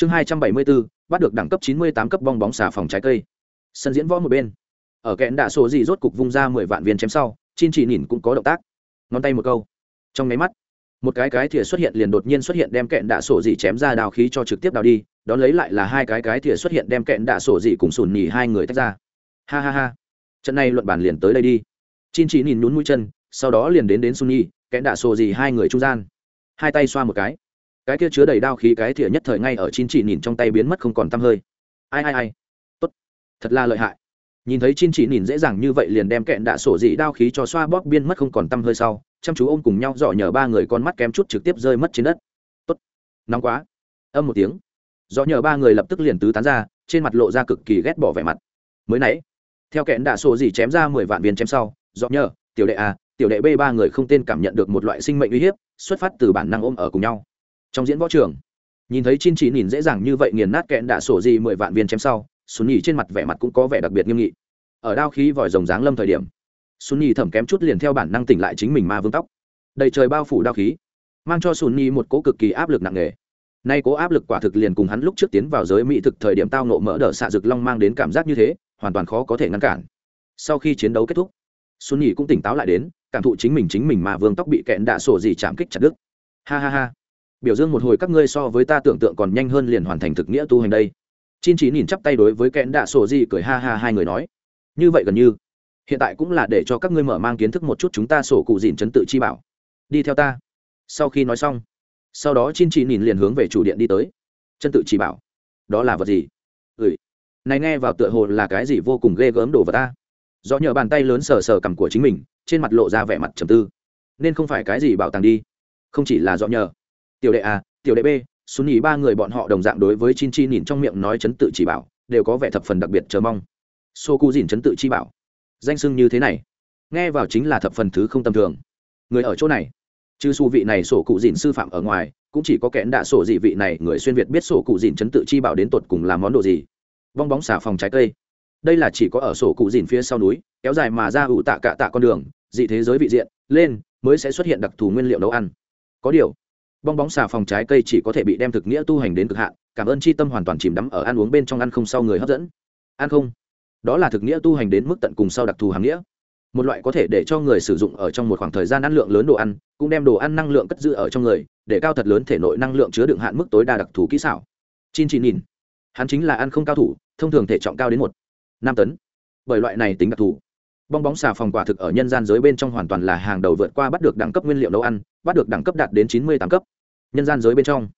chương hai trăm bảy mươi bốn bắt được đẳng cấp chín mươi tám cấp bong bóng xà phòng trái cây. Sân diễn võ một bên. Ở kẽn đạ sổ gì rốt cục vung ra mười vạn viên chém sau, chin chỉ nhìn cũng có động tác. Ngón tay một câu. Trong máy mắt, một cái cái thìa xuất hiện liền đột nhiên xuất hiện đem kẹn đạ sổ dị chém ra đào khí cho trực tiếp đào đi, đón lấy lại là hai cái cái thìa xuất hiện đem kẹn đạ sổ dị cùng sùn nhì hai người tách ra. Ha ha ha. Trận này luận bản liền tới đây đi. Chin chỉ nhìn nhún mũi chân, sau đó liền đến đến sùn nhì kẹn đạ sổ dị hai người trung gian. Hai tay xoa một cái cái kia chứa đầy đao khí cái thìa nhất thời ngay ở chín chỉ nhìn trong tay biến mất không còn tăm hơi. Ai ai ai? Tốt. Thật là lợi hại. Nhìn thấy chín chỉ nhìn dễ dàng như vậy liền đem kẹn đạ sổ dị đao khí cho xoa bóp biên mất không còn tăm hơi sau, chăm chú ôm cùng nhau dọ nhờ ba người con mắt kém chút trực tiếp rơi mất trên đất. Tốt. Nóng quá. Âm một tiếng. Dọ nhờ ba người lập tức liền tứ tán ra, trên mặt lộ ra cực kỳ ghét bỏ vẻ mặt. Mới nãy, theo kẹn đạ sổ dị chém ra mười vạn viên chém sau dọ nhờ, tiểu đệ a, tiểu đệ b ba người không tên cảm nhận được một loại sinh mệnh uy hiếp, xuất phát từ bản năng ôm ở cùng nhau trong diễn võ trường. Nhìn thấy chin chỉ nhìn dễ dàng như vậy nghiền nát kẹn đạ sổ gì mười vạn viên chém sau sùn nhì trên mặt vẻ mặt cũng có vẻ đặc biệt nghiêm nghị. Ở đao khí vòi rồng dáng lâm thời điểm sùn nhì thẩm kém chút liền theo bản năng tỉnh lại chính mình ma vương tóc. Đầy trời bao phủ đao khí, mang cho sùn nhì một cố cực kỳ áp lực nặng nề. Nay cố áp lực quả thực liền cùng hắn lúc trước tiến vào giới mỹ thực thời điểm tao nộ mỡ đỡ xạ rực long mang đến cảm giác như thế, hoàn toàn khó có thể ngăn cản. Sau khi chiến đấu kết thúc xuân nhì cũng tỉnh táo lại đến, cảm thụ chính mình chính mình mà vương tóc bị kẹn đạ sổ gì chạm kích chặt đứt. Ha ha ha biểu dương một hồi các ngươi so với ta tưởng tượng còn nhanh hơn liền hoàn thành thực nghĩa tu hành đây. Chin chỉ nhìn chắp tay đối với kẽn đạ sổ gì cười ha ha hai người nói. Như vậy gần như. Hiện tại cũng là để cho các ngươi mở mang kiến thức một chút chúng ta sổ cụ dìn chấn tự chi bảo. Đi theo ta. Sau khi nói xong, sau đó chin chỉ nhìn liền hướng về chủ điện đi tới. Chân tự chỉ bảo. Đó là vật gì? Ừ này nghe vào tựa hồ là cái gì vô cùng ghê gớm đồ vật ta? Do nhờ bàn tay lớn sờ sờ cằm của chính mình, trên mặt lộ ra vẻ mặt trầm tư. Nên không phải cái gì bảo tàng đi. Không chỉ là do nhờ tiểu đệ a, tiểu đệ b xuân nhì ba người bọn họ đồng dạng đối với chin chi nhìn trong miệng nói chấn tự chỉ bảo, đều có vẻ thập phần đặc biệt chờ mong. Sô cu dìn chấn tự chi bảo. Danh sưng như thế này, nghe vào chính là thập phần thứ không tầm thường. Người ở chỗ này chứ su vị này sổ cụ dìn sư phạm ở ngoài, cũng chỉ có kẽn đạ sổ dị vị này, người xuyên việt biết sổ cụ dìn chấn tự chi bảo đến tột cùng làm món đồ gì. Bong bóng xả phòng trái cây. Đây là chỉ có ở sổ cụ dìn phía sau núi, kéo dài mà ra ủ tạ cạ tạ con đường, dị thế giới vị diện, lên, mới sẽ xuất hiện đặc thù nguyên liệu nấu ăn. Có điều bong bóng xà phòng trái cây chỉ có thể bị đem thực nghĩa tu hành đến cực hạn cảm ơn c h i tâm hoàn toàn chìm đắm ở ăn uống bên trong ăn không sau người hấp dẫn. Ăn không? Đó là thực nghĩa tu hành đến mức tận cùng sau đặc thù hàng nghĩa. Một loại có thể để cho người sử dụng ở trong một khoảng thời gian ăn lượng lớn đồ ăn cũng đem đồ ăn năng lượng cất giữ ở trong người để cao thật lớn thể nội năng lượng chứa đựng hạn mức tối đa đặc thù kỹ xảo. Chín chín nghìn, hắn chính là ăn không cao thủ thông thường thể trọng cao đến một năm tấn. Bởi loại này tính đặc thù bong bóng xà phòng quả thực ở nhân gian giới bên trong hoàn toàn là hàng đầu vượt qua bắt được đẳng cấp nguyên liệu nấu ăn bắt được đẳng cấp đạt đến chín mươi tám cấp. Nhân gian giới bên trong,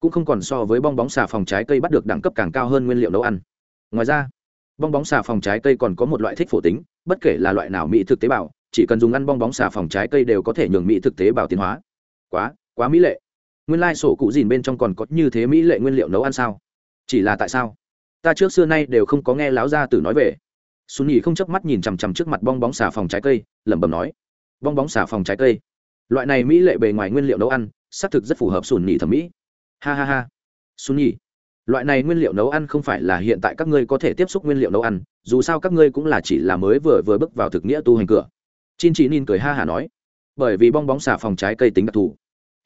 cũng không còn so với bong bóng xà phòng trái cây bắt được đẳng cấp càng cao hơn nguyên liệu nấu ăn. Ngoài ra, bong bóng xà phòng trái cây còn có một loại thích phổ tính, bất kể là loại nào mỹ thực tế bào, chỉ cần dùng ăn bong bóng xà phòng trái cây đều có thể nhường mỹ thực tế bào tiến hóa. Quá quá mỹ lệ. Nguyên lai sổ cụ dìn bên trong còn có như thế mỹ lệ nguyên liệu nấu ăn sao? Chỉ là tại sao? Ta trước xưa nay đều không có nghe láo gia tử nói về. Xuân nhì không chớp mắt nhìn chằm chằm trước mặt bong bóng xà phòng trái cây, lẩm bẩm nói. Bong bóng xà phòng trái cây loại này mỹ lệ bề ngoài nguyên liệu nấu ăn, xác thực rất phù hợp sùn nhì thẩm mỹ. Ha ha ha. Sùn nhì. Loại này nguyên liệu nấu ăn không phải là hiện tại các ngươi có thể tiếp xúc nguyên liệu nấu ăn, dù sao các ngươi cũng là chỉ là mới vừa vừa bước vào thực nghĩa tu hành cửa. Chin chỉ nin cười ha hả nói. Bởi vì bong bóng xà phòng trái cây tính đặc thù.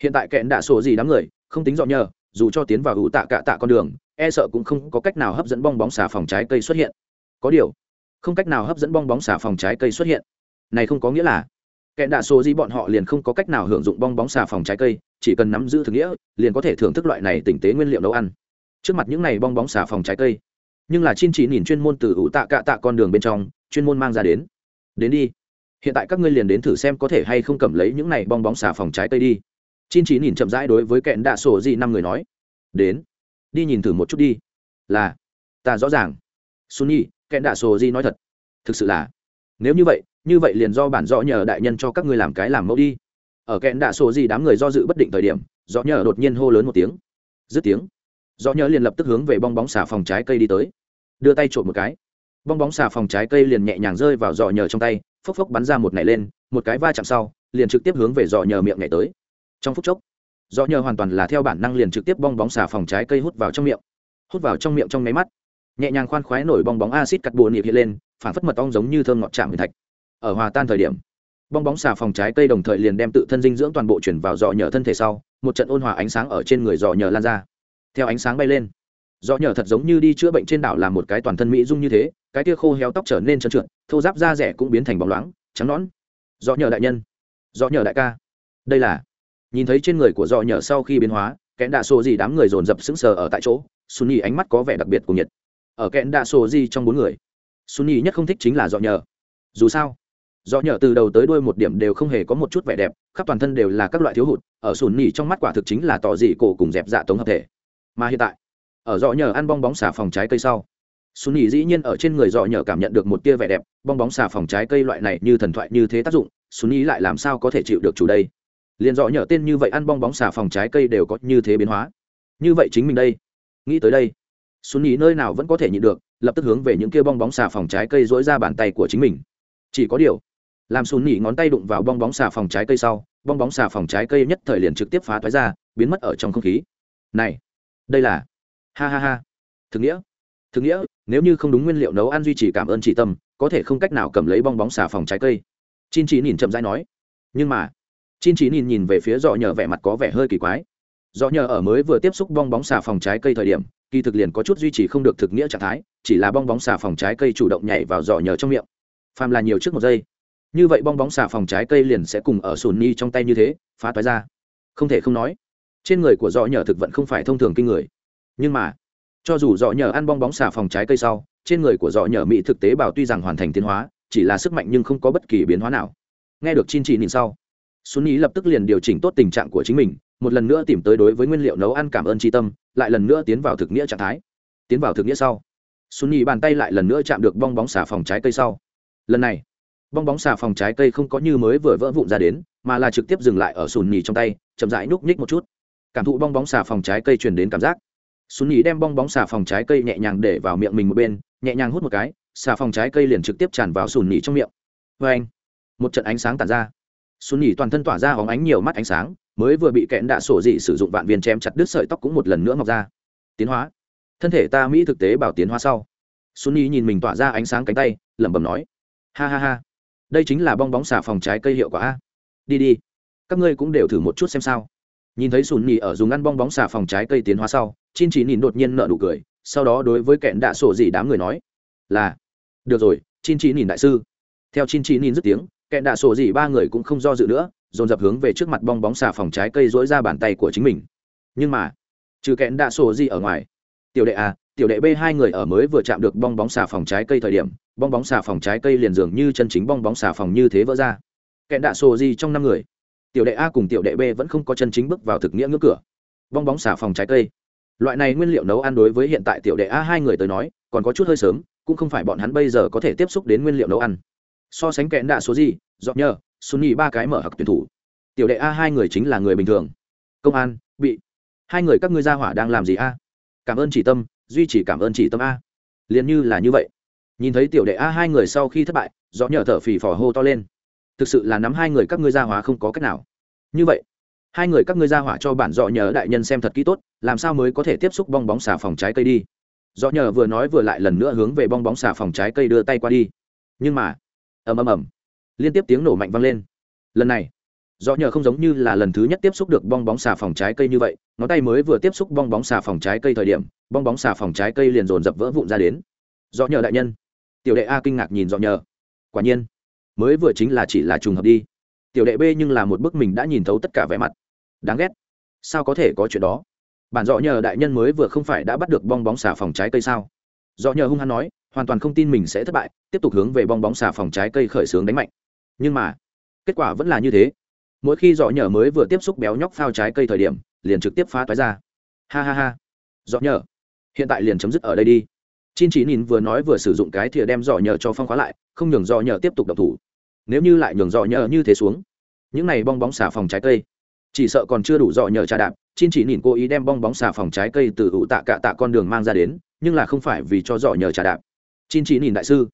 Hiện tại kẹn đạ sổ gì đám người, không tính dọn nhờ, dù cho tiến vào hữu tạ cạ tạ con đường e sợ cũng không có cách nào hấp dẫn bong bóng xà phòng trái cây xuất hiện. Có điều, không cách nào hấp dẫn bong bóng xà phòng trái cây xuất hiện. Này không có nghĩa là kẹn đạ số gì bọn họ liền không có cách nào hưởng dụng bong bóng xà phòng trái cây, chỉ cần nắm giữ thực nghĩa, liền có thể thưởng thức loại này tinh tế nguyên liệu nấu ăn. Trước mặt những này bong bóng xà phòng trái cây, nhưng là chin chỉ nhìn chuyên môn từ ủ tạ cạ tạ con đường bên trong, chuyên môn mang ra đến. Đến đi. Hiện tại các ngươi liền đến thử xem có thể hay không cầm lấy những này bong bóng xà phòng trái cây đi. Chin chỉ nhìn chậm rãi đối với kẹn đạ sổ gì năm người nói. Đến. Đi nhìn thử một chút đi. Là. Ta rõ ràng. Sunny kẹn đạ sổ gì nói thật. Thực sự là. Nếu như vậy như vậy liền do bản rõ nhờ đại nhân cho các ngươi làm cái làm mẫu đi. Ở kẹn đạ sổ gì đám người do dự bất định thời điểm, rõ nhờ đột nhiên hô lớn một tiếng. Dứt tiếng, rõ nhờ liền lập tức hướng về bong bóng xà phòng trái cây đi tới. Đưa tay trộm một cái. Bong bóng xà phòng trái cây liền nhẹ nhàng rơi vào giò nhờ trong tay, phốc phốc bắn ra một nảy lên, một cái va chạm sau, liền trực tiếp hướng về giò nhờ miệng nhảy tới. Trong phút chốc giò nhờ hoàn toàn là theo bản năng liền trực tiếp bong bóng xà phòng trái cây hút vào trong miệng. Hút vào trong miệng trong nháy mắt, nhẹ nhàng khoan khoái nổi bong bóng acid cắt bùa nịp hiện lên, phản phất mật ong giống như thơm ngọt chạm huyền thạch ở hòa tan thời điểm. Bong bóng xà phòng trái cây đồng thời liền đem tự thân dinh dưỡng toàn bộ chuyển vào dọ nhờ thân thể sau, một trận ôn hòa ánh sáng ở trên người dọ nhờ lan ra. Theo ánh sáng bay lên dọ nhờ thật giống như đi chữa bệnh trên đảo làm một cái toàn thân mỹ dung như thế, cái tia khô héo tóc trở nên trơn trượt, thô giáp da rẻ cũng biến thành bóng loáng, trắng nõn. Dọ nhờ đại nhân dọ nhờ đại ca. Đây là, nhìn thấy trên người của dọ nhờ sau khi biến hóa, kẽn đạ sổ gì đám người dồn dập sững sờ ở tại chỗ sunny ánh mắt có vẻ đặc biệt của nhiệt. Ở kẽn đạ sổ gì trong bốn người sunny nhất không thích chính là dọ nhờ. Dù sao do nhờ từ đầu tới đuôi một điểm đều không hề có một chút vẻ đẹp, khắp toàn thân đều là các loại thiếu hụt, ở sùn nỉ trong mắt quả thực chính là tỏ dị cổ cùng dẹp dạ tống hợp thể. Mà hiện tại, ở dọ nhờ ăn bong bóng xà phòng trái cây sau, sùn nỉ dĩ nhiên ở trên người dọ nhờ cảm nhận được một tia vẻ đẹp, bong bóng xà phòng trái cây loại này như thần thoại như thế tác dụng, sùn nỉ lại làm sao có thể chịu được chủ đây? Liền dọ nhờ tên như vậy ăn bong bóng xà phòng trái cây đều có như thế biến hóa. Như vậy chính mình đây. Nghĩ tới đây, sùn nỉ nơi nào vẫn có thể nhịn được, lập tức hướng về những kia bong bóng xà phòng trái cây dỗi ra bàn tay của chính mình. Chỉ có điều làm sùn nỉ ngón tay đụng vào bong bóng xà phòng trái cây sau, bong bóng xà phòng trái cây nhất thời liền trực tiếp phá toái ra, biến mất ở trong không khí. Này, đây là, ha ha ha. Thực nghĩa thực nghĩa, nếu như không đúng nguyên liệu nấu ăn duy trì cảm ơn chị tâm, có thể không cách nào cầm lấy bong bóng xà phòng trái cây. Chin chỉ nhìn chậm rãi nói. Nhưng mà, chin chỉ nhìn nhìn về phía dọ nhờ vẻ mặt có vẻ hơi kỳ quái. Dọ nhờ ở mới vừa tiếp xúc bong bóng xà phòng trái cây thời điểm, kỳ thực liền có chút duy trì không được thực nghĩa trạng thái, chỉ là bong bóng xà phòng trái cây chủ động nhảy vào dọ nhờ trong miệng. Phàm là nhiều trước một giây như vậy bong bóng xà phòng trái cây liền sẽ cùng ở sùn ni trong tay như thế, phá toái ra. Không thể không nói, trên người của dọ nhờ thực vận không phải thông thường kinh người. Nhưng mà, cho dù dọ nhờ ăn bong bóng xà phòng trái cây sau, trên người của dọ nhờ mỹ thực tế bảo tuy rằng hoàn thành tiến hóa, chỉ là sức mạnh nhưng không có bất kỳ biến hóa nào. Nghe được chin chỉ nhìn sau, sùn ni lập tức liền điều chỉnh tốt tình trạng của chính mình, một lần nữa tìm tới đối với nguyên liệu nấu ăn cảm ơn tri tâm, lại lần nữa tiến vào thực nghĩa trạng thái. Tiến vào thực nghĩa sau xuân ý bàn tay lại lần nữa chạm được bong bóng xà phòng trái cây sau. Lần này bong bóng xà phòng trái cây không có như mới vừa vỡ vụn ra đến, mà là trực tiếp dừng lại ở sùn nhì trong tay, chậm rãi núp nhích một chút. Cảm thụ bong bóng xà phòng trái cây truyền đến cảm giác. Sùn nhì đem bong bóng xà phòng trái cây nhẹ nhàng để vào miệng mình một bên, nhẹ nhàng hút một cái, xà phòng trái cây liền trực tiếp tràn vào sùn nhì trong miệng. Vê anh, một trận ánh sáng tàn ra. Sùn nhì toàn thân tỏa ra hóng ánh nhiều mắt ánh sáng, mới vừa bị kẽn đạ sổ dị sử dụng vạn viên chém chặt đứt sợi tóc cũng một lần nữa mọc ra. Tiến hóa. Thân thể ta mỹ thực tế bảo tiến hóa sau. Sùn nhì nhìn mình tỏa ra ánh sáng cánh tay, lẩm bẩm nói. Ha ha ha đây chính là bong bóng xà phòng trái cây hiệu quả a. Đi đi, các ngươi cũng đều thử một chút xem sao. Nhìn thấy sùn nhì ở dùng ăn bong bóng xà phòng trái cây tiến hóa sau, chin chỉ nhìn đột nhiên nợ nụ cười, sau đó đối với kẹn đạ sổ gì đám người nói, là, được rồi, chin chỉ nhìn đại sư. Theo chin chỉ nhìn dứt tiếng, kẹn đạ sổ gì ba người cũng không do dự nữa, dồn dập hướng về trước mặt bong bóng xà phòng trái cây dỗi ra bàn tay của chính mình. Nhưng mà, trừ kẹn đạ sổ gì ở ngoài, tiểu đệ a, tiểu đệ b hai người ở mới vừa chạm được bong bóng xà phòng trái cây thời điểm bong bóng xà phòng trái cây liền dường như chân chính bong bóng xà phòng như thế vỡ ra. Kẹn đạ sổ gì trong năm người. Tiểu đệ a cùng tiểu đệ b vẫn không có chân chính bước vào thực nghĩa ngưỡng cửa. Bong bóng xà phòng trái cây. Loại này nguyên liệu nấu ăn đối với hiện tại tiểu đệ a hai người tới nói, còn có chút hơi sớm, cũng không phải bọn hắn bây giờ có thể tiếp xúc đến nguyên liệu nấu ăn. So sánh kẹn đạ số gì dọn nhờ sunny ba cái mở hặc tuyển thủ. Tiểu đệ a hai người chính là người bình thường. Công an, bị. Hai người các ngươi ra hỏa đang làm gì a? Cảm ơn chỉ tâm, duy trì cảm ơn chỉ tâm a. Liền như là như vậy nhìn thấy tiểu đệ a hai người sau khi thất bại gió nhở thở phì phò hô to lên. Thực sự là nắm hai người các ngươi ra hóa không có cách nào. Như vậy, hai người các ngươi ra hỏa cho bản dọ nhờ đại nhân xem thật kỹ tốt, làm sao mới có thể tiếp xúc bong bóng xà phòng trái cây đi? Dọ nhờ vừa nói vừa lại lần nữa hướng về bong bóng xà phòng trái cây đưa tay qua đi. Nhưng mà, ầm ầm ầm, liên tiếp tiếng nổ mạnh vang lên. Lần này dọ nhờ không giống như là lần thứ nhất tiếp xúc được bong bóng xà phòng trái cây như vậy, ngón tay mới vừa tiếp xúc bong bóng xà phòng trái cây thời điểm, bong bóng xà phòng trái cây liền dồn dập vỡ vụn ra đến. Dọ nhờ đại nhân tiểu đệ a kinh ngạc nhìn dọ nhờ. Quả nhiên, mới vừa chính là chỉ là trùng hợp đi. Tiểu đệ b nhưng là một bức mình đã nhìn thấu tất cả vẻ mặt. Đáng ghét. Sao có thể có chuyện đó? Bản dọ nhờ đại nhân mới vừa không phải đã bắt được bong bóng xà phòng trái cây sao? Dọ nhờ hung hăng nói, hoàn toàn không tin mình sẽ thất bại, tiếp tục hướng về bong bóng xà phòng trái cây khởi xướng đánh mạnh. Nhưng mà, kết quả vẫn là như thế. Mỗi khi dọ nhờ mới vừa tiếp xúc béo nhóc phao trái cây thời điểm, liền trực tiếp phá toái ra. Ha ha ha. Dọ nhờ, hiện tại liền chấm dứt ở đây đi chin chỉ nhìn vừa nói vừa sử dụng cái thìa đem dọ nhờ cho phong khóa lại, không nhường dọ nhờ tiếp tục động thủ. Nếu như lại nhường dọ nhờ như thế xuống, những này bong bóng xà phòng trái cây. Chỉ sợ còn chưa đủ dọ nhờ trà đạp, chin chỉ nhìn cố ý đem bong bóng xà phòng trái cây từ ụ tạ cạ tạ con đường mang ra đến, nhưng là không phải vì cho dọ nhờ trà đạp. Chin chỉ nhìn đại sư,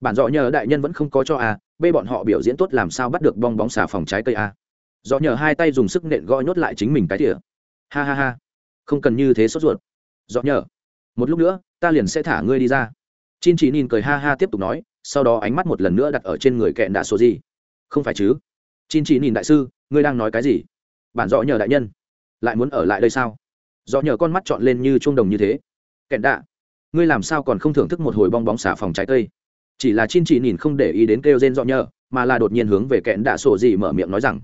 bản dọ nhờ đại nhân vẫn không có cho a bê bọn họ biểu diễn tốt làm sao bắt được bong bóng xà phòng trái cây à? a dọ nhờ hai tay dùng sức nện gõ nhốt lại chính mình cái thìa. ha ha ha, không cần như thế sốt ruột. Dọ nhờ, một lúc nữa ta liền sẽ thả ngươi đi ra. Chin chỉ nhìn cười ha ha tiếp tục nói, sau đó ánh mắt một lần nữa đặt ở trên người kẹn đạ số gì. Không phải chứ? Chin chỉ nhìn đại sư, ngươi đang nói cái gì? Bản dọ nhờ đại nhân. Lại muốn ở lại đây sao? Dọ nhờ con mắt chọn lên như chuông đồng như thế. Kẹn đạ ngươi làm sao còn không thưởng thức một hồi bong bóng xà phòng trái cây? Chỉ là chin chỉ nhìn không để ý đến kêu rên dọ nhờ, mà là đột nhiên hướng về kẹn đạ sổ gì mở miệng nói rằng,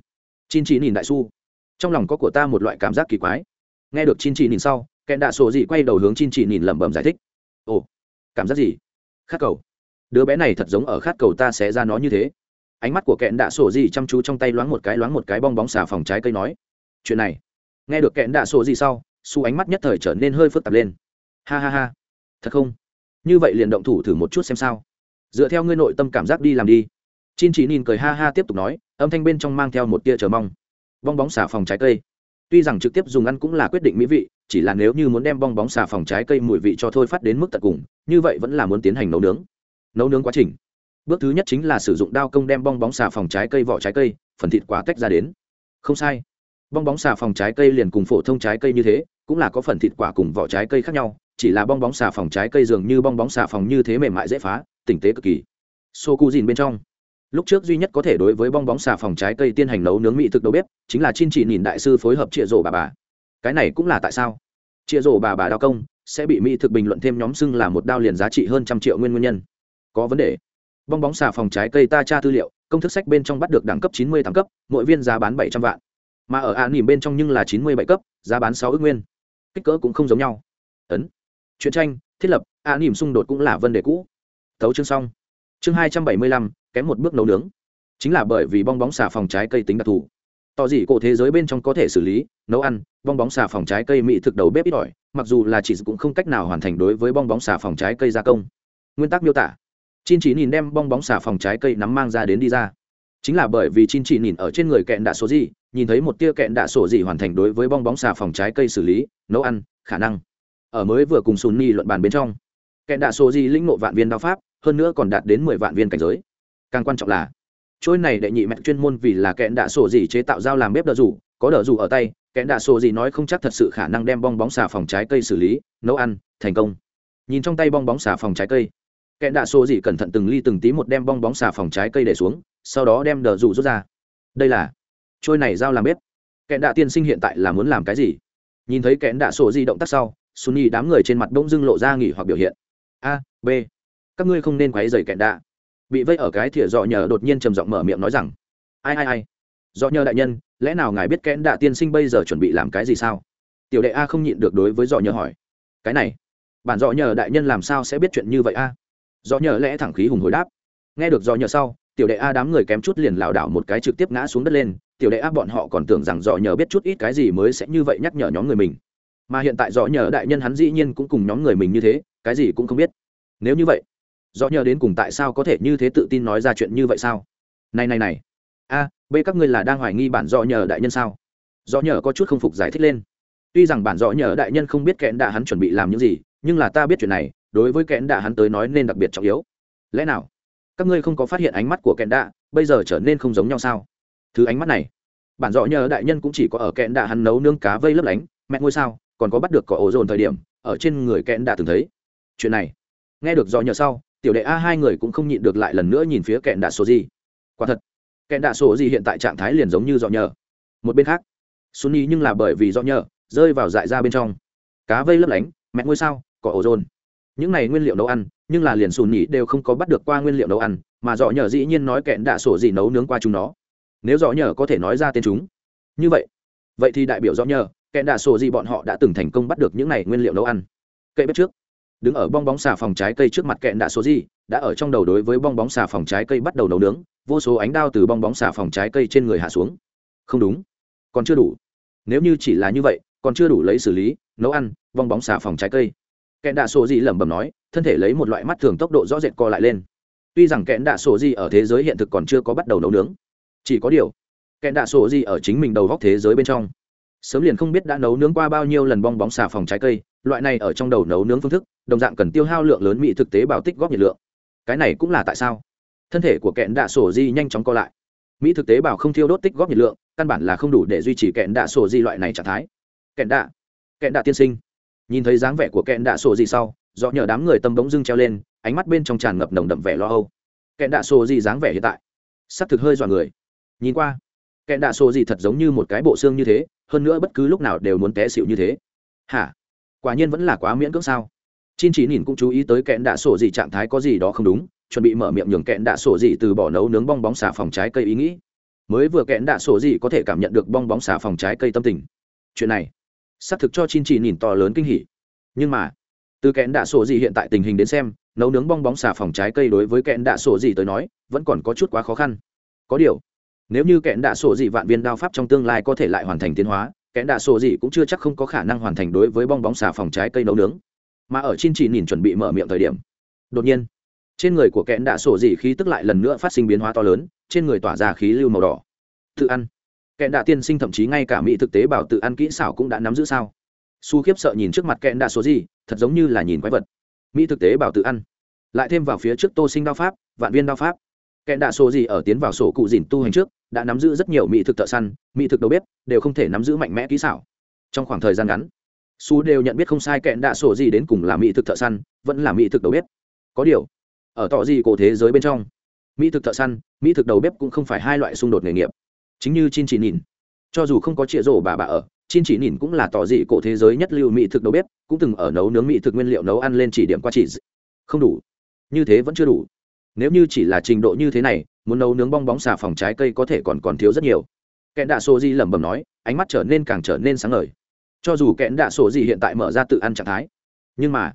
chin chỉ nhìn đại su, trong lòng có của ta một loại cảm giác kỳ quái. Nghe được chin chỉ nhìn sau kẹn đạ sổ gì quay đầu hướng chin chỉ nhìn lẩm bẩm giải thích ồ, cảm giác gì? Khát cầu. Đứa bé này thật giống ở khát cầu ta sẽ ra nó như thế. Ánh mắt của kẹn đạ sổ gì chăm chú trong tay loáng một cái loáng một cái bong bóng xà phòng trái cây nói. Chuyện này. Nghe được kẹn đạ sổ gì sau, su ánh mắt nhất thời trở nên hơi phức tạp lên. Ha ha ha. Thật không? Như vậy liền động thủ thử một chút xem sao. Dựa theo ngươi nội tâm cảm giác đi làm đi. Chin chỉ nhìn cười ha ha tiếp tục nói, âm thanh bên trong mang theo một tia chờ mong. Bong bóng xà phòng trái cây tuy rằng trực tiếp dùng ăn cũng là quyết định mỹ vị, chỉ là nếu như muốn đem bong bóng xà phòng trái cây mùi vị cho thôi phát đến mức tận cùng, như vậy vẫn là muốn tiến hành nấu nướng. Nấu nướng quá trình. Bước thứ nhất chính là sử dụng đao công đem bong bóng xà phòng trái cây vỏ trái cây, phần thịt quả tách ra đến. Không sai. Bong bóng xà phòng trái cây liền cùng phổ thông trái cây như thế, cũng là có phần thịt quả cùng vỏ trái cây khác nhau, chỉ là bong bóng xà phòng trái cây dường như bong bóng xà phòng như thế mềm mại dễ phá tỉnh tế cực kỳ. Xô cu dìn bên trong lúc trước duy nhất có thể đối với bong bóng xà phòng trái cây tiên hành nấu nướng mỹ thực đầu bếp, chính là chin chỉ nhìn đại sư phối hợp chịa rổ bà bà. Cái này cũng là tại sao? Chịa rổ bà bà đao công, sẽ bị mỹ thực bình luận thêm nhóm xưng là một đao liền giá trị hơn trăm triệu nguyên nguyên nhân. Có vấn đề. Bong bóng xà phòng trái cây ta tra tư liệu, công thức sách bên trong bắt được đẳng cấp chín mươi tám cấp, mỗi viên giá bán bảy trăm vạn. Mà ở an nỉm bên trong nhưng là chín mươi bảy cấp, giá bán sáu ước nguyên. Kích cỡ cũng không giống nhau. Ấn. Chuyện tranh, thiết lập, an nỉm xung đột cũng là vấn đề cũ. Thấu chương xong chương hai trăm bảy mươi lăm, kém một bước nấu nướng. Chính là bởi vì bong bóng xà phòng trái cây tính đặc thù. Tỏ dị cổ thế giới bên trong có thể xử lý, nấu ăn, bong bóng xà phòng trái cây mỹ thực đầu bếp ít ỏi, mặc dù là chị cũng không cách nào hoàn thành đối với bong bóng xà phòng trái cây gia công. Nguyên tắc miêu tả. Chin chỉ nhìn đem bong bóng xà phòng trái cây nắm mang ra đến đi ra. Chính là bởi vì chin chỉ nhìn ở trên người kẹn đạ số gì, nhìn thấy một tia kẹn đạ sổ gì hoàn thành đối với bong bóng xà phòng trái cây xử lý, nấu ăn, khả năng. Ở mới vừa cùng sùn ni luận bàn bên trong, kẹn đạ sổ gì lĩnh nộ vạn viên đao pháp hơn nữa còn đạt đến mười vạn viên cảnh giới. Càng quan trọng là, trôi này đệ nhị mẹ chuyên môn vì là kẹn đạ sổ gì chế tạo dao làm bếp đỡ rủ, có đỡ rủ ở tay kẹn đạ sổ gì nói không chắc thật sự khả năng đem bong bóng xà phòng trái cây xử lý, nấu ăn, thành công. Nhìn trong tay bong bóng xà phòng trái cây kẹn đạ sổ gì cẩn thận từng ly từng tí một đem bong bóng xà phòng trái cây để xuống, sau đó đem đỡ rủ rút ra. Đây là trôi này dao làm bếp. Kẹn đạ tiên sinh hiện tại là muốn làm cái gì? Nhìn thấy kẹn đạ sổ gì động tác sau, sunny đám người trên mặt bỗng dưng lộ ra nghỉ hoặc biểu hiện. A, b các ngươi không nên quấy rầy kẹn đạ. Bị vây ở cái thìa dọ nhờ đột nhiên trầm giọng mở miệng nói rằng, ai ai ai? Dọ nhờ đại nhân, lẽ nào ngài biết kẽn đạ tiên sinh bây giờ chuẩn bị làm cái gì sao? Tiểu đệ a không nhịn được đối với dọ nhờ hỏi, cái này, bản dọ nhờ đại nhân làm sao sẽ biết chuyện như vậy a? Dọ nhờ lẽ thẳng khí hùng hồi đáp, nghe được dọ nhờ sau, tiểu đệ a đám người kém chút liền lảo đảo một cái trực tiếp ngã xuống đất lên, tiểu đệ a bọn họ còn tưởng rằng dọ nhờ biết chút ít cái gì mới sẽ như vậy nhắc nhở nhóm người mình. Mà hiện tại dọ nhờ đại nhân hắn dĩ nhiên cũng cùng nhóm người mình như thế, cái gì cũng không biết. Nếu như vậy do nhờ đến cùng tại sao có thể như thế tự tin nói ra chuyện như vậy sao? Này này này. A, b, các ngươi là đang hoài nghi bản do nhờ đại nhân sao? Do nhờ có chút không phục giải thích lên. Tuy rằng bản do nhờ đại nhân không biết kẽn đạ hắn chuẩn bị làm những gì, nhưng là ta biết chuyện này, đối với kẽn đạ hắn tới nói nên đặc biệt trọng yếu. Lẽ nào? Các ngươi không có phát hiện ánh mắt của kẽn đạ, bây giờ trở nên không giống nhau sao? Thứ ánh mắt này, bản rõ nhờ đại nhân cũng chỉ có ở kẽn đạ hắn nấu nương cá vây lấp lánh, mẹ ngôi sao, còn có bắt được cỏ ổ dồn thời điểm, ở trên người kẽn đạ từng thấy. Chuyện này, nghe được do nhờ sau tiểu đệ a hai người cũng không nhịn được lại lần nữa nhìn phía kẹn đạ số gì. Quả thật, kẹn đạ số gì hiện tại trạng thái liền giống như dọ nhờ. Một bên khác sunny nhưng là bởi vì dọ nhờ, rơi vào dại ra bên trong. Cá vây lấp lánh, mẹ ngôi sao, cỏ ổ rôn những này nguyên liệu nấu ăn, nhưng là liền sùn nhỉ đều không có bắt được qua nguyên liệu nấu ăn, mà dọ nhờ dĩ nhiên nói kẹn đạ sổ gì nấu nướng qua chúng nó. Nếu dọ nhờ có thể nói ra tên chúng. Như vậy vậy thì đại biểu dọ nhờ, kẹn đạ sổ gì bọn họ đã từng thành công bắt được những này nguyên liệu nấu ăn. Cậy bếp trước đứng ở bong bóng xà phòng trái cây trước mặt kẹn đạ số gì, đã ở trong đầu đối với bong bóng xà phòng trái cây bắt đầu nấu nướng, vô số ánh đao từ bong bóng xà phòng trái cây trên người hạ xuống. Không đúng, còn chưa đủ. Nếu như chỉ là như vậy, còn chưa đủ lấy xử lý, nấu ăn, bong bóng xà phòng trái cây. Kẹn đạ số gì lẩm bẩm nói, thân thể lấy một loại mắt thường tốc độ rõ rệt co lại lên. Tuy rằng kẹn đạ số gì ở thế giới hiện thực còn chưa có bắt đầu nấu nướng, chỉ có điều, kẹn đạ số gì ở chính mình đầu góc thế giới bên trong sớm liền không biết đã nấu nướng qua bao nhiêu lần bong bóng xà phòng trái cây, loại này ở trong đầu nấu nướng phương thức, đồng dạng cần tiêu hao lượng lớn mỹ thực tế bảo tích góp nhiệt lượng. Cái này cũng là tại sao? Thân thể của kẹn đạ sổ di nhanh chóng co lại. Mỹ thực tế bảo không thiêu đốt tích góp nhiệt lượng, căn bản là không đủ để duy trì kẹn đạ sổ di loại này trạng thái. Kẹn đạ kẹn đạ tiên sinh. Nhìn thấy dáng vẻ của kẹn đạ sổ di sau do nhờ đám người tâm bỗng dưng treo lên, ánh mắt bên trong tràn ngập nồng đậm vẻ lo âu. Kẹn đạ sổ di dáng vẻ hiện tại s ắ c thực hơi dọa người. Nhìn qua, kẹn đạ sổ di thật giống như một cái bộ xương như thế hơn nữa bất cứ lúc nào đều muốn té xịu như thế. Hả? Quả nhiên vẫn là quá miễn cưỡng sao? Chin chỉ nhìn cũng chú ý tới kẽn đạ sổ gì trạng thái có gì đó không đúng, chuẩn bị mở miệng nhường kẽn đạ sổ gì từ bỏ nấu nướng bong bóng xà phòng trái cây ý nghĩ. Mới vừa kẽn đạ sổ gì có thể cảm nhận được bong bóng xà phòng trái cây tâm tình. Chuyện này, xác thực cho chin chỉ nhìn to lớn kinh hỉ. Nhưng mà, từ kẽn đạ sổ gì hiện tại tình hình đến xem, nấu nướng bong bóng xà phòng trái cây đối với kẽn đạ sổ gì tới nói, vẫn còn có chút quá khó khăn. Có điều nếu như kẽn đạ sổ Dị vạn viên đao pháp trong tương lai có thể lại hoàn thành tiến hóa, kẽn đạ sổ Dị cũng chưa chắc không có khả năng hoàn thành đối với bong bóng xà phòng trái cây nấu nướng. Mà ở chin chỉ nhìn chuẩn bị mở miệng thời điểm, đột nhiên, trên người của kẽn đạ sổ dị khí tức lại lần nữa phát sinh biến hóa to lớn, trên người tỏa ra khí lưu màu đỏ. Tự ăn. Kẽn đạ tiên sinh thậm chí ngay cả mỹ thực tế bảo tự ăn kỹ xảo cũng đã nắm giữ sao? Su khiếp sợ nhìn trước mặt kẽn đạ sổ dị, thật giống như là nhìn quái vật. Mỹ thực tế bảo tự ăn. Lại thêm vào phía trước tô sinh đao pháp, vạn viên đao pháp. Kẽn đạ sổ dị ở tiến vào sổ cụ dìn tu hành trước đã nắm giữ rất nhiều mỹ thực thợ săn, mỹ thực đầu bếp, đều không thể nắm giữ mạnh mẽ kỹ xảo. Trong khoảng thời gian ngắn su đều nhận biết không sai kẹn đạ sổ gì đến cùng là mỹ thực thợ săn, vẫn là mỹ thực đầu bếp. Có điều, ở tỏ gì cổ thế giới bên trong, mỹ thực thợ săn, mỹ thực đầu bếp cũng không phải hai loại xung đột nghề nghiệp. Chính như chin chỉ nhìn cho dù không có chĩa rổ bà bà ở, chin chỉ nhìn cũng là tỏ dị cổ thế giới nhất lưu mỹ thực đầu bếp, cũng từng ở nấu nướng mỹ thực nguyên liệu nấu ăn lên chỉ điểm qua chỉ. Không đủ. Như thế vẫn chưa đủ nếu như chỉ là trình độ như thế này, muốn nấu nướng bong bóng xà phòng trái cây có thể còn còn thiếu rất nhiều. Kẹn đạ sổ di lẩm bẩm nói, ánh mắt trở nên càng trở nên sáng ngời. Cho dù kẽn đạ sổ gì hiện tại mở ra tự ăn trạng thái, nhưng mà,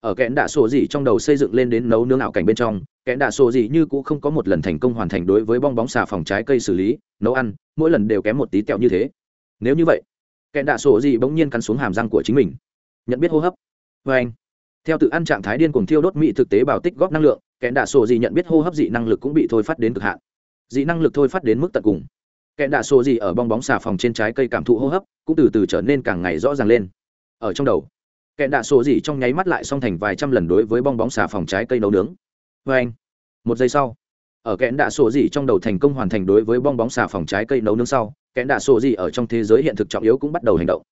ở kẽn đạ sổ gì trong đầu xây dựng lên đến nấu nướng ảo cảnh bên trong kẽn đạ sổ gì như cũng không có một lần thành công hoàn thành đối với bong bóng xà phòng trái cây xử lý, nấu ăn, mỗi lần đều kém một tí tẹo như thế. Nếu như vậy kẽn đạ sổ gì bỗng nhiên cắn xuống hàm răng của chính mình. Nhận biết hô hấp. Vê anh theo tự ăn trạng thái điên cuồng thiêu đốt mỹ thực tế bảo tích góp năng lượng kẽn đạ sổ gì nhận biết hô hấp dị năng lực cũng bị thôi phát đến cực hạn. Dị năng lực thôi phát đến mức tận cùng. Kẽn đạ sổ gì ở bong bóng xà phòng trên trái cây cảm thụ hô hấp, cũng từ từ trở nên càng ngày rõ ràng lên. Ở trong đầu kẽn đạ sổ gì trong nháy mắt lại xong thành vài trăm lần đối với bong bóng xà phòng trái cây nấu nướng. Vê anh. Một giây sau, ở kẽn đạ sổ gì trong đầu thành công hoàn thành đối với bong bóng xà phòng trái cây nấu nướng sau kẽn đạ sổ gì ở trong thế giới hiện thực trọng yếu cũng bắt đầu hành động.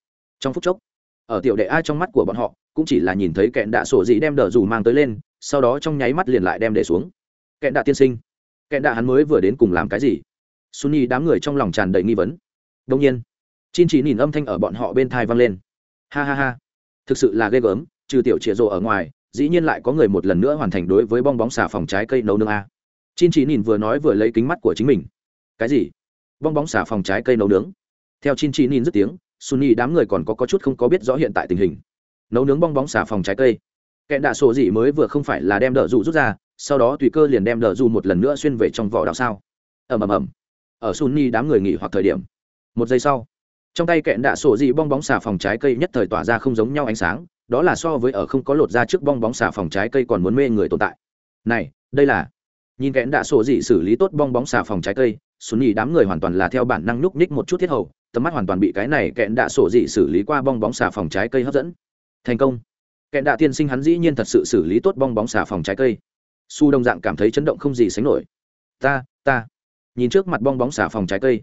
Trong phút chốc, ở tiểu đệ ai trong mắt của bọn họ, cũng chỉ là nhìn thấy kẽn đạ sổ gì đem đờ dù mang tới lên sau đó trong nháy mắt liền lại đem để xuống. Kẹn đạ tiên sinh kẹn đạ hắn mới vừa đến cùng làm cái gì? Sunny đám người trong lòng tràn đầy nghi vấn. Đông nhiên chin chỉ nhìn âm thanh ở bọn họ bên thai vang lên. Ha ha ha thực sự là ghê gớm trừ tiểu chĩa rộ ở ngoài dĩ nhiên lại có người một lần nữa hoàn thành đối với bong bóng xà phòng trái cây nấu nướng a. Chin chỉ nhìn vừa nói vừa lấy kính mắt của chính mình. Cái gì? Bong bóng xà phòng trái cây nấu nướng? Theo chin chỉ nhìn dứt tiếng sunny đám người còn có, có chút không có biết rõ hiện tại tình hình. Nấu nướng bong bóng xà phòng trái cây kẹn đạ sổ gì mới vừa không phải là đem đờ dù rút ra, sau đó tùy cơ liền đem đờ dù một lần nữa xuyên về trong vỏ đạo sao? Ầm ầm ầm. Ở sunni đám người nghỉ hoặc thời điểm, một giây sau, trong tay kẹn đạ sổ dị bong bóng xà phòng trái cây nhất thời tỏa ra không giống nhau ánh sáng, đó là so với ở không có lột ra trước bong bóng xà phòng trái cây còn muốn mê người tồn tại. Này, đây là, nhìn kẽn đạ sổ dị xử lý tốt bong bóng xà phòng trái cây sunni đám người hoàn toàn là theo bản năng núp ních một chút thiết hầu, tầm mắt hoàn toàn bị cái này kẽn đạ sổ dị xử lý qua bong bóng xà phòng trái cây hấp dẫn. Thành công kẹn đạ tiên sinh hắn dĩ nhiên thật sự xử lý tốt bong bóng xà phòng trái cây. Su đông dạng cảm thấy chấn động không gì sánh nổi. Ta ta. Nhìn trước mặt bong bóng xà phòng trái cây.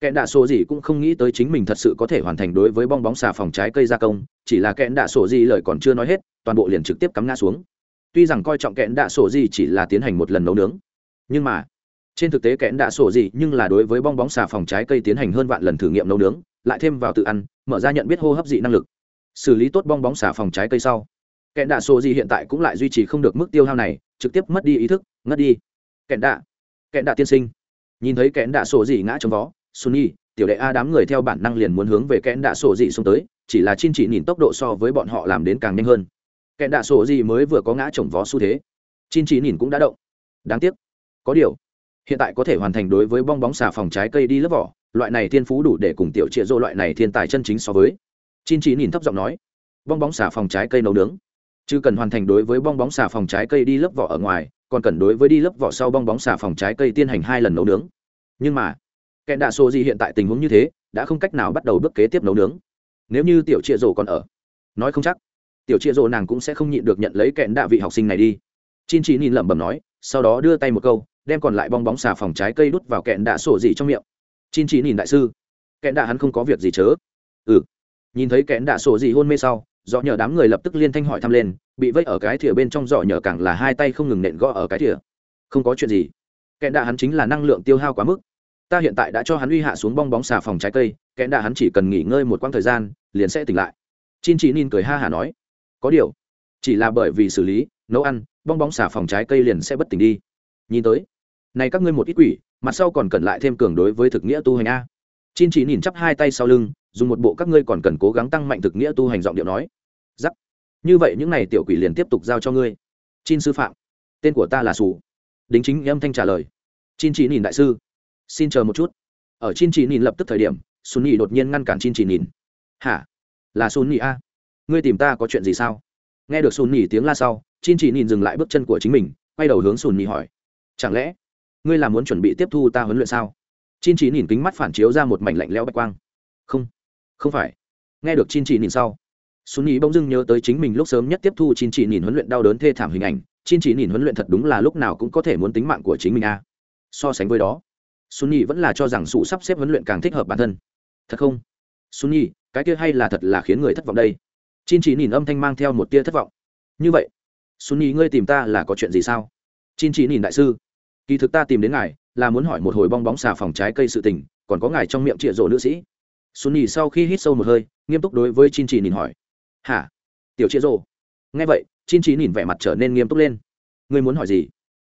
Kẽn đạ sổ gì cũng không nghĩ tới chính mình thật sự có thể hoàn thành đối với bong bóng xà phòng trái cây gia công, chỉ là kẽn đạ sổ gì lời còn chưa nói hết, toàn bộ liền trực tiếp cắm ngã xuống. Tuy rằng coi trọng kẽn đạ sổ gì chỉ là tiến hành một lần nấu nướng, nhưng mà, trên thực tế kẽn đạ sổ gì nhưng là đối với bong bóng xà phòng trái cây tiến hành hơn vạn lần thử nghiệm nấu nướng, lại thêm vào tự ăn, mở ra nhận biết hô hấp dị năng lực. Xử lý tốt bong bóng xà phòng trái cây sau kẹn đạ sổ gì hiện tại cũng lại duy trì không được mức tiêu hao này, trực tiếp mất đi ý thức, ngất đi. Kẹn đạ kẹn đạ tiên sinh. Nhìn thấy kẽn đạ sổ dị ngã trong vó, sunny, tiểu đệ a đám người theo bản năng liền muốn hướng về kẽn đạ sổ dị xuống tới, chỉ là chin chỉ nhìn tốc độ so với bọn họ làm đến càng nhanh hơn. Kẽn đạ sổ dị mới vừa có ngã trồng vó xu thế. Chin chỉ nhìn cũng đã động. Đáng tiếc, có điều, hiện tại có thể hoàn thành đối với bong bóng xà phòng trái cây đi lớp vỏ, loại này thiên phú đủ để cùng tiểu trịa dô loại này thiên tài chân chính so với. Chin chỉ nhìn thấp giọng nói, bong bóng xà phòng trái cây nấu nướng chứ cần hoàn thành đối với bong bóng xà phòng trái cây đi lớp vỏ ở ngoài, còn cần đối với đi lớp vỏ sau bong bóng xà phòng trái cây tiến hành hai lần nấu nướng. Nhưng mà kẹn đạ sô gì hiện tại tình huống như thế, đã không cách nào bắt đầu bước kế tiếp nấu nướng. Nếu như tiểu trịa rổ còn ở, nói không chắc. Tiểu trịa rổ nàng cũng sẽ không nhịn được nhận lấy kẹn đạ vị học sinh này đi. Chin chỉ nhìn lẩm bẩm nói, sau đó đưa tay một câu, đem còn lại bong bóng xà phòng trái cây đút vào kẹn đạ sổ gì trong miệng. Chin chỉ nhìn đại sư kẹn đạ hắn không có việc gì chớ. Ừ. Nhìn thấy kẹn đạ sổ gì hôn mê sau dọ nhờ đám người lập tức liên thanh hỏi thăm lên, bị vây ở cái thìa bên trong dọ nhờ càng là hai tay không ngừng nện gõ ở cái thìa. Không có chuyện gì. Kẹn đạ hắn chính là năng lượng tiêu hao quá mức. Ta hiện tại đã cho hắn uy hạ xuống bong bóng xà phòng trái cây kẽn đạ hắn chỉ cần nghỉ ngơi một quãng thời gian, liền sẽ tỉnh lại. Chin chỉ nin cười ha hả nói, có điều, chỉ là bởi vì xử lý, nấu ăn, bong bóng xà phòng trái cây liền sẽ bất tỉnh đi. Nhìn tới, này các ngươi một ít quỷ, mặt sau còn cần lại thêm cường đối với thực nghĩa tu hành a. Chin chỉ nhìn chắp hai tay sau lưng dùng một bộ các ngươi còn cần cố gắng tăng mạnh thực nghĩa tu hành giọng điệu nói. Giắc. Như vậy những n à y tiểu quỷ liền tiếp tục giao cho ngươi. Chin sư phạm. Tên của ta là sù đính chính âm thanh trả lời. Chin chỉ nhìn đại sư. Xin chờ một chút. Ở chin chỉ nhìn lập tức thời điểm sùn nhị đột nhiên ngăn cản chin chỉ nhìn. Hả? Là sùn nhị a? Ngươi tìm ta có chuyện gì sao? Nghe được sùn nhị tiếng la sau, chin chỉ nhìn dừng lại bước chân của chính mình, quay đầu hướng sùn nhị hỏi. Chẳng lẽ, ngươi là muốn chuẩn bị tiếp thu ta huấn luyện sao? Chin chỉ nhìn kính mắt phản chiếu ra một mảnh lạnh lẽo bạch quang. Không không phải. Nghe được chin chỉ nhìn sau xuân ý bỗng dưng nhớ tới chính mình lúc sớm nhất tiếp thu chin chỉ nhìn huấn luyện đau đớn thê thảm hình ảnh. Chin chỉ nhìn huấn luyện thật đúng là lúc nào cũng có thể muốn tính mạng của chính mình a so sánh với đó xuân ý vẫn là cho rằng sự sắp xếp huấn luyện càng thích hợp bản thân. Thật không? Xuân ý cái kia hay là thật là khiến người thất vọng đây? Chin chỉ nhìn âm thanh mang theo một tia thất vọng. Như vậy xuân ý ngươi tìm ta là có chuyện gì sao? Chin chỉ nhìn đại sư, kỳ thực ta tìm đến ngài là muốn hỏi một hồi bong bóng xà phòng trái cây sự tình, còn có ngài trong miệng trịa rộ nữ sĩ xuân nhì sau khi hít sâu một hơi, nghiêm túc đối với chin chỉ nhìn hỏi. Hả? Tiểu chia rộ nghe vậy, chin chỉ nhìn vẻ mặt trở nên nghiêm túc lên. Ngươi muốn hỏi gì?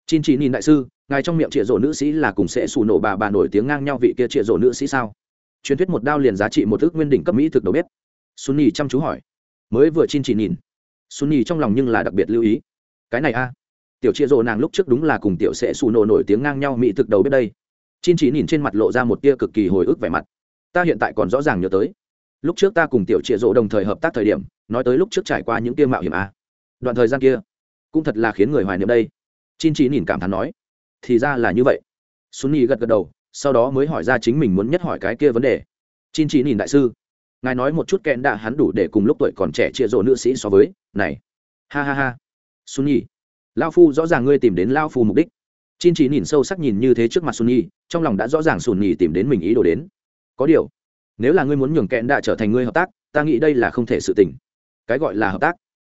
Chin chỉ nhìn đại sư, ngài trong miệng trịa rổ nữ sĩ là cùng sẽ sủ nổ bà bà nổi tiếng ngang nhau vị kia trịa rổ nữ sĩ sao? Truyền thuyết một đao liền giá trị một ước nguyên đỉnh cấp mỹ thực đầu bếp. Sunny chăm chú hỏi. Mới vừa chin chỉ nhìn sunny trong lòng nhưng là đặc biệt lưu ý. Cái này a. Tiểu chia rổ nàng lúc trước đúng là cùng tiểu sẽ sủ nổ nổi tiếng ngang nhau mỹ thực đầu bếp đây. Chin chỉ nhìn trên mặt lộ ra một tia cực kỳ hồi ức vẻ mặt ta hiện tại còn rõ ràng nhớ tới. Lúc trước ta cùng tiểu chia rỗ đồng thời hợp tác thời điểm, nói tới lúc trước trải qua những tia mạo hiểm a. Đoạn thời gian kia, cũng thật là khiến người hoài niệm đây. Chin chỉ nhìn cảm thán nói, thì ra là như vậy. Xuân nhi gật gật đầu, sau đó mới hỏi ra chính mình muốn nhất hỏi cái kia vấn đề. Chin chỉ nhìn đại sư, ngài nói một chút kẽn đã hắn đủ để cùng lúc tuổi còn trẻ chia rộ nữ sĩ so với, này. Ha ha ha. Xuân nhi lao phu rõ ràng ngươi tìm đến lao phu mục đích. Chin chỉ nhìn sâu sắc nhìn như thế trước mặt xuân nhi trong lòng đã rõ ràng sùn nhì tìm đến mình ý đồ đến có điều nếu là ngươi muốn nhường kẽn đã trở thành ngươi hợp tác ta nghĩ đây là không thể sự tình cái gọi là hợp tác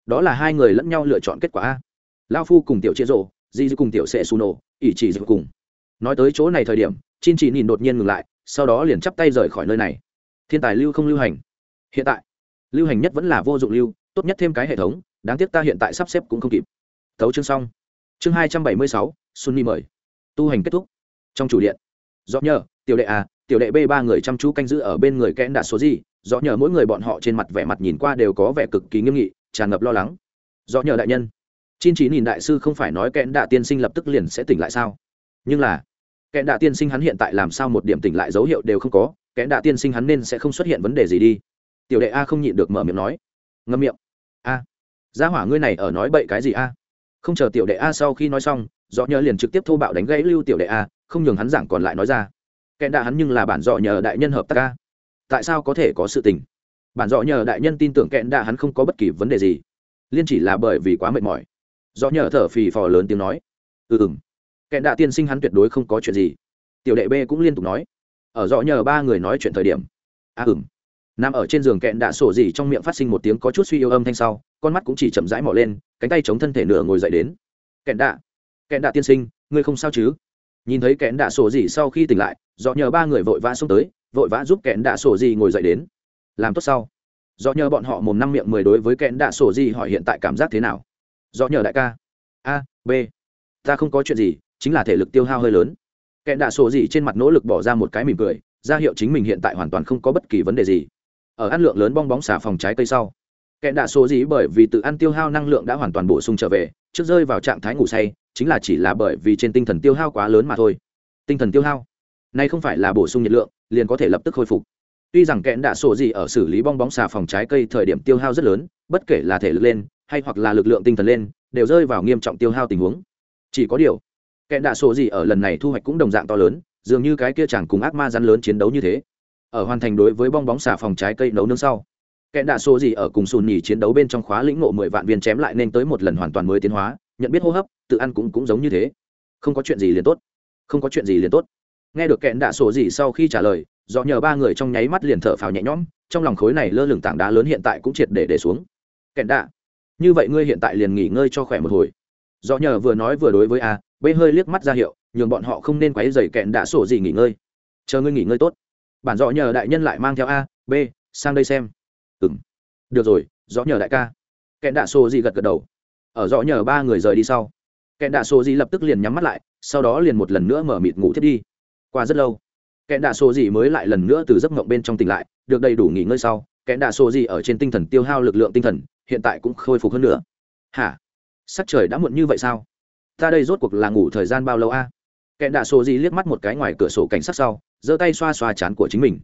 đó là hai người lẫn nhau lựa chọn kết quả a lao phu cùng tiểu chia rộ di dư cùng tiểu sệ xù nổ ỷ chỉ dư cùng nói tới chỗ này thời điểm chin chỉ nhìn đột nhiên ngừng lại sau đó liền chắp tay rời khỏi nơi này thiên tài lưu không lưu hành hiện tại lưu hành nhất vẫn là vô dụng lưu tốt nhất thêm cái hệ thống đáng tiếc ta hiện tại sắp xếp cũng không kịp Tấu chương xong. Chương hai trăm bảy mươi sáu, Sunni mời. Tu hành kết thúc. Trong chủ điện. Rõ nhờ, tiểu đệ à tiểu đệ B ba người chăm chú canh giữ ở bên người kẽn đạ số gì, rõ nhờ mỗi người bọn họ trên mặt vẻ mặt nhìn qua đều có vẻ cực kỳ nghiêm nghị, tràn ngập lo lắng. Rõ nhờ đại nhân. chín chỉ nhìn đại sư không phải nói kẽn đạ tiên sinh lập tức liền sẽ tỉnh lại sao? Nhưng là, kẽn đạ tiên sinh hắn hiện tại làm sao một điểm tỉnh lại dấu hiệu đều không có, kẽn đạ tiên sinh hắn nên sẽ không xuất hiện vấn đề gì đi. Tiểu đệ A không nhịn được mở miệng nói. Ngậm miệng. A. Gia hỏa ngươi này ở nói bậy cái gì a? không chờ tiểu đệ a sau khi nói xong do nhờ liền trực tiếp thô bạo đánh gãy lưu tiểu đệ a không nhường hắn giảng còn lại nói ra kẹn đạ hắn nhưng là bản dọ nhờ đại nhân hợp tác a tại sao có thể có sự tình? Bản dọ nhờ đại nhân tin tưởng kẹn đạ hắn không có bất kỳ vấn đề gì. Liên chỉ là bởi vì quá mệt mỏi. Dọ nhờ thở phì phò lớn tiếng nói. Ừ ừng kẹn đạ tiên sinh hắn tuyệt đối không có chuyện gì. Tiểu đệ b cũng liên tục nói. Ở dọ nhờ ba người nói chuyện thời điểm. A à, ừng nằm ở trên giường kẹn đạ sổ gì trong miệng phát sinh một tiếng có chút suy yêu âm thanh sau con mắt cũng chỉ chậm rãi mỏ lên cánh tay chống thân thể nửa ngồi dậy đến. Kẹn đạ. Kẹn đạ tiên sinh ngươi không sao chứ? Nhìn thấy kẽn đạ sổ gì sau khi tỉnh lại do nhờ ba người vội vã xông tới, vội vã giúp kẹn đạ sổ gì ngồi dậy đến. Làm tốt sau. Do nhờ bọn họ mồm năm miệng mười đối với kẹn đạ sổ gì hỏi hiện tại cảm giác thế nào? Do nhờ đại ca. A, b. Ta không có chuyện gì, chính là thể lực tiêu hao hơi lớn. Kẹn đạ sổ gì trên mặt nỗ lực bỏ ra một cái mỉm cười, ra hiệu chính mình hiện tại hoàn toàn không có bất kỳ vấn đề gì. Ở ăn lượng lớn bong bóng xà phòng trái cây sau kẽn đạ sổ gì bởi vì tự ăn tiêu hao năng lượng đã hoàn toàn bổ sung trở về, trước rơi vào trạng thái ngủ say, chính là chỉ là bởi vì trên tinh thần tiêu hao quá lớn mà thôi. Tinh thần tiêu hao nay không phải là bổ sung nhiệt lượng, liền có thể lập tức khôi phục. Tuy rằng kẽn đạ sổ gì ở xử lý bong bóng xà phòng trái cây thời điểm tiêu hao rất lớn, bất kể là thể lực lên, hay hoặc là lực lượng tinh thần lên, đều rơi vào nghiêm trọng tiêu hao tình huống. Chỉ có điều, kẽn đạ sổ gì ở lần này thu hoạch cũng đồng dạng to lớn, dường như cái kia chẳng cùng ác ma rắn lớn chiến đấu như thế. Ở hoàn thành đối với bong bóng xà phòng trái cây nấu nướng sau, kẽn đạ số gì ở cùng sùn nhì chiến đấu bên trong khóa lĩnh ngộ mười vạn viên chém lại nên tới một lần hoàn toàn mới tiến hóa, nhận biết hô hấp, tự ăn cũng cũng giống như thế. Không có chuyện gì liền tốt. Không có chuyện gì liền tốt nghe được kẹn đạ sổ gì sau khi trả lời, do nhờ ba người trong nháy mắt liền thở phào nhẹ nhõm, trong lòng khối này lơ lửng tảng đá lớn hiện tại cũng triệt để để xuống. Kẹn đạ, như vậy ngươi hiện tại liền nghỉ ngơi cho khỏe một hồi. Do nhờ vừa nói vừa đối với a, b hơi liếc mắt ra hiệu, nhường bọn họ không nên quấy dày kẹn đạ sổ gì nghỉ ngơi. Chờ ngươi nghỉ ngơi tốt. Bản dọ nhờ đại nhân lại mang theo a, b, sang đây xem. Ừng được rồi rõ nhờ đại ca. Kẹn đạ sổ gì gật gật đầu. Ở rõ nhờ ba người rời đi sau, kẹn đạ sổ gì lập tức liền nhắm mắt lại, sau đó liền một lần nữa mở mịt ngủ thiết đi qua rất lâu. Kẹn đạ sổ gì mới lại lần nữa từ giấc mộng bên trong tỉnh lại, được đầy đủ nghỉ ngơi sau, kẹn đạ sổ gì ở trên tinh thần tiêu hao lực lượng tinh thần, hiện tại cũng khôi phục hơn nữa. Hả? Sắc trời đã muộn như vậy sao? Ta đây rốt cuộc là ngủ thời gian bao lâu a? À? kẹn đạ sổ gì liếc mắt một cái ngoài cửa sổ cảnh sát sau, giơ tay xoa xoa chán của chính mình.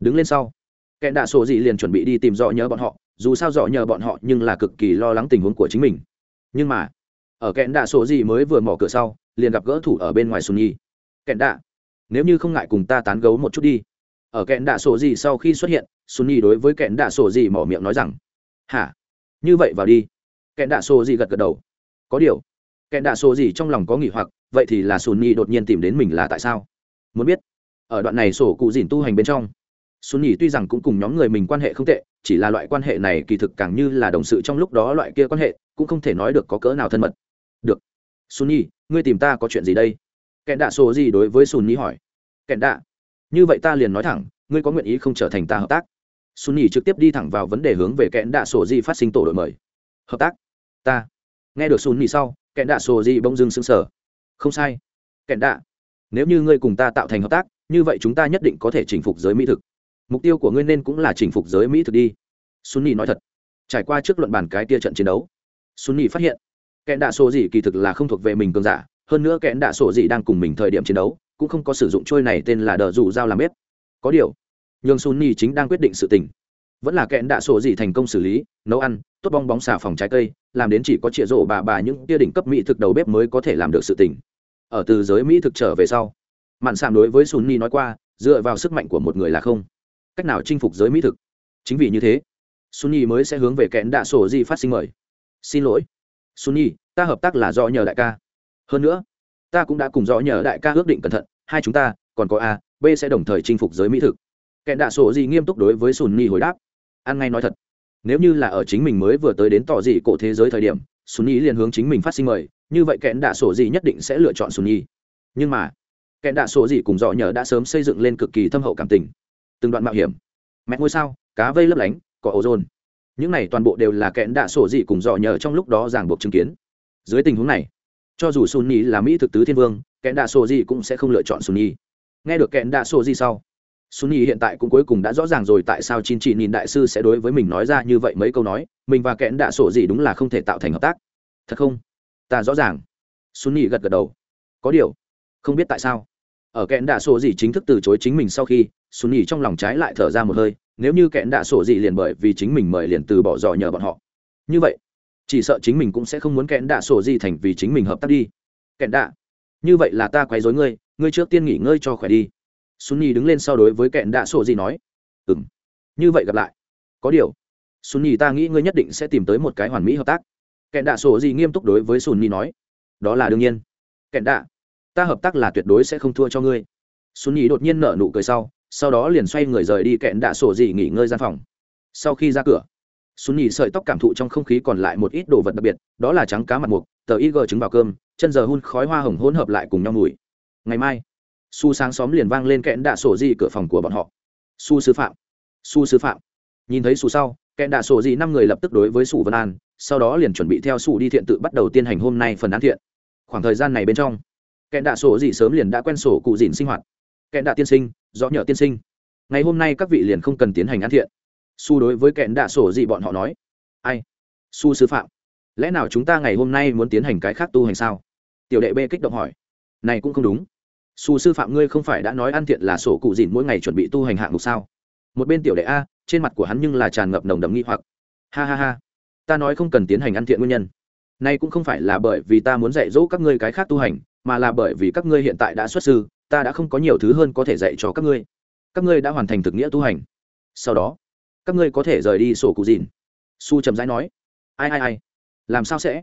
Đứng lên sau. Kẹn đạ sổ gì liền chuẩn bị đi tìm dọ nhớ bọn họ, dù sao dọ nhờ bọn họ nhưng là cực kỳ lo lắng tình huống của chính mình. Nhưng mà, ở kẹn đạ sổ gì mới vừa mở cửa sau, liền gặp gỡ thủ ở bên ngoài sunny. Kẹn đạ nếu như không ngại cùng ta tán gấu một chút đi. Ở kẹn đạ sổ gì sau khi xuất hiện, sunny đối với kẹn đạ sổ gì mỏ miệng nói rằng, hả? Như vậy vào đi. Kẹn đạ sổ gì gật gật đầu. Có điều, kẹn đạ sổ gì trong lòng có nghỉ hoặc, vậy thì là sunny đột nhiên tìm đến mình là tại sao? Muốn biết, ở đoạn này sổ cụ dìn tu hành bên trong, sunny tuy rằng cũng cùng nhóm người mình quan hệ không tệ, chỉ là loại quan hệ này kỳ thực càng như là đồng sự trong lúc đó loại kia quan hệ, cũng không thể nói được có cỡ nào thân mật. Được. Sunny, ngươi tìm ta có chuyện gì đây? Kẹn đạ sổ gì đối với sunny hỏi. Kẹn đạ, như vậy ta liền nói thẳng, ngươi có nguyện ý không trở thành ta hợp tác? Sunny trực tiếp đi thẳng vào vấn đề hướng về kẹn đạ sổ gì phát sinh tổ đội mời. Hợp tác? Ta. Nghe được sunny sau, kẹn đạ sổ gì bỗng dưng sững sờ. Không sai. Kẹn đạ, nếu như ngươi cùng ta tạo thành hợp tác, như vậy chúng ta nhất định có thể chinh phục giới mỹ thực. Mục tiêu của ngươi nên cũng là chinh phục giới mỹ thực đi. Sunny nói thật. Trải qua trước luận bàn cái tia trận chiến đấu, sunny phát hiện kẻ đạ sổ gì kỳ thực là không thuộc về mình cường giả hơn nữa kẽn đạ sổ gì đang cùng mình thời điểm chiến đấu, cũng không có sử dụng trôi này tên là đờ dù dao làm bếp. Có điều nhưng sunni chính đang quyết định sự tình. Vẫn là kẽn đạ sổ gì thành công xử lý, nấu ăn, tốt bong bóng xà phòng trái cây, làm đến chỉ có trịa rổ bà bà những tia đỉnh cấp mỹ thực đầu bếp mới có thể làm được sự tình. Ở từ giới mỹ thực trở về sau, mạn sạm đối với sunni nói qua, dựa vào sức mạnh của một người là không. Cách nào chinh phục giới mỹ thực? Chính vì như thế sunni mới sẽ hướng về kẽn đạ sổ gì phát sinh mời. Xin lỗi. Sunni ta hợp tác là do nhờ đại ca hơn nữa, ta cũng đã cùng rõ nhờ đại ca ước định cẩn thận, hai chúng ta, còn có a, b sẽ đồng thời chinh phục giới mỹ thực. Kẻ đạ sổ gì nghiêm túc đối với sunny hồi đáp. Ăn ngay nói thật, nếu như là ở chính mình mới vừa tới đến tỏ dị cổ thế giới thời điểm sunny liền hướng chính mình phát sinh mời, như vậy kẻ đạ sổ gì nhất định sẽ lựa chọn sunny nhưng mà, kẻ đạ sổ gì cùng dọ nhờ đã sớm xây dựng lên cực kỳ thâm hậu cảm tình. Từng đoạn mạo hiểm. Mẹ ngôi sao, cá vây lấp lánh, có ozone. Những này toàn bộ đều là kẽn đạ sổ dị cùng dò nhờ trong lúc đó ràng buộc chứng kiến. Dưới tình huống này cho dù sunni là mỹ thực tứ thiên vương kẽn đạ sổ gì cũng sẽ không lựa chọn sunni. Nghe được kẽn đạ sổ gì sau, sunni hiện tại cũng cuối cùng đã rõ ràng rồi tại sao chín chị nhìn đại sư sẽ đối với mình nói ra như vậy mấy câu nói, mình và kẽn đạ sổ gì đúng là không thể tạo thành hợp tác. Thật không? Ta rõ ràng. Sunni gật gật đầu. Có điều, không biết tại sao, ở kẽn đạ sổ gì chính thức từ chối chính mình sau khi, sunni trong lòng trái lại thở ra một hơi, nếu như kẽn đạ sổ gì liền bởi vì chính mình mời liền từ bỏ dò nhờ bọn họ. Như vậy chỉ sợ chính mình cũng sẽ không muốn kẽn đạ sổ gì thành vì chính mình hợp tác đi. Kẽn đạ, như vậy là ta quấy dối ngươi ngươi trước tiên nghỉ ngơi cho khỏe đi. Sunny đứng lên sau đối với kẽn đạ sổ gì nói. Ừ m như vậy gặp lại. Có điều, sunny ta nghĩ ngươi nhất định sẽ tìm tới một cái hoàn mỹ hợp tác. Kẽn đạ sổ gì nghiêm túc đối với sunny nói. Đó là đương nhiên. Kẽn đạ, ta hợp tác là tuyệt đối sẽ không thua cho ngươi. Sunny đột nhiên nở nụ cười sau sau đó liền xoay người rời đi kẹn đạ sổ gì nghỉ ngơi gian phòng. Sau khi ra cửa xuân nhì sợi tóc cảm thụ trong không khí còn lại một ít đồ vật đặc biệt, đó là trắng cá mặt mục, tờ y gờ trứng vào cơm, chân giờ hun khói hoa hồng hỗn hợp lại cùng nhau mùi. Ngày mai, su sáng xóm liền vang lên kẹn đạ sổ gì cửa phòng của bọn họ. Su sư phạm, su sư phạm. Nhìn thấy su sau kẹn đạ sổ gì năm người lập tức đối với su vân an, sau đó liền chuẩn bị theo su đi thiện tự bắt đầu tiến hành hôm nay phần án thiện. Khoảng thời gian này bên trong kẹn đạ sổ gì sớm liền đã quen sổ cụ dìn sinh hoạt. Kẹn đạ tiên sinh rõ nhờ tiên sinh. Ngày hôm nay các vị liền không cần tiến hành án thiện su đối với kẹn đạ sổ gì bọn họ nói. Ai? Su sư phạm, lẽ nào chúng ta ngày hôm nay muốn tiến hành cái khác tu hành sao? Tiểu đệ b kích động hỏi. Này cũng không đúng. Su sư phạm ngươi không phải đã nói ăn thiện là sổ cụ dìn mỗi ngày chuẩn bị tu hành hạng mục sao? Một bên tiểu đệ a, trên mặt của hắn nhưng là tràn ngập nồng đậm nghi hoặc. Ha ha ha. Ta nói không cần tiến hành ăn thiện nguyên nhân. Nay cũng không phải là bởi vì ta muốn dạy dỗ các ngươi cái khác tu hành, mà là bởi vì các ngươi hiện tại đã xuất sư, ta đã không có nhiều thứ hơn có thể dạy cho các ngươi. Các ngươi đã hoàn thành thực nghĩa tu hành. Sau đó các ngươi có thể rời đi sổ cụ dìn. Su chậm rãi nói. Ai ai ai? Làm sao sẽ?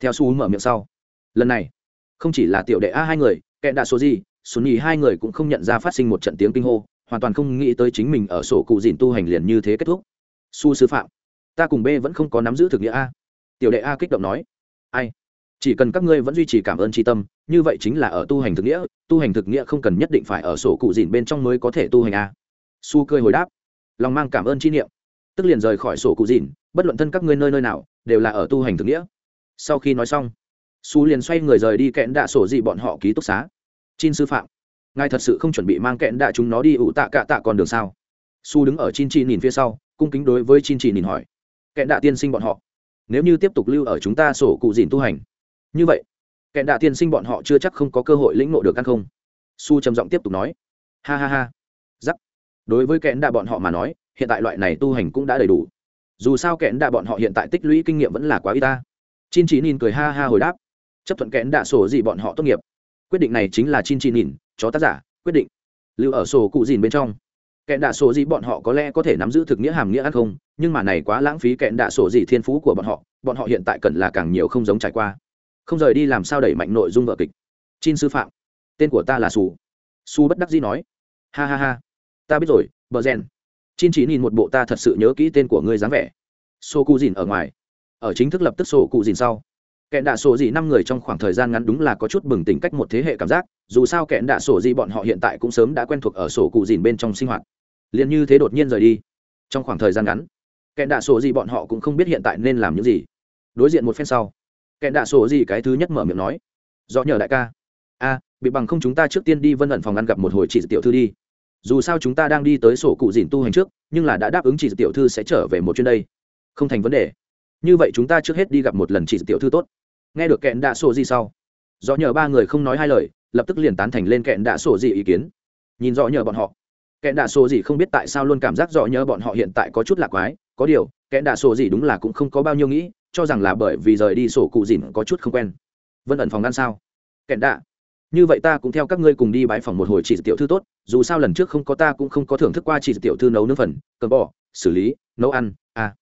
Theo su mở miệng sau. Lần này, không chỉ là tiểu đệ a hai người, kẻ đạ số gì, Su nhì hai người cũng không nhận ra phát sinh một trận tiếng kinh hô, hoàn toàn không nghĩ tới chính mình ở sổ cụ dìn tu hành liền như thế kết thúc. Su sư phạm, ta cùng b vẫn không có nắm giữ thực nghĩa a. Tiểu đệ a kích động nói. Ai? Chỉ cần các ngươi vẫn duy trì cảm ơn tri tâm, như vậy chính là ở tu hành thực nghĩa, tu hành thực nghĩa không cần nhất định phải ở sổ cụ dìn bên trong mới có thể tu hành a. Su cười hồi đáp lòng mang cảm ơn chi niệm. Tức liền rời khỏi sổ cụ dìn bất luận thân các ngươi nơi nơi nào, đều là ở tu hành thực nghĩa. Sau khi nói xong su liền xoay người rời đi kẽn đạ sổ dị bọn họ ký túc xá. Chin sư phạm, ngài thật sự không chuẩn bị mang kẽn đạ chúng nó đi ủ tạ cạ tạ còn đường sao? Su đứng ở chin chi nhìn phía sau, cung kính đối với chin chi nhìn hỏi. Kẽn đạ tiên sinh bọn họ, nếu như tiếp tục lưu ở chúng ta sổ cụ dìn tu hành, như vậy, kẽn đạ tiên sinh bọn họ chưa chắc không có cơ hội lĩnh ngộ được ăn không? Su trầm giọng tiếp tục nói. Ha ha ha đối với kẽn đạ bọn họ mà nói, hiện tại loại này tu hành cũng đã đầy đủ. Dù sao kẽn đạ bọn họ hiện tại tích lũy kinh nghiệm vẫn là quá y ta. Chin chỉ nhìn cười ha ha hồi đáp. Chấp thuận kẽn đạ sổ gì bọn họ tốt nghiệp. Quyết định này chính là chin chỉ nhìn chó tác giả, quyết định. Lưu ở sổ cụ dìn bên trong. Kẽn đạ sổ gì bọn họ có lẽ có thể nắm giữ thực nghĩa hàm nghĩa ăn không, nhưng mà này quá lãng phí kẽn đạ sổ gì thiên phú của bọn họ bọn họ hiện tại cần là càng nhiều không giống trải qua. Không rời đi làm sao đẩy mạnh nội dung vợ kịch. Chin sư phạm, tên của ta là xù xù bất đắc dĩ nói. Ha ha ha ta biết rồi, bờ rèn. Chin chỉ nhìn một bộ ta thật sự nhớ kỹ tên của ngươi dáng vẻ. Sô cụ dìn ở ngoài. Ở chính thức lập tức sổ cụ dìn sau. Kẹn đạ sổ dị năm người trong khoảng thời gian ngắn đúng là có chút bừng tỉnh cách một thế hệ cảm giác, dù sao kẹn đạ sổ dị bọn họ hiện tại cũng sớm đã quen thuộc ở sổ cụ dìn bên trong sinh hoạt. Liền như thế đột nhiên rời đi. Trong khoảng thời gian ngắn kẹn đạ sổ dị bọn họ cũng không biết hiện tại nên làm những gì. Đối diện một phen sau kẹn đạ sổ dị cái thứ nhất mở miệng nói do nhờ đại ca. A, bị bằng không chúng ta trước tiên đi vân ẩn phòng ăn gặp một hồi chị tiểu thư đi dù sao chúng ta đang đi tới sổ cụ dìn tu hành trước, nhưng là đã đáp ứng chị tiểu thư sẽ trở về một chuyến đây. Không thành vấn đề. Như vậy chúng ta trước hết đi gặp một lần chị tiểu thư tốt. Nghe được kẹn đạ sổ gì sau? Do nhờ ba người không nói hai lời, lập tức liền tán thành lên kẹn đạ sổ gì ý kiến. Nhìn rõ nhờ bọn họ. Kẹn đạ sổ gì không biết tại sao luôn cảm giác rõ nhờ bọn họ hiện tại có chút lạc quái, có điều, kẹn đạ sổ gì đúng là cũng không có bao nhiêu nghĩ, cho rằng là bởi vì rời đi sổ cụ dìn có chút không quen. Vân ẩn phòng ngăn sao? Kẹn đạ như vậy ta cũng theo các ngươi cùng đi bãi phòng một hồi chỉ tiểu thư tốt, dù sao lần trước không có ta cũng không có thưởng thức qua chỉ tiểu thư nấu nướng phần cờ bỏ xử lý, nấu ăn à.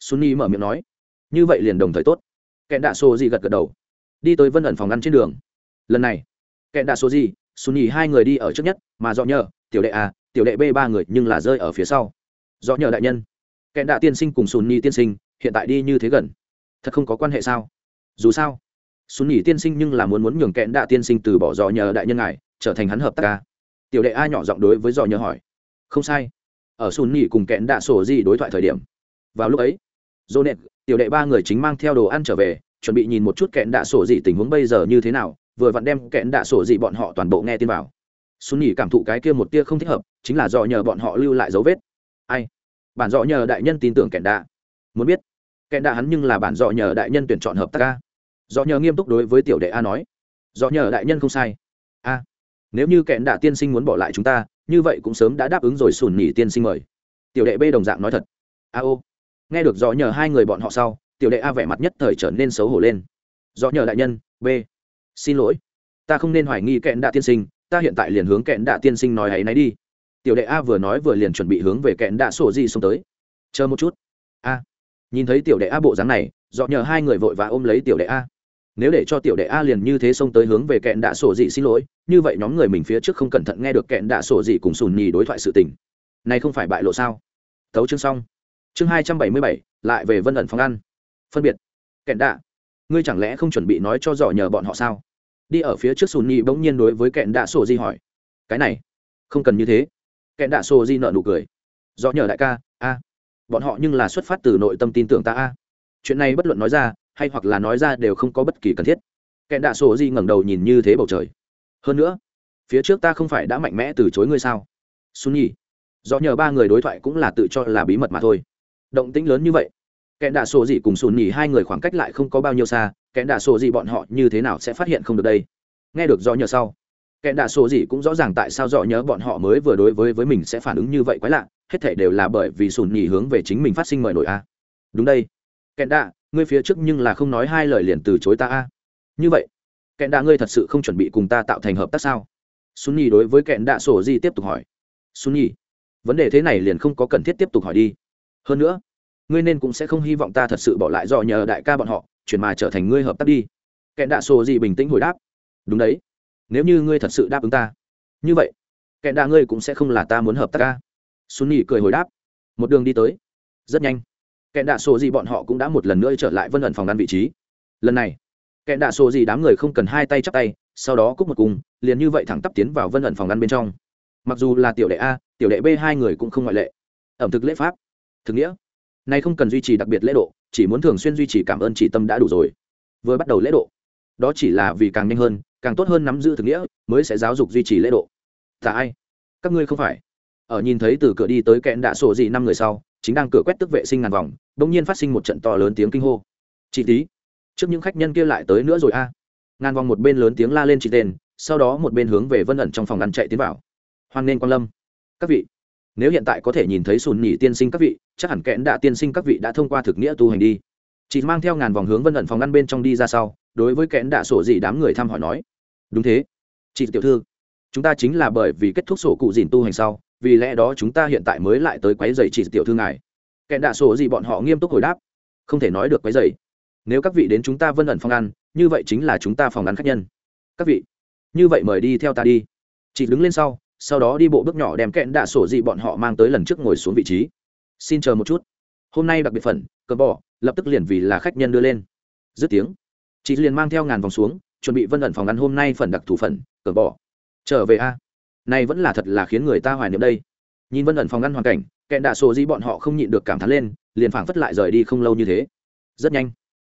Sunny mở miệng nói. Như vậy liền đồng thời tốt. Kẹn đạ sô gì gật gật đầu. Đi tới vân ẩn phòng ăn trên đường. Lần này, kẹn đạ sô gì sunny hai người đi ở trước nhất, mà dọ nhờ, tiểu đệ a, tiểu đệ b ba người nhưng là rơi ở phía sau. Dọ nhờ đại nhân. Kẹn đạ tiên sinh cùng sunny tiên sinh, hiện tại đi như thế gần. Thật không có quan hệ sao? Dù sao xuân nhỉ tiên sinh nhưng là muốn muốn nhường kẽn đạ tiên sinh từ bỏ dò nhờ đại nhân ngài, trở thành hắn hợp tác ca. Tiểu đệ a nhỏ giọng đối với dò nhờ hỏi. Không sai. Ở xuân nhỉ cùng kẽn đạ sổ gì đối thoại thời điểm. Vào lúc ấy, dô nện, tiểu đệ ba người chính mang theo đồ ăn trở về, chuẩn bị nhìn một chút kẽn đạ sổ gì tình huống bây giờ như thế nào, vừa vặn đem kẽn đạ sổ gì bọn họ toàn bộ nghe tin vào. Xuân nhỉ cảm thụ cái kia một tia không thích hợp, chính là dò nhờ bọn họ lưu lại dấu vết. Ai? Bản dò nhờ đại nhân tin tưởng kẽn đạ. Muốn biết kẽn đạ hắn nhưng là bản dò nhờ đại nhân tuyển chọn hợp tác ca do nhờ nghiêm túc đối với tiểu đệ a nói. Do nhờ đại nhân không sai. A, nếu như kẹn đạ tiên sinh muốn bỏ lại chúng ta, như vậy cũng sớm đã đáp ứng rồi sùn nhỉ tiên sinh mời. Tiểu đệ b đồng dạng nói thật. A ô, nghe được do nhờ hai người bọn họ sau, tiểu đệ a vẻ mặt nhất thời trở nên xấu hổ lên. Do nhờ đại nhân, b, xin lỗi. Ta không nên hoài nghi kẹn đạ tiên sinh, ta hiện tại liền hướng kẹn đạ tiên sinh nói hãy náy đi. Tiểu đệ a vừa nói vừa liền chuẩn bị hướng về kẹn đạ sổ di xông tới. Chờ một chút. A, nhìn thấy tiểu đệ a bộ dáng này dọ nhờ hai người vội và ôm lấy tiểu đệ a nếu để cho tiểu đệ a liền như thế xông tới hướng về kẹn đạ sổ dị xin lỗi, như vậy nhóm người mình phía trước không cẩn thận nghe được kẹn đạ sổ dị cùng sùn nhì đối thoại sự tình. Này không phải bại lộ sao? Thấu chương xong. Chương hai trăm bảy mươi bảy, lại về vân ẩn phòng ăn. Phân biệt. Kẹn đạ, ngươi chẳng lẽ không chuẩn bị nói cho dò nhờ bọn họ sao? Đi ở phía trước sùn nhì bỗng nhiên đối với kẹn đạ sổ dị hỏi. Cái này, không cần như thế. Kẹn đạ sổ dị nợ nụ cười. Dò nhờ đại ca, a, bọn họ nhưng là xuất phát từ nội tâm tin tưởng ta a. Chuyện này bất luận nói ra hay hoặc là nói ra đều không có bất kỳ cần thiết. Kẻ đạ sổ di ngẩng đầu nhìn như thế bầu trời. Hơn nữa, phía trước ta không phải đã mạnh mẽ từ chối ngươi sao? Xuân nhi do nhờ ba người đối thoại cũng là tự cho là bí mật mà thôi. Động tĩnh lớn như vậy, kẻ đạ sổ gì cùng xuân nhi hai người khoảng cách lại không có bao nhiêu xa, kẻ đạ sổ gì bọn họ như thế nào sẽ phát hiện không được đây? Nghe được do nhờ sau, kẻ đạ sổ gì cũng rõ ràng tại sao do nhớ bọn họ mới vừa đối với với mình sẽ phản ứng như vậy quái lạ, hết thể đều là bởi vì sùn nhì hướng về chính mình phát sinh mời nổi a. Đúng đây kẹn đạ ngươi phía trước nhưng là không nói hai lời liền từ chối ta a. Như vậy, kẹn đạ ngươi thật sự không chuẩn bị cùng ta tạo thành hợp tác sao? Sunny đối với kẹn đạ sổ di tiếp tục hỏi. Sunny vấn đề thế này liền không có cần thiết tiếp tục hỏi đi. Hơn nữa, ngươi nên cũng sẽ không hy vọng ta thật sự bỏ lại do nhờ đại ca bọn họ, chuyển mà trở thành ngươi hợp tác đi. Kẹn đạ sổ di bình tĩnh hồi đáp. Đúng đấy, nếu như ngươi thật sự đáp ứng ta, như vậy, kẹn đạ ngươi cũng sẽ không là ta muốn hợp tác ca sunny cười hồi đáp. Một đường đi tới. Rất nhanh kẻ đạ sổ gì bọn họ cũng đã một lần nữa trở lại vân ẩn phòng ăn vị trí. Lần này, kẻ đạ sổ gì đám người không cần hai tay chắp tay, sau đó cúc một cùng liền như vậy thẳng tắp tiến vào vân ẩn phòng ăn bên trong. Mặc dù là tiểu đệ a, tiểu đệ b hai người cũng không ngoại lệ. Ẩm thực lễ pháp, thực nghĩa. Nay không cần duy trì đặc biệt lễ độ, chỉ muốn thường xuyên duy trì cảm ơn chỉ tâm đã đủ rồi. Vừa bắt đầu lễ độ, đó chỉ là vì càng nhanh hơn, càng tốt hơn nắm giữ thực nghĩa, mới sẽ giáo dục duy trì lễ độ. Tại ai? Các ngươi không phải. Ở nhìn thấy từ cửa đi tới kẽn đạ sổ gì năm người sau chính đang cửa quét tức vệ sinh ngàn vòng, bỗng nhiên phát sinh một trận to lớn tiếng kinh hô. Chị tí, trước những khách nhân kia lại tới nữa rồi a. Ngàn vòng một bên lớn tiếng la lên chị tên, sau đó một bên hướng về vân ẩn trong phòng ăn chạy tiến vào. Hoan nghênh quan lâm. Các vị, nếu hiện tại có thể nhìn thấy sùn nhỉ tiên sinh các vị, chắc hẳn kẽn đã tiên sinh các vị đã thông qua thực nghĩa tu hành đi. Chị mang theo ngàn vòng hướng vân ẩn phòng ăn bên trong đi ra sau, đối với kẽn đã sổ gì đám người thăm hỏi nói, đúng thế, chị tiểu thư, chúng ta chính là bởi vì kết thúc sổ cụ dìn tu hành sau vì lẽ đó chúng ta hiện tại mới lại tới quấy dày chỉ tiểu thư ngài. Kẻ đạ sổ gì bọn họ nghiêm túc hồi đáp. Không thể nói được quấy dày nếu các vị đến chúng ta vân ẩn phòng ăn, như vậy chính là chúng ta phòng ăn khách nhân. Các vị, như vậy mời đi theo ta đi. Chị đứng lên sau sau đó đi bộ bước nhỏ đem kẹn đạ sổ gì bọn họ mang tới lần trước ngồi xuống vị trí. Xin chờ một chút. Hôm nay đặc biệt phần cờ bỏ lập tức liền vì là khách nhân đưa lên. Dứt tiếng, chị liền mang theo ngàn vòng xuống, chuẩn bị vân ẩn phòng ăn hôm nay phần đặc thù phần cờ bỏ trở về a này vẫn là thật là khiến người ta hoài niệm đây. Nhìn vân ẩn phòng ngăn hoàn cảnh, kẹn đạ sổ di bọn họ không nhịn được cảm thán lên, liền phảng phất lại rời đi không lâu như thế. Rất nhanh,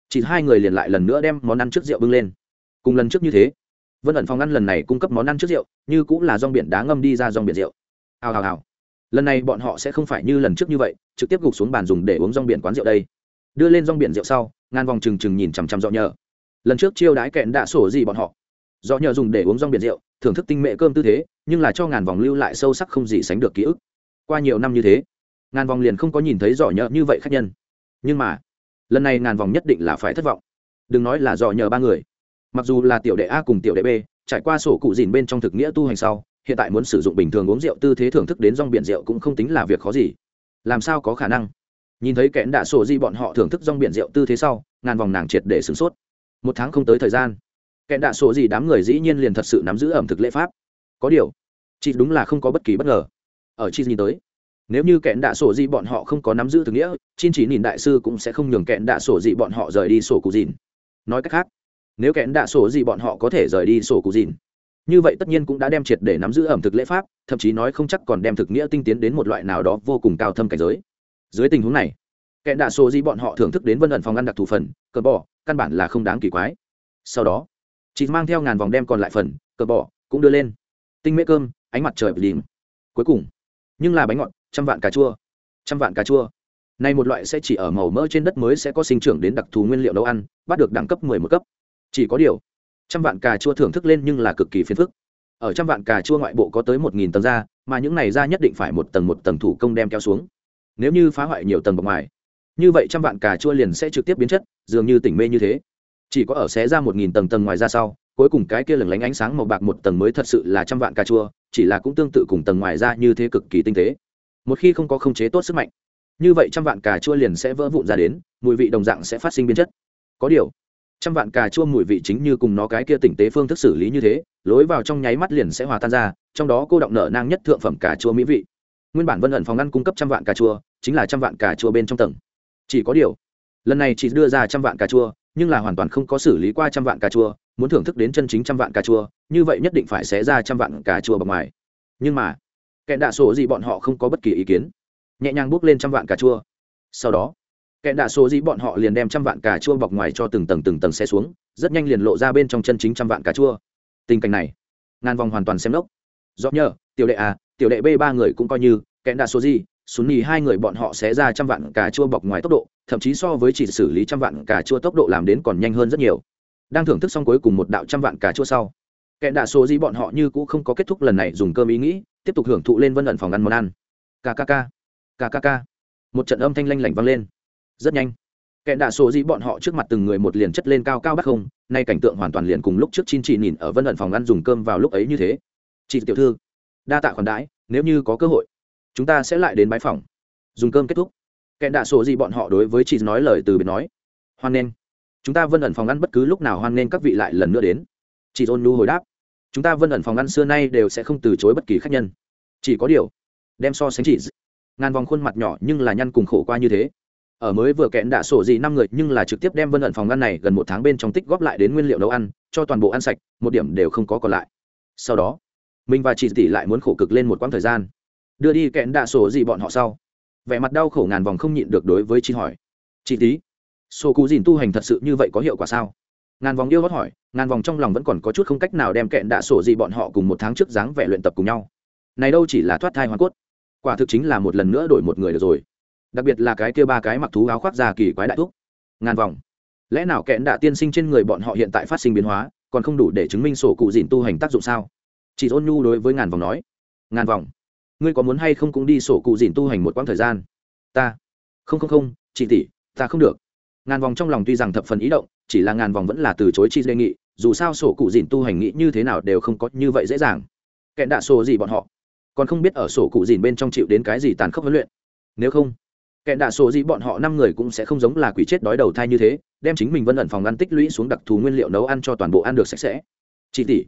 chỉ hai người liền lại lần nữa đem món ăn trước rượu bưng lên. Cùng lần trước như thế, vân ẩn phòng ăn lần này cung cấp món ăn trước rượu, như cũng là rong biển đá ngâm đi ra rong biển rượu. Hào hào hào. Lần này bọn họ sẽ không phải như lần trước như vậy, trực tiếp gục xuống bàn dùng để uống rong biển quán rượu đây. Đưa lên rong biển rượu sau, ngàn vòng trừng trừng nhìn chằm chằm dọ nhờ. Lần trước chiêu đãi kẹn đạ sổ gì bọn họ dọ nhờ dùng để uống rong biển rượu, thưởng thức tinh mệ cơm tư thế, nhưng là cho ngàn vòng lưu lại sâu sắc không gì sánh được ký ức. Qua nhiều năm như thế, ngàn vòng liền không có nhìn thấy dọ nhờ như vậy khách nhân. Nhưng mà, lần này ngàn vòng nhất định là phải thất vọng. Đừng nói là dọ nhờ ba người. Mặc dù là tiểu đệ a cùng tiểu đệ b, trải qua sổ cụ dìn bên trong thực nghĩa tu hành sau, hiện tại muốn sử dụng bình thường uống rượu tư thế thưởng thức đến rong biển rượu cũng không tính là việc khó gì. Làm sao có khả năng? Nhìn thấy kẽn đạ sổ di bọn họ thưởng thức rong biển rượu tư thế sau, ngàn vòng nàng triệt để sửng sốt. Một tháng không tới thời gian kẹn đạ sổ gì đám người dĩ nhiên liền thật sự nắm giữ ẩm thực lễ pháp. Có điều, chị đúng là không có bất kỳ bất ngờ. Ở chi nhìn tới, nếu như kẹn đạ sổ gì bọn họ không có nắm giữ thực nghĩa, chin chỉ nhìn đại sư cũng sẽ không nhường kẹn đạ sổ gì bọn họ rời đi sổ cụ dìn nói cách khác, nếu kẽn đạ sổ gì bọn họ có thể rời đi sổ cụ dìn như vậy tất nhiên cũng đã đem triệt để nắm giữ ẩm thực lễ pháp, thậm chí nói không chắc còn đem thực nghĩa tinh tiến đến một loại nào đó vô cùng cao thâm cảnh giới. Dưới tình huống này kẹn đạ số gì bọn họ thưởng thức đến vân ẩn phòng ăn đặc thù phần, cờ bỏ căn bản là không đáng kỳ quái. Sau đó chị mang theo ngàn vòng đem còn lại phần, cờ bỏ cũng đưa lên. Tinh mễ cơm, ánh mặt trời lìm. Cuối cùng, nhưng là bánh ngọt, trăm vạn cà chua. Trăm vạn cà chua. Này một loại sẽ chỉ ở màu mỡ trên đất mới sẽ có sinh trưởng đến đặc thù nguyên liệu nấu ăn, bắt được đẳng cấp mười một cấp. Chỉ có điều, trăm vạn cà chua thưởng thức lên nhưng là cực kỳ phiền phức. Ở trăm vạn cà chua ngoại bộ có tới một nghìn tầng da mà những này da nhất định phải một tầng một tầng thủ công đem kéo xuống. Nếu như phá hoại nhiều tầng bọc ngoài, như vậy trăm vạn cà chua liền sẽ trực tiếp biến chất, dường như tỉnh mê như thế chỉ có ở xé ra một nghìn tầng tầng ngoài ra sau, cuối cùng cái kia lừng lánh ánh sáng màu bạc một tầng mới thật sự là trăm vạn cà chua, chỉ là cũng tương tự cùng tầng ngoài ra như thế cực kỳ tinh tế. Một khi không có khống chế tốt sức mạnh, như vậy trăm vạn cà chua liền sẽ vỡ vụn ra đến, mùi vị đồng dạng sẽ phát sinh biến chất. Có điều, trăm vạn cà chua mùi vị chính như cùng nó cái kia tỉnh tế phương thức xử lý như thế, lối vào trong nháy mắt liền sẽ hòa tan ra, trong đó cô động nở nang nhất thượng phẩm cà chua mỹ vị. Nguyên bản vân ẩn phòng ngăn cung cấp trăm vạn cà chua, chính là trăm vạn cà chua bên trong tầng. Chỉ có điều, lần này chỉ đưa ra trăm vạn cà chua nhưng là hoàn toàn không có xử lý qua trăm vạn cà chua, muốn thưởng thức đến chân chính trăm vạn cà chua, như vậy nhất định phải xé ra trăm vạn cà chua bằng ngoài. Nhưng mà kẻ đạ sổ gì bọn họ không có bất kỳ ý kiến. Nhẹ nhàng bước lên trăm vạn cà chua. Sau đó kẻ đạ số gì bọn họ liền đem trăm vạn cà chua bọc ngoài cho từng tầng từng tầng xe xuống, rất nhanh liền lộ ra bên trong chân chính trăm vạn cà chua. Tình cảnh này, ngàn vòng hoàn toàn xem lốc do nhờ, tiểu đệ a, tiểu đệ b ba người cũng coi như kẻ đạ số gì xuống nhì hai người bọn họ sẽ ra trăm vạn cà chua bọc ngoài tốc độ, thậm chí so với chỉ xử lý trăm vạn cà chua tốc độ làm đến còn nhanh hơn rất nhiều. Đang thưởng thức xong cuối cùng một đạo trăm vạn cà chua sau kẹn đạ số gì bọn họ như cũ không có kết thúc lần này dùng cơm ý nghĩ, tiếp tục hưởng thụ lên vân ẩn phòng ăn món ăn. Kkk kkk một trận âm thanh lanh lảnh vang lên. Rất nhanh kẹn đạ số gì bọn họ trước mặt từng người một liền chất lên cao cao bắt không, nay cảnh tượng hoàn toàn liền cùng lúc trước chin chị nhìn ở vân ẩn phòng ăn dùng cơm vào lúc ấy như thế. Chị tiểu thư, đa tạ khoản đãi, nếu như có cơ hội chúng ta sẽ lại đến bãi phòng dùng cơm kết thúc. Kẹn đạ sổ gì bọn họ đối với chị nói lời từ biệt nói. Hoan nghênh. Chúng ta vân ẩn phòng ăn bất cứ lúc nào hoan nghênh các vị lại lần nữa đến. Chị ôn nu hồi đáp. Chúng ta vân ẩn phòng ăn xưa nay đều sẽ không từ chối bất kỳ khách nhân. Chỉ có điều, đem so sánh chị ngàn vòng khuôn mặt nhỏ nhưng là nhăn cùng khổ qua như thế. Ở mới vừa kẹn đạ sổ gì năm người nhưng là trực tiếp đem vân ẩn phòng ngăn này gần một tháng bên trong tích góp lại đến nguyên liệu nấu ăn, cho toàn bộ ăn sạch, một điểm đều không có còn lại. Sau đó, mình và chị tỷ lại muốn khổ cực lên một quãng thời gian đưa đi kẹn đạ sổ gì bọn họ sau. Vẻ mặt đau khổ ngàn vòng không nhịn được đối với chị hỏi. Chị tí, sổ cụ dìn tu hành thật sự như vậy có hiệu quả sao? Ngàn vòng yêu hót hỏi, ngàn vòng trong lòng vẫn còn có chút không cách nào đem kẹn đạ sổ gì bọn họ cùng một tháng trước dáng vẻ luyện tập cùng nhau. Này đâu chỉ là thoát thai hoa cốt. Quả thực chính là một lần nữa đổi một người được rồi. Đặc biệt là cái kia ba cái mặc thú áo khoác già kỳ quái đại thúc. Ngàn vòng. Lẽ nào kẹn đạ tiên sinh trên người bọn họ hiện tại phát sinh biến hóa, còn không đủ để chứng minh sổ cụ dìn tu hành tác dụng sao? Chị ôn nhu đối với ngàn vòng nói. Ngàn vòng ngươi có muốn hay không cũng đi sổ cụ dìn tu hành một quãng thời gian? Ta. Không không không, chị tỷ, ta không được. Ngàn vòng trong lòng tuy rằng thập phần ý động, chỉ là ngàn vòng vẫn là từ chối chi đề nghị, dù sao sổ cụ dìn tu hành nghĩ như thế nào đều không có như vậy dễ dàng. Kẹn đạ sổ gì bọn họ? Còn không biết ở sổ cụ dìn bên trong chịu đến cái gì tàn khốc huấn luyện. Nếu không, kẹn đạ sổ gì bọn họ năm người cũng sẽ không giống là quỷ chết đói đầu thai như thế, đem chính mình vân ẩn phòng ăn tích lũy xuống đặc thù nguyên liệu nấu ăn cho toàn bộ ăn được sạch sẽ. Chị tỷ,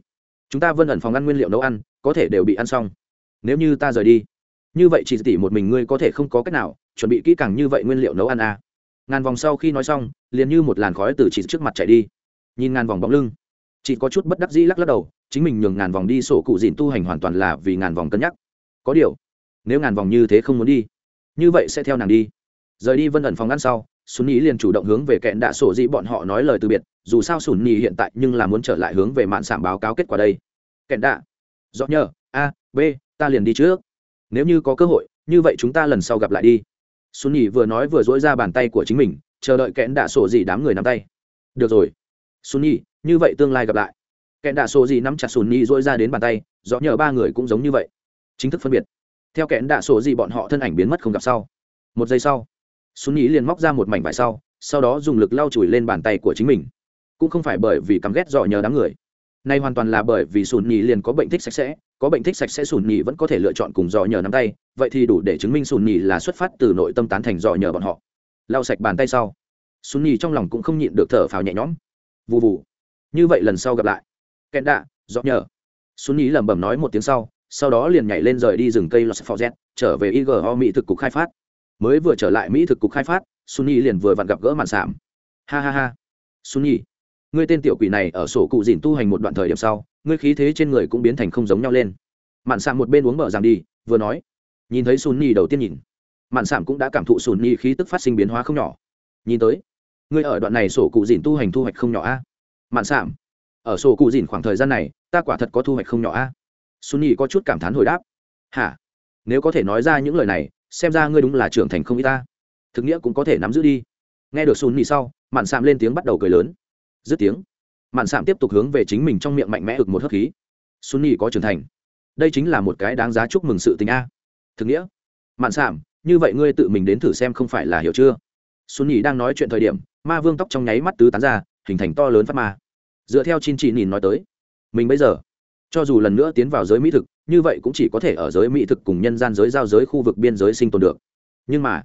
chúng ta vân ẩn phòng ăn nguyên liệu nấu ăn, có thể đều bị ăn xong nếu như ta rời đi, như vậy chỉ tỷ một mình ngươi có thể không có cách nào chuẩn bị kỹ càng như vậy nguyên liệu nấu ăn à. ngàn vòng sau khi nói xong, liền như một làn khói từ chị trước mặt chạy đi. Nhìn ngàn vòng bóng lưng chị có chút bất đắc dĩ lắc lắc đầu, chính mình nhường ngàn vòng đi sổ cụ dìn tu hành hoàn toàn là vì ngàn vòng cân nhắc. Có điều, nếu ngàn vòng như thế không muốn đi, như vậy sẽ theo nàng đi. Rời đi vân ẩn phòng ăn sau sùn nhì liền chủ động hướng về kẹn đạ sổ dị bọn họ nói lời từ biệt, dù sao sùn nhì hiện tại nhưng là muốn trở lại hướng về mạng sảm báo cáo kết quả đây. Kẹn đạ, rõ nhờ, a, b ta liền đi trước. Nếu như có cơ hội, như vậy chúng ta lần sau gặp lại đi. Xuân nhì vừa nói vừa dỗi ra bàn tay của chính mình, chờ đợi kẽn đạ sổ gì đám người nắm tay. Được rồi. Xuân nhì như vậy tương lai gặp lại. Kẽn đạ sổ gì nắm chặt sùn nhì dỗi ra đến bàn tay, rõ nhờ ba người cũng giống như vậy. Chính thức phân biệt. Theo kẽn đạ sổ gì bọn họ thân ảnh biến mất không gặp sau. Một giây sau, Xuân nhí liền móc ra một mảnh vải sau sau đó dùng lực lau chùi lên bàn tay của chính mình. Cũng không phải bởi vì căm ghét dọ nhờ đám người, nay hoàn toàn là bởi vì sùn nhì liền có bệnh thích sạch sẽ có bệnh thích sạch sẽ sùn nhì vẫn có thể lựa chọn cùng dò nhờ nắm tay, vậy thì đủ để chứng minh sùn nhì là xuất phát từ nội tâm tán thành dò nhờ bọn họ. Lau sạch bàn tay sau. Sùn nhì trong lòng cũng không nhịn được thở phào nhẹ nhõm. Vụ vụ như vậy lần sau gặp lại. Kẹn đạ dọ nhờ. Sùn nhì lẩm bẩm nói một tiếng sau sau đó liền nhảy lên rời đi rừng cây los forget, trở về igo mỹ thực cục khai phát. Mới vừa trở lại mỹ thực cục khai phát, sùn nhì liền vừa vặn gặp gỡ mạn sảm ha ha ha. Sùn nhì ngươi tên tiểu quỷ này ở sổ cụ dìn tu hành một đoạn thời điểm sau ngươi khí thế trên người cũng biến thành không giống nhau lên. Mạn sạm một bên uống mở rằng đi, vừa nói, nhìn thấy Sùn Nhi đầu tiên nhìn, mạn sạm cũng đã cảm thụ Sùn Nhi khí tức phát sinh biến hóa không nhỏ. Nhìn tới, ngươi ở đoạn này sổ cụ dìn tu hành thu hoạch không nhỏ a. Mạn sạm, ở sổ cụ dìn khoảng thời gian này, ta quả thật có thu hoạch không nhỏ a. Sùn Nhi có chút cảm thán hồi đáp, hả? Nếu có thể nói ra những lời này, xem ra ngươi đúng là trưởng thành không y ta. Thực nghĩa cũng có thể nắm giữ đi. Nghe được Sùn Nhi sau, mạn sạm lên tiếng bắt đầu cười lớn. Dứt tiếng mạn sạm tiếp tục hướng về chính mình trong miệng mạnh mẽ ực một hớp khí. Sunny có trưởng thành. Đây chính là một cái đáng giá chúc mừng sự tình a. Thực nghĩa. Mạn sạm, như vậy ngươi tự mình đến thử xem không phải là hiểu chưa? Sunny đang nói chuyện thời điểm, ma vương tóc trong nháy mắt tứ tán ra, hình thành to lớn phát ma. Dựa theo chin chỉ nhìn nói tới, mình bây giờ, cho dù lần nữa tiến vào giới mỹ thực, như vậy cũng chỉ có thể ở giới mỹ thực cùng nhân gian giới giao giới khu vực biên giới sinh tồn được. Nhưng mà,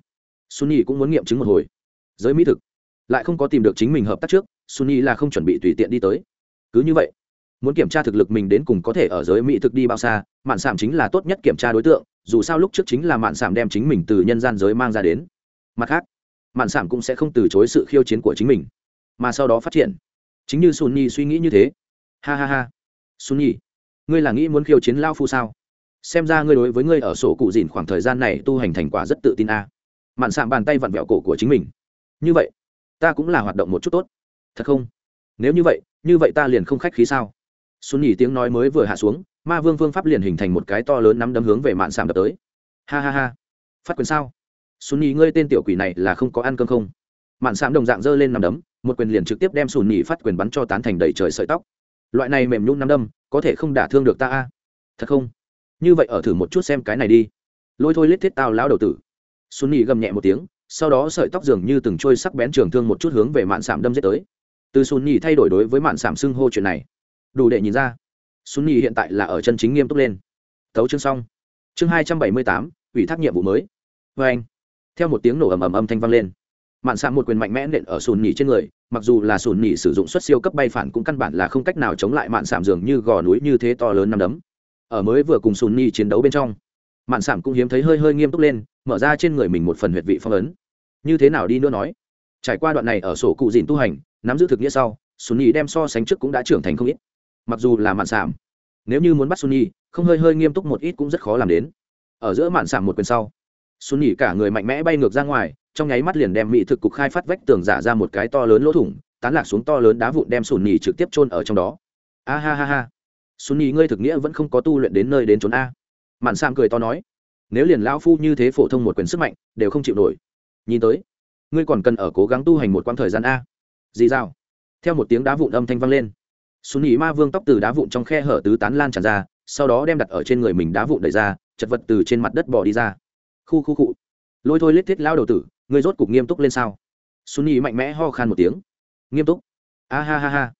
sunny cũng muốn nghiệm chứng một hồi. Giới mỹ thực, lại không có tìm được chính mình hợp tác trước sunny là không chuẩn bị tùy tiện đi tới. Cứ như vậy, muốn kiểm tra thực lực mình đến cùng có thể ở giới mỹ thực đi bao xa, mạn sảm chính là tốt nhất kiểm tra đối tượng, dù sao lúc trước chính là mạn sảm đem chính mình từ nhân gian giới mang ra đến. Mặt khác, mạn sảm cũng sẽ không từ chối sự khiêu chiến của chính mình, mà sau đó phát triển. Chính như sunny suy nghĩ như thế. Ha ha ha. Sunny, ngươi là nghĩ muốn khiêu chiến lao phu sao? Xem ra ngươi đối với ngươi ở sổ cụ dìn khoảng thời gian này tu hành thành quả rất tự tin a. À. mạn sạm bàn tay vặn vẹo cổ của chính mình. Như vậy, ta cũng là hoạt động một chút tốt thật không? Nếu như vậy như vậy ta liền không khách khí sao? Xuân nhỉ tiếng nói mới vừa hạ xuống, ma vương vương pháp liền hình thành một cái to lớn nắm đấm hướng về mạn sạm đập tới. Ha ha ha. Phát quyền sao? Xuân nhỉ ngươi tên tiểu quỷ này là không có ăn cơm không? Mạn sạm đồng dạng giơ lên nắm đấm, một quyền liền trực tiếp đem xuân nhỉ phát quyền bắn cho tán thành đầy trời sợi tóc. Loại này mềm nhung nắm đâm có thể không đả thương được ta a? Thật không? Như vậy ở thử một chút xem cái này đi. Lôi thôi lết thiết tao lão đầu tử. Xuân nhỉ gầm nhẹ một tiếng, sau đó sợi tóc dường như từng trôi sắc bén trường thương một chút hướng về mạn sảm đâm giết tới từ sùn nhì thay đổi đối với mạn sảm xưng hô chuyện này. Đủ để nhìn ra sùn nhì hiện tại là ở chân chính nghiêm túc lên. Thấu chương xong. Chương hai trăm bảy mươi tám, ủy thác nhiệm vụ mới. Vê anh, theo một tiếng nổ ầm ầm âm thanh vang lên. Mạn sạm một quyền mạnh mẽ nện ở sùn nhì trên người, mặc dù là sùn nhì sử dụng suất siêu cấp bay phản cũng căn bản là không cách nào chống lại mạn sạm dường như gò núi như thế to lớn năm đấm. Ở mới vừa cùng sùn nhì chiến đấu bên trong, mạn sạm cũng hiếm thấy hơi hơi nghiêm túc lên, mở ra trên người mình một phần huyệt vị phong ấn. Như thế nào đi nữa nói? Trải qua đoạn này ở sổ cụ dìn tu hành nắm giữ thực nghĩa sau sunni đem so sánh trước cũng đã trưởng thành không ít. Mặc dù là mạn sảm nếu như muốn bắt sunni không hơi hơi nghiêm túc một ít cũng rất khó làm đến. Ở giữa mạn sảm một quyền sau sunni cả người mạnh mẽ bay ngược ra ngoài, trong nháy mắt liền đem mỹ thực cục khai phát vách tường giả ra một cái to lớn lỗ thủng, tán lạc xuống to lớn đá vụn đem sunni trực tiếp chôn ở trong đó. A ha ha ha. Sunni ngươi thực nghĩa vẫn không có tu luyện đến nơi đến trốn a. Mạn sảm cười to nói, nếu liền lão phu như thế phổ thông một quyền sức mạnh, đều không chịu nổi. Nhìn tới, ngươi còn cần ở cố gắng tu hành một quãng thời gian a dì dao theo một tiếng đá vụn âm thanh vang lên. Xuân nhỉ ma vương tóc từ đá vụn trong khe hở tứ tán lan tràn ra, sau đó đem đặt ở trên người mình đá vụn đẩy ra, chật vật từ trên mặt đất bỏ đi ra. Khu khu cụ lôi thôi lết thiết lao đầu tử, ngươi rốt cục nghiêm túc lên sao? Xuân nhỉ mạnh mẽ ho khan một tiếng. Nghiêm túc. A ha ha ha.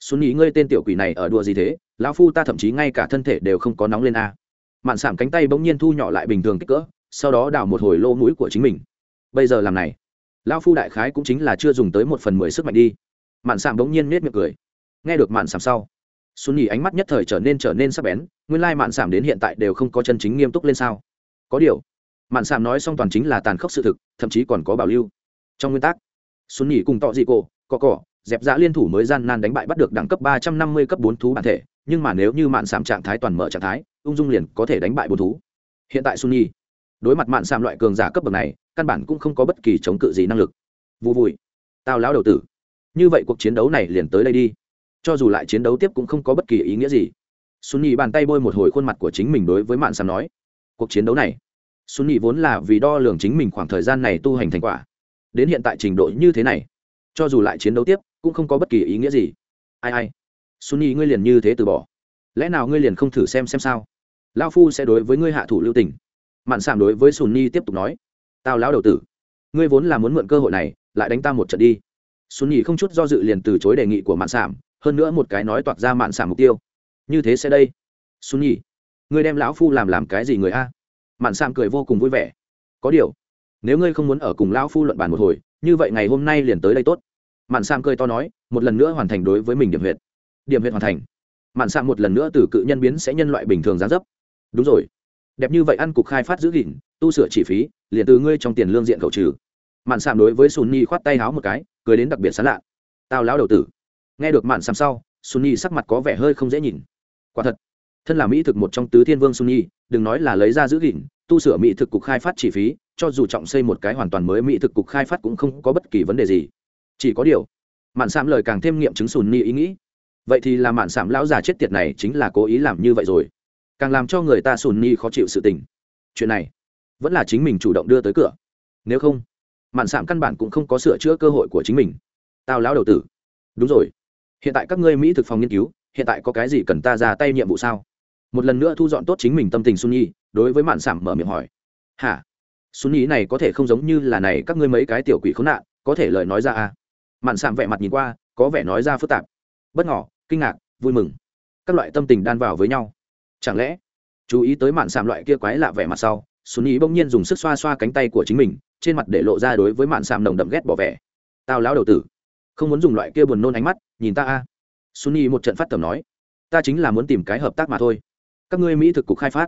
Xuân nhỉ ngươi tên tiểu quỷ này ở đùa gì thế? Lão phu ta thậm chí ngay cả thân thể đều không có nóng lên a. Mạn sảm cánh tay bỗng nhiên thu nhỏ lại bình thường kích cỡ, sau đó đào một hồi lô mũi của chính mình. Bây giờ làm này lão phu đại khái cũng chính là chưa dùng tới một phần mười sức mạnh đi. Mạn sảm bỗng nhiên nết miệng cười. Nghe được mạn sảm sau, xuân nhì ánh mắt nhất thời trở nên trở nên sắc bén, nguyên lai mạn sảm đến hiện tại đều không có chân chính nghiêm túc lên sao? Có điều, mạn sảm nói xong toàn chính là tàn khốc sự thực, thậm chí còn có bảo lưu. Trong nguyên tắc, xuân nhì cùng tọ dị cổ, cọ cỏ dẹp dã liên thủ mới gian nan đánh bại bắt được đẳng cấp ba trăm năm mươi cấp bốn thú bản thể, nhưng mà nếu như mạn sảm trạng thái toàn mở trạng thái, ung dung liền có thể đánh bại bốn thú. Hiện tại xuân nhì đối mặt mạn sảm loại cường giả cấp bậc này căn bản cũng không có bất kỳ chống cự gì năng lực. Vụ vùi. Tao lão đầu tử. Như vậy cuộc chiến đấu này liền tới đây đi. Cho dù lại chiến đấu tiếp cũng không có bất kỳ ý nghĩa gì. Sunni bàn tay bôi một hồi khuôn mặt của chính mình đối với mạn sảm nói, cuộc chiến đấu này. Sunni vốn là vì đo lường chính mình khoảng thời gian này tu hành thành quả. Đến hiện tại trình độ như thế này, cho dù lại chiến đấu tiếp cũng không có bất kỳ ý nghĩa gì. Ai ai? Sunni ngươi liền như thế từ bỏ. Lẽ nào ngươi liền không thử xem xem sao? Lao phu sẽ đối với ngươi hạ thủ lưu tình. Mạn sảm đối với sunni tiếp tục nói tao lão đầu tử, ngươi vốn là muốn mượn cơ hội này, lại đánh ta một trận đi. Xuân nhì không chút do dự liền từ chối đề nghị của mạn sảm, hơn nữa một cái nói toạc ra mạn sảm mục tiêu. Như thế sẽ đây. Xuân nhì ngươi đem lão phu làm làm cái gì người a? Mạn sảm cười vô cùng vui vẻ. Có điều, nếu ngươi không muốn ở cùng lão phu luận bàn một hồi, như vậy ngày hôm nay liền tới đây tốt. Mạn sảm cười to nói, một lần nữa hoàn thành đối với mình điểm huyệt. Điểm huyệt hoàn thành. Mạn Sảm một lần nữa từ cự nhân biến sẽ nhân loại bình thường giá dấp. Đúng rồi đẹp như vậy ăn cục khai phát giữ gìn, tu sửa chi phí, liền từ ngươi trong tiền lương diện khẩu trừ. Mạn sạm đối với sunni khoát tay háo một cái, cười đến đặc biệt sán lạ. Tao lão đầu tử. Nghe được mạn sạm sau sunni sắc mặt có vẻ hơi không dễ nhìn. Quả thật, thân là mỹ thực một trong tứ thiên vương sunni đừng nói là lấy ra giữ gìn, tu sửa mỹ thực cục khai phát chi phí, cho dù trọng xây một cái hoàn toàn mới mỹ thực cục khai phát cũng không có bất kỳ vấn đề gì. Chỉ có điều, mạn sạm lời càng thêm nghiệm chứng sunni ý nghĩ. Vậy thì là mạn sạm lão già chết tiệt này chính là cố ý làm như vậy rồi càng làm cho người ta sùn ni khó chịu sự tình. Chuyện này vẫn là chính mình chủ động đưa tới cửa. Nếu không, mạn sạm căn bản cũng không có sửa chữa cơ hội của chính mình. Tao lão đầu tử. Đúng rồi. Hiện tại các ngươi mỹ thực phòng nghiên cứu, hiện tại có cái gì cần ta ra tay nhiệm vụ sao? Một lần nữa thu dọn tốt chính mình tâm tình sunni đối với mạn sảm mở miệng hỏi. Hả? Sunni này có thể không giống như là này các ngươi mấy cái tiểu quỷ khốn nạn, có thể lời nói ra à? Mạn sảm vẻ mặt nhìn qua, có vẻ nói ra phức tạp. Bất ngỏ kinh ngạc, vui mừng. Các loại tâm tình đan vào với nhau chẳng lẽ, chú ý tới mạn sạm loại kia quái lạ vẻ mặt sau xuân ý bỗng nhiên dùng sức xoa xoa cánh tay của chính mình, trên mặt để lộ ra đối với mạn sạm nồng đậm ghét bỏ vẻ. Tao lão đầu tử, không muốn dùng loại kia buồn nôn ánh mắt, nhìn ta a. Xuân ý một trận phát tầm nói, ta chính là muốn tìm cái hợp tác mà thôi. Các ngươi mỹ thực cục khai phát,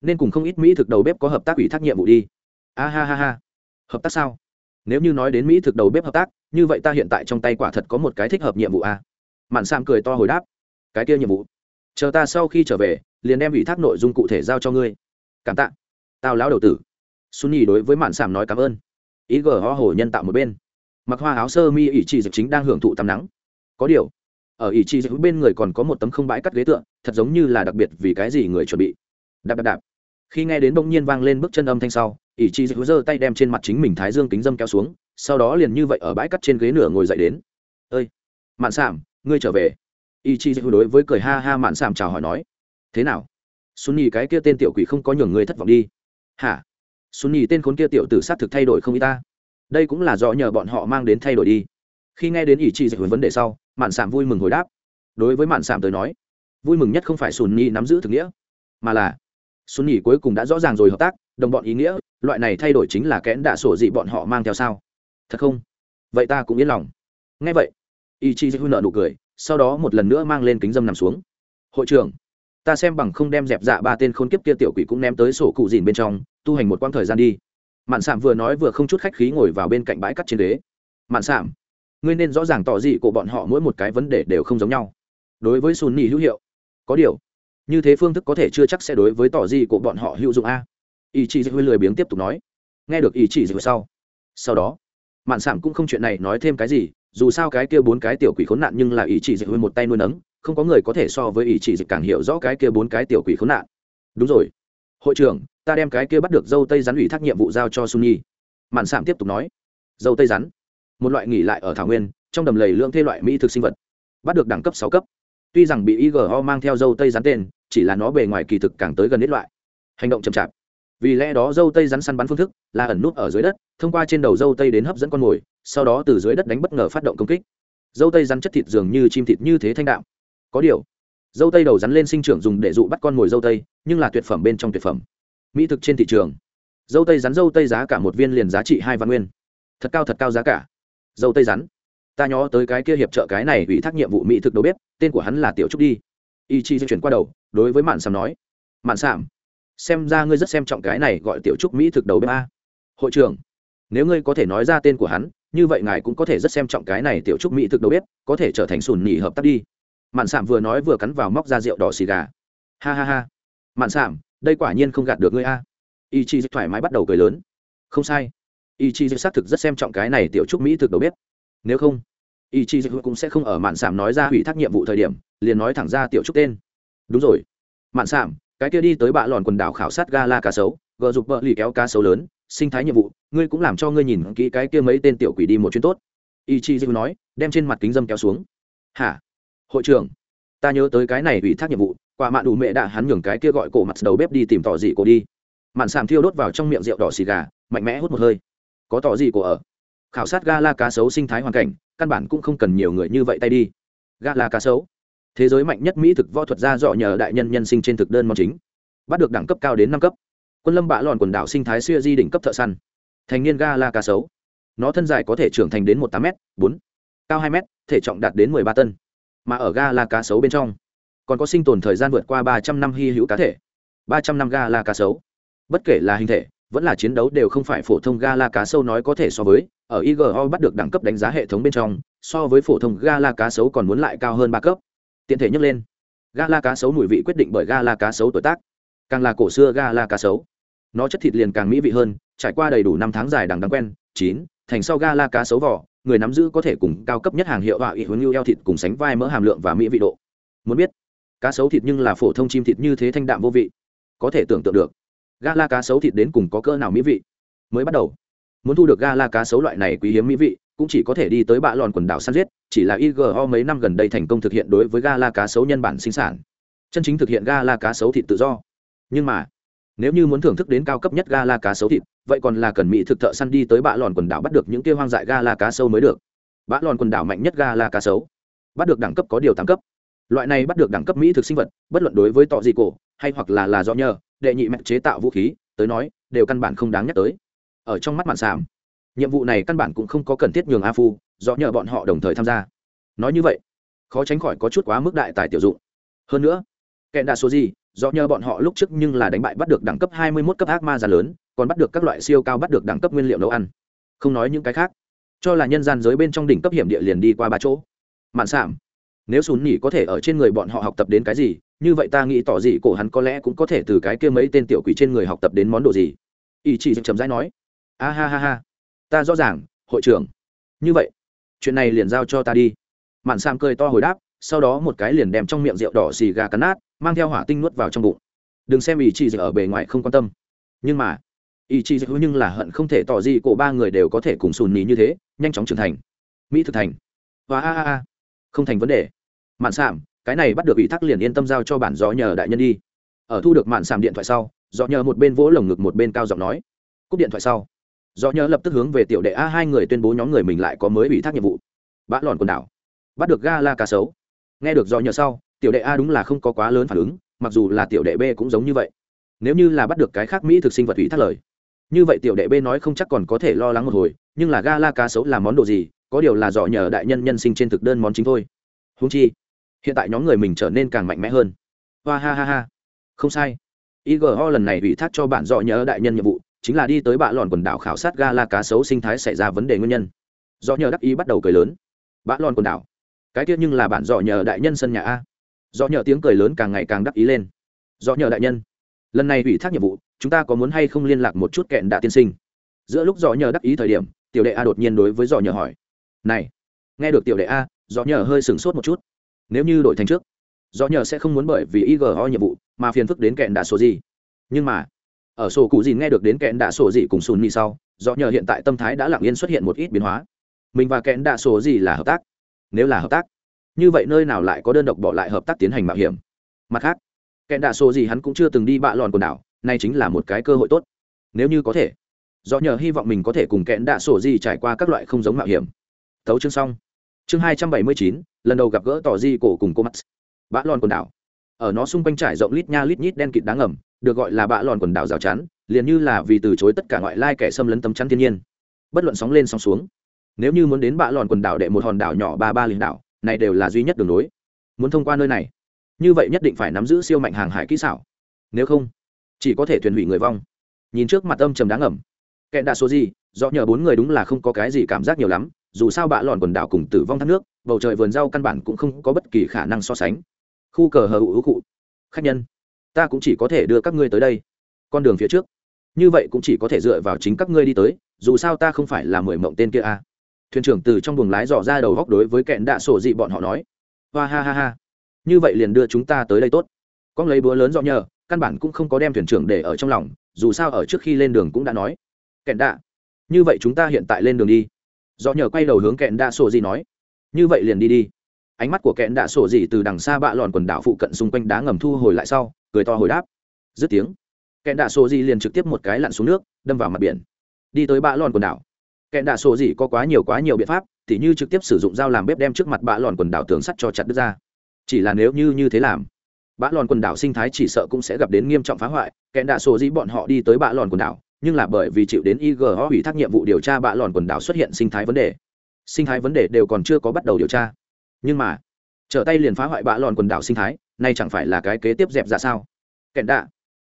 nên cùng không ít mỹ thực đầu bếp có hợp tác ủy thác nhiệm vụ đi. A ha ha ha. Hợp tác sao? Nếu như nói đến mỹ thực đầu bếp hợp tác, như vậy ta hiện tại trong tay quả thật có một cái thích hợp nhiệm vụ a. Mạn sam cười to hồi đáp. Cái kia nhiệm vụ, chờ ta sau khi trở về liền đem ủy thác nội dung cụ thể giao cho ngươi. Cảm tạ. Tao lão đầu tử. Sunny đối với mạn sảm nói cảm ơn. Ý gờ ho hồ nhân tạo một bên. Mặc hoa áo sơ mi ỷ trị dịch chính đang hưởng thụ tắm nắng. Có điều, ở ỷ trị dịch bên người còn có một tấm không bãi cắt ghế tượng thật giống như là đặc biệt vì cái gì người chuẩn bị. Đạp đạp đạp. Khi nghe đến bỗng nhiên vang lên bước chân âm thanh sau, ỷ trị dịch giơ tay đem trên mặt chính mình thái dương kính dâm kéo xuống, sau đó liền như vậy ở bãi cắt trên ghế nửa ngồi dậy đến. Ơi, mạn sảm, ngươi trở về. Y trị dịch đối với cười ha ha mạn sảm chào hỏi nói thế nào? Sunny, cái kia tên tiểu quỷ không có nhường người thất vọng đi. Hả? Sunny, tên khốn kia tiểu tử sát thực thay đổi không y ta. Đây cũng là do nhờ bọn họ mang đến thay đổi đi. Khi nghe đến ý chị giải quyết vấn đề sau, mạn sảm vui mừng hồi đáp. Đối với mạn sảm tới nói, vui mừng nhất không phải sunny nắm giữ thực nghĩa, mà là sunny cuối cùng đã rõ ràng rồi hợp tác, đồng bọn ý nghĩa, loại này thay đổi chính là kẽn đạ sổ dị bọn họ mang theo sao. Thật không? Vậy ta cũng yên lòng. Nghe vậy y chi dư nợ nụ cười, sau đó một lần nữa mang lên kính dâm nằm xuống. Hội trưởng ta xem bằng không đem dẹp dạ ba tên khôn kiếp kia tiểu quỷ cũng ném tới sổ cụ dìn bên trong, tu hành một quãng thời gian đi. Mạn sạm vừa nói vừa không chút khách khí ngồi vào bên cạnh bãi cắt trên đế mạn sạm, ngươi nên rõ ràng tỏ dị của bọn họ mỗi một cái vấn đề đều không giống nhau. Đối với sùn nỉ hữu hiệu, có điều, như thế phương thức có thể chưa chắc sẽ đối với tỏ dị của bọn họ hữu dụng a. Ý chị dư lười biếng tiếp tục nói. Nghe được ý chỉ dịch sau sau đó, mạn sạm cũng không chuyện này nói thêm cái gì, dù sao cái kia bốn cái tiểu quỷ khốn nạn nhưng là ý chỉ dịch một tay nuôi nấng không có người có thể so với ý chỉ dịch càng hiểu rõ cái kia bốn cái tiểu quỷ khốn nạn. Đúng rồi. Hội trưởng, ta đem cái kia bắt được dâu tây rắn ủy thác nhiệm vụ giao cho sunny mạn sạm tiếp tục nói. Dâu tây rắn. Một loại nghỉ lại ở thảo nguyên, trong đầm lầy lượng thê loại mỹ thực sinh vật. Bắt được đẳng cấp sáu cấp. Tuy rằng bị igo mang theo dâu tây rắn tên, chỉ là nó bề ngoài kỳ thực càng tới gần ít loại. Hành động chậm chạp. Vì lẽ đó dâu tây rắn săn bắn phương thức là ẩn nút ở dưới đất, thông qua trên đầu dâu tây đến hấp dẫn con mồi, sau đó từ dưới đất đánh bất ngờ phát động công kích. Dâu tây rắn chất thịt dường như chim thịt như thế thanh đạo có điều, dâu tây đầu rắn lên sinh trưởng dùng để dụ bắt con mồi dâu tây, nhưng là tuyệt phẩm bên trong tuyệt phẩm. Mỹ thực trên thị trường, dâu tây rắn dâu tây giá cả một viên liền giá trị hai văn nguyên. Thật cao thật cao giá cả. Dâu tây rắn, ta nhó tới cái kia hiệp trợ cái này ủy thác nhiệm vụ mỹ thực đầu bếp, tên của hắn là tiểu trúc đi. Y chi di chuyển qua đầu, đối với mạn sàm nói, mạn sàm, xem ra ngươi rất xem trọng cái này gọi tiểu trúc mỹ thực đầu bếp a. Hội trưởng, nếu ngươi có thể nói ra tên của hắn, như vậy ngài cũng có thể rất xem trọng cái này tiểu trúc mỹ thực đầu bếp, có thể trở thành sùn nhì hợp tác đi mạn sảm vừa nói vừa cắn vào móc ra rượu đỏ xì gà. Ha ha ha. Mạn sảm đây quả nhiên không gạt được ngươi a. Y chi thoải mái bắt đầu cười lớn. Không sai. Y chi xác thực rất xem trọng cái này tiểu trúc mỹ thực đầu bếp. Nếu không y chi cũng sẽ không ở mạn sảm nói ra ủy thác nhiệm vụ thời điểm, liền nói thẳng ra tiểu trúc tên. Đúng rồi. Mạn sảm cái kia đi tới bạ lòn quần đảo khảo sát gala cá sấu, gờ dục vợ lì kéo cá sấu lớn, sinh thái nhiệm vụ, ngươi cũng làm cho ngươi nhìn kỹ cái kia mấy tên tiểu quỷ đi một chuyến tốt. Y chi nói, đem trên mặt kính dâm kéo xuống. Hả? Hội trưởng, ta nhớ tới cái này ủy thác nhiệm vụ, quả mạn đủ mẹ đã hắn nhường cái kia gọi cổ mặt đầu bếp đi tìm tỏ dị cổ đi. Mạn sàm thiêu đốt vào trong miệng rượu đỏ xì gà, mạnh mẽ hút một hơi. Có tỏ dị cổ ở. Khảo sát ga la cá sấu sinh thái hoàn cảnh, căn bản cũng không cần nhiều người như vậy tay đi. Ga la cá sấu. Thế giới mạnh nhất mỹ thực võ thuật gia dọ nhờ đại nhân nhân sinh trên thực đơn món chính. Bắt được đẳng cấp cao đến năm cấp. Quân lâm bạ lòn quần đảo sinh thái xuya di đỉnh cấp thợ săn. Thành niên ga la cá sấu. Nó thân dài có thể trưởng thành đến một tám m bốn, cao hai m thể trọng đạt đến mười ba tân mà ở ga là cá sấu bên trong. Còn có sinh tồn thời gian vượt qua ba trăm năm hy hữu cá thể. ba trăm năm ga là cá sấu. Bất kể là hình thể, vẫn là chiến đấu đều không phải phổ thông ga la cá sấu nói có thể so với. Ở igo bắt được đẳng cấp đánh giá hệ thống bên trong, so với phổ thông ga la cá sấu còn muốn lại cao hơn ba cấp. Tiện thể nhắc lên. Ga la cá sấu mùi vị quyết định bởi ga la cá sấu tuổi tác. Càng là cổ xưa ga la cá sấu. Nó chất thịt liền càng mỹ vị hơn, trải qua đầy đủ năm tháng dài đằng đáng quen, chín, thành sau ga la cá sấu vỏ người nắm giữ có thể cùng cao cấp nhất hàng hiệu họa ý hướng eo thịt cùng sánh vai mỡ hàm lượng và mỹ vị độ. Muốn biết, cá sấu thịt nhưng là phổ thông chim thịt như thế thanh đạm vô vị. Có thể tưởng tượng được ga la cá sấu thịt đến cùng có cỡ nào mỹ vị. Mới bắt đầu, muốn thu được ga la cá sấu loại này quý hiếm mỹ vị, cũng chỉ có thể đi tới bạ lòn quần đảo săn giết, chỉ là igo mấy năm gần đây thành công thực hiện đối với ga la cá sấu nhân bản sinh sản. Chân chính thực hiện ga la cá sấu thịt tự do. Nhưng mà, nếu như muốn thưởng thức đến cao cấp nhất ga la cá sấu thịt vậy còn là cần mỹ thực thợ săn đi tới bạ lòn quần đảo bắt được những kia hoang dại ga la cá sấu mới được. Bạ lòn quần đảo mạnh nhất ga la cá sấu. Bắt được đẳng cấp có điều tám cấp. Loại này bắt được đẳng cấp mỹ thực sinh vật, bất luận đối với tọ dị cổ hay hoặc là là do nhờ, đệ nhị mẹ chế tạo vũ khí, tới nói, đều căn bản không đáng nhắc tới. Ở trong mắt mạn sàm nhiệm vụ này căn bản cũng không có cần thiết nhường a phu, do nhờ bọn họ đồng thời tham gia. Nói như vậy, khó tránh khỏi có chút quá mức đại tài tiểu dụng. Hơn nữa kẹn đa số gì, do nhờ bọn họ lúc trước nhưng là đánh bại bắt được đẳng cấp 21 cấp ác ma già lớn còn bắt được các loại siêu cao bắt được đẳng cấp nguyên liệu nấu ăn. Không nói những cái khác, cho là nhân gian giới bên trong đỉnh cấp hiểm địa liền đi qua ba chỗ. Mạn sảm nếu sùn nhỉ có thể ở trên người bọn họ học tập đến cái gì, như vậy ta nghĩ tỏ gì cổ hắn có lẽ cũng có thể từ cái kia mấy tên tiểu quỷ trên người học tập đến món đồ gì. Ý chỉ chậm rãi nói, a ha ha ha, ta rõ ràng, hội trưởng. Như vậy, chuyện này liền giao cho ta đi. Mạn sam cười to hồi đáp, sau đó một cái liền đem trong miệng rượu đỏ xì gà cắn nát, mang theo hỏa tinh nuốt vào trong bụng. Đừng xem ý chị ở bề ngoài không quan tâm. Nhưng mà ý hữu nhưng là hận không thể tỏ gì, cổ ba người đều có thể cùng sùn nhì như thế, nhanh chóng trưởng thành. Mỹ thực thành. Và a a a. Không thành vấn đề. Mạn sảm cái này bắt được ủy thác liền yên tâm giao cho bản gió nhờ đại nhân đi. Ở thu được mạn sảm điện thoại sau do nhờ một bên vỗ lồng ngực một bên cao giọng nói. Cúp điện thoại sau do nhờ lập tức hướng về tiểu đệ a hai người tuyên bố nhóm người mình lại có mới ủy thác nhiệm vụ. Bã lòn quần đảo. Bắt được ga la cá sấu. Nghe được do nhờ sau, tiểu đệ a đúng là không có quá lớn phản ứng, mặc dù là tiểu đệ b cũng giống như vậy. Nếu như là bắt được cái khác mỹ thực sinh vật ủy thác lời như vậy tiểu đệ b nói không chắc còn có thể lo lắng một hồi, nhưng là ga la cá sấu là món đồ gì, có điều là dọ nhờ đại nhân nhân sinh trên thực đơn món chính thôi. Húng chi, hiện tại nhóm người mình trở nên càng mạnh mẽ hơn. Hoa ha ha ha. Không sai. Igo lần này ủy thác cho bản dọ nhờ đại nhân nhiệm vụ, chính là đi tới bạ lòn quần đảo khảo sát ga la cá sấu sinh thái xảy ra vấn đề nguyên nhân. Do nhờ đắc ý bắt đầu cười lớn. Bạ lòn quần đảo. Cái tiết nhưng là bản dọ nhờ đại nhân sân nhà a. Do nhờ tiếng cười lớn càng ngày càng đắc ý lên. Do nhờ đại nhân lần này ủy thác nhiệm vụ, chúng ta có muốn hay không liên lạc một chút kẹn đạ tiên sinh? Giữa lúc dò nhờ đắc ý thời điểm, tiểu đệ a đột nhiên đối với dò nhờ hỏi. Này, nghe được tiểu đệ a dò nhờ hơi sửng sốt một chút. Nếu như đổi thành trước dò nhờ sẽ không muốn bởi vì igo nhiệm vụ mà phiền phức đến kẹn đạ sổ gì. Nhưng mà, ở sổ cụ gì nghe được đến kẹn đạ sổ gì cùng sùn ni sau dò nhờ hiện tại tâm thái đã lặng yên xuất hiện một ít biến hóa. Mình và kẹn đạ sổ gì là hợp tác? Nếu là hợp tác, như vậy nơi nào lại có đơn độc bỏ lại hợp tác tiến hành mạo hiểm? Mặt khác kẹn đạ sổ gì hắn cũng chưa từng đi bạ lòn quần đảo, nay chính là một cái cơ hội tốt. Nếu như có thể, do nhờ hy vọng mình có thể cùng kẽn đạ sổ di trải qua các loại không giống mạo hiểm. Thấu chương xong. Chương hai trăm bảy mươi chín, lần đầu gặp gỡ tỏ di cổ cùng cô mắt bạ lòn quần đảo. Ở nó xung quanh trải rộng lít nha lít nhít đen kịt đáng ngầm, được gọi là bạ lòn quần đảo rào chắn, liền như là vì từ chối tất cả ngoại lai kẻ xâm lấn tấm chắn thiên nhiên. Bất luận sóng lên sóng xuống, nếu như muốn đến bạ lòn quần đảo đệ một hòn đảo nhỏ ba ba linh đảo, này đều là duy nhất đường nối. Muốn thông qua nơi này như vậy nhất định phải nắm giữ siêu mạnh hàng hải kỹ xảo. Nếu không, chỉ có thể thuyền hủy người vong. Nhìn trước mặt âm trầm đáng ẩm kẻ đa số gì do nhờ bốn người đúng là không có cái gì cảm giác nhiều lắm, dù sao bạ lòn quần đảo cùng tử vong thác nước, bầu trời vườn rau căn bản cũng không có bất kỳ khả năng so sánh. Khu cờ hờ hữu cụ. Khách nhân, ta cũng chỉ có thể đưa các ngươi tới đây. Con đường phía trước. Như vậy cũng chỉ có thể dựa vào chính các ngươi đi tới, dù sao ta không phải là mười mộng tên kia a à. thuyền trưởng từ trong buồng lái dò ra đầu góc đối với kẹn đạ sổ dị bọn họ nói. Hoa ha ha ha như vậy liền đưa chúng ta tới đây tốt. Con lấy búa lớn do nhờ, căn bản cũng không có đem thuyền trưởng để ở trong lòng, dù sao ở trước khi lên đường cũng đã nói. Kẹn đạ, như vậy chúng ta hiện tại lên đường đi. Do nhờ quay đầu hướng kẹn đạ sổ gì nói. Như vậy liền đi đi. Ánh mắt của kẹn đạ sổ gì từ đằng xa bạ lòn quần đảo phụ cận xung quanh đá ngầm thu hồi lại sau, cười to hồi đáp. Dứt tiếng, kẹn đạ sổ gì liền trực tiếp một cái lặn xuống nước, đâm vào mặt biển. Đi tới bạ lòn quần đảo. Kẹn đạ sổ gì có quá nhiều quá nhiều biện pháp, tỉ như trực tiếp sử dụng dao làm bếp đem trước mặt bạ lòn quần đảo tường sắt cho chặt đứt ra chỉ là nếu như như thế làm, bã lòn quần đảo sinh thái chỉ sợ cũng sẽ gặp đến nghiêm trọng phá hoại. Kẽn đạ sổ dĩ bọn họ đi tới bã lòn quần đảo, nhưng là bởi vì chịu đến igo ủy thác nhiệm vụ điều tra bã lòn quần đảo xuất hiện sinh thái vấn đề. Sinh thái vấn đề đều còn chưa có bắt đầu điều tra. Nhưng mà, trở tay liền phá hoại bã lòn quần đảo sinh thái, nay chẳng phải là cái kế tiếp dẹp ra sao? Kẽn đạ,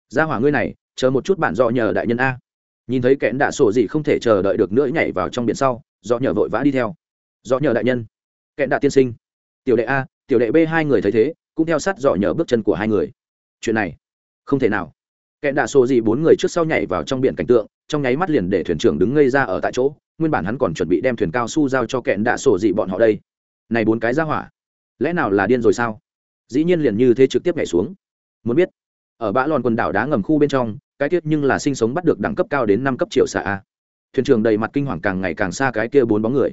ra hỏa ngươi này, chờ một chút bạn dọ nhờ đại nhân a. Nhìn thấy kẽn đạ sổ dĩ không thể chờ đợi được nữa nhảy vào trong biển sau, dọ nhờ vội vã đi theo. Dọ nhờ đại nhân. Kẽn đạ tiên sinh. Tiểu đệ a tiểu đệ b hai người thấy thế, cũng theo sát dọ nhờ bước chân của hai người. Chuyện này, không thể nào. Kẻ đạ sổ gì bốn người trước sau nhảy vào trong biển cảnh tượng, trong nháy mắt liền để thuyền trưởng đứng ngây ra ở tại chỗ, nguyên bản hắn còn chuẩn bị đem thuyền cao su giao cho kẹn đạ sổ dị bọn họ đây. Này bốn cái ra hỏa, lẽ nào là điên rồi sao? Dĩ nhiên liền như thế trực tiếp nhảy xuống. Muốn biết, ở bã lòn quần đảo đá ngầm khu bên trong, cái tiết nhưng là sinh sống bắt được đẳng cấp cao đến năm cấp triệu xạ a. Thuyền trưởng đầy mặt kinh hoàng càng ngày càng xa cái kia bốn bóng người.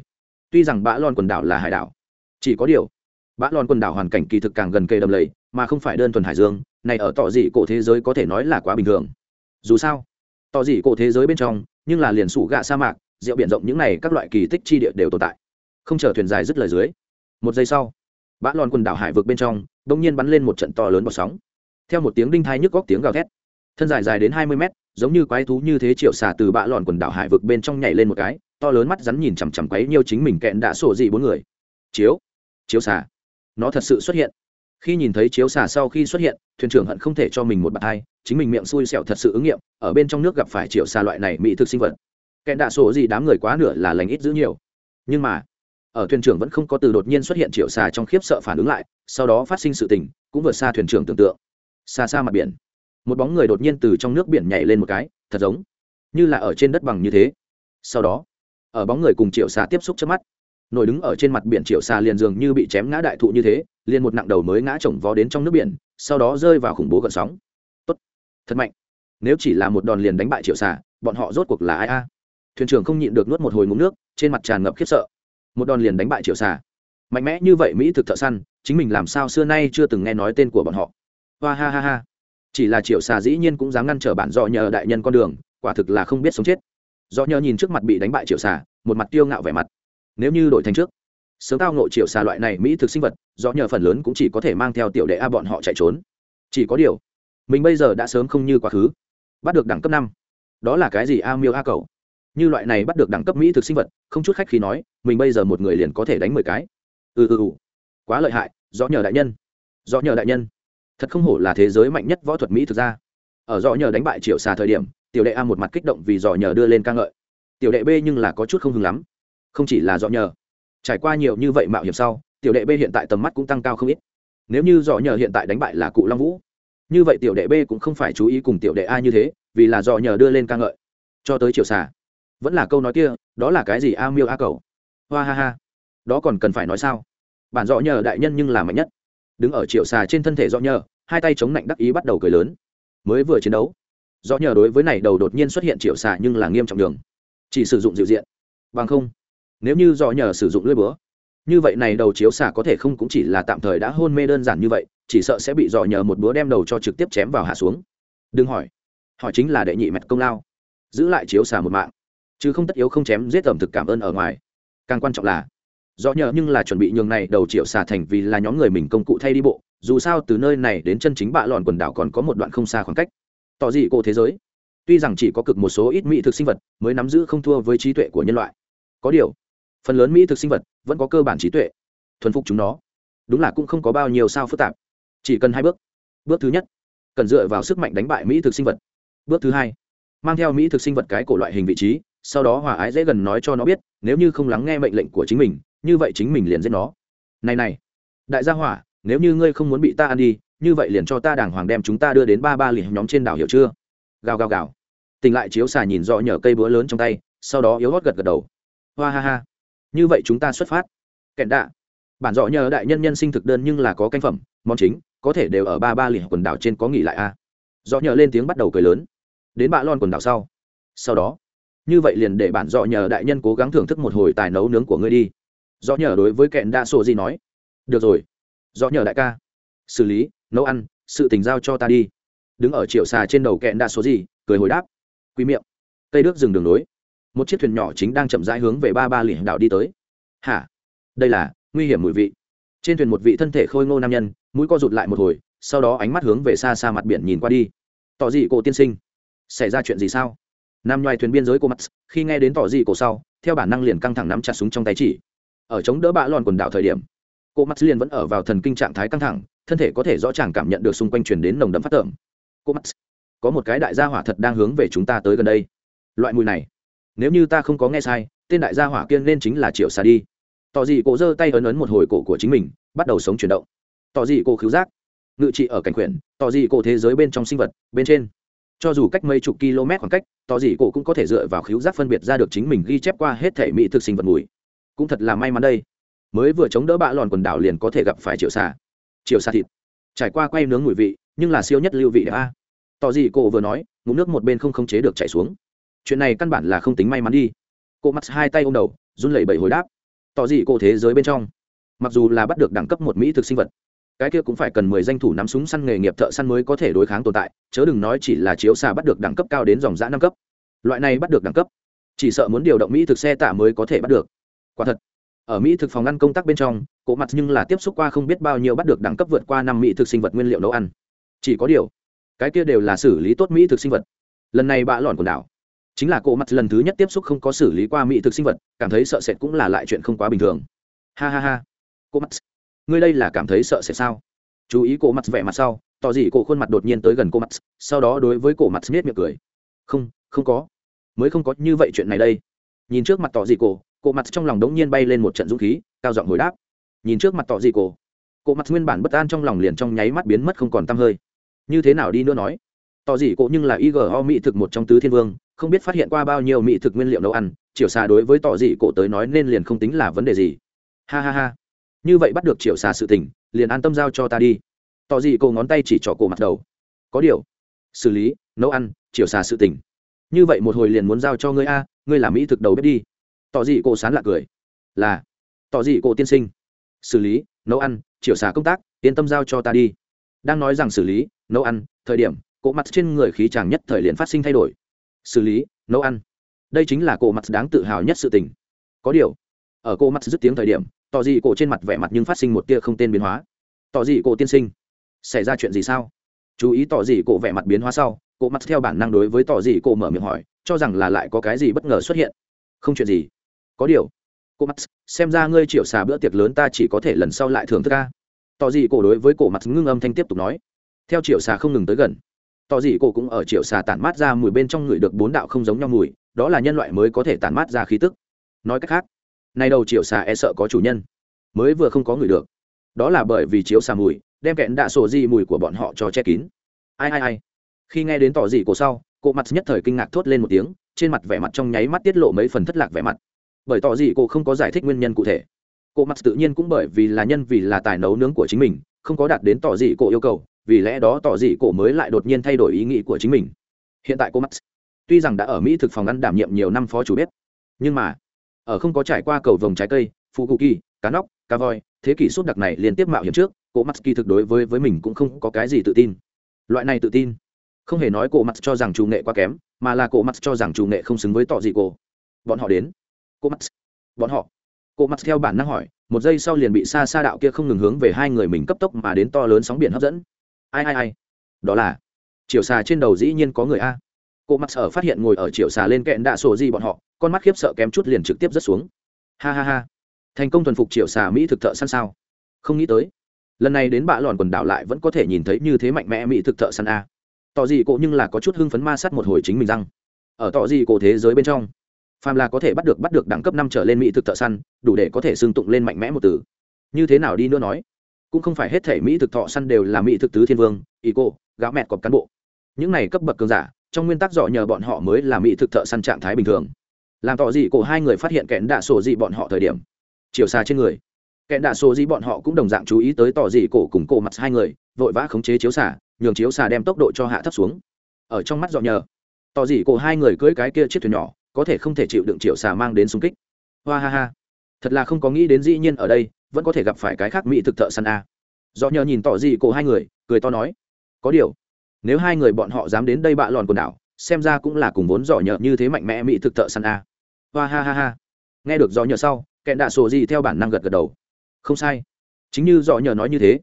Tuy rằng bã lòn quần đảo là hải đảo, chỉ có điều bã lòn quần đảo hoàn cảnh kỳ thực càng gần kề đầm lầy, mà không phải đơn thuần hải dương, này ở tỏ dị cổ thế giới có thể nói là quá bình thường. Dù sao, tỏ dị cổ thế giới bên trong, nhưng là liền sủ gạ sa mạc, rượu biển rộng những này các loại kỳ tích chi địa đều tồn tại. Không chờ thuyền dài dứt lời dưới, một giây sau, bã lòn quần đảo hải vực bên trong đ ỗ n g nhiên bắn lên một trận to lớn bọt sóng. Theo một tiếng đinh thai nhức góc tiếng gào thét, thân dài dài đến hai mươi mét, giống như quái thú như thế triệu xả từ bã lòn quần đảo hải vực bên trong nhảy lên một cái, to lớn mắt rắn nhìn chằm chằm quấy nhiều chính mình kẹn đã sổ dị bốn người. Chiếu chiếu xả nó thật sự xuất hiện. Khi nhìn thấy chiếu xà sau khi xuất hiện, thuyền trưởng hận không thể cho mình một bàn tay, chính mình miệng xui xẻo thật sự ứng nghiệm, ở bên trong nước gặp phải triệu xà loại này mỹ thực sinh vật. Kẹn đạ sổ gì đám người quá nửa là lành ít giữ nhiều. Nhưng mà, ở thuyền trưởng vẫn không có từ đột nhiên xuất hiện triệu xà trong khiếp sợ phản ứng lại, sau đó phát sinh sự tình, cũng vượt xa thuyền trưởng tưởng tượng. Xa xa mặt biển, một bóng người đột nhiên từ trong nước biển nhảy lên một cái, thật giống như là ở trên đất bằng như thế. Sau đó, ở bóng người cùng triệu xà tiếp xúc trước mắt nổi đứng ở trên mặt biển triệu xa liền dường như bị chém ngã đại thụ như thế, liền một nặng đầu mới ngã chồng vó đến trong nước biển, sau đó rơi vào khủng bố gần sóng. Tốt, thật mạnh. Nếu chỉ là một đòn liền đánh bại triệu xà bọn họ rốt cuộc là ai a? Thuyền trưởng không nhịn được nuốt một hồi ngụm nước, trên mặt tràn ngập khiếp sợ. Một đòn liền đánh bại triệu xà mạnh mẽ như vậy mỹ thực thợ săn, chính mình làm sao xưa nay chưa từng nghe nói tên của bọn họ. Hoa ha ha ha. Chỉ là triệu xà dĩ nhiên cũng dám ngăn trở bản dọ nhờ đại nhân con đường, quả thực là không biết sống chết. Do nhờ nhìn trước mặt bị đánh bại triệu xà một mặt tiêu ngạo vẻ mặt nếu như đổi thành trước, sớm tao nội triệu xà loại này mỹ thực sinh vật, do nhờ phần lớn cũng chỉ có thể mang theo tiểu đệ a bọn họ chạy trốn. Chỉ có điều, mình bây giờ đã sớm không như quá khứ. Bắt được đẳng cấp năm, đó là cái gì a miêu a cầu như loại này bắt được đẳng cấp mỹ thực sinh vật, không chút khách khi nói, mình bây giờ một người liền có thể đánh mười cái. Ừ ừ ừ. Quá lợi hại, do nhờ đại nhân. Do nhờ đại nhân. Thật không hổ là thế giới mạnh nhất võ thuật mỹ thực ra ở do nhờ đánh bại triệu xà thời điểm, tiểu đệ a một mặt kích động vì dò nhờ đưa lên ca ngợi. Tiểu đệ b nhưng là có chút không hứng lắm không chỉ là dọ nhờ. Trải qua nhiều như vậy mạo hiểm sau, tiểu đệ b hiện tại tầm mắt cũng tăng cao không ít. Nếu như dọ nhờ hiện tại đánh bại là cụ long vũ, như vậy tiểu đệ b cũng không phải chú ý cùng tiểu đệ a như thế, vì là dọ nhờ đưa lên ca ngợi. Cho tới chiều xà, vẫn là câu nói kia, đó là cái gì a miêu a cầu? Hoa ha ha, đó còn cần phải nói sao? Bản dọ nhờ đại nhân nhưng là mạnh nhất. Đứng ở triệu xà trên thân thể dọ nhờ, hai tay chống lạnh đắc ý bắt đầu cười lớn. Mới vừa chiến đấu, dọ nhờ đối với này đầu đột nhiên xuất hiện triệu xà nhưng là nghiêm trọng đường chỉ sử dụng dịu diện. Bằng không nếu như do nhờ sử dụng lưỡi búa, như vậy này đầu chiếu xà có thể không cũng chỉ là tạm thời đã hôn mê đơn giản như vậy, chỉ sợ sẽ bị dò nhờ một búa đem đầu cho trực tiếp chém vào hạ xuống. Đừng hỏi hỏi chính là đệ nhị mẹt công lao. Giữ lại chiếu xà một mạng, chứ không tất yếu không chém giết ẩm thực cảm ơn ở ngoài. Càng quan trọng là, do nhờ nhưng là chuẩn bị nhường này đầu triệu xà thành vì là nhóm người mình công cụ thay đi bộ, dù sao từ nơi này đến chân chính bạ lòn quần đảo còn có một đoạn không xa khoảng cách. Tỏ dị cô thế giới, tuy rằng chỉ có cực một số ít mỹ thực sinh vật mới nắm giữ không thua với trí tuệ của nhân loại. Có điều phần lớn mỹ thực sinh vật vẫn có cơ bản trí tuệ, thuần phục chúng nó. Đúng là cũng không có bao nhiêu sao phức tạp. Chỉ cần hai bước. Bước thứ nhất, cần dựa vào sức mạnh đánh bại mỹ thực sinh vật. Bước thứ hai, mang theo mỹ thực sinh vật cái cổ loại hình vị trí, sau đó hòa ái dễ gần nói cho nó biết, nếu như không lắng nghe mệnh lệnh của chính mình, như vậy chính mình liền giết nó. Này này, đại gia hỏa, nếu như ngươi không muốn bị ta ăn đi, như vậy liền cho ta đàng hoàng đem chúng ta đưa đến ba ba liền nhóm trên đảo hiểu chưa? Gào gào gào. Tỉnh lại chiếu xà nhìn rõ nhờ cây búa lớn trong tay, sau đó yếu hót gật gật đầu. Hoa ha ha như vậy chúng ta xuất phát. Kẹn đạ. Bản dọ nhờ đại nhân nhân sinh thực đơn nhưng là có canh phẩm, món chính, có thể đều ở ba ba liền quần đảo trên có nghỉ lại a à. dọ nhờ lên tiếng bắt đầu cười lớn. Đến bạ lon quần đảo sau. Sau đó, như vậy liền để bản dọ nhờ đại nhân cố gắng thưởng thức một hồi tài nấu nướng của ngươi đi. Dọ nhờ đối với kẹn đa sổ gì nói. Được rồi. Dọ nhờ đại ca. Xử lý, nấu ăn, sự tình giao cho ta đi. Đứng ở triệu xà trên đầu kẹn đa số gì, cười hồi đáp. Quý miệng. Cây đức dừng đường nối một chiếc thuyền nhỏ chính đang chậm rãi hướng về ba ba lì đảo đi tới. Hả? Đây là nguy hiểm mùi vị. Trên thuyền một vị thân thể khôi ngô nam nhân, mũi co rụt lại một hồi, sau đó ánh mắt hướng về xa xa mặt biển nhìn qua đi. Tỏ dị cổ tiên sinh, xảy ra chuyện gì sao? Nam nhoài thuyền biên giới cô mắt khi nghe đến tỏ dị cổ sau, theo bản năng liền căng thẳng nắm chặt súng trong tay chỉ. Ở chống đỡ bạ lòn quần đảo thời điểm cô mắt liền vẫn ở vào thần kinh trạng thái căng thẳng, thân thể có thể rõ ràng cảm nhận được xung quanh truyền đến nồng đậm phát tởm. Cô mắt có một cái đại gia hỏa thật đang hướng về chúng ta tới gần đây. Loại mùi này nếu như ta không có nghe sai, tên đại gia hỏa kiên nên chính là triệu xà đi. Tỏ dị cổ giơ tay ấn ấn một hồi cổ của chính mình, bắt đầu sống chuyển động. Tỏ dị cổ khứu giác, ngự trị ở cảnh quyển tỏ dị cổ thế giới bên trong sinh vật, bên trên. Cho dù cách mấy chục km khoảng cách, tỏ dị cổ cũng có thể dựa vào khứu giác phân biệt ra được chính mình ghi chép qua hết thể mỹ thực sinh vật mùi. Cũng thật là may mắn đây. Mới vừa chống đỡ bạ lòn quần đảo liền có thể gặp phải triệu xà triệu xà thịt. Trải qua quay nướng mùi vị, nhưng là siêu nhất lưu vị đã a. Tỏ dị cổ vừa nói, ngụm nước một bên không khống chế được chảy xuống chuyện này căn bản là không tính may mắn đi. Cô mắt hai tay ôm đầu, run lẩy bẩy hồi đáp. Tỏ dị cô thế giới bên trong? Mặc dù là bắt được đẳng cấp một mỹ thực sinh vật, cái kia cũng phải cần mười danh thủ nắm súng săn nghề nghiệp thợ săn mới có thể đối kháng tồn tại, chớ đừng nói chỉ là chiếu xà bắt được đẳng cấp cao đến dòng giã năm cấp. Loại này bắt được đẳng cấp, chỉ sợ muốn điều động mỹ thực xe tạ mới có thể bắt được. Quả thật, ở mỹ thực phòng ngăn công tác bên trong cỗ mặt nhưng là tiếp xúc qua không biết bao nhiêu bắt được đẳng cấp vượt qua năm mỹ thực sinh vật nguyên liệu nấu ăn. Chỉ có điều, cái kia đều là xử lý tốt mỹ thực sinh vật. Lần này bạ lòn quần đảo chính là cổ mặt lần thứ nhất tiếp xúc không có xử lý qua mỹ thực sinh vật, cảm thấy sợ sệt cũng là lại chuyện không quá bình thường. Ha ha ha. Cô mắt ngươi đây là cảm thấy sợ sệt sao? Chú ý cổ mặt vẻ mặt sau, tỏ dị cổ khuôn mặt đột nhiên tới gần cô mặt, sau đó đối với cổ mặt smith miệng cười. Không không có. Mới không có như vậy chuyện này đây. Nhìn trước mặt tỏ dị cổ cổ mặt trong lòng đống nhiên bay lên một trận dũng khí, cao giọng hồi đáp. Nhìn trước mặt tỏ dị cổ. Cổ mặt nguyên bản bất an trong lòng liền trong nháy mắt biến mất không còn t hơi. Như thế nào đi nữa nói? Tỏ dị cổ nhưng là Igor mỹ thực một trong tứ thiên vương không biết phát hiện qua bao nhiêu mỹ thực nguyên liệu nấu ăn triệu xà đối với tỏ dị cổ tới nói nên liền không tính là vấn đề gì. Ha ha ha. Như vậy bắt được triệu xà sự tình, liền an tâm giao cho ta đi. Tỏ dị cổ ngón tay chỉ trỏ cổ mặt đầu. Có điều, xử lý, nấu ăn triệu xà sự tình. Như vậy một hồi liền muốn giao cho ngươi a, ngươi làm mỹ thực đầu bếp đi. Tỏ dị cổ sán lạc cười. Là, tỏ dị cổ tiên sinh. Xử lý, nấu ăn triệu xà công tác, yên tâm giao cho ta đi. Đang nói rằng xử lý, nấu ăn, thời điểm cỗ mặt trên người khí chàng nhất thời liền phát sinh thay đổi xử lý, nấu ăn. Đây chính là cổ mặt đáng tự hào nhất sự tình. Có điều, ở cổ mặt dứt tiếng thời điểm, tỏ dị cổ trên mặt vẻ mặt nhưng phát sinh một tia không tên biến hóa. Tỏ dị cổ tiên sinh, xảy ra chuyện gì sao? Chú ý tỏ dị cổ vẻ mặt biến hóa sau, cổ mặt theo bản năng đối với tỏ dị cổ mở miệng hỏi, cho rằng là lại có cái gì bất ngờ xuất hiện. Không chuyện gì. Có điều cô mắt xem ra ngươi triệu xà bữa tiệc lớn ta chỉ có thể lần sau lại thưởng thức ca tỏ dị cổ đối với cổ mặt ngưng âm thanh tiếp tục nói. Theo triệu xà không ngừng tới gần tỏ dị cổ cũng ở triệu xà tản mát ra mùi bên trong người được bốn đạo không giống nhau mùi, đó là nhân loại mới có thể tản mát ra khí tức. Nói cách khác, nay đầu triệu xà e sợ có chủ nhân, mới vừa không có người được. Đó là bởi vì chiếu xà mùi, đem kẹn đạ sổ di mùi của bọn họ cho che kín. Ai ai ai. Khi nghe đến tỏ dị cổ sau, cổ mặt nhất thời kinh ngạc thốt lên một tiếng, trên mặt vẻ mặt trong nháy mắt tiết lộ mấy phần thất lạc vẻ mặt. Bởi tỏ gì cô không có giải thích nguyên nhân cụ thể. Cô mặt tự nhiên cũng bởi vì là nhân vì là tài nấu nướng của chính mình, không có đạt đến tỏ gì cô yêu cầu vì lẽ đó tỏ gì cổ mới lại đột nhiên thay đổi ý nghĩ của chính mình. Hiện tại cô mắt tuy rằng đã ở mỹ thực phòng ăn đảm nhiệm nhiều năm phó chủ bếp, nhưng mà, ở không có trải qua cầu vồng trái cây, phụ cụ kỳ, cá nóc, cá voi, thế kỷ sốt đặc này liên tiếp mạo hiểm trước, cô mắt kỳ thực đối với với mình cũng không có cái gì tự tin. Loại này tự tin, không hề nói cổ mặt cho rằng chủ nghệ quá kém, mà là cổ mặt cho rằng chủ nghệ không xứng với tỏ gì cổ. Bọn họ đến. Cô mắt bọn họ. Cô mắt theo bản năng hỏi, một giây sau liền bị xa xa đạo kia không ngừng hướng về hai người mình cấp tốc mà đến to lớn sóng biển hấp dẫn ai ai ai, đó là chiều xà trên đầu dĩ nhiên có người a. Cô mắc sở phát hiện ngồi ở chiều xà lên kẹn đạ sổ gì bọn họ, con mắt khiếp sợ kém chút liền trực tiếp rớt xuống. Ha ha ha, thành công thuần phục chiều xà mỹ thực thợ săn sao? Không nghĩ tới, lần này đến bạ lòn quần đảo lại vẫn có thể nhìn thấy như thế mạnh mẽ mỹ thực thợ săn a. Tỏ gì cổ nhưng là có chút hưng phấn ma sát một hồi chính mình răng. Ở tỏ gì cổ thế giới bên trong, phàm là có thể bắt được bắt được đẳng cấp năm trở lên mỹ thực thợ săn, đủ để có thể xương tụng lên mạnh mẽ một từ. Như thế nào đi nữa nói? Cũng không phải hết thể mỹ thực thọ săn đều là mỹ thực tứ thiên vương ý cô gạo mẹt cọp cán bộ. Những này cấp bậc cường giả, trong nguyên tắc dọ nhờ bọn họ mới là mỹ thực thợ săn trạng thái bình thường. Làm tỏ gì cổ hai người phát hiện kẽn đạ sổ dị bọn họ thời điểm? Chiều xa trên người. Kẽn đạ sổ dị bọn họ cũng đồng dạng chú ý tới tỏ dị cổ cùng cổ mặt hai người, vội vã khống chế chiếu xả nhường chiếu xả đem tốc độ cho hạ thấp xuống. Ở trong mắt dọ nhờ, tỏ dị cổ hai người cưỡi cái kia chiếc thuyền nhỏ, có thể không thể chịu đựng triệu xả mang đến xung kích. Hoa ha ha thật là không có nghĩ đến dĩ nhiên ở đây, vẫn có thể gặp phải cái khác mỹ thực thợ săn a. Do nhờ nhìn tỏ gì cổ hai người, cười to nói, có điều, nếu hai người bọn họ dám đến đây bạ lòn quần đảo, xem ra cũng là cùng vốn dò nhờ như thế mạnh mẽ mỹ thực thợ săn a. Hoa ha ha ha. Nghe được dò nhờ sau, kẹn đạ sổ gì theo bản năng gật gật đầu. Không sai. Chính như dò nhờ nói như thế,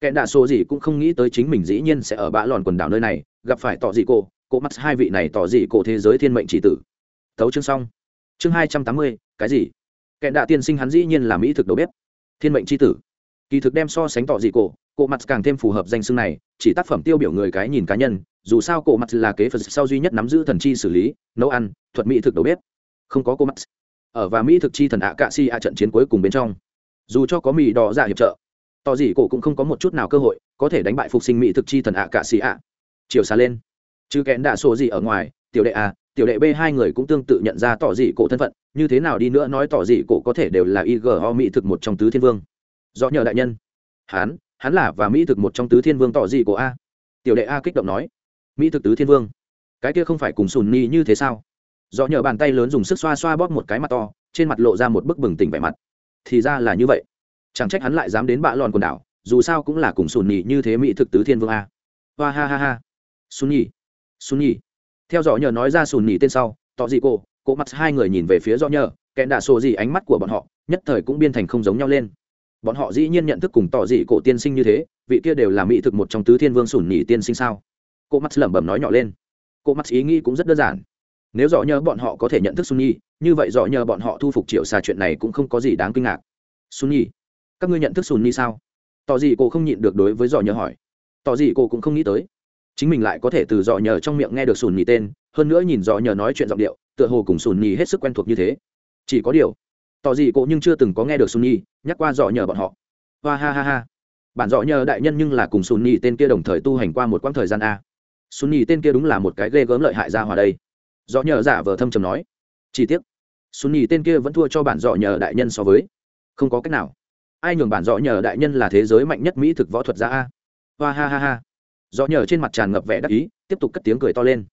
kẹn đạ sổ gì cũng không nghĩ tới chính mình dĩ nhiên sẽ ở bạ lòn quần đảo nơi này, gặp phải tỏ dị cô cô mắt hai vị này tỏ dị cổ thế giới thiên mệnh chỉ tử. Tấu chương xong. Chương hai trăm tám mươi, cái gì? Kẻ đạ tiên sinh hắn dĩ nhiên là mỹ thực đầu bếp. Thiên mệnh c h i tử. Kỳ thực đem so sánh tỏ dị cổ cổ mặt càng thêm phù hợp danh xưng này, chỉ tác phẩm tiêu biểu người cái nhìn cá nhân, dù sao cổ mặt là kế phật sau duy nhất nắm giữ thần chi xử lý, nấu ăn, thuật mỹ thực đầu bếp. Không có cổ mặt. Ở và mỹ thực chi thần ạ cạ si ạ trận chiến cuối cùng bên trong, dù cho có mỹ đỏ giả hiệp trợ, tỏ dị cổ cũng không có một chút nào cơ hội có thể đánh bại phục sinh mỹ thực chi thần ạ cạ si ạ chiều xa lên chứ kẽn đạ sổ gì ở ngoài, tiểu đệ a, tiểu đệ b hai người cũng tương tự nhận ra tỏ dị cổ thân phận như thế nào đi nữa nói tỏ dị cổ có thể đều là igo mỹ thực một trong tứ thiên vương. Do nhờ đại nhân. Hán, hắn là và mỹ thực một trong tứ thiên vương tỏ dị cổ a? Tiểu đệ a kích động nói. Mỹ thực tứ thiên vương. Cái kia không phải cùng sùn ni như thế sao? Do nhờ bàn tay lớn dùng sức xoa xoa bóp một cái mặt to, trên mặt lộ ra một bức bừng tỉnh vẻ mặt. Thì ra là như vậy. Chẳng trách hắn lại dám đến bạ lòn quần đảo, dù sao cũng là cùng sùn nhì như thế mỹ thực tứ thiên vương a. Hoa ha ha ha. Sùn nhì sùn nhì theo dõi nhờ nói ra sùn nhì tên sau, tỏ dị cổ? Cỗ mặt hai người nhìn về phía do nhờ kẽn đạ sổ gì ánh mắt của bọn họ, nhất thời cũng biên thành không giống nhau lên. Bọn họ dĩ nhiên nhận thức cùng tỏ dị cổ tiên sinh như thế, vị kia đều là mỹ thực một trong tứ thiên vương sủn nhị tiên sinh sao? Cô mắt lẩm bẩm nói nhỏ lên. Cô mắt ý nghĩ cũng rất đơn giản. Nếu dọ nhờ bọn họ có thể nhận thức sun nhi như vậy dọ nhờ bọn họ thu phục triệu xà chuyện này cũng không có gì đáng kinh ngạc. Sun nhi các ngươi nhận thức sun nhi sao? Tỏ gì cô không nhịn được đối với dọ nhờ hỏi. Tỏ gì cô cũng không nghĩ tới. Chính mình lại có thể từ dọ nhờ trong miệng nghe được sùn nhì tên, hơn nữa nhìn dọ nhờ nói chuyện giọng điệu tựa hồ cùng sùn nhì hết sức quen thuộc như thế. Chỉ có điều, tỏ gì cô nhưng chưa từng có nghe được sùn nhì nhắc qua dọ nhờ bọn họ. Hoa ha ha ha. Bản dọ nhờ đại nhân nhưng là cùng sùn nhì tên kia đồng thời tu hành qua một quãng thời gian a. Sùn nhì tên kia đúng là một cái ghê gớm lợi hại ra hòa đây. Dọ nhờ giả vờ thâm trầm nói. Chỉ tiếc sùn nhì tên kia vẫn thua cho bản dọ nhờ đại nhân so với. Không có cách nào. Ai nhường bản dọ nhờ đại nhân là thế giới mạnh nhất mỹ thực võ thuật ra a? Hoa ha ha ha. Do nhờ trên mặt tràn ngập vẻ đắc ý, tiếp tục cất tiếng cười to lên.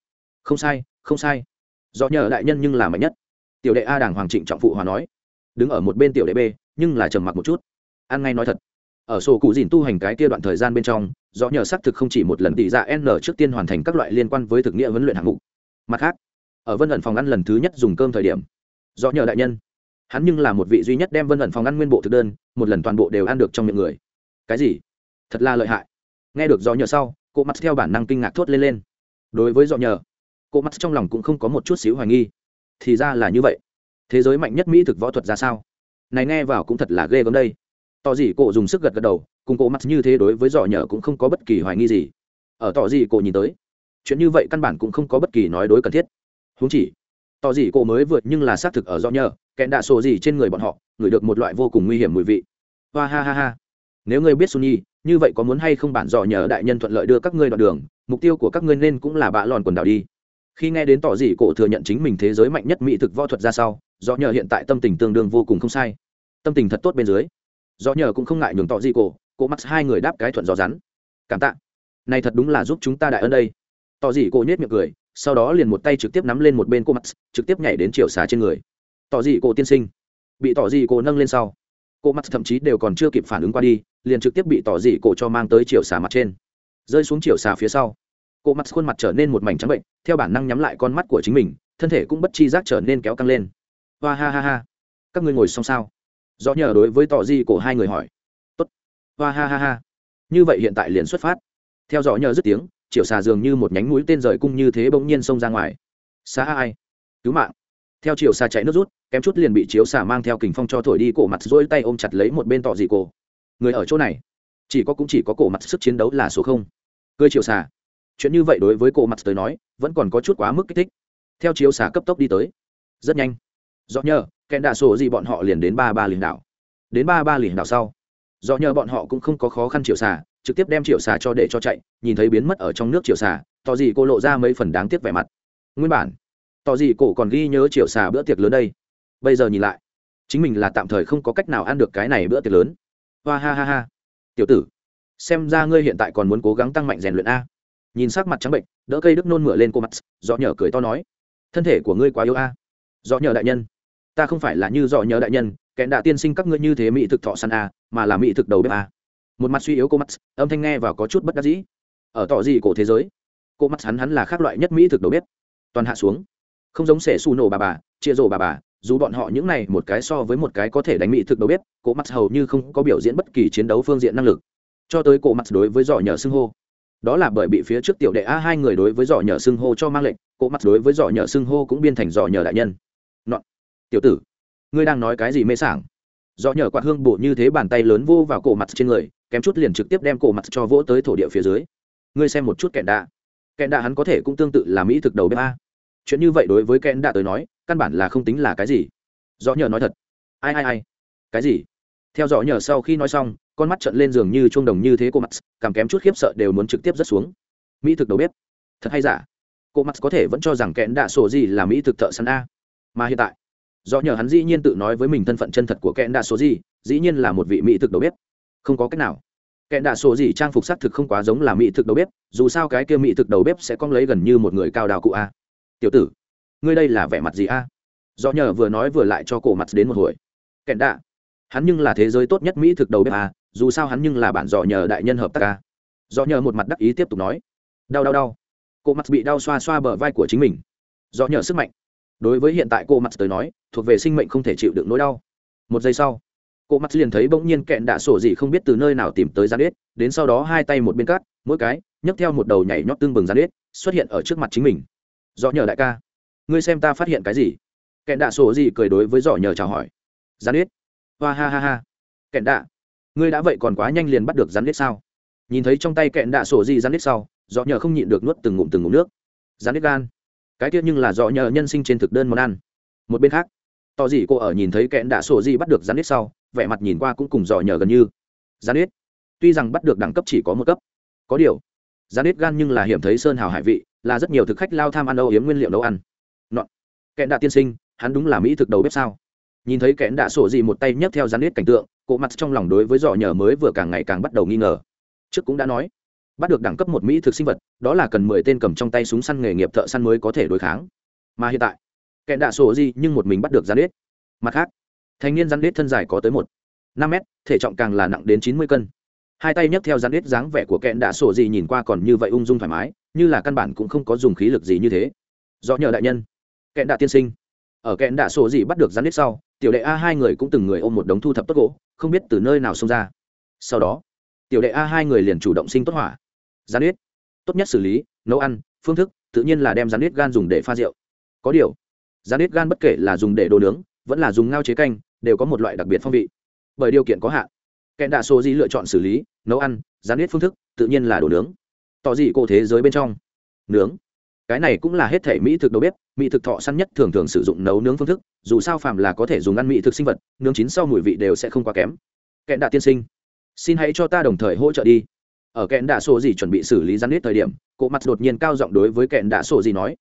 Không sai không sai do nhờ đại nhân nhưng là mạnh nhất. Tiểu đệ a đảng hoàng trịnh trọng phụ hòa nói, đứng ở một bên tiểu đệ b, nhưng là trầm mặc một chút. Ăn ngay nói thật, ở sổ cụ dìn tu hành cái kia đoạn thời gian bên trong, do nhờ xác thực không chỉ một lần tỷ dạ n trước tiên hoàn thành các loại liên quan với thực nghĩa huấn luyện hạng mục. Mặt khác, ở vân ẩn phòng ăn lần thứ nhất dùng cơm thời điểm, do nhờ đại nhân, hắn nhưng là một vị duy nhất đem vân ẩn phòng ăn nguyên bộ thực đơn, một lần toàn bộ đều ăn được trong miệng người. Cái gì? Thật là lợi hại. Nghe được do nhờ sau, cô mắt theo bản năng kinh ngạc thốt lên lên. Đối với do nhờ cô mắt trong lòng cũng không có một chút xíu hoài nghi. Thì ra là như vậy. Thế giới mạnh nhất mỹ thực võ thuật ra sao? Này nghe vào cũng thật là ghê gớm đây. Tỏ gì cô dùng sức gật gật đầu, cùng cô mắt như thế đối với giỏ nhờ cũng không có bất kỳ hoài nghi gì. Ở tỏ gì cô nhìn tới, chuyện như vậy căn bản cũng không có bất kỳ nói đối cần thiết. Huống chỉ, tỏ gì cô mới vượt nhưng là xác thực ở giỏ nhờ kẹn đạ sổ gì trên người bọn họ, ngửi được một loại vô cùng nguy hiểm mùi vị. Hoa ha ha ha. Nếu ngươi biết sunny, như vậy có muốn hay không bản dò nhờ đại nhân thuận lợi đưa các ngươi đoạn đường, mục tiêu của các ngươi nên cũng là bạ lòn quần đảo đi khi nghe đến tỏ dị cổ thừa nhận chính mình thế giới mạnh nhất mỹ thực võ thuật ra sau, do nhờ hiện tại tâm tình tương đương vô cùng không sai. Tâm tình thật tốt bên dưới. Do nhờ cũng không ngại nhường tỏ dị cổ cổ mắt hai người đáp cái thuận gió rắn. Cảm tạ. Này thật đúng là giúp chúng ta đại ơn đây. Tỏ dị cổ nhếch miệng cười, sau đó liền một tay trực tiếp nắm lên một bên cô mắt, trực tiếp nhảy đến chiều xà trên người. Tỏ dị cổ tiên sinh. Bị tỏ dị cổ nâng lên sau, cô mắt thậm chí đều còn chưa kịp phản ứng qua đi, liền trực tiếp bị tỏ dị cổ cho mang tới chiều xà mặt trên. Rơi xuống chiều xà phía sau cô mắt khuôn mặt trở nên một mảnh trắng bệnh, theo bản năng nhắm lại con mắt của chính mình, thân thể cũng bất chi giác trở nên kéo căng lên. Hoa ha ha ha. Các ngươi ngồi xong sao? Do nhờ đối với tỏ di cổ hai người hỏi. Tốt. Hoa ha ha ha. Như vậy hiện tại liền xuất phát. Theo dõi nhờ dứt tiếng triệu xà dường như một nhánh mũi tên rời cung như thế bỗng nhiên xông ra ngoài. Xa ai? Cứu mạng. Theo triệu xà chạy nước rút, kém chút liền bị chiếu xà mang theo kình phong cho thổi đi, cổ mặt dỗi tay ôm chặt lấy một bên tỏ dị cổ người ở chỗ này. Chỉ có cũng chỉ có cổ mặt sức chiến đấu là số không. Cười triệu xà chuyện như vậy đối với cô mặt tới nói, vẫn còn có chút quá mức kích thích. Theo chiếu xả cấp tốc đi tới. Rất nhanh. Do nhờ, kèn đạ sổ gì bọn họ liền đến ba ba liền đảo. Đến ba ba liền đảo sau. Do nhờ bọn họ cũng không có khó khăn triệu xả trực tiếp đem triệu xả cho để cho chạy, nhìn thấy biến mất ở trong nước triệu xả tỏ gì cô lộ ra mấy phần đáng tiếc vẻ mặt. Nguyên bản, tỏ gì cổ còn ghi nhớ triệu xả bữa tiệc lớn đây. Bây giờ nhìn lại, chính mình là tạm thời không có cách nào ăn được cái này bữa tiệc lớn. Hoa ha ha ha. Tiểu tử, xem ra ngươi hiện tại còn muốn cố gắng tăng mạnh rèn luyện a nhìn sắc mặt trắng bệnh, đỡ cây đức nôn mửa lên cô mặt do nhờ cười to nói, thân thể của ngươi quá yếu a. Do nhờ đại nhân, ta không phải là như dọ nhờ đại nhân kẻ đã tiên sinh các ngươi như thế mỹ thực thọ săn a, mà là mỹ thực đầu bếp a. Một mặt suy yếu cô mắt âm thanh nghe vào có chút bất đắc dĩ. Ở tỏ gì cổ thế giới? Cô mắt hắn hắn là khác loại nhất mỹ thực đầu bếp. Toàn hạ xuống, không giống sẻ xù nổ bà bà chia rổ bà bà, dù bọn họ những này một cái so với một cái có thể đánh mỹ thực đầu bếp cô mắt hầu như không có biểu diễn bất kỳ chiến đấu phương diện năng lực. Cho tới cổ mắt đối với dọ nhờ xưng hô đó là bởi bị phía trước tiểu đệ a hai người đối với dọ nhờ xưng hô cho mang lệnh cổ mặt đối với dọ nhờ xưng hô cũng biên thành dọ nhờ đại nhân. Nọ. tiểu tử, ngươi đang nói cái gì mê sảng? Giỏ nhờ quạt hương bộ như thế bàn tay lớn vô vào cổ mặt trên người, kém chút liền trực tiếp đem cổ mặt cho vỗ tới thổ địa phía dưới. Ngươi xem một chút kẹn đạ. Kẹn đạ hắn có thể cũng tương tự là mỹ thực đầu bếp a. Chuyện như vậy đối với kẹn đạ tới nói, căn bản là không tính là cái gì. Do nhờ nói thật. Ai ai ai? Cái gì? Theo dõi nhờ sau khi nói xong con mắt trợn lên giường như chuông đồng như thế cô mặt cảm kém chút khiếp sợ đều muốn trực tiếp rớt xuống. Mỹ thực đầu bếp. Thật hay giả? Cô mặt có thể vẫn cho rằng kẽn đạ sổ gì là mỹ thực thợ săn a. Mà hiện tại, do nhờ hắn dĩ nhiên tự nói với mình thân phận chân thật của kẽn đạ số gì, dĩ nhiên là một vị mỹ thực đầu bếp. Không có cách nào. Kẽn đạ số gì trang phục xác thực không quá giống là mỹ thực đầu bếp, dù sao cái kia mỹ thực đầu bếp sẽ cong lấy gần như một người cao đào cụ a. Tiểu tử, ngươi đây là vẻ mặt gì a? Do nhờ vừa nói vừa lại cho cổ mặt đến một hồi. Kẽn đạ, hắn nhưng là thế giới tốt nhất mỹ thực đầu bếp a dù sao hắn nhưng là bản dò nhờ đại nhân hợp tác ca. Dò nhờ một mặt đắc ý tiếp tục nói. Đau đau đau. Cô mặt bị đau xoa xoa bờ vai của chính mình. Dò nhờ sức mạnh. Đối với hiện tại cô mặt tới nói, thuộc về sinh mệnh không thể chịu được nỗi đau. Một giây sau, cô mắt liền thấy bỗng nhiên kẹn đạ sổ gì không biết từ nơi nào tìm tới gian ếch đến sau đó hai tay một bên cắt, mỗi cái, nhấc theo một đầu nhảy nhót tương bừng gian ếch xuất hiện ở trước mặt chính mình. Dò nhờ đại ca, ngươi xem ta phát hiện cái gì? Kẹn đạ sổ gì cười đối với dò nhờ chào hỏi. Gian ếch hoa ha ha ha. Kẹn đạ ngươi đã vậy còn quá nhanh liền bắt được rắn lết sao? Nhìn thấy trong tay kẹn đạ sổ gì rắn lết sau dọ nhờ không nhịn được nuốt từng ngụm từng ngụm nước. Rắn lết gan. Cái tiết nhưng là dọ nhờ nhân sinh trên thực đơn món ăn. Một bên khác, tỏ dị cô ở nhìn thấy kẹn đạ sổ gì bắt được rắn lết sau, vẻ mặt nhìn qua cũng cùng dọ nhờ gần như. Rắn lết tuy rằng bắt được đẳng cấp chỉ có một cấp, có điều, rắn lết gan nhưng là hiểm thấy sơn hào hải vị, là rất nhiều thực khách lao tham ăn âu yếm nguyên liệu nấu ăn. Nọ, kẹn đạ tiên sinh, hắn đúng là mỹ thực đầu bếp sao? Nhìn thấy kẽn đạ sổ gì một tay nhấc theo rắn nết cảnh tượng cổ mặt trong lòng đối với dò nhờ mới vừa càng ngày càng bắt đầu nghi ngờ. Trước cũng đã nói, bắt được đẳng cấp một mỹ thực sinh vật, đó là cần mười tên cầm trong tay súng săn nghề nghiệp thợ săn mới có thể đối kháng. Mà hiện tại, kẻ đạ sổ gì nhưng một mình bắt được rắn đết. Mặt khác, thanh niên rắn đết thân dài có tới một, năm mét, thể trọng càng là nặng đến chín mươi cân. Hai tay nhấc theo rắn đết dáng vẻ của kẹn đạ sổ gì nhìn qua còn như vậy ung dung thoải mái, như là căn bản cũng không có dùng khí lực gì như thế. Do nhờ đại nhân kẹn đạ tiên sinh, ở kẹn đạ sổ gì bắt được rắn đết sau tiểu đệ a hai người cũng từng người ôm một đống thu thập tốt gỗ, không biết từ nơi nào xông ra. Sau đó, tiểu đệ a hai người liền chủ động sinh tốt hỏa. Gián huyết. tốt nhất xử lý, nấu ăn, phương thức, tự nhiên là đem gián huyết gan dùng để pha rượu. Có điều gián huyết gan bất kể là dùng để đồ nướng, vẫn là dùng ngao chế canh, đều có một loại đặc biệt phong vị. Bởi điều kiện có hạn. Kẹn đạ số di lựa chọn xử lý, nấu ăn gián huyết phương thức, tự nhiên là đồ nướng. Tỏ dị cổ thế giới bên trong. Nướng cái này cũng là hết thể mỹ thực đầu bếp, mỹ thực thọ săn nhất thường thường sử dụng nấu nướng phương thức, dù sao phàm là có thể dùng ăn mỹ thực sinh vật, nướng chín sau mùi vị đều sẽ không quá kém. Kẹn đạ tiên sinh, xin hãy cho ta đồng thời hỗ trợ đi. Ở kẹn đạ sổ gì chuẩn bị xử lý rắn nết thời điểm cộ mặt đột nhiên cao giọng đối với kẹn đạ sổ gì nói.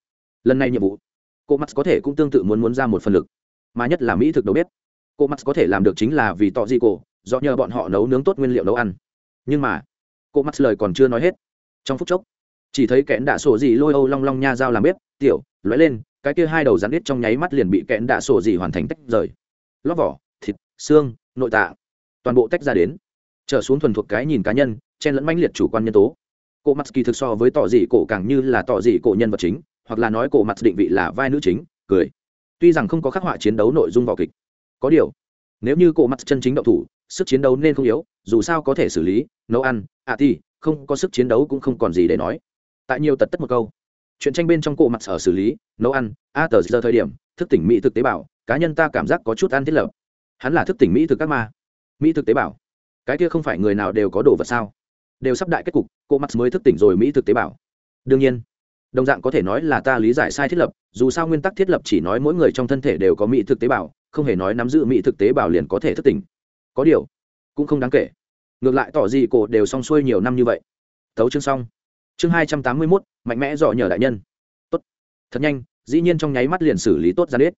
Lần này nhiệm vụ cô mắt có thể cũng tương tự muốn muốn ra một phần lực, mà nhất là mỹ thực đầu bếp. Cô mắt có thể làm được chính là vì tỏ gì cổ, do nhờ bọn họ nấu nướng tốt nguyên liệu nấu ăn. Nhưng mà cô mắt lời còn chưa nói hết. Trong phút chốc chỉ thấy kẽn đạ sổ dị lôi âu long long nha dao làm bếp, tiểu, lóe lên, cái kia hai đầu rắn đít trong nháy mắt liền bị kẽn đạ sổ dị hoàn thành tách rời. Lót vỏ, thịt, xương, nội tạ toàn bộ tách ra đến. Trở xuống thuần thuộc cái nhìn cá nhân, chen lẫn mãnh liệt chủ quan nhân tố. Cổ mặt kỳ thực so với tỏ dị cổ càng như là tỏ dị cổ nhân vật chính, hoặc là nói cổ mặt định vị là vai nữ chính, cười. Tuy rằng không có khắc họa chiến đấu nội dung vào kịch. Có điều, nếu như cổ mặt chân chính động thủ, sức chiến đấu nên không yếu, dù sao có thể xử lý, nấu ăn à thì không có sức chiến đấu cũng không còn gì để nói tại nhiều tật tất một câu. Chuyện tranh bên trong cổ mặt sở xử lý, nấu ăn, a tờ giờ thời điểm, thức tỉnh mỹ thực tế bảo cá nhân ta cảm giác có chút ăn thiết lập. Hắn là thức tỉnh mỹ thực các ma. Mỹ thực tế bảo cái kia không phải người nào đều có đồ vật sao? Đều sắp đại kết cục cô mắt mới thức tỉnh rồi mỹ thực tế bảo đương nhiên, đồng dạng có thể nói là ta lý giải sai thiết lập, dù sao nguyên tắc thiết lập chỉ nói mỗi người trong thân thể đều có mỹ thực tế bảo không hề nói nắm giữ mỹ thực tế bảo liền có thể thức tỉnh. Có điều, cũng không đáng kể. Ngược lại tỏ gì cổ đều xong xuôi nhiều năm như vậy. Tấu chương xong chương hai trăm tám mươi mốt, mạnh mẽ dọ nhờ đại nhân. Tốt. Thật nhanh, dĩ nhiên trong nháy mắt liền xử lý tốt gian đết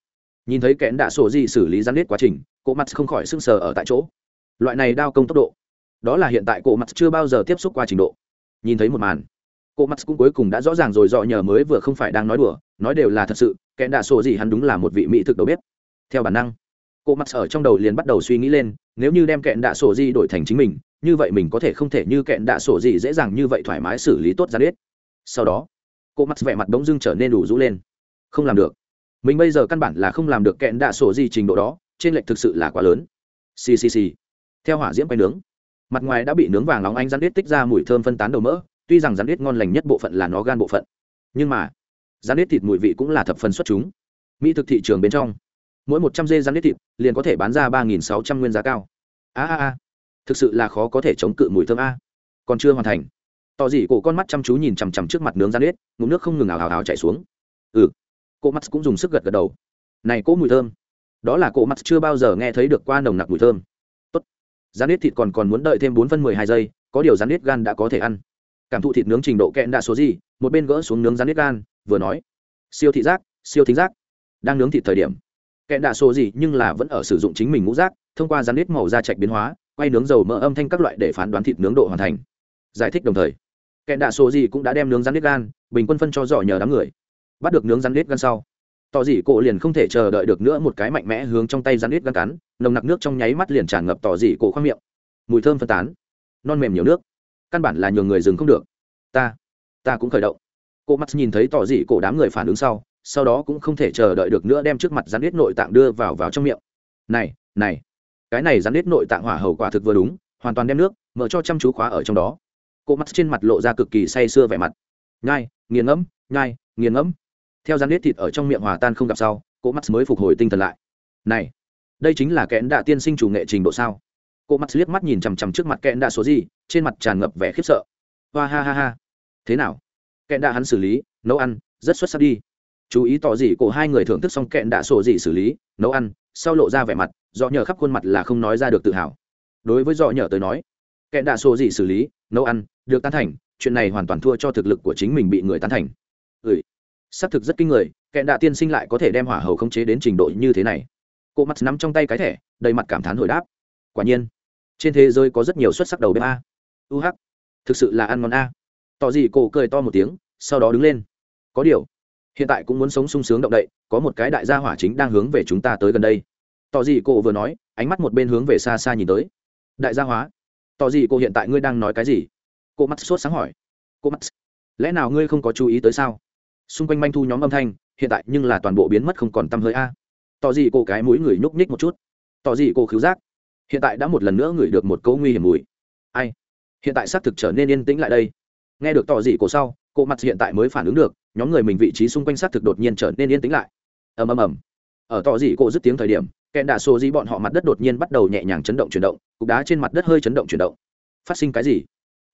nhìn thấy kẽn đạ sổ gì xử lý gian đết quá trình, cỗ mặt không khỏi sưng sờ ở tại chỗ. Loại này đao công tốc độ, đó là hiện tại cỗ mặt chưa bao giờ tiếp xúc qua trình độ. Nhìn thấy một màn, cỗ mặt cũng cuối cùng đã rõ ràng rồi dọ nhờ mới vừa không phải đang nói đùa, nói đều là thật sự, kẽn đạ sổ gì hắn đúng là một vị mỹ thực đầu bếp. Theo bản năng, cỗ mặt ở trong đầu liền bắt đầu suy nghĩ lên, nếu như đem kẹn đạ sổ gì đổi thành chính mình như vậy mình có thể không thể như kẹn đạ sổ gì dễ dàng như vậy thoải mái xử lý tốt ra biết sau đó, cô mắt vẻ mặt bỗng dưng trở nên đủ rũ lên. Không làm được. Mình bây giờ căn bản là không làm được kẹn đạ sổ gì trình độ đó, trên lệch thực sự là quá lớn. Ccc theo hỏa diễm quay nướng, mặt ngoài đã bị nướng vàng nóng anh rắn đít tích ra mùi thơm phân tán đầu mỡ, tuy rằng rắn đít ngon lành nhất bộ phận là nó gan bộ phận, nhưng mà rắn đít thịt mùi vị cũng là thập phần xuất chúng. Mỹ thực thị trường bên trong, mỗi một trăm dê rắn đít thịt liền có thể bán ra ba nghìn sáu trăm nguyên giá cao. A a a thực sự là khó có thể chống cự mùi thơm a. Còn chưa hoàn thành. Tỏ dị cổ con mắt chăm chú nhìn chằm chằm trước mặt nướng rắn đít ngụm nước không ngừng ào ào ào chạy xuống. Ừ. Cô mắt cũng dùng sức gật gật đầu. Này cỗ mùi thơm. Đó là cỗ mắt chưa bao giờ nghe thấy được qua nồng nặc mùi thơm. Tốt, rán nết thịt còn còn muốn đợi thêm bốn phân mười hai giây có điều rán nết gan đã có thể ăn. Cảm thụ thịt nướng trình độ kẹn đã số gì một bên gỡ xuống nướng rán nết gan vừa nói. Siêu thị giác siêu thính giác đang nướng thịt thời điểm kẹn đã số gì nhưng là vẫn ở sử dụng chính mình ngũ giác thông qua rán nết màu da chạch biến hóa quay nướng dầu mỡ âm thanh các loại để phán đoán thịt nướng độ hoàn thành. Giải thích đồng thời kẹn đạ số gì cũng đã đem nướng rắn nếp gan, bình quân phân cho giỏi nhờ đám người. Bắt được nướng rắn nếp gan sau, tỏ dị cổ liền không thể chờ đợi được nữa một cái mạnh mẽ hướng trong tay rắn nếp gan cắn, nồng nặc nước trong nháy mắt liền tràn ngập tỏ dị cổ khoang miệng. Mùi thơm phân tán, non mềm nhiều nước, căn bản là nhường người dừng không được. Ta ta cũng khởi động. Cô mắt nhìn thấy tỏ dị cổ đám người phản ứng sau sau đó cũng không thể chờ đợi được nữa đem trước mặt rắn nếp nội tạng đưa vào vào trong miệng. Này này cái này rắn nết nội tạng hỏa hầu quả thực vừa đúng, hoàn toàn đem nước, mở cho chăm chú khóa ở trong đó. Cô mắt trên mặt lộ ra cực kỳ say sưa vẻ mặt. Nhai, nghiền ngẫm, nhai, nghiền ngẫm. Theo rắn nết thịt ở trong miệng hòa tan không gặp sau, cô mắt mới phục hồi tinh thần lại. Này, đây chính là kẽn đạ tiên sinh chủ nghệ trình độ sao? Cô mắt liếc mắt nhìn chằm chằm trước mặt kẽn đạ số gì, trên mặt tràn ngập vẻ khiếp sợ. Hoa ha ha ha. Thế nào? Kẽn đạ hắn xử lý, nấu ăn, rất xuất sắc đi. Chú ý tỏ gì, cổ hai người thưởng thức xong kẽn đạ sổ gì xử lý, nấu ăn, sau lộ ra vẻ mặt dọ nhờ khắp khuôn mặt là không nói ra được tự hào. Đối với dọ nhờ tới nói kẹn đạ sổ gì xử lý, nấu ăn, được tán thành, chuyện này hoàn toàn thua cho thực lực của chính mình bị người tán thành. Ừ. Xác thực rất kinh người kẹn đạ tiên sinh lại có thể đem hỏa hầu khống chế đến trình độ như thế này. Cô mắt nắm trong tay cái thẻ, đầy mặt cảm thán hồi đáp. Quả nhiên, trên thế giới có rất nhiều xuất sắc đầu bếp a. U h thực sự là ăn ngon a. Tỏ gì cổ cười to một tiếng, sau đó đứng lên. Có điều, hiện tại cũng muốn sống sung sướng động đậy, có một cái đại gia hỏa chính đang hướng về chúng ta tới gần đây tỏ gì cổ vừa nói, ánh mắt một bên hướng về xa xa nhìn tới. Đại gia hóa. Tỏ gì cổ hiện tại ngươi đang nói cái gì? Cô mắt sốt sáng hỏi. Cô mắt. Lẽ nào ngươi không có chú ý tới sao? Xung quanh manh thu nhóm âm thanh, hiện tại nhưng là toàn bộ biến mất không còn tăm hơi a. Tỏ gì cô cái mũi người nhúc nhích một chút. Tỏ gì cô khứu giác. Hiện tại đã một lần nữa ngửi được một câu nguy hiểm mùi. Ai? Hiện tại xác thực trở nên yên tĩnh lại đây. Nghe được tỏ gì cô sau, cô mặt hiện tại mới phản ứng được, nhóm người mình vị trí xung quanh xác thực đột nhiên trở nên yên tĩnh lại. Ầm ầm ầm. Ở tỏ gì cô dứt tiếng thời điểm kẹn đạ sổ gì bọn họ mặt đất đột nhiên bắt đầu nhẹ nhàng chấn động chuyển động, cục đá trên mặt đất hơi chấn động chuyển động. Phát sinh cái gì?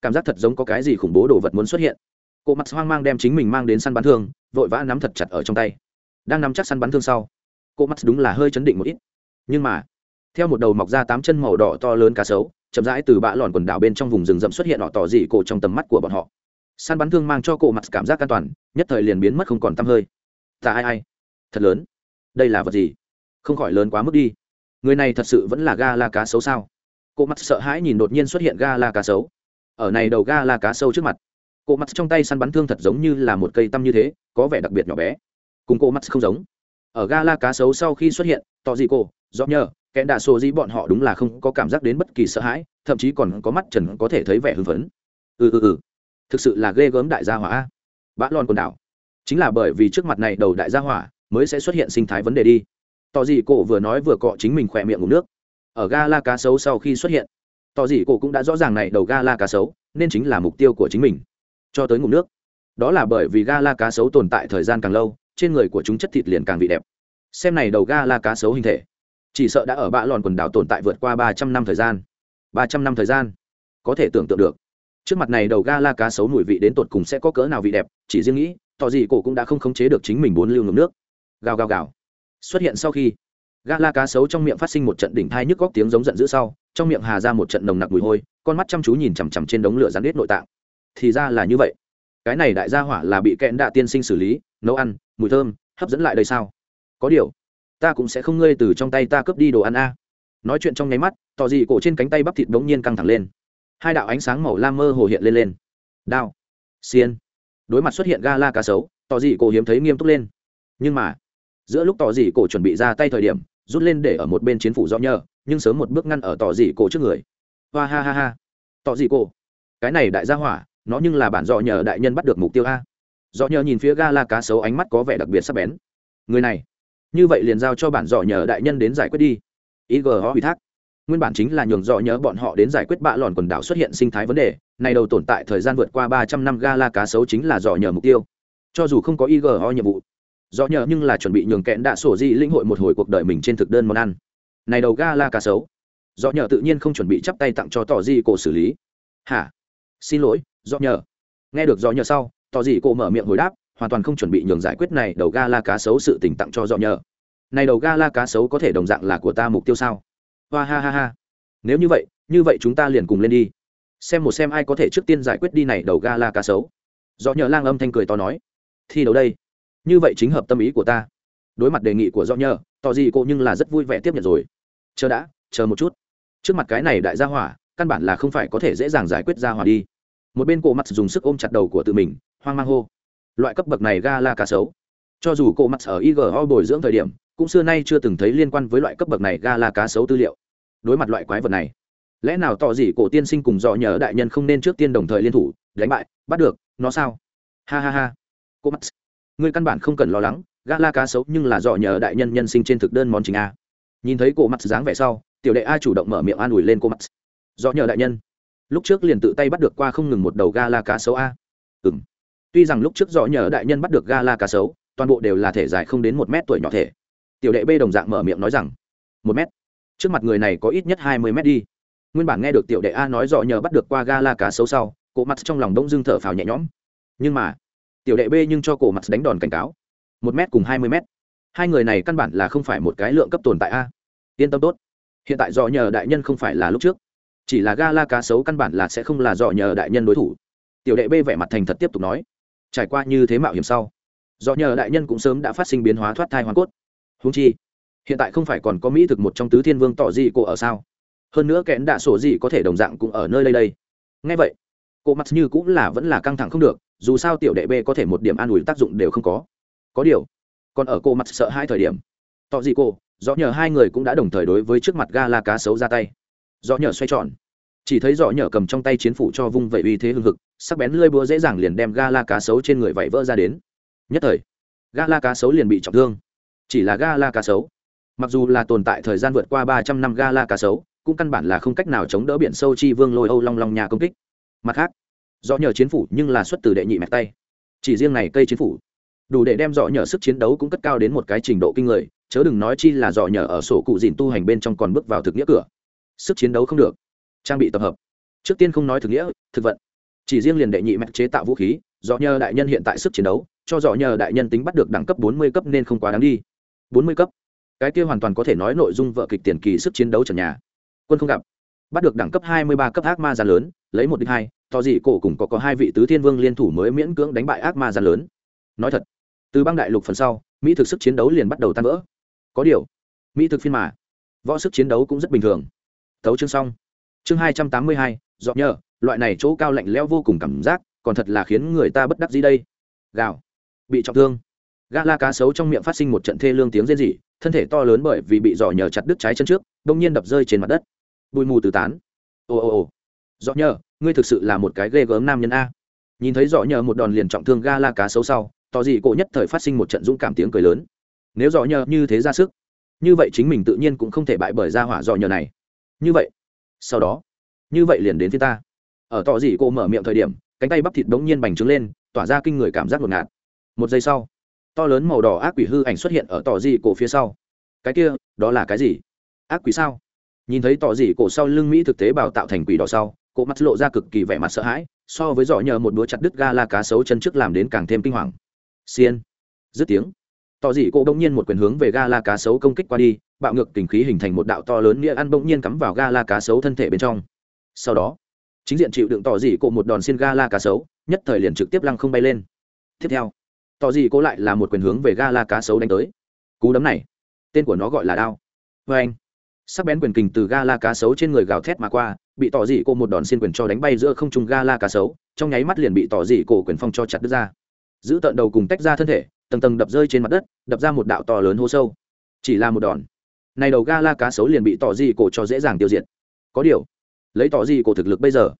Cảm giác thật giống có cái gì khủng bố đồ vật muốn xuất hiện. Cô mặt hoang mang đem chính mình mang đến săn bắn thương, vội vã nắm thật chặt ở trong tay. Đang nắm chắc săn bắn thương sau, cô mắt đúng là hơi chấn định một ít. Nhưng mà, theo một đầu mọc ra tám chân màu đỏ to lớn cá sấu, chậm rãi từ bã lòn quần đảo bên trong vùng rừng rậm xuất hiện họ tỏ dị cổ trong tầm mắt của bọn họ. Săn bắn thương mang cho cô mặt cảm giác an toàn, nhất thời liền biến mất không còn t hơi. Ta ai ai? Thật lớn. Đây là vật gì? Không khỏi lớn quá mức đi. Người này thật sự vẫn là ga la cá sấu sao? Cô mắt sợ hãi nhìn đột nhiên xuất hiện ga la cá sấu. Ở này đầu ga la cá sấu trước mặt, cô mắt trong tay săn bắn thương thật giống như là một cây tăm như thế, có vẻ đặc biệt nhỏ bé. Cùng cô mắt không giống. Ở ga la cá sấu sau khi xuất hiện, tỏ gì cô? Do nhờ, kẻ đạ sổ dĩ bọn họ đúng là không có cảm giác đến bất kỳ sợ hãi, thậm chí còn có mắt trần có thể thấy vẻ hưng phấn. Ừ ừ ừ. Thực sự là ghê gớm đại gia hỏa bã lon quần đảo. Chính là bởi vì trước mặt này đầu đại gia hỏa, mới sẽ xuất hiện sinh thái vấn đề đi tỏ gì cổ vừa nói vừa cọ chính mình khỏe miệng ngủ nước. Ở ga la cá sấu sau khi xuất hiện, tỏ gì cổ cũng đã rõ ràng này đầu ga la cá sấu nên chính là mục tiêu của chính mình. Cho tới ngủ nước. Đó là bởi vì ga la cá sấu tồn tại thời gian càng lâu, trên người của chúng chất thịt liền càng vị đẹp. Xem này đầu ga la cá sấu hình thể, chỉ sợ đã ở bạ lòn quần đảo tồn tại vượt qua ba trăm năm thời gian. Ba trăm năm thời gian, có thể tưởng tượng được. Trước mặt này đầu ga la cá sấu mùi vị đến tột cùng sẽ có cỡ nào vị đẹp, chỉ riêng nghĩ, tỏ gì cổ cũng đã không khống chế được chính mình bốn lưu ngủ nước. Gào gào gào xuất hiện sau khi ga la cá sấu trong miệng phát sinh một trận đỉnh thai nhức góc tiếng giống giận dữ sau, trong miệng hà ra một trận nồng nặc mùi hôi, con mắt chăm chú nhìn chằm chằm trên đống lửa rắn đết nội tạng. Thì ra là như vậy. Cái này đại gia hỏa là bị kẽn đạ tiên sinh xử lý, nấu ăn, mùi thơm, hấp dẫn lại đây sao? Có điều, ta cũng sẽ không ngơi từ trong tay ta cướp đi đồ ăn a. Nói chuyện trong nháy mắt, tỏ dị cổ trên cánh tay bắp thịt bỗng nhiên căng thẳng lên. Hai đạo ánh sáng màu lam mơ hồ hiện lên lên. Đao. Xiên. Đối mặt xuất hiện ga la cá sấu, tỏ dị cổ hiếm thấy nghiêm túc lên. Nhưng mà giữa lúc tỏ dị cổ chuẩn bị ra tay thời điểm, rút lên để ở một bên chiến phủ do nhờ, nhưng sớm một bước ngăn ở tỏ dị cổ trước người. Hoa ha ha ha. Tỏ dị cổ. Cái này đại gia hỏa, nó nhưng là bản dọ nhờ đại nhân bắt được mục tiêu a. Dọ nhờ nhìn phía ga la cá sấu ánh mắt có vẻ đặc biệt sắc bén. Người này. Như vậy liền giao cho bản dọ nhờ đại nhân đến giải quyết đi. Ý gờ họ ủy thác. Nguyên bản chính là nhường dọ nhớ bọn họ đến giải quyết bạ lòn quần đảo xuất hiện sinh thái vấn đề. Này đầu tồn tại thời gian vượt qua ba trăm năm ga la cá sấu chính là dọ nhờ mục tiêu. Cho dù không có igo nhiệm vụ Rõ nhờ nhưng là chuẩn bị nhường kẽn đạ sổ di lĩnh hội một hồi cuộc đời mình trên thực đơn món ăn. Này đầu ga la cá sấu. Rõ nhờ tự nhiên không chuẩn bị chắp tay tặng cho tỏ di cổ xử lý. Hả? Xin lỗi rõ nhờ. Nghe được rõ nhờ sau, tỏ di cổ mở miệng hồi đáp, hoàn toàn không chuẩn bị nhường giải quyết này đầu ga la cá sấu sự tình tặng cho rõ nhờ. Này đầu ga la cá sấu có thể đồng dạng là của ta mục tiêu sao? Hoa ha ha ha. Nếu như vậy như vậy chúng ta liền cùng lên đi. Xem một xem ai có thể trước tiên giải quyết đi này đầu ga la cá sấu. Do nhờ lang âm thanh cười to nói. Thi đấu đây như vậy chính hợp tâm ý của ta. Đối mặt đề nghị của do nhờ tỏ gì cô nhưng là rất vui vẻ tiếp nhận rồi. Chờ đã, chờ một chút. Trước mặt cái này đại gia hỏa, căn bản là không phải có thể dễ dàng giải quyết ra hỏa đi. Một bên cổ mặt dùng sức ôm chặt đầu của tự mình, hoang mang hô. Loại cấp bậc này ga là cá sấu. Cho dù cổ mặt ở igo bồi dưỡng thời điểm, cũng xưa nay chưa từng thấy liên quan với loại cấp bậc này ga là cá sấu tư liệu. Đối mặt loại quái vật này, lẽ nào tỏ gì cổ tiên sinh cùng dò nhờ đại nhân không nên trước tiên đồng thời liên thủ, đánh bại, bắt được, nó sao? Ha ha ha. Cô mắt ngươi căn bản không cần lo lắng, gã la cá sấu nhưng là dọ nhờ đại nhân nhân sinh trên thực đơn món chính a. Nhìn thấy cổ mắt dáng vẻ sau, tiểu đệ a chủ động mở miệng an ủi lên cô mắt Dọ nhờ đại nhân. Lúc trước liền tự tay bắt được qua không ngừng một đầu ga la cá sấu a. Ừ m tuy rằng lúc trước dọ nhờ đại nhân bắt được ga la cá sấu, toàn bộ đều là thể dài không đến một mét tuổi nhỏ thể. Tiểu đệ b đồng dạng mở miệng nói rằng, một mét? Trước mặt người này có ít nhất hai mươi mét đi. Nguyên bản nghe được tiểu đệ a nói dọ nhờ bắt được qua ga la cá sấu sau cổ mặt trong lòng đông dưng thở phào nhẹ nhõm. Nhưng mà tiểu đệ b nhưng cho cổ mặt đánh đòn cảnh cáo. Một mét cùng hai mươi mét. Hai người này căn bản là không phải một cái lượng cấp tồn tại a. Yên tâm tốt. Hiện tại dọ nhờ đại nhân không phải là lúc trước. Chỉ là ga la cá sấu căn bản là sẽ không là dọ nhờ đại nhân đối thủ. Tiểu đệ b vẻ mặt thành thật tiếp tục nói. Trải qua như thế mạo hiểm sau do nhờ đại nhân cũng sớm đã phát sinh biến hóa thoát thai hoàn cốt. Húng chi, hiện tại không phải còn có mỹ thực một trong tứ thiên vương tỏ gì cổ ở sao? Hơn nữa kẽn đạ sổ gì có thể đồng dạng cũng ở nơi đây đây. Ngay vậy cô mắt như cũng là vẫn là căng thẳng không được, dù sao tiểu đệ b có thể một điểm an ủi tác dụng đều không có. Có điều, còn ở cô mắt sợ hai thời điểm tỏ gì cô do nhờ hai người cũng đã đồng thời đối với trước mặt ga la cá sấu ra tay. Do nhờ xoay tròn, chỉ thấy rõ nhờ cầm trong tay chiến phủ cho vung vẩy uy thế hưng hực, sắc bén lơi búa dễ dàng liền đem ga la cá sấu trên người vẩy vỡ ra đến. Nhất thời ga la cá sấu liền bị trọng thương. Chỉ là ga la cá sấu, mặc dù là tồn tại thời gian vượt qua ba trăm năm ga la cá sấu, cũng căn bản là không cách nào chống đỡ biển sâu chi vương lôi âu long long nhà công kích mặt khác, do nhờ chiến phủ nhưng là xuất từ đệ nhị mạch tay. Chỉ riêng này cây chiến phủ, đủ để đem dọ nhờ sức chiến đấu cũng cất cao đến một cái trình độ kinh người, chớ đừng nói chi là dọ nhờ ở sổ cụ dìn tu hành bên trong còn bước vào thực nghĩa cửa. Sức chiến đấu không được, trang bị tập hợp. Trước tiên không nói thực nghĩa, thực vận. Chỉ riêng liền đệ nhị mạch chế tạo vũ khí dọ nhờ đại nhân hiện tại sức chiến đấu, cho dọ nhờ đại nhân tính bắt được đẳng cấp bốn mươi cấp nên không quá đáng đi. Bốn mươi cấp? Cái kia hoàn toàn có thể nói nội dung vợ kịch tiền kỳ sức chiến đấu trần nhà. Quân không gặp. Bắt được đẳng cấp hai mươi ba cấp ác ma gian lớn, lấy một đích hai to gì cổ cùng có có hai vị tứ thiên vương liên thủ mới miễn cưỡng đánh bại ác ma gian lớn. Nói thật, từ băng đại lục phần sau, mỹ thực sức chiến đấu liền bắt đầu tan vỡ. Có điều, mỹ thực phiên mà, võ sức chiến đấu cũng rất bình thường. Tấu chương xong. Chương hai trăm tám mươi hai dọn nhờ, loại này chỗ cao lạnh lẽo vô cùng cảm giác, còn thật là khiến người ta bất đắc gì đây. Gào. Bị trọng thương. Gã la cá sấu trong miệng phát sinh một trận thê lương tiếng rên rỉ, thân thể to lớn bởi vì bị giỏ nhờ chặt đứt trái chân trước đông nhiên đập rơi trên mặt đất. Bụi mù từ tán. Ồ ồ ồ dọ nhờ, ngươi thực sự là một cái ghê gớm nam nhân a. Nhìn thấy dọ nhờ một đòn liền trọng thương ga la cá xấu sau, tỏ gì cổ nhất thời phát sinh một trận dũng cảm tiếng cười lớn. Nếu dọ nhờ như thế ra sức, như vậy chính mình tự nhiên cũng không thể bại bởi ra hỏa dọ nhờ này. Như vậy, sau đó, như vậy liền đến phía ta. Ở tỏ gì cổ mở miệng thời điểm, cánh tay bắp thịt bỗng nhiên bành trướng lên, tỏa ra kinh người cảm giác ngột ngạt. Một giây sau, to lớn màu đỏ ác quỷ hư ảnh xuất hiện ở tỏ gì cổ phía sau. Cái kia, đó là cái gì? Ác quỷ sao? Nhìn thấy tỏ gì cổ sau lưng mỹ thực tế bảo tạo thành quỷ đỏ sau cổ mắt lộ ra cực kỳ vẻ mặt sợ hãi, so với giỏ nhờ một đũa chặt đứt ga la cá sấu chân trước làm đến càng thêm kinh hoàng. Xiên. Dứt tiếng. Tỏ dị cổ đông nhiên một quyền hướng về ga la cá sấu công kích qua đi, bạo ngược tình khí hình thành một đạo to lớn nghĩa ăn bỗng nhiên cắm vào ga la cá sấu thân thể bên trong. Sau đó, chính diện chịu đựng tỏ dị cổ một đòn xiên ga la cá sấu, nhất thời liền trực tiếp lăng không bay lên. Tiếp theo, tỏ dị cổ lại là một quyền hướng về ga la cá sấu đánh tới. Cú đấm này, tên của nó gọi là đao. Vê anh sắc bén quyền kình từ ga la cá sấu trên người gào thét mà qua, bị tỏ dị cổ một đòn xin quyền cho đánh bay giữa không trung ga la cá sấu, trong nháy mắt liền bị tỏ dị cổ quyền phong cho chặt đứt ra. Giữ tận đầu cùng tách ra thân thể, tầng tầng đập rơi trên mặt đất, đập ra một đạo to lớn hô sâu. Chỉ là một đòn. Này đầu ga la cá sấu liền bị tỏ dị cổ cho dễ dàng tiêu diệt. Có điều, lấy tỏ dị cổ thực lực bây giờ,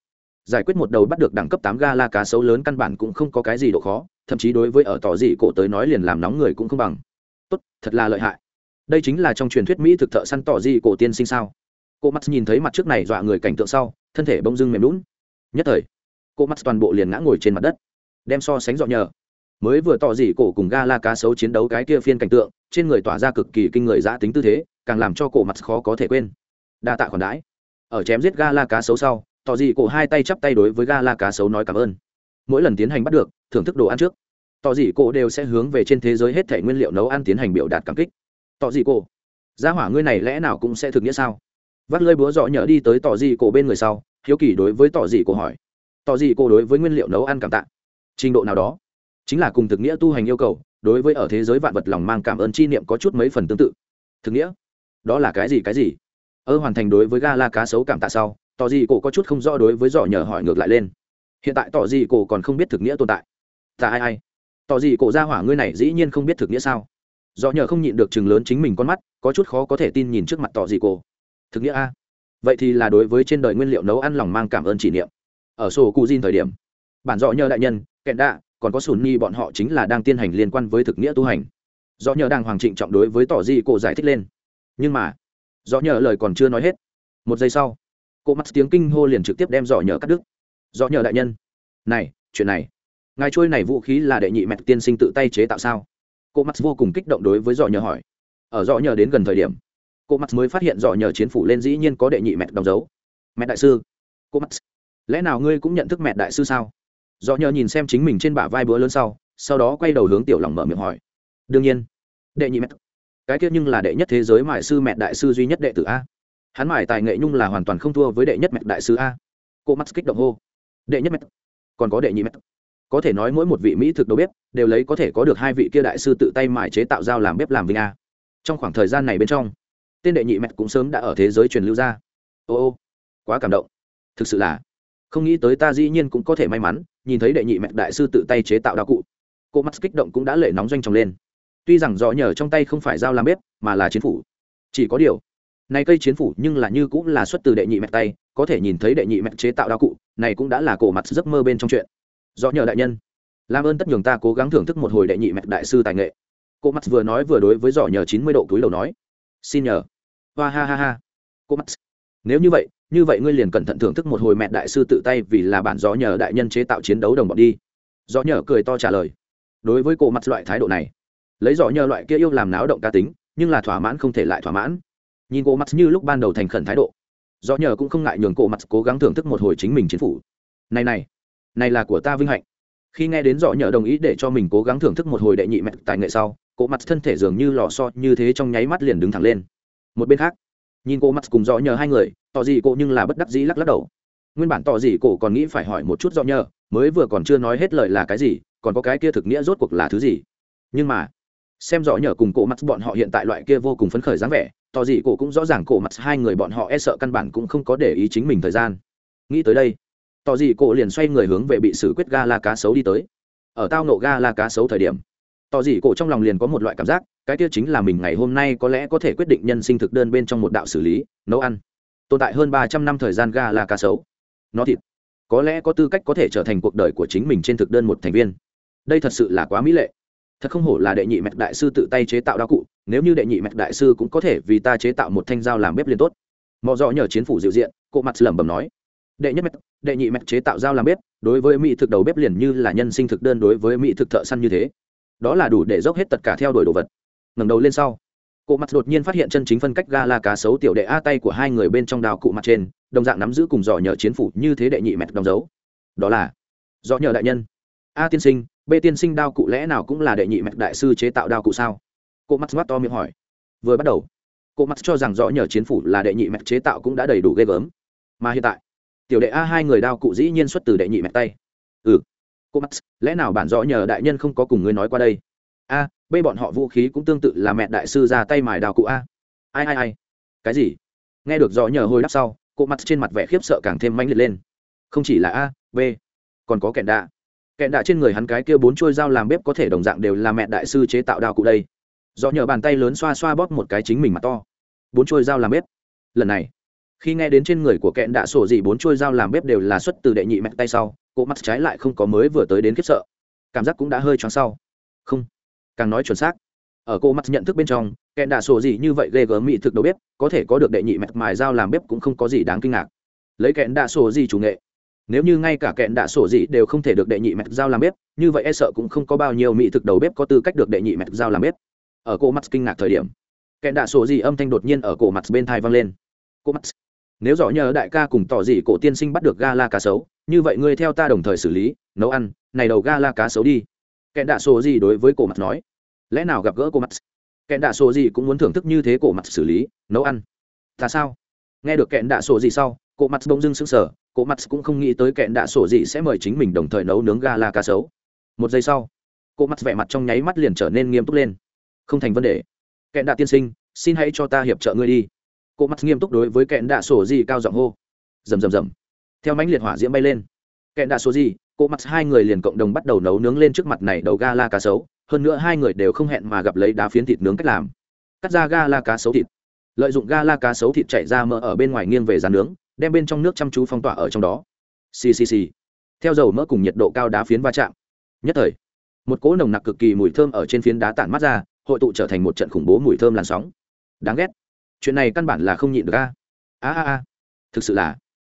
giải quyết một đầu bắt được đẳng cấp tám ga la cá sấu lớn căn bản cũng không có cái gì độ khó, thậm chí đối với ở tỏ dị cổ tới nói liền làm nóng người cũng không bằng. Tốt, thật là lợi hại đây chính là trong truyền thuyết mỹ thực thợ săn tỏ di cổ tiên sinh sao? Cô mắt nhìn thấy mặt trước này dọa người cảnh tượng sau, thân thể bông dưng mềm lún nhất thời, cô mắt toàn bộ liền ngã ngồi trên mặt đất, đem so sánh dọn nhờ. Mới vừa tỏ dị cổ cùng ga la cá sấu chiến đấu cái kia phiên cảnh tượng, trên người tỏa ra cực kỳ kinh người giã tính tư thế, càng làm cho cổ mặt khó có thể quên. Đa tạ khoản đãi. Ở chém giết ga la cá sấu sau, tỏ dị cổ hai tay chắp tay đối với ga la cá sấu nói cảm ơn. Mỗi lần tiến hành bắt được, thưởng thức đồ ăn trước, tỏ dị cổ đều sẽ hướng về trên thế giới hết thể nguyên liệu nấu ăn tiến hành biểu đạt cảm kích tỏ gì cổ? Gia hỏa ngươi này lẽ nào cũng sẽ thực nghĩa sao? Vác lơi búa dọ nhỡ đi tới tỏ gì cổ bên người sau, hiếu kỳ đối với tỏ gì cổ hỏi. Tỏ gì cổ đối với nguyên liệu nấu ăn cảm tạ. Trình độ nào đó? Chính là cùng thực nghĩa tu hành yêu cầu, đối với ở thế giới vạn vật lòng mang cảm ơn chi niệm có chút mấy phần tương tự. Thực nghĩa? Đó là cái gì cái gì? Ơ, hoàn thành đối với ga la cá sấu cảm tạ sau, tỏ gì cổ có chút không rõ đối với dọ nhờ hỏi ngược lại lên. Hiện tại tỏ gì cổ còn không biết thực nghĩa tồn tại. Ta ai ai? Tỏ gì cổ ra hỏa ngươi này dĩ nhiên không biết thực nghĩa sao? Do nhờ không nhịn được chừng lớn chính mình con mắt, có chút khó có thể tin nhìn trước mặt tỏ dị cô. thực nghĩa a. Vậy thì là đối với trên đời nguyên liệu nấu ăn lòng mang cảm ơn chỉ niệm. Ở sổ cu diên thời điểm, bản dọ nhờ đại nhân, kẹn đạ, còn có sùn ni bọn họ chính là đang tiến hành liên quan với thực nghĩa tu hành. Do nhờ đang hoàng trịnh trọng đối với tỏ dị cổ giải thích lên. Nhưng mà, do nhờ lời còn chưa nói hết. Một giây sau, cô mắt tiếng kinh hô liền trực tiếp đem dọ nhờ cắt đứt. Do nhờ đại nhân, này, chuyện này, ngài trôi này vũ khí là đệ nhị mẹ tiên sinh tự tay chế tạo sao? Cô mắt vô cùng kích động đối với dọ nhờ hỏi. Ở dọ nhờ đến gần thời điểm, cô mắt mới phát hiện dọ nhờ chiến phủ lên dĩ nhiên có đệ nhị mẹ đóng dấu. Mẹ đại sư, cô mắt lẽ nào ngươi cũng nhận thức mẹ đại sư sao? Dọ nhờ nhìn xem chính mình trên bả vai bữa lớn sau sau đó quay đầu hướng tiểu lòng mở miệng hỏi. Đương nhiên, đệ nhị mẹ, cái kia nhưng là đệ nhất thế giới mại sư mẹ đại sư duy nhất đệ tử a. Hắn mải tài nghệ nhung là hoàn toàn không thua với đệ nhất mẹ đại sư a. Cô mắt kích động hô. Đệ nhất mẹ, còn có đệ nhị mẹ có thể nói mỗi một vị mỹ thực đầu bếp đều lấy có thể có được hai vị kia đại sư tự tay mài chế tạo dao làm bếp làm vinh a. Trong khoảng thời gian này bên trong, tên đệ nhị mẹ cũng sớm đã ở thế giới truyền lưu ra. Ô ô, quá cảm động. Thực sự là, không nghĩ tới ta dĩ nhiên cũng có thể may mắn nhìn thấy đệ nhị mẹ đại sư tự tay chế tạo đạo cụ. Cô mắt kích động cũng đã lệ nóng doanh trồng lên. Tuy rằng rõ nhờ trong tay không phải dao làm bếp, mà là chiến phủ. Chỉ có điều, này cây chiến phủ nhưng là như cũng là xuất từ đệ nhị mẹ tay, có thể nhìn thấy đệ nhị mẹ chế tạo đạo cụ, này cũng đã là cổ mặt giấc mơ bên trong chuyện do nhờ đại nhân. Làm ơn tất nhường ta cố gắng thưởng thức một hồi đệ nhị mẹ đại sư tài nghệ. Cô mắt vừa nói vừa đối với giỏ nhờ chín mươi độ túi đầu nói. Xin nhờ. Hoa ha ha ha. Cô mắt nếu như vậy như vậy ngươi liền cẩn thận thưởng thức một hồi mẹ đại sư tự tay vì là bản gió nhờ đại nhân chế tạo chiến đấu đồng bọn đi. Gió nhờ cười to trả lời. Đối với cô mắt loại thái độ này, lấy gió nhờ loại kia yêu làm náo động ca tính, nhưng là thỏa mãn không thể lại thỏa mãn. Nhìn cô mắt như lúc ban đầu thành khẩn thái độ gió nhờ cũng không ngại nhường cô mắt cố gắng thưởng thức một hồi chính mình chiến phủ. Này này này là của ta vinh hạnh. Khi nghe đến dọ nhờ đồng ý để cho mình cố gắng thưởng thức một hồi đệ nhị mẹ tài nghệ sau cỗ mặt thân thể dường như lò so như thế trong nháy mắt liền đứng thẳng lên. Một bên khác, nhìn cô mặt cùng dọ nhờ hai người, tỏ gì cỗ nhưng là bất đắc dĩ lắc lắc đầu. Nguyên bản tỏ gì cổ còn nghĩ phải hỏi một chút dọ nhờ, mới vừa còn chưa nói hết lời là cái gì, còn có cái kia thực nghĩa rốt cuộc là thứ gì. Nhưng mà, xem rõ nhờ cùng cỗ mặt bọn họ hiện tại loại kia vô cùng phấn khởi dáng vẻ, tỏ gì cổ cũng rõ ràng cổ mặt hai người bọn họ e sợ căn bản cũng không có để ý chính mình thời gian. Nghĩ tới đây tỏ gì cổ liền xoay người hướng về bị xử quyết ga la cá sấu đi tới. Ở tao nộ ga la cá sấu thời điểm, tỏ gì cổ trong lòng liền có một loại cảm giác, cái kia chính là mình ngày hôm nay có lẽ có thể quyết định nhân sinh thực đơn bên trong một đạo xử lý, nấu ăn. Tồn tại hơn ba trăm năm thời gian ga la cá sấu. Nó thịt, có lẽ có tư cách có thể trở thành cuộc đời của chính mình trên thực đơn một thành viên. Đây thật sự là quá mỹ lệ. Thật không hổ là đệ nhị mạch đại sư tự tay chế tạo đao cụ, nếu như đệ nhị mạch đại sư cũng có thể vì ta chế tạo một thanh dao làm bếp liên tốt. Mò dò nhờ chiến phủ diệu diện cộ mặt lẩm bẩm nói đệ nhất mạch, đệ nhị mạch chế tạo dao làm bếp, đối với mỹ thực đầu bếp liền như là nhân sinh thực đơn đối với mỹ thực thợ săn như thế. Đó là đủ để dốc hết tất cả theo đuổi đồ vật. Ngẩng đầu lên sau, cụ mặt đột nhiên phát hiện chân chính phân cách ga la cá sấu tiểu đệ a tay của hai người bên trong đào cụ mặt trên, đồng dạng nắm giữ cùng dò nhờ chiến phủ như thế đệ nhị mẹt đóng dấu. Đó là dò nhờ đại nhân. A tiên sinh, b tiên sinh đao cụ lẽ nào cũng là đệ nhị mẹt đại sư chế tạo đao cụ sao? Cụ mặt mắt to miệng hỏi. Vừa bắt đầu, cụ mặt cho rằng dò nhờ chiến phủ là đệ nhị mẹt chế tạo cũng đã đầy đủ ghê gớm. Mà hiện tại tiểu đệ a hai người đao cụ dĩ nhiên xuất từ đệ nhị mẹt tay. Ừ. Cô Max, lẽ nào bản rõ nhờ đại nhân không có cùng ngươi nói qua đây? A à, b bọn họ vũ khí cũng tương tự là mẹ đại sư ra tay mài đào cụ a. Ai ai ai? Cái gì? Nghe được rõ nhờ hồi đáp sau cô Max trên mặt vẻ khiếp sợ càng thêm manh liệt lên. Không chỉ là a b còn có kẹn đạ. Kẹn đạ trên người hắn cái kia bốn trôi dao làm bếp có thể đồng dạng đều là mẹ đại sư chế tạo đào cụ đây. Do nhờ bàn tay lớn xoa xoa bóp một cái chính mình mà to. Bốn trôi dao làm bếp. Lần này khi nghe đến trên người của kẹn đạ sổ dị bốn trôi dao làm bếp đều là xuất từ đệ nhị mẹ tay sau, cô mắt trái lại không có mới vừa tới đến khiếp sợ. Cảm giác cũng đã hơi choáng sau. Không, càng nói chuẩn xác. Ở cô mắt nhận thức bên trong, kẹn đạ sổ gì như vậy ghê gớm mỹ thực đầu bếp, có thể có được đệ nhị mẹ mài dao làm bếp cũng không có gì đáng kinh ngạc. Lấy kẹn đạ sổ gì chủ nghệ, nếu như ngay cả kẹn đạ sổ gì đều không thể được đệ nhị mẹ dao làm bếp, như vậy e sợ cũng không có bao nhiêu mỹ thực đầu bếp có tư cách được đệ nhị mẹ dao làm bếp. Ở cô mắt kinh ngạc thời điểm, kẹn đạ sổ gì âm thanh đột nhiên ở cổ mặt bên thai vang lên. Cô mắt nếu giỏi nhờ đại ca cùng tỏ dị cổ tiên sinh bắt được ga la cá sấu, như vậy ngươi theo ta đồng thời xử lý, nấu ăn, này đầu ga la cá sấu đi. Kẹn đạ sổ gì đối với cổ mặt nói? Lẽ nào gặp gỡ cổ mặt? Kẹn đạ sổ gì cũng muốn thưởng thức như thế cổ mặt xử lý, nấu ăn. Ta sao? Nghe được kẹn đạ sổ gì sau, cổ mặt bỗng dưng sững sờ, cổ mặt cũng không nghĩ tới kẹn đạ sổ gì sẽ mời chính mình đồng thời nấu nướng ga la cá sấu. Một giây sau, cổ mặt vẻ mặt trong nháy mắt liền trở nên nghiêm túc lên. Không thành vấn đề. Kẹn đạ tiên sinh, xin hãy cho ta hiệp trợ ngươi đi cô mắt nghiêm túc đối với kẹn đạ sổ gì cao giọng hô. Rầm rầm rầm. Theo mánh liệt hỏa diễm bay lên. Kẹn đạ sổ gì, cô mắt hai người liền cộng đồng bắt đầu nấu nướng lên trước mặt này đầu ga la cá sấu. Hơn nữa hai người đều không hẹn mà gặp lấy đá phiến thịt nướng cách làm. Cắt ra ga la cá sấu thịt. Lợi dụng ga la cá sấu thịt chạy ra mỡ ở bên ngoài nghiêng về rán nướng, đem bên trong nước chăm chú phong tỏa ở trong đó. Ccc theo dầu mỡ cùng nhiệt độ cao đá phiến va chạm. Nhất thời, một cỗ nồng nặc cực kỳ mùi thơm ở trên phiến đá tản mắt ra, hội tụ trở thành một trận khủng bố mùi thơm làn sóng. Đáng ghét chuyện này căn bản là không nhịn được a. A a a. Thực sự là,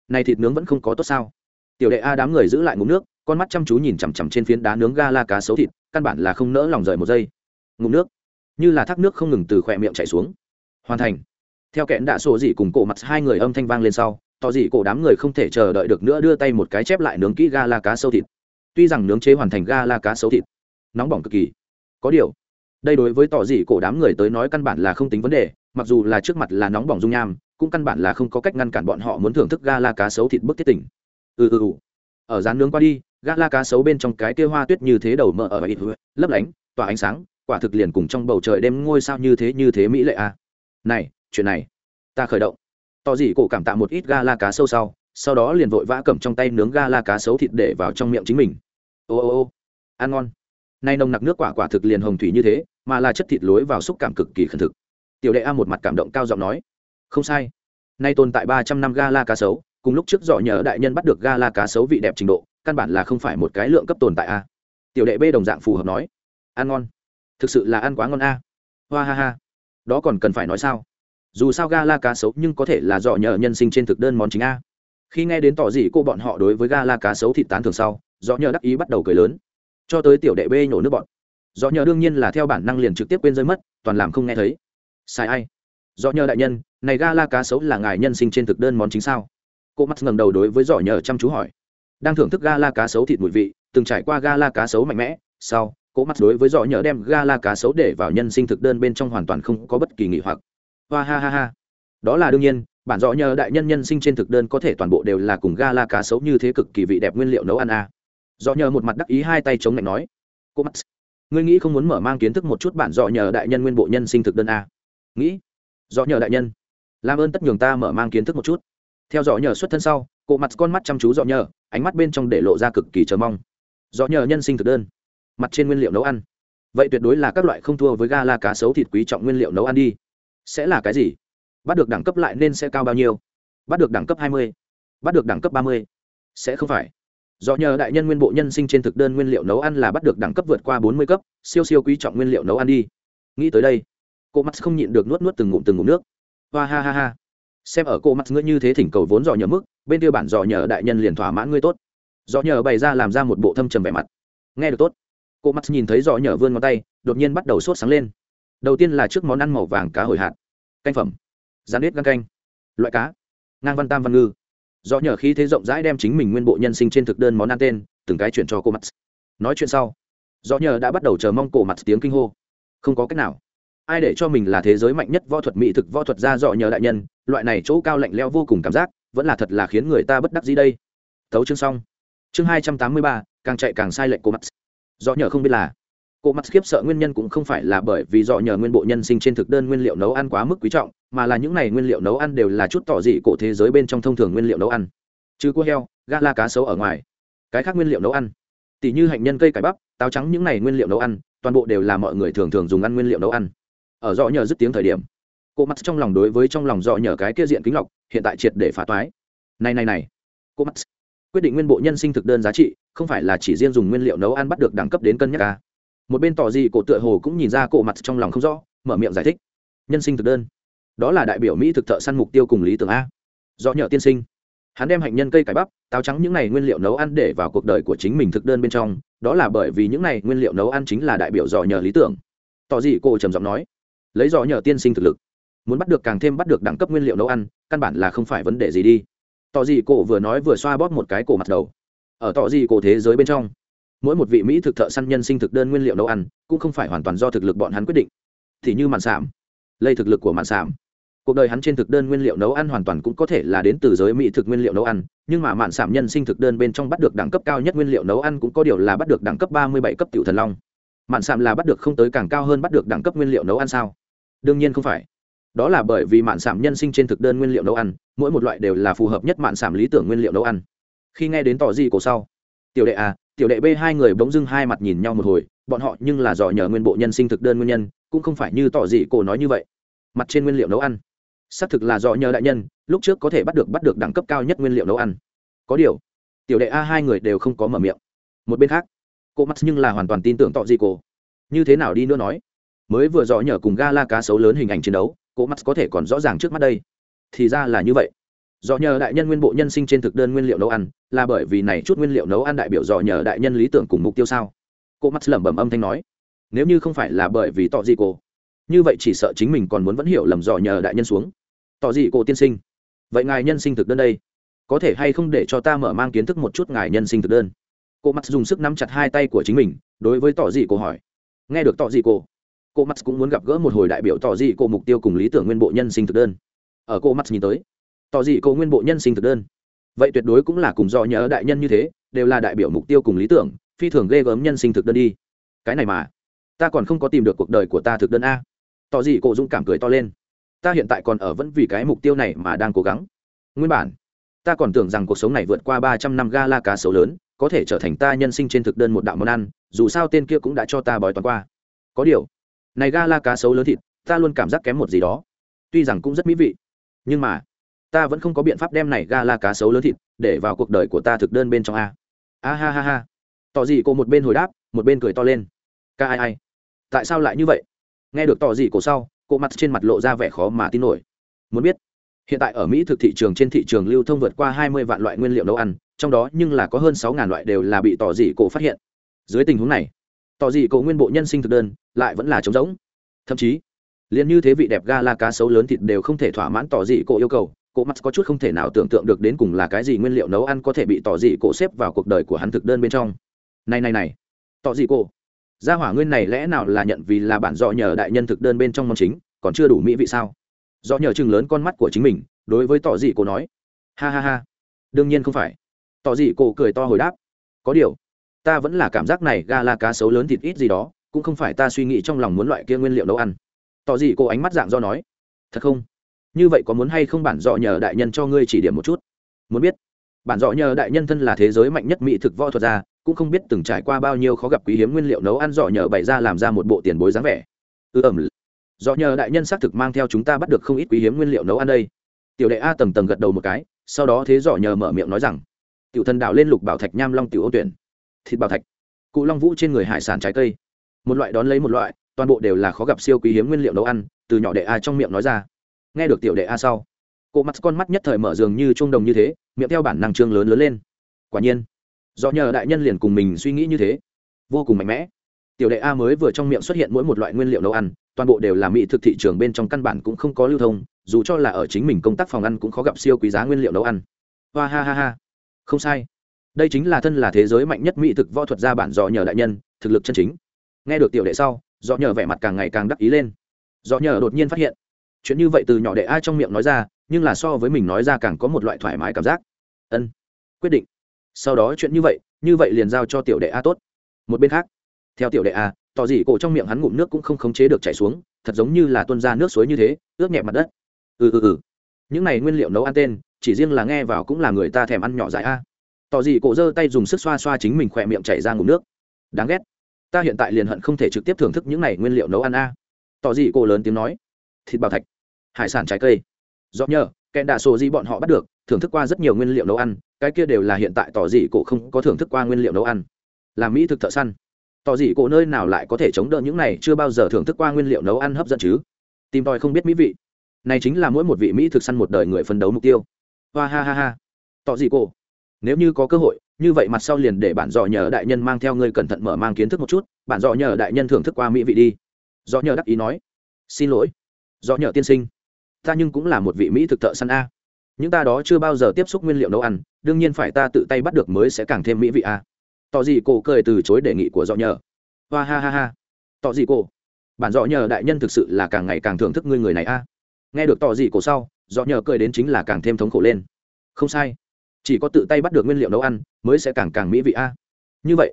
này thịt nướng vẫn không có tốt sao? Tiểu đệ a đám người giữ lại ngụm nước, con mắt chăm chú nhìn chằm chằm trên phiến đá nướng ga la cá sấu thịt, căn bản là không nỡ lòng rời một giây. Ngụm nước. Như là thác nước không ngừng từ khỏe miệng chảy xuống. Hoàn thành. Theo kẽn đạ sổ dị cùng cổ mặt hai người âm thanh vang lên sau, tỏ dị cổ đám người không thể chờ đợi được nữa đưa tay một cái chép lại nướng kỹ ga la cá sấu thịt. Tuy rằng nướng chế hoàn thành ga la cá sấu thịt, nóng bỏng cực kỳ. Có điều, đây đối với tỏ dị cổ đám người tới nói căn bản là không tính vấn đề mặc dù là trước mặt là nóng bỏng dung nham, cũng căn bản là không có cách ngăn cản bọn họ muốn thưởng thức ga la cá sấu thịt bức tiết tỉnh ừ ừ ừ. Ở rán nướng qua đi ga la cá sấu bên trong cái kia hoa tuyết như thế đầu mỡ ở ít lấp lánh, tỏa ánh sáng, quả thực liền cùng trong bầu trời đêm ngôi sao như thế như thế mỹ lệ à. này, chuyện này, ta khởi động. Tỏ dị cổ cảm tạ một ít ga la cá sấu sau sau đó liền vội vã cầm trong tay nướng ga la cá sấu thịt để vào trong miệng chính mình. Ô ô ô. Ăn ngon. Nay nồng nặc nước quả quả thực liền hồng thủy như thế, mà là chất thịt lối vào xúc cảm cực kỳ khẩn thực tiểu đệ a một mặt cảm động cao giọng nói, không sai. Nay tồn tại ba trăm năm gala cá sấu, cùng lúc trước dọ nhờ đại nhân bắt được gala cá sấu vị đẹp trình độ, căn bản là không phải một cái lượng cấp tồn tại a. Tiểu đệ b đồng dạng phù hợp nói, ăn ngon. Thực sự là ăn quá ngon a. Hoa ha ha. Đó còn cần phải nói sao? Dù sao gala cá sấu nhưng có thể là dọ nhờ nhân sinh trên thực đơn món chính a. Khi nghe đến tỏ gì cô bọn họ đối với gala cá sấu thịt tán thường sau, dọ nhờ đắc ý bắt đầu cười lớn. Cho tới tiểu đệ b nhổ nước bọn dọ nhờ đương nhiên là theo bản năng liền trực tiếp quên rơi mất, toàn làm không nghe thấy sai ai? Do nhờ đại nhân, này ga la cá sấu là ngài nhân sinh trên thực đơn món chính sao? Cô mắt ngẩng đầu đối với giỏ nhờ chăm chú hỏi. Đang thưởng thức ga la cá sấu thịt mùi vị, từng trải qua ga la cá sấu mạnh mẽ, sau, cô mắt đối với giỏ nhờ đem ga la cá sấu để vào nhân sinh thực đơn bên trong hoàn toàn không có bất kỳ nghỉ hoặc. Hoa ha ha ha. Đó là đương nhiên, bản rõ nhờ đại nhân nhân sinh trên thực đơn có thể toàn bộ đều là cùng ga la cá sấu như thế cực kỳ vị đẹp nguyên liệu nấu ăn a. À. do nhờ một mặt đắc ý hai tay chống lạnh nói. Cô mắt ngươi nghĩ không muốn mở mang kiến thức một chút bản giỏi nhờ đại nhân nguyên bộ nhân sinh thực đơn a? Nghĩ. Do nhờ đại nhân. Làm ơn tất nhường ta mở mang kiến thức một chút. Theo dõi nhờ xuất thân sau cộ mặt con mắt chăm chú dọ nhờ, ánh mắt bên trong để lộ ra cực kỳ chờ mong. Dọ nhờ nhân sinh thực đơn. Mặt trên nguyên liệu nấu ăn. Vậy tuyệt đối là các loại không thua với ga la cá sấu thịt quý trọng nguyên liệu nấu ăn đi. Sẽ là cái gì? Bắt được đẳng cấp lại nên sẽ cao bao nhiêu? Bắt được đẳng cấp hai mươi? Bắt được đẳng cấp ba mươi? Sẽ không phải. Do nhờ đại nhân nguyên bộ nhân sinh trên thực đơn nguyên liệu nấu ăn là bắt được đẳng cấp vượt qua bốn mươi cấp, siêu siêu quý trọng nguyên liệu nấu ăn đi. Nghĩ tới đây cô mắt không nhịn được nuốt nuốt từng ngụm từng ngụm nước. Hoa ha ha ha. Xem ở cô mắt ngươi như thế thỉnh cầu vốn dò nhờ mức, bên kia bản dò nhờ đại nhân liền thỏa mãn ngươi tốt. Dò nhờ bày ra làm ra một bộ thâm trầm vẻ mặt. Nghe được tốt. Cô mắt nhìn thấy dò nhờ vươn ngón tay, đột nhiên bắt đầu sốt sáng lên. Đầu tiên là trước món ăn màu vàng cá hồi hạt. Canh phẩm. Rán nết gan canh. Loại cá. Ngang văn tam văn ngư. Do nhờ khí thế rộng rãi đem chính mình nguyên bộ nhân sinh trên thực đơn món ăn tên, từng cái chuyển cho cô mặt nói chuyện sau do nhờ đã bắt đầu chờ mong cổ mặt tiếng kinh hô. Không có cách nào ai để cho mình là thế giới mạnh nhất võ thuật, mỹ thực võ thuật ra dọ nhờ đại nhân, loại này chỗ cao lạnh leo vô cùng cảm giác, vẫn là thật là khiến người ta bất đắc gì đây. Thấu chương xong. Chương hai trăm tám mươi ba, càng chạy càng sai lệnh cô mắt dọ nhờ không biết là cô mắt khiếp sợ nguyên nhân cũng không phải là bởi vì dọ nhờ nguyên bộ nhân sinh trên thực đơn nguyên liệu nấu ăn quá mức quý trọng, mà là những này nguyên liệu nấu ăn đều là chút tỏ dị cổ thế giới bên trong thông thường nguyên liệu nấu ăn. Chứ cua heo, gà la cá sấu ở ngoài. Cái khác nguyên liệu nấu ăn. Tỷ như hạnh nhân cây cải bắp, táo trắng những này nguyên liệu nấu ăn, toàn bộ đều là mọi người thường thường dùng ăn nguyên liệu nấu ăn ở dọ nhờ dứt tiếng thời điểm, cô mắt trong lòng đối với trong lòng dọ nhờ cái kia diện kính lọc, hiện tại triệt để phá toái. Này này này, cô mắt quyết định nguyên bộ nhân sinh thực đơn giá trị, không phải là chỉ riêng dùng nguyên liệu nấu ăn bắt được đẳng cấp đến cân nhắc ca một bên tỏ gì cổ tựa hồ cũng nhìn ra cổ mặt trong lòng không rõ, mở miệng giải thích. Nhân sinh thực đơn. Đó là đại biểu mỹ thực thợ săn mục tiêu cùng lý tưởng a. Do nhờ tiên sinh. Hắn đem hạnh nhân cây cải bắp, táo trắng những này nguyên liệu nấu ăn để vào cuộc đời của chính mình thực đơn bên trong. Đó là bởi vì những này nguyên liệu nấu ăn chính là đại biểu dò nhờ lý tưởng. Tỏ gì cô trầm giọng nói lấy dò nhờ tiên sinh thực lực. Muốn bắt được càng thêm bắt được đẳng cấp nguyên liệu nấu ăn, căn bản là không phải vấn đề gì đi. Tỏ gì cổ vừa nói vừa xoa bóp một cái cổ mặt đầu. Ở tỏ gì cổ thế giới bên trong, mỗi một vị mỹ thực thợ săn nhân sinh thực đơn nguyên liệu nấu ăn, cũng không phải hoàn toàn do thực lực bọn hắn quyết định. Thì như mạn sảm lây thực lực của mạn sảm cuộc đời hắn trên thực đơn nguyên liệu nấu ăn hoàn toàn cũng có thể là đến từ giới mỹ thực nguyên liệu nấu ăn, nhưng mà mạn sảm nhân sinh thực đơn bên trong bắt được đẳng cấp cao nhất nguyên liệu nấu ăn cũng có điều là bắt được đẳng cấp ba mươi bảy cấp tiểu thần long. Mạn sảm là bắt được không tới càng cao hơn bắt được đẳng cấp nguyên liệu nấu ăn sao? Đương nhiên không phải. Đó là bởi vì mạn sảm nhân sinh trên thực đơn nguyên liệu nấu ăn mỗi một loại đều là phù hợp nhất mạn sảm lý tưởng nguyên liệu nấu ăn. Khi nghe đến tỏ gì cổ sau tiểu đệ a tiểu đệ b hai người bỗng dưng hai mặt nhìn nhau một hồi bọn họ nhưng là dò nhờ nguyên bộ nhân sinh thực đơn nguyên nhân cũng không phải như tỏ gì cổ nói như vậy. Mặt trên nguyên liệu nấu ăn. Xác thực là dò nhờ đại nhân lúc trước có thể bắt được bắt được đẳng cấp cao nhất nguyên liệu nấu ăn. Có điều tiểu đệ a hai người đều không có mở miệng. Một bên khác cô mắt nhưng là hoàn toàn tin tưởng tọ gì cổ, như thế nào đi nữa nói? Mới vừa dò nhờ cùng ga la cá sấu lớn hình ảnh chiến đấu, cỗ mắt có thể còn rõ ràng trước mắt đây. Thì ra là như vậy. Do nhờ đại nhân nguyên bộ nhân sinh trên thực đơn nguyên liệu nấu ăn, là bởi vì này chút nguyên liệu nấu ăn đại biểu dò nhờ đại nhân lý tưởng cùng mục tiêu sao? Cô mắt lẩm bẩm âm thanh nói. Nếu như không phải là bởi vì tọ gì cô như vậy chỉ sợ chính mình còn muốn vẫn hiểu lầm dò nhờ đại nhân xuống. Tỏ gì cô tiên sinh. Vậy ngài nhân sinh thực đơn đây, có thể hay không để cho ta mở mang kiến thức một chút ngài nhân sinh thực đơn? Cô mắt dùng sức nắm chặt hai tay của chính mình, đối với tỏ dị cô hỏi. Nghe được tỏ dị cô cô mắt cũng muốn gặp gỡ một hồi đại biểu tỏ dị cô mục tiêu cùng lý tưởng nguyên bộ nhân sinh thực đơn. Ở cô mắt nhìn tới, tỏ dị cô nguyên bộ nhân sinh thực đơn. Vậy tuyệt đối cũng là cùng do nhớ đại nhân như thế, đều là đại biểu mục tiêu cùng lý tưởng, phi thường ghê gớm nhân sinh thực đơn đi. Cái này mà, ta còn không có tìm được cuộc đời của ta thực đơn a. Tỏ dị cô dũng cảm cười to lên. Ta hiện tại còn ở vẫn vì cái mục tiêu này mà đang cố gắng. Nguyên bản, ta còn tưởng rằng cuộc sống này vượt qua ba trăm năm ga la cá sấu lớn, có thể trở thành ta nhân sinh trên thực đơn một đạo món ăn, dù sao tên kia cũng đã cho ta bói toán qua. Có điều này ga la cá sấu lớn thịt, ta luôn cảm giác kém một gì đó. Tuy rằng cũng rất mỹ vị, nhưng mà, ta vẫn không có biện pháp đem này ga la cá sấu lớn thịt để vào cuộc đời của ta thực đơn bên trong a. A ha ha ha. Tỏ gì cô một bên hồi đáp, một bên cười to lên. Ca ai ai? Tại sao lại như vậy? Nghe được tỏ gì cổ sau, cô mặt trên mặt lộ ra vẻ khó mà tin nổi. Muốn biết, hiện tại ở mỹ thực thị trường trên thị trường lưu thông vượt qua hai mươi vạn loại nguyên liệu nấu ăn, trong đó nhưng là có hơn sáu ngàn loại đều là bị tỏ dị cổ phát hiện. Dưới tình huống này tỏ gì cổ nguyên bộ nhân sinh thực đơn, lại vẫn là trống rỗng. Thậm chí, liền như thế vị đẹp ga la cá sấu lớn thịt đều không thể thỏa mãn tỏ dị cổ yêu cầu cổ mắt có chút không thể nào tưởng tượng được đến cùng là cái gì nguyên liệu nấu ăn có thể bị tỏ dị cổ xếp vào cuộc đời của hắn thực đơn bên trong. Này này này, tỏ dị cổ gia hỏa nguyên này lẽ nào là nhận vì là bản dọ nhờ đại nhân thực đơn bên trong món chính, còn chưa đủ mỹ vị sao? Do nhờ chừng lớn con mắt của chính mình, đối với tỏ dị cổ nói. Ha ha ha. Đương nhiên không phải. Tỏ dị cổ cười to hồi đáp. Có điều ta vẫn là cảm giác này ga la cá sấu lớn thịt ít gì đó cũng không phải ta suy nghĩ trong lòng muốn loại kia nguyên liệu nấu ăn. Tỏ gì cô ánh mắt dạng do nói. Thật không? Như vậy có muốn hay không bản dọ nhờ đại nhân cho ngươi chỉ điểm một chút? Muốn biết. Bản dọ nhờ đại nhân thân là thế giới mạnh nhất mỹ thực võ thuật gia cũng không biết từng trải qua bao nhiêu khó gặp quý hiếm nguyên liệu nấu ăn dọ nhờ bày ra làm ra một bộ tiền bối dáng vẻ. Ư ừ, ẩm. Dọ nhờ đại nhân xác thực mang theo chúng ta bắt được không ít quý hiếm nguyên liệu nấu ăn đây. Tiểu đệ a tầng tầng gật đầu một cái sau đó thế dọ nhờ mở miệng nói rằng tiểu thần đạo lên lục bảo thạch nham long tiểu ô tuyển thịt bảo thạch. Cụ long vũ trên người hải sản trái cây. Một loại đón lấy một loại, toàn bộ đều là khó gặp siêu quý hiếm nguyên liệu nấu ăn, từ nhỏ đệ a trong miệng nói ra. Nghe được tiểu đệ a sau, cô mắt, con mắt nhất thời mở dường như trung đồng như thế, miệng theo bản năng trương lớn lớn lên. Quả nhiên, do nhờ đại nhân liền cùng mình suy nghĩ như thế. Vô cùng mạnh mẽ. Tiểu đệ a mới vừa trong miệng xuất hiện mỗi một loại nguyên liệu nấu ăn, toàn bộ đều là mỹ thực thị trường bên trong căn bản cũng không có lưu thông, dù cho là ở chính mình công tác phòng ăn cũng khó gặp siêu quý giá nguyên liệu nấu ăn. Hoa ha ha ha. Không sai đây chính là thân là thế giới mạnh nhất mỹ thực võ thuật gia bản dò nhờ đại nhân, thực lực chân chính. Nghe được tiểu đệ sau dò nhờ vẻ mặt càng ngày càng đắc ý lên. Dò nhờ đột nhiên phát hiện, chuyện như vậy từ nhỏ đệ a trong miệng nói ra, nhưng là so với mình nói ra càng có một loại thoải mái cảm giác. Ân, quyết định. Sau đó chuyện như vậy như vậy liền giao cho tiểu đệ a tốt. Một bên khác, theo tiểu đệ a, tỏ dị cổ trong miệng hắn ngụm nước cũng không khống chế được chảy xuống, thật giống như là tuân ra nước suối như thế, ướt nhẹ mặt đất. Ừ ừ ừ. Những này nguyên liệu nấu ăn tên, chỉ riêng là nghe vào cũng là người ta thèm ăn nhỏ dại a tỏ dị cổ giơ tay dùng sức xoa xoa chính mình khỏe miệng chảy ra ngủ nước. Đáng ghét. Ta hiện tại liền hận không thể trực tiếp thưởng thức những này nguyên liệu nấu ăn a. Tỏ dị cổ lớn tiếng nói. Thịt bảo thạch, hải sản trái cây. Do nhờ kẹn đạ sổ di bọn họ bắt được, thưởng thức qua rất nhiều nguyên liệu nấu ăn, cái kia đều là hiện tại tỏ dị cổ không có thưởng thức qua nguyên liệu nấu ăn. Là mỹ thực thợ săn. Tỏ dị cổ nơi nào lại có thể chống đỡ những này chưa bao giờ thưởng thức qua nguyên liệu nấu ăn hấp dẫn chứ? Tìm tòi không biết mỹ vị. Này chính là mỗi một vị mỹ thực săn một đời người phấn đấu mục tiêu. Hoa ha ha ha. Tỏ dị cổ? Nếu như có cơ hội, như vậy mặt sau liền để bản dò nhờ đại nhân mang theo ngươi cẩn thận mở mang kiến thức một chút, bản dò nhờ đại nhân thưởng thức qua mỹ vị đi. Dò nhờ đắc ý nói. Xin lỗi dò nhờ tiên sinh, ta nhưng cũng là một vị mỹ thực thợ săn a. Những ta đó chưa bao giờ tiếp xúc nguyên liệu nấu ăn, đương nhiên phải ta tự tay bắt được mới sẽ càng thêm mỹ vị a. Tỏ gì cổ cười từ chối đề nghị của dọ nhờ. Hoa ha ha ha. Tỏ gì cổ? Bản dọ nhờ đại nhân thực sự là càng ngày càng thưởng thức ngươi người này a. Nghe được tỏ gì cổ sau, dọ nhờ cười đến chính là càng thêm thống khổ lên. Không sai chỉ có tự tay bắt được nguyên liệu nấu ăn mới sẽ càng càng mỹ vị a. Như vậy,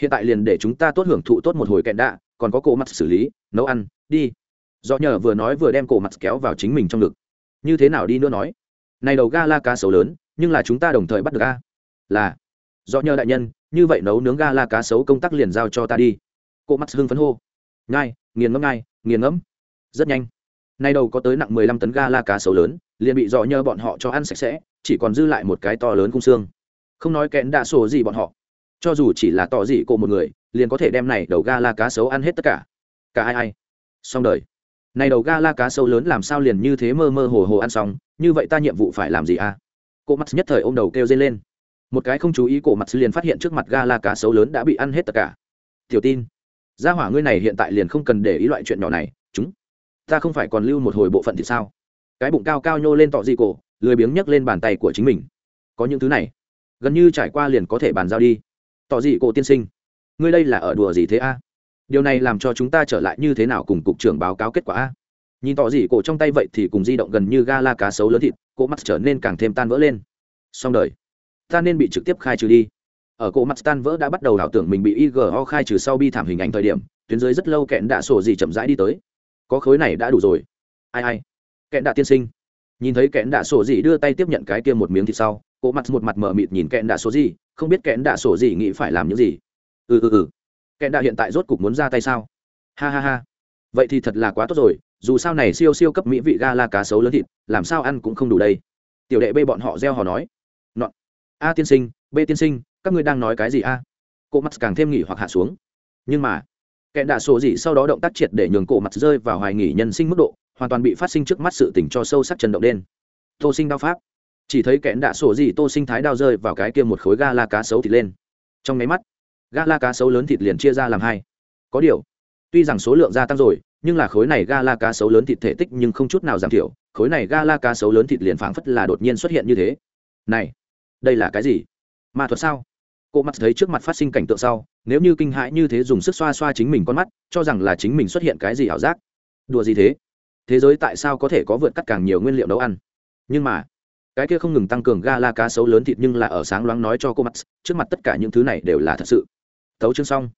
hiện tại liền để chúng ta tốt hưởng thụ tốt một hồi kẹn đạ, còn có cổ mặt xử lý, nấu ăn, đi. Do nhờ vừa nói vừa đem cổ mặt kéo vào chính mình trong ngực. Như thế nào đi nữa nói? Này đầu ga la cá sấu lớn, nhưng là chúng ta đồng thời bắt được a. Là. Do nhờ đại nhân, như vậy nấu nướng ga la cá sấu công tác liền giao cho ta đi. Cổ mặt hưng phấn hô. Ngay nghiền ngẫm ngay nghiền ngẫm. Rất nhanh. Nay đầu có tới nặng mười lăm tấn ga la cá sấu lớn, liền bị dò nhờ bọn họ cho ăn sạch sẽ chỉ còn dư lại một cái to lớn cung xương. Không nói kẽn đạ sổ gì bọn họ. Cho dù chỉ là tỏ dị cổ một người, liền có thể đem này đầu ga la cá sấu ăn hết tất cả. Cả ai ai. Xong đời. Này đầu ga la cá sấu lớn làm sao liền như thế mơ mơ hồ hồ ăn xong, như vậy ta nhiệm vụ phải làm gì à? Cô mắt nhất thời ôm đầu kêu dây lên. Một cái không chú ý cổ mặt liền phát hiện trước mặt ga la cá sấu lớn đã bị ăn hết tất cả. Tiểu tin, gia hỏa ngươi này hiện tại liền không cần để ý loại chuyện nhỏ này, chúng ta không phải còn lưu một hồi bộ phận thì sao? Cái bụng cao cao nhô lên tỏ dị cổ lười biếng nhấc lên bàn tay của chính mình. Có những thứ này, gần như trải qua liền có thể bàn giao đi. Tỏ dị cổ tiên sinh? Ngươi đây là ở đùa gì thế a? Điều này làm cho chúng ta trở lại như thế nào cùng cục trưởng báo cáo kết quả a? Nhìn tỏ dị cổ trong tay vậy thì cùng di động gần như ga la cá sấu lớn thịt cỗ mắt trở nên càng thêm tan vỡ lên. Xong đời, ta nên bị trực tiếp khai trừ đi. Ở cỗ mắt tan vỡ đã bắt đầu ảo tưởng mình bị igo khai trừ sau bi thảm hình ảnh thời điểm, tuyến dưới rất lâu kẹn đạ sổ gì chậm rãi đi tới. Có khối này đã đủ rồi. Ai ai? Kẹn đạ tiên sinh nhìn thấy kẹn đạ sổ gì đưa tay tiếp nhận cái kia một miếng thịt sau cỗ mặt một mặt mờ mịt nhìn kẹn đạ sổ gì, không biết kẹn đạ sổ gì nghĩ phải làm những gì. Ừ ừ ừ. Kẹn đạ hiện tại rốt cục muốn ra tay sao? Ha ha ha. Vậy thì thật là quá tốt rồi, dù sao này siêu siêu cấp mỹ vị ga là cá sấu lớn thịt, làm sao ăn cũng không đủ đây. Tiểu đệ bê bọn họ gieo họ nói. Nọn a tiên sinh, b tiên sinh, các ngươi đang nói cái gì a? Cỗ mặt càng thêm nghỉ hoặc hạ xuống. Nhưng mà kẻ đạ sổ gì sau đó động tác triệt để nhường cổ mặt rơi vào hoài nghỉ nhân sinh mức độ hoàn toàn bị phát sinh trước mắt sự tỉnh cho sâu sắc chân động đen tô sinh đao pháp. Chỉ thấy kẽn đạ sổ gì tô sinh thái đao rơi vào cái kia một khối ga la cá sấu thịt lên. Trong mấy mắt ga la cá sấu lớn thịt liền chia ra làm hai. Có điều, tuy rằng số lượng gia tăng rồi, nhưng là khối này ga la cá sấu lớn thịt thể tích nhưng không chút nào giảm thiểu. Khối này ga la cá sấu lớn thịt liền phảng phất là đột nhiên xuất hiện như thế. Này, đây là cái gì? Ma thuật sao? Cô mắt thấy trước mặt phát sinh cảnh tượng sau, nếu như kinh hãi như thế dùng sức xoa xoa chính mình con mắt, cho rằng là chính mình xuất hiện cái gì ảo giác. Đùa gì thế? Thế giới tại sao có thể có vượt cắt càng nhiều nguyên liệu nấu ăn? Nhưng mà, cái kia không ngừng tăng cường ga la cá sấu lớn thịt nhưng là ở sáng loáng nói cho cô mắt trước mặt tất cả những thứ này đều là thật sự. Tấu chương xong.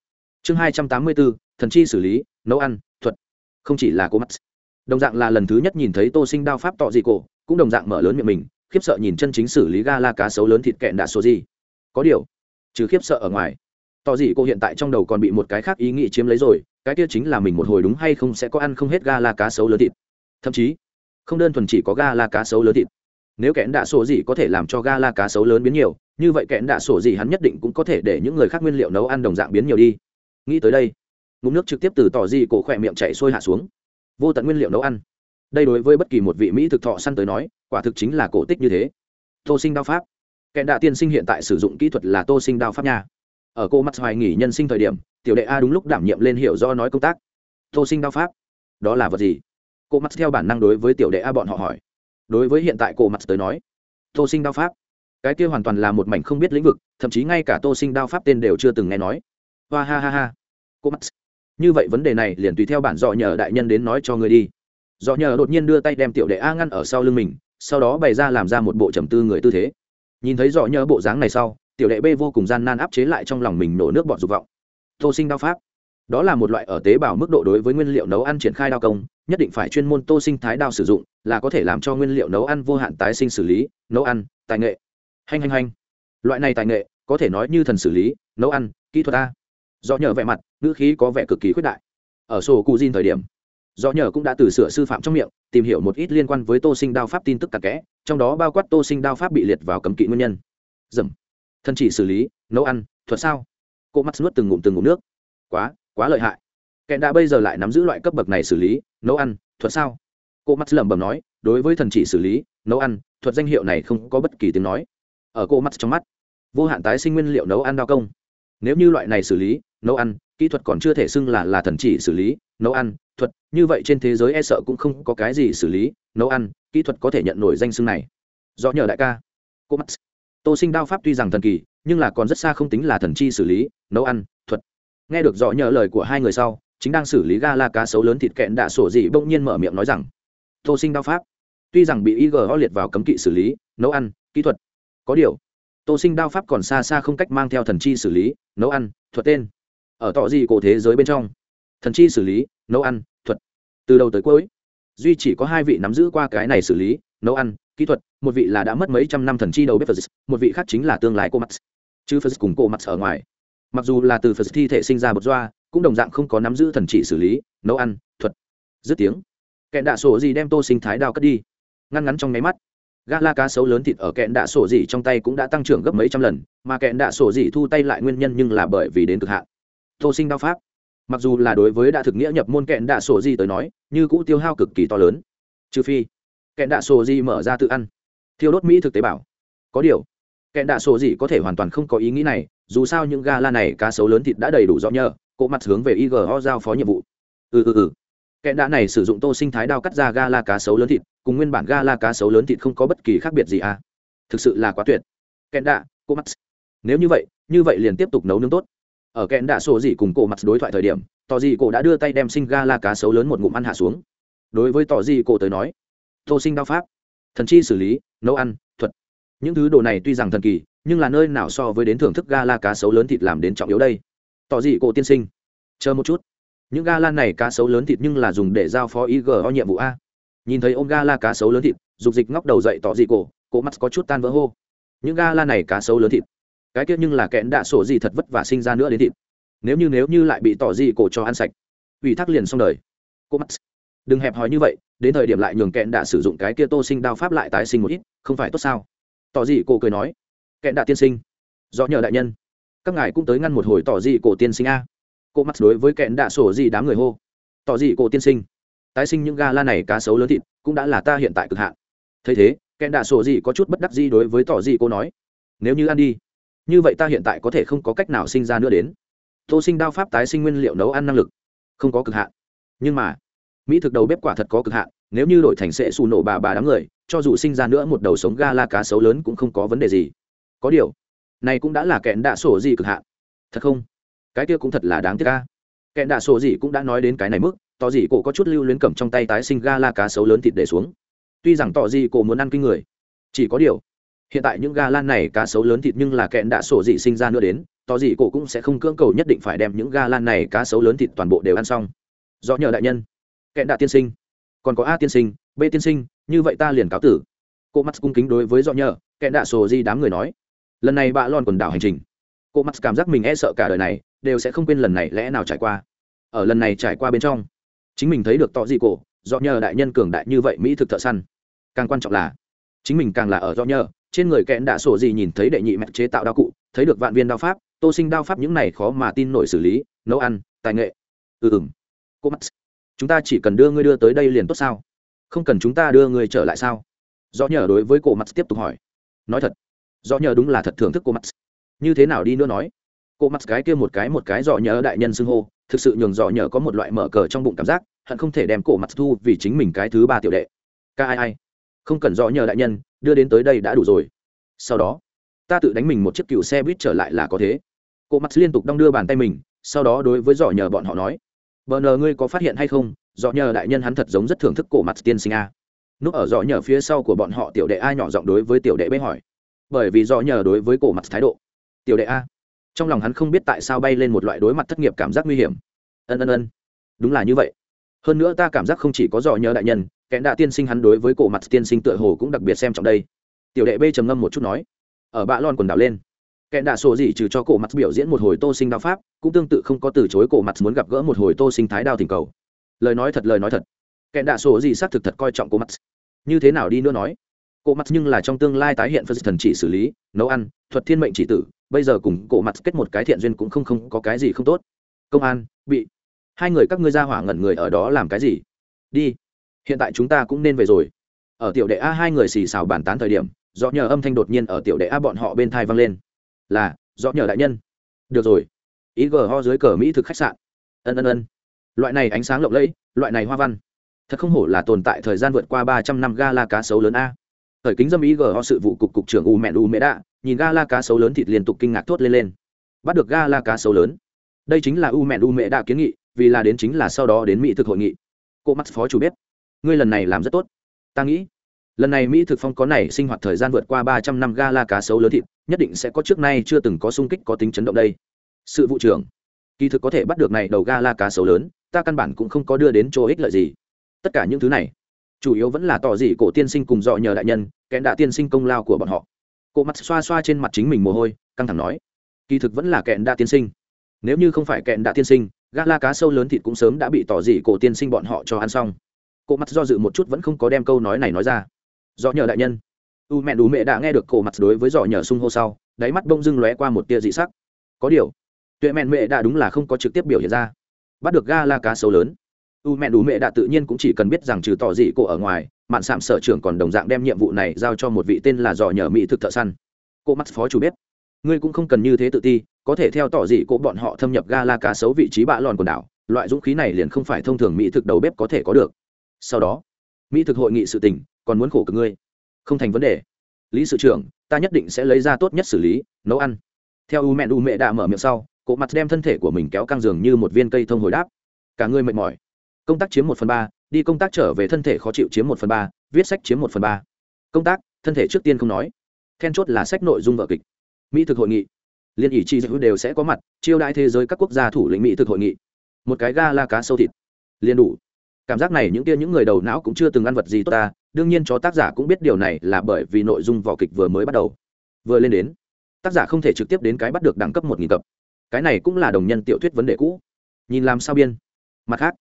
Chương hai trăm tám mươi bốn thần chi xử lý, nấu ăn, thuật. Không chỉ là cô mắt đồng dạng là lần thứ nhất nhìn thấy tô sinh đao pháp tọ dị cổ, cũng đồng dạng mở lớn miệng mình, khiếp sợ nhìn chân chính xử lý ga la cá sấu lớn thịt kẹn đạ số gì có điều, trừ khiếp sợ ở ngoài tỏ dị cô hiện tại trong đầu còn bị một cái khác ý nghĩ chiếm lấy rồi cái kia chính là mình một hồi đúng hay không sẽ có ăn không hết ga la cá sấu lớn thịt. Thậm chí, không đơn thuần chỉ có ga la cá sấu lớn thịt. Nếu kẽn đạ sổ gì có thể làm cho ga la cá sấu lớn biến nhiều, như vậy kẽn đạ sổ gì hắn nhất định cũng có thể để những người khác nguyên liệu nấu ăn đồng dạng biến nhiều đi. Nghĩ tới đây, ngụm nước trực tiếp từ tỏ gì cổ khỏe miệng chạy sôi hạ xuống. Vô tận nguyên liệu nấu ăn. Đây đối với bất kỳ một vị mỹ thực thọ săn tới nói, quả thực chính là cổ tích như thế. Tô sinh đao pháp. Kẽn đạ tiên sinh hiện tại sử dụng kỹ thuật là tô sinh đao pháp nha. Ở cô mắt hoài nghỉ nhân sinh thời điểm tiểu đệ a đúng lúc đảm nhiệm lên hiểu do nói công tác. Tô sinh đao pháp. Đó là vật gì? Cô mắt theo bản năng đối với tiểu đệ a bọn họ hỏi. Đối với hiện tại cô mắt tới nói, tô sinh đao pháp. Cái kia hoàn toàn là một mảnh không biết lĩnh vực, thậm chí ngay cả tô sinh đao pháp tên đều chưa từng nghe nói. Hoa ha ha ha. Cô mắt như vậy vấn đề này liền tùy theo bản dọ nhờ đại nhân đến nói cho người đi. Dọ nhờ đột nhiên đưa tay đem tiểu đệ a ngăn ở sau lưng mình, sau đó bày ra làm ra một bộ trầm tư người tư thế. Nhìn thấy dọ nhờ bộ dáng này sau, tiểu đệ b vô cùng gian nan áp chế lại trong lòng mình nổ nước bọt dục vọng tô sinh đao pháp. Đó là một loại ở tế bào mức độ đối với nguyên liệu nấu ăn triển khai đao công, nhất định phải chuyên môn tô sinh thái đao sử dụng, là có thể làm cho nguyên liệu nấu ăn vô hạn tái sinh xử lý, nấu ăn, tài nghệ. Hành hành hành loại này tài nghệ, có thể nói như thần xử lý, nấu ăn, kỹ thuật a. Do nhờ vẻ mặt, ngữ khí có vẻ cực kỳ khuyết đại. Ở sổ cụ diên thời điểm do nhờ cũng đã từ sửa sư phạm trong miệng, tìm hiểu một ít liên quan với tô sinh đao pháp tin tức cặn kẽ, trong đó bao quát tô sinh đao pháp bị liệt vào cấm kỵ nguyên nhân. Dầm. Thân chỉ xử lý, nấu ăn, thuật sao? Cô mắt nuốt từng ngụm từng ngụm nước. Quá quá lợi hại. Kẹn đã bây giờ lại nắm giữ loại cấp bậc này xử lý, nấu ăn, thuật sao? Cô mắt lẩm bẩm nói, đối với thần chỉ xử lý, nấu ăn, thuật danh hiệu này không có bất kỳ tiếng nói. Ở cô mắt trong mắt, vô hạn tái sinh nguyên liệu nấu ăn đao công. Nếu như loại này xử lý, nấu ăn, kỹ thuật còn chưa thể xưng là là thần chỉ xử lý, nấu ăn, thuật, như vậy trên thế giới e sợ cũng không có cái gì xử lý, nấu ăn, kỹ thuật có thể nhận nổi danh xưng này. Do nhờ đại ca. Cô mắt tô sinh đao pháp tuy rằng thần kỳ, nhưng là còn rất xa không tính là thần chi xử lý, nấu ăn, thuật. Nghe được rõ nhờ lời của hai người sau, chính đang xử lý ga la cá sấu lớn thịt kẹn đạ sổ dị bỗng nhiên mở miệng nói rằng, tô sinh đao pháp, tuy rằng bị igo liệt vào cấm kỵ xử lý, nấu ăn, kỹ thuật, có điều, tô sinh đao pháp còn xa xa không cách mang theo thần chi xử lý, nấu ăn, thuật tên. Ở tọ gì cổ thế giới bên trong, thần chi xử lý, nấu ăn, thuật. Từ đầu tới cuối, duy chỉ có hai vị nắm giữ qua cái này xử lý, nấu ăn kỹ thuật, một vị là đã mất mấy trăm năm thần chi đầu bếp phật một vị khác chính là tương lai cô mắt chứ phật cùng cô mắt ở ngoài. Mặc dù là từ phật thi thể sinh ra bột doa, cũng đồng dạng không có nắm giữ thần trị xử lý, nấu ăn, thuật. Dứt tiếng, kẹn đạ sổ gì đem tô sinh thái đao cất đi. Ngăn ngắn trong nháy mắt, gã la cá sấu lớn thịt ở kẹn đạ sổ gì trong tay cũng đã tăng trưởng gấp mấy trăm lần, mà kẹn đạ sổ gì thu tay lại nguyên nhân nhưng là bởi vì đến cực hạn. Tô sinh đao pháp, mặc dù là đối với đã thực nghĩa nhập môn kẹn đạ sổ gì tới nói, như cũ tiêu hao cực kỳ to lớn. Trừ phi kẹn đạ sổ gì mở ra tự ăn. Thiêu đốt mỹ thực tế bảo có điều kẹn đạ sổ gì có thể hoàn toàn không có ý nghĩ này dù sao những ga la này cá sấu lớn thịt đã đầy đủ rõ nhờ cỗ mặt hướng về igo giao phó nhiệm vụ. Ừ ừ ừ. Kẹn đạ này sử dụng tô sinh thái đao cắt ra ga la cá sấu lớn thịt cùng nguyên bản ga la cá sấu lớn thịt không có bất kỳ khác biệt gì à. Thực sự là quá tuyệt. Kẹn đạ cô mặt, nếu như vậy như vậy liền tiếp tục nấu nướng tốt. Ở kẹn đạ sổ gì cùng cỗ mặt đối thoại thời điểm tỏ gì cổ đã đưa tay đem sinh ga la cá sấu lớn một ngụm ăn hạ xuống. Đối với tỏ gì cổ tới nói tô sinh đao pháp. Thần chi xử lý, nấu ăn, thuật. Những thứ đồ này tuy rằng thần kỳ, nhưng là nơi nào so với đến thưởng thức ga la cá sấu lớn thịt làm đến trọng yếu đây? Tỏ dị cổ tiên sinh. Chờ một chút. Những ga la này cá sấu lớn thịt nhưng là dùng để giao phó igo nhiệm vụ a. Nhìn thấy ông ga la cá sấu lớn thịt, dục dịch ngóc đầu dậy tỏ dị cổ cổ mắt có chút tan vỡ hô. Những ga la này cá sấu lớn thịt. Cái tiết nhưng là kẽn đạ sổ gì thật vất vả sinh ra nữa đến thịt. Nếu như nếu như lại bị tỏ dị cổ cho ăn sạch. Ủy thác liền xong đời. Cô mắt đừng hẹp hòi như vậy, đến thời điểm lại nhường kẹn đã sử dụng cái kia tô sinh đao pháp lại tái sinh một ít, không phải tốt sao? Tỏ dị cổ cười nói. Kẹn đã tiên sinh. Do nhờ đại nhân. Các ngài cũng tới ngăn một hồi tỏ dị cổ tiên sinh a. Cô mắt đối với kẹn đã sổ gì đám người hô. Tỏ dị cổ tiên sinh. Tái sinh những ga la này cá sấu lớn thịt, cũng đã là ta hiện tại cực hạn. Thấy thế, kẹn đã sổ gì có chút bất đắc gì đối với tỏ dị cô nói. Nếu như ăn đi, như vậy ta hiện tại có thể không có cách nào sinh ra nữa đến. Tô sinh đao pháp tái sinh nguyên liệu nấu ăn năng lực, không có cực hạn. Nhưng mà mỹ thực đầu bếp quả thật có cực hạn, nếu như đổi thành sẽ xù nổ bà bà đám người, cho dù sinh ra nữa một đầu sống ga la cá sấu lớn cũng không có vấn đề gì. Có điều, này cũng đã là kẹn đạ sổ gì cực hạn. Thật không? Cái kia cũng thật là đáng tiếc ca kẹn đạ sổ gì cũng đã nói đến cái này mức, tỏ gì cổ có chút lưu luyến cầm trong tay tái sinh ga la cá sấu lớn thịt để xuống. Tuy rằng tỏ gì cổ muốn ăn kinh người, chỉ có điều, hiện tại những ga lan này cá sấu lớn thịt nhưng là kẹn đạ sổ gì sinh ra nữa đến, tỏ gì cổ cũng sẽ không cưỡng cầu nhất định phải đem những ga lan này cá sấu lớn thịt toàn bộ đều ăn xong. Do nhờ đại nhân kẹn đạ tiên sinh. Còn có a tiên sinh, b tiên sinh, như vậy ta liền cáo tử. Cô mắt cung kính đối với do nhờ, kẹn đạ sổ di đám người nói. Lần này bạ lon quần đảo hành trình. Cô mắt cảm giác mình e sợ cả đời này, đều sẽ không quên lần này lẽ nào trải qua. Ở lần này trải qua bên trong, chính mình thấy được tỏ gì cổ do nhờ đại nhân cường đại như vậy mỹ thực thợ săn. Càng quan trọng là, chính mình càng là ở do nhờ, trên người kẽn đạ sổ gì nhìn thấy đệ nhị mẹ chế tạo đao cụ, thấy được vạn viên đao pháp, tô sinh đao pháp những này khó mà tin nổi xử lý, nấu ăn, tài nghệ. Ừ ừng cô mắt chúng ta chỉ cần đưa ngươi đưa tới đây liền tốt sao? Không cần chúng ta đưa ngươi trở lại sao? Do nhờ đối với cổ mắt tiếp tục hỏi. Nói thật do nhờ đúng là thật thưởng thức cô mắt như thế nào đi nữa nói? Cô mắt cái kia một cái một cái dò nhờ đại nhân xưng hô, thực sự nhường dò nhờ có một loại mở cờ trong bụng cảm giác, hận không thể đem cổ mặt thu vì chính mình cái thứ ba tiểu đệ. Ca ai ai, không cần dò nhờ đại nhân, đưa đến tới đây đã đủ rồi. Sau đó, ta tự đánh mình một chiếc cựu xe buýt trở lại là có thế. Cô mắt liên tục đong đưa bàn tay mình, sau đó đối với dò nhờ bọn họ nói bờ nờ ngươi có phát hiện hay không? Dọ nhờ đại nhân hắn thật giống rất thưởng thức cổ mặt tiên sinh a. Núp ở dọ nhờ phía sau của bọn họ tiểu đệ a nhỏ giọng đối với tiểu đệ bế hỏi. Bởi vì dọ nhờ đối với cổ mặt thái độ. Tiểu đệ a. Trong lòng hắn không biết tại sao bay lên một loại đối mặt thất nghiệp cảm giác nguy hiểm. Ân ân ân. Đúng là như vậy. Hơn nữa ta cảm giác không chỉ có dò nhờ đại nhân, kẻ đạ tiên sinh hắn đối với cổ mặt tiên sinh tựa hồ cũng đặc biệt xem trọng đây. Tiểu đệ b trầm ngâm một chút nói. Ở bạ lon quần đảo lên kẻ đạ sổ gì trừ cho cổ mặt biểu diễn một hồi tô sinh đao pháp, cũng tương tự không có từ chối cổ mặt muốn gặp gỡ một hồi tô sinh thái đao tình cầu. Lời nói thật, lời nói thật. Kẻ đạ sổ gì xác thực thật coi trọng cổ mặt. Như thế nào đi nữa nói? Cổ mặt nhưng là trong tương lai tái hiện phân thần chỉ xử lý, nấu ăn, thuật thiên mệnh chỉ tử, bây giờ cùng cổ mặt kết một cái thiện duyên cũng không không có cái gì không tốt. Công an, bị. Hai người các ngươi ra hỏa ngẩn người ở đó làm cái gì? Đi. Hiện tại chúng ta cũng nên về rồi. Ở tiểu đệ a hai người xì xào bàn tán thời điểm, do nhờ âm thanh đột nhiên ở tiểu đệ a bọn họ bên thai vang lên là do nhờ đại nhân. Được rồi. Ý gờ ho dưới cờ mỹ thực khách sạn. Ân ân ân. Loại này ánh sáng lộng lẫy, loại này hoa văn. Thật không hổ là tồn tại thời gian vượt qua ba trăm năm ga la cá sấu lớn a. Thời kính dâm ý gờ ho sự vụ cục cục trưởng u mẹn u mẹ đạ, nhìn ga la cá sấu lớn thịt liên tục kinh ngạc thốt lên lên. Bắt được ga la cá sấu lớn. Đây chính là u mẹn u mẹ đạ kiến nghị, vì là đến chính là sau đó đến mỹ thực hội nghị. Cô mắt phó chủ bếp. Ngươi lần này làm rất tốt. Ta nghĩ lần này mỹ thực phong có này sinh hoạt thời gian vượt qua ba trăm năm ga la cá sấu lớn thịt, nhất định sẽ có trước nay chưa từng có sung kích có tính chấn động đây. Sự vụ trưởng, kỳ thực có thể bắt được này đầu ga la cá sấu lớn, ta căn bản cũng không có đưa đến chỗ ích lợi gì. Tất cả những thứ này, chủ yếu vẫn là tỏ dị cổ tiên sinh cùng dọ nhờ đại nhân kẽn đã tiên sinh công lao của bọn họ. Cổ mặt xoa xoa trên mặt chính mình mồ hôi, căng thẳng nói, kỳ thực vẫn là kẹn đạ tiên sinh. Nếu như không phải kẹn đạ tiên sinh gã la cá sâu lớn thịt cũng sớm đã bị tỏ dị cổ tiên sinh bọn họ cho ăn xong. Cổ mặt do dự một chút vẫn không có đem câu nói này nói ra do nhờ đại nhân. U mẹ đủ mẹ đã nghe được cổ mặt đối với dọ nhờ sung hô sau, đáy mắt bông dưng lóe qua một tia dị sắc. Có điều, tuệ mẹn mẹ đã đúng là không có trực tiếp biểu hiện ra. Bắt được ga la cá sấu lớn. U mẹ đủ mẹ đã tự nhiên cũng chỉ cần biết rằng trừ tỏ dị cổ ở ngoài, mạn sạm sở trưởng còn đồng dạng đem nhiệm vụ này giao cho một vị tên là dọ nhờ mỹ thực thợ săn. Cô mắt phó chủ bếp ngươi cũng không cần như thế tự ti, có thể theo tỏ dị cổ bọn họ thâm nhập ga la cá sấu vị trí bạ lòn quần đảo, loại dũng khí này liền không phải thông thường mỹ thực đầu bếp có thể có được. Sau đó, mỹ thực hội nghị sự tình còn muốn khổ cực ngươi. Không thành vấn đề. Lý sự trưởng, ta nhất định sẽ lấy ra tốt nhất xử lý, nấu ăn. Theo u mẹ u mẹ đã mở miệng sau cổ mặt đem thân thể của mình kéo căng giường như một viên cây thông hồi đáp. Cả người mệt mỏi. Công tác chiếm một phần ba, đi công tác trở về thân thể khó chịu chiếm một phần ba, viết sách chiếm một phần ba. Công tác, thân thể trước tiên không nói. Then chốt là sách nội dung vợ kịch. Mỹ thực hội nghị. Liên ỷ chi giữ đều sẽ có mặt, chiêu đãi thế giới các quốc gia thủ lĩnh mỹ thực hội nghị. Một cái ga la cá sâu thịt. Liền đủ. Cảm giác này những kia những người đầu não cũng chưa từng ăn vật gì tốt ta đương nhiên cho tác giả cũng biết điều này là bởi vì nội dung vỏ kịch vừa mới bắt đầu. Vừa lên đến, tác giả không thể trực tiếp đến cái bắt được đẳng cấp một nghìn tập. Cái này cũng là đồng nhân tiểu thuyết vấn đề cũ. Nhìn làm sao biên? Mặt khác,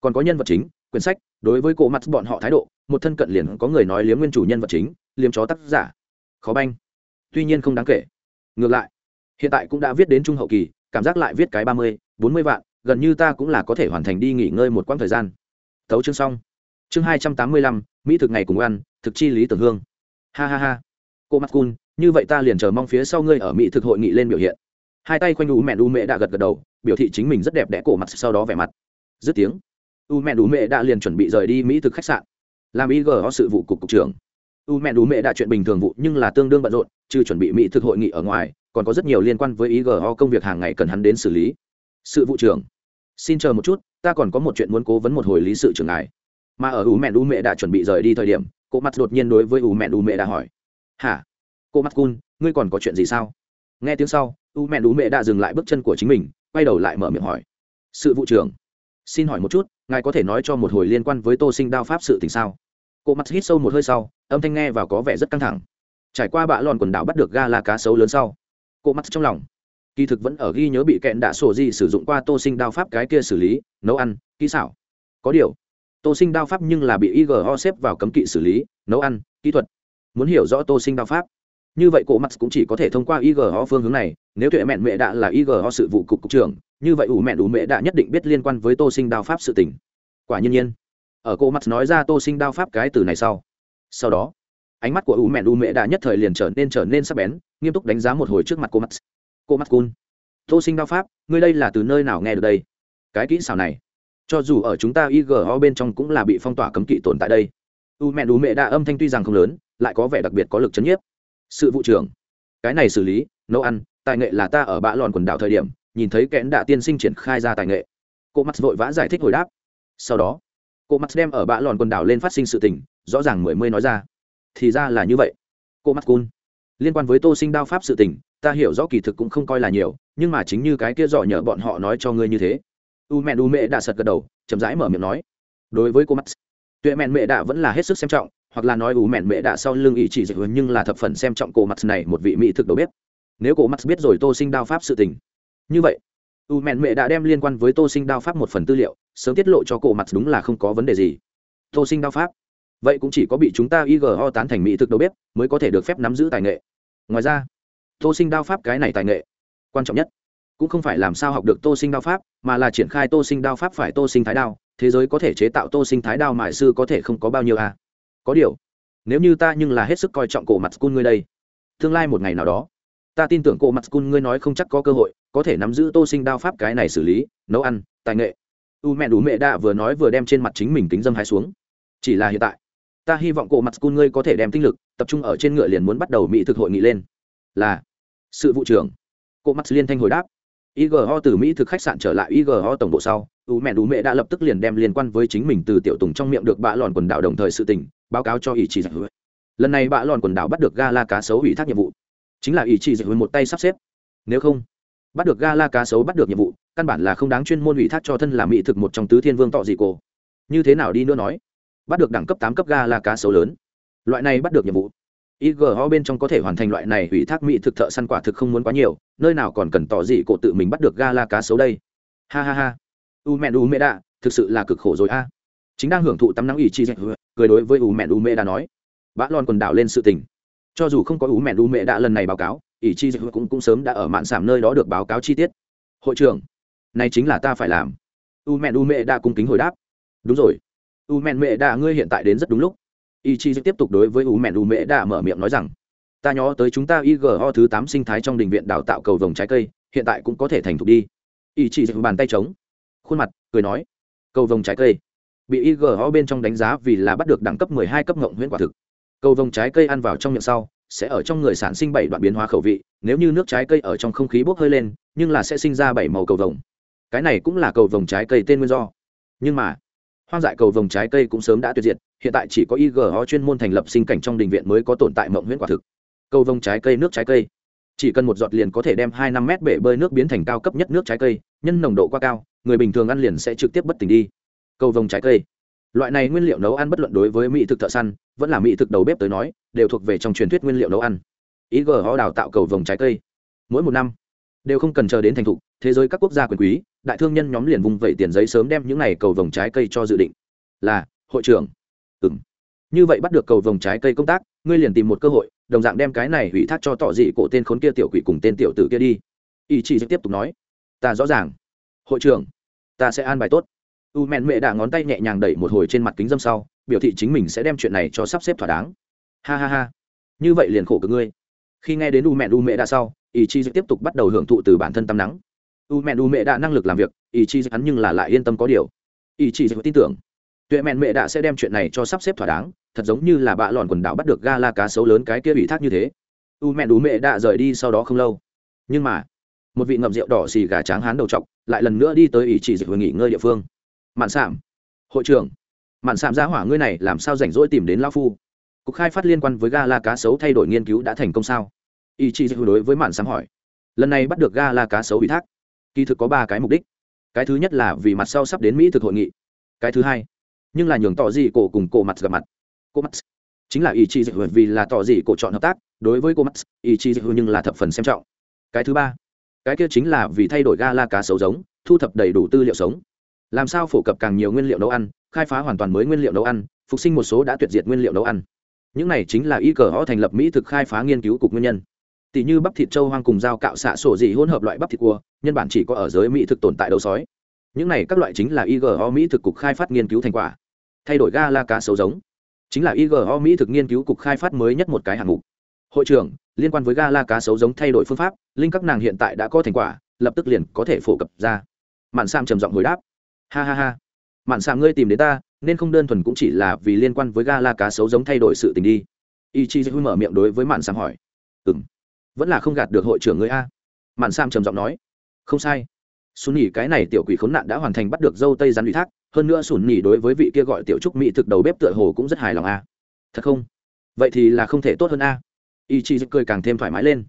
còn có nhân vật chính, quyển sách, đối với cổ mặt bọn họ thái độ, một thân cận liền có người nói liếm nguyên chủ nhân vật chính, liếm chó tác giả. Khó banh. Tuy nhiên không đáng kể. Ngược lại, hiện tại cũng đã viết đến trung hậu kỳ, cảm giác lại viết cái ba mươi, bốn mươi vạn, gần như ta cũng là có thể hoàn thành đi nghỉ ngơi một quãng thời gian. Thấu chương xong chương hai trăm tám mươi lăm, mỹ thực ngày cùng ăn, thực chi lý tưởng hương. Ha ha ha. Cô mắt cun, như vậy ta liền chờ mong phía sau ngươi ở mỹ thực hội nghị lên biểu hiện. Hai tay quanh u mẹ đu mẹ đã gật gật đầu, biểu thị chính mình rất đẹp đẽ cổ mặt sau đó vẻ mặt. Dứt tiếng, u mẹ đu mẹ đã liền chuẩn bị rời đi mỹ thực khách sạn. Làm ig ho sự vụ cục cục trưởng. U mẹ đu mẹ đã chuyện bình thường vụ nhưng là tương đương bận rộn chứ chuẩn bị mỹ thực hội nghị ở ngoài, còn có rất nhiều liên quan với ig ho công việc hàng ngày cần hắn đến xử lý. Sự vụ trưởng. Xin chờ một chút, ta còn có một chuyện muốn cố vấn một hồi lý sự trưởng ngài mà ở u mẹ ủ mẹ đã chuẩn bị rời đi thời điểm, cô mặt đột nhiên đối với u mẹ ủ mẹ đã hỏi, hả? Cô mắt cun ngươi còn có chuyện gì sao? Nghe tiếng sau u mẹ ủ mẹ đã dừng lại bước chân của chính mình, quay đầu lại mở miệng hỏi, sự vụ trưởng, xin hỏi một chút, ngài có thể nói cho một hồi liên quan với tô sinh đao pháp sự tình sao? Cô mắt hít sâu một hơi sau, âm thanh nghe và có vẻ rất căng thẳng. Trải qua bạ lòn quần đảo bắt được ga là cá sấu lớn sau, cô mắt trong lòng, kỳ thực vẫn ở ghi nhớ bị kẹn đạ sổ gì sử dụng qua tô sinh đao pháp cái kia xử lý, nấu ăn, kỹ xảo. Có điều tô sinh đao pháp nhưng là bị igo xếp vào cấm kỵ xử lý, nấu ăn, kỹ thuật. Muốn hiểu rõ tô sinh đao pháp, như vậy cổ mặt cũng chỉ có thể thông qua igo phương hướng này, nếu tuệ mẹn mẹ đạ là igo sự vụ cục cục trưởng, như vậy ủ mẹn đủ mẹ đạ nhất định biết liên quan với tô sinh đao pháp sự tình. Quả nhiên nhiên. Ở cổ mặt nói ra tô sinh đao pháp cái từ này sau. Sau đó, ánh mắt của ủ mẹn đủ mẹ đạ nhất thời liền trở nên trở nên sắc bén, nghiêm túc đánh giá một hồi trước mặt cô mắt cô mắt cun. Tô sinh đao pháp, ngươi đây là từ nơi nào nghe được đây? Cái kỹ xảo này cho dù ở chúng ta igo bên trong cũng là bị phong tỏa cấm kỵ tồn tại đây. U mẹ đủ mẹ đa âm thanh tuy rằng không lớn, lại có vẻ đặc biệt có lực chấn nhiếp. Sự vụ trưởng, cái này xử lý, nấu ăn, tài nghệ là ta ở bã lòn quần đảo thời điểm, nhìn thấy kẽn đạ tiên sinh triển khai ra tài nghệ. Cô mắt vội vã giải thích hồi đáp. Sau đó, cô mắt đem ở bã lòn quần đảo lên phát sinh sự tình, rõ ràng mười mươi nói ra. Thì ra là như vậy. Cô mắt cun liên quan với tô sinh đao pháp sự tình, ta hiểu rõ kỳ thực cũng không coi là nhiều, nhưng mà chính như cái kia dọ nhờ bọn họ nói cho ngươi như thế u mẹ u mẹ đã sật gật đầu, chậm rãi mở miệng nói. Đối với cô mắt tuệ mẹn mẹ đã vẫn là hết sức xem trọng, hoặc là nói u mẹn mẹ đã sau lưng ý chỉ dịch hướng nhưng là thập phần xem trọng cô mắt này một vị mỹ thực đầu bếp. Nếu cô mắt biết rồi tô sinh đao pháp sự tình. Như vậy, u mẹn mẹ đã đem liên quan với tô sinh đao pháp một phần tư liệu, sớm tiết lộ cho cô mắt đúng là không có vấn đề gì. Tô sinh đao pháp? Vậy cũng chỉ có bị chúng ta igo tán thành mỹ thực đầu bếp mới có thể được phép nắm giữ tài nghệ. Ngoài ra, tô sinh đao pháp cái này tài nghệ quan trọng nhất cũng không phải làm sao học được tô sinh đao pháp, mà là triển khai tô sinh đao pháp phải tô sinh thái đao, thế giới có thể chế tạo tô sinh thái đao mại sư có thể không có bao nhiêu à. có điều, nếu như ta nhưng là hết sức coi trọng cổ mặt cun ngươi đây, tương lai một ngày nào đó, ta tin tưởng cổ mặt cun ngươi nói không chắc có cơ hội, có thể nắm giữ tô sinh đao pháp cái này xử lý, nấu ăn, tài nghệ. U mẹ đủ mẹ đạ vừa nói vừa đem trên mặt chính mình kính dâm hai xuống. Chỉ là hiện tại, ta hy vọng cổ mặt cun ngươi có thể đem tinh lực tập trung ở trên ngựa liền muốn bắt đầu mỹ thực hội nghị lên. Là, sự vụ trưởng. Cổ mặt liên thanh hồi đáp igo từ mỹ thực khách sạn trở lại igo tổng bộ sau u mẹ đủ mẹ đã lập tức liền đem liên quan với chính mình từ tiểu tùng trong miệng được bạ lòn quần đảo đồng thời sự tình, báo cáo cho ý chí giải lần này bạ lòn quần đảo bắt được gala cá sấu ủy thác nhiệm vụ. Chính là ý chí giải một tay sắp xếp. Nếu không, bắt được gala cá sấu bắt được nhiệm vụ, căn bản là không đáng chuyên môn ủy thác cho thân là mỹ thực một trong tứ thiên vương tọ gì cô như thế nào đi nữa nói? Bắt được đẳng cấp tám cấp gala cá sấu lớn. Loại này bắt được nhiệm vụ IGO bên trong có thể hoàn thành loại này ủy thác mỹ thực thợ săn quả thực không muốn quá nhiều, nơi nào còn cần tỏ gì cổ tự mình bắt được gala cá sấu đây. Ha ha ha. U mẹ U mẹ đạ, thực sự là cực khổ rồi a. Chính đang hưởng thụ tắm nắng ủy chi dạy cười đối với U mẹ U mẹ đã nói. Bã lon quần đảo lên sự tình. Cho dù không có U mẹ U mẹ đã lần này báo cáo, ủy chi dạy cũng cũng sớm đã ở mạn sảm nơi đó được báo cáo chi tiết. Hội trưởng, này chính là ta phải làm. U mẹ U mẹ đã cung kính hồi đáp. Đúng rồi. U mẹ mẹ đã ngươi hiện tại đến rất đúng lúc y chi tiếp tục đối với u mẹn u mễ đã mở miệng nói rằng, ta nhớ tới chúng ta igo thứ tám sinh thái trong đình viện đào tạo cầu vồng trái cây, hiện tại cũng có thể thành thục đi. Y chi bàn tay trống, khuôn mặt cười nói, cầu vồng trái cây. Bị igo bên trong đánh giá vì là bắt được đẳng cấp mười hai cấp ngộng huyễn quả thực. Cầu vồng trái cây ăn vào trong miệng sau, sẽ ở trong người sản sinh bảy đoạn biến hóa khẩu vị, nếu như nước trái cây ở trong không khí bốc hơi lên, nhưng là sẽ sinh ra bảy màu cầu vồng. Cái này cũng là cầu vồng trái cây tên nguyên do. Nhưng mà, hoang dại cầu vồng trái cây cũng sớm đã tuyệt diệt hiện tại chỉ có igo chuyên môn thành lập sinh cảnh trong đình viện mới có tồn tại mộng huyễn quả thực. Cầu vồng trái cây, nước trái cây. Chỉ cần một giọt liền có thể đem hai năm mét bể bơi nước biến thành cao cấp nhất nước trái cây, nhân nồng độ quá cao, người bình thường ăn liền sẽ trực tiếp bất tỉnh đi. Cầu vồng trái cây. Loại này nguyên liệu nấu ăn bất luận đối với mỹ thực thợ săn, vẫn là mỹ thực đầu bếp tới nói, đều thuộc về trong truyền thuyết nguyên liệu nấu ăn. IGO đào tạo cầu vồng trái cây. Mỗi một năm, đều không cần chờ đến thành thục, thế giới các quốc gia quyền quý, đại thương nhân nhóm liền vùng vẩy tiền giấy sớm đem những này cầu vồng trái cây cho dự định. Là, hội trưởng ừng như vậy bắt được cầu vòng trái cây công tác, ngươi liền tìm một cơ hội, đồng dạng đem cái này hủy thác cho tỏ dị cổ tên khốn kia tiểu quỷ cùng tên tiểu tử kia đi. Ý chị tiếp tục nói. Ta rõ ràng. Hội trưởng, ta sẽ an bài tốt. U mẹn mẹ đã ngón tay nhẹ nhàng đẩy một hồi trên mặt kính dâm sau, biểu thị chính mình sẽ đem chuyện này cho sắp xếp thỏa đáng. Ha ha ha. Như vậy liền khổ cực ngươi. Khi nghe đến u mẹn u mẹ đã sau ý chị tiếp tục bắt đầu hưởng thụ từ bản thân tâm nắng. U mẹn u mẹ đã năng lực làm việc ý chị hắn nhưng là lại yên tâm có điều. Ý chị tin tưởng tuệ mẹn mẹ đã sẽ đem chuyện này cho sắp xếp thỏa đáng, thật giống như là bạ lòn quần đảo bắt được ga la cá sấu lớn cái kia ủy thác như thế. U mẹn u mẹ đã rời đi sau đó không lâu. Nhưng mà, một vị ngậm rượu đỏ xì gà tráng hán đầu t lại lần nữa đi tới ý chỉ dịch hội nghỉ ngơi địa phương. Mạn sảm hội trưởng, mạn sảm giá hỏa ngươi này làm sao rảnh rỗi tìm đến lao phu? Cục khai phát liên quan với ga la cá sấu thay đổi nghiên cứu đã thành công sao? Ý chỉ dịch đối với mạn sảm hỏi. Lần này bắt được ga la cá sấu ủy thác, kỳ thực có ba cái mục đích. Cái thứ nhất là vì mặt sau sắp đến mỹ thực hội nghị. Cái thứ hai nhưng là nhường tỏ gì cổ cùng cổ mặt gặp mặt. Cổ mặt chính là ý chí dịch vì là tỏ gì cổ chọn hợp tác, đối với cô mắt ý chí dịch nhưng là thập phần xem trọng. Cái thứ ba, cái kia chính là vì thay đổi ga la cá sấu giống, thu thập đầy đủ tư liệu sống. Làm sao phổ cập càng nhiều nguyên liệu nấu ăn, khai phá hoàn toàn mới nguyên liệu nấu ăn, phục sinh một số đã tuyệt diệt nguyên liệu nấu ăn. Những này chính là y cờ họ thành lập mỹ thực khai phá nghiên cứu cục nguyên nhân. Tỷ như bắp thịt trâu hoang cùng dao cạo xạ sổ dị hỗn hợp loại bắp thịt cua, nhân bản chỉ có ở giới mỹ thực tồn tại đầu sói những này các loại chính là igo mỹ thực cục khai phát nghiên cứu thành quả. Thay đổi ga la cá sấu giống. Chính là igo mỹ thực nghiên cứu cục khai phát mới nhất một cái hạng mục. Hội trưởng, liên quan với ga la cá sấu giống thay đổi phương pháp linh các nàng hiện tại đã có thành quả, lập tức liền có thể phổ cập ra. Mạn sam trầm giọng hồi đáp. Ha ha ha. Mạn sam ngươi tìm đến ta, nên không đơn thuần cũng chỉ là vì liên quan với ga la cá sấu giống thay đổi sự tình đi. Y chi dư mở miệng đối với mạn sam hỏi. Ừ m vẫn là không gạt được hội trưởng ngươi a. Mạn sam trầm giọng nói. Không sai sùn nhỉ cái này tiểu quỷ khốn nạn đã hoàn thành bắt được dâu tây rắn ủy thác, hơn nữa sùn nhỉ đối với vị kia gọi tiểu trúc mỹ thực đầu bếp tựa hồ cũng rất hài lòng a. Thật không? Vậy thì là không thể tốt hơn a. Y chi cười càng thêm thoải mái lên.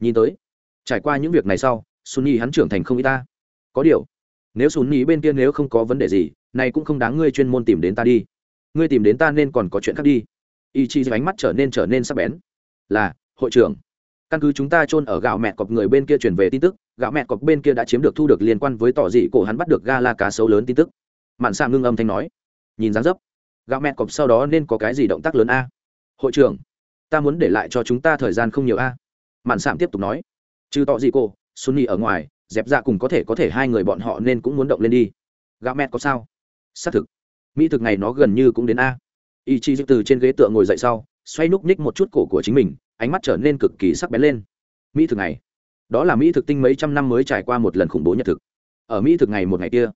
Nhìn tới, trải qua những việc này sau sùn nhỉ hắn trưởng thành không y ta. Có điều, nếu sùn nhỉ bên kia nếu không có vấn đề gì, này cũng không đáng ngươi chuyên môn tìm đến ta đi. Ngươi tìm đến ta nên còn có chuyện khác đi. Y chi ánh mắt trở nên trở nên sắc bén. Là, hội trưởng. Căn cứ chúng ta chôn ở gạo mẹ cọp người bên kia truyền về tin tức gạo mẹ cọc bên kia đã chiếm được thu được liên quan với tỏ dị cổ hắn bắt được ga la cá sấu lớn tin tức. Mạn xạ ngưng âm thanh nói, nhìn dáng dấp, gạo mẹ cọc sau đó nên có cái gì động tác lớn a? Hội trưởng, ta muốn để lại cho chúng ta thời gian không nhiều a. Mạn xạ tiếp tục nói, trừ tỏ dị cổ, sunny ở ngoài, dẹp ra dạ cùng có thể có thể hai người bọn họ nên cũng muốn động lên đi. Gạo mẹ có sao? Xác thực, mỹ thực này nó gần như cũng đến a. Y chi từ trên ghế tựa ngồi dậy sau, xoay núp ních một chút cổ của chính mình, ánh mắt trở nên cực kỳ sắc bén lên. Mỹ thực này đó là mỹ thực tinh mấy trăm năm mới trải qua một lần khủng bố nhật thực. Ở mỹ thực ngày một ngày kia,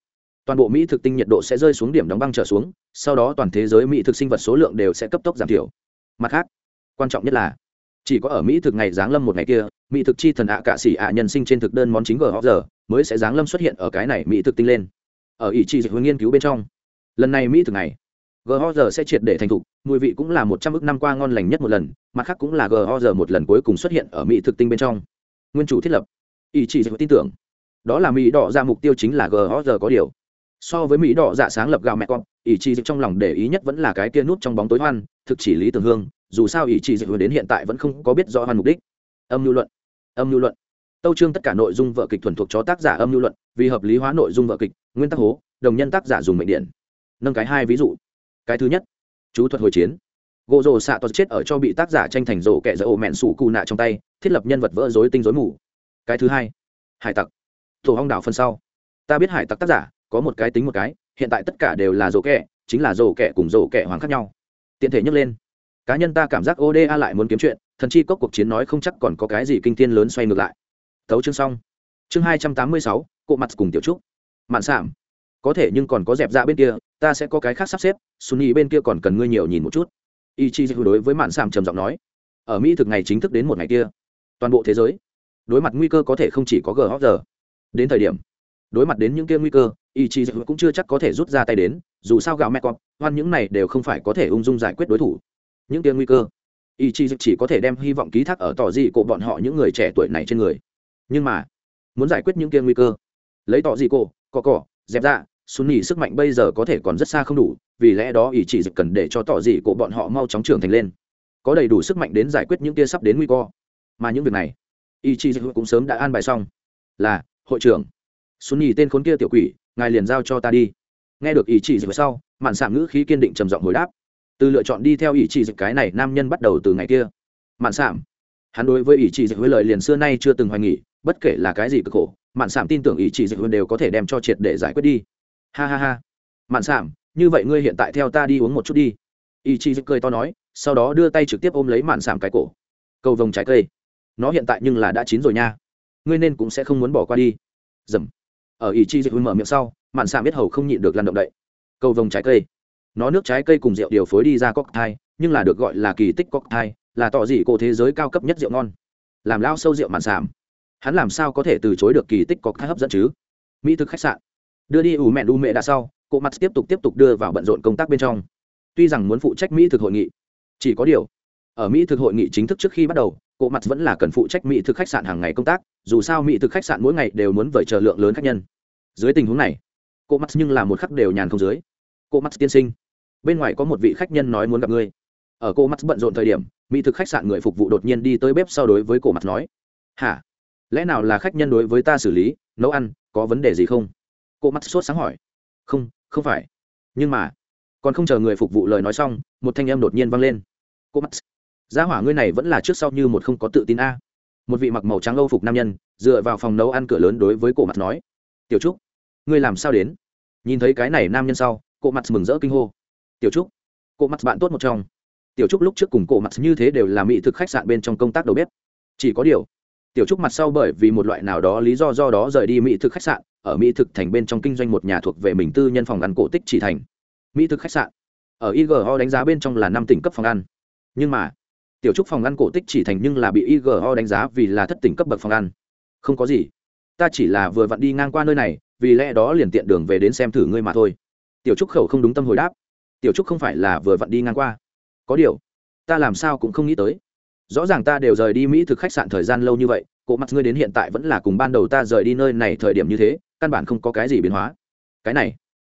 toàn bộ mỹ thực tinh nhiệt độ sẽ rơi xuống điểm đóng băng trở xuống, sau đó toàn thế giới mỹ thực sinh vật số lượng đều sẽ cấp tốc giảm thiểu. Mặt khác, quan trọng nhất là, chỉ có ở mỹ thực ngày giáng lâm một ngày kia, mỹ thực chi thần ạ cạ xỉ ạ nhân sinh trên thực đơn món chính gờ giờ mới sẽ giáng lâm xuất hiện ở cái này mỹ thực tinh lên. Ở ý chi dịch hướng nghiên cứu bên trong, lần này mỹ thực này gho giờ sẽ triệt để thành thục, mùi vị cũng là một trăm ước năm qua ngon lành nhất một lần, mặt khác cũng là gho giờ một lần cuối cùng xuất hiện ở mỹ thực tinh bên trong nguyên chủ thiết lập. Ý chỉ tin tưởng. Đó là mỹ đỏ ra mục tiêu chính là gho giờ có điều. So với mỹ đỏ dạ sáng lập gạo mẹ con, ý chỉ trong lòng để ý nhất vẫn là cái kia nút trong bóng tối hoan, thực chỉ lý tưởng hương, dù sao ý chỉ dạy đến hiện tại vẫn không có biết rõ hoan mục đích. Âm lưu luận. Âm lưu luận. Tâu trương tất cả nội dung vợ kịch thuần thuộc cho tác giả âm lưu luận, vì hợp lý hóa nội dung vợ kịch, nguyên tắc hố, đồng nhân tác giả dùng mệnh điện. Nâng cái hai ví dụ. Cái thứ nhất, chú thuật hồi chiến gỗ rồ xạ toa chết ở cho bị tác giả tranh thành rổ kẻ dỡ ổ mẹn sủ cù nạ trong tay thiết lập nhân vật vỡ dối tinh dối mù. Cái thứ hai hải tặc. Tổ hong đảo phần sau. Ta biết hải tặc tác giả có một cái tính một cái hiện tại tất cả đều là rổ kẻ, chính là rổ kẻ cùng rổ kẻ hoàng khác nhau. Tiện thể nhấc lên. Cá nhân ta cảm giác oda lại muốn kiếm chuyện thần chi cốc cuộc chiến nói không chắc còn có cái gì kinh thiên lớn xoay ngược lại. Thấu chương xong. Chương hai trăm tám mươi sáu cộ mặt cùng tiểu trúc. Mạn sảm. Có thể nhưng còn có dẹp ra bên kia ta sẽ có cái khác sắp xếp sunny bên kia còn cần ngươi nhiều nhìn một chút y chi đối với mạn sàm trầm giọng nói, ở mỹ thực ngày chính thức đến một ngày kia, toàn bộ thế giới, đối mặt nguy cơ có thể không chỉ có gờ giờ đến thời điểm, đối mặt đến những kia nguy cơ y chi cũng chưa chắc có thể rút ra tay đến, dù sao gạo mẹ con, hoan những này đều không phải có thể ung dung giải quyết đối thủ. Những kia nguy cơ y chi chỉ có thể đem hy vọng ký thác ở tỏ gì cổ bọn họ những người trẻ tuổi này trên người. Nhưng mà, muốn giải quyết những kia nguy cơ, lấy tỏ gì cổ, cọ cỏ dẹp ra sunni sức mạnh bây giờ có thể còn rất xa không đủ, vì lẽ đó ý chỉ dịch cần để cho tỏ dị cổ bọn họ mau chóng trưởng thành lên. Có đầy đủ sức mạnh đến giải quyết những tia sắp đến nguy cơ. Mà những việc này, ý chỉ dịch cũng sớm đã an bài xong. Là, hội trưởng. Sunni tên khốn kia tiểu quỷ, ngài liền giao cho ta đi. Nghe được ý chỉ dịch sau, mạn sạm ngữ khí kiên định trầm giọng hồi đáp. Từ lựa chọn đi theo ý chỉ dịch cái này, nam nhân bắt đầu từ ngày kia. Mạn sạm. Hắn đối với ý chỉ dịch với lời liền xưa nay chưa từng hoài nghỉ bất kể là cái gì cực khổ, mạn sạm tin tưởng ý chỉ dịch đều có thể đem cho triệt để giải quyết đi ha ha ha. Mạn sảm, như vậy ngươi hiện tại theo ta đi uống một chút đi. Ý chi cười to nói, sau đó đưa tay trực tiếp ôm lấy mạn sảm cái cổ. Cầu vồng trái cây. Nó hiện tại nhưng là đã chín rồi nha. Ngươi nên cũng sẽ không muốn bỏ qua đi. Dầm. Ở ý chi dịch mở miệng sau, mạn sảm biết hầu không nhịn được lăn động đậy. Cầu vồng trái cây. Nó nước trái cây cùng rượu điều phối đi ra cocktail, nhưng là được gọi là kỳ tích cocktail, là tỏ dị cổ thế giới cao cấp nhất rượu ngon. Làm lao sâu rượu mạn sảm. Hắn làm sao có thể từ chối được kỳ tích cocktail hấp dẫn chứ? Mỹ thực khách sạn đưa đi ủ mẹ đu mẹ đã sau cộ mặt tiếp tục tiếp tục đưa vào bận rộn công tác bên trong. Tuy rằng muốn phụ trách mỹ thực hội nghị, chỉ có điều, ở mỹ thực hội nghị chính thức trước khi bắt đầu cộ mặt vẫn là cần phụ trách mỹ thực khách sạn hàng ngày công tác, dù sao mỹ thực khách sạn mỗi ngày đều muốn vời chờ lượng lớn khách nhân. Dưới tình huống này cộ mặt nhưng là một khắc đều nhàn không dưới. Cộ mặt tiên sinh, bên ngoài có một vị khách nhân nói muốn gặp ngươi. Ở cô mặt bận rộn thời điểm, mỹ thực khách sạn người phục vụ đột nhiên đi tới bếp sau đối với cổ mặt nói, hả? Lẽ nào là khách nhân đối với ta xử lý, nấu ăn, có vấn đề gì không? Cô mắt sốt sáng hỏi. Không không phải. Nhưng mà, còn không chờ người phục vụ lời nói xong, một thanh em đột nhiên vang lên. Cô mắt giá hỏa ngươi này vẫn là trước sau như một không có tự tin a. Một vị mặc màu trắng âu phục nam nhân, dựa vào phòng nấu ăn cửa lớn đối với cổ mặt nói. Tiểu trúc, ngươi làm sao đến? Nhìn thấy cái này nam nhân sau cổ mặt mừng rỡ kinh hô. Tiểu trúc cổ mặt bạn tốt một trong. Tiểu trúc lúc trước cùng cổ mặt như thế đều là mỹ thực khách sạn bên trong công tác đầu bếp. Chỉ có điều tiểu trúc mặt sau bởi vì một loại nào đó lý do do đó rời đi mỹ thực khách sạn, ở mỹ thực thành bên trong kinh doanh một nhà thuộc về mình tư nhân phòng ăn cổ tích chỉ thành. Mỹ thực khách sạn. Ở igo đánh giá bên trong là năm tỉnh cấp phòng ăn. Nhưng mà, tiểu trúc phòng ăn cổ tích chỉ thành nhưng là bị igo đánh giá vì là thất tỉnh cấp bậc phòng ăn. Không có gì. Ta chỉ là vừa vặn đi ngang qua nơi này, vì lẽ đó liền tiện đường về đến xem thử ngươi mà thôi. Tiểu trúc khẩu không đúng tâm hồi đáp. Tiểu trúc không phải là vừa vặn đi ngang qua. Có điều, ta làm sao cũng không nghĩ tới rõ ràng ta đều rời đi mỹ thực khách sạn thời gian lâu như vậy cỗ mặt ngươi đến hiện tại vẫn là cùng ban đầu ta rời đi nơi này thời điểm như thế, căn bản không có cái gì biến hóa. Cái này,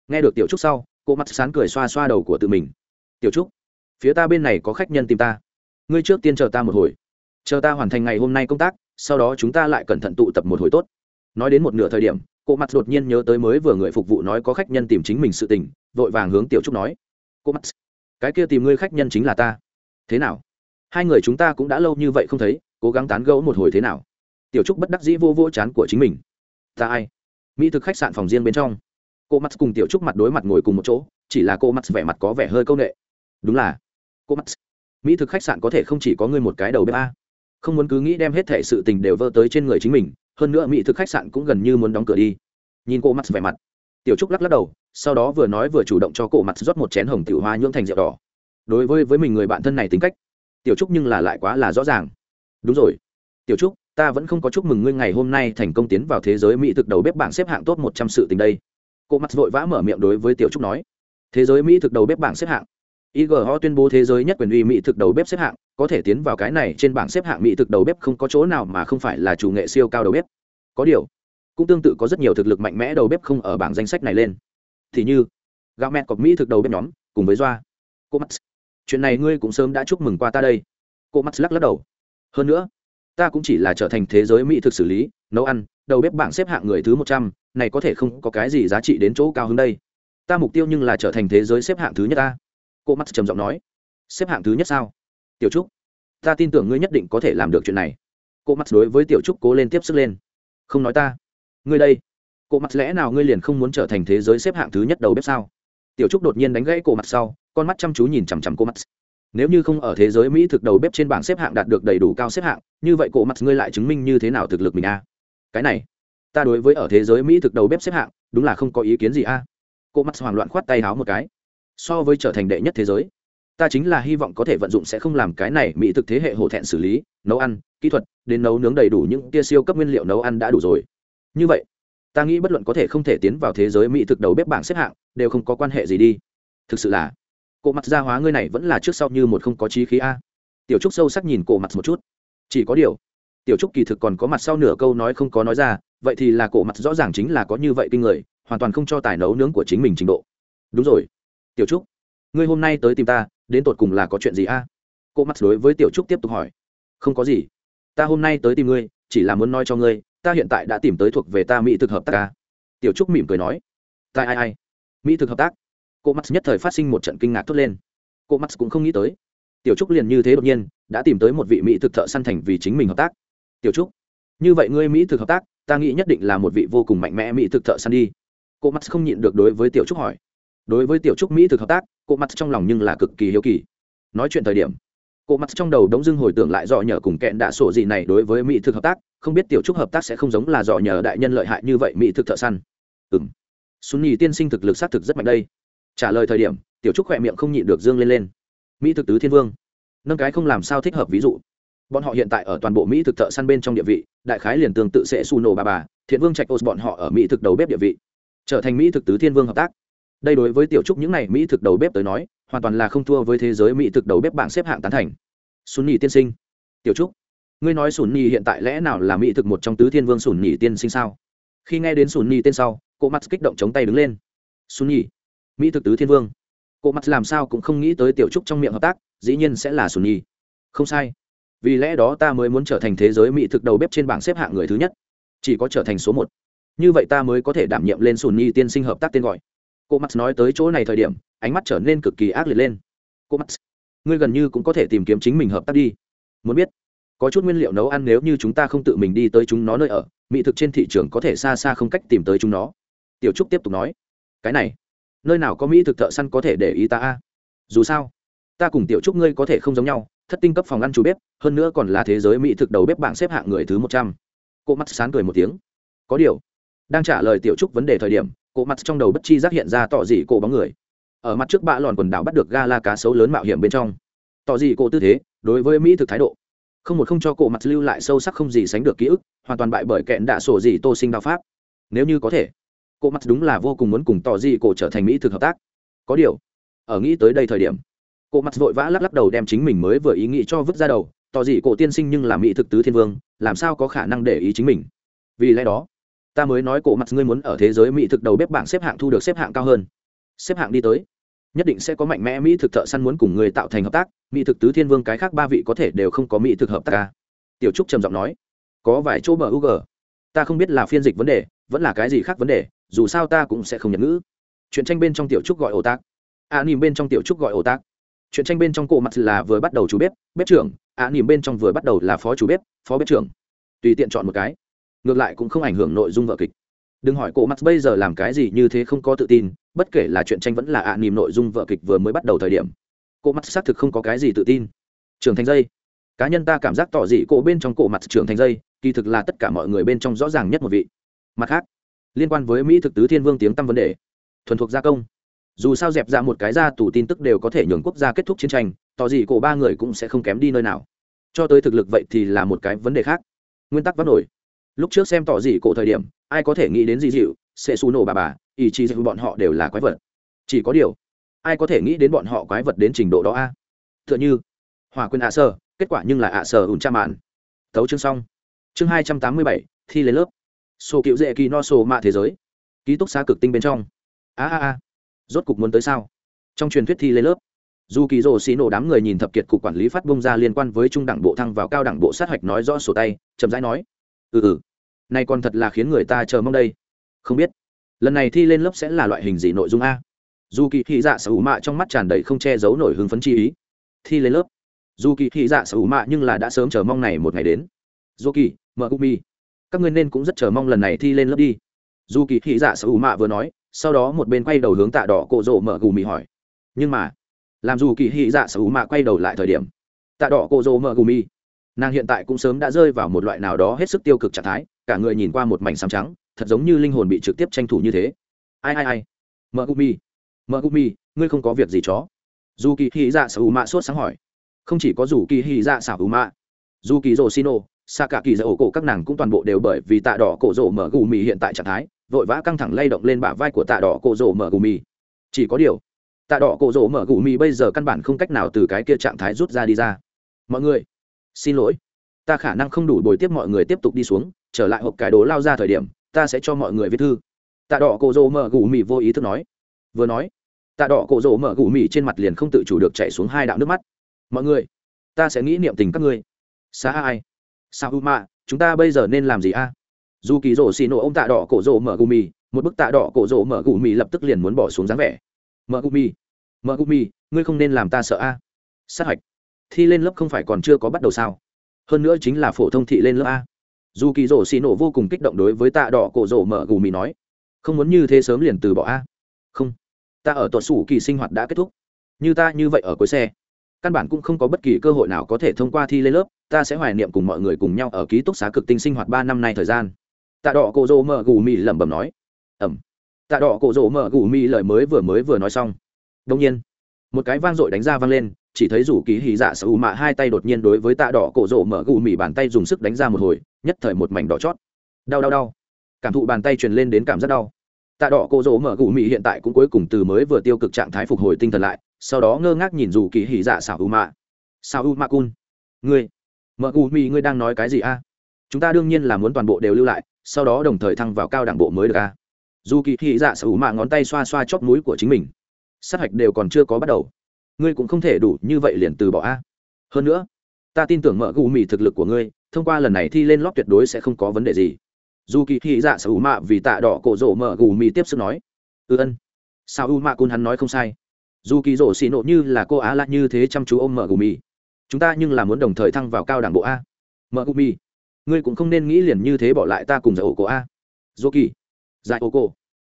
nghe được tiểu trúc sau cỗ mặt sán cười xoa xoa đầu của tự mình. Tiểu trúc, phía ta bên này có khách nhân tìm ta. Ngươi trước tiên chờ ta một hồi. Chờ ta hoàn thành ngày hôm nay công tác, sau đó chúng ta lại cẩn thận tụ tập một hồi tốt. Nói đến một nửa thời điểm, cô mặt đột nhiên nhớ tới mới vừa người phục vụ nói có khách nhân tìm chính mình sự tình, vội vàng hướng tiểu trúc nói. Cô mắt cái kia tìm ngươi khách nhân chính là ta. Thế nào? Hai người chúng ta cũng đã lâu như vậy không thấy, cố gắng tán gẫu một hồi thế nào? Tiểu trúc bất đắc dĩ vô vô chán của chính mình. Ta ai? Mỹ thực khách sạn phòng riêng bên trong. Cô mắt cùng tiểu trúc mặt đối mặt ngồi cùng một chỗ, chỉ là cô mắt vẻ mặt có vẻ hơi c â u n ệ đúng là. Cô mắt mỹ thực khách sạn có thể không chỉ có ngươi một cái đầu bếp a. Không muốn cứ nghĩ đem hết thể sự tình đều vơ tới trên người chính mình, hơn nữa mỹ thực khách sạn cũng gần như muốn đóng cửa đi. Nhìn cô mắt vẻ mặt, tiểu trúc lắc lắc đầu, sau đó vừa nói vừa chủ động cho cổ mặt rót một chén hồng tiểu hoa nhưỡng thành rượu đỏ. Đối với với mình người bạn thân này tính cách tiểu trúc nhưng là lại quá là rõ ràng. Đúng rồi. Tiểu trúc ta vẫn không có chúc mừng ngươi ngày hôm nay thành công tiến vào thế giới mỹ thực đầu bếp bảng xếp hạng top một trăm sự tình đây. Cô mặt vội vã mở miệng đối với tiểu trúc nói. Thế giới mỹ thực đầu bếp bảng xếp hạng. IGO tuyên bố thế giới nhất quyền uy mỹ thực đầu bếp xếp hạng, có thể tiến vào cái này trên bảng xếp hạng mỹ thực đầu bếp không có chỗ nào mà không phải là chủ nghệ siêu cao đầu bếp. Có điều, cũng tương tự có rất nhiều thực lực mạnh mẽ đầu bếp không ở bảng danh sách này lên. Thì như gạo mẹ cọc mỹ thực đầu bếp nhóm cùng với doa. Cô mắt chuyện này ngươi cũng sớm đã chúc mừng qua ta đây. Cô mắt lắc lắc đầu. Hơn nữa, ta cũng chỉ là trở thành thế giới mỹ thực xử lý, nấu ăn, đầu bếp bảng xếp hạng người thứ một trăm, này có thể không có cái gì giá trị đến chỗ cao hơn đây. Ta mục tiêu nhưng là trở thành thế giới xếp hạng thứ nhất ta. Cô mắt trầm giọng nói. Xếp hạng thứ nhất sao? Tiểu trúc, ta tin tưởng ngươi nhất định có thể làm được chuyện này. Cô mắt đối với tiểu trúc cố lên tiếp sức lên. Không nói ta. Ngươi đây. Cô mặt lẽ nào ngươi liền không muốn trở thành thế giới xếp hạng thứ nhất đầu bếp sao? Tiểu trúc đột nhiên đánh gãy cổ mặt sau con mắt chăm chú nhìn chằm chằm cô mắt, nếu như không ở thế giới mỹ thực đầu bếp trên bảng xếp hạng đạt được đầy đủ cao xếp hạng như vậy cổ mắt ngươi lại chứng minh như thế nào thực lực mình a? Cái này ta đối với ở thế giới mỹ thực đầu bếp xếp hạng đúng là không có ý kiến gì a. À? cô mắt hoảng loạn khoát tay háo một cái. So với trở thành đệ nhất thế giới ta chính là hy vọng có thể vận dụng sẽ không làm cái này mỹ thực thế hệ hổ thẹn xử lý nấu ăn kỹ thuật đến nấu nướng đầy đủ những tia siêu cấp nguyên liệu nấu ăn đã đủ rồi. Như vậy ta nghĩ bất luận có thể không thể tiến vào thế giới mỹ thực đầu bếp bảng xếp hạng đều không có quan hệ gì đi. Thực sự là cổ mặt gia hóa ngươi này vẫn là trước sau như một không có trí khí a. Tiểu trúc sâu sắc nhìn cổ mặt một chút. Chỉ có điều, tiểu trúc kỳ thực còn có mặt sau nửa câu nói không có nói ra, vậy thì là cổ mặt rõ ràng chính là có như vậy kinh người, hoàn toàn không cho tài nấu nướng của chính mình trình độ. Đúng rồi. Tiểu trúc, ngươi hôm nay tới tìm ta, đến tột cùng là có chuyện gì a? Cổ mặt đối với tiểu trúc tiếp tục hỏi. Không có gì. Ta hôm nay tới tìm ngươi, chỉ là muốn nói cho ngươi, ta hiện tại đã tìm tới thuộc về ta mỹ thực hợp tác ca tiểu trúc mỉm cười nói. Tại ai ai. Mỹ thực hợp tác? Cô mắt nhất thời phát sinh một trận kinh ngạc thốt lên. Cô mắt cũng không nghĩ tới. Tiểu trúc liền như thế đột nhiên, đã tìm tới một vị mỹ thực thợ săn thành vì chính mình hợp tác. Tiểu trúc, như vậy ngươi mỹ thực hợp tác, ta nghĩ nhất định là một vị vô cùng mạnh mẽ mỹ thực thợ săn đi. Cô mắt không nhịn được đối với tiểu trúc hỏi. Đối với tiểu trúc mỹ thực hợp tác, cô mắt trong lòng nhưng là cực kỳ hiếu kỳ. Nói chuyện thời điểm, cô mắt trong đầu đống dưng hồi tưởng lại dò nhờ cùng kẹn đạ sổ gì này đối với mỹ thực hợp tác, không biết tiểu trúc hợp tác sẽ không giống là dò nhờ đại nhân lợi hại như vậy mỹ thực thợ săn. Ừ m xuân tiên sinh thực lực xác thực rất mạnh đây trả lời thời điểm, tiểu trúc khỏe miệng không nhịn được dương lên lên. Mỹ thực tứ thiên vương. Nâng cái không làm sao thích hợp ví dụ. Bọn họ hiện tại ở toàn bộ mỹ thực thợ săn bên trong địa vị, đại khái liền tương tự sẽ xù nổ bà bà, thiện vương trạch ô bọn họ ở mỹ thực đầu bếp địa vị. Trở thành mỹ thực tứ thiên vương hợp tác. Đây đối với tiểu trúc những n à y mỹ thực đầu bếp tới nói, hoàn toàn là không thua với thế giới mỹ thực đầu bếp bảng xếp hạng tán thành. Xuân nhì tiên sinh. Tiểu trúc, ngươi nói sùn nhì hiện tại lẽ nào là mỹ thực một trong tứ thiên vương sùn nhì tiên sinh sao? Khi nghe đến sùn nhì tên sau, cô mắt kích động chống tay đứng lên. Sùn nhì mỹ thực tứ thiên vương. Cô mắt làm sao cũng không nghĩ tới tiểu trúc trong miệng hợp tác, dĩ nhiên sẽ là sùn nhì không sai. Vì lẽ đó ta mới muốn trở thành thế giới mỹ thực đầu bếp trên bảng xếp hạng người thứ nhất. Chỉ có trở thành số một. Như vậy ta mới có thể đảm nhiệm lên sùn nhì tiên sinh hợp tác tên gọi. Cô mắt nói tới chỗ này thời điểm, ánh mắt trở nên cực kỳ ác liệt lên. Cô mắt ngươi gần như cũng có thể tìm kiếm chính mình hợp tác đi. Muốn biết, có chút nguyên liệu nấu ăn nếu như chúng ta không tự mình đi tới chúng nó nơi ở, mỹ thực trên thị trường có thể xa xa không cách tìm tới chúng nó. Tiểu trúc tiếp tục nói, cái này nơi nào có mỹ thực thợ săn có thể để ý ta a? Dù sao, ta cùng tiểu trúc ngươi có thể không giống nhau, thất tinh cấp phòng ăn chủ bếp, hơn nữa còn là thế giới mỹ thực đầu bếp bảng xếp hạng người thứ một trăm. Cô mắt sán cười một tiếng. Có điều, đang trả lời tiểu trúc vấn đề thời điểm, cô mắt trong đầu bất chi giác hiện ra tỏ dị cổ bóng người. Ở mặt trước bạ lòn quần đảo bắt được ga la cá sấu lớn mạo hiểm bên trong. Tỏ dị cổ tư thế, đối với mỹ thực thái độ. Không một không cho cổ mặt lưu lại sâu sắc không gì sánh được ký ức, hoàn toàn bại bởi kẹn đạ sổ dị tô sinh đạo pháp. Nếu như có thể Cô mặt đúng là vô cùng muốn cùng tỏ dị cổ trở thành mỹ thực hợp tác. Có điều, ở nghĩ tới đây thời điểm, cô mặt vội vã lắc lắc đầu đem chính mình mới vừa ý nghĩ cho vứt ra đầu. Tỏ dị cổ tiên sinh nhưng là mỹ thực tứ thiên vương, làm sao có khả năng để ý chính mình? Vì lẽ đó, ta mới nói cổ mặt ngươi muốn ở thế giới mỹ thực đầu bếp bảng xếp hạng thu được xếp hạng cao hơn. Xếp hạng đi tới, nhất định sẽ có mạnh mẽ mỹ thực thợ săn muốn cùng người tạo thành hợp tác. Mỹ thực tứ thiên vương cái khác ba vị có thể đều không có mỹ thực hợp tác ca tiểu trúc trầm giọng nói, có vài chỗ bờ ug ta không biết là phiên dịch vấn đề, vẫn là cái gì khác vấn đề dù sao ta cũng sẽ không nhận ngữ. Chuyện tranh bên trong tiểu trúc gọi ổ tác a nỉm bên trong tiểu trúc gọi ổ tác chuyện tranh bên trong cổ mặt là vừa bắt đầu chủ bếp bếp trưởng. À, a nỉm bên trong vừa bắt đầu là phó chủ bếp, phó bếp trưởng. Tùy tiện chọn một cái. Ngược lại cũng không ảnh hưởng nội dung vợ kịch. Đừng hỏi cổ mặt bây giờ làm cái gì như thế không có tự tin, bất kể là chuyện tranh vẫn là ạ à nội dung vợ kịch vừa mới bắt đầu thời điểm. Cổ mặt xác thực không có cái gì tự tin. Trưởng thành dây. Cá nhân ta cảm giác tỏ dị cổ bên trong cổ mặt trưởng thành dây, kỳ thực là tất cả mọi người bên trong rõ ràng nhất một vị. Mặt khác liên quan với mỹ thực tứ thiên vương tiếng tăm vấn đề. Thuần thuộc gia công. Dù sao dẹp ra một cái ra tủ tin tức đều có thể nhường quốc gia kết thúc chiến tranh, tỏ gì cổ ba người cũng sẽ không kém đi nơi nào. Cho tới thực lực vậy thì là một cái vấn đề khác. Nguyên tắc vắt nổi. Lúc trước xem tỏ gì cổ thời điểm, ai có thể nghĩ đến gì dịu, sẽ xù nổ bà bà, ý chí dịu bọn họ đều là quái vật. Chỉ có điều, ai có thể nghĩ đến bọn họ quái vật đến trình độ đó a? T h ư ợ n h ư hòa quyền ạ sơ, kết quả nhưng là ạ sơ ủn cha mạn. Thấu chương xong. Chương hai trăm tám mươi bảy, thi lấy lớp sổ cựu dễ kỳ no sổ mạ thế giới. Ký túc xá cực tinh bên trong. A a a. Rốt cục muốn tới sao? Trong truyền thuyết thi lên lớp, dù kỳ rồ xì nổ đám người nhìn thập kiệt cục quản lý phát bông ra liên quan với trung đẳng bộ thăng vào cao đẳng bộ sát hạch nói rõ sổ tay, chậm rãi nói ừ ừ nay còn thật là khiến người ta chờ mong đây. Không biết, lần này thi lên lớp sẽ là loại hình gì nội dung a? Dù kỳ thị dạ sở hữu mạ trong mắt tràn đầy không che giấu nổi hứng phấn chi ý. Thi lên lớp? Dù kỳ thị dạ sở hữu mạ nhưng là đã sớm chờ mong này một ngày đến. Dù kỳ mờ gumi các ngươi nên cũng rất chờ mong lần này thi lên lớp đi. Dù kỳ thị dạ sở hữu mạ vừa nói, sau đó một bên quay đầu hướng tạ đỏ cổ rộ mở gù mì hỏi. Nhưng mà, làm dù kỳ thị dạ sở hữu mạ quay đầu lại thời điểm, tạ đỏ cổ rộ mở gù mì, nàng hiện tại cũng sớm đã rơi vào một loại nào đó hết sức tiêu cực trạng thái, cả người nhìn qua một mảnh xám trắng, thật giống như linh hồn bị trực tiếp tranh thủ như thế. Ai ai ai? Mợ gumi mợ gumi ngươi không có việc gì chó. Dù kỳ hy dạ sở hữu mạ sốt sáng hỏi. Không chỉ có dù kỳ hy dạ xảo hữu mạ, dù kỳ rồ ô xa cả kỳ dạ ổ cổ các nàng cũng toàn bộ đều bởi vì tạ đỏ cổ rổ mở gù mì hiện tại trạng thái, vội vã căng thẳng lay động lên bả vai của tạ đỏ cổ rổ mở gù mì. Chỉ có điều, tạ đỏ cổ rổ mở gù mì bây giờ căn bản không cách nào từ cái kia trạng thái rút ra đi ra. Mọi người, xin lỗi. Ta khả năng không đủ bồi tiếp mọi người tiếp tục đi xuống, trở lại hộp cải đồ lao ra thời điểm, ta sẽ cho mọi người viết thư. Tạ đỏ cổ rổ mở gù mì vô ý thức nói. Vừa nói, tạ đỏ cổ rổ mở gù mì trên mặt liền không tự chủ được chạy xuống hai đạo nước mắt. Mọi người, ta sẽ nghĩ niệm tình các ngươi. Xa ai sao u mạ, chúng ta bây giờ nên làm gì a? Dù kỳ rỗ xì nổ ông tạ đỏ cổ rỗ mở gù mì, một bức tạ đỏ cổ rỗ mở gù mì lập tức liền muốn bỏ xuống dáng vẻ. Mở gù mì, mở gù mì, ngươi không nên làm ta sợ a. Sát hạch. Thi lên lớp không phải còn chưa có bắt đầu sao? Hơn nữa chính là phổ thông thị lên lớp a. Dù kỳ rổ xì nổ vô cùng kích động đối với tạ đỏ cổ rổ mở gù mì nói, không muốn như thế sớm liền từ bỏ a. Không, ta ở tuột sủ kỳ sinh hoạt đã kết thúc. Như ta như vậy ở cuối xe, căn bản cũng không có bất kỳ cơ hội nào có thể thông qua thi lên lớp ta sẽ hoài niệm cùng mọi người cùng nhau ở ký túc xá cực tinh sinh hoạt ba năm nay thời gian. Tạ đỏ cổ rỗ mở gù mì lẩm bẩm nói. Ẩm. Tạ đỏ cổ rỗ mở gù mì lời mới vừa mới vừa nói xong. Đông nhiên, một cái vang dội đánh ra vang lên, chỉ thấy rủ kỳ hì dạ sở hữu mạ hai tay đột nhiên đối với tạ đỏ cổ rỗ mở gù mì bàn tay dùng sức đánh ra một hồi, nhất thời một mảnh đỏ chót. Đau đau đau. Cảm thụ bàn tay truyền lên đến cảm giác đau. Tạ đỏ cổ rỗ mở gù mì hiện tại cũng cuối cùng từ mới vừa tiêu cực trạng thái phục hồi tinh thần lại, sau đó ngơ ngác nhìn rủ kỳ hì dạ xảo hữu mạ. Sao u mạ cun. Ngươi mợ gù mì, ngươi đang nói cái gì a? Chúng ta đương nhiên là muốn toàn bộ đều lưu lại, sau đó đồng thời thăng vào cao đảng bộ mới được a. Dù kỳ thị dạ sở hữu mạ ngón tay xoa xoa chóp núi của chính mình. Sát hạch đều còn chưa có bắt đầu. Ngươi cũng không thể đủ như vậy liền từ bỏ a. Hơn nữa, ta tin tưởng mợ gù mì thực lực của ngươi, thông qua lần này thi lên lót tuyệt đối sẽ không có vấn đề gì. Dù kỳ thị dạ sở hữu mạ vì tạ đỏ cổ rỗ mợ gù mì tiếp sức nói, ư ân. Sao u mạ cun hắn nói không sai. Dù kỳ rỗ xì nộ như là cô á lạ như thế chăm chú ôm mợ gù mì chúng ta nhưng là muốn đồng thời thăng vào cao đảng bộ a. Mợ u mi. Ngươi cũng không nên nghĩ liền như thế bỏ lại ta cùng giải ổ cổ a. Dô kỳ. Giải ổ cổ.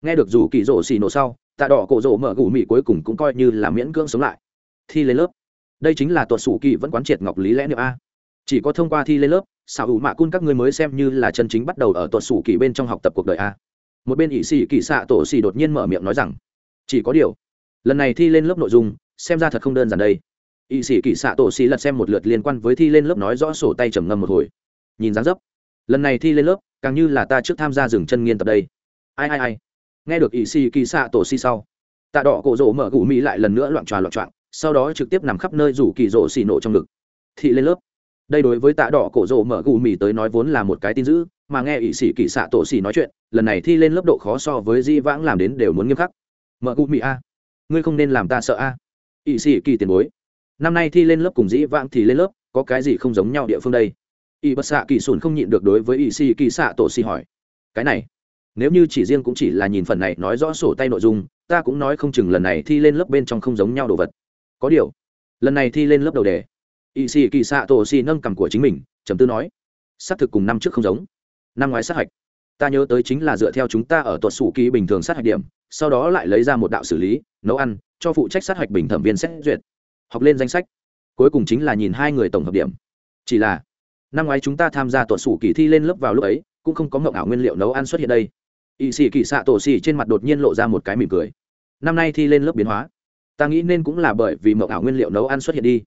Nghe được dù kỳ rổ xì nổ sau, tạ đỏ cổ rổ mợ u mi cuối cùng cũng coi như là miễn cưỡng sống lại. Thi lên lớp. Đây chính là tuột sủ kỳ vẫn quán triệt ngọc lý lẽ niệm a. Chỉ có thông qua thi lên lớp, xảo hữu mạ cun các ngươi mới xem như là chân chính bắt đầu ở tuột sủ kỳ bên trong học tập cuộc đời a. Một bên ỵ xì kỳ xạ tổ xì đột nhiên mở miệng nói rằng, chỉ có điều, lần này thi lên lớp nội dung, xem ra thật không đơn giản đây. Y sĩ kỳ xạ tổ xì lật xem một lượt liên quan với thi lên lớp nói rõ sổ tay trầm ngâm một hồi. Nhìn dáng dấp. Lần này thi lên lớp, càng như là ta trước tham gia dừng chân nghiên tập đây. Ai ai ai. Nghe được y sĩ kỳ xạ tổ xì sau, tạ đỏ cổ rỗ mở gù mỹ lại lần nữa loạn tròa loạn trọn, sau đó trực tiếp nằm khắp nơi rủ kỳ rỗ xì nổ trong ngực. Thị lên lớp. Đây đối với tạ đỏ cổ rỗ mở gù mỹ tới nói vốn là một cái tin dữ, mà nghe y sĩ kỳ xạ tổ xì nói chuyện, lần này thi lên lớp độ khó so với di vãng làm đến đều muốn nghiêm khắc. Mở gù mỹ a. Ngươi không nên làm ta sợ a. Y sĩ kỳ tiền bối năm nay thi lên lớp cùng dĩ vãng thì lên lớp, có cái gì không giống nhau địa phương đây? Y bất xạ kỳ sùn không nhịn được đối với y si kỳ xạ tổ si hỏi. Cái này, nếu như chỉ riêng cũng chỉ là nhìn phần này nói rõ sổ tay nội dung, ta cũng nói không chừng lần này thi lên lớp bên trong không giống nhau đồ vật. Có điều, lần này thi lên lớp đầu đề, y si kỳ xạ tổ si nâng cằm của chính mình, trầm tư nói xác thực cùng năm trước không giống. Năm ngoái sát hạch, ta nhớ tới chính là dựa theo chúng ta ở tuột sủ kỳ bình thường sát hạch điểm, sau đó lại lấy ra một đạo xử lý, nấu ăn, cho phụ trách sát hạch bình thẩm viên xét duyệt học lên danh sách. Cuối cùng chính là nhìn hai người tổng hợp điểm. Chỉ là, năm ngoái chúng ta tham gia tuột sủ kỳ thi lên lớp vào lúc ấy, cũng không có ngộng ảo nguyên liệu nấu ăn xuất hiện đây. Ỵ sĩ kỳ xạ tổ xì trên mặt đột nhiên lộ ra một cái mỉm cười. Năm nay thi lên lớp biến hóa. Ta nghĩ nên cũng là bởi vì mộng ảo nguyên liệu nấu ăn xuất hiện đi.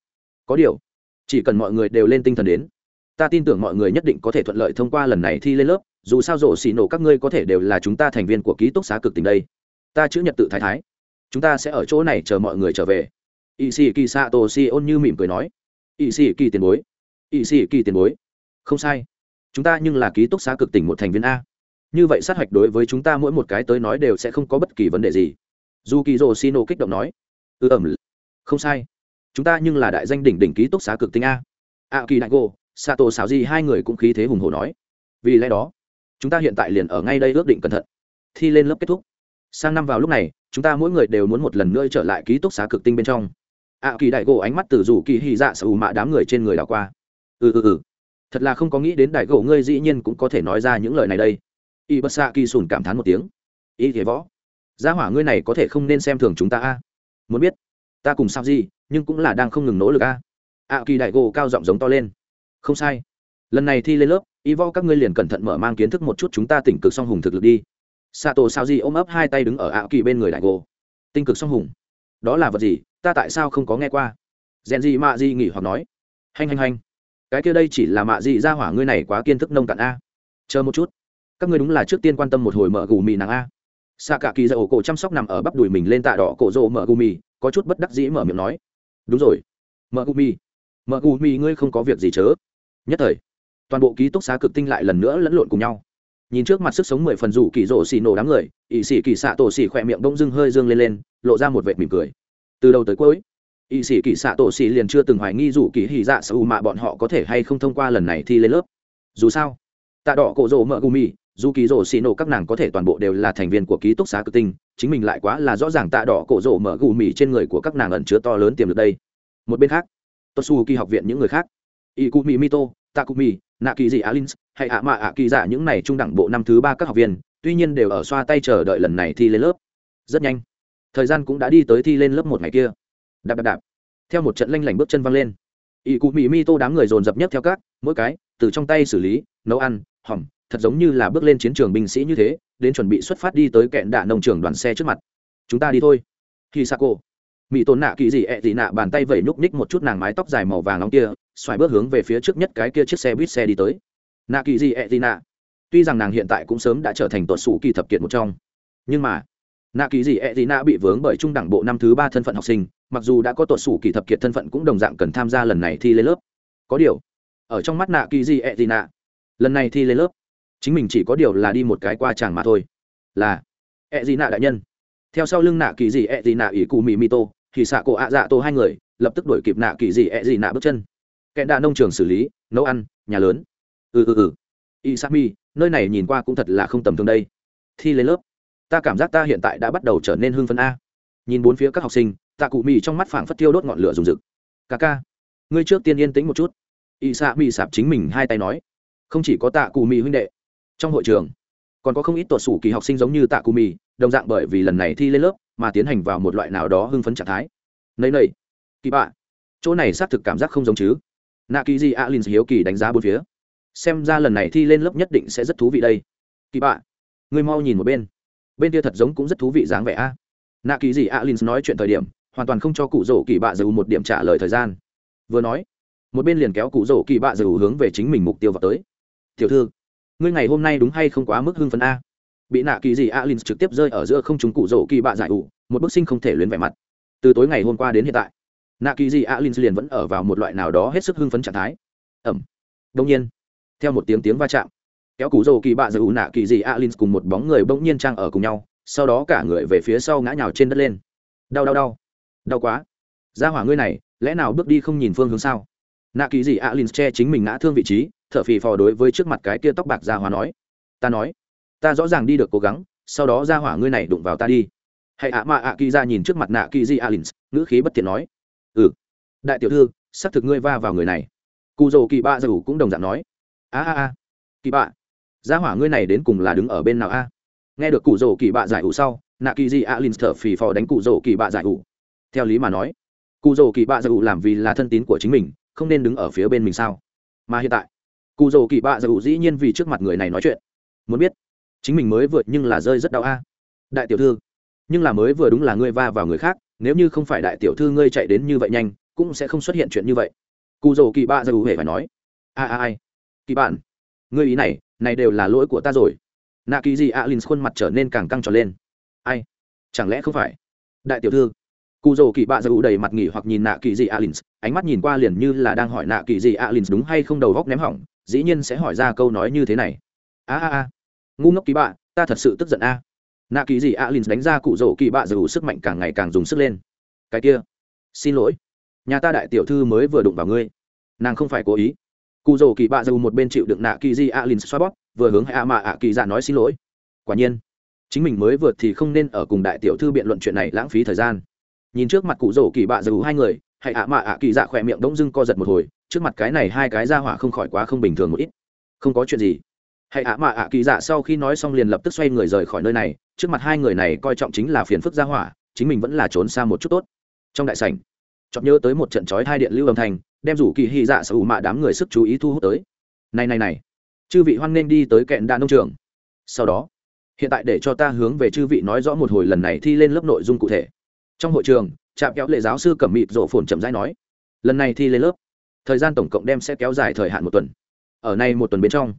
Có điều, chỉ cần mọi người đều lên tinh thần đến, ta tin tưởng mọi người nhất định có thể thuận lợi thông qua lần này thi lên lớp, dù sao rổ xì nổ các ngươi có thể đều là chúng ta thành viên của ký túc xá cực tình đây. Ta chữ nhật tự thái thái. Chúng ta sẽ ở chỗ này chờ mọi người trở về ỵ sĩ kỳ xạ tổ si ôn như mỉm cười nói. Ỵ sĩ kỳ tiền bối. Ỵ sĩ kỳ tiền bối. Không sai. Chúng ta nhưng là ký túc xá cực tỉnh một thành viên a. Như vậy sát hạch đối với chúng ta mỗi một cái tới nói đều sẽ không có bất kỳ vấn đề gì. Dù kỳ rồ xì kích động nói. Ư ừ, ẩm. Không sai. Chúng ta nhưng là đại danh đỉnh đỉnh ký túc xá cực tinh a. A kỳ đại cô sato xảo di hai người cũng khí thế hùng hồ nói. Vì lẽ đó chúng ta hiện tại liền ở ngay đây ước định cẩn thận. Thi lên lớp kết thúc. Sang năm vào lúc này chúng ta mỗi người đều muốn một lần nữa trở lại ký túc xá cực tinh bên trong a kỳ đại gỗ ánh mắt từ rủ kỳ hy dạ sở mạ đám người trên người đảo qua. Ừ ừ ừ. Thật là không có nghĩ đến đại gỗ ngươi dĩ nhiên cũng có thể nói ra những lời này đây. Y bất xạ kỳ sùn cảm thán một tiếng. Y thế võ. Gia hỏa ngươi này có thể không nên xem thường chúng ta a? Muốn biết, ta cùng sao gì nhưng cũng là đang không ngừng nỗ lực a. Ạ kỳ đại gỗ cao giọng giống to lên. Không sai. Lần này thi lên lớp, y võ các ngươi liền cẩn thận mở mang kiến thức một chút chúng ta tỉnh cực song hùng thực lực đi. Sato sao gì ôm ấp hai tay đứng ở ạ kỳ bên người đại gỗ. Tinh cực song hùng. Đó là vật gì? Ta tại sao không có nghe qua? Rèn gì mạ gì nghỉ hoặc nói. Hành hành hành cái kia đây chỉ là mạ gì ra hỏa ngươi này quá kiên thức nông cạn a. Chờ một chút. Các ngươi đúng là trước tiên quan tâm một hồi mở gù mì nàng a. Xạ cả kỳ ra ổ cổ chăm sóc nằm ở bắp đùi mình lên tạ đỏ cổ rộ mở gù mì, có chút bất đắc dĩ mở miệng nói. Đúng rồi. Mở gù mì. Mở gù mì ngươi không có việc gì chớ. Nhất thời, toàn bộ ký túc xá cực tinh lại lần nữa lẫn lộn cùng nhau. Nhìn trước mặt sức sống mười phần rủ kỳ rộ xì nổ đám người ỵ xì kỳ xạ tổ xì khỏe miệng đông dưng hơi dương lên lên, lộ ra một vệt mỉm cười từ đầu tới cuối, y sĩ kỳ xạ tổ xì liền chưa từng hoài nghi dù kỳ hy dạ sở u mạ bọn họ có thể hay không thông qua lần này thi lên lớp. Dù sao, tạ đỏ cổ rỗ mở gumi dù kỳ rỗ xì nổ các nàng có thể toàn bộ đều là thành viên của ký túc xá cực tinh, chính mình lại quá là rõ ràng tạ đỏ cổ rỗ mở gumi trên người của các nàng ẩn chứa to lớn tiềm lực đây. Một bên khác tosu kỳ học viện những người khác y ikumi mito, takumi nạ kỳ dị alin hay ạ mạ ạ kỳ giả những này trung đẳng bộ năm thứ ba các học viên, tuy nhiên đều ở xoa tay chờ đợi lần này thi lên lớp. Rất nhanh thời gian cũng đã đi tới thi lên lớp một ngày kia. Đạp đạp đạp. Theo một trận lanh lảnh bước chân văng lên. Ỵ cụ mỹ mi tô đám người dồn dập nhất theo các, mỗi cái, từ trong tay xử lý, nấu ăn, hỏng, thật giống như là bước lên chiến trường binh sĩ như thế, đến chuẩn bị xuất phát đi tới kẹn đạ nông trường đoàn xe trước mặt. Chúng ta đi thôi. Khi xa cô mỹ tôn nạ kỳ gì ẹ dị nạ bàn tay vẩy nhúc ních một chút nàng mái tóc dài màu vàng nóng kia, xoài bước hướng về phía trước nhất cái kia chiếc xe buýt xe đi tới. Nạ kỳ gì ẹ dị nạ. Tuy rằng nàng hiện tại cũng sớm đã trở thành tuột sủ kỳ thập kiệt một trong, nhưng mà nạ kỳ gì ẹ dị nạ bị vướng bởi trung đẳng bộ năm thứ ba thân phận học sinh, mặc dù đã có tuột sủ kỳ thập kiệt thân phận cũng đồng dạng cần tham gia lần này thi lên lớp. Có điều, ở trong mắt nạ kỳ gì ẹ gì nạ, lần này thi lên lớp, chính mình chỉ có điều là đi một cái qua chàng mà thôi. Là ẹ gì nạ đại nhân. Theo sau lưng nạ kỳ gì ẹ gì nạ ỷ cụ mì mi tô thì xạ cổ ạ dạ tô hai người, lập tức đuổi kịp nạ kỳ gì ẹ gì nạ bước chân. Kẽ đạ nông trường xử lý, nấu ăn, nhà lớn. Ừ ừ ừ. Y sa mi nơi này nhìn qua cũng thật là không tầm thường đây. Thi lên lớp ta cảm giác ta hiện tại đã bắt đầu trở nên hưng phấn a. Nhìn bốn phía các học sinh, tạ cụ mì trong mắt phảng phất tiêu đốt ngọn lửa rùng rực. Ca ca, ngươi trước tiên yên tĩnh một chút. Y xạ mì sạp chính mình hai tay nói. Không chỉ có tạ cụ mì huynh đệ, trong hội trường, còn có không ít tuột sủ kỳ học sinh giống như tạ cụ mì, đồng dạng bởi vì lần này thi lên lớp mà tiến hành vào một loại nào đó hưng phấn trạng thái. Nấy nầy kỳ bạ. Chỗ này xác thực cảm giác không giống chứ. Nạ kỳ di alin hiếu kỳ đánh giá bốn phía. Xem ra lần này thi lên lớp nhất định sẽ rất thú vị đây. Kỳ bạ người mau nhìn một bên bên kia thật giống cũng rất thú vị dáng vẻ a. Nạ kỳ di alin nói chuyện thời điểm, hoàn toàn không cho cụ rổ kỳ bạ dù một điểm trả lời thời gian. Vừa nói, một bên liền kéo cụ rổ kỳ bạ dù hướng về chính mình mục tiêu vào tới. Tiểu thư, ngươi ngày hôm nay đúng hay không quá mức hưng phấn a? Bị nạ kỳ gì alin trực tiếp rơi ở giữa không chúng cụ rổ kỳ bạ giải ủ, một bức sinh không thể luyến vẻ mặt. Từ tối ngày hôm qua đến hiện tại, nạ kỳ dị alin liền vẫn ở vào một loại nào đó hết sức hưng phấn trạng thái. Ẩm. Đông nhiên, theo một tiếng tiếng va chạm kéo cú rồ kỳ bạ giữ nạ kỳ dị alin cùng một bóng người bỗng nhiên trang ở cùng nhau, sau đó cả người về phía sau ngã nhào trên đất lên. Đau đau đau. Đau quá. Ra hỏa ngươi này, lẽ nào bước đi không nhìn phương hướng sao? Nạ kỳ dị alin che chính mình ngã thương vị trí, thở phì phò đối với trước mặt cái kia tóc bạc ra hỏa nói. Ta nói, ta rõ ràng đi được cố gắng, sau đó ra hỏa ngươi này đụng vào ta đi. Hãy ạ mạ ạ kỳ ra nhìn trước mặt nạ kỳ dị alin, ngữ khí bất tiện nói. Ừ. Đại tiểu thư, xác thực ngươi va vào người này. Cụ dầu kỳ bạ dù cũng đồng dạng nói. A a a. Kỳ bạ gia hỏa ngươi này đến cùng là đứng ở bên nào a? Nghe được cụ rổ kỳ bạ giải ủ sau, nạ kỳ di alin thở phì phò đánh cụ rổ kỳ bạ giải ủ. Theo lý mà nói, cụ rổ kỳ bạ giải ủ làm vì là thân tín của chính mình, không nên đứng ở phía bên mình sao? Mà hiện tại, cụ rổ kỳ bạ giải ủ dĩ nhiên vì trước mặt người này nói chuyện. Muốn biết, chính mình mới vượt nhưng là rơi rất đau a. Đại tiểu thư, nhưng là mới vừa đúng là ngươi va vào người khác, nếu như không phải đại tiểu thư ngươi chạy đến như vậy nhanh, cũng sẽ không xuất hiện chuyện như vậy. Cụ rổ kỳ bạ giải ủ hề phải nói, a a, ai? Kỳ bạn, ngươi ý này này đều là lỗi của ta rồi. Nạ kỳ gì alin khuôn mặt trở nên càng căng tròn lên. Ai? Chẳng lẽ không phải? Đại tiểu thư, cụ rồ kỳ bạ dầu ủ đầy mặt nghỉ hoặc nhìn nạ kỳ gì alin, ánh mắt nhìn qua liền như là đang hỏi nạ kỳ gì alin đúng hay không đầu góc ném hỏng, dĩ nhiên sẽ hỏi ra câu nói như thế này. A a a. Ngu ngốc kỳ bạ, ta thật sự tức giận a. Nạ kỳ gì alin đánh ra cụ rồ kỳ bạ dầu sức mạnh càng ngày càng dùng sức lên. Cái kia, xin lỗi. Nhà ta đại tiểu thư mới vừa đụng vào ngươi. Nàng không phải cố ý cụ rồ kỳ bạ dù một bên chịu đựng nạ kỳ gì alin xoa bóp, vừa hướng hạ mạ ạ kỳ dạ nói xin lỗi. Quả nhiên, chính mình mới vượt thì không nên ở cùng đại tiểu thư biện luận chuyện này lãng phí thời gian. Nhìn trước mặt cụ rổ kỳ bạ dù hai người hãy ạ mạ ạ kỳ dạ khỏe miệng đống dưng co giật một hồi, trước mặt cái này hai cái ra hỏa không khỏi quá không bình thường một ít. Không có chuyện gì. Hãy ạ mạ ạ kỳ dạ sau khi nói xong liền lập tức xoay người rời khỏi nơi này, trước mặt hai người này coi trọng chính là phiền phức gia hỏa, chính mình vẫn là trốn xa một chút tốt. Trong đại sảnh chọn nhớ tới một trận chói hai điện lưu âm thanh đem rủ kỳ hy dạ sở hữu mạ đám người sức chú ý thu hút tới. Này này này. Chư vị hoan nghênh đi tới kẹn đạn nông trường. Sau đó, hiện tại để cho ta hướng về chư vị nói rõ một hồi lần này thi lên lớp nội dung cụ thể. Trong hội trường, trạm kéo lệ giáo sư cẩm mịt rổ phồn chậm rãi nói, lần này thi lên lớp, thời gian tổng cộng đem sẽ kéo dài thời hạn một tuần. Ở nay một tuần bên trong,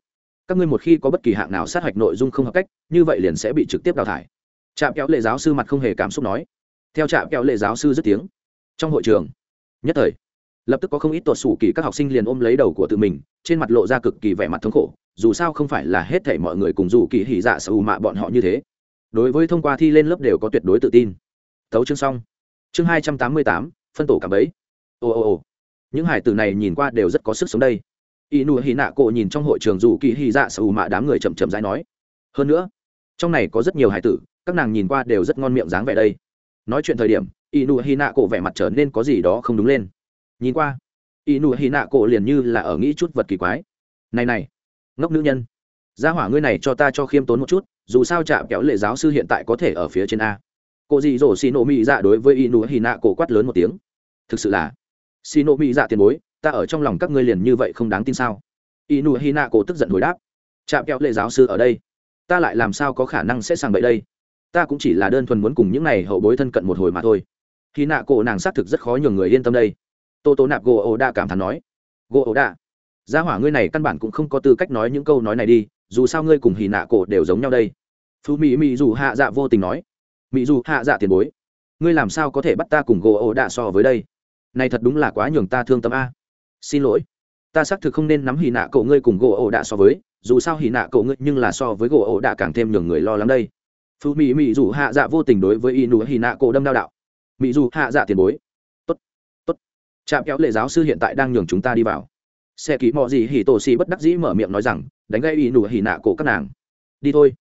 các ngươi một khi có bất kỳ hạng nào sát hạch nội dung không hợp cách, như vậy liền sẽ bị trực tiếp đào thải. Trạm kéo lệ giáo sư mặt không hề cảm xúc nói. Theo trạm kéo lệ giáo sư dứt tiếng, trong hội trường, nhất thời lập tức có không ít tuột sủ kỳ các học sinh liền ôm lấy đầu của tự mình, trên mặt lộ ra cực kỳ vẻ mặt thống khổ, dù sao không phải là hết thể mọi người cùng dù kỳ hỉ dạ sở ù mạ bọn họ như thế. Đối với thông qua thi lên lớp đều có tuyệt đối tự tin. Tấu chương xong. Chương hai trăm tám mươi tám, phân tổ cảm ấy ồ ồ ồ những hải tử này nhìn qua đều rất có sức sống đây. Y nụ hì nạ cộ nhìn trong hội trường dù kỳ hì dạ sở mạ đám người chậm chậm dãi nói. Hơn nữa, trong này có rất nhiều hải tử, các nàng nhìn qua đều rất ngon miệng dáng vẻ đây. Nói chuyện thời điểm y nụ hì nạ cộ vẻ mặt trở nên có gì đó không đúng lên nhìn qua y nụ hì nạ cổ liền như là ở nghĩ chút vật kỳ quái. Này này, ngốc nữ nhân, gia hỏa ngươi này cho ta cho khiêm tốn một chút, dù sao chạm kéo lệ giáo sư hiện tại có thể ở phía trên a. Cô dì dỗ xì nổ mỹ dạ đối với y nụ hì nạ cổ quát lớn một tiếng. Thực sự là xì nổ mỹ dạ tiền bối, ta ở trong lòng các ngươi liền như vậy không đáng tin sao? Inu hina cổ tức giận hồi đáp. Chạm kéo lệ giáo sư ở đây, ta lại làm sao có khả năng sẽ sang bậy đây? Ta cũng chỉ là đơn thuần muốn cùng những này hậu bối thân cận một hồi mà thôi. Khi nạ cổ nàng xác thực rất khó nhường người yên tâm đây tô tô nạp gỗ ổ đa cảm thán nói gỗ ổ đa, gia hỏa ngươi này căn bản cũng không có tư cách nói những câu nói này đi, dù sao ngươi cùng hì nạ cổ đều giống nhau đây. Phú mỹ mỹ dù hạ dạ vô tình nói, mỹ dù hạ dạ tiền bối, ngươi làm sao có thể bắt ta cùng gỗ ổ đa so với đây? Này thật đúng là quá nhường ta thương tâm a. Xin lỗi, ta xác thực không nên nắm hì nạ cậu ngươi cùng gỗ ổ đạ so với, dù sao hì nạ cậu ngươi nhưng là so với gỗ ổ đạ càng thêm nhường người lo lắng đây. Phụ mỹ mỹ dù hạ dạ vô tình đối với y nụ hì nạ Cổ đâm đao đạo, mỹ dù hạ dạ tiền bối trạm kéo lệ giáo sư hiện tại đang nhường chúng ta đi vào. Xe ký mò gì hì tổ xì bất đắc dĩ mở miệng nói rằng, đánh gây y nụ hì nạ cổ các nàng. Đi thôi.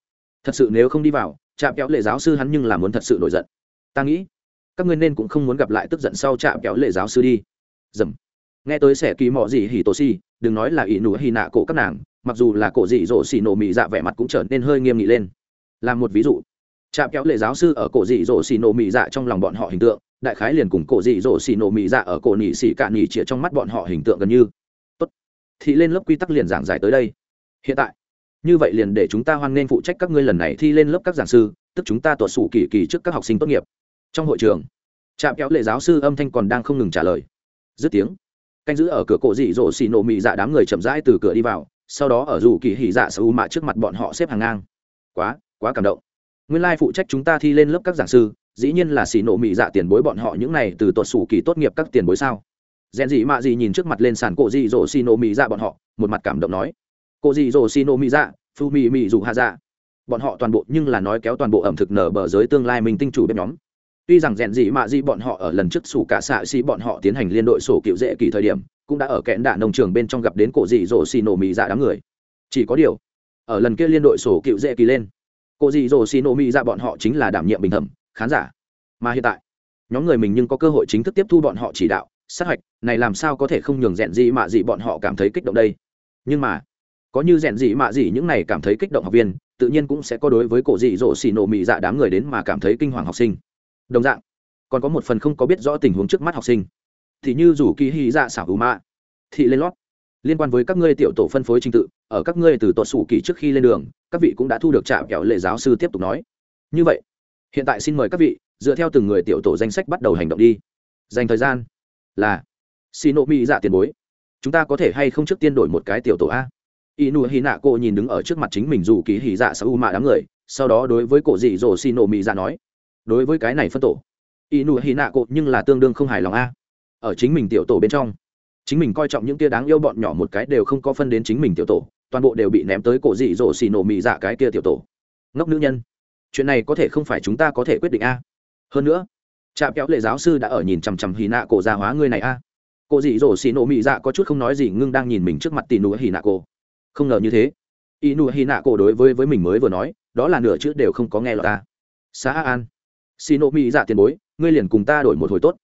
Thật sự nếu không đi vào, trạm kéo lệ giáo sư hắn nhưng là muốn thật sự nổi giận. Ta nghĩ, các ngươi nên cũng không muốn gặp lại tức giận sau trạm kéo lệ giáo sư đi. Dầm. Nghe tới sẽ kỳ mọ gì hỉ tổ si đừng nói là ỷ nụ hì nạ cổ các nàng, mặc dù là cổ dị dỗ xì nổ mị dạ vẻ mặt cũng trở nên hơi nghiêm nghị lên. Làm một ví dụ. Trạm kéo lệ giáo sư ở cổ dị dỗ xì nổ mị dạ trong lòng bọn họ hình tượng đại khái liền cùng cổ dị dỗ xì nổ mị dạ ở cổ nỉ xì cạn nỉ chĩa trong mắt bọn họ hình tượng gần như. Tốt. Thì lên lớp quy tắc liền giảng giải tới đây. Hiện tại, như vậy liền để chúng ta hoan nghênh phụ trách các ngươi lần này thi lên lớp các giảng sư, tức chúng ta tuột sủ kỳ kỳ trước các học sinh tốt nghiệp. Trong hội trường, trạm kéo lệ giáo sư âm thanh còn đang không ngừng trả lời. Dứt tiếng, canh giữ ở cửa cổ dị dỗ xì nổ mị dạ đám người chậm rãi từ cửa đi vào, sau đó ở dù kỳ hỉ dạ sở u mạ trước mặt bọn họ xếp hàng ngang. Quá quá cảm động. Nguyên lai phụ trách chúng ta thi lên lớp các giảng sư dĩ nhiên là xì nổ mị dạ tiền bối bọn họ những này từ tuột sủ kỳ tốt nghiệp các tiền bối sao? Rèn dị mạ dị nhìn trước mặt lên sàn cổ dị dỗ xì nổ mị dạ bọn họ, một mặt cảm động nói. Cổ dị dỗ xì nổ mị dạ phu mị mị dù hạ dạ. Bọn họ toàn bộ nhưng là nói kéo toàn bộ ẩm thực nở bờ giới tương lai mình tinh chủ bếp nhóm. Tuy rằng rèn dị mạ dị bọn họ ở lần trước sủ cả xạ xì bọn họ tiến hành liên đội sổ cựu dễ kỳ thời điểm, cũng đã ở kẽn đạ nông trường bên trong gặp đến cổ dị dỗ xì nổ mị dạ đám người. Chỉ có điều, ở lần kia liên đội sổ cựu dễ kỳ lên, cổ dị dỗ xì nổ mị dạ bọn họ chính là đảm nhiệm bình thẩm khán giả. Mà hiện tại, nhóm người mình nhưng có cơ hội chính thức tiếp thu bọn họ chỉ đạo, sát hạch, này làm sao có thể không nhường rèn dị mạ dị bọn họ cảm thấy kích động đây? Nhưng mà, có như rèn dị mạ dị những này cảm thấy kích động học viên, tự nhiên cũng sẽ có đối với cổ dị dỗ xì nổ mị dạ đám người đến mà cảm thấy kinh hoàng học sinh. Đồng dạng, còn có một phần không có biết rõ tình huống trước mắt học sinh. Thì như rủ kỳ hy dạ xảo hữu mạ, thị lên lót. Liên quan với các ngươi tiểu tổ phân phối trình tự, ở các ngươi từ tuột sủ kỳ trước khi lên đường, các vị cũng đã thu được trạm kẹo lệ giáo sư tiếp tục nói. Như vậy hiện tại xin mời các vị, dựa theo từng người tiểu tổ danh sách bắt đầu hành động đi. Dành thời gian là xin nộ mỹ dạ tiền bối. Chúng ta có thể hay không trước tiên đổi một cái tiểu tổ a? Inu hy nạ cô nhìn đứng ở trước mặt chính mình dù kỳ hỉ dạ sa u mạ đám người, sau đó đối với cổ dị dỗ xin nộ mỹ dạ nói, đối với cái này phân tổ, inu hy nạ cô nhưng là tương đương không hài lòng a. Ở chính mình tiểu tổ bên trong, chính mình coi trọng những tia đáng yêu bọn nhỏ một cái đều không có phân đến chính mình tiểu tổ, toàn bộ đều bị ném tới cổ dị dỗ xì nổ mị dạ cái kia tiểu tổ. Ngốc nữ nhân chuyện này có thể không phải chúng ta có thể quyết định a. Hơn nữa, trạm kéo lệ giáo sư đã ở nhìn chằm chằm hì nạ cổ gia hóa ngươi này a. Cô dị dỗ xì nổ mị dạ có chút không nói gì, ngưng đang nhìn mình trước mặt tì nụ hì nạ cổ. Không ngờ như thế. Y nụ hì nạ cổ đối với với mình mới vừa nói, đó là nửa chữ đều không có nghe lọt ta xã an. Xì nổ mị dạ tiền bối, ngươi liền cùng ta đổi một hồi tốt.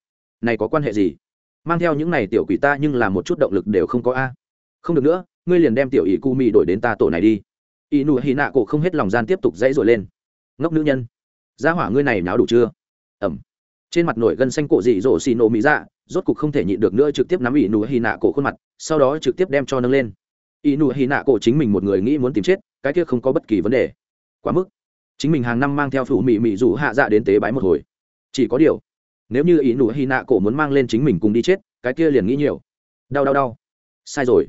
Này có quan hệ gì? Mang theo những này tiểu quỷ ta nhưng là một chút động lực đều không có a. Không được nữa, ngươi liền đem tiểu ỷ cu mị đổi đến ta tổ này đi. Ỷ nụ hì nạ cổ không hết lòng gian tiếp tục dãy rồi lên ngốc nữ nhân. Gia hỏa ngươi này náo đủ chưa? Ẩm. Trên mặt nổi gân xanh cổ dị dỗ xì nổ mỹ dạ rốt cục không thể nhịn được nữa trực tiếp nắm ỷ nụ hy nạ cổ khuôn mặt, sau đó trực tiếp đem cho nâng lên. Ỷ nụ hy nạ cổ chính mình một người nghĩ muốn tìm chết, cái kia không có bất kỳ vấn đề. Quá mức. Chính mình hàng năm mang theo phụ mị mị rủ hạ dạ đến tế bái một hồi. Chỉ có điều, nếu như ỷ nụ hy nạ cổ muốn mang lên chính mình cùng đi chết, cái kia liền nghĩ nhiều. Đau đau đau. Sai rồi.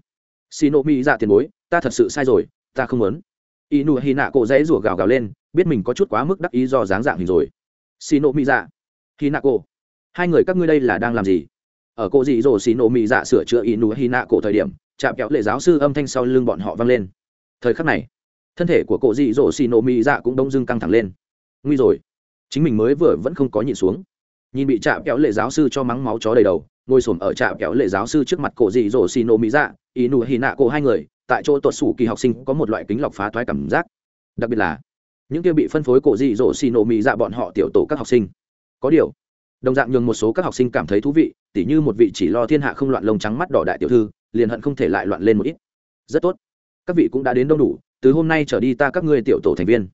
Xin nộ mỹ dạ tiền bối, ta thật sự sai rồi, ta không muốn. Ỷ nụ hy nạ cổ dãy rủa gào gào lên biết mình có chút quá mức đắc ý do dáng dạng hình rồi. Xì nộ mỹ dạ khi nạ cổ hai người các ngươi đây là đang làm gì? Ở cô dị dỗ xì nộ mỹ dạ sửa chữa ý nụ hy nạ cổ thời điểm, chạm kéo lệ giáo sư âm thanh sau lưng bọn họ vang lên. Thời khắc này, thân thể của cô dị dỗ xì nộ mỹ dạ cũng đông dưng căng thẳng lên. Nguy rồi. Chính mình mới vừa vẫn không có nhịn xuống. Nhìn bị chạm kéo lệ giáo sư cho mắng máu chó đầy đầu, ngồi xổm ở trạm kéo lệ giáo sư trước mặt cổ dị dỗ xì nổ mỹ dạ ý nụ hì nạ cổ hai người, tại chỗ tuột sủ kỳ học sinh có một loại kính lọc phá thoái cảm giác. Đặc biệt là những kia bị phân phối cổ dị dỗ xì nổ mỹ dạ bọn họ tiểu tổ các học sinh. Có điều, đồng dạng nhường một số các học sinh cảm thấy thú vị, tỉ như một vị chỉ lo thiên hạ không loạn lông trắng mắt đỏ đại tiểu thư, liền hận không thể lại loạn lên một ít. Rất tốt. Các vị cũng đã đến đông đủ, từ hôm nay trở đi ta các ngươi tiểu tổ thành viên.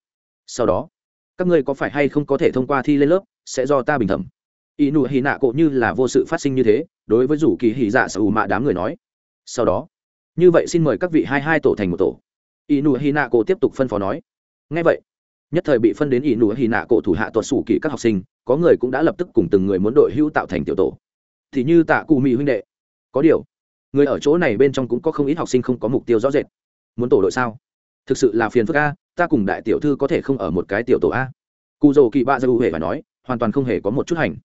Sau đó, các ngươi có phải hay không có thể thông qua thi lên lớp, sẽ do ta bình thẩm. Y nụ hì nạ cổ như là vô sự phát sinh như thế, đối với rủ kỳ hì dạ sở mạ đám người nói. Sau đó, như vậy xin mời các vị hai hai tổ thành một tổ. Y nụ hì nạ cổ tiếp tục phân phó nói. Ngay vậy nhất thời bị phân đến y nụ hy nạ cổ thủ hạ tuột sủ kỳ các học sinh, có người cũng đã lập tức cùng từng người muốn đội hưu tạo thành tiểu tổ. Thì như tạ cụ mỹ huynh đệ. Có điều, người ở chỗ này bên trong cũng có không ít học sinh không có mục tiêu rõ rệt. Muốn tổ đội sao? Thực sự là phiền phức a, ta cùng đại tiểu thư có thể không ở một cái tiểu tổ a? Cụ dầu kỳ bạ Dầu hề phải nói, hoàn toàn không hề có một chút hành.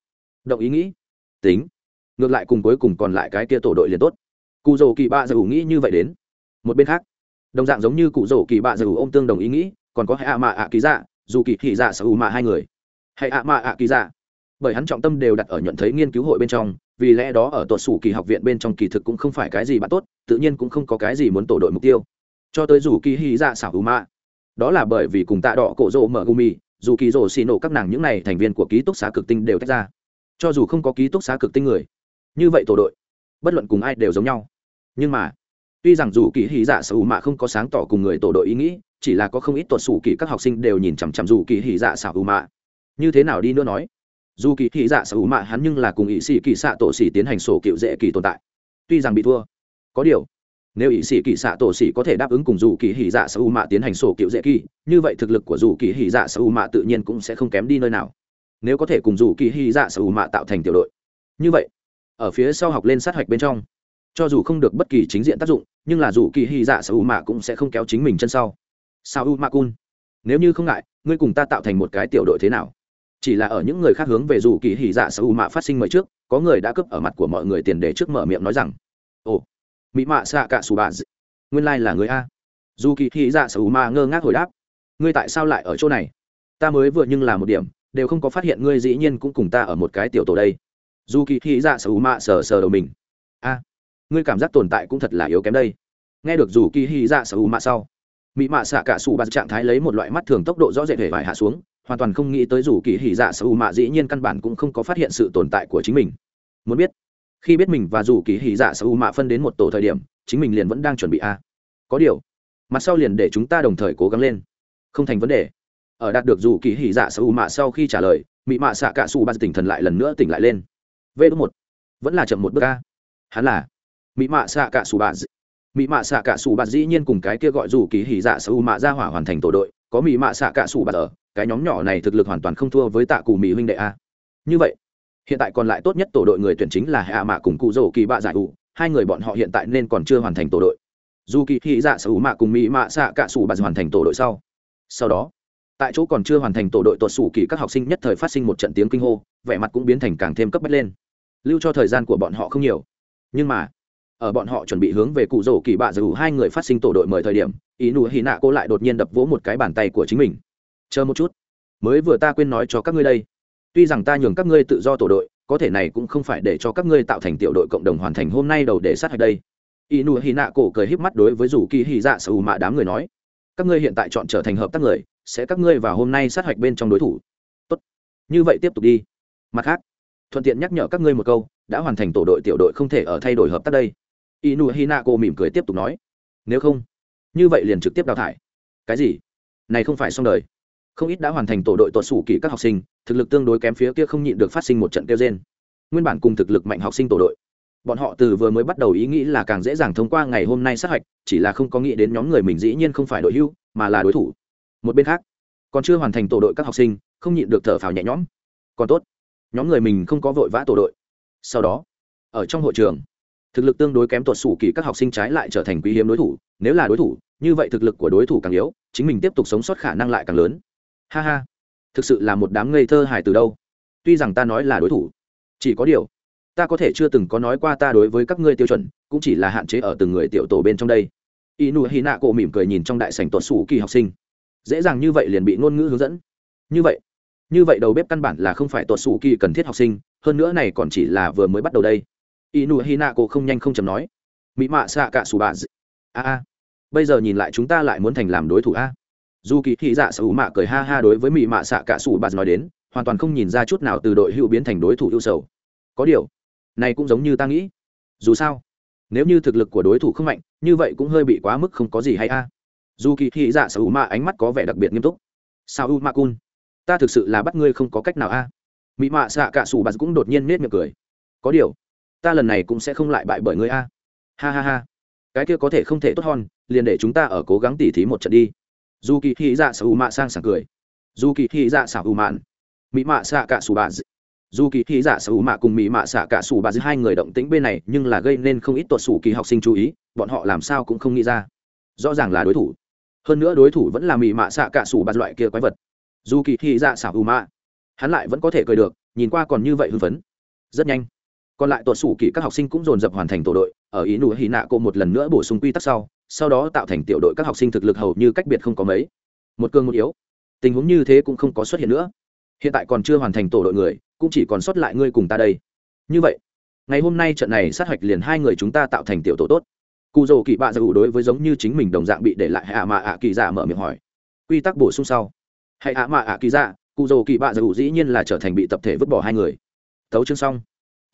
Động ý nghĩ. Tính. Ngược lại cùng cuối cùng còn lại cái kia tổ đội liền tốt. Cụ Dầu kỳ bạ Dầu nghĩ như vậy đến. Một bên khác, đồng dạng giống như cụ Dầu kỳ bạ Dầu ô m tương đồng ý nghĩ còn có hạ ạ mạ ạ ký dạ dù kỳ thị dạ sở ù mạ hai người. Hay ạ mạ ạ ký dạ. Bởi hắn trọng tâm đều đặt ở nhận thấy nghiên cứu hội bên trong, vì lẽ đó ở tuột sủ kỳ học viện bên trong kỳ thực cũng không phải cái gì bạn tốt, tự nhiên cũng không có cái gì muốn tổ đội mục tiêu. Cho tới dù kỳ hy dạ xảo ù mạ. Đó là bởi vì cùng tạ đỏ cổ rộ mở gumi, dù kỳ rỗ xì nổ các nàng những n à y thành viên của ký túc xá cực tinh đều tách ra. Cho dù không có ký túc xá cực tinh người, như vậy tổ đội, bất luận cùng ai đều giống nhau. Nhưng mà tuy rằng dù kỳ hỉ dạ sở hữu mạ không có sáng tỏ cùng người tổ đội ý nghĩ, chỉ là có không ít tuột sủ kỳ các học sinh đều nhìn chằm chằm dù kỳ hỉ dạ sở hữu mạ như thế nào đi nữa nói? Dù kỳ hỉ dạ sở hữu mạ hắn nhưng là cùng ỵ sĩ kỳ xạ tổ sĩ tiến hành sổ cựu dễ kỳ tồn tại. Tuy rằng bị thua, có điều, nếu ỵ sĩ kỳ xạ tổ sĩ có thể đáp ứng cùng dù kỳ hỉ dạ sở hữu mạ tiến hành sổ cựu dễ kỳ, như vậy thực lực của dù kỳ hỉ dạ sở hữu mạ tự nhiên cũng sẽ không kém đi nơi nào. Nếu có thể cùng dù kỳ hỉ dạ sở hữu mạ tạo thành tiểu đội. Như vậy, ở phía sau học lên sát hạch bên trong cho dù không được bất kỳ chính diện tác dụng, nhưng là dù kỳ hy dạ sao u mạ cũng sẽ không kéo chính mình chân sau. Sao u mạ cun nếu như không ngại, ngươi cùng ta tạo thành một cái tiểu đội thế nào? Chỉ là ở những người khác hướng về dù kỳ hy dạ sao u mạ phát sinh mời trước, có người đã cướp ở mặt của mọi người tiền để trước mở miệng nói rằng, ồ mỹ mạ xạ cả xù bà nguyên lai là người a. Dù kỳ hy dạ sao u mạ ngơ ngác hồi đáp, ngươi tại sao lại ở chỗ này? Ta mới vừa nhưng là một điểm, đều không có phát hiện ngươi dĩ nhiên cũng cùng ta ở một cái tiểu tổ đây. Dù kỳ hy dạ sao u mạ sờ sờ đầu mình ngươi cảm giác tồn tại cũng thật là yếu kém đây. Nghe được dù kỳ hy dạ sở hữu mạ sau mỹ mạ xạ cả sủ bạt trạng thái lấy một loại mắt thường tốc độ rõ rệt hề vải hạ xuống, hoàn toàn không nghĩ tới dù kỳ hỉ dạ sở hữu mạ dĩ nhiên căn bản cũng không có phát hiện sự tồn tại của chính mình. Muốn biết, khi biết mình và dù kỳ hỉ dạ sở hữu mạ phân đến một tổ thời điểm, chính mình liền vẫn đang chuẩn bị a. Có điều, mặt sau liền để chúng ta đồng thời cố gắng lên. Không thành vấn đề. Ở đạt được dù kỳ hỉ dạ sở hữu mạ sau khi trả lời mỹ mạ xạ cả sủ bạt tỉnh thần lại lần nữa tỉnh lại lên. V một. Vẫn là chậm một bước a. Hắn là mỹ mạ xạ cả sủ bạt mỹ mạ xạ cả sủ bạt dĩ nhiên cùng cái kia gọi dù kỳ hỉ dạ sủ mạ ra hỏa hoàn thành tổ đội, có mỹ mạ xạ cả sủ bạt ở, cái nhóm nhỏ này thực lực hoàn toàn không thua với tạ cù mỹ huynh đệ a. Như vậy, hiện tại còn lại tốt nhất tổ đội người tuyển chính là hạ mạ cùng cụ rổ kỳ bạ giải ủ, hai người bọn họ hiện tại nên còn chưa hoàn thành tổ đội. Dù kỳ hỉ dạ sủ mạ cùng mỹ mạ xạ cả sủ bạt hoàn thành tổ đội sau. Sau đó, tại chỗ còn chưa hoàn thành tổ đội tuột sủ kỳ các học sinh nhất thời phát sinh một trận tiếng kinh hô, vẻ mặt cũng biến thành càng thêm cấp bách lên. Lưu cho thời gian của bọn họ không nhiều, nhưng mà ở bọn họ chuẩn bị hướng về cụ rổ kỳ bạ dù hai người phát sinh tổ đội mời thời điểm, ý nụ hy nạ cô lại đột nhiên đập vỗ một cái bàn tay của chính mình. Chờ một chút. Mới vừa ta quên nói cho các ngươi đây. Tuy rằng ta nhường các ngươi tự do tổ đội, có thể này cũng không phải để cho các ngươi tạo thành tiểu đội cộng đồng hoàn thành hôm nay đầu để sát hạch đây. Ý nụ hy nạ cổ cười híp mắt đối với rủ kỳ hy dạ sở mạ đám người nói. Các ngươi hiện tại chọn trở thành hợp tác người, sẽ các ngươi vào hôm nay sát hạch bên trong đối thủ. Tốt. Như vậy tiếp tục đi. Mặt khác, thuận tiện nhắc nhở các ngươi một câu, đã hoàn thành tổ đội tiểu đội không thể ở thay đổi hợp tác đây inu hinako mỉm cười tiếp tục nói, nếu không, như vậy liền trực tiếp đào thải. Cái gì? Này không phải xong đời. Không ít đã hoàn thành tổ đội tuột sủ kỳ các học sinh, thực lực tương đối kém phía kia không nhịn được phát sinh một trận kêu trên nguyên bản cùng thực lực mạnh học sinh tổ đội, bọn họ từ vừa mới bắt đầu ý nghĩ là càng dễ dàng thông qua ngày hôm nay sát hạch, chỉ là không có nghĩ đến nhóm người mình dĩ nhiên không phải đội hưu, mà là đối thủ. Một bên khác, còn chưa hoàn thành tổ đội các học sinh, không nhịn được thở phào nhẹ nhõm. Còn tốt, nhóm người mình không có vội vã tổ đội. Sau đó, ở trong hội trường thực lực tương đối kém tuột sủ kỳ các học sinh trái lại trở thành quý hiếm đối thủ, nếu là đối thủ, như vậy thực lực của đối thủ càng yếu, chính mình tiếp tục sống sót khả năng lại càng lớn. Ha ha, thực sự là một đám ngây thơ hài từ đâu. Tuy rằng ta nói là đối thủ, chỉ có điều, ta có thể chưa từng có nói qua ta đối với các ngươi tiêu chuẩn, cũng chỉ là hạn chế ở từng người tiểu tổ bên trong đây. Inu hi nạ cổ mỉm cười nhìn trong đại sảnh tuột sủ kỳ học sinh. Dễ dàng như vậy liền bị ngôn ngữ hướng dẫn. Như vậy như vậy đầu bếp căn bản là không phải tuột sủ kỳ cần thiết học sinh, hơn nữa này còn chỉ là vừa mới bắt đầu đây inu cô không nhanh không chầm nói. Mỹ mạ xạ cả sủ bà a a. Bây giờ nhìn lại chúng ta lại muốn thành làm đối thủ a. Dù kỳ thị dạ sủ mạ cười ha ha đối với mỹ mạ xạ cả sủ bà nói đến, hoàn toàn không nhìn ra chút nào từ đội hữu biến thành đối thủ ưu sầu. Có điều, này cũng giống như ta nghĩ. Dù sao, nếu như thực lực của đối thủ không mạnh, như vậy cũng hơi bị quá mức không có gì hay a. Dù kỳ thị dạ sở hữu mạ ánh mắt có vẻ đặc biệt nghiêm túc. Sao u ma cun, ta thực sự là bắt ngươi không có cách nào a. Mỹ mạ xạ cả sủ bà cũng đột nhiên nết miệng cười. Có điều ta lần này cũng sẽ không lại bại bởi ngươi a. Ha ha ha. Cái kia có thể không thể tốt hơn, liền để chúng ta ở cố gắng tỉ thí một trận đi. Dù kỳ thị dạ xảo mạ sang sảng cười. Dù kỳ thị dạ xảo mạn mỹ mạ xạ cả sủ bà dù kỳ thị dạ xảo mạ cùng mỹ mạ xạ cả sủ bà hai người động tĩnh bên này, nhưng là gây nên không ít tuột sủ kỳ học sinh chú ý, bọn họ làm sao cũng không nghĩ ra. Rõ ràng là đối thủ. Hơn nữa đối thủ vẫn là mỹ mạ xạ cả sủ bà loại kia quái vật. Dù kỳ thị dạ xảo mạ hắn lại vẫn có thể cười được, nhìn qua còn như vậy hưng phấn. Rất nhanh còn lại tuột sủ kỳ các học sinh cũng dồn dập hoàn thành tổ đội, ở ý nụ hì nạ cô một lần nữa bổ sung quy tắc sau sau đó tạo thành tiểu đội các học sinh thực lực hầu như cách biệt không có mấy. Một cường một yếu. Tình huống như thế cũng không có xuất hiện nữa. Hiện tại còn chưa hoàn thành tổ đội người, cũng chỉ còn sót lại ngươi cùng ta đây. Như vậy, ngày hôm nay trận này sát hạch liền hai người chúng ta tạo thành tiểu tổ tốt. Cụ dầu kỳ bạ dầu đối với giống như chính mình đồng dạng bị để lại hạ mạ ạ kỳ dạ mở miệng hỏi. Quy tắc bổ sung sau. Hãy ạ mạ ạ kỳ dạ cụ dầu kỳ bạ dầu dĩ nhiên là trở thành bị tập thể vứt bỏ hai người. Tấu chương xong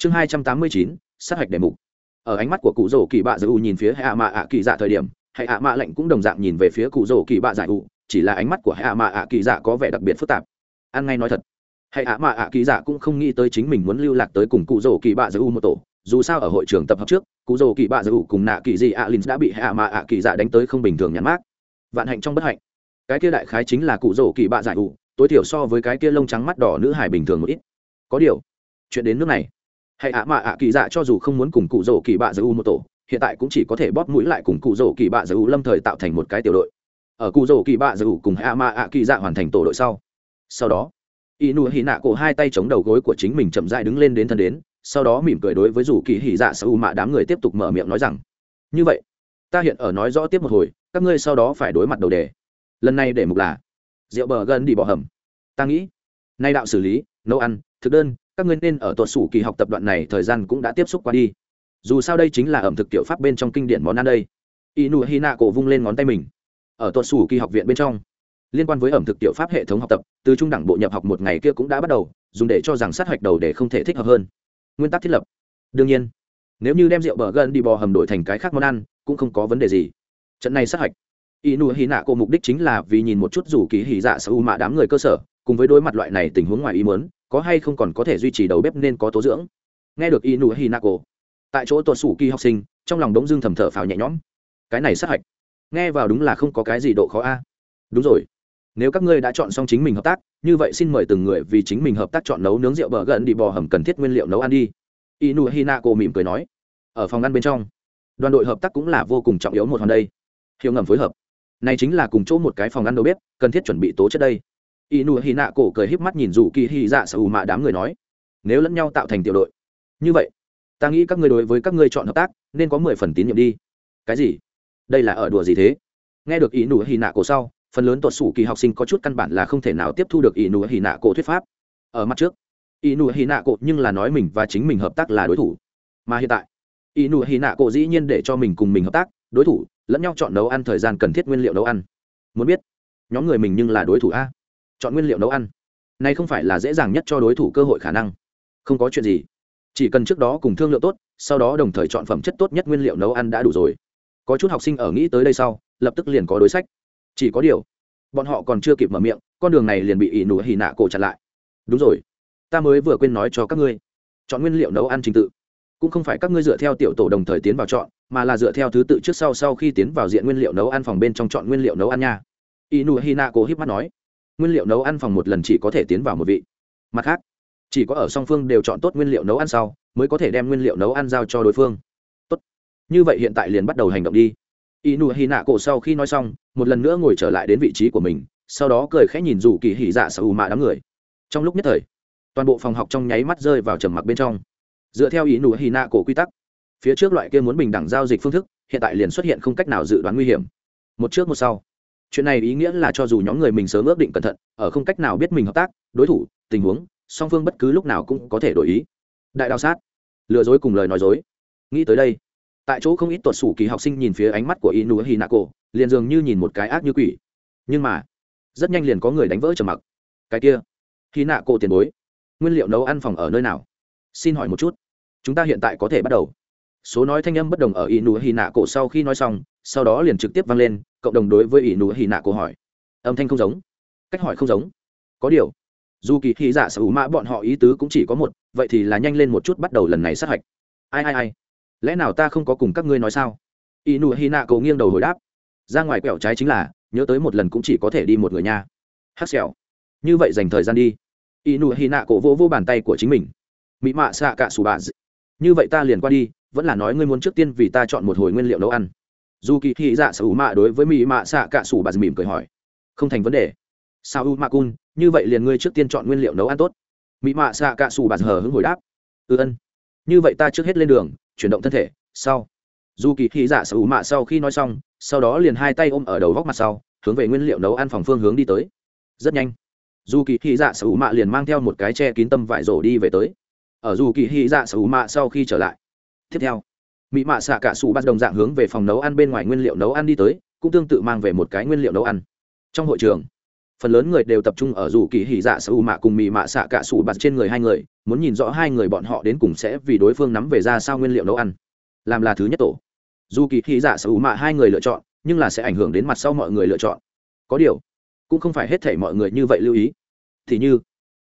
chương hai trăm tám mươi chín, sát hạch đề mục. Ở ánh mắt của cụ rổ kỳ bạ giải u nhìn phía hạ mạ ạ kỳ dạ thời điểm, hạ ạ mạ lệnh cũng đồng dạng nhìn về phía cụ rổ kỳ bạ giải u, chỉ là ánh mắt của hạ mạ ạ kỳ dạ có vẻ đặc biệt phức tạp. Ăn ngay nói thật, hạ ạ mạ ạ kỳ dạ cũng không nghĩ tới chính mình muốn lưu lạc tới cùng cụ rổ kỳ bạ giải u một tổ. Dù sao ở hội trường tập hợp trước, cụ dầu kỳ bạ giả u cùng nạ kỳ dị ạ lynx đã bị hạ mạ ạ kỳ dạ đánh tới không bình thường nhắn mát vạn hạnh trong bất hạnh. Cái kia đại khái chính là cụ dầu kỳ bạ giải ủ tối thiểu so với cái kia lông trắng mắt đỏ nữ hải bình thường một ít. Có điều, chuyện đến nước này hãy ạ mạ ạ kỳ dạ cho dù không muốn cùng cụ dầu kỳ bạ giới u một tổ, hiện tại cũng chỉ có thể bóp mũi lại cùng cụ dầu kỳ bạ giới u lâm thời tạo thành một cái tiểu đội. Ở cụ dầu kỳ bạ giới u cùng hạ mạ ạ kỳ dạ hoàn thành tổ đội sau. Sau đó y nụ hì nạ cổ hai tay chống đầu gối của chính mình chậm dại đứng lên đến thân đến, sau đó mỉm cười đối với rủ kỳ hì dạ sa u mạ đám người tiếp tục mở miệng nói rằng, như vậy, ta hiện ở nói rõ tiếp một hồi, các ngươi sau đó phải đối mặt đầu đề. Lần này để mục là, rượu bờ gần đi bỏ hầm. Ta nghĩ, nay đạo xử lý, nấu ăn, thực đơn các ngươi nên ở tuột sủ kỳ học tập đoạn này, thời gian cũng đã tiếp xúc qua đi. Dù sao đây chính là ẩm thực tiểu pháp bên trong kinh điển món ăn đây. Inu hina cổ vung lên ngón tay mình. Ở tuột sủ kỳ học viện bên trong, liên quan với ẩm thực tiểu pháp hệ thống học tập, từ trung đẳng bộ nhập học một ngày kia cũng đã bắt đầu, dùng để cho rằng sát hạch đầu để không thể thích hợp hơn. Nguyên tắc thiết lập. Đương nhiên, nếu như đem rượu bờ gần đi bò hầm đổi thành cái khác món ăn, cũng không có vấn đề gì. Trận này sát hạch inu hy nạ cổ mục đích chính là vì nhìn một chút rủ kỳ hỉ dạ sa u mạ đám người cơ sở, cùng với đối mặt loại này tình huống ngoài ý muốn có hay không còn có thể duy trì đầu bếp nên có tố dưỡng? Nghe được inu Hinako, tại chỗ tuột sủ kỳ học sinh, trong lòng đống dương thầm thở phào nhẹ nhõm. Cái này sát hạch, nghe vào đúng là không có cái gì độ khó a. Đúng rồi, nếu các ngươi đã chọn xong chính mình hợp tác, như vậy xin mời từng người vì chính mình hợp tác chọn nấu nướng rượu bờ gần đi bò hầm cần thiết nguyên liệu nấu ăn đi. Inu hinako mỉm cười nói, ở phòng ăn bên trong, đoàn đội hợp tác cũng là vô cùng trọng yếu một hòn đây. Hiệu ngầm phối hợp, này chính là cùng chỗ một cái phòng ăn đầu bếp, cần thiết chuẩn bị tố chất đây inu hi nạ cổ cười híp mắt nhìn dù kỳ hi dạ sở hữu mạ đám người nói, nếu lẫn nhau tạo thành tiểu đội, như vậy, ta nghĩ các ngươi đối với các ngươi chọn hợp tác nên có mười phần tín nhiệm đi. Cái gì? Đây là ở đùa gì thế? Nghe được ý nụ hi nạ cổ sau, phần lớn tuột sủ kỳ học sinh có chút căn bản là không thể nào tiếp thu được ý nụ hi nạ cổ thuyết pháp. Ở mặt trước, ý nụ hi nạ cổ nhưng là nói mình và chính mình hợp tác là đối thủ. Mà hiện tại, ý nụ hi nạ cổ dĩ nhiên để cho mình cùng mình hợp tác, đối thủ, lẫn nhau chọn nấu ăn thời gian cần thiết nguyên liệu nấu ăn. Muốn biết, nhóm người mình nhưng là đối thủ a? Chọn nguyên liệu nấu ăn. Nay không phải là dễ dàng nhất cho đối thủ cơ hội khả năng. Không có chuyện gì. Chỉ cần trước đó cùng thương lượng tốt, sau đó đồng thời chọn phẩm chất tốt nhất nguyên liệu nấu ăn đã đủ rồi. Có chút học sinh ở nghĩ tới đây sau, lập tức liền có đối sách. Chỉ có điều, bọn họ còn chưa kịp mở miệng, con đường này liền bị ỷ nụ hì nạ cổ chặn lại. Đúng rồi. Ta mới vừa quên nói cho các ngươi, chọn nguyên liệu nấu ăn trình tự. Cũng không phải các ngươi dựa theo tiểu tổ đồng thời tiến vào chọn, mà là dựa theo thứ tự trước sau sau khi tiến vào diện nguyên liệu nấu ăn phòng bên trong chọn nguyên liệu nấu ăn nha. Ỷ nụ hì nạ cổ híp mắt nói nguyên liệu nấu ăn phòng một lần chỉ có thể tiến vào một vị. Mặt khác, chỉ có ở song phương đều chọn tốt nguyên liệu nấu ăn sau, mới có thể đem nguyên liệu nấu ăn giao cho đối phương. Tốt. Như vậy hiện tại liền bắt đầu hành động đi. Inu Nạ cổ sau khi nói xong, một lần nữa ngồi trở lại đến vị trí của mình, sau đó cười khẽ nhìn dù kỳ hỉ dạ sở ù mạ đám người. Trong lúc nhất thời, toàn bộ phòng học trong nháy mắt rơi vào trầm mặc bên trong. Dựa theo ý nụ hy nạ cổ quy tắc, phía trước loại kia muốn bình đẳng giao dịch phương thức, hiện tại liền xuất hiện không cách nào dự đoán nguy hiểm. Một trước một sau chuyện này ý nghĩa là cho dù nhóm người mình sớm ước định cẩn thận, ở không cách nào biết mình hợp tác, đối thủ, tình huống, song phương bất cứ lúc nào cũng có thể đổi ý. Đại đạo sát. Lừa dối cùng lời nói dối. Nghĩ tới đây, tại chỗ không ít tuột sủ kỳ học sinh nhìn phía ánh mắt của inu hinako, liền dường như nhìn một cái ác như quỷ. Nhưng mà, rất nhanh liền có người đánh vỡ trầm mặc. Cái kia, hinako tiền bối, nguyên liệu nấu ăn phòng ở nơi nào? Xin hỏi một chút, chúng ta hiện tại có thể bắt đầu. Số nói thanh âm bất đồng ở inu hinako sau khi nói xong, sau đó liền trực tiếp vang lên cộng đồng đối với ỷ nụ hì nạ cổ hỏi. Âm thanh không giống. Cách hỏi không giống. Có điều, dù kỳ hy giả dạ sở hữu mã bọn họ ý tứ cũng chỉ có một, vậy thì là nhanh lên một chút bắt đầu lần này sát hạch. Ai ai ai? Lẽ nào ta không có cùng các ngươi nói sao? Inu hy nạ cổ nghiêng đầu hồi đáp. Ra ngoài quẹo trái chính là, nhớ tới một lần cũng chỉ có thể đi một người nha. Hắc xẻo. Như vậy dành thời gian đi. Inu hy nạ cổ vỗ vô bàn tay của chính mình. Mỹ mạ xạ cả xù bà như vậy ta liền qua đi, vẫn là nói ngươi muốn trước tiên vì ta chọn một hồi nguyên liệu nấu ăn dù kỳ thị dạ sở hữu mạ đối với mỹ mạ xạ cả sủ bà mỉm cười hỏi, không thành vấn đề. Sao u mạ cun, như vậy liền ngươi trước tiên chọn nguyên liệu nấu ăn tốt. Mỹ mạ xạ cả sủ bà hờ hứng hồi đáp ư ân. Như vậy ta trước hết lên đường, chuyển động thân thể, sau. Dù kỳ thị dạ sở hữu mạ sau khi nói xong, sau đó liền hai tay ôm ở đầu góc mặt sau, hướng về nguyên liệu nấu ăn phòng phương hướng đi tới. Rất nhanh, dù kỳ thị dạ sở hữu mạ liền mang theo một cái che kín tâm vải rổ đi về tới. Ở dù kỳ hy dạ sở hữu mạ sau khi trở lại, tiếp theo mị mạ xạ cả sủ bắt đồng dạng hướng về phòng nấu ăn bên ngoài nguyên liệu nấu ăn đi tới, cũng tương tự mang về một cái nguyên liệu nấu ăn. Trong hội trường, phần lớn người đều tập trung ở dù kỳ hỉ dạ sở hữu mạ cùng mị mạ xạ cả sủ bạt trên người hai người, muốn nhìn rõ hai người bọn họ đến cùng sẽ vì đối phương nắm về ra sao nguyên liệu nấu ăn. Làm là thứ nhất tổ. Dù kỳ hỉ dạ sở hữu mạ hai người lựa chọn, nhưng là sẽ ảnh hưởng đến mặt sau mọi người lựa chọn. Có điều, cũng không phải hết thể mọi người như vậy lưu ý. Thì như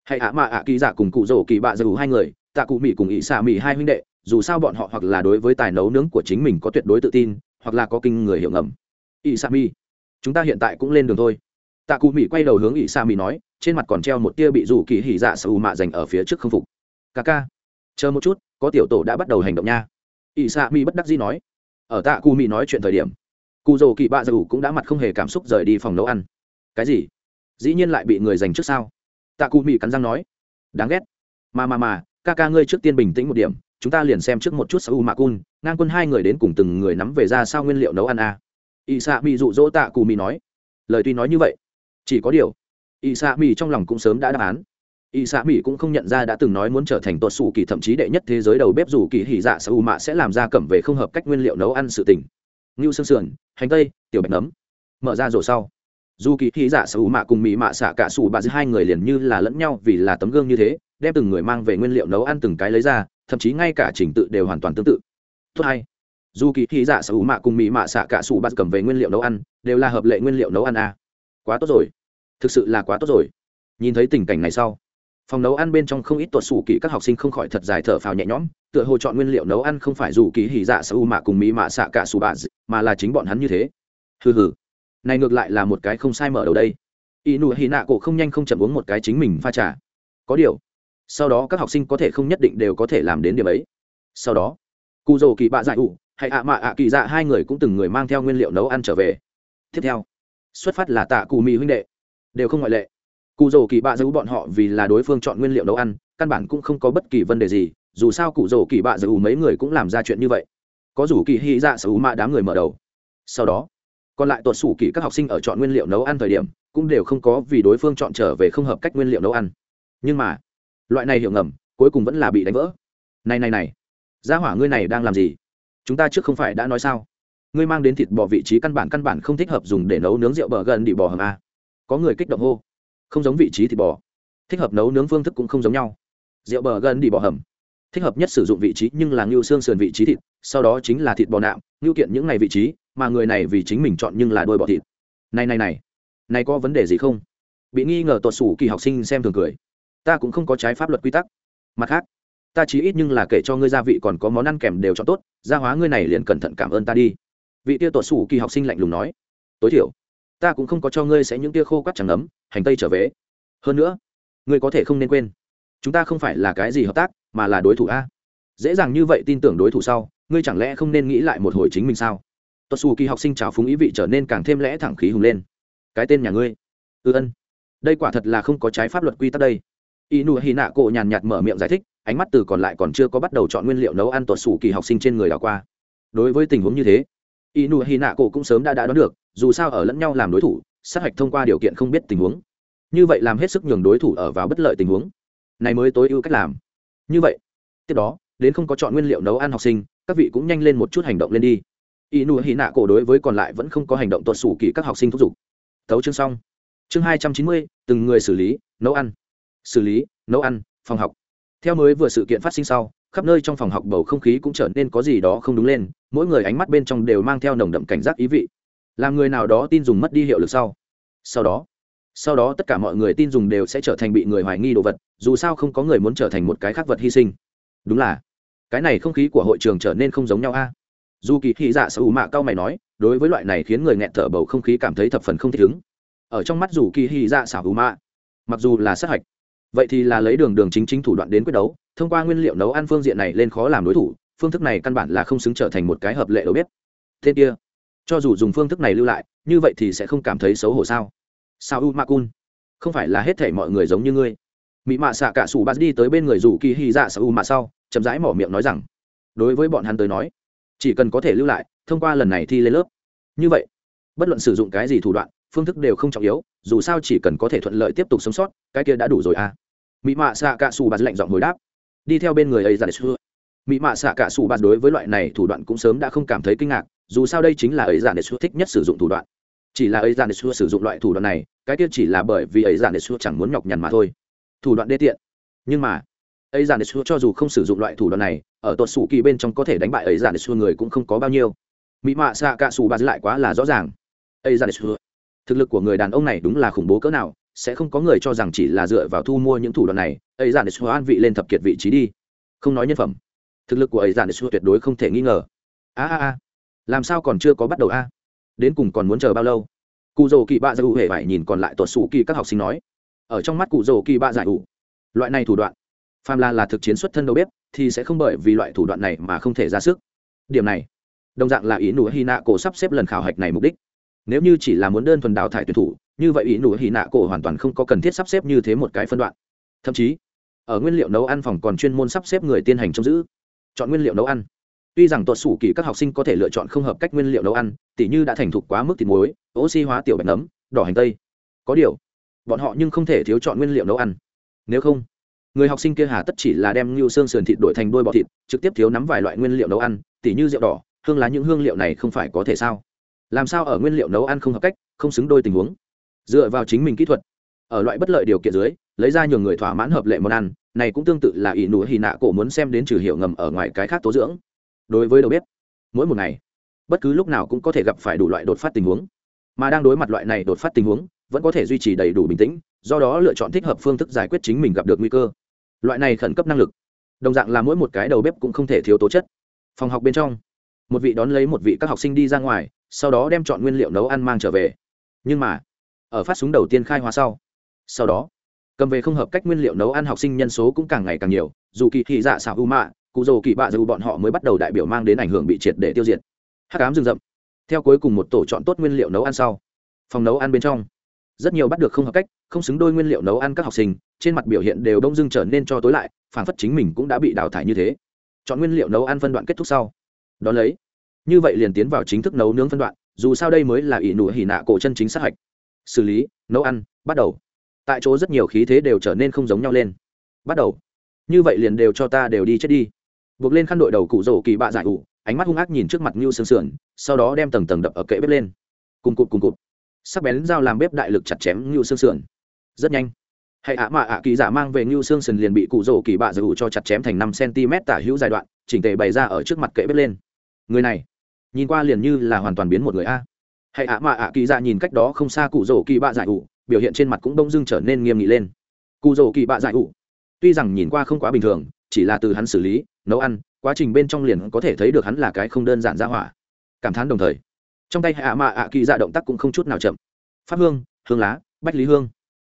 hãy ạ mạ ạ kỳ dạ cùng cụ rổ kỳ bạ dù hai người, tạ cụ mỹ cùng ỷ xạ mỹ hai huynh đệ dù sao bọn họ hoặc là đối với tài nấu nướng của chính mình có tuyệt đối tự tin, hoặc là có kinh người hiểu ngầm. Ỷ sa mi chúng ta hiện tại cũng lên đường thôi. Tạ cụ mỹ quay đầu hướng ỷ sa mi nói, trên mặt còn treo một tia bị rủ kỳ hỉ dạ sở mạ dành ở phía trước không phục. Ca ca chờ một chút, có tiểu tổ đã bắt đầu hành động nha. Ỷ sa mi bất đắc dĩ nói. Ở tạ cụ mỹ nói chuyện thời điểm cụ dầu kỳ bạ dù cũng đã mặt không hề cảm xúc rời đi phòng nấu ăn. Cái gì? Dĩ nhiên lại bị người giành trước sao? Tạ cụ mỹ cắn răng nói. Đáng ghét. Mà mà mà ca ca ngươi trước tiên bình tĩnh một điểm chúng ta liền xem trước một chút sau mạ cun ngang quân hai người đến cùng từng người nắm về ra sao nguyên liệu nấu ăn a à. ỵ xạ mỹ dụ dỗ tạ cụ mỹ nói. Lời tuy nói như vậy, chỉ có điều ỵ xạ mỹ trong lòng cũng sớm đã đáp án. Ỵ xạ mỹ cũng không nhận ra đã từng nói muốn trở thành tuột xù kỳ thậm chí đệ nhất thế giới đầu bếp dù kỳ hỉ dạ sau mạ sẽ làm ra cẩm về không hợp cách nguyên liệu nấu ăn sự tình. Ngưu sương sườn, hành tây, tiểu bạch nấm. Mở ra rồi sau, dù kỳ hỉ dạ sau mạ cùng mỹ mạ xạ cả xù bà giữa hai người liền như là lẫn nhau vì là tấm gương như thế, đem từng người mang về nguyên liệu nấu ăn từng cái lấy ra thậm chí ngay cả trình tự đều hoàn toàn tương tự. Thứ hai dù kỳ thị dạ sở hữu mạ cùng mỹ mạ xạ cả sủ bạt cầm về nguyên liệu nấu ăn, đều là hợp lệ nguyên liệu nấu ăn à. quá tốt rồi. Thực sự là quá tốt rồi. Nhìn thấy tình cảnh này sau, phòng nấu ăn bên trong không ít tuột sủ kỳ các học sinh không khỏi thật dài thở phào nhẹ nhõm, tựa hồ chọn nguyên liệu nấu ăn không phải dù kỳ hỉ dạ sở hữu mạ cùng mỹ mạ xạ cả sủ bạt, mà là chính bọn hắn như thế. Hừ hừ. Này ngược lại là một cái không sai mở đầu đây. Y nụ hỉ nạ cổ không nhanh không chậm uống một cái chính mình pha trà. Có điều sau đó các học sinh có thể không nhất định đều có thể làm đến điểm ấy. Sau đó cụ dầu kỳ bạ giải ủ hay ạ mạ ạ kỳ dạ hai người cũng từng người mang theo nguyên liệu nấu ăn trở về. Tiếp theo, xuất phát là tạ cù mì huynh đệ. Đều không ngoại lệ. Cụ dầu kỳ bạ giữ bọn họ vì là đối phương chọn nguyên liệu nấu ăn, căn bản cũng không có bất kỳ vấn đề gì, dù sao cụ dầu kỳ bạ giữ mấy người cũng làm ra chuyện như vậy. Có rủ kỳ hy dạ sở hữu mạ đám người mở đầu. Sau đó, còn lại tuột sủ kỳ các học sinh ở chọn nguyên liệu nấu ăn thời điểm, cũng đều không có vì đối phương chọn trở về không hợp cách nguyên liệu nấu ăn. Nhưng mà loại này hiểu ngầm, cuối cùng vẫn là bị đánh vỡ. Này này này, gia hỏa ngươi này đang làm gì? Chúng ta trước không phải đã nói sao? Ngươi mang đến thịt bò vị trí căn bản căn bản không thích hợp dùng để nấu nướng rượu bờ gần đi bò hầm a. Có người kích động hô. Không giống vị trí thịt bò. Thích hợp nấu nướng phương thức cũng không giống nhau. Rượu bờ gần đi bò hầm. Thích hợp nhất sử dụng vị trí nhưng là ngưu xương sườn vị trí thịt, sau đó chính là thịt bò nạm, ngưu kiện những ngày vị trí, mà người này vì chính mình chọn nhưng là đôi bò thịt. Này này này này có vấn đề gì không? Bị nghi ngờ tuột sủ kỳ học sinh xem thường cười ta cũng không có trái pháp luật quy tắc. Mặt khác, ta chỉ ít nhưng là kể cho ngươi gia vị còn có món ăn kèm đều cho tốt, gia hóa ngươi này liền cẩn thận cảm ơn ta đi. Vị tia tuột sủ kỳ học sinh lạnh lùng nói. Tối thiểu, ta cũng không có cho ngươi sẽ những tia khô quắt chẳng ấm hành tây trở về. Hơn nữa, ngươi có thể không nên quên, chúng ta không phải là cái gì hợp tác, mà là đối thủ a. Dễ dàng như vậy tin tưởng đối thủ sau, ngươi chẳng lẽ không nên nghĩ lại một hồi chính mình sao? Tuột sủ kỳ học sinh trào phúng ý vị trở nên càng thêm lẽ thẳng khí hùng lên. Cái tên nhà ngươi. Ư ân, đây quả thật là không có trái pháp luật quy tắc đây y nụ hy nạ cổ nhàn nhạt mở miệng giải thích, ánh mắt từ còn lại còn chưa có bắt đầu chọn nguyên liệu nấu ăn tuột sủ kỳ học sinh trên người đảo qua. Đối với tình huống như thế y nụ hy nạ cổ cũng sớm đã đã đoán được, dù sao ở lẫn nhau làm đối thủ, sát hạch thông qua điều kiện không biết tình huống. Như vậy làm hết sức nhường đối thủ ở vào bất lợi tình huống. Này mới tối ưu cách làm. Như vậy, tiếp đó, đến không có chọn nguyên liệu nấu ăn học sinh, các vị cũng nhanh lên một chút hành động lên đi. Y nụ hy nạ cổ đối với còn lại vẫn không có hành động tuột sủ kỳ các học sinh thúc giục. Thấu chương xong. Chương hai trăm chín mươi, từng người xử lý, nấu ăn xử lý, nấu ăn, phòng học. Theo mới vừa sự kiện phát sinh sau, khắp nơi trong phòng học bầu không khí cũng trở nên có gì đó không đúng lên, mỗi người ánh mắt bên trong đều mang theo nồng đậm cảnh giác ý vị. Làm người nào đó tin dùng mất đi hiệu lực sau. Sau đó sau đó tất cả mọi người tin dùng đều sẽ trở thành bị người hoài nghi đồ vật, dù sao không có người muốn trở thành một cái khác vật hy sinh. Đúng là, cái này không khí của hội trường trở nên không giống nhau a. Dù kỳ thị dạ sở hữu mạ cao mày nói, đối với loại này khiến người nghẹn thở bầu không khí cảm thấy thập phần không thích ứng. Ở trong mắt dù kỳ thị dạ sở hữu mạ, mặc dù là sát hạch vậy thì là lấy đường đường chính chính thủ đoạn đến quyết đấu, thông qua nguyên liệu nấu ăn phương diện này lên khó làm đối thủ, phương thức này căn bản là không xứng trở thành một cái hợp lệ đầu bếp. Thế kia, cho dù dùng phương thức này lưu lại, như vậy thì sẽ không cảm thấy xấu hổ sao? Sao u ma cun không phải là hết thể mọi người giống như ngươi. Mỹ mạ xạ cả sủ bát đi tới bên người rủ kỳ hy dạ sa u mạ sau, chậm rãi mỏ miệng nói rằng, đối với bọn hắn tới nói, chỉ cần có thể lưu lại, thông qua lần này thi lên lớp. Như vậy, bất luận sử dụng cái gì thủ đoạn, phương thức đều không trọng yếu, dù sao chỉ cần có thể thuận lợi tiếp tục sống sót, cái kia đã đủ rồi à mỹ mạ xạ cả xù bạt lạnh giọng hồi đáp. Đi theo bên người ấy ra để xưa. Mỹ mạ xạ cả xù bạt đối với loại này thủ đoạn cũng sớm đã không cảm thấy kinh ngạc, dù sao đây chính là ấy giả để xưa thích nhất sử dụng thủ đoạn. Chỉ là ấy giả để xưa sử dụng loại thủ đoạn này, cái kia chỉ là bởi vì ấy giả để xưa chẳng muốn nhọc nhằn mà thôi. Thủ đoạn đê tiện. Nhưng mà, ấy giả để xưa cho dù không sử dụng loại thủ đoạn này, ở tuột sủ kỳ bên trong có thể đánh bại ấy giả để xưa người cũng không có bao nhiêu. Mỹ mạ xạ cả xù bạt lại quá là rõ ràng. Ấy giả để xưa, thực lực của người đàn ông này đúng là khủng bố cỡ nào sẽ không có người cho rằng chỉ là dựa vào thu mua những thủ đoạn này ấy dàn xua an vị lên thập kiệt vị trí đi. Không nói nhân phẩm. Thực lực của ấy dàn xua tuyệt đối không thể nghi ngờ. A a a. Làm sao còn chưa có bắt đầu a? Đến cùng còn muốn chờ bao lâu? Cụ dầu kỳ bạ giải ủ hề phải nhìn còn lại tuột xù kỳ các học sinh nói. Ở trong mắt cụ dầu kỳ bạ giải ủ loại này thủ đoạn, phàm là là thực chiến xuất thân đầu bếp, thì sẽ không bởi vì loại thủ đoạn này mà không thể ra sức. Điểm này, đồng dạng là ý nụ hy nạ cổ sắp xếp lần khảo hạch này mục đích. Nếu như chỉ là muốn đơn thuần đào thải tuyển thủ như vậy ý nụ hỉ nạ cổ hoàn toàn không có cần thiết sắp xếp như thế một cái phân đoạn. Thậm chí, ở nguyên liệu nấu ăn phòng còn chuyên môn sắp xếp người tiến hành trông giữ. Chọn nguyên liệu nấu ăn. Tuy rằng tuột sủ kỳ các học sinh có thể lựa chọn không hợp cách nguyên liệu nấu ăn, tỉ như đã thành thục quá mức thịt muối, oxy hóa tiểu bạch nấm đỏ hành tây. Có điều, bọn họ nhưng không thể thiếu chọn nguyên liệu nấu ăn. Nếu không, người học sinh kia hà tất chỉ là đem ngưu xương sườn thịt đổi thành đôi bọ thịt, trực tiếp thiếu nắm vài loại nguyên liệu nấu ăn, tỉ như rượu đỏ, hương lá những hương liệu này không phải có thể sao? Làm sao ở nguyên liệu nấu ăn không hợp cách, không xứng đôi tình huống? Dựa vào chính mình kỹ thuật, ở loại bất lợi điều kiện dưới, lấy ra nhiều người thỏa mãn hợp lệ món ăn, này cũng tương tự là ỷ nụ hì nạ cổ muốn xem đến trừ hiệu ngầm ở ngoài cái khác tố dưỡng. Đối với đầu bếp, mỗi một ngày, bất cứ lúc nào cũng có thể gặp phải đủ loại đột phát tình huống. Mà đang đối mặt loại này đột phát tình huống, vẫn có thể duy trì đầy đủ bình tĩnh, do đó lựa chọn thích hợp phương thức giải quyết chính mình gặp được nguy cơ. Loại này khẩn cấp năng lực, đồng dạng là mỗi một cái đầu bếp cũng không thể thiếu tố chất. Phòng học bên trong, một vị đón lấy một vị các học sinh đi ra ngoài, sau đó đem chọn nguyên liệu nấu ăn mang trở về. Nhưng mà ở phát súng đầu tiên khai hóa sau. Sau đó, cầm về không hợp cách nguyên liệu nấu ăn học sinh nhân số cũng càng ngày càng nhiều, dù kỳ thị dạ xảo u mạ, cụ dầu kỳ bạ dù bọn họ mới bắt đầu đại biểu mang đến ảnh hưởng bị triệt để tiêu diệt. Hắc ám rừng rậm. Theo cuối cùng một tổ chọn tốt nguyên liệu nấu ăn sau, phòng nấu ăn bên trong, rất nhiều bắt được không hợp cách, không xứng đôi nguyên liệu nấu ăn các học sinh, trên mặt biểu hiện đều đông dưng trở nên cho tối lại phản phất chính mình cũng đã bị đào thải như thế. Chọn nguyên liệu nấu ăn phân đoạn kết thúc sau. Đó lấy, như vậy liền tiến vào chính thức nấu nướng phân đoạn, dù sao đây mới là ỷ nụ hỉ nạ cổ chân chính sát hạch xử lý, nấu ăn, bắt đầu. Tại chỗ rất nhiều khí thế đều trở nên không giống nhau lên. Bắt đầu. Như vậy liền đều cho ta đều đi chết đi. Buộc lên khăn đội đầu cụ rổ kỳ bạ giải ủ, ánh mắt hung ác nhìn trước mặt ngưu sương sườn, sau đó đem tầng tầng đập ở kệ bếp lên. Cùng cụt cùng cụt. Sắc bén dao làm bếp đại lực chặt chém ngưu sương sườn. Rất nhanh. Hãy ạ mạ ạ kỳ giả mang về ngưu sương sườn liền bị cụ rổ kỳ bạ giải ủ cho chặt chém thành năm cm tả hữu dài đoạn, chỉnh tề bày ra ở trước mặt kệ bếp lên. Người này, nhìn qua liền như là hoàn toàn biến một người a hãy ạ mạ ạ kỳ dạ nhìn cách đó không xa cụ rổ kỳ bạ giải ủ, biểu hiện trên mặt cũng đông dưng trở nên nghiêm nghị lên. Cụ rổ kỳ bạ giải ủ, tuy rằng nhìn qua không quá bình thường, chỉ là từ hắn xử lý, nấu ăn, quá trình bên trong liền có thể thấy được hắn là cái không đơn giản ra hỏa. Cảm thán đồng thời, trong tay hạ mạ ạ kỳ dạ động tác cũng không chút nào chậm. Pháp hương hương lá, bách lý hương.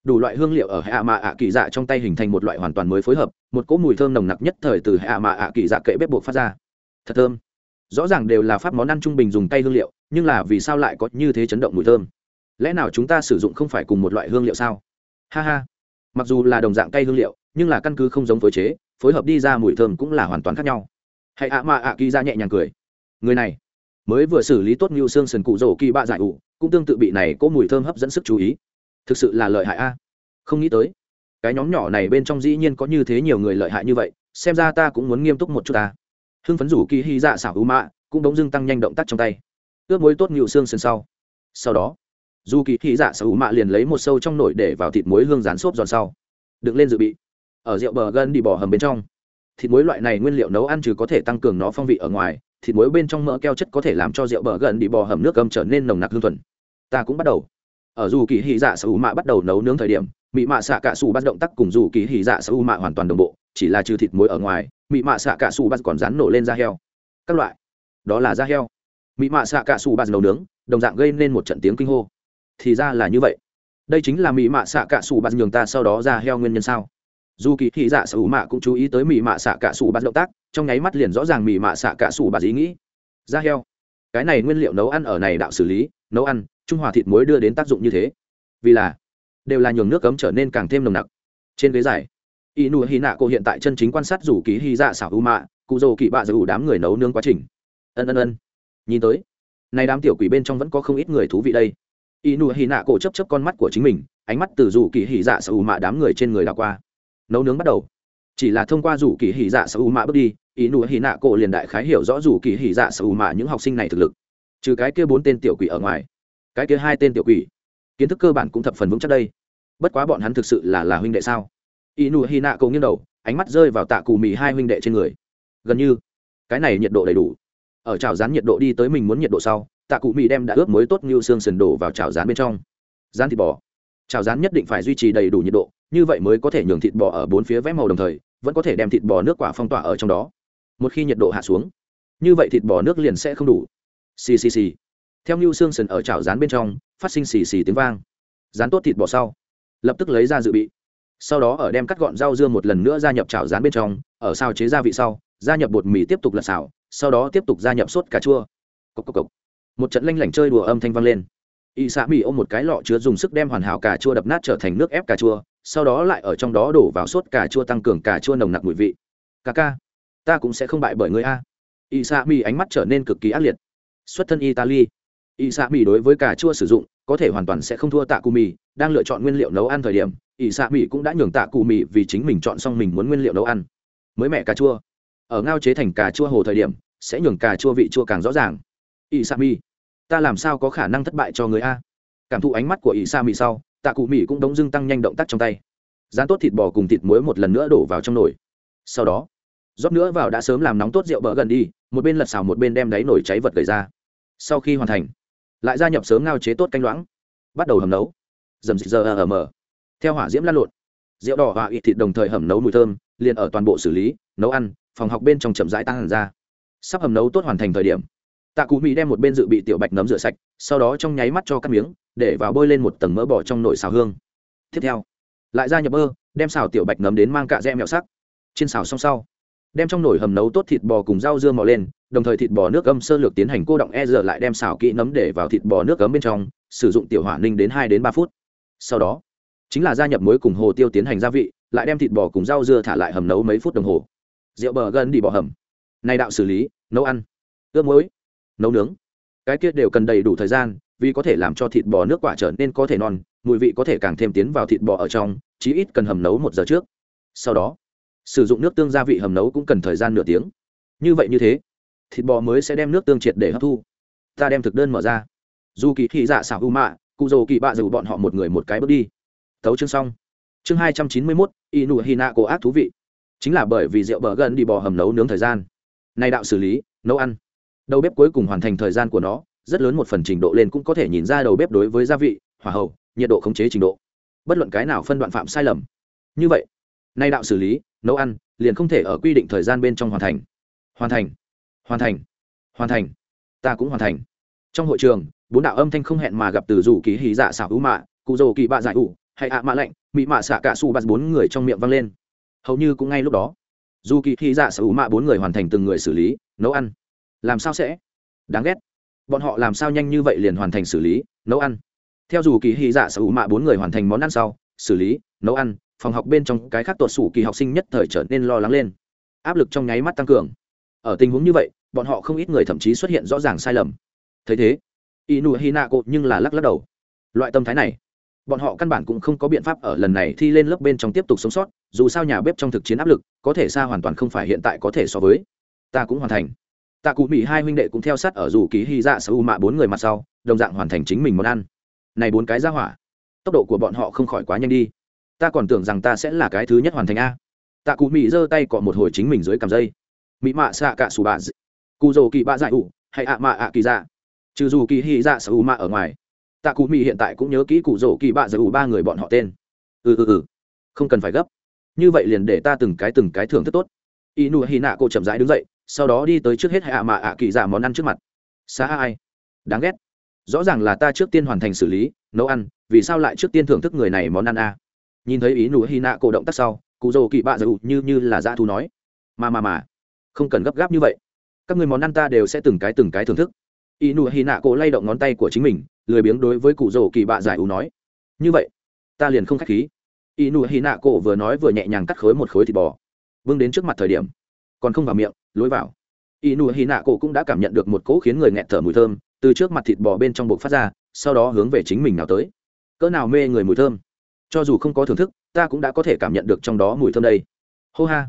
Đủ loại hương liệu ở hạ mạ ạ kỳ dạ trong tay hình thành một loại hoàn toàn mới phối hợp, một cỗ mùi thơm nồng nặc nhất thời từ hạ mạ ạ kỳ dạ kệ bếp buộc phát ra. Thật thơm rõ ràng đều là pháp món ăn trung bình dùng tay hương liệu, nhưng là vì sao lại có như thế chấn động mùi thơm? Lẽ nào chúng ta sử dụng không phải cùng một loại hương liệu sao? Ha ha. Mặc dù là đồng dạng cây hương liệu, nhưng là căn cứ không giống phối chế, phối hợp đi ra mùi thơm cũng là hoàn toàn khác nhau. Hãy ạ mà ạ kỳ ra nhẹ nhàng cười. Người này, mới vừa xử lý tốt như xương sần cụ rổ kỳ bạ giải ủ, cũng tương tự bị này có mùi thơm hấp dẫn sức chú ý. Thực sự là lợi hại a. Không nghĩ tới, cái nhóm nhỏ này bên trong dĩ nhiên có như thế nhiều người lợi hại như vậy, xem ra ta cũng muốn nghiêm túc một chút ta hưng phấn rủ kỳ hy dạ xảo ưu mạ cũng đống dưng tăng nhanh động tác trong tay ướp muối tốt nhịu xương sườn sau sau đó dù kỳ hy dạ xảo ưu mạ liền lấy một sâu trong nồi để vào thịt muối hương rán xốp giòn sau đựng lên dự bị ở rượu bờ gân đi bỏ hầm bên trong thịt muối loại này nguyên liệu nấu ăn trừ có thể tăng cường nó phong vị ở ngoài thịt muối bên trong mỡ keo chất có thể làm cho rượu bờ gần đi bò hầm nước gầm trở nên nồng nặc hương thuần ta cũng bắt đầu ở dù kỳ hy dạ sở mạ bắt đầu nấu nướng thời điểm mị mạ xạ cả xù bắt động tác cùng dù kỳ hỉ dạ sở mạ hoàn toàn đồng bộ, chỉ là trừ thịt muối ở ngoài, mị mạ xạ cả xù bắt còn rán nổ lên da heo. Các loại. Đó là da heo. Mị mạ xạ cả xù bắt nấu nướng, đồng dạng gây nên một trận tiếng kinh hô. Thì ra là như vậy. Đây chính là mị mạ xạ cả xù bắt nhường ta sau đó da heo nguyên nhân sao? Dù kỳ thị dạ sở mạ cũng chú ý tới mị mạ xạ cả xù bắt động tác, trong nháy mắt liền rõ ràng mị mạ xạ cả xù bắt ý nghĩ. Da heo. Cái này nguyên liệu nấu ăn ở này đạo xử lý, nấu ăn, trung hòa thịt muối đưa đến tác dụng như thế. Vì là đều là nhường nước cấm trở nên càng thêm nồng nặc. Trên ghế dài y nụ hy nạ cô hiện tại chân chính quan sát rủ ký hy dạ xảo u mạ cụ dầu kỳ bạ giữ đám người nấu nướng quá trình. Ân ân ân. Nhìn tới nay đám tiểu quỷ bên trong vẫn có không ít người thú vị đây. Y nụ hy nạ cổ chấp chấp con mắt của chính mình, ánh mắt từ rủ kỳ hy dạ xảo u mạ đám người trên người đảo qua. Nấu nướng bắt đầu. Chỉ là thông qua rủ kỳ hy dạ xảo u mạ bước đi y nụ hy nạ cổ liền đại khái hiểu rõ rủ kỳ hy dạ xảo u mạ những học sinh này thực lực. Trừ cái kia bốn tên tiểu quỷ ở ngoài, cái kia hai tên tiểu quỷ, kiến thức cơ bản cũng thập phần vững chắc đây bất quá bọn hắn thực sự là là huynh đệ sao? Y nụ hy nạ cầu nghiêng đầu, ánh mắt rơi vào tạ cù mì hai huynh đệ trên người. Gần như, cái này nhiệt độ đầy đủ. Ở chảo rán nhiệt độ đi tới mình muốn nhiệt độ sau, tạ cụ mì đem đã ướp mới tốt như xương sườn đổ vào chảo rán bên trong. Rán thịt bò. Chảo rán nhất định phải duy trì đầy đủ nhiệt độ, như vậy mới có thể nhường thịt bò ở bốn phía vẽ màu đồng thời, vẫn có thể đem thịt bò nước quả phong tỏa ở trong đó. Một khi nhiệt độ hạ xuống, như vậy thịt bò nước liền sẽ không đủ. Xì xì xì. Theo như xương sườn ở chảo rán bên trong, phát sinh xì xì tiếng vang. Rán tốt thịt bò sau lập tức lấy ra dự bị. Sau đó ở đem cắt gọn rau dưa một lần nữa gia nhập chảo rán bên trong, ở sao chế gia vị sau, gia nhập bột mì tiếp tục lật xào, sau đó tiếp tục gia nhập sốt cà chua. Cốc cốc cốc. một trận lanh lảnh chơi đùa âm thanh vang lên. Y xạ mì ôm một cái lọ chứa dùng sức đem hoàn hảo cà chua đập nát trở thành nước ép cà chua, sau đó lại ở trong đó đổ vào sốt cà chua tăng cường cà chua nồng nặc mùi vị. Ca ca, ta cũng sẽ không bại bởi người a. Y xạ mì ánh mắt trở nên cực kỳ ác liệt. Xuất thân italy. Y xạ mì đối với cà chua sử dụng, có thể hoàn toàn sẽ không thua tạ cù mì đang lựa chọn nguyên liệu nấu ăn thời điểm, ỷ xạ mỹ cũng đã nhường tạ cụ mỹ vì chính mình chọn xong mình muốn nguyên liệu nấu ăn. Mới mẹ cà chua. Ở ngao chế thành cà chua hồ thời điểm, sẽ nhường cà chua vị chua càng rõ ràng. Ỷ xạ mỹ ta làm sao có khả năng thất bại cho người a? Cảm thụ ánh mắt của ỷ xạ mỹ sau, tạ cụ mỹ cũng đống dưng tăng nhanh động tác trong tay. Dán tốt thịt bò cùng thịt muối một lần nữa đổ vào trong nồi. Sau đó, rót nữa vào đã sớm làm nóng tốt rượu bỡ gần đi, một bên lật xào một bên đem đáy nồi cháy vật gầy ra. Sau khi hoàn thành, lại gia nhập sớm ngao chế tốt canh loãng, bắt đầu hầm nấu dầm dịch giờ ở mờ theo hỏa diễm lan lộn, rượu đỏ và ít thịt đồng thời hầm nấu mùi thơm, liền ở toàn bộ xử lý, nấu ăn, phòng học bên trong chậm rãi tăng hẳn ra. Sắp hầm nấu tốt hoàn thành thời điểm, tạ cụ mỹ đem một bên dự bị tiểu bạch nấm rửa sạch, sau đó trong nháy mắt cho các miếng, để vào bôi lên một tầng mỡ bỏ trong nồi xào hương. Tiếp theo, lại ra nhập bơ, đem xào tiểu bạch nấm đến mang cạ rẽ mẹo sắc. Trên xào xong sau, đem trong nồi hầm nấu tốt thịt bò cùng rau dưa mò lên, đồng thời thịt bò nước gấm sơ lược tiến hành cô động e giờ lại đem xào kỹ nấm để vào thịt bò nước gấm bên trong, sử dụng tiểu hỏa ninh đến hai đến ba phút sau đó, chính là gia nhập muối cùng hồ tiêu tiến hành gia vị, lại đem thịt bò cùng rau dưa thả lại hầm nấu mấy phút đồng hồ. Rượu bờ gần đi bỏ hầm. Nay đạo xử lý, nấu ăn, ướp muối, nấu nướng. Cái kia đều cần đầy đủ thời gian, vì có thể làm cho thịt bò nước quả trở nên có thể non, mùi vị có thể càng thêm tiến vào thịt bò ở trong, chí ít cần hầm nấu một giờ trước. Sau đó, sử dụng nước tương gia vị hầm nấu cũng cần thời gian nửa tiếng. Như vậy như thế, thịt bò mới sẽ đem nước tương triệt để hấp thu. Ta đem thực đơn mở ra. Dù kỳ thị dạ xảo u mạ cụ dầu kỳ bạ dù bọn họ một người một cái bước đi. Tấu chương xong. Chương hai trăm chín mươi mốt, y nụ hy nạ cổ ác thú vị. Chính là bởi vì rượu bờ gần đi bò hầm nấu nướng thời gian. Nay đạo xử lý, nấu ăn. Đầu bếp cuối cùng hoàn thành thời gian của nó, rất lớn một phần trình độ lên cũng có thể nhìn ra đầu bếp đối với gia vị, hỏa hậu nhiệt độ khống chế trình độ. Bất luận cái nào phân đoạn phạm sai lầm. Như vậy nay đạo xử lý, nấu ăn, liền không thể ở quy định thời gian bên trong hoàn thành. Hoàn thành. Hoàn thành. Hoàn thành. Ta cũng hoàn thành. Trong hội trường bốn đạo âm thanh không hẹn mà gặp từ rủ kỳ hí dạ xảo ưu mạ, cụ dầu kỳ bạ giải ủ, hay ạ mạ lạnh, mị mạ xạ cả su bạt bốn người trong miệng vang lên. Hầu như cũng ngay lúc đó, dù kỳ hí dạ xảo ưu mạ bốn người hoàn thành từng người xử lý, nấu ăn. Làm sao sẽ? Đáng ghét. Bọn họ làm sao nhanh như vậy liền hoàn thành xử lý, nấu ăn? Theo dù kỳ hy dạ sở hữu mạ bốn người hoàn thành món ăn sau, xử lý, nấu ăn, phòng học bên trong cái khác tuột sủ kỳ học sinh nhất thời trở nên lo lắng lên. Áp lực trong nháy mắt tăng cường. Ở tình huống như vậy, bọn họ không ít người thậm chí xuất hiện rõ ràng sai lầm. Thấy thế inu hina cột nhưng là lắc lắc đầu. Loại tâm thái này, bọn họ căn bản cũng không có biện pháp ở lần này thi lên lớp bên trong tiếp tục sống sót, dù sao nhà bếp trong thực chiến áp lực, có thể xa hoàn toàn không phải hiện tại có thể so với. Ta cũng hoàn thành. Tạ cụ mỹ hai huynh đệ cũng theo sát ở dù ký hy dạ sở u mạ bốn người mặt sau, đồng dạng hoàn thành chính mình món ăn. Này bốn cái ra hỏa, tốc độ của bọn họ không khỏi quá nhanh đi. Ta còn tưởng rằng ta sẽ là cái thứ nhất hoàn thành a. Tạ cụ mỹ giơ tay cọ một hồi chính mình dưới cằm dây. Mỹ mạ xạ cả xù bà cụ dầu kỳ bạ dại ủ, hay ạ mạ ạ kỳ dạ trừ dù kỳ hy dạ sở u mạ ở ngoài, tạ cụ mỹ hiện tại cũng nhớ kỹ cụ dầu kỳ bạ dại ủ ba người bọn họ tên. Ừ ừ ừ. Không cần phải gấp. Như vậy liền để ta từng cái từng cái thưởng thức tốt. Inu hy nạ cô chậm rãi đứng dậy, sau đó đi tới trước hết hạ mạ ạ kỳ dạ món ăn trước mặt. Xa ai? Đáng ghét. Rõ ràng là ta trước tiên hoàn thành xử lý, nấu ăn, vì sao lại trước tiên thưởng thức người này món ăn a? Nhìn thấy ý nụ hy nạ cổ động tác sau, cụ dầu kỳ bạ dầu như như là dã thu nói. Mà mà mà không cần gấp gáp như vậy. Các người món ăn ta đều sẽ từng cái từng cái thưởng thức. Y nụ hy nạ cổ lay động ngón tay của chính mình, lười biếng đối với cụ rổ kỳ bạ giải ủ nói. Như vậy, ta liền không k h á c h khí. Y nụ hy nạ cổ vừa nói vừa nhẹ nhàng cắt khối một khối thịt bò. Vương đến trước mặt thời điểm, còn không vào miệng, lối vào. Y nụ hy nạ cổ cũng đã cảm nhận được một cỗ khiến người nghẹt thở mùi thơm, từ trước mặt thịt bò bên trong bột phát ra, sau đó hướng về chính mình nào tới. Cỡ nào mê người mùi thơm. Cho dù không có thưởng thức, ta cũng đã có thể cảm nhận được trong đó mùi thơm đây. Hô ha.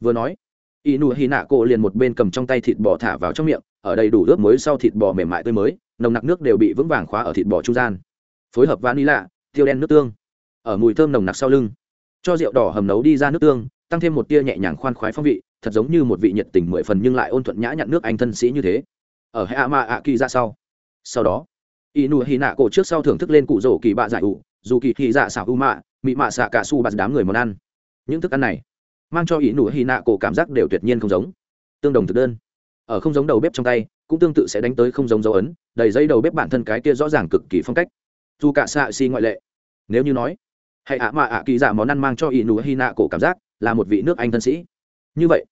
Vừa nói y nụ hy nạ cổ liền một bên cầm trong tay thịt bò thả vào trong miệng ở đây đủ ướp muối sau thịt bò mềm mại tươi mới, nồng nặc nước đều bị vững vàng khóa ở thịt bò trung gian. Phối hợp vanilla, tiêu đen nước tương. Ở mùi thơm nồng nặc sau lưng, cho rượu đỏ hầm nấu đi ra nước tương, tăng thêm một tia nhẹ nhàng khoan khoái phong vị, thật giống như một vị nhiệt tình mười phần nhưng lại ôn thuận nhã nhặn nước anh thân sĩ như thế. Ở hệ ma ạ kỳ ra sau. Sau đó y nụ hy nạ cổ trước sau thưởng thức lên cụ rổ kỳ bạ giải ủ, dù kỳ hy dạ xảo u mạ, mị mạ xạ cả su bạt đám người món ăn. Những thức ăn này, mang cho y nụ hy nạ cổ cảm giác đều tuyệt nhiên không giống. Tương đồng thực đơn ở không giống đầu bếp trong tay, cũng tương tự sẽ đánh tới không giống dấu ấn, đầy dây đầu bếp bản thân cái kia rõ ràng cực kỳ phong cách. Dù cả xạ xi ngoại lệ. Nếu như nói hãy ạ mạ ạ kỳ dạ món ăn mang cho ỷ nụ hy nạ cổ cảm giác là một vị nước anh thân sĩ. Như vậy,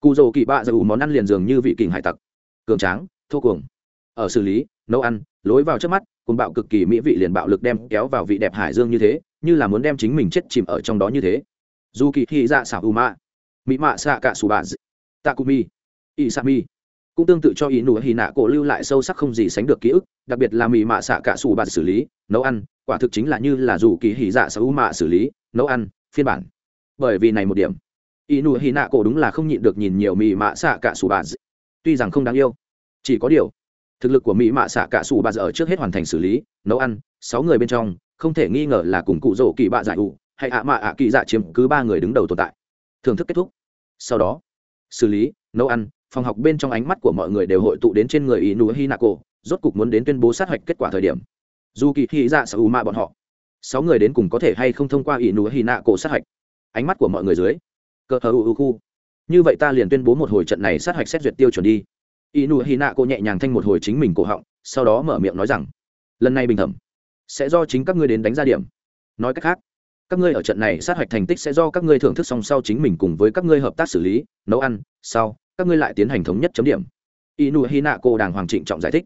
cụ dầu kỳ bạ ủ món ăn liền dường như vị kình hải tặc. Cường tráng, thô cuồng. Ở xử lý, nấu ăn, lối vào trước mắt cùng bạo cực kỳ mỹ vị liền bạo lực đem kéo vào vị đẹp hải dương như thế, như là muốn đem chính mình chết chìm ở trong đó như thế. Dù kỳ hy dạ xảo u mạ mỹ mạ xạ cả xù bà tạ cụ mi ysa isami cũng tương tự cho ý nụ hì nạ cổ lưu lại sâu sắc không gì sánh được ký ức, đặc biệt là mì mạ xạ cả xù bạt xử lý, nấu ăn, quả thực chính là như là dù kỳ hì dạ sở u mạ xử lý, nấu ăn, phiên bản. Bởi vì này một điểm, ý nụ hì nạ cổ đúng là không nhịn được nhìn nhiều mì mạ xạ cả xù bạt. Tuy rằng không đáng yêu, chỉ có điều, thực lực của mỹ mạ xạ cả xù bà ở trước hết hoàn thành xử lý, nấu ăn, sáu người bên trong, không thể nghi ngờ là cùng cụ rỗ kỳ bạ giải ủ, hay ạ mạ ạ kỳ dạ chiếm cứ ba người đứng đầu tồn tại. Thưởng thức kết thúc. Sau đó, xử lý, nấu ăn phòng học bên trong ánh mắt của mọi người đều hội tụ đến trên người ý nụ hi nạ cổ rốt cục muốn đến tuyên bố sát hạch kết quả thời điểm. Dù kỳ hy dạ sở u mạ bọn họ. Sáu người đến cùng có thể hay không thông qua ý nụ hi nạ cổ sát hạch? Ánh mắt của mọi người dưới. Cờ hờ u khu. Như vậy ta liền tuyên bố một hồi trận này sát hạch xét duyệt tiêu chuẩn đi. Ý nụ hi nạ cổ nhẹ nhàng thanh một hồi chính mình cổ họng, sau đó mở miệng nói rằng, lần này bình thẩm sẽ do chính các ngươi đến đánh ra điểm. Nói cách khác, các ngươi ở trận này sát hạch thành tích sẽ do các ngươi thưởng thức song sau chính mình cùng với các ngươi hợp tác xử lý, nấu ăn, sau các ngươi lại tiến hành thống nhất chấm điểm. Y nụ hy nạ cổ đàng hoàng trịnh trọng giải thích.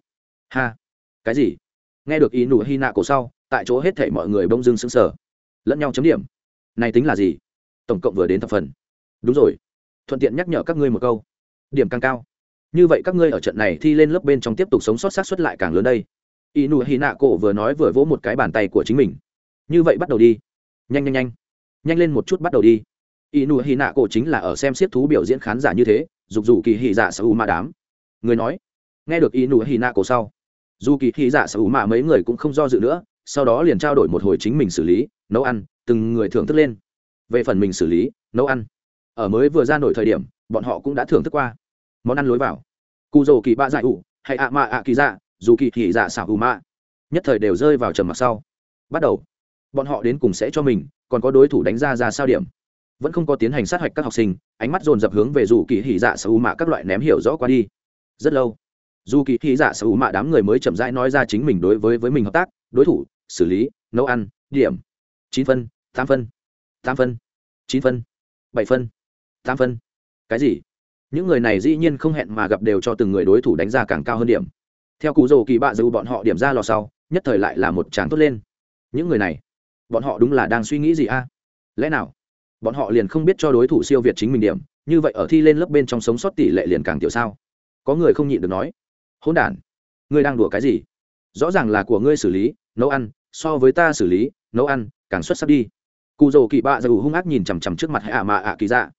Ha, cái gì? Nghe được inu hina cổ sau, tại chỗ hết thảy mọi người bông dưng sững sờ. Lẫn nhau chấm điểm. Này tính là gì? Tổng cộng vừa đến thập phần. Đúng rồi. Thuận tiện nhắc nhở các ngươi một câu. Điểm càng cao. Như vậy các ngươi ở trận này thi lên lớp bên trong tiếp tục sống sót sát xuất lại càng lớn đây. Inu hina cổ vừa nói vừa vỗ một cái bàn tay của chính mình. Như vậy bắt đầu đi. Nhanh nhanh nhanh. Nhanh lên một chút bắt đầu đi. Inu hina cổ chính là ở xem siết thú biểu diễn khán giả như thế dục dù kỳ hỉ dạ sở u mạ đám. Người nói, nghe được y nụ hì nạ cổ sau, dù kỳ hỉ dạ sở u mạ mấy người cũng không do dự nữa, sau đó liền trao đổi một hồi chính mình xử lý, nấu ăn, từng người thưởng thức lên. Về phần mình xử lý, nấu ăn, ở mới vừa ra nổi thời điểm, bọn họ cũng đã thưởng thức qua. Món ăn lối vào cụ dầu kỳ bạ dại ủ hay ạ mạ ạ kỳ dạ dù kỳ hỉ dạ xảo u mạ nhất thời đều rơi vào trầm mặc sau. Bắt đầu, bọn họ đến cùng sẽ cho mình, còn có đối thủ đánh ra ra sao điểm? Vẫn không có tiến hành sát hạch các học sinh, ánh mắt dồn dập hướng về dù kỳ hỉ dạ sở u mạ các loại ném hiểu rõ qua đi. Rất lâu, dù kỳ hỉ dạ sở u mạ đám người mới chậm rãi nói ra chính mình đối với với mình hợp tác, đối thủ, xử lý, nấu ăn, điểm, chín phân, tám phân tám phân, chín phân, bảy phân, tám phân. Cái gì? Những người này dĩ nhiên không hẹn mà gặp đều cho từng người đối thủ đánh ra càng cao hơn điểm. Theo cụ dầu kỳ bạ dù bọn họ điểm ra lò sau, nhất thời lại là một tràng tốt lên. Những người này, bọn họ đúng là đang suy nghĩ gì a? Lẽ nào? Bọn họ liền không biết cho đối thủ siêu việt chính mình điểm, như vậy ở thi lên lớp bên trong sống sót tỷ lệ liền càng tiểu sao? Có người không nhịn được nói. Hỗn đản, ngươi đang đùa cái gì? Rõ ràng là của ngươi xử lý, nấu ăn, so với ta xử lý, nấu ăn, càng xuất sắc đi. Cụ rổ kỳ bạ dù hung ác nhìn chằm chằm trước mặt hãy ạ mạ ạ kỳ dạ.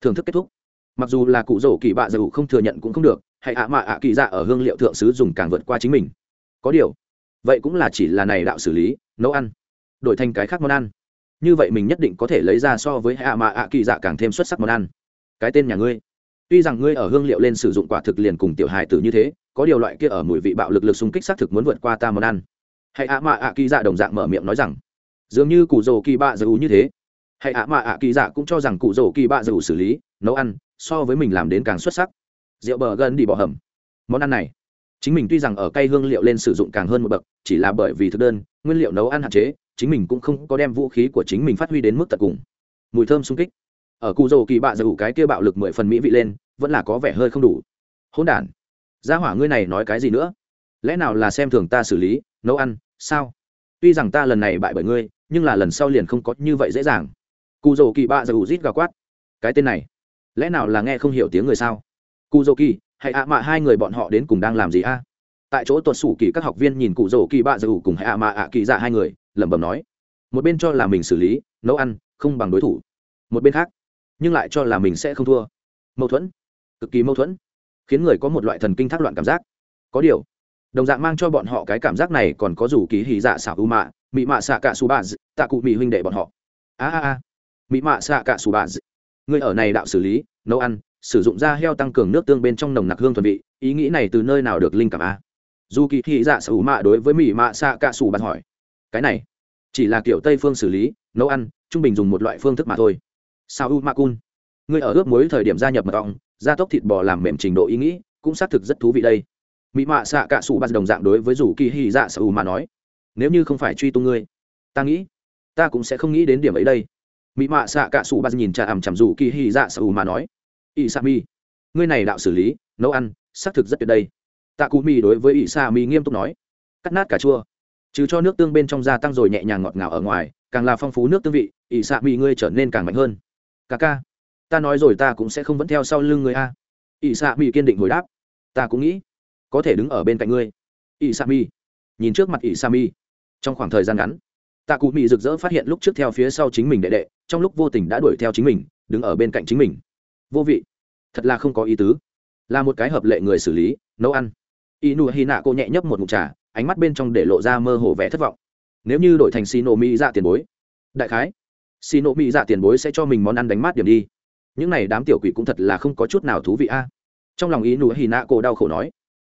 Thưởng thức kết thúc. Mặc dù là cụ rổ kỳ bạ dù không thừa nhận cũng không được hãy ạ mạ ạ kỳ dạ ở hương liệu thượng sứ dùng càng vượt qua chính mình. Có điều, vậy cũng là chỉ là này đạo xử lý, nấu ăn, đổi thành cái khác món ăn như vậy mình nhất định có thể lấy ra so với hạ mạ ạ kỳ dạ càng thêm xuất sắc món ăn. Cái tên nhà ngươi. Tuy rằng ngươi ở hương liệu lên sử dụng quả thực liền cùng tiểu hài tử như thế, có điều loại kia ở mùi vị bạo lực lực xung kích xác thực muốn vượt qua ta món ăn. Hãy ạ mạ ạ kỳ dạ đồng dạng mở miệng nói rằng, dường như cụ rồ kỳ bạ dù như thế. Hãy ạ mạ ạ kỳ dạ cũng cho rằng cụ rồ kỳ bạ dù xử lý, nấu ăn, so với mình làm đến càng xuất sắc. Rượu bờ gần đi bỏ hầm. Món ăn này, chính mình tuy rằng ở cây hương liệu lên sử dụng càng hơn một bậc, chỉ là bởi vì thực đơn, nguyên liệu nấu ăn hạn chế chính mình cũng không có đem vũ khí của chính mình phát huy đến mức tận cùng. Mùi thơm sung kích. Ở cụ dầu kỳ bạ Dầu cái kia bạo lực mười phần mỹ vị lên, vẫn là có vẻ hơi không đủ. Hỗn đản. Gia hỏa ngươi này nói cái gì nữa? Lẽ nào là xem thường ta xử lý, nấu ăn, sao? Tuy rằng ta lần này bại bởi ngươi, nhưng là lần sau liền không có như vậy dễ dàng. Cụ dầu kỳ bạ Dầu rít gào quát. Cái tên này, lẽ nào là nghe không hiểu tiếng người sao? Cụ dầu kỳ, hãy ạ mạ hai người bọn họ đến cùng đang làm gì a? Tại chỗ tuột sủ kỳ các học viên nhìn cụ rổ kỳ bạ Dầu cùng hãy ạ mạ ạ kỳ dạ hai người lẩm bẩm nói, một bên cho là mình xử lý, nấu ăn, không bằng đối thủ. Một bên khác, nhưng lại cho là mình sẽ không thua. Mâu thuẫn, cực kỳ mâu thuẫn, khiến người có một loại thần kinh thác loạn cảm giác. Có điều, đồng dạng mang cho bọn họ cái cảm giác này còn có dù ký hì dạ xảo u mạ, mị mạ xạ cả su bà tạ cụ mị huynh đệ bọn họ. A a a, mị mạ xạ cả su bà người ở này đạo xử lý, nấu ăn, sử dụng da heo tăng cường nước tương bên trong nồng nặc hương thuần vị, ý nghĩ này từ nơi nào được linh cảm a? Dù kỳ hì dạ xảo u mạ đối với mị mạ xạ cạ su bà hỏi cái này chỉ là kiểu tây phương xử lý nấu ăn trung bình dùng một loại phương thức mà thôi sao u ma cun ngươi ở ướp muối thời điểm gia nhập mật ong gia tốc thịt bò làm mềm trình độ ý nghĩ cũng xác thực rất thú vị đây mỹ mạ xạ cạ sủ bắt đồng dạng đối với rủ kỳ hy dạ sở mà nói nếu như không phải truy tung ngươi ta nghĩ ta cũng sẽ không nghĩ đến điểm ấy đây mỹ mạ xạ cạ sủ bắt nhìn chà ẩm chằm rủ kỳ hy dạ sở mà nói ỵ sa mi ngươi này đạo xử lý nấu ăn xác thực rất tuyệt đây tạ cú mi đối với ỵ sa mi nghiêm túc nói cắt nát cà chua trừ cho nước tương bên trong gia tăng rồi nhẹ nhàng ngọt ngào ở ngoài, càng là phong phú nước tương vị, ỷ xạ mi ngươi trở nên càng mạnh hơn. Ca ca, ta nói rồi ta cũng sẽ không vẫn theo sau lưng người a. Ỷ xạ mi kiên định hồi đáp, ta cũng nghĩ, có thể đứng ở bên cạnh ngươi. Ỷ xạ mi nhìn trước mặt ỷ xạ mi trong khoảng thời gian ngắn, tạ cụ mỹ rực rỡ phát hiện lúc trước theo phía sau chính mình đệ đệ, trong lúc vô tình đã đuổi theo chính mình, đứng ở bên cạnh chính mình. Vô vị, thật là không có ý tứ. Là một cái hợp lệ người xử lý, nấu ăn. Y nụ hy nạ cô nhẹ nhấp một mục trà ánh mắt bên trong để lộ ra mơ hồ vẻ thất vọng. Nếu như đổi thành xì nổ mỹ dạ tiền bối, đại khái xì nổ mỹ dạ tiền bối sẽ cho mình món ăn đánh mát điểm đi. Những này đám tiểu quỷ cũng thật là không có chút nào thú vị a. Trong lòng ý nụ hy nạ cổ đau khổ nói,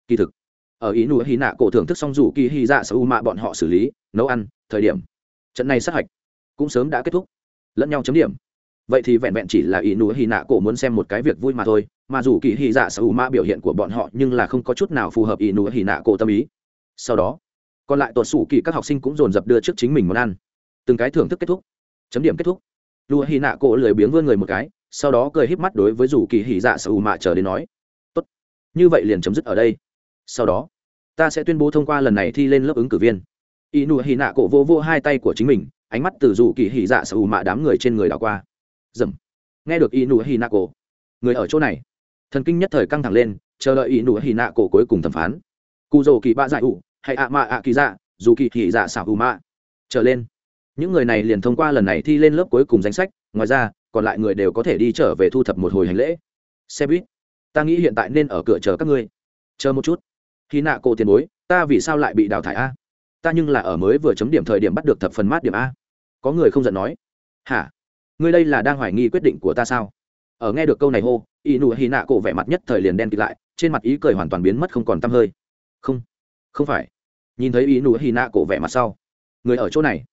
kỳ thực, ở ý nụ hy nạ cổ thưởng thức xong rủ kỳ hy dạ sở u mạ bọn họ xử lý, nấu ăn, thời điểm, trận này sát hạch cũng sớm đã kết thúc. Lẫn nhau chấm điểm. Vậy thì vẹn vẹn chỉ là ý nụ hy nạ cổ muốn xem một cái việc vui mà thôi, mà dù kỳ hy dạ sở u mạ biểu hiện của bọn họ nhưng là không có chút nào phù hợp ý nụ hy nạ cổ tâm ý sau đó còn lại tuột sủ kỳ các học sinh cũng dồn dập đưa trước chính mình món ăn từng cái thưởng thức kết thúc chấm điểm kết thúc lùa hy nạ cổ lười biếng vươn người một cái sau đó cười híp mắt đối với dù kỳ hỉ dạ sở u mạ chờ đến nói tốt, như vậy liền chấm dứt ở đây sau đó ta sẽ tuyên bố thông qua lần này thi lên lớp ứng cử viên y nụ hỉ nạ cổ vô vô hai tay của chính mình ánh mắt từ dù kỳ hỉ dạ sở u mạ đám người trên người đảo qua dầm, nghe được y nụ hỉ nạ cổ, người ở chỗ này. Thần kinh nhất thời căng thẳng lên, chờ đợi y nụ hỉ nạ cổ cuối cùng thẩm phán. Cụ dầu kỳ bạ dại ủ hay ạ mạ ạ kỳ dạ dù kỳ thị dạ xảo u mạ. Trở lên. Những người này liền thông qua lần này thi lên lớp cuối cùng danh sách, ngoài ra, còn lại người đều có thể đi trở về thu thập một hồi hành lễ. Xe buýt. Ta nghĩ hiện tại nên ở cửa chờ các ngươi. Chờ một chút. Khi nạ cổ tiền bối, ta vì sao lại bị đào thải a? Ta nhưng là ở mới vừa chấm điểm thời điểm bắt được thập phần mát điểm a. Có người không giận nói. Hả? Ngươi đây là đang hoài nghi quyết định của ta sao? Ở nghe được câu này hô y nụ hy nạ cổ vẻ mặt nhất thời liền đen kịt lại, trên mặt ý cười hoàn toàn biến mất không còn t hơi. Không. Không phải nhìn thấy ý nụ hy nạ cổ vẻ mặt sau. Người ở chỗ này.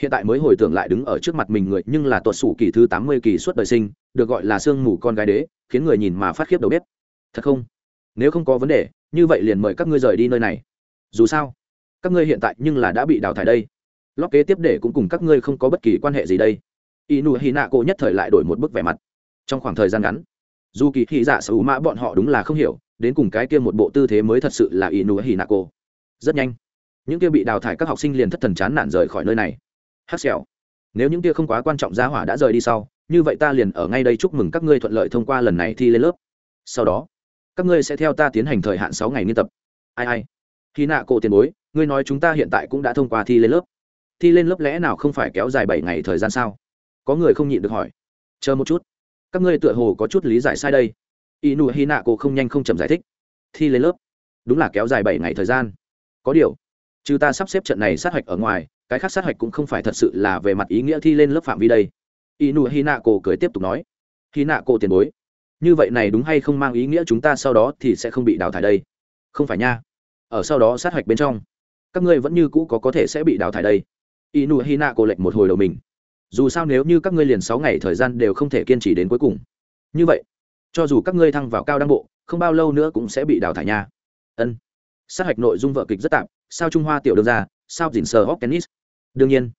Hiện tại mới hồi tưởng lại đứng ở trước mặt mình người, nhưng là tuột sủ kỳ thứ tám mươi kỳ suốt đời sinh, được gọi là sương mù con gái đế, khiến người nhìn mà phát khiếp đầu bếp. Thật không? Nếu không có vấn đề, như vậy liền mời các ngươi rời đi nơi này. Dù sao, các ngươi hiện tại nhưng là đã bị đào thải đây. Lót kế tiếp để cũng cùng các ngươi không có bất kỳ quan hệ gì đây. Y nụ hy nạ cổ nhất thời lại đổi một bức vẻ mặt. Trong khoảng thời gian ngắn, dù kỳ hy dạ sở mã bọn họ đúng là không hiểu, đến cùng cái kia một bộ tư thế mới thật sự là y nụ hy nạ cổ. Rất nhanh những kia bị đào thải các học sinh liền thất thần chán nản rời khỏi nơi này. Hắc xẻo nếu những kia không quá quan trọng giá hỏa đã rời đi sau, như vậy ta liền ở ngay đây chúc mừng các ngươi thuận lợi thông qua lần này thi lên lớp. Sau đó, các ngươi sẽ theo ta tiến hành thời hạn sáu ngày nghiên tập. Ai ai. Khi nạ cổ tiền bối, ngươi nói chúng ta hiện tại cũng đã thông qua thi lên lớp. Thi lên lớp lẽ nào không phải kéo dài bảy ngày thời gian sao? Có người không nhịn được hỏi. Chờ một chút. Các ngươi tựa hồ có chút lý giải sai đây. Y nụ hy nạ cổ không nhanh không chậm giải thích. Thi lên lớp. Đúng là kéo dài bảy ngày thời gian. Có điều trừ ta sắp xếp trận này sát hạch ở ngoài, cái khác sát hạch cũng không phải thật sự là về mặt ý nghĩa thi lên lớp phạm vi đây. Y nụ nạ cổ cười tiếp tục nói. Hy nạ cổ tiền bối, như vậy này đúng hay không mang ý nghĩa chúng ta sau đó thì sẽ không bị đào thải đây? Không phải nha. Ở sau đó sát hạch bên trong, các ngươi vẫn như cũ có có thể sẽ bị đào thải đây. Y nụ nạ cổ lệnh một hồi đầu mình. Dù sao nếu như các ngươi liền sáu ngày thời gian đều không thể kiên trì đến cuối cùng. Như vậy, cho dù các ngươi thăng vào cao đăng bộ, không bao lâu nữa cũng sẽ bị đào thải nha. Ân. Sát hạch nội dung vợ kịch rất tạm sao trung hoa tiểu đương ra sao dình sờ hóc tennis? Đương nhiên.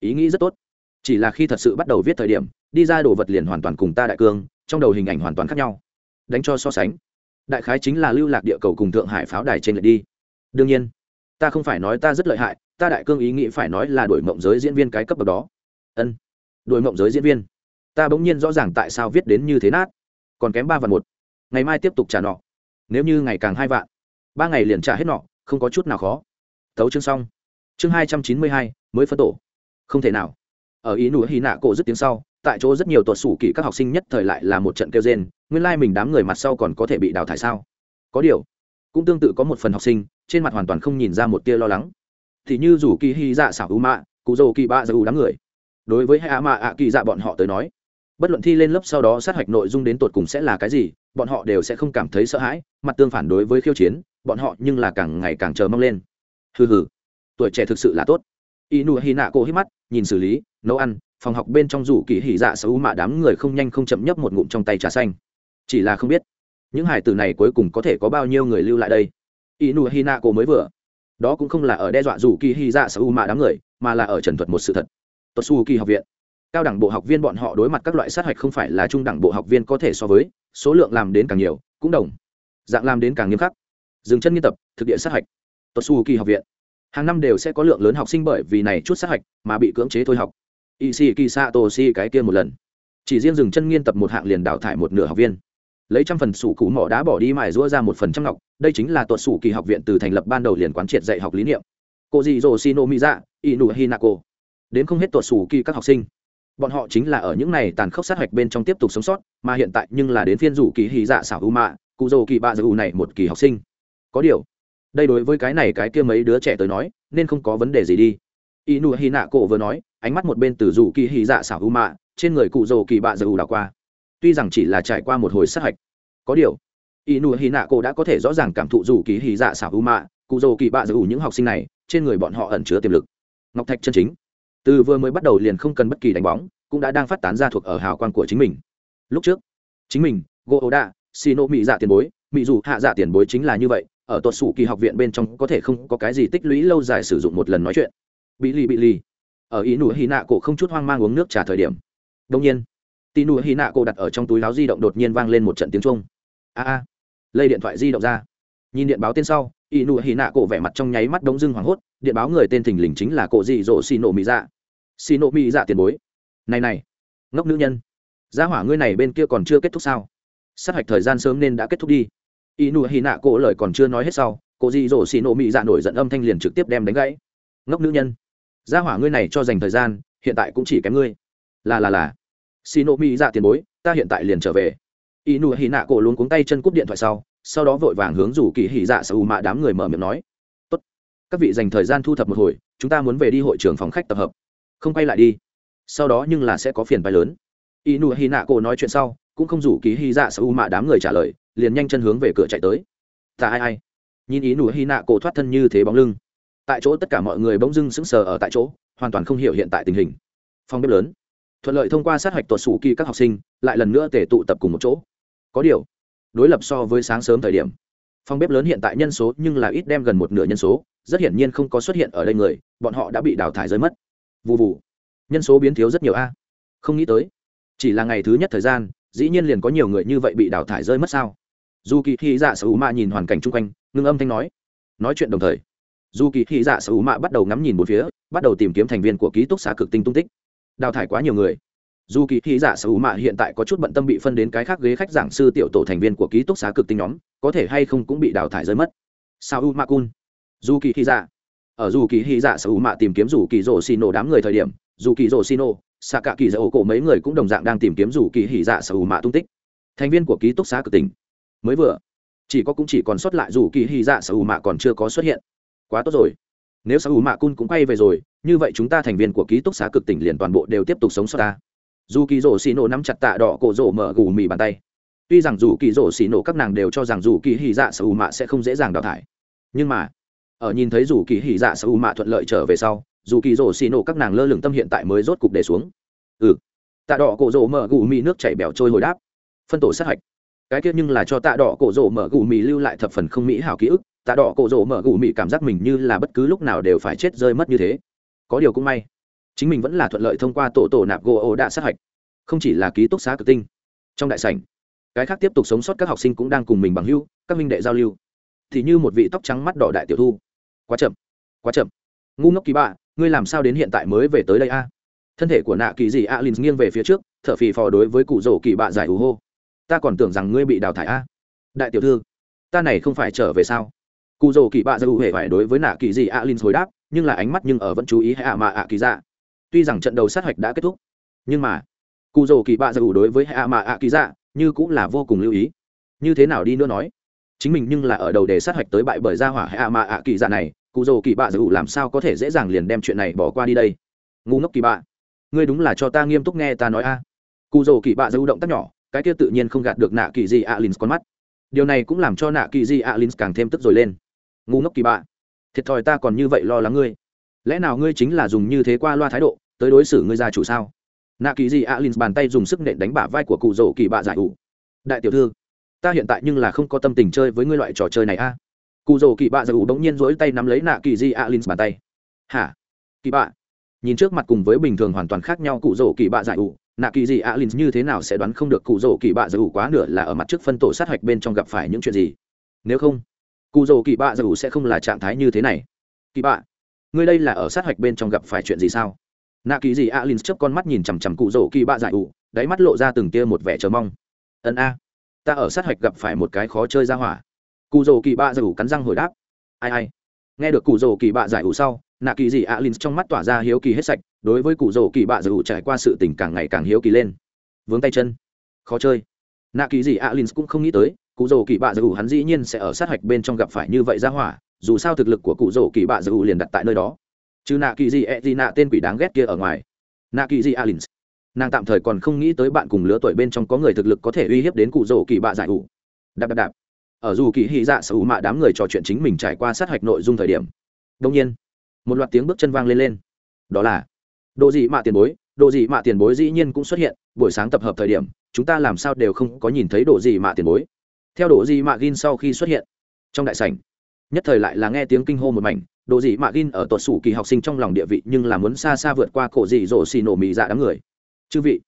Ý nghĩ rất tốt. Chỉ là khi thật sự bắt đầu viết thời điểm, đi ra đồ vật liền hoàn toàn cùng ta đại cương, trong đầu hình ảnh hoàn toàn khác nhau. Đánh cho so sánh. Đại khái chính là lưu lạc địa cầu cùng thượng hải pháo đài trên lượt đi. Đương nhiên. Ta không phải nói ta rất lợi hại, ta đại cương ý nghĩ phải nói là đổi mộng giới diễn viên cái cấp bậc đó. Ân. Đổi mộng giới diễn viên. Ta bỗng nhiên rõ ràng tại sao viết đến như thế nát. Còn kém ba và một. Ngày mai tiếp tục trả nọ. Nếu như ngày càng hai vạn. Ba ngày liền trả hết nọ, không có chút nào khó tấu chương xong. Chương hai trăm chín mươi hai, mới phân tổ. Không thể nào. Ở ý nụ hy nạ cổ dứt tiếng sau, tại chỗ rất nhiều tuột sủ kỹ các học sinh nhất thời lại là một trận kêu rên, nguyên lai、like、mình đám người mặt sau còn có thể bị đào thải sao? Có điều, cũng tương tự có một phần học sinh, trên mặt hoàn toàn không nhìn ra một tia lo lắng. Thì như rủ kỳ hy dạ xảo ưu mạ, cụ dầu kỳ ba dạ ưu đám người. Đối với hai ạ mạ ạ kỳ dạ bọn họ tới nói, bất luận thi lên lớp sau đó sát hạch nội dung đến tột cùng sẽ là cái gì, bọn họ đều sẽ không cảm thấy sợ hãi, mặt tương phản đối với khiêu chiến, bọn họ nhưng là càng ngày càng chờ mong lên hừ hừ. Tuổi trẻ thực sự là tốt. Y nụ hy nạ cổ hít mắt, nhìn xử lý, nấu ăn, phòng học bên trong rủ kỳ hỉ dạ xấu mạ đám người không nhanh không chậm nhấp một ngụm trong tay trà xanh. Chỉ là không biết, những hải tử này cuối cùng có thể có bao nhiêu người lưu lại đây. Y nụ hy nạ cổ mới vừa. Đó cũng không là ở đe dọa rủ kỳ hỉ dạ xấu mạ đám người, mà là ở trần thuật một sự thật. Tốt su kỳ học viện. Cao đẳng bộ học viên bọn họ đối mặt các loại sát hạch không phải là trung đẳng bộ học viên có thể so với, số lượng làm đến càng nhiều, cũng đồng dạng làm đến càng nghiêm khắc. Dừng chân nghiên tập, thực địa sát hạch tốt su kỳ học viện. Hàng năm đều sẽ có lượng lớn học sinh bởi vì này chút sát hạch mà bị cưỡng chế thôi học. Isi kisa toshi cái kia một lần. Chỉ riêng dừng chân nghiên tập một hạng liền đào thải một nửa học viên. Lấy trăm phần sủ cũ mỏ đá bỏ đi mài rũa ra một phần trăm ngọc, đây chính là tuột sủ kỳ học viện từ thành lập ban đầu liền quán triệt dạy học lý niệm. Cô dị dỗ shino miza inu hinako. Đến không hết tuột sủ kỳ các học sinh. Bọn họ chính là ở những này tàn khốc sát hạch bên trong tiếp tục sống sót, mà hiện tại nhưng là đến phiên rủ kỳ hy dạ xảo ưu mạ cụ dầu kỳ ba dầu này một kỳ học sinh. Có điều đây đối với cái này cái kia mấy đứa trẻ tới nói, nên không có vấn đề gì đi. Inu hi nạ cổ vừa nói, ánh mắt một bên từ rủ kỳ hy dạ xảo ưu mạ, trên người cụ dầu kỳ bạ dầu đảo qua. Tuy rằng chỉ là trải qua một hồi sát hạch, có điều, inu hi nạ cổ đã có thể rõ ràng cảm thụ rủ kỳ hy dạ xảo ưu mạ, cụ dầu kỳ bạ dầu những học sinh này, trên người bọn họ ẩn chứa tiềm lực. Ngọc thạch chân chính, từ vừa mới bắt đầu liền không cần bất kỳ đánh bóng, cũng đã đang phát tán ra thuộc ở hào quang của chính mình. Lúc trước, chính mình gỗ ấu đạ xì nộ mỹ dạ tiền bối mỹ dù hạ dạ tiền bối chính là như vậy ở tuột sủ kỳ học viện bên trong có thể không có cái gì tích lũy lâu dài sử dụng một lần nói chuyện. Bị lì bị lì. Ở ý nụ hy nạ cổ không chút hoang mang uống nước trả thời điểm. Đông nhiên, tì nụ hy nạ cổ đặt ở trong túi láo di động đột nhiên vang lên một trận tiếng trung a a lấy điện thoại di động ra. Nhìn điện báo tên sau, ý nụ hy nạ cổ vẻ mặt trong nháy mắt đống dưng hoảng hốt, điện báo người tên thình lình chính là cổ dị dỗ xì nổ mỹ dạ. Xì nổ mỹ dạ tiền bối. Này này, ngốc nữ nhân. Gia hỏa ngươi này bên kia còn chưa kết thúc sao? Sát hạch thời gian sớm nên đã kết thúc đi y nụ hy nạ cổ lời còn chưa nói hết sau, cô dị dỗ xì nổ Mị dạ nổi giận âm thanh liền trực tiếp đem đánh gãy. Ngốc nữ nhân, gia hỏa ngươi này cho dành thời gian, hiện tại cũng chỉ kém ngươi. Là là là. Xì nổ Mị dạ tiền bối, ta hiện tại liền trở về. Y nụ hy nạ cổ luôn cuống tay chân cúp điện thoại sau sau đó vội vàng hướng rủ kỳ hỉ dạ sở mạ đám người mở miệng nói. Tốt, các vị dành thời gian thu thập một hồi, chúng ta muốn về đi hội trường phòng khách tập hợp. Không quay lại đi. Sau đó nhưng là sẽ có phiền bài lớn. Y nụ hy nạ cổ nói chuyện sau cũng không rủ ký hy dạ sở mạ đám người trả lời, liền nhanh chân hướng về cửa chạy tới. Ta ai ai. Nhìn ý nụ hy nạ cổ thoát thân như thế bóng lưng. Tại chỗ tất cả mọi người bỗng dưng sững sờ ở tại chỗ, hoàn toàn không hiểu hiện tại tình hình. Phong bếp lớn. Thuận lợi thông qua sát hạch tuột sủ kỳ các học sinh, lại lần nữa tề tụ tập cùng một chỗ. Có điều, đối lập so với sáng sớm thời điểm, phòng bếp lớn hiện tại nhân số nhưng là ít đem gần một nửa nhân số, rất hiển nhiên không có xuất hiện ở đây người, bọn họ đã bị đào thải rơi mất. Vụ vụ nhân số biến thiếu rất nhiều a. Không nghĩ tới, chỉ là ngày thứ nhất thời gian dĩ nhiên liền có nhiều người như vậy bị đào thải rơi mất sao? Dù kỳ thị dạ sở hữu mạ nhìn hoàn cảnh chung quanh, ngưng âm thanh nói. Nói chuyện đồng thời, dù kỳ thị dạ sở hữu mạ bắt đầu ngắm nhìn một phía, bắt đầu tìm kiếm thành viên của ký túc xá cực tinh tung tích. Đào thải quá nhiều người. Dù kỳ thị dạ sở hữu mạ hiện tại có chút bận tâm bị phân đến cái khác ghế khách giảng sư tiểu tổ thành viên của ký túc xá cực tinh nhóm, có thể hay không cũng bị đào thải rơi mất. Sao u ma cun. Dù kỳ thị dạ. Ở dù kỳ thị dạ sở hữu mạ tìm kiếm dù kỳ rổ xì nổ đám người thời điểm, dù kỳ rổ xì nổ xạ cả kỳ dạ ổ cổ mấy người cũng đồng dạng đang tìm kiếm rủ kỳ hỉ dạ sở hữu mạ tung tích. Thành viên của ký túc xá cực tỉnh. Mới vừa, chỉ có cũng chỉ còn sót lại rủ kỳ hỉ dạ sở hữu mạ còn chưa có xuất hiện. Quá tốt rồi. Nếu sở hữu mạ cun cũng quay về rồi, như vậy chúng ta thành viên của ký túc xá cực tỉnh liền toàn bộ đều tiếp tục sống sót ta. Dù kỳ rổ xì nổ nắm chặt tạ đỏ cổ rổ mở gù mì bàn tay. Tuy rằng dù kỳ rổ xì nổ các nàng đều cho rằng dù kỳ hỉ dạ sở hữu mạ sẽ không dễ dàng đào thải. Nhưng mà, ở nhìn thấy dù kỳ hỉ dạ sở hữu mạ thuận lợi trở về sau dù kỳ rổ xì nổ các nàng lơ lửng tâm hiện tại mới rốt cục để xuống. Ừ. Tạ đỏ cổ rổ mở gù mì nước chảy bẻo trôi hồi đáp. Phân tổ sát hạch. Cái tiết nhưng là cho tạ đỏ cổ rổ mở gù mì lưu lại thập phần không mỹ hảo ký ức. Tạ đỏ cổ rổ mở gù mì cảm giác mình như là bất cứ lúc nào đều phải chết rơi mất như thế. Có điều cũng may, chính mình vẫn là thuận lợi thông qua tổ tổ nạp gỗ ổ đã sát hạch. Không chỉ là ký túc xá cực tinh, trong đại sảnh, cái khác tiếp tục sống sót các học sinh cũng đang cùng mình bằng hưu các minh đệ giao lưu. Thì như một vị tóc trắng mắt đỏ đại tiểu thu. Quá chậm quá chậm. Ngu ngốc kỳ bạ ngươi làm sao đến hiện tại mới về tới đây a? Thân thể của nạ kỳ dị a lin nghiêng về phía trước t h ở phì phò đối với cụ rổ kỳ bạ giải ủ hô. Ta còn tưởng rằng ngươi bị đào thải a. Đại tiểu thư, ta này không phải trở về sao? Cụ rổ kỳ bạ giải dầu hề phải đối với nạ kỳ dị a lin hồi đáp, nhưng là ánh mắt nhưng ở vẫn chú ý hạ mạ ạ kỳ dạ. Tuy rằng trận đầu sát hạch đã kết thúc, nhưng mà, cụ rổ kỳ bạ giải dầu đối với hạ mạ ạ kỳ dạ như cũng là vô cùng lưu ý. Như thế nào đi nữa nói? Chính mình nhưng là ở đầu để sát hạch tới bại bởi gia hỏa hạ mạ ạ kỳ dạ này cụ dầu kỳ bạ dầu làm sao có thể dễ dàng liền đem chuyện này bỏ qua đi đây? Ngu ngốc kỳ bạ, ngươi đúng là cho ta nghiêm túc nghe ta nói a. Cụ dầu kỳ bạ dầu động tác nhỏ, cái kia tự nhiên không gạt được nạ kỳ di alin con mắt. Điều này cũng làm cho nạ kỳ di alin càng thêm tức rồi lên. Ngu ngốc kỳ bạ, thiệt thòi ta còn như vậy lo lắng ngươi. Lẽ nào ngươi chính là dùng như thế qua loa thái độ, tới đối xử ngươi gia chủ sao? Nạ kỳ di alin bàn tay dùng sức nện đánh bả vai của cụ dồ kỳ bạ giải ủ. Đại tiểu thư, ta hiện tại nhưng là không có tâm tình chơi với ngươi loại trò chơi này a cụ rồ kỳ bạ giải ủ bỗng nhiên rỗi tay nắm lấy nạ kỳ di alin bàn tay. Hả? Kỳ bạ. Nhìn trước mặt cùng với bình thường hoàn toàn khác nhau cụ rồ kỳ bạ giải ủ, nạ kỳ gì alin như thế nào sẽ đoán không được cụ rồ kỳ bạ giải ủ quá nửa là ở mặt trước phân tổ sát hạch bên trong gặp phải những chuyện gì? Nếu không, cụ rồ kỳ bạ giải ủ sẽ không là trạng thái như thế này. Kỳ bạ, ngươi đây là ở sát hạch bên trong gặp phải chuyện gì sao? Nạ kỳ gì alin chớp con mắt nhìn chằm chằm cụ rồ kỳ bạ giải ủ, đáy mắt lộ ra từng tia một vẻ chờ mong. Ân a, ta ở sát hạch gặp phải một cái khó chơi ra hỏa cụ dầu kỳ bạ giải ủ cắn răng hồi đáp. Ai ai. Nghe được cụ dầu kỳ bạ giải ủ sau, nạ kỳ gì alin trong mắt tỏa ra hiếu kỳ hết sạch, đối với cụ dầu kỳ bạ giải ủ trải qua sự tình càng ngày càng hiếu kỳ lên. Vướng tay chân. Khó chơi. Nạ kỳ gì alin cũng không nghĩ tới cụ dầu kỳ bạ giải ủ hắn dĩ nhiên sẽ ở sát hạch bên trong gặp phải như vậy ra hỏa, dù sao thực lực của cụ dầu kỳ bạ giải ủ liền đặt tại nơi đó. Chứ nạ kỳ gì e gì nạ tên quỷ đáng ghét kia ở ngoài. Nạ kỳ gì alin nàng tạm thời còn không nghĩ tới bạn cùng lứa tuổi bên trong có người thực lực có thể uy hiếp đến cụ dầu kỳ bạ giải ủ. Đạp đạp đạp ở dù kỳ hy dạ sở hữu mạ đám người trò chuyện chính mình trải qua sát hạch nội dung thời điểm. Đông nhiên, một loạt tiếng bước chân vang lên lên. Đó là độ dị mạ tiền bối độ dị mạ tiền bối dĩ nhiên cũng xuất hiện, buổi sáng tập hợp thời điểm, chúng ta làm sao đều không có nhìn thấy độ dị mạ tiền bối. Theo độ dị mạ gin sau khi xuất hiện, trong đại sảnh, nhất thời lại là nghe tiếng kinh hô một mảnh độ dị mạ gin ở tuột sủ kỳ học sinh trong lòng địa vị nhưng là muốn xa xa vượt qua cổ dị dỗ xì nổ mì dạ đám người. Chư vị,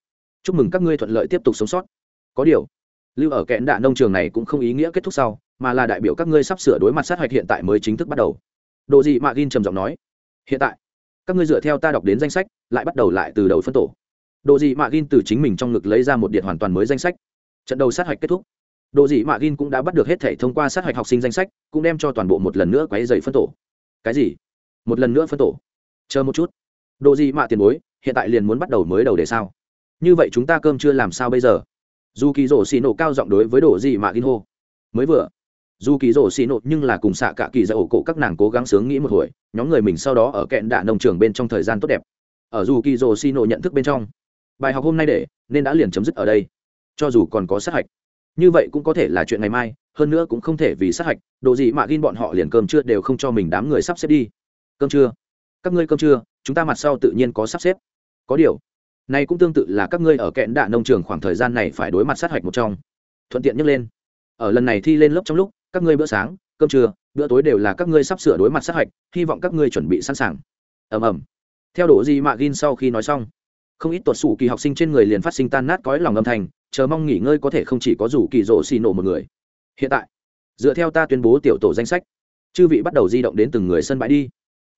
chúc mừng các ngươi thuận lợi tiếp tục sống sót. Có điều lưu ở kẽn đạ nông trường này cũng không ý nghĩa kết thúc sau, mà là đại biểu các ngươi sắp sửa đối mặt sát hạch hiện tại mới chính thức bắt đầu. Độ dị mạ gin trầm giọng nói, hiện tại, các ngươi dựa theo ta đọc đến danh sách, lại bắt đầu lại từ đầu phân tổ. Độ dị mạ gin từ chính mình trong ngực lấy ra một điện hoàn toàn mới danh sách. Trận đầu sát hạch kết thúc. Độ dị mạ gin cũng đã bắt được hết thể thông qua sát hạch học sinh danh sách, cũng đem cho toàn bộ một lần nữa quấy dày phân tổ. Cái gì? Một lần nữa phân tổ? Chờ một chút. Độ dị mạ tiền bối, hiện tại liền muốn bắt đầu mới đầu để sao? Như vậy chúng ta cơm chưa làm sao bây giờ? Dù kỳ rổ xì nổ cao giọng đối với đồ gì mạ gin hô mới vừa, dù kỳ rổ xì nổ nhưng là cùng xạ cả kỳ ra ổ cổ các nàng cố gắng sướng nghĩ một hồi, nhóm người mình sau đó ở kẹn đạ nông trường bên trong thời gian tốt đẹp. Ở dù kỳ rổ xì nổ nhận thức bên trong, bài học hôm nay để, nên đã liền chấm dứt ở đây. Cho dù còn có sát hạch, như vậy cũng có thể là chuyện ngày mai, hơn nữa cũng không thể vì sát hạch, đồ gì mà gin bọn họ liền cơm trưa đều không cho mình đám người sắp xếp đi. Cơm trưa. Các ngươi cơm trưa, chúng ta mặt sau tự nhiên có sắp xếp. Có điều này cũng tương tự là các ngươi ở kẹn đạ nông trường khoảng thời gian này phải đối mặt sát hạch một trong. Thuận tiện nhắc lên. Ở lần này thi lên lớp trong lúc, các ngươi bữa sáng, cơm trưa, bữa tối đều là các ngươi sắp sửa đối mặt sát hạch, hy vọng các ngươi chuẩn bị sẵn sàng. Ầm ầm. Theo đổ gì mạ gin sau khi nói xong, không ít tuột sủ kỳ học sinh trên người liền phát sinh tan nát cõi lòng âm thanh, chờ mong nghỉ ngơi có thể không chỉ có rủ kỳ rộ xì nổ một người. Hiện tại, dựa theo ta tuyên bố tiểu tổ danh sách, chư vị bắt đầu di động đến từng người sân bãi đi.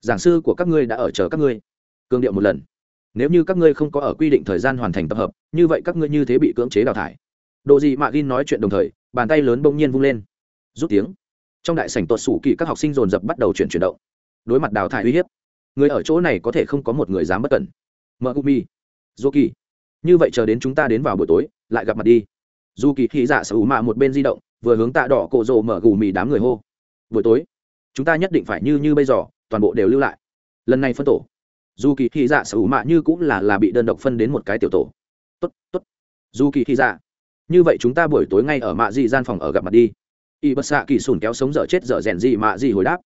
Giảng sư của các ngươi đã ở chờ các ngươi. Cương điệu một lần nếu như các ngươi không có ở quy định thời gian hoàn thành tập hợp, như vậy các ngươi như thế bị cưỡng chế đào thải. Độ gì mạ gin nói chuyện đồng thời, bàn tay lớn bỗng nhiên vung lên. Rút tiếng. Trong đại sảnh tuột sủ kỳ các học sinh dồn dập bắt đầu chuyển chuyển động. Đối mặt đào thải uy hiếp, người ở chỗ này có thể không có một người dám bất cẩn. Mợ gumi dô kỳ như vậy chờ đến chúng ta đến vào buổi tối, lại gặp mặt đi. Dù kỳ thị dạ sở hữu mạ một bên di động, vừa hướng tạ đỏ cổ rồ mở gù mì đám người hô. Buổi tối, chúng ta nhất định phải như như bây giờ, toàn bộ đều lưu lại. Lần này phân tổ dù kỳ thị dạ sở hữu mạ như cũng là là bị đơn độc phân đến một cái tiểu tổ. Tốt tốt. Dù kỳ thị dạ. Như vậy chúng ta buổi tối ngay ở mạ dị gian phòng ở gặp mặt đi. Y bất xạ kỳ sùn kéo sống dở chết dở rèn gì mạ gì hồi đáp.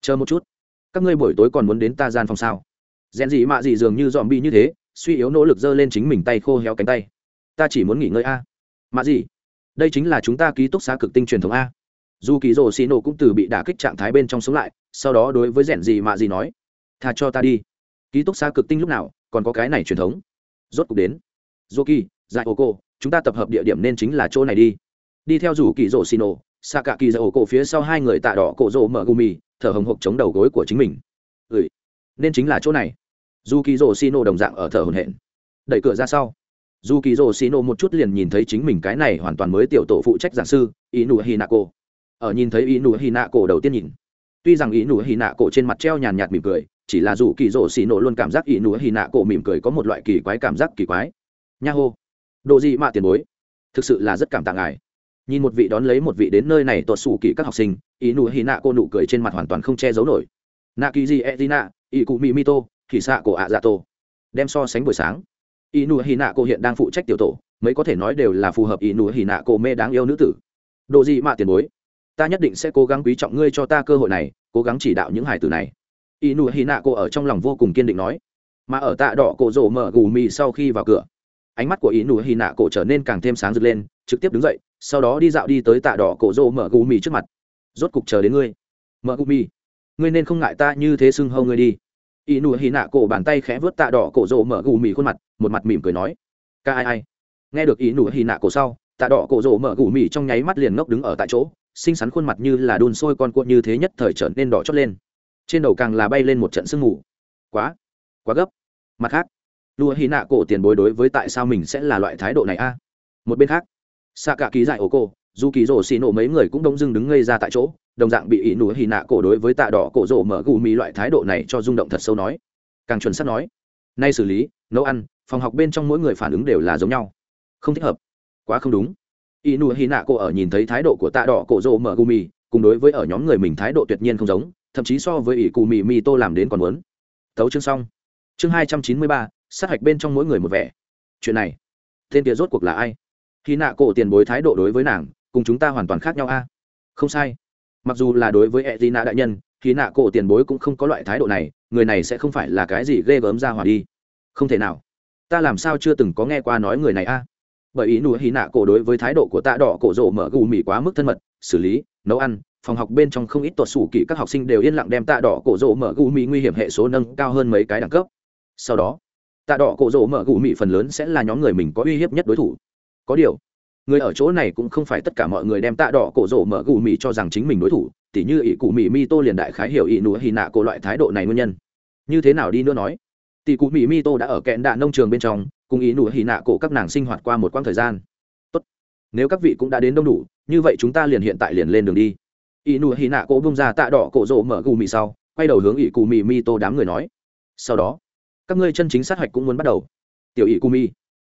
Chờ một chút. Các ngươi buổi tối còn muốn đến ta gian phòng sao? Rèn gì mạ gì dường như dòm bi như thế, suy yếu nỗ lực giơ lên chính mình tay khô héo cánh tay. Ta chỉ muốn nghỉ ngơi a. Mạ gì đây chính là chúng ta ký túc xá cực tinh truyền thống a. Dù kỳ rồ xì nổ cũng từ bị đả kích trạng thái bên trong sống lại, sau đó đối với rèn gì mạ gì nói thà cho ta đi ký túc xá cực tinh lúc nào, còn có cái này truyền thống. Rốt cuộc đến. Dô kỳ dạy ô cô chúng ta tập hợp địa điểm nên chính là chỗ này đi. Đi theo rủ kỳ rổ xin ô xạ cả kỳ dầu cổ phía sau hai người tạ đỏ cổ rổ mở gumi, thở hồng hộc chống đầu gối của chính mình. Ừ nên chính là chỗ này. Dù kỳ rổ xin ô đồng dạng ở thở hồn hển. Đẩy cửa ra sau. Dù kỳ rổ xin ô một chút liền nhìn thấy chính mình cái này hoàn toàn mới tiểu tổ phụ trách giảng sư inu hinako ở nhìn thấy ý nụ hi nạ cổ đầu tiên nhìn. Tuy rằng ý nụ hi nạ cổ trên mặt treo nhàn nhạt mỉm cười chỉ là dù kỳ rỗ xì nổ luôn cảm giác ỷ nụ hy nạ cổ mỉm cười có một loại kỳ quái cảm giác kỳ quái. Nha hô. Độ gì mà tiền bối? Thực sự là rất cảm tạ ngài. Nhìn một vị đón lấy một vị đến nơi này tuột xù kỳ các học sinh, ỷ nụ hy nạ cô nụ cười trên mặt hoàn toàn không che giấu nổi. Nạ kỳ gì e d i nạ ý cụ mỹ mito thì xạ cổ ạ dạ tô. Đem so sánh buổi sáng. Ỷ nụ hy nạ cô hiện đang phụ trách tiểu tổ, mấy có thể nói đều là phù hợp ỷ nụ hy nạ cô mê đáng yêu nữ tử. Độ gì mà tiền bối? Ta nhất định sẽ cố gắng quý trọng ngươi cho ta cơ hội này, cố gắng chỉ đạo những hải tử này. Y nụ hy nạ cô ở trong lòng vô cùng kiên định nói, mà ở tạ đỏ cổ rổ mở gù mì sau khi vào cửa, ánh mắt của Y nụ hy nạ cổ trở nên càng thêm sáng rực lên, trực tiếp đứng dậy, sau đó đi dạo đi tới tạ đỏ cổ rổ mở gù mì trước mặt. Rốt cục chờ đến ngươi. Mở gù mì. Ngươi nên không ngại ta như thế xưng hâu ngươi đi. Y nụ hy nạ cổ bàn tay khẽ vớt tạ đỏ cổ rổ mở gù mì khuôn mặt, một mặt mỉm cười nói, ca ai ai. Nghe được ý nụ hy nạ cổ sau, tạ đỏ cổ rổ mở gù mì trong nháy mắt liền ngốc đứng ở tại chỗ, xinh xắn khuôn mặt như là đun sôi con cuộn như thế nhất thời trở nên đỏ chót lên trên đầu càng là bay lên một trận sương mù. Quá quá gấp. Mặt khác lùa hy nạ cổ tiền bối đối với tại sao mình sẽ là loại thái độ này a? Một bên khác xạ cả ký giải ổ cổ dù kỳ rổ xì nổ mấy người cũng đông dưng đứng ngây ra tại chỗ, đồng dạng bị ỷ nụ hy nạ cổ đối với tạ đỏ cổ rổ mở gù mì loại thái độ này cho rung động thật sâu nói. Càng chuẩn xác nói, nay xử lý, nấu ăn, phòng học bên trong mỗi người phản ứng đều là giống nhau. Không thích hợp. Quá không đúng. Ỷ nụ hy nạ cổ ở nhìn thấy thái độ của tạ đỏ cổ rổ mở gù mì, cùng đối với ở nhóm người mình thái độ tuyệt nhiên không giống thậm chí so với ỷ cụ mì mì tô làm đến còn muốn. Tấu chương xong. Chương hai trăm chín mươi ba, sát hạch bên trong mỗi người một vẻ. Chuyện này, tên kia rốt cuộc là ai? Khi nạ cổ tiền bối thái độ đối với nàng, cùng chúng ta hoàn toàn khác nhau a. Không sai. Mặc dù là đối với e d đại nhân, khi nạ cổ tiền bối cũng không có loại thái độ này, người này sẽ không phải là cái gì ghê gớm ra hỏa đi. Không thể nào. Ta làm sao chưa từng có nghe qua nói người này a. Bởi ý nụ hy nạ cổ đối với thái độ của tạ đỏ cổ rộ mở gù mì quá mức thân mật, xử lý, nấu ăn phòng học bên trong không ít tuột sủ kỹ các học sinh đều yên lặng đem tạ đỏ cổ rỗ mở gù mì nguy hiểm hệ số nâng cao hơn mấy cái đẳng cấp. Sau đó, tạ đỏ cổ rỗ mở gù mì phần lớn sẽ là nhóm người mình có uy hiếp nhất đối thủ. Có điều, người ở chỗ này cũng không phải tất cả mọi người đem tạ đỏ cổ rỗ mở gù mì cho rằng chính mình đối thủ, tỉ như ỷ cụ mì mi tô liền đại khái hiểu ỷ nụ hy nạ cổ loại thái độ này nguyên nhân. Như thế nào đi nữa nói? Tỷ cụ mì mi tô đã ở kẹn đạ nông trường bên trong, cùng ý nụ hì nạ cổ các nàng sinh hoạt qua một quãng thời gian. Tốt, nếu các vị cũng đã đến đông đủ, như vậy chúng ta liền hiện tại liền lên đường đi ỷ nụ hì nạ cổ bông ra tạ đỏ cổ rộ mở gù mì sau, quay đầu hướng ỷ Cù mì mi tô đám người nói. Sau đó, các ngươi chân chính sát hạch cũng muốn bắt đầu. Tiểu ỷ Cù mi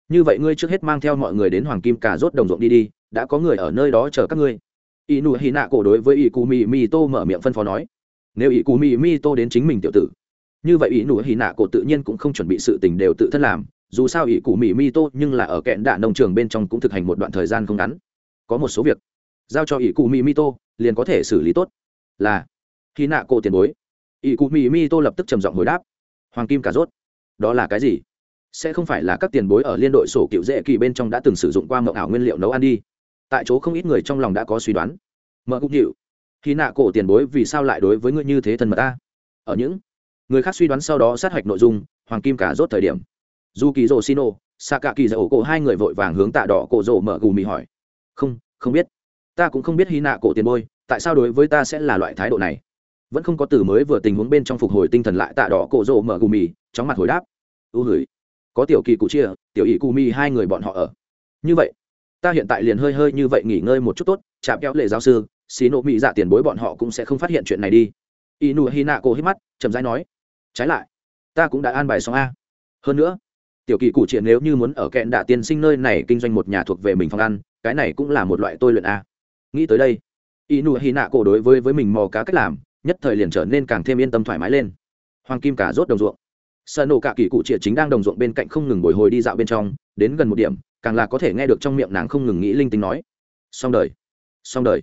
như vậy ngươi trước hết mang theo mọi người đến hoàng kim cà rốt đồng ruộng đi đi, đã có người ở nơi đó chờ các ngươi. Ỷ nụ hì nạ cổ đối với ỷ Cù mì mi tô mở miệng phân phó nói. Nếu ỷ Cù mì mi tô đến chính mình tiểu tử, như vậy ỷ nụ hì nạ cổ tự nhiên cũng không chuẩn bị sự tình đều tự thân làm, dù sao ỷ cụ mỹ mi tô nhưng là ở kẹn đạn nông trường bên trong cũng thực hành một đoạn thời gian không ngắn. Có một số việc giao cho ỷ cụ mỹ mi tô liền có thể xử lý tốt. Là, khi nạ cổ tiền bối. Ỷ cụ mỹ mi tô lập tức trầm giọng hồi đáp. Hoàng kim cà rốt, đó là cái gì? Sẽ không phải là các tiền bối ở liên đội sổ cựu dễ kỳ bên trong đã từng sử dụng qua mậu ảo nguyên liệu nấu ăn đi. Tại chỗ không ít người trong lòng đã có suy đoán. Mợ cũng chịu khi nạ cổ tiền bối vì sao lại đối với ngươi như thế thân mật ta? Ở những người khác suy đoán sau đó sát hạch nội dung, hoàng kim cà rốt thời điểm. Dù kỳ rồ ô xạ cả kỳ dầu cổ hai người vội vàng hướng tạ đỏ cổ rồ mở gù mì hỏi. Không không biết ta cũng không biết hy nạ cổ tiền bôi, tại sao đối với ta sẽ là loại thái độ này? Vẫn không có từ mới vừa tình huống bên trong phục hồi tinh thần lại tạ đỏ cổ rỗ mở gù mì, chóng mặt hồi đáp. Ưu hửi. Có tiểu kỳ cụ chia, tiểu ỷ cụ mì hai người bọn họ ở. Như vậy, ta hiện tại liền hơi hơi như vậy nghỉ ngơi một chút tốt, chạm kéo lệ giáo sư, xí nộ mỹ dạ tiền bối bọn họ cũng sẽ không phát hiện chuyện này đi. Y nụ hy nạ cổ hít mắt, chậm rãi nói. Trái lại, ta cũng đã an bài xong a. Hơn nữa, tiểu kỳ cụ chia nếu như muốn ở kẹn đạ tiên sinh nơi này kinh doanh một nhà thuộc về mình phòng ăn, cái này cũng là một loại tôi luyện a nghĩ tới đây. Y nụ hy nạ cổ đối với với mình mò cá cách làm, nhất thời liền trở nên càng thêm yên tâm thoải mái lên. Hoàng kim cả rốt đồng ruộng. Sợ nổ cả kỳ cụ triệt chính đang đồng ruộng bên cạnh không ngừng bồi hồi đi dạo bên trong, đến gần một điểm, càng là có thể nghe được trong miệng nàng không ngừng nghĩ linh tính nói. Xong đời. Xong đời.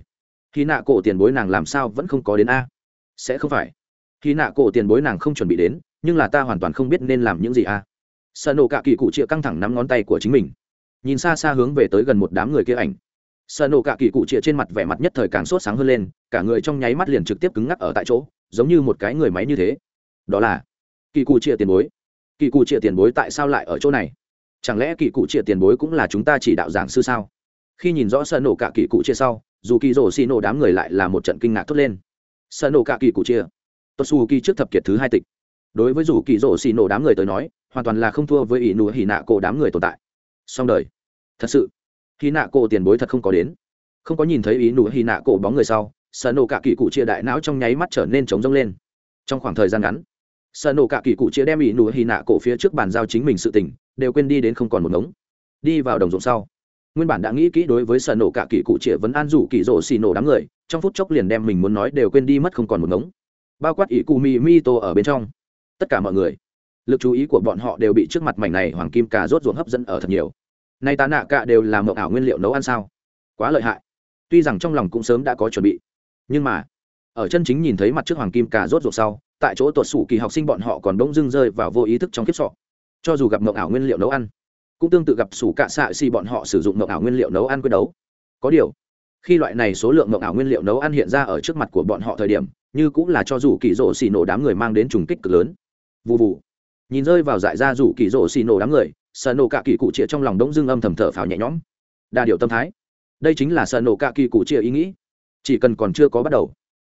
Khi nạ cổ tiền bối nàng làm sao vẫn không có đến a? Sẽ không phải. Khi nạ cổ tiền bối nàng không chuẩn bị đến, nhưng là ta hoàn toàn không biết nên làm những gì a. Sợ nổ cả kỳ cụ triệt căng thẳng nắm ngón tay của chính mình. Nhìn xa xa hướng về tới gần một đám người kia ảnh sợ nổ cả kỳ cụ chĩa trên mặt vẻ mặt nhất thời càng sốt sáng hơn lên, cả người trong nháy mắt liền trực tiếp cứng ngắc ở tại chỗ, giống như một cái người máy như thế. Đó là kỳ cụ chĩa tiền bối. Kỳ cụ chĩa tiền bối tại sao lại ở chỗ này? Chẳng lẽ kỳ cụ chĩa tiền bối cũng là chúng ta chỉ đạo giảng sư sao? Khi nhìn rõ sợ nổ cả kỳ cụ chia sau, dù kỳ rổ xì nổ đám người lại là một trận kinh ngạc thốt lên. Sợ nổ cả kỳ cụ chia tốt su kỳ trước thập kiệt thứ hai tịch. Đối với dù kỳ rổ xì nổ đám người tới nói, hoàn toàn là không thua với ỷ nụ hỉ nạ cổ đám người tồn tại. Song đời. Thật sự hỉ nạ cổ tiền bối thật không có đến. Không có nhìn thấy ý nụ hy nạ cổ bóng người sau sợ nổ cả kỳ cụ chia đại não trong nháy mắt trở nên trống rông lên. Trong khoảng thời gian ngắn sợ nổ cả kỳ cụ chia đem ý nụ hy nạ cổ phía trước bàn giao chính mình sự tình, đều quên đi đến không còn một ngống. Đi vào đồng ruộng sau, nguyên bản đã nghĩ kỹ đối với sợ nổ cả kỳ cụ chia vẫn an rủ kỳ rỗ xì nổ đám người, trong phút chốc liền đem mình muốn nói đều quên đi mất không còn một ngống. Bao quát ý cụ mi mi tô ở bên trong. Tất cả mọi người, lực chú ý của bọn họ đều bị trước mặt mảnh này hoàng kim cà rốt ruộng hấp dẫn ở thật nhiều nay tá nạ cả đều là mộng ảo nguyên liệu nấu ăn sao? Quá lợi hại. Tuy rằng trong lòng cũng sớm đã có chuẩn bị. Nhưng mà, ở chân chính nhìn thấy mặt trước hoàng kim cà rốt ruột sau, tại chỗ tuột sủ kỳ học sinh bọn họ còn bỗng dưng rơi vào vô ý thức trong kiếp sọ. Cho dù gặp mộng ảo nguyên liệu nấu ăn, cũng tương tự gặp sủ cạ xạ xì bọn họ sử dụng mộng ảo nguyên liệu nấu ăn quyết đấu. Có điều, khi loại này số lượng mộng ảo nguyên liệu nấu ăn hiện ra ở trước mặt của bọn họ thời điểm, như cũng là cho dù kỳ rỗ xì nổ đám người mang đến trùng kích cực lớn. Vụ vụ nhìn rơi vào dại ra rủ kỳ rỗ xì nổ đám người, sợ nổ cả kỳ cụ chĩa trong lòng đống dưng âm thầm thở phào nhẹ nhõm. Đa điệu tâm thái. Đây chính là sợ nổ cả kỳ cụ chĩa ý nghĩ. Chỉ cần còn chưa có bắt đầu,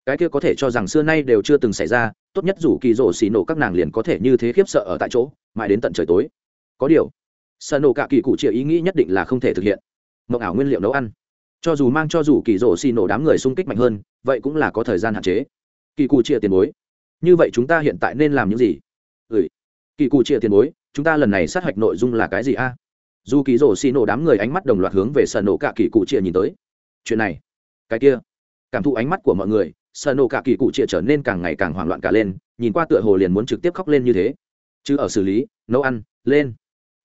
cái kia có thể cho rằng xưa nay đều chưa từng xảy ra, tốt nhất rủ kỳ rỗ xì nổ các nàng liền có thể như thế khiếp sợ ở tại chỗ, mãi đến tận trời tối. Có điều, sợ nổ cả kỳ cụ chĩa ý nghĩ nhất định là không thể thực hiện. Mộng ảo nguyên liệu nấu ăn. Cho dù mang cho dù kỳ rỗ xì nổ đám người xung kích mạnh hơn, vậy cũng là có thời gian hạn chế. Kỳ cụ trịa tiền bối, như vậy chúng ta hiện tại nên làm những gì? Ừ kỳ cụ chia tiền bối, chúng ta lần này sát hạch nội dung là cái gì a? Dù kỳ rổ xì nổ đám người ánh mắt đồng loạt hướng về sợ nổ cả kỳ cụ chia nhìn tới. Chuyện này, cái kia, cảm thụ ánh mắt của mọi người sợ nổ cả kỳ cụ chia trở nên càng ngày càng hoảng loạn cả lên, nhìn qua tựa hồ liền muốn trực tiếp khóc lên như thế. Chứ ở xử lý, nấu ăn, lên.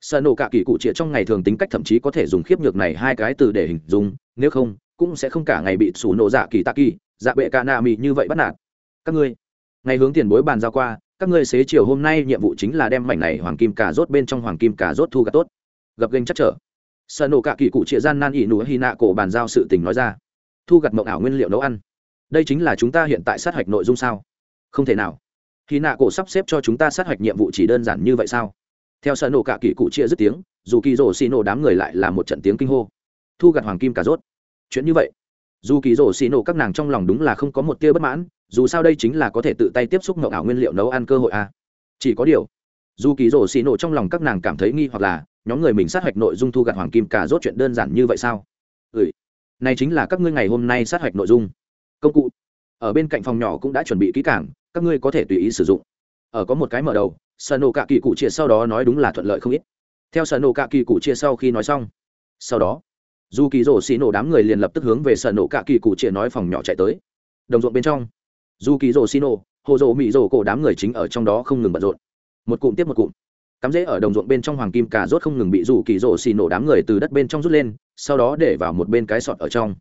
Sợ nổ cả kỳ cụ chia trong ngày thường tính cách thậm chí có thể dùng khiếp nhược này hai cái từ để hình dung, nếu không, cũng sẽ không cả ngày bị sủ nổ dạ kỳ tạ kỳ dạ bệ ca na mị như vậy bắt nạt. Các ngươi, ngày hướng tiền bối bàn giao qua các ngươi xế chiều hôm nay nhiệm vụ chính là đem mảnh này hoàng kim cà rốt bên trong hoàng kim cà rốt thu gặt tốt. Gặp gênh chắc trở. Sợ nổ cả kỳ cụ trịa gian nan ỉ nụ hy nạ cổ bàn giao sự tình nói ra. Thu gặt mộng ảo nguyên liệu nấu ăn. Đây chính là chúng ta hiện tại sát hạch nội dung sao? Không thể nào. Hy nạ cổ sắp xếp cho chúng ta sát hạch nhiệm vụ chỉ đơn giản như vậy sao? Theo sợ nổ cả kỳ cụ trịa dứt tiếng, dù kỳ rổ xì nổ đám người lại là một trận tiếng kinh hô. Thu gặt hoàng kim cà rốt. Chuyện như vậy. Dù kỳ rổ xì nổ các nàng trong lòng đúng là không có một tia bất mãn dù sao đây chính là có thể tự tay tiếp xúc ngậu ảo nguyên liệu nấu ăn cơ hội à. chỉ có điều, dù kỳ rổ xì nổ trong lòng các nàng cảm thấy nghi hoặc là, nhóm người mình sát hạch nội dung thu gặt hoàng kim cả rốt chuyện đơn giản như vậy sao? Ừ này chính là các ngươi ngày hôm nay sát hạch nội dung. Công cụ, ở bên cạnh phòng nhỏ cũng đã chuẩn bị kỹ cảng các ngươi có thể tùy ý sử dụng. Ở có một cái mở đầu sở nổ cạ kỳ cụ chia sau đó nói đúng là thuận lợi không ít. Theo sở nổ cạ kỳ cụ chia sau khi nói xong, sau đó, dù kỳ rổ xì nổ đám người liền lập tức hướng về sở nổ cạ kỳ cụ chia nói phòng nhỏ chạy tới. Đồng ruộng bên trong dù kỳ rổ xì nổ hồ rổ mỹ rổ cổ đám người chính ở trong đó không ngừng bận rộn. Một cụm tiếp một cụm. Cắm rễ ở đồng ruộng bên trong hoàng kim cà rốt không ngừng bị rủ kỳ rổ xì nổ đám người từ đất bên trong rút lên, sau đó để vào một bên cái sọt ở trong.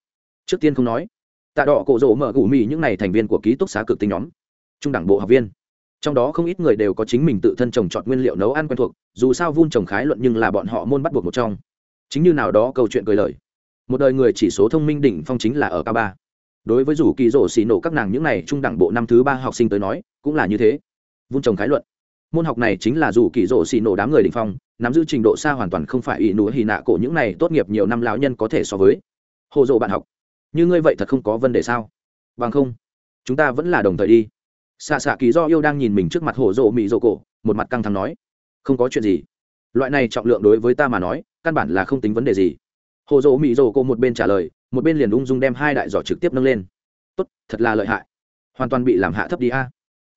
Trước tiên không nói, tạ đỏ cổ rổ mở gù mì những n à y thành viên của ký túc xá cực tinh nhóm. Trung đảng bộ học viên. Trong đó không ít người đều có chính mình tự thân trồng trọt nguyên liệu nấu ăn quen thuộc, dù sao vun trồng khái luận nhưng là bọn họ môn bắt buộc một trong. Chính như nào đó câu chuyện cười lời. Một đời người chỉ số thông minh đỉnh phong chính là ở ca ba đối với rủ kỳ rổ xì nổ các nàng những n à y trung đẳng bộ năm thứ ba học sinh tới nói, cũng là như thế. Vun trồng khái luận. Môn học này chính là rủ kỳ rổ xì nổ đám người đình phong, nắm giữ trình độ xa hoàn toàn không phải ỷ nụ hì nạ cổ những này tốt nghiệp nhiều năm lão nhân có thể so với. Hồ dộ bạn học. Như ngươi vậy thật không có vấn đề sao? Bằng không, chúng ta vẫn là đồng thời đi. Xạ xạ kỳ do yêu đang nhìn mình trước mặt hồ dộ mỹ dộ cổ, một mặt căng thẳng nói. Không có chuyện gì. Loại này trọng lượng đối với ta mà nói, căn bản là không tính vấn đề gì. Hồ dộ mỹ dỗ cổ một bên trả lời một bên liền ung dung đem hai đại giỏ trực tiếp nâng lên. Tốt, thật là lợi hại. Hoàn toàn bị làm hạ thấp đi a.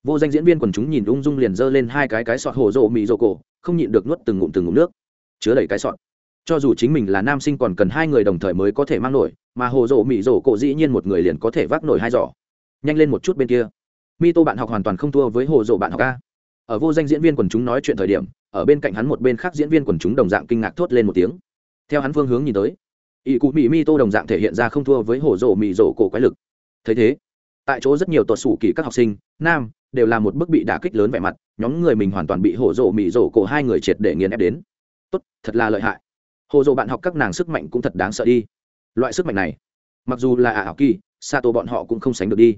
Vô danh diễn viên quần chúng nhìn ung dung liền giơ lên hai cái cái sọt hồ rộ mị rộ cổ, không nhịn được nuốt từng ngụm từng ngụm nước. Chứa đầy cái sọt. Cho dù chính mình là nam sinh còn cần hai người đồng thời mới có thể mang nổi, mà hồ rộ mị rộ cổ dĩ nhiên một người liền có thể vác nổi hai giỏ. Nhanh lên một chút bên kia. Mi tô bạn học hoàn toàn không thua với hồ rộ bạn học a. Ở vô danh diễn viên quần chúng nói chuyện thời điểm, ở bên cạnh hắn một bên khác diễn viên quần chúng đồng dạng kinh ngạc thốt lên một tiếng. Theo hắn phương hướng nhìn tới ỷ cụ mỹ mi tô đồng dạng thể hiện ra không thua với hổ rộ mì rộ cổ quái lực. Thấy thế, tại chỗ rất nhiều tuột sủ kỳ các học sinh, nam, đều là một bức bị đả kích lớn vẻ mặt, nhóm người mình hoàn toàn bị hổ rộ mì rộ cổ hai người triệt để nghiền ép đến. Tốt, thật là lợi hại. Hồ rộ bạn học các nàng sức mạnh cũng thật đáng sợ đi. Loại sức mạnh này, mặc dù là ả học kỳ tổ bọn họ cũng không sánh được đi.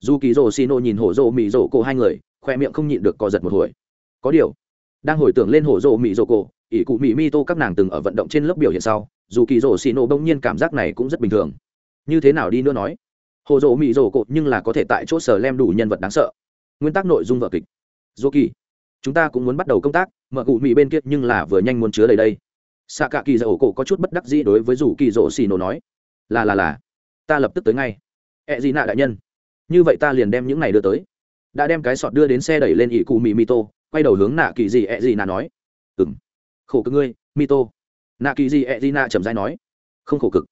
Dù kỳ rồ xì nô nhìn hổ rộ mì rộ cổ hai người, khoe miệng không nhịn được co giật một hồi. Có điều, đang hồi tưởng lên hổ rộ mì rộ cổ ỷ cụ mị mi tô các nàng từng ở vận động trên lớp biểu hiện sau, dù kỳ rổ xì nổ bỗng nhiên cảm giác này cũng rất bình thường. Như thế nào đi nữa nói? Hồ rộ mị rổ cột nhưng là có thể tại chỗ sở lem đủ nhân vật đáng sợ. Nguyên tắc nội dung vở kịch. Dù kỳ, chúng ta cũng muốn bắt đầu công tác, mở cụ mỹ bên kia nhưng là vừa nhanh muốn chứa đầy đây. Xạ cả kỳ rổ cổ có chút bất đắc dĩ đối với dù kỳ rổ xì nổ nói. Là là là. Ta lập tức tới ngay. E ẹ gì nạ đại nhân. Như vậy ta liền đem những này đưa tới. Đã đem cái sọt đưa đến xe đẩy lên ỷ cụ mỹ mi tô, quay đầu hướng nạ kỳ gì e ẹ gì nạ nói. Ừng khổ cực ngươi, Mito. nạ kỳ gì ẹ gì nạ chậm dai nói. Không khổ cực.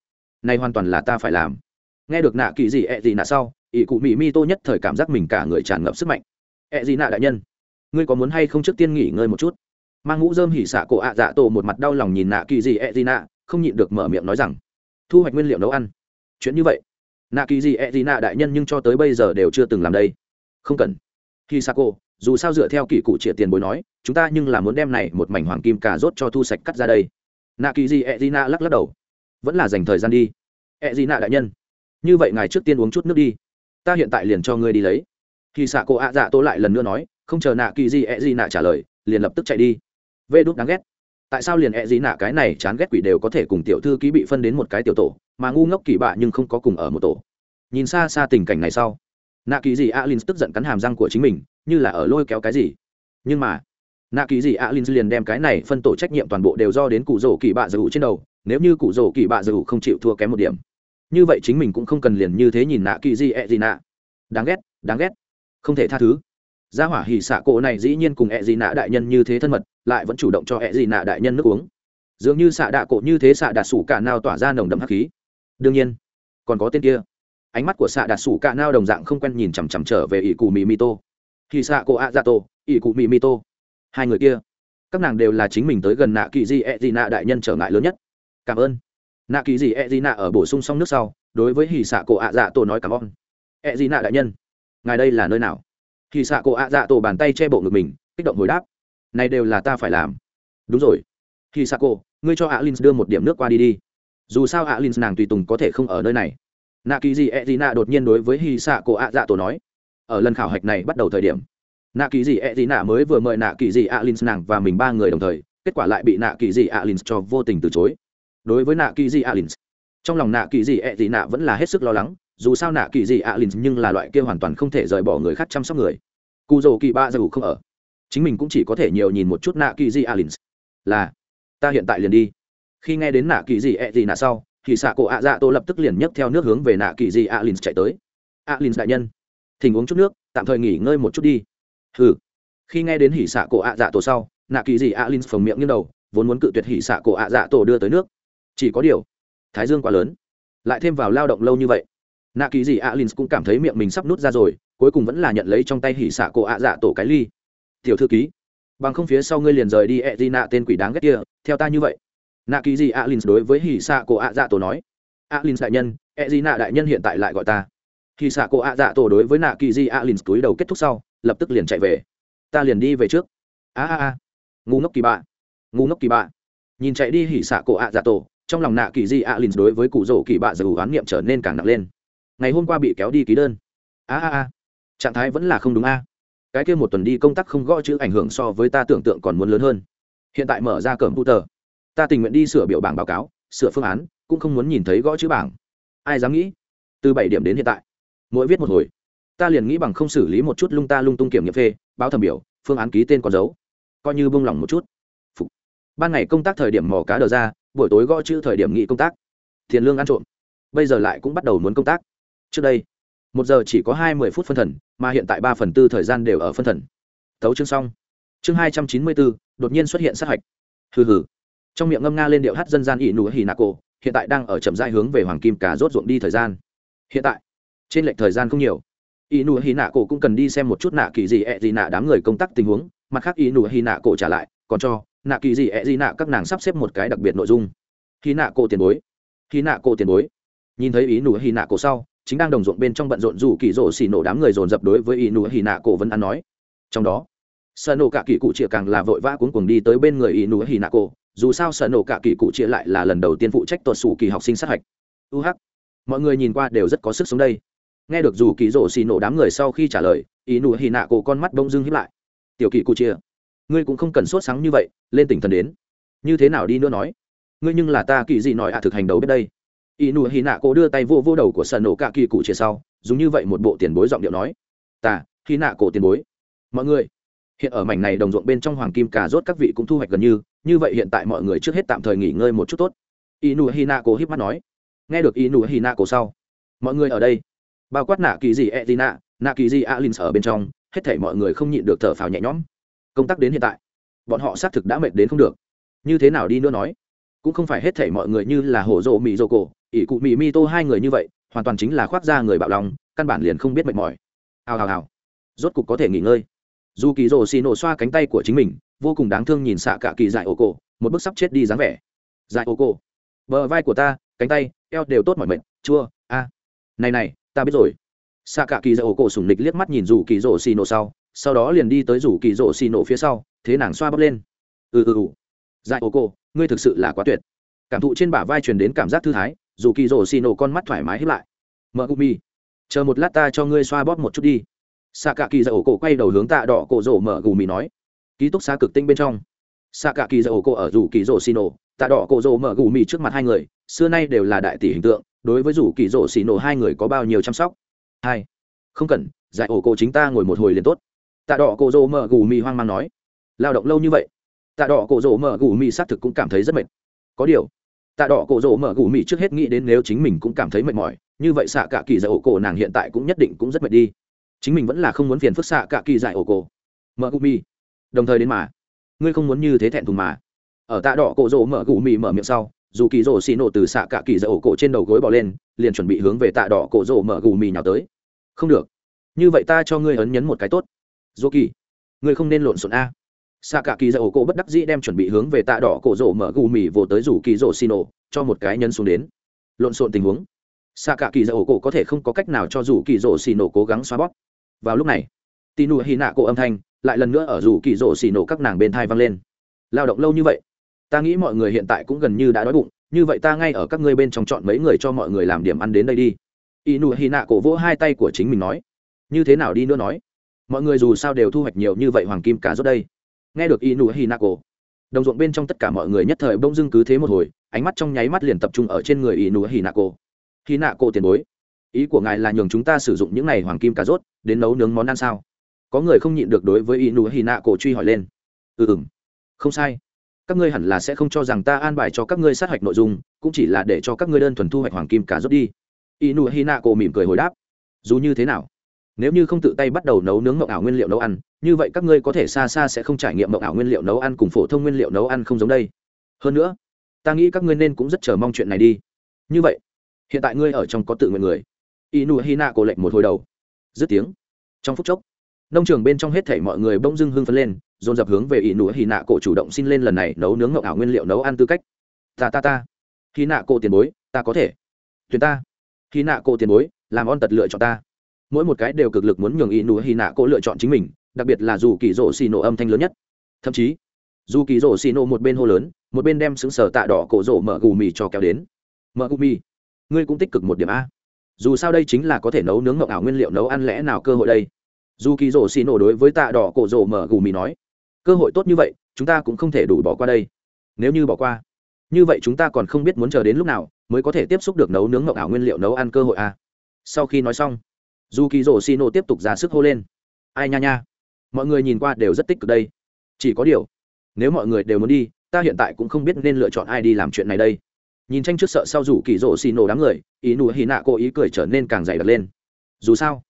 Này hoàn toàn là ta phải làm. Nghe được nạ kỳ gì ẹ gì nạ sau, ỷ cụ mỹ Mito nhất thời cảm giác mình cả người tràn ngập sức mạnh. Ẹ gì nạ đại nhân, ngươi có muốn hay không trước tiên nghỉ ngơi một chút? Mang ngũ dơm hỉ xạ cổ ạ dạ tổ một mặt đau lòng nhìn nạ kỳ gì ẹ gì nạ không nhịn được mở miệng nói rằng, thu hoạch nguyên liệu nấu ăn. Chuyện như vậy. Nạ kỳ gì ẹ gì nạ đại nhân nhưng cho tới bây giờ đều chưa từng làm đây. Không cần. Khi sa cô dù sao dựa theo kỷ cụ triệt tiền bối nói, chúng ta nhưng là muốn đem này một mảnh hoàng kim cà rốt cho thu sạch cắt ra đây. Nạ kỳ gì ẹ gì nạ lắc lắc đầu. Vẫn là dành thời gian đi. E ẹ gì nạ đại nhân, như vậy ngài trước tiên uống chút nước đi. Ta hiện tại liền cho ngươi đi lấy. Khi xạ cô ạ dạ tố lại lần nữa nói, không chờ nạ kỳ gì ẹ gì nạ trả lời, liền lập tức chạy đi. Vê đốt đáng ghét. Tại sao liền e ẹ gì nạ cái này chán ghét quỷ đều có thể cùng tiểu thư ký bị phân đến một cái tiểu tổ, mà ngu ngốc kỳ bạ nhưng không có cùng ở một tổ? Nhìn xa xa tình cảnh này sau, nạ kỳ gì alin tức giận cắn hàm răng của chính mình như là ở lôi kéo cái gì. Nhưng mà, nạ kỳ gì alin liền đem cái này phân tổ trách nhiệm toàn bộ đều do đến cụ rổ kỳ bạ dầu trên đầu, nếu như cụ rổ kỳ bạ dầu không chịu thua kém một điểm. Như vậy chính mình cũng không cần liền như thế nhìn nạ kỳ gì ẹ gì nạ. Đáng ghét đáng ghét. Không thể tha thứ. Gia hỏa hỉ xạ cổ này dĩ nhiên cùng ẹ gì nạ đại nhân như thế thân mật, lại vẫn chủ động cho ẹ gì nạ đại nhân nước uống. Dường như xạ đạ cổ như thế xạ đạt sủ cả nào tỏa ra nồng đậm hắc khí. Đương nhiên, còn có tên kia. Ánh mắt của xạ đạt sủ cả nao đồng dạng không quen nhìn chằm chằm trở về ỷ cù mì mi tô khi xạ cổ ạ dạ tổ, ỷ cụ mì mi tô hai người kia các nàng đều là chính mình tới gần nạ kỳ di e di nạ đại nhân trở ngại lớn nhất. Cảm ơn. Nạ kỳ di e di nạ ở bổ sung xong nước sau đối với hì xạ cổ ạ dạ tổ nói cảm ơn. E di nạ đại nhân ngài đây là nơi nào? Hì xạ cổ ạ dạ tổ bàn tay che bộ ngực mình kích động hồi đáp. Này đều là ta phải làm. Đúng rồi. Hì xạ cổ ngươi cho alin đưa một điểm nước qua đi đi. Dù sao alin nàng tùy tùng có thể không ở nơi này. Nạ kỳ di e di nạ đột nhiên đối với hì xạ cổ ạ dạ tổ nói ở lần khảo hạch này bắt đầu thời điểm. Nạ kỳ dị e dị nạ mới vừa mời nạ kỳ dị alin nàng và mình ba người đồng thời, kết quả lại bị nạ kỳ dị alin cho vô tình từ chối. Đối với nạ kỳ dị alin trong lòng nạ kỳ dị e dị nạ vẫn là hết sức lo lắng, dù sao nạ kỳ dị alin nhưng là loại kia hoàn toàn không thể rời bỏ người khác chăm sóc người. Cụ dầu kỳ ba dù không ở. Chính mình cũng chỉ có thể nhiều nhìn một chút nạ kỳ dị alin là, ta hiện tại liền đi. Khi nghe đến nạ kỳ dị e dị nạ sau, thì xạ cổ ạ dạ tô lập tức liền nhấc theo nước hướng về nạ kỳ dị alin chạy tới. A alin đại nhân thỉnh uống chút nước, tạm thời nghỉ ngơi một chút đi. Hừ. Khi nghe đến hỉ xạ cổ ạ dạ tổ sau, nạ kỳ dị alin phồng miệng như đầu, vốn muốn cự tuyệt hỉ xạ cổ ạ dạ tổ đưa tới nước. Chỉ có điều, thái dương quá lớn, lại thêm vào lao động lâu như vậy, nạ kỳ dị alin cũng cảm thấy miệng mình sắp nút ra rồi, cuối cùng vẫn là nhận lấy trong tay hỉ xạ cổ ạ dạ tổ cái ly. Tiểu thư ký, bằng không phía sau ngươi liền rời đi ẹ di nạ tên quỷ đáng ghét kia, theo ta như vậy. Nạ kỳ gì linh đối với hỉ xạ cổ ạ dạ tổ nói. Ạ linh đại nhân ẹ gì nạ đại nhân hiện tại lại gọi ta khi xạ cô ạ dạ tổ đối với nạ kỳ di a lìn túi đầu kết thúc sau, lập tức liền chạy về. Ta liền đi về trước. A a a. Ngu ngốc kỳ bạ. Ngu ngốc kỳ bạ. Nhìn chạy đi hỉ xạ cổ ạ dạ tổ, trong lòng nạ kỳ di alin đối với cụ rổ kỳ bạ dù oán niệm trở nên càng nặng lên. Ngày hôm qua bị kéo đi ký đơn. A a a. Trạng thái vẫn là không đúng a. Cái kia một tuần đi công tác không gõ chữ ảnh hưởng so với ta tưởng tượng còn muốn lớn hơn. Hiện tại mở ra cẩm pu tờ ta tình nguyện đi sửa biểu bảng báo cáo, sửa phương án, cũng không muốn nhìn thấy gõ chữ bảng. Ai dám nghĩ? Từ bảy điểm đến hiện tại mỗi viết một hồi. Ta liền nghĩ bằng không xử lý một chút lung ta lung tung kiểm nghiệm phê, báo thẩm biểu, phương án ký tên còn dấu. Coi như bông lỏng một chút. Phục. ban ngày công tác thời điểm mò cá đờ ra, buổi tối gõ chữ thời điểm nghị công tác. Tiền lương ăn trộm. Bây giờ lại cũng bắt đầu muốn công tác. Trước đây, một giờ chỉ có hai mươi phút phân thần, mà hiện tại ba phần tư thời gian đều ở phân thần. Tấu chương xong. Chương hai trăm chín mươi bốn đột nhiên xuất hiện sát hạch. Hừ hừ. Trong miệng ngâm nga lên điệu hát dân gian ỷ nụ hì nạ cổ, hiện tại đang ở chậm rãi hướng về hoàng kim cà rốt ruộng đi thời gian. Hiện tại trên lệch thời gian không nhiều. Y nụ hy nạ cổ cũng cần đi xem một chút nạ kỳ gì ẹ gì nạ đám người công tác tình huống, mặt khác y nụ hy nạ cổ trả lại, còn cho nạ kỳ gì ẹ gì nạ các nàng sắp xếp một cái đặc biệt nội dung. Hy nạ cổ tiền bối. Hy nạ cổ tiền bối. Nhìn thấy ý nụ hy nạ cổ sau, chính đang đồng ruộng bên trong bận rộn rủ kỳ rỗ xì nổ đám người dồn dập đối với ý nụ hy nạ cổ vẫn ăn nói. Trong đó sợ nổ cả kỳ cụ chĩa càng là vội vã cuốn cuồng đi tới bên người ý nụ hy nạ cổ dù sao sợ nổ cả kỳ cụ chĩa lại là lần đầu tiên phụ trách tuột xù kỳ học sinh sát hạch. Uh mọi người nhìn qua đều rất có sức sống đây nghe được dù kỳ rổ xì nổ đám người sau khi trả lời, ý nụ hì nạ cổ con mắt bông dưng hiếp lại. Tiểu kỳ cụ chia ngươi cũng không cần sốt sáng như vậy, lên tỉnh thần đến. Như thế nào đi nữa nói? Ngươi nhưng là ta kỳ gì nói ạ thực hành đấu biết đây. Ý nụ hì nạ cổ đưa tay vô vô đầu của sợ nổ cả kỳ cụ chia sau, dùng như vậy một bộ tiền bối giọng điệu nói. Ta hì nạ cổ tiền bối. Mọi người, hiện ở mảnh này đồng ruộng bên trong hoàng kim cà rốt các vị cũng thu hoạch gần như như vậy hiện tại mọi người trước hết tạm thời nghỉ ngơi một chút tốt. Inu hina cổ híp mắt nói. Nghe được inu hina cổ sau, mọi người ở đây bao quát nạ kỳ gì e t nạ nạ kỳ gì alin ở bên trong, hết thể mọi người không nhịn được thở phào nhẹ nhõm. Công tác đến hiện tại, bọn họ xác thực đã mệt đến không được. Như thế nào đi nữa nói? Cũng không phải hết thể mọi người như là hổ rộ mì rộ cổ, ỷ cụ mì mi tô hai người như vậy, hoàn toàn chính là khoác ra người bạo lòng, căn bản liền không biết mệt mỏi. Hào hào hào. Rốt cục có thể nghỉ ngơi. Dù kỳ rồ xì nổ xoa cánh tay của chính mình, vô cùng đáng thương nhìn xạ cả kỳ dại ô cổ, một bức sắp chết đi dáng vẻ. Dại ô cổ. Bờ vai của ta, cánh tay, eo đều tốt mọi mệt, chua, a. Này này ta biết rồi. Xạ cả kỳ dại cổ sùng nịch liếc mắt nhìn rủ kỳ rồ xì nổ sau sau đó liền đi tới rủ kỳ rồ xì nổ phía sau, thế nàng xoa bắp lên. Ừ ừ ừ. Dại ô cổ ngươi thực sự là quá tuyệt. Cảm thụ trên bả vai truyền đến cảm giác thư thái, dù kỳ rổ xì nổ con mắt thoải mái hiếp lại. Mợ mi. Chờ một lát ta cho ngươi xoa bóp một chút đi. Xạ cả kỳ dạy ổ cổ quay đầu hướng tạ đỏ cổ rổ mở gù mì nói. Ký túc xá cực tinh bên trong. Xạ cả kỳ dạy ổ cổ ở rủ kỳ rổ xì nổ tạ đỏ cổ rổ mở gù mì trước mặt hai người xưa nay đều là đại tỷ hình tượng, đối với rủ kỳ rỗ xì nổ hai người có bao nhiêu chăm sóc? Hai. Không cần, giải ổ cổ chính ta ngồi một hồi liền tốt. Tạ đỏ cổ rổ mở gù mì hoang mang nói. Lao động lâu như vậy. Tạ đỏ cổ rổ mở gù mì xác thực cũng cảm thấy rất mệt. Có điều, tạ đỏ cổ rổ mở gù mì trước hết nghĩ đến nếu chính mình cũng cảm thấy mệt mỏi, như vậy xạ cả kỳ giải ổ cổ nàng hiện tại cũng nhất định cũng rất mệt đi. Chính mình vẫn là không muốn phiền phức xạ cả kỳ giải ổ cổ. Mở gù mì. Đồng thời đến mà. Ngươi không muốn như thế thẹn thùng mà. Ở tạ đỏ cổ rổ mở gù mì mở miệng sau dù kỳ rổ xì nổ từ xạ cả kỳ dạy ổ cổ trên đầu gối bỏ lên, liền chuẩn bị hướng về tạ đỏ cổ rổ mở gù mì nhào tới. Không được. Như vậy ta cho ngươi ấn nhấn một cái tốt. Dù kỳ, ngươi không nên lộn xộn a. Xạ cả kỳ dạy ổ cổ bất đắc dĩ đem chuẩn bị hướng về tạ đỏ cổ rổ mở gù mì vồ tới dù kỳ rổ xì nổ, cho một cái nhấn xuống đến. Lộn xộn tình huống. Xạ cả kỳ dạy ổ cổ có thể không có cách nào cho dù kỳ rổ xì nổ cố gắng xóa bóp. Vào lúc này tì nụ hy nạ cổ âm thanh lại lần nữa ở dù kỳ rổ xì nổ các nàng bên thai vang lên. Lao động lâu như vậy ta nghĩ mọi người hiện tại cũng gần như đã đói bụng, như vậy ta ngay ở các ngươi bên trong chọn mấy người cho mọi người làm điểm ăn đến đây đi. Y nụ hy nạ cổ vỗ hai tay của chính mình nói. Như thế nào đi nữa nói? Mọi người dù sao đều thu hoạch nhiều như vậy hoàng kim cá rốt đây. Nghe được y nụ hy nạ cổ, đồng ruộng bên trong tất cả mọi người nhất thời bỗng dưng cứ thế một hồi, ánh mắt trong nháy mắt liền tập trung ở trên người y nụ hy nạ cổ. Hy nạ cổ tiền bối, ý của ngài là nhường chúng ta sử dụng những này hoàng kim cà rốt đến nấu nướng món ăn sao? Có người không nhịn được đối với y nụ hy nạ cổ truy hỏi lên. Ừ ừ không sai các ngươi hẳn là sẽ không cho rằng ta an bài cho các ngươi sát hạch nội dung, cũng chỉ là để cho các ngươi đơn thuần thu hoạch hoàng kim cả rốt đi. Y nụ hy nạ cổ mỉm cười hồi đáp. Dù như thế nào, nếu như không tự tay bắt đầu nấu nướng mộng ảo nguyên liệu nấu ăn, như vậy các ngươi có thể xa xa sẽ không trải nghiệm mộng ảo nguyên liệu nấu ăn cùng phổ thông nguyên liệu nấu ăn không giống đây. Hơn nữa, ta nghĩ các ngươi nên cũng rất chờ mong chuyện này đi. Như vậy, hiện tại ngươi ở trong có tự nguyện người. Inu hina cổ lệnh một hồi đầu. Dứt tiếng, trong phút chốc, nông trường bên trong hết thảy mọi người bỗng dưng hưng phấn lên dồn dập hướng về inu hina cổ chủ động xin lên lần này nấu nướng ngậu ảo nguyên liệu nấu ăn tư cách. Ta ta ta. Nạ cổ tiền bối, ta có thể. Tuyển ta. Hina cổ tiền bối, làm on tật lựa chọn ta. Mỗi một cái đều cực lực muốn nhường inu hina cổ lựa chọn chính mình, đặc biệt là dù kỳ rổ xì nổ âm thanh lớn nhất. Thậm chí, dù kỳ rổ xì nổ một bên hô lớn, một bên đem xứng sở tạ đỏ cổ rổ mở gù mì cho kéo đến. Mở gù mì. Ngươi cũng tích cực một điểm a. Dù sao đây chính là có thể nấu nướng ngọc ảo nguyên liệu nấu ăn lẽ nào cơ hội đây. Dù kỳ rổ xì nổ đối với tạ đỏ cổ rổ mở gù mì nói cơ hội tốt như vậy, chúng ta cũng không thể đủ bỏ qua đây. Nếu như bỏ qua, như vậy chúng ta còn không biết muốn chờ đến lúc nào mới có thể tiếp xúc được nấu nướng ngọc ảo nguyên liệu nấu ăn cơ hội à? sau khi nói xong dù kỳ rổ xì nổ tiếp tục ra sức hô lên. Ai nha nha, mọi người nhìn qua đều rất tích cực đây. Chỉ có điều, nếu mọi người đều muốn đi, ta hiện tại cũng không biết nên lựa chọn ai đi làm chuyện này đây. Nhìn tranh trước sợ sau rủ kỳ rổ xì nổ đám người ý nụ hì nạ cô ý cười trở nên càng dày đặc lên. Dù sao,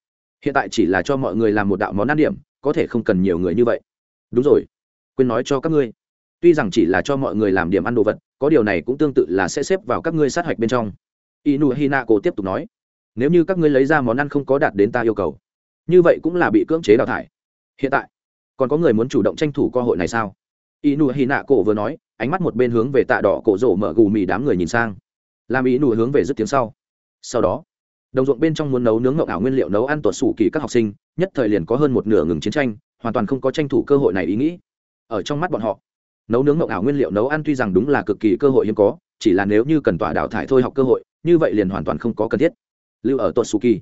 hiện tại chỉ là cho mọi người làm một đạo món ăn điểm, có thể không cần nhiều người như vậy đúng rồi. Quên nói cho các ngươi. Tuy rằng chỉ là cho mọi người làm điểm ăn đồ vật, có điều này cũng tương tự là sẽ xếp vào các ngươi sát hạch bên trong. Inu hina cổ tiếp tục nói, nếu như các ngươi lấy ra món ăn không có đạt đến ta yêu cầu, như vậy cũng là bị cưỡng chế đào thải. Hiện tại, còn có người muốn chủ động tranh thủ cơ hội này sao? Inu hina cổ vừa nói, ánh mắt một bên hướng về tạ đỏ cổ rổ mở gù mì đám người nhìn sang. Làm inu hướng về dứt tiếng sau. Sau đó, đồng ruộng bên trong muốn nấu nướng ngậu ảo nguyên liệu nấu ăn tuột sủ kỳ các học sinh, nhất thời liền có hơn một nửa ngừng chiến tranh hoàn toàn không có tranh thủ cơ hội này ý nghĩ. Ở trong mắt bọn họ, nấu nướng mộng ảo nguyên liệu nấu ăn tuy rằng đúng là cực kỳ cơ hội hiếm có, chỉ là nếu như cần tỏa đào thải thôi học cơ hội, như vậy liền hoàn toàn không có cần thiết. Lưu ở tuột su kỳ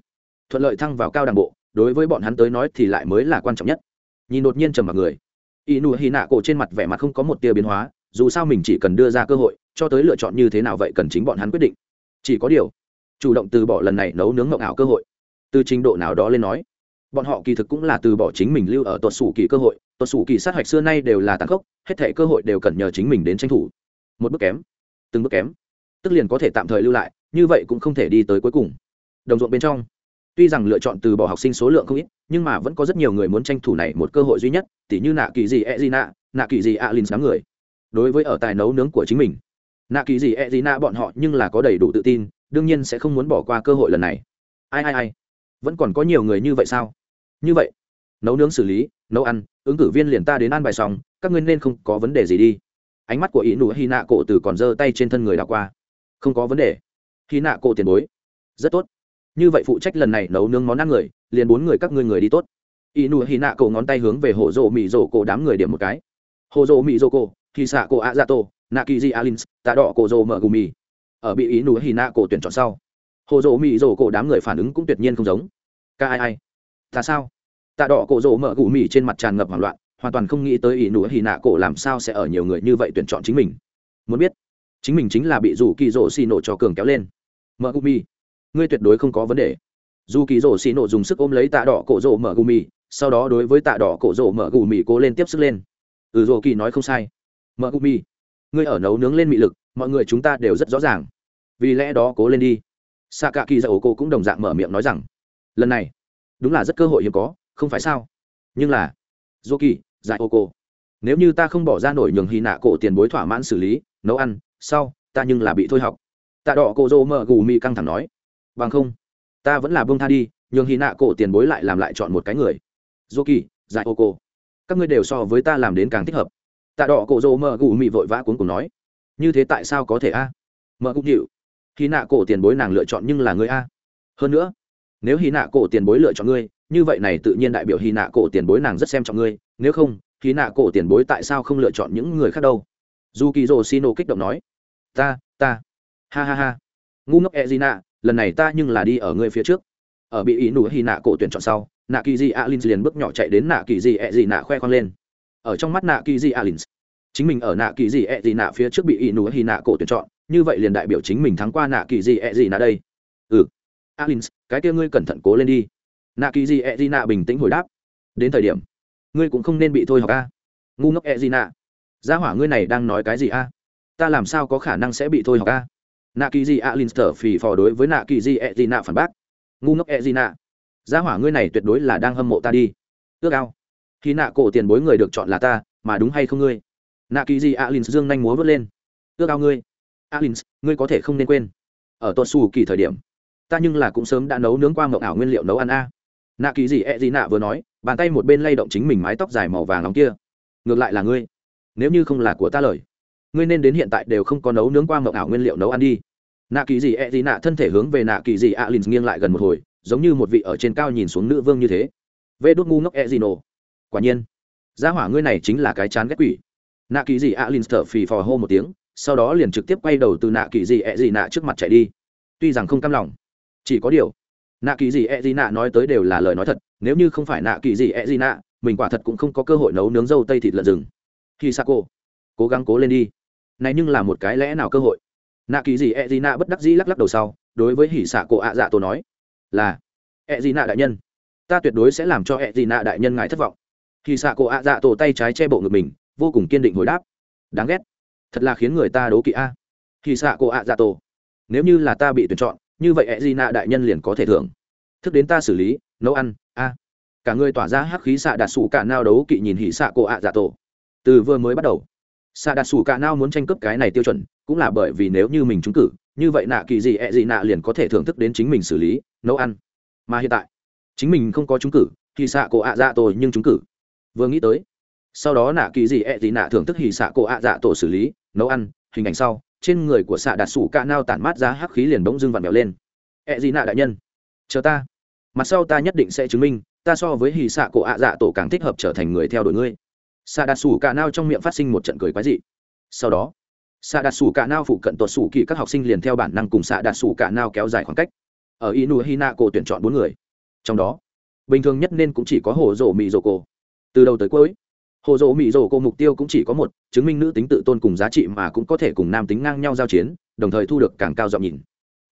thuận lợi thăng vào cao đảng bộ, đối với bọn hắn tới nói thì lại mới là quan trọng nhất. Nhìn đột nhiên trầm mặc người y nụ hy nạ cổ trên mặt vẻ mặt không có một tia biến hóa, dù sao mình chỉ cần đưa ra cơ hội, cho tới lựa chọn như thế nào vậy cần chính bọn hắn quyết định. Chỉ có điều, chủ động từ bỏ lần này nấu nướng mộng ảo cơ hội. Từ trình độ nào đó lên nói bọn họ kỳ thực cũng là từ bỏ chính mình lưu ở tuột sủ kỳ cơ hội tuột sủ kỳ sát hạch xưa nay đều là tàn khốc, hết thể cơ hội đều cần nhờ chính mình đến tranh thủ. Một bước kém, từng bước kém, tức liền có thể tạm thời lưu lại, như vậy cũng không thể đi tới cuối cùng. Đồng ruộng bên trong, tuy rằng lựa chọn từ bỏ học sinh số lượng không ít, nhưng mà vẫn có rất nhiều người muốn tranh thủ này một cơ hội duy nhất, tỉ như nạ kỳ gì e gì nạ nạ kỳ gì alin đám người. Đối với ở tài nấu nướng của chính mình, nạ kỳ gì e gì nạ bọn họ nhưng là có đầy đủ tự tin, đương nhiên sẽ không muốn bỏ qua cơ hội lần này. Ai ai ai, vẫn còn có nhiều người như vậy sao? Như vậy, nấu nướng xử lý, nấu ăn, ứng cử viên liền ta đến ăn bài xong, các ngươi nên không có vấn đề gì đi. Ánh mắt của ý nụ hy nạ cổ từ còn giơ tay trên thân người đảo qua. Không có vấn đề. Hy nạ cổ tiền bối. Rất tốt. Như vậy phụ trách lần này nấu nướng món ăn người, liền bốn người các ngươi người đi tốt. Ý nụ hy nạ cổ ngón tay hướng về hồ rộ mì rộ cổ đám người điểm một cái. Hồ rộ mì rộ cổ thì xạ cổ a dạ tô nạ kỳ di alins, tạ đỏ cổ rộ mở gù mì. Ở bị ý nụ hy nạ cổ tuyển chọn sau, hồ rộ mì rộ cổ đám người phản ứng cũng tuyệt nhiên không giống. Ca ai ai? Ta sao? Tạ đỏ cổ Rỗ mở gù mì trên mặt tràn ngập hoảng loạn, hoàn toàn không nghĩ tới ỷ nụ hì nạ cổ làm sao sẽ ở nhiều người như vậy tuyển chọn chính mình. Muốn biết, chính mình chính là bị rủ kỳ rỗ xì nổ cho cường kéo lên. Mở gù mì. Ngươi tuyệt đối không có vấn đề. Dù kỳ Rỗ xì nổ dùng sức ôm lấy tạ đỏ cổ Rỗ mở gù mì, sau đó đối với tạ đỏ cổ Rỗ mở gù mì cố lên tiếp sức lên. Ừ Rỗ kỳ nói không sai. Mở gù mì. Ngươi ở nấu nướng lên mị lực, mọi người chúng ta đều rất rõ ràng. Vì lẽ đó cố lên đi. Xạ cả kỳ dậu cô cũng đồng dạng mở miệng nói rằng, lần này, đúng là rất cơ hội hiếm có không phải sao? Nhưng là dô kỳ dạy ô cô nếu như ta không bỏ ra nổi nhường hy nạ cổ tiền bối thỏa mãn xử lý, nấu ăn, sau, ta nhưng là bị thôi học. Tạ đỏ cổ dô mở gù mị căng thẳng nói. Bằng không, ta vẫn là bông tha đi, nhường hy nạ cổ tiền bối lại làm lại chọn một cái người. Dô kỳ dạy ô cô các ngươi đều so với ta làm đến càng thích hợp. Tạ đỏ cổ dô mờ gù mị vội vã cuốn cùng nói. Như thế tại sao có thể a? À? mờ cũng chịu hy nạ cổ tiền bối nàng lựa chọn nhưng là người a. Hơn nữa, nếu hy nạ cổ tiền bối lựa chọn ngươi như vậy này tự nhiên đại biểu hy nạ cổ tiền bối nàng rất xem trọng ngươi, nếu không hy nạ cổ tiền bối tại sao không lựa chọn những người khác đâu? Dù kỳ rồ xin ô kích động nói. Ta ta. Ha ha ha. Ngu ngốc e gì nạ lần này ta nhưng là đi ở ngươi phía trước. Ở bị ý nụ hy nạ cổ tuyển chọn sau nạ kỳ di alin liền bước nhỏ chạy đến nạ kỳ di e gì nạ khoe khoang lên. Ở trong mắt nạ kỳ di alin chính mình ở nạ kỳ di e gì nạ phía trước bị ý nụ hy nạ cổ tuyển chọn, như vậy liền đại biểu chính mình thắng qua nạ kỳ di e gì nạ đây. Ừ. Alin cái kia ngươi cẩn thận cố lên đi nạ kỳ di e gì nạ bình tĩnh hồi đáp. Đến thời điểm, ngươi cũng không nên bị thôi học a. Ngu ngốc e Di nạ gia hỏa ngươi này đang nói cái gì a? Ta làm sao có khả năng sẽ bị thôi học a? Nạ kỳ di alin thở phì phò đối với nạ kỳ di e di nạ phản bác. Ngu ngốc e di nạ gia hỏa ngươi này tuyệt đối là đang hâm mộ ta đi. Ước ao. Khi nạ cổ tiền bối người được chọn là ta, mà đúng hay không ngươi? Nạ kỳ di alin dương nhanh múa vớt lên. Ước ao ngươi. Alin ngươi có thể không nên quên. Ở tuột xù kỳ thời điểm, ta nhưng là cũng sớm đã nấu nướng qua mộng ảo nguyên liệu nấu ăn a nạ kỳ gì e di nạ vừa nói, bàn tay một bên lay động chính mình mái tóc dài màu vàng nóng kia. Ngược lại là ngươi. Nếu như không là của ta lời, ngươi nên đến hiện tại đều không có nấu nướng qua mậu ảo nguyên liệu nấu ăn đi. Nạ kỳ gì e gì nạ thân thể hướng về nạ kỳ gì a lìn nghiêng lại gần một hồi, giống như một vị ở trên cao nhìn xuống nữ vương như thế. Vê đốt ngu ngốc e gì nổ quả nhiên, gia hỏa ngươi này chính là cái chán ghét quỷ. Nạ kỳ gì a lìn thở phì phò hô một tiếng, sau đó liền trực tiếp quay đầu từ nạ kỳ gì e gì nạ trước mặt chạy đi. Tuy rằng không cam lòng, chỉ có điều nạ kỳ gì e gì nạ nói tới đều là lời nói thật, nếu như không phải nạ kỳ gì e gì nạ, mình quả thật cũng không có cơ hội nấu nướng dâu tây thịt lợn rừng. Khi sa cô cố gắng cố lên đi. Này nhưng là một cái lẽ nào cơ hội? Nạ kỳ gì e gì nạ bất đắc dĩ lắc lắc đầu sau, đối với hỉ xạ cổ ạ dạ tổ nói, là e gì nạ đại nhân, ta tuyệt đối sẽ làm cho e gì nạ đại nhân ngài thất vọng. Hỉ xạ cổ ạ dạ tổ tay trái che bộ ngực mình, vô cùng kiên định hồi đáp, đáng ghét, thật là khiến người ta đố kỵ a. Hỉ xạ cổ ạ dạ tổ, nếu như là ta bị tuyển chọn như vậy e di nạ đại nhân liền có thể thưởng. Thức đến ta xử lý, nấu ăn, a. Cả người tỏa ra hắc khí xạ đạt sủ cả nao đấu kỵ nhìn hỉ xạ cổ ạ dạ tổ. Từ vừa mới bắt đầu, xạ đạt sủ cả nao muốn tranh cướp cái này tiêu chuẩn, cũng là bởi vì nếu như mình trúng cử, như vậy nạ kỳ gì e gì nạ liền có thể thưởng thức đến chính mình xử lý, nấu ăn. Mà hiện tại, chính mình không có trúng cử thì xạ cổ ạ dạ tổ nhưng trúng cử. Vừa nghĩ tới, sau đó nạ kỳ gì e gì nạ thưởng thức hỉ xạ cổ ạ dạ tổ xử lý, nấu ăn, hình ảnh sau trên người của xạ đạt sủ ca nao tản mát ra hắc khí liền bỗng dưng vặn vẹo lên. Ẹ gì nạ đại nhân, chờ ta. Mặt sau ta nhất định sẽ chứng minh, ta so với hì xạ cổ ạ dạ tổ càng thích hợp trở thành người theo đuổi ngươi. Xạ đạt sủ ca nao trong miệng phát sinh một trận cười quái dị. Sau đó, xạ đạt sủ cả nao phụ cận tuột sủ kỳ các học sinh liền theo bản năng cùng xạ đạt sủ cả nao kéo dài khoảng cách. Ở inu hina cổ tuyển chọn bốn người. Trong đó, bình thường nhất nên cũng chỉ có hồ rổ mỹ rổ cổ từ đầu tới cuối hồ dỗ mỹ dỗ cô mục tiêu cũng chỉ có một, chứng minh nữ tính tự tôn cùng giá trị mà cũng có thể cùng nam tính ngang nhau giao chiến, đồng thời thu được càng cao giọng nhìn.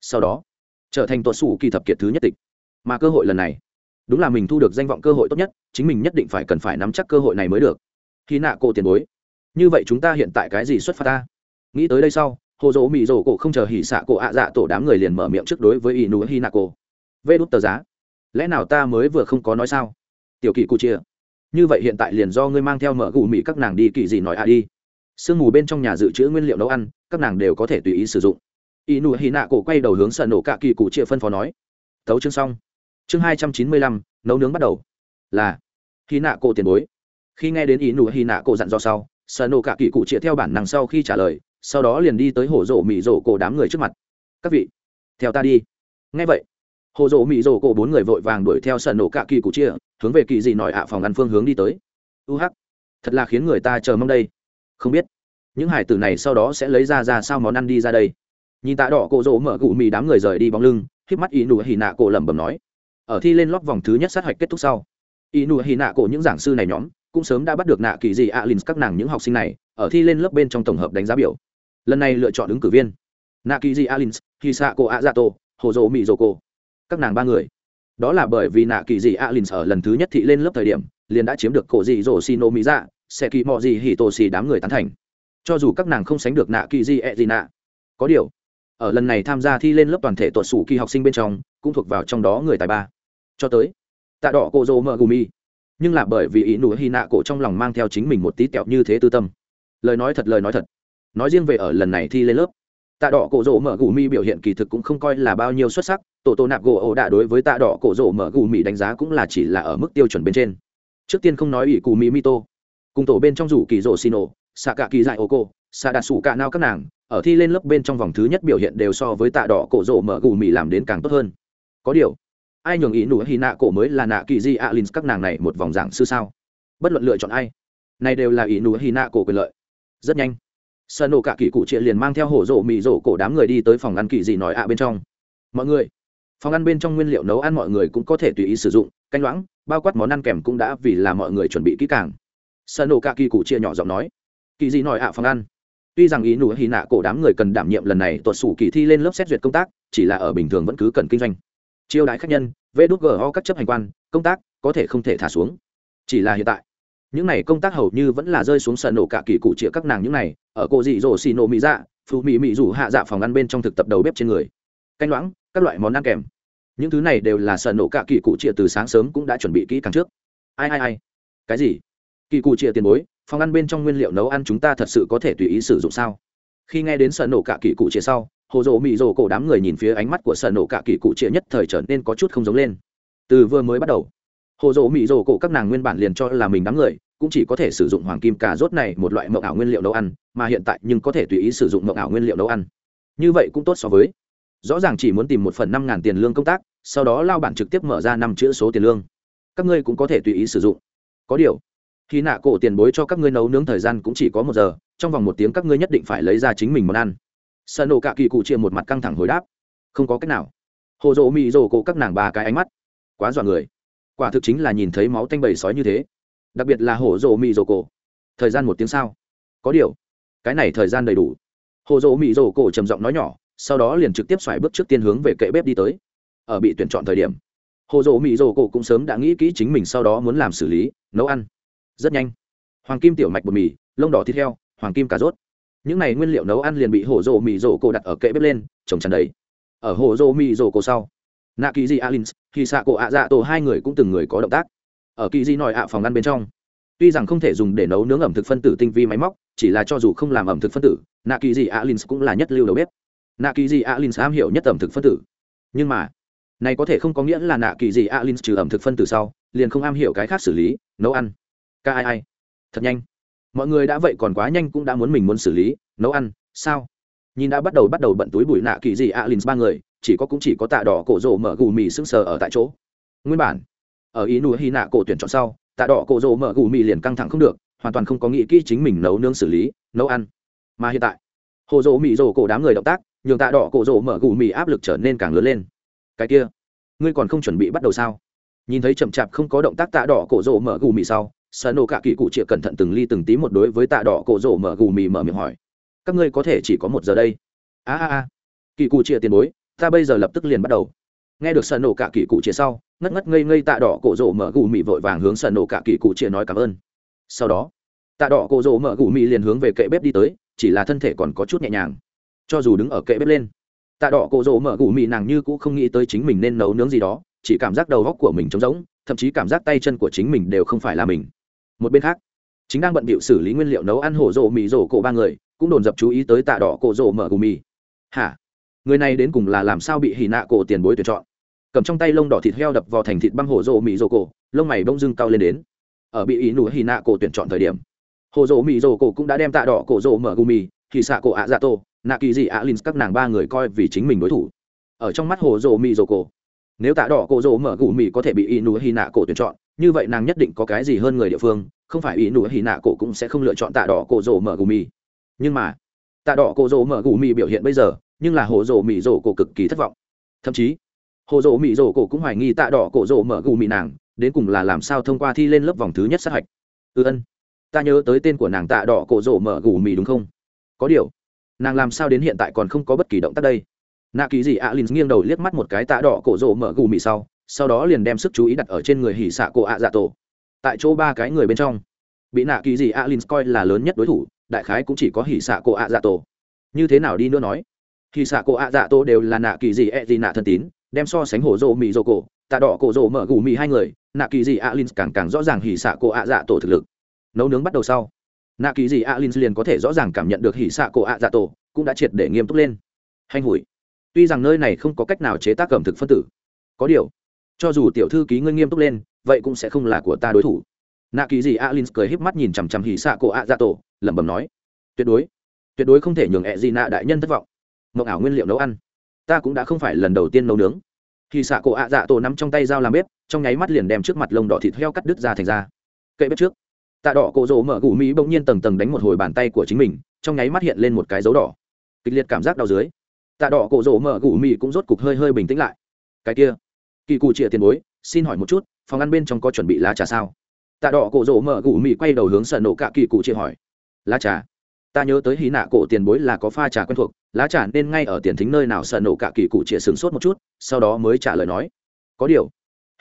Sau đó, trở thành tuột sủ kỳ thập kiệt thứ nhất tịch. Mà cơ hội lần này, đúng là mình thu được danh vọng cơ hội tốt nhất, chính mình nhất định phải cần phải nắm chắc cơ hội này mới được. Khi nạ cổ tiền bối, như vậy chúng ta hiện tại cái gì xuất phát ta? Nghĩ tới đây sau, hồ dỗ mỹ dỗ cổ không chờ hỉ xạ cổ ạ dạ tổ đám người liền mở miệng trước đối với inu hinako. Vê đút tờ giá. Lẽ nào ta mới vừa không có nói sao? Tiểu kỳ cụ chia như vậy hiện tại liền do ngươi mang theo mở gù mị các nàng đi kỳ gì nói à đi. Sương mù bên trong nhà dự trữ nguyên liệu nấu ăn, các nàng đều có thể tùy ý sử dụng. Y nụ hy nạ cổ quay đầu hướng sợ nổ Cạ kỳ cụ chia phân phó nói. Tấu chương xong. Chương hai trăm chín mươi lăm, nấu nướng bắt đầu. Là hy nạ cổ tiền bối. Khi nghe đến ý nụ hy nạ cổ dặn do sau, sợ nổ Cạ kỳ cụ chia theo bản năng sau khi trả lời, sau đó liền đi tới hổ rổ mị rổ cổ đám người trước mặt. Các vị, theo ta đi. Nghe vậy, hồ rổ mị rổ cổ bốn người vội vàng đuổi theo sợ nổ Cạ kỳ cụ chia hướng về kỳ gì nổi ạ phòng ăn phương hướng đi tới. U hắc, thật là khiến người ta chờ mong đây. Không biết, những hải tử này sau đó sẽ lấy ra ra sao món ăn đi ra đây. Nhìn tạ đỏ cổ rỗ mở cụ mì đám người rời đi bóng lưng k mắt ý nụ hì nạ cổ lẩm bẩm nói. Ở thi lên lót vòng thứ nhất sát hạch kết thúc sau ý nụ hì nạ cổ những giảng sư này nhóm cũng sớm đã bắt được nạ kỳ gì alin các nàng những học sinh này ở thi lên lớp bên trong tổng hợp đánh giá biểu. Lần này lựa chọn ứng cử viên. Nạ kỳ gì alin hi sa cô a zato hồ dỗ mỹ dỗ cô các nàng ba người đó là bởi vì nạ kỳ dị alin ở lần thứ nhất thị lên lớp thời điểm, liền đã chiếm được cổ dị dỗ xì ô mỹ dạ sẽ kỳ mò gì hỉ tổ xì đám người tán thành. Cho dù các nàng không sánh được nạ kỳ dị ẹ gì nạ. Có điều, ở lần này tham gia thi lên lớp toàn thể tuột sủ kỳ học sinh bên trong, cũng thuộc vào trong đó người tài ba. Cho tới, tạ đỏ cô dô mờ gumi nhưng là bởi vì ý nụ hy nạ cổ trong lòng mang theo chính mình một tí kẹo như thế tư tâm. Lời nói thật, lời nói thật. Nói riêng về ở lần này thi lên lớp tạ đỏ cổ rỗ mở gù mi biểu hiện kỳ thực cũng không coi là bao nhiêu xuất sắc, tổ tổ nạp gỗ ổ đạ đối với tạ đỏ cổ rỗ mở gù mi đánh giá cũng là chỉ là ở mức tiêu chuẩn bên trên. Trước tiên không nói ủy cù mi mito cùng tổ bên trong rủ kỳ rỗ xin ổ xạ cả kỳ dại ô cô xạ đạt sủ cả nao các nàng, ở thi lên lớp bên trong vòng thứ nhất biểu hiện đều so với tạ đỏ cổ rỗ mở gù mì làm đến càng tốt hơn. Có điều, ai nhường ý nụ hy nạ cổ mới là nạ kỳ di alin các nàng này một vòng giảng sư sao? Bất luận lựa chọn ai, này đều là ý nụ hy nạ cổ quyền lợi. Rất nhanh sơn nổ cả kỳ cụ triệt liền mang theo hổ rộ mì rộ cổ đám người đi tới phòng ăn kỳ gì nói ạ bên trong. Mọi người, phòng ăn bên trong nguyên liệu nấu ăn mọi người cũng có thể tùy ý sử dụng, canh loãng, bao quát món ăn kèm cũng đã vì là mọi người chuẩn bị kỹ càng. Sơn nổ cả kỳ cụ chia nhỏ giọng nói, kỳ gì nói ạ phòng ăn. Tuy rằng ý nụ hy nạ cổ đám người cần đảm nhiệm lần này, tuột sủ kỳ thi lên lớp xét duyệt công tác, chỉ là ở bình thường vẫn cứ cần kinh doanh. Chiêu đãi khách nhân, vê đốt gò các chấp hành quan, công tác có thể không thể thả xuống. Chỉ là hiện tại, những này công tác hầu như vẫn là rơi xuống sợ nổ cả kỳ cụ chĩa các nàng những này ở cô dị dỗ xì nổ mỹ dạ phụ mỹ mỹ rủ hạ dạ phòng ăn bên trong thực tập đầu bếp trên người. Canh loãng, các loại món ăn kèm. Những thứ này đều là sợ nổ cả kỳ cụ chia từ sáng sớm cũng đã chuẩn bị kỹ càng trước. Ai ai ai? Cái gì? Kỳ cụ chia tiền bối, phòng ăn bên trong nguyên liệu nấu ăn chúng ta thật sự có thể tùy ý sử dụng sao? Khi nghe đến sợ nổ cả kỳ cụ chia sau, hồ rộ mỹ rổ cổ đám người nhìn phía ánh mắt của sợ nổ cả kỳ cụ chia nhất thời trở nên có chút không giống lên. Từ vừa mới bắt đầu, hồ rộ mỹ rổ cổ các nàng nguyên bản liền cho là mình đám người cũng chỉ có thể sử dụng hoàng kim cà rốt này một loại mộng ảo nguyên liệu nấu ăn, mà hiện tại nhưng có thể tùy ý sử dụng mộng ảo nguyên liệu nấu ăn. Như vậy cũng tốt so với. Rõ ràng chỉ muốn tìm một phần năm ngàn tiền lương công tác, sau đó lao bản trực tiếp mở ra năm chữ số tiền lương. Các ngươi cũng có thể tùy ý sử dụng. Có điều, khi nạ cổ tiền bối cho các ngươi nấu nướng thời gian cũng chỉ có một giờ, trong vòng một tiếng các ngươi nhất định phải lấy ra chính mình món ăn. Sợ nổ cạ kỳ cụ chia một mặt căng thẳng hồi đáp. Không có cách nào. Hồ dỗ mị rồ cổ các nàng ba cái ánh mắt. Quá dọa người. Quả thực chính là nhìn thấy máu tanh bầy sói như thế đặc biệt là hổ rồ mì rồ cổ. Thời gian một tiếng sao? Có điều, cái này thời gian đầy đủ. Hồ rồ mì rồ cổ trầm giọng nói nhỏ, sau đó liền trực tiếp xoài bước trước tiên hướng về kệ bếp đi tới. Ở bị tuyển chọn thời điểm hồ rồ mì rồ cổ cũng sớm đã nghĩ kỹ chính mình sau đó muốn làm xử lý, nấu ăn. Rất nhanh, hoàng kim tiểu mạch bột mì, lông đỏ thịt heo, hoàng kim cà rốt. Những này nguyên liệu nấu ăn liền bị hồ rồ mì rồ cổ đặt ở kệ bếp lên, trồng tràn đầy. Ở hồ rồ mì rồ cổ sau nạ kỳ di alin khi xạ cổ ạ dạ tổ hai người cũng từng người có động tác ở kỳ di nòi ạ phòng ăn bên trong. Tuy rằng không thể dùng để nấu nướng ẩm thực phân tử tinh vi máy móc, chỉ là cho dù không làm ẩm thực phân tử, nạ kỳ di alin cũng là nhất lưu đầu bếp. Nạ kỳ di alin am hiểu nhất ẩm thực phân tử. Nhưng mà, này có thể không có nghĩa là nạ kỳ di alin trừ ẩm thực phân tử sau, liền không am hiểu cái khác xử lý, nấu ăn. Ca ai ai, thật nhanh. Mọi người đã vậy còn quá nhanh cũng đã muốn mình muốn xử lý, nấu ăn, sao? Nhìn đã bắt đầu bắt đầu bận túi bụi nạ kỳ di alin ba người, chỉ có cũng chỉ có tạ đỏ cổ rộ mở gù mì sững sờ ở tại chỗ. Nguyên bản ở ý nụ hy nạ cổ tuyển chọn sau, tạ đỏ cổ rỗ mở gù mì liền căng thẳng không được, hoàn toàn không có nghĩ kỹ chính mình nấu nướng xử lý, nấu ăn. Mà hiện tại, hồ rỗ mì rỗ cổ đám người động tác, nhường tạ đỏ cổ rỗ mở gù mì áp lực trở nên càng lớn lên. Cái kia, ngươi còn không chuẩn bị bắt đầu sao? Nhìn thấy chậm chạp không có động tác tạ đỏ cổ rỗ mở gù mì sau sợ nổ cả kỳ cụ chịa cẩn thận từng ly từng tí một đối với tạ đỏ cổ rỗ mở gù mì mở miệng hỏi, các ngươi có thể chỉ có một giờ đây? A a a. Kỳ cụ chịa tiền bối, ta bây giờ lập tức liền bắt đầu nghe được sợ nổ cả kỳ cụ chia sau, ngất ngất ngây ngây tạ đỏ cổ rỗ mở gù mị vội vàng hướng sợ nổ cả kỳ cụ chia nói cảm ơn. Sau đó, tạ đỏ cổ rỗ mở gù mị liền hướng về kệ bếp đi tới, chỉ là thân thể còn có chút nhẹ nhàng. Cho dù đứng ở kệ bếp lên, tạ đỏ cổ rỗ mở gù mì nàng như cũng không nghĩ tới chính mình nên nấu nướng gì đó, chỉ cảm giác đầu góc của mình trống rỗng, thậm chí cảm giác tay chân của chính mình đều không phải là mình. Một bên khác, chính đang bận bịu xử lý nguyên liệu nấu ăn hổ rộ mì rổ cổ ba người cũng đồn dập chú ý tới tạ đỏ cổ rộ mở gù mì hả? Người này đến cùng là làm sao bị hì nạ cổ tiền bối tuyển chọn? Cầm trong tay lông đỏ thịt heo đập vào thành thịt băm hồ rộ mỹ dô cổ, lông mày bông dưng cao lên đến. Ở bị ý nụ hì nạ cổ tuyển chọn thời điểm, hồ rộ mỹ dô cổ cũng đã đem tạ đỏ cổ rộ mở gumi thì xạ cổ ạ dạ tô, nạ kỳ dị ạ linh các nàng ba người coi vì chính mình đối thủ. Ở trong mắt hồ rộ mỹ dô cổ, nếu tạ đỏ cổ rộ mở gumi có thể bị ý nụ hì nạ cổ tuyển chọn, như vậy nàng nhất định có cái gì hơn người địa phương, không phải ý nụ hì nạ cổ cũng sẽ không lựa chọn tạ đỏ cổ rộ mở gumi. Nhưng mà, tạ đỏ cổ rộ mở gumi biểu hiện bây giờ, nhưng là hồ rộ mỹ dô cổ cực kỳ thất vọng. Thậm chí hồ dỗ mì rổ cổ cũng hoài nghi tạ đỏ cổ dỗ mở gù mị nàng, đến cùng là làm sao thông qua thi lên lớp vòng thứ nhất sát hạch. Ư ân, ta nhớ tới tên của nàng tạ đỏ cổ rộ mở gù mì đúng không? Có điều, nàng làm sao đến hiện tại còn không có bất kỳ động tác đây? Nạ kỳ gì alin nghiêng đầu liếc mắt một cái tạ đỏ cổ rộ mở gù mì sau sau đó liền đem sức chú ý đặt ở trên người hỉ xạ cổ ạ dạ tổ. Tại chỗ ba cái người bên trong, bị nạ kỳ gì alin coi là lớn nhất đối thủ, đại khái cũng chỉ có hỉ xạ cổ ạ dạ tổ. Như thế nào đi nữa nói? Hỉ xạ cổ ạ dạ tổ đều là nạ kỳ gì e gì nạ thân tín đem so sánh hổ rộ mỹ rộ cổ, tạ đỏ cổ rộ mở gù mỹ hai người, nạ kỳ gì alin càng càng rõ ràng hỉ xạ cổ ạ dạ tổ thực lực. Nấu nướng bắt đầu sau, nạ kỳ gì alin liền có thể rõ ràng cảm nhận được hỉ xạ cổ ạ dạ tổ, cũng đã triệt để nghiêm túc lên. Hành hủi. Tuy rằng nơi này không có cách nào chế tác cẩm thực phân tử, có điều, cho dù tiểu thư ký ngươi nghiêm túc lên, vậy cũng sẽ không là của ta đối thủ. Nạ kỳ gì alin cười híp mắt nhìn chằm chằm hỉ xạ cổ ạ dạ tổ, lẩm bẩm nói, tuyệt đối tuyệt đối không thể nhường ẹ gì nạ đại nhân thất vọng. Mộng ảo nguyên liệu nấu ăn ta cũng đã không phải lần đầu tiên nấu nướng. Khi xạ cổ ạ dạ tổ nắm trong tay dao làm bếp, trong nháy mắt liền đem trước mặt lông đỏ thịt heo cắt đứt ra thành ra kệ bếp trước. Tạ đỏ cổ rỗ mở gù mỹ bỗng nhiên tầng tầng đánh một hồi bàn tay của chính mình, trong nháy mắt hiện lên một cái dấu đỏ. Kịch liệt cảm giác đau dưới. Tạ đỏ cổ rỗ mở gù mỹ cũng rốt cục hơi hơi bình tĩnh lại. Cái kia. Kỳ cụ trịa tiền bối, xin hỏi một chút, phòng ăn bên trong có chuẩn bị lá trà sao? Tạ đỏ cổ rỗ mở gù mỹ quay đầu hướng sợ nổ cả kỳ cụ trịa hỏi. Lá trà? Ta nhớ tới hí nạ cổ tiền bối là có pha trà quen thuộc, lá trà nên ngay ở tiền thính nơi nào sợ nổ cả kỳ cụ chĩa sửng sốt một chút, sau đó mới trả lời nói. Có điều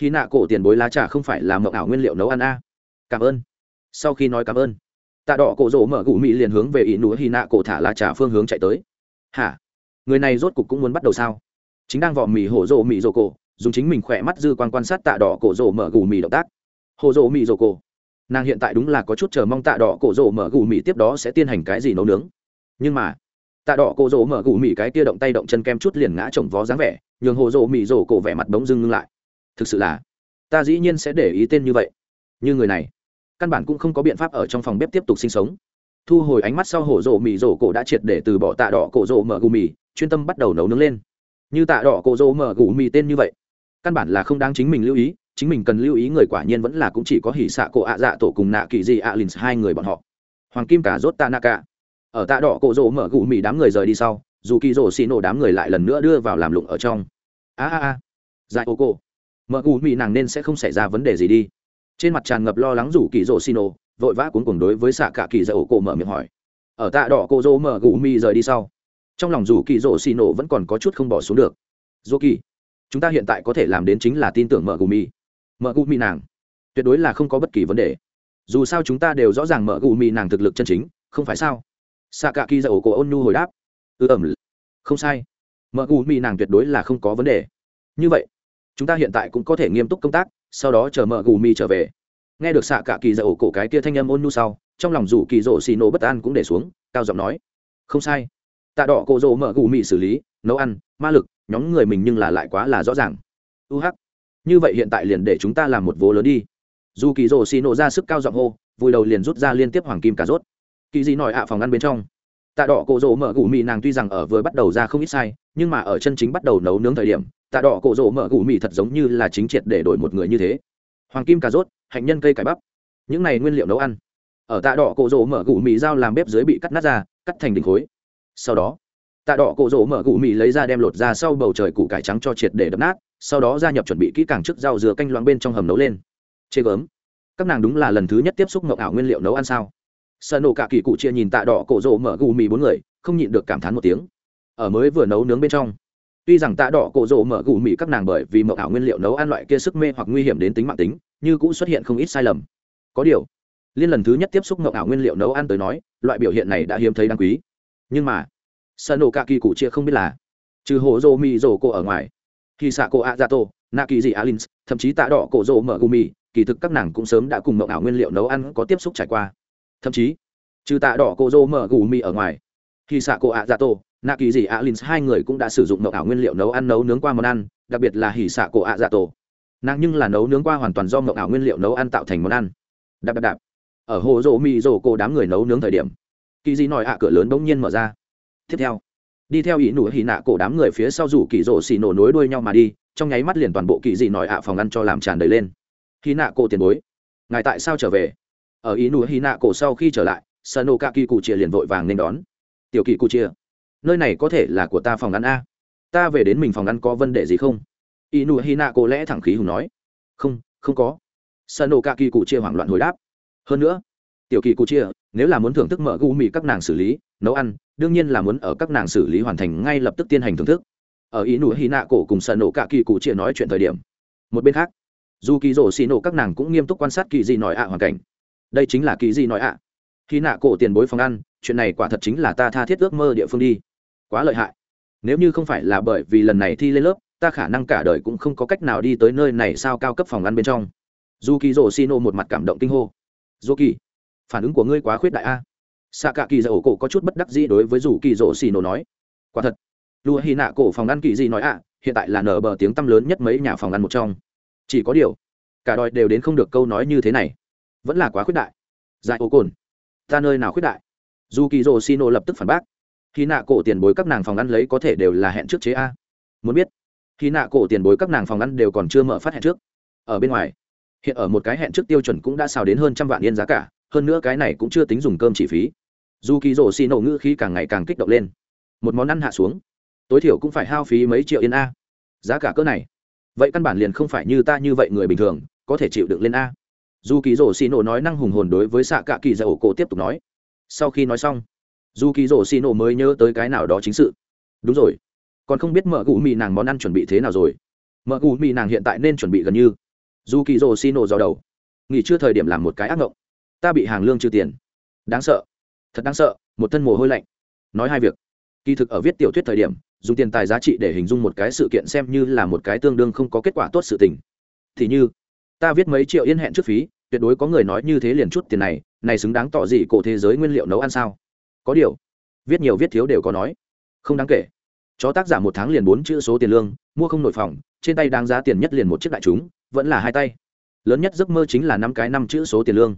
hí nạ cổ tiền bối lá trà không phải là mộng ảo nguyên liệu nấu ăn a. Cảm ơn. Sau khi nói cảm ơn, tạ đỏ cổ rỗ mở gù mỹ liền hướng về ỷ núa hy nạ cổ thả lá trà phương hướng chạy tới. Hả? Người này rốt cục cũng muốn bắt đầu sao? Chính đang vỏ mì hổ rỗ mì rỗ cổ, dùng chính mình khỏe mắt dư quan quan sát tạ đỏ cổ rỗ mở gù mì động tác. Hồ rỗ mì rỗ cổ nàng hiện tại đúng là có chút chờ mong tạ đỏ cổ rỗ mở gù mì tiếp đó sẽ tiến hành cái gì nấu nướng. Nhưng mà, tạ đỏ cổ rỗ mở gù mì cái kia động tay động chân kem chút liền ngã trồng vó dáng vẻ, nhường hồ rỗ mì rỗ cổ vẻ mặt bỗng dưng ngưng lại. Thực sự là, ta dĩ nhiên sẽ để ý tên như vậy. Như người này, căn bản cũng không có biện pháp ở trong phòng bếp tiếp tục sinh sống. Thu hồi ánh mắt sau hổ rỗ mì rổ cổ đã triệt để từ bỏ tạ đỏ cổ rỗ mở gù mì chuyên tâm bắt đầu nấu nướng lên. Như tạ đỏ cổ rỗ mở gù mì tên như vậy, căn bản là không đáng chính mình lưu ý chính mình cần lưu ý người quả nhiên vẫn là cũng chỉ có hỉ xạ cổ ạ dạ tổ cùng nạ kỳ di ạ lìn hai người bọn họ. Hoàng kim cả rốt ta nạ cả ở tạ đỏ cổ rỗ mở gù mì đám người rời đi sau, dù kỳ rỗ xì nổ đám người lại lần nữa đưa vào làm lụng ở trong. A a a. Dại ô cô. Mở gù mì nàng nên sẽ không xảy ra vấn đề gì đi. Trên mặt tràn ngập lo lắng rủ kỳ rỗ xin nổ, vội vã cuốn cuồng đối với xạ cả kỳ dạy ô cổ mở miệng hỏi. Ở tạ đỏ cô rỗ mở gù mi rời đi sau, trong lòng dù kỳ rỗ xin nổ vẫn còn có chút không bỏ xuống được. Dù kỳ, chúng ta hiện tại có thể làm đến chính là tin tưởng mở gù mi mở gù mi nàng. Tuyệt đối là không có bất kỳ vấn đề. Dù sao chúng ta đều rõ ràng mở gù mi nàng thực lực chân chính không phải sao? Xạ cả kỳ dậu cổ ôn nhu hồi đáp. Ư ừ, ẩm không sai. Mở gù mi nàng tuyệt đối là không có vấn đề. Như vậy chúng ta hiện tại cũng có thể nghiêm túc công tác sau đó chờ mở gù mi trở về. Nghe được xạ cả kỳ dạy ổ cổ cái kia thanh âm ôn nu sau trong lòng rủ kỳ rỗ xì nổ bất an cũng để xuống cao giọng nói. Không sai. Tạ đỏ cổ rỗ mở gù mi xử lý nấu ăn ma lực nhóm người mình nhưng là lại quá là rõ ràng. U hắc như vậy hiện tại liền để chúng ta làm một vố lớn đi. Dù kỳ rỗ xì nổ ra sức cao giọng hô, vùi đầu liền rút ra liên tiếp hoàng kim cà rốt. Kỳ gì nổi ạ, phòng ăn bên trong. Tạ đỏ cổ rỗ mở gù mì nàng tuy rằng ở vừa bắt đầu ra không ít sai, nhưng mà ở chân chính bắt đầu nấu nướng thời điểm, tạ đỏ cổ rỗ mở gù mì thật giống như là chính triệt để đổi một người như thế. Hoàng kim cà rốt, hạnh nhân cây cải bắp. Những này nguyên liệu nấu ăn. Ở tạ đỏ cổ rỗ mở gù mì dao làm bếp dưới bị cắt nát ra, cắt thành đỉnh khối. Sau đó, tạ đỏ cổ rỗ mở gù mì lấy ra đem lột ra sau bầu trời củ cải trắng cho triệt để đập nát sau đó gia nhập chuẩn bị kỹ càng trước rau dừa canh loãng bên trong hầm nấu lên. Chê gớm. Các nàng đúng là lần thứ nhất tiếp xúc ngậu ảo nguyên liệu nấu ăn sao? Sợ nổ cả kỳ cụ chia nhìn tạ đỏ cổ rỗ mở gù mì bốn người, không nhịn được cảm thán một tiếng. Ở mới vừa nấu nướng bên trong, tuy rằng tạ đỏ cổ rỗ mở gù mì các nàng bởi vì mậu ảo nguyên liệu nấu ăn loại kia sức mê hoặc nguy hiểm đến tính mạng tính, như cũng xuất hiện không ít sai lầm. Có điều, liên lần thứ nhất tiếp xúc mậu ảo nguyên liệu nấu ăn tới nói, loại biểu hiện này đã hiếm thấy đáng quý. Nhưng mà, sợ nổ cả kỳ cụ chia không biết là, trừ hồ dô mì dô cô ở ngoài khi xạ cô a dạ tổ nạ kỳ dị alin thậm chí tạ đỏ cổ rỗ mở gumi, kỳ thực các nàng cũng sớm đã cùng mộng ảo nguyên liệu nấu ăn có tiếp xúc trải qua. Thậm chí, trừ tạ đỏ cổ rỗ mở gumi ở ngoài khi xạ cô a dạ tổ nạ kỳ dị alin hai người cũng đã sử dụng mộng ảo nguyên liệu nấu ăn nấu nướng qua món ăn, đặc biệt là hỉ xạ cô a dạ tổ nàng nhưng là nấu nướng qua hoàn toàn do mộng ảo nguyên liệu nấu ăn tạo thành món ăn. Đạp đạp đạp. Ở hồ rỗ mì rộ cô đám người nấu nướng thời điểm kỳ dị nói ạ cửa lớn bỗng nhiên mở ra. Tiếp theo đi theo ý nụ hì nạ cổ đám người phía sau rủ kỳ rỗ xì nổ nối đuôi nhau mà đi, trong nháy mắt liền toàn bộ kỳ dị nòi ạ phòng ăn cho làm tràn đầy lên. Hì nạ cổ tiền bối, ngài tại sao trở về? Ở ý nụ hì nạ cổ sau khi trở lại sân ô ca kỳ cụ chia liền vội vàng nên đón. Tiểu kỳ cụ chia nơi này có thể là của ta phòng ăn a? Ta về đến mình phòng ăn có vấn đề gì không? Ý nụ hì nạ cổ lẽ thẳng khí hùng nói. Không không có. Sân ô ca kỳ cụ chia hoảng loạn hồi đáp. Hơn nữa tiểu kỳ cụ chia nếu là muốn thưởng thức mở gu mì các nàng xử lý, nấu ăn, đương nhiên là muốn ở các nàng xử lý hoàn thành ngay lập tức tiến hành thưởng thức. Ở ý nụ hy nạ cổ cùng sợ nổ cả kỳ cụ chia nói chuyện thời điểm. Một bên khác, dù kỳ rổ xì nổ các nàng cũng nghiêm túc quan sát kỳ gì nói ạ hoàn cảnh. Đây chính là kỳ gì nói ạ. Khi nạ cổ tiền bối phòng ăn, chuyện này quả thật chính là ta tha thiết ước mơ địa phương đi. Quá lợi hại. Nếu như không phải là bởi vì lần này thi lên lớp, ta khả năng cả đời cũng không có cách nào đi tới nơi này sao cao cấp phòng ăn bên trong. Dù kỳ rổ xì nổ một mặt cảm động kinh hô. Dù kỳ phản ứng của ngươi quá khuyết đại a. Xạ cả kỳ dạ ổ cổ có chút bất đắc dĩ đối với dù kỳ rổ xì nổ nói. Quả thật. Lùa hy nạ cổ phòng ăn kỳ gì nói ạ hiện tại là nở bờ tiếng tăm lớn nhất mấy nhà phòng ăn một trong. Chỉ có điều, cả đòi đều đến không được câu nói như thế này. Vẫn là quá khuyết đại. Dại ô cồn. Ta nơi nào khuyết đại? Dù kỳ rổ xì nổ lập tức phản bác. Khi nạ cổ tiền bối các nàng phòng ăn lấy có thể đều là hẹn trước chế a. Muốn biết khi nạ cổ tiền bối các nàng phòng ăn đều còn chưa mở phát hẹn trước. Ở bên ngoài, hiện ở một cái hẹn trước tiêu chuẩn cũng đã xào đến hơn trăm vạn yên giá cả hơn nữa cái này cũng chưa tính dùng cơm chi phí. Dù kỳ rổ xì nổ ngữ khí càng ngày càng kích động lên. Một món ăn hạ xuống. Tối thiểu cũng phải hao phí mấy triệu yên a. Giá cả cỡ này. Vậy căn bản liền không phải như ta như vậy người bình thường, có thể chịu đựng lên a. Dù kỳ rổ xì nổ nói năng hùng hồn đối với xạ cạ kỳ dạ dầu cổ tiếp tục nói. Sau khi nói xong, dù kỳ rổ xì nổ mới nhớ tới cái nào đó chính sự. Đúng rồi. Còn không biết mợ gù mì nàng món ăn chuẩn bị thế nào rồi. Mợ gù mì nàng hiện tại nên chuẩn bị gần như. Dù kỳ rổ xì nổ vào đầu. Nghỉ chưa thời điểm làm một cái ác mộng ta bị hàng lương trừ tiền. Đáng sợ. Thật đáng sợ, một thân mồ hôi lạnh. Nói hai việc. Kỳ thực ở viết tiểu thuyết thời điểm, dùng tiền tài giá trị để hình dung một cái sự kiện xem như là một cái tương đương không có kết quả tốt sự tình. Thì như, ta viết mấy triệu yên hẹn trước phí, tuyệt đối có người nói như thế liền chút tiền này này xứng đáng tỏ gì cổ thế giới nguyên liệu nấu ăn sao? Có điều, viết nhiều viết thiếu đều có nói. Không đáng kể. Cho tác giả một tháng liền bốn chữ số tiền lương, mua không nổi phòng, trên tay đáng giá tiền nhất liền một chiếc đại chúng, vẫn là hai tay. Lớn nhất giấc mơ chính là năm cái năm chữ số tiền lương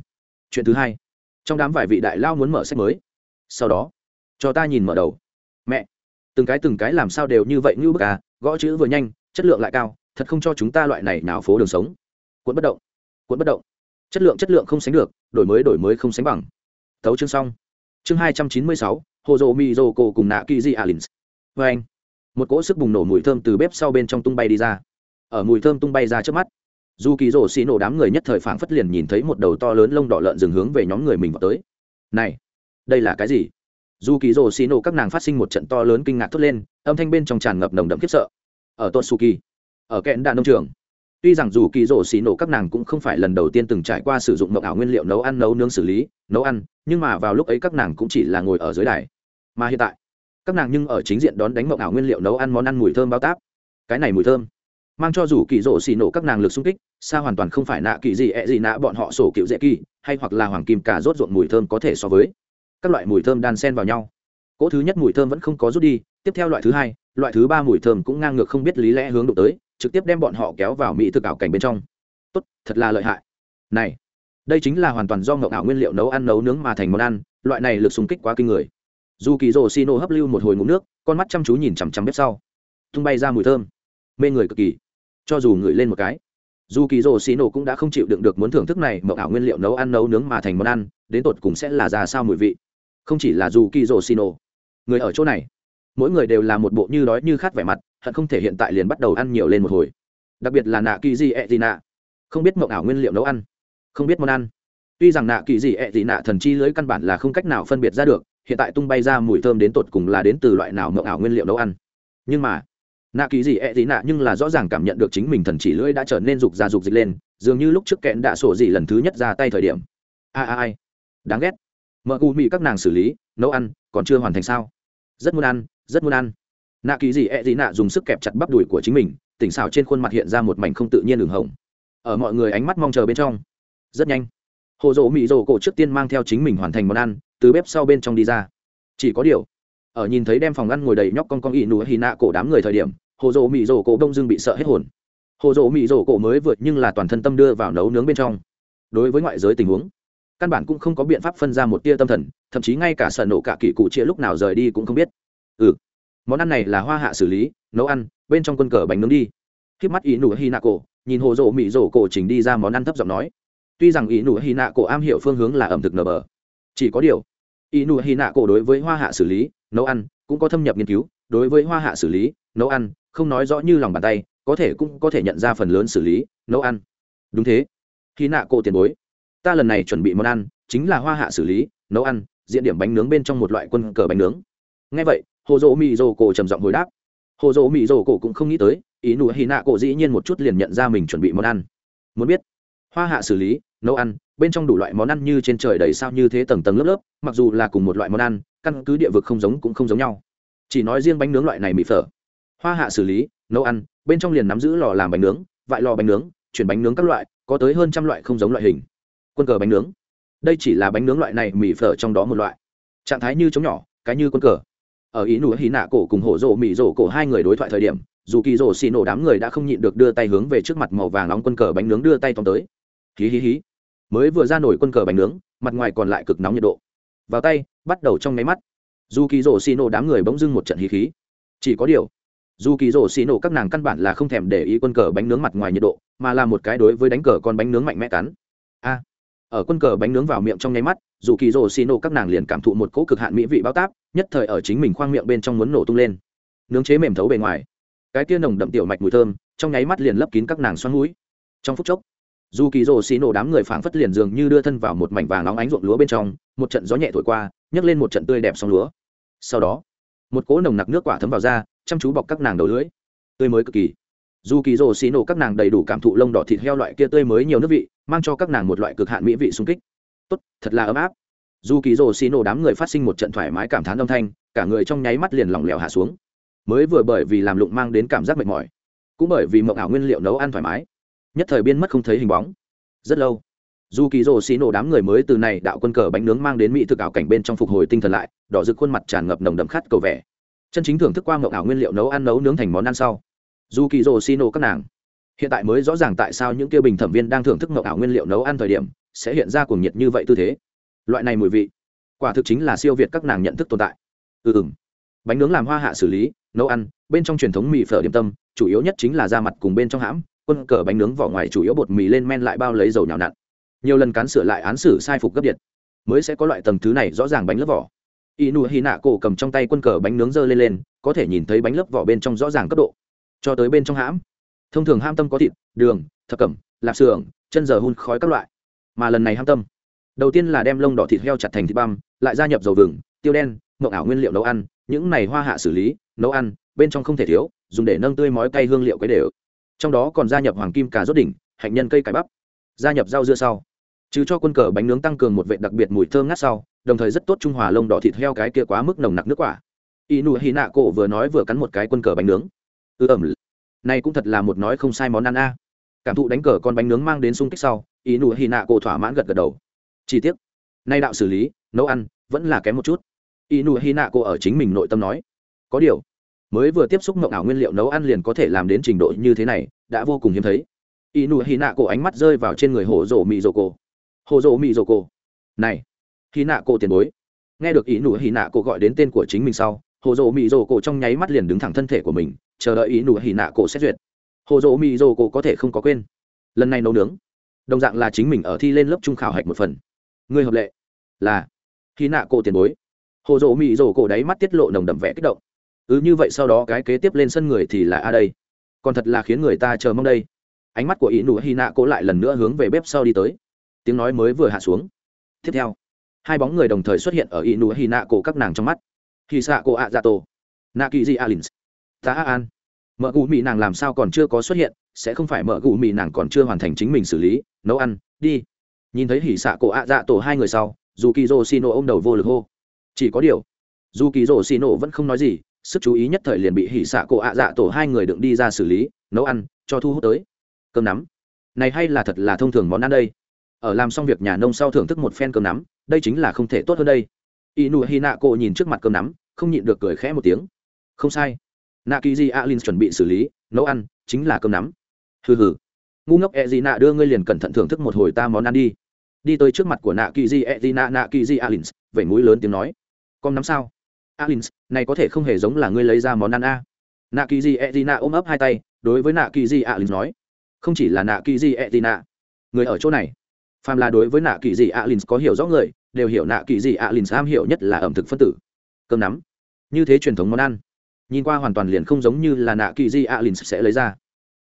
chuyện thứ hai. Trong đám vài vị đại lao muốn mở sách mới. Sau đó, cho ta nhìn mở đầu. Mẹ, từng cái từng cái làm sao đều như vậy như bức à? Gõ chữ vừa nhanh, chất lượng lại cao, thật không cho chúng ta loại này nào phố đường sống. Cuốn bất động cuốn bất động. Chất lượng chất lượng không sánh được, đổi mới đổi mới không sánh bằng. Thấu chương xong. Chương hai trăm chín mươi sáu hồ dô mi dô cô cùng nạ kỳ di alins. Vê anh, một cỗ sức bùng nổ mùi thơm từ bếp sau bên trong tung bay đi ra. Ở mùi thơm tung bay ra trước mắt dù kỳ rổ xì nổ đám người nhất thời phảng phất liền nhìn thấy một đầu to lớn lông đỏ lợn dừng hướng về nhóm người mình vào tới. Này, đây là cái gì? Dù kỳ rổ xì nổ các nàng phát sinh một trận to lớn kinh ngạc thốt lên, âm thanh bên trong tràn ngập nồng đậm khiếp sợ. Ở totsuki, ở kẽn đạn nông trường, tuy rằng dù kỳ rổ xì nổ các nàng cũng không phải lần đầu tiên từng trải qua sử dụng mộng ảo nguyên liệu nấu ăn, nấu nướng xử lý, nấu ăn, nhưng mà vào lúc ấy các nàng cũng chỉ là ngồi ở dưới đài. Mà hiện tại, các nàng nhưng ở chính diện đón đánh mộng ảo nguyên liệu nấu ăn món ăn mùi thơm bao táp. Cái này mùi thơm mang cho dù kỳ rỗ xì nổ các nàng lực xung kích, xa hoàn toàn không phải nạ kỳ gì, ẹ、e、gì gì nạ bọn họ sổ cựu dễ kỳ, hay hoặc là hoàng kim cả rốt ruộn mùi thơm có thể so với các loại mùi thơm đan sen vào nhau. Cỗ thứ nhất mùi thơm vẫn không có rút đi, tiếp theo loại thứ hai, loại thứ ba mùi thơm cũng ngang ngược không biết lý lẽ hướng đụng tới, trực tiếp đem bọn họ kéo vào mỹ thực ảo cảnh bên trong. Tốt, thật là lợi hại. Này, đây chính là hoàn toàn do ngậu ảo nguyên liệu nấu ăn nấu nướng mà thành món ăn, loại này lực xung kích quá kinh người. Dù kỳ rồ xì nổ hấp lưu một hồi ngụm nước, con mắt chăm chú nhìn chằm chằm bếp sau. Tung bay ra mùi thơm. Mê người cực kỳ cho dù ngửi lên một cái. Dù kỳ rồ xì nổ cũng đã không chịu đựng được muốn thưởng thức này mậu ảo nguyên liệu nấu ăn nấu nướng mà thành món ăn, đến tột cùng sẽ là ra sao mùi vị. Không chỉ là dù kỳ rồ xì nổ. Người ở chỗ này, mỗi người đều là một bộ như đói như khát vẻ mặt, hận không thể hiện tại liền bắt đầu ăn nhiều lên một hồi. Đặc biệt là nạ kỳ gì ẹ gì nạ. Không biết mậu ảo nguyên liệu nấu ăn, không biết món ăn. Tuy rằng nạ kỳ gì ẹ gì nạ thần chi lưới căn bản là không cách nào phân biệt ra được, hiện tại tung bay ra mùi thơm đến tột cùng là đến từ loại nào mậu ảo nguyên liệu nấu ăn. Nhưng mà nạ kỳ gì ẹ、e、gì nạ nhưng là rõ ràng cảm nhận được chính mình thần chỉ lưỡi đã trở nên rục ra rục dịch lên, dường như lúc trước kẹn đạ sổ gì lần thứ nhất ra tay thời điểm. A a ai. Đáng ghét. Mợ u mị các nàng xử lý, nấu ăn, còn chưa hoàn thành sao? Rất muốn ăn, rất muốn ăn. Nạ kỳ gì ẹ、e、gì nạ dùng sức kẹp chặt bắp đùi của chính mình, tỉnh xào trên khuôn mặt hiện ra một mảnh không tự nhiên đường hồng. Ở mọi người ánh mắt mong chờ bên trong. Rất nhanh. Hồ dỗ mị dỗ cổ trước tiên mang theo chính mình hoàn thành món ăn, từ bếp sau bên trong đi ra. Chỉ có điều ở nhìn thấy đem phòng ăn ngồi đầy nhóc con con ỉ nụ hì nạ cổ đám người thời điểm, hồ dỗ mị dỗ cổ đông dưng bị sợ hết hồn. Hồ dỗ mị dỗ cổ mới vượt nhưng là toàn thân tâm đưa vào nấu nướng bên trong. Đối với ngoại giới tình huống, căn bản cũng không có biện pháp phân ra một tia tâm thần, thậm chí ngay cả sợ nổ cả kỳ cụ chia lúc nào rời đi cũng không biết. Ừ món ăn này là hoa hạ xử lý, nấu ăn, bên trong quân cờ bánh nướng đi. Khi mắt ý nụ hi nạ cổ, nhìn hồ dỗ mị dỗ cổ chỉnh đi ra món ăn thấp giọng nói. Tuy rằng ý nụ hi nạ cổ am hiểu phương hướng là ẩm thực nở bờ, chỉ có điều ý nụ hi nạ cổ đối với hoa hạ xử lý nấu ăn, cũng có thâm nhập nghiên cứu, đối với hoa hạ xử lý, nấu ăn, không nói rõ như lòng bàn tay, có thể cũng có thể nhận ra phần lớn xử lý, nấu ăn. Đúng thế. Khi nạ cổ tiền bối, ta lần này chuẩn bị món ăn, chính là hoa hạ xử lý, nấu ăn, diện điểm bánh nướng bên trong một loại quân cờ bánh nướng. Ngay vậy, hồ dỗ mỹ dỗ cổ trầm giọng hồi đáp. Hồ dỗ mỹ dỗ cổ cũng không nghĩ tới, ý nụ hy nạ cổ dĩ nhiên một chút liền nhận ra mình chuẩn bị món ăn. Muốn biết, hoa hạ xử lý, nấu ăn, bên trong đủ loại món ăn như trên trời đầy sao như thế tầng tầng lớp lớp, mặc dù là cùng một loại món ăn căn cứ địa vực không giống cũng không giống nhau. Chỉ nói riêng bánh nướng loại này mì phở. Hoa hạ xử lý, nấu ăn, bên trong liền nắm giữ lò làm bánh nướng, vại lò bánh nướng, chuyển bánh nướng các loại, có tới hơn trăm loại không giống loại hình. Quân cờ bánh nướng. Đây chỉ là bánh nướng loại này mì phở trong đó một loại. Trạng thái như chống nhỏ, cái như quân cờ. Ở ý nụ hí nạ cổ cùng hổ rộ mì rộ cổ hai người đối thoại thời điểm, dù kỳ rộ xì nổ đám người đã không nhịn được đưa tay hướng về trước mặt màu vàng nóng quân cờ bánh nướng đưa tay tóm tới. Hí hí hí. Mới vừa ra nổi quân cờ bánh nướng, mặt ngoài còn lại cực nóng nhiệt độ vào tay, bắt đầu trong nháy mắt. Dù kỳ rổ xì nổ đám người bỗng dưng một trận hí khí. Chỉ có điều dù kỳ rổ xì nổ các nàng căn bản là không thèm để ý quân cờ bánh nướng mặt ngoài nhiệt độ, mà là một cái đối với đánh cờ con bánh nướng mạnh mẽ cắn. A! Ở quân cờ bánh nướng vào miệng trong nháy mắt dù kỳ rổ xì nổ các nàng liền cảm thụ một cỗ cực hạn mỹ vị bao táp, nhất thời ở chính mình khoang miệng bên trong muốn nổ tung lên. Nướng chế mềm thấu bề ngoài. Cái tia nồng đậm tiểu mạch mùi thơm, trong nháy mắt liền lấp kín các nàng xoắn mũi. Trong phút chốc dù kỳ rồ xì nổ đám người phảng phất liền dường như đưa thân vào một mảnh vàng óng ánh ruộng lúa bên trong, một trận gió nhẹ thổi qua, nhấc lên một trận tươi đẹp xong lúa. Sau đó, một cỗ nồng nặc nước quả thấm vào da, chăm chú bọc các nàng đầu lưỡi. Tươi mới cực kỳ. Dù kỳ rồ xì nổ các nàng đầy đủ cảm thụ lông đỏ thịt heo loại kia tươi mới nhiều nước vị, mang cho các nàng một loại cực hạn mỹ vị sung kích. Tốt, thật là ấm áp. Dù kỳ rồ xì nổ đám người phát sinh một trận thoải mái cảm thán âm thanh, cả người trong nháy mắt liền lỏng lẻo hạ xuống. Mới vừa bởi vì làm lụng mang đến cảm giác mệt mỏi, cũng bởi vì mộng ảo nguyên liệu nấu ăn thoải mái nhất thời biên mất không thấy hình bóng. Rất lâu dù kỳ rồ xì nổ đám người mới từ này đạo quân cờ bánh nướng mang đến mỹ thực ảo cảnh bên trong phục hồi tinh thần lại, đỏ rực khuôn mặt tràn ngập nồng đậm khát cầu vẻ. Chân chính thưởng thức qua mộng ảo nguyên liệu nấu ăn nấu nướng thành món ăn sau dù kỳ rồ xì nổ các nàng. Hiện tại mới rõ ràng tại sao những kia bình thẩm viên đang thưởng thức mộng ảo nguyên liệu nấu ăn thời điểm, sẽ hiện ra cuồng nhiệt như vậy tư thế. Loại này mùi vị, quả thực chính là siêu việt các nàng nhận thức tồn tại. Ừ ừng bánh nướng làm hoa hạ xử lý, nấu ăn, bên trong truyền thống mì phở điểm tâm, chủ yếu nhất chính là da mặt cùng bên trong hãm quân cờ bánh nướng vỏ ngoài chủ yếu bột mì lên men lại bao lấy dầu nhào nặn. Nhiều lần cán sửa lại án xử sai phục gấp điện, mới sẽ có loại tầng thứ này rõ ràng bánh lớp vỏ. Y nụ hy nạ cổ cầm trong tay quân cờ bánh nướng dơ lên lên, có thể nhìn thấy bánh lớp vỏ bên trong rõ ràng cấp độ. Cho tới bên trong hãm, thông thường ham tâm có thịt, đường, thập cẩm, lạp xưởng, chân giờ hun, khói các loại. Mà lần này ham tâm, đầu tiên là đem lông đỏ thịt heo chặt thành thịt băm, lại gia nhập dầu vừng, tiêu đen, mộng ảo nguyên liệu nấu ăn, những này hoa hạ xử lý, nấu ăn, bên trong không thể thiếu, dùng để nâng tươi mói cay hương liệu quấy đều trong đó còn gia nhập hoàng kim cà rốt đỉnh, hạnh nhân cây cải bắp. Gia nhập rau dưa sau. Trừ cho quân cờ bánh nướng tăng cường một vệ đặc biệt mùi thơm ngát sau, đồng thời rất tốt trung hòa lông đỏ thịt heo cái kia quá mức nồng nặc nước quả. Inu hy nạ cổ vừa nói vừa cắn một cái quân cờ bánh nướng. Ư ẩm. Này cũng thật là một nói không sai món ăn a. Cảm thụ đánh cờ con bánh nướng mang đến sung kích sau y nụ hy nạ cổ thỏa mãn gật gật đầu. Chi tiết nay đạo xử lý, nấu ăn, vẫn là kém một chút. Y nụ hy nạ cổ ở chính mình nội tâm nói, có điều mới vừa tiếp xúc mộng ảo nguyên liệu nấu ăn liền có thể làm đến trình độ như thế này, đã vô cùng hiếm thấy. Ý nụ hy nạ cổ ánh mắt rơi vào trên người hồ rổ mị rổ cổ hồ rổ mị rổ cổ này hy nạ cổ tiền bối. Nghe được ý nụ hy nạ cổ gọi đến tên của chính mình sau, hồ rổ mị rổ cổ trong nháy mắt liền đứng thẳng thân thể của mình, chờ đợi ý nụ hỉ nạ cổ xét duyệt. Hồ dỗ mị dô cổ có thể không có quên. Lần này nấu nướng, đồng dạng là chính mình ở thi lên lớp trung khảo hạch một phần. Người hợp lệ là hỉ nạ cổ tiền bối. Hồ dỗ mị dô cổ đáy mắt tiết lộ nồng đậm vẽ kích động ừ như vậy sau đó cái kế tiếp lên sân người thì là a đây. Còn thật là khiến người ta chờ mong đây. Ánh mắt của ý nụ hy nạ Cố lại lần nữa hướng về bếp sau đi tới. Tiếng nói mới vừa hạ xuống. Tiếp theo, hai bóng người đồng thời xuất hiện ở ý nụ hy nạ cổ các nàng trong mắt. Hy xạ cổ ạ dạ tổ. Nạ kỳ di alin ta an. Mợ gù Mị nàng làm sao còn chưa có xuất hiện, sẽ không phải mợ gù Mị nàng còn chưa hoàn thành chính mình xử lý. Nấu ăn, đi. Nhìn thấy hỉ xạ cổ ạ dạ tổ hai người sau dù kỳ rô xì nổ ô m đầu vô lực hô. Chỉ có điều dù kỳ rô xì nổ vẫn không nói gì sức chú ý nhất thời liền bị hỉ xạ cổ ạ dạ tổ hai người đựng đi ra xử lý, nấu ăn, cho thu hút tới. Cơm nắm. Này hay là thật là thông thường món ăn đây. Ở làm xong việc nhà nông sau thưởng thức một phen cơm nắm, đây chính là không thể tốt hơn đây. Y nụ hi nạ cổ nhìn trước mặt cơm nắm, không nhịn được cười khẽ một tiếng. Không sai. Nạ kỳ di alin chuẩn bị xử lý, nấu ăn, chính là cơm nắm. Hừ hừ. Ngu ngốc e gì nạ đưa ngươi liền cẩn thận thưởng thức một hồi ta món ăn đi. Đi tới trước mặt của nạ kỳ e di e gì nạ nạ kỳ di alin vẩy mũi lớn tiếng nói. Con nắm sao? Alin này có thể không hề giống là ngươi lấy ra món ăn a. Nạ kỳ di edina ôm ấp hai tay, đối với nạ kỳ di alin nói. Không chỉ là nạ kỳ di edina. Người ở chỗ này. Phàm là đối với nạ kỳ di alin có hiểu rõ người, đều hiểu nạ kỳ di alin am hiểu nhất là ẩm thực phân tử. Cơm nắm. Như thế truyền thống món ăn. Nhìn qua hoàn toàn liền không giống như là nạ kỳ di alin sẽ lấy ra.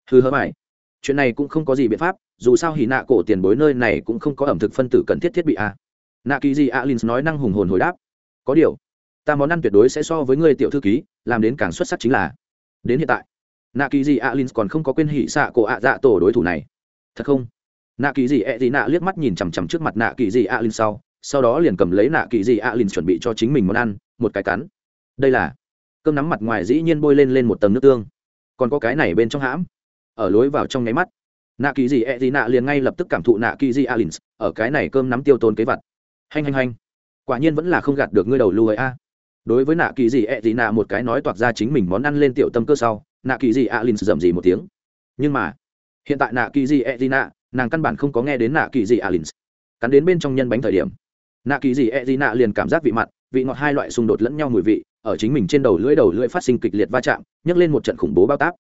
Hư hớ mải chuyện này cũng không có gì biện pháp, dù sao hì nạ cổ tiền bối nơi này cũng không có ẩm thực phân tử cần thiết thiết bị a. Nạ kỳ di alin nói năng hùng hồn hồi đáp. Có điều ta món ăn tuyệt đối sẽ so với người tiểu thư ký làm đến càng xuất sắc chính là. Đến hiện tại nạ kỳ gì alin còn không có quên hỉ xạ cổ ạ dạ tổ đối thủ này. Thật không? Nạ kỳ gì e dị nạ liếc mắt nhìn chằm chằm trước mặt nạ kỳ gì alin sau sau đó liền cầm lấy nạ kỳ gì alin chuẩn bị cho chính mình món ăn một cái cắn. Đây là cơm nắm mặt ngoài dĩ nhiên bôi lên lên một tầng nước tương. Còn có cái này bên trong hãm. Ở lối vào trong nháy mắt nạ kỳ dị e dị nạ liền ngay lập tức cảm thụ nạ kỳ dị alin ở cái này cơm nắm tiêu tôn kế vật, hành hành hành quả nhiên vẫn là không gạt được ngươi đầu lưu ấy a đối với nạ kỳ dị e dị nạ một cái nói toạc ra chính mình món ăn lên tiểu tâm cơ sau nạ kỳ dị alin dầm gì một tiếng. Nhưng mà hiện tại nạ kỳ dị e dị nạ nàng căn bản không có nghe đến nạ kỳ dị alin. Cắn đến bên trong nhân bánh thời điểm nạ kỳ dị e dị nạ liền cảm giác vị mặn vị ngọt hai loại xung đột lẫn nhau mùi vị ở chính mình trên đầu lưỡi đầu lưỡi phát sinh kịch liệt va chạm nhấc lên một trận khủng bố bao tác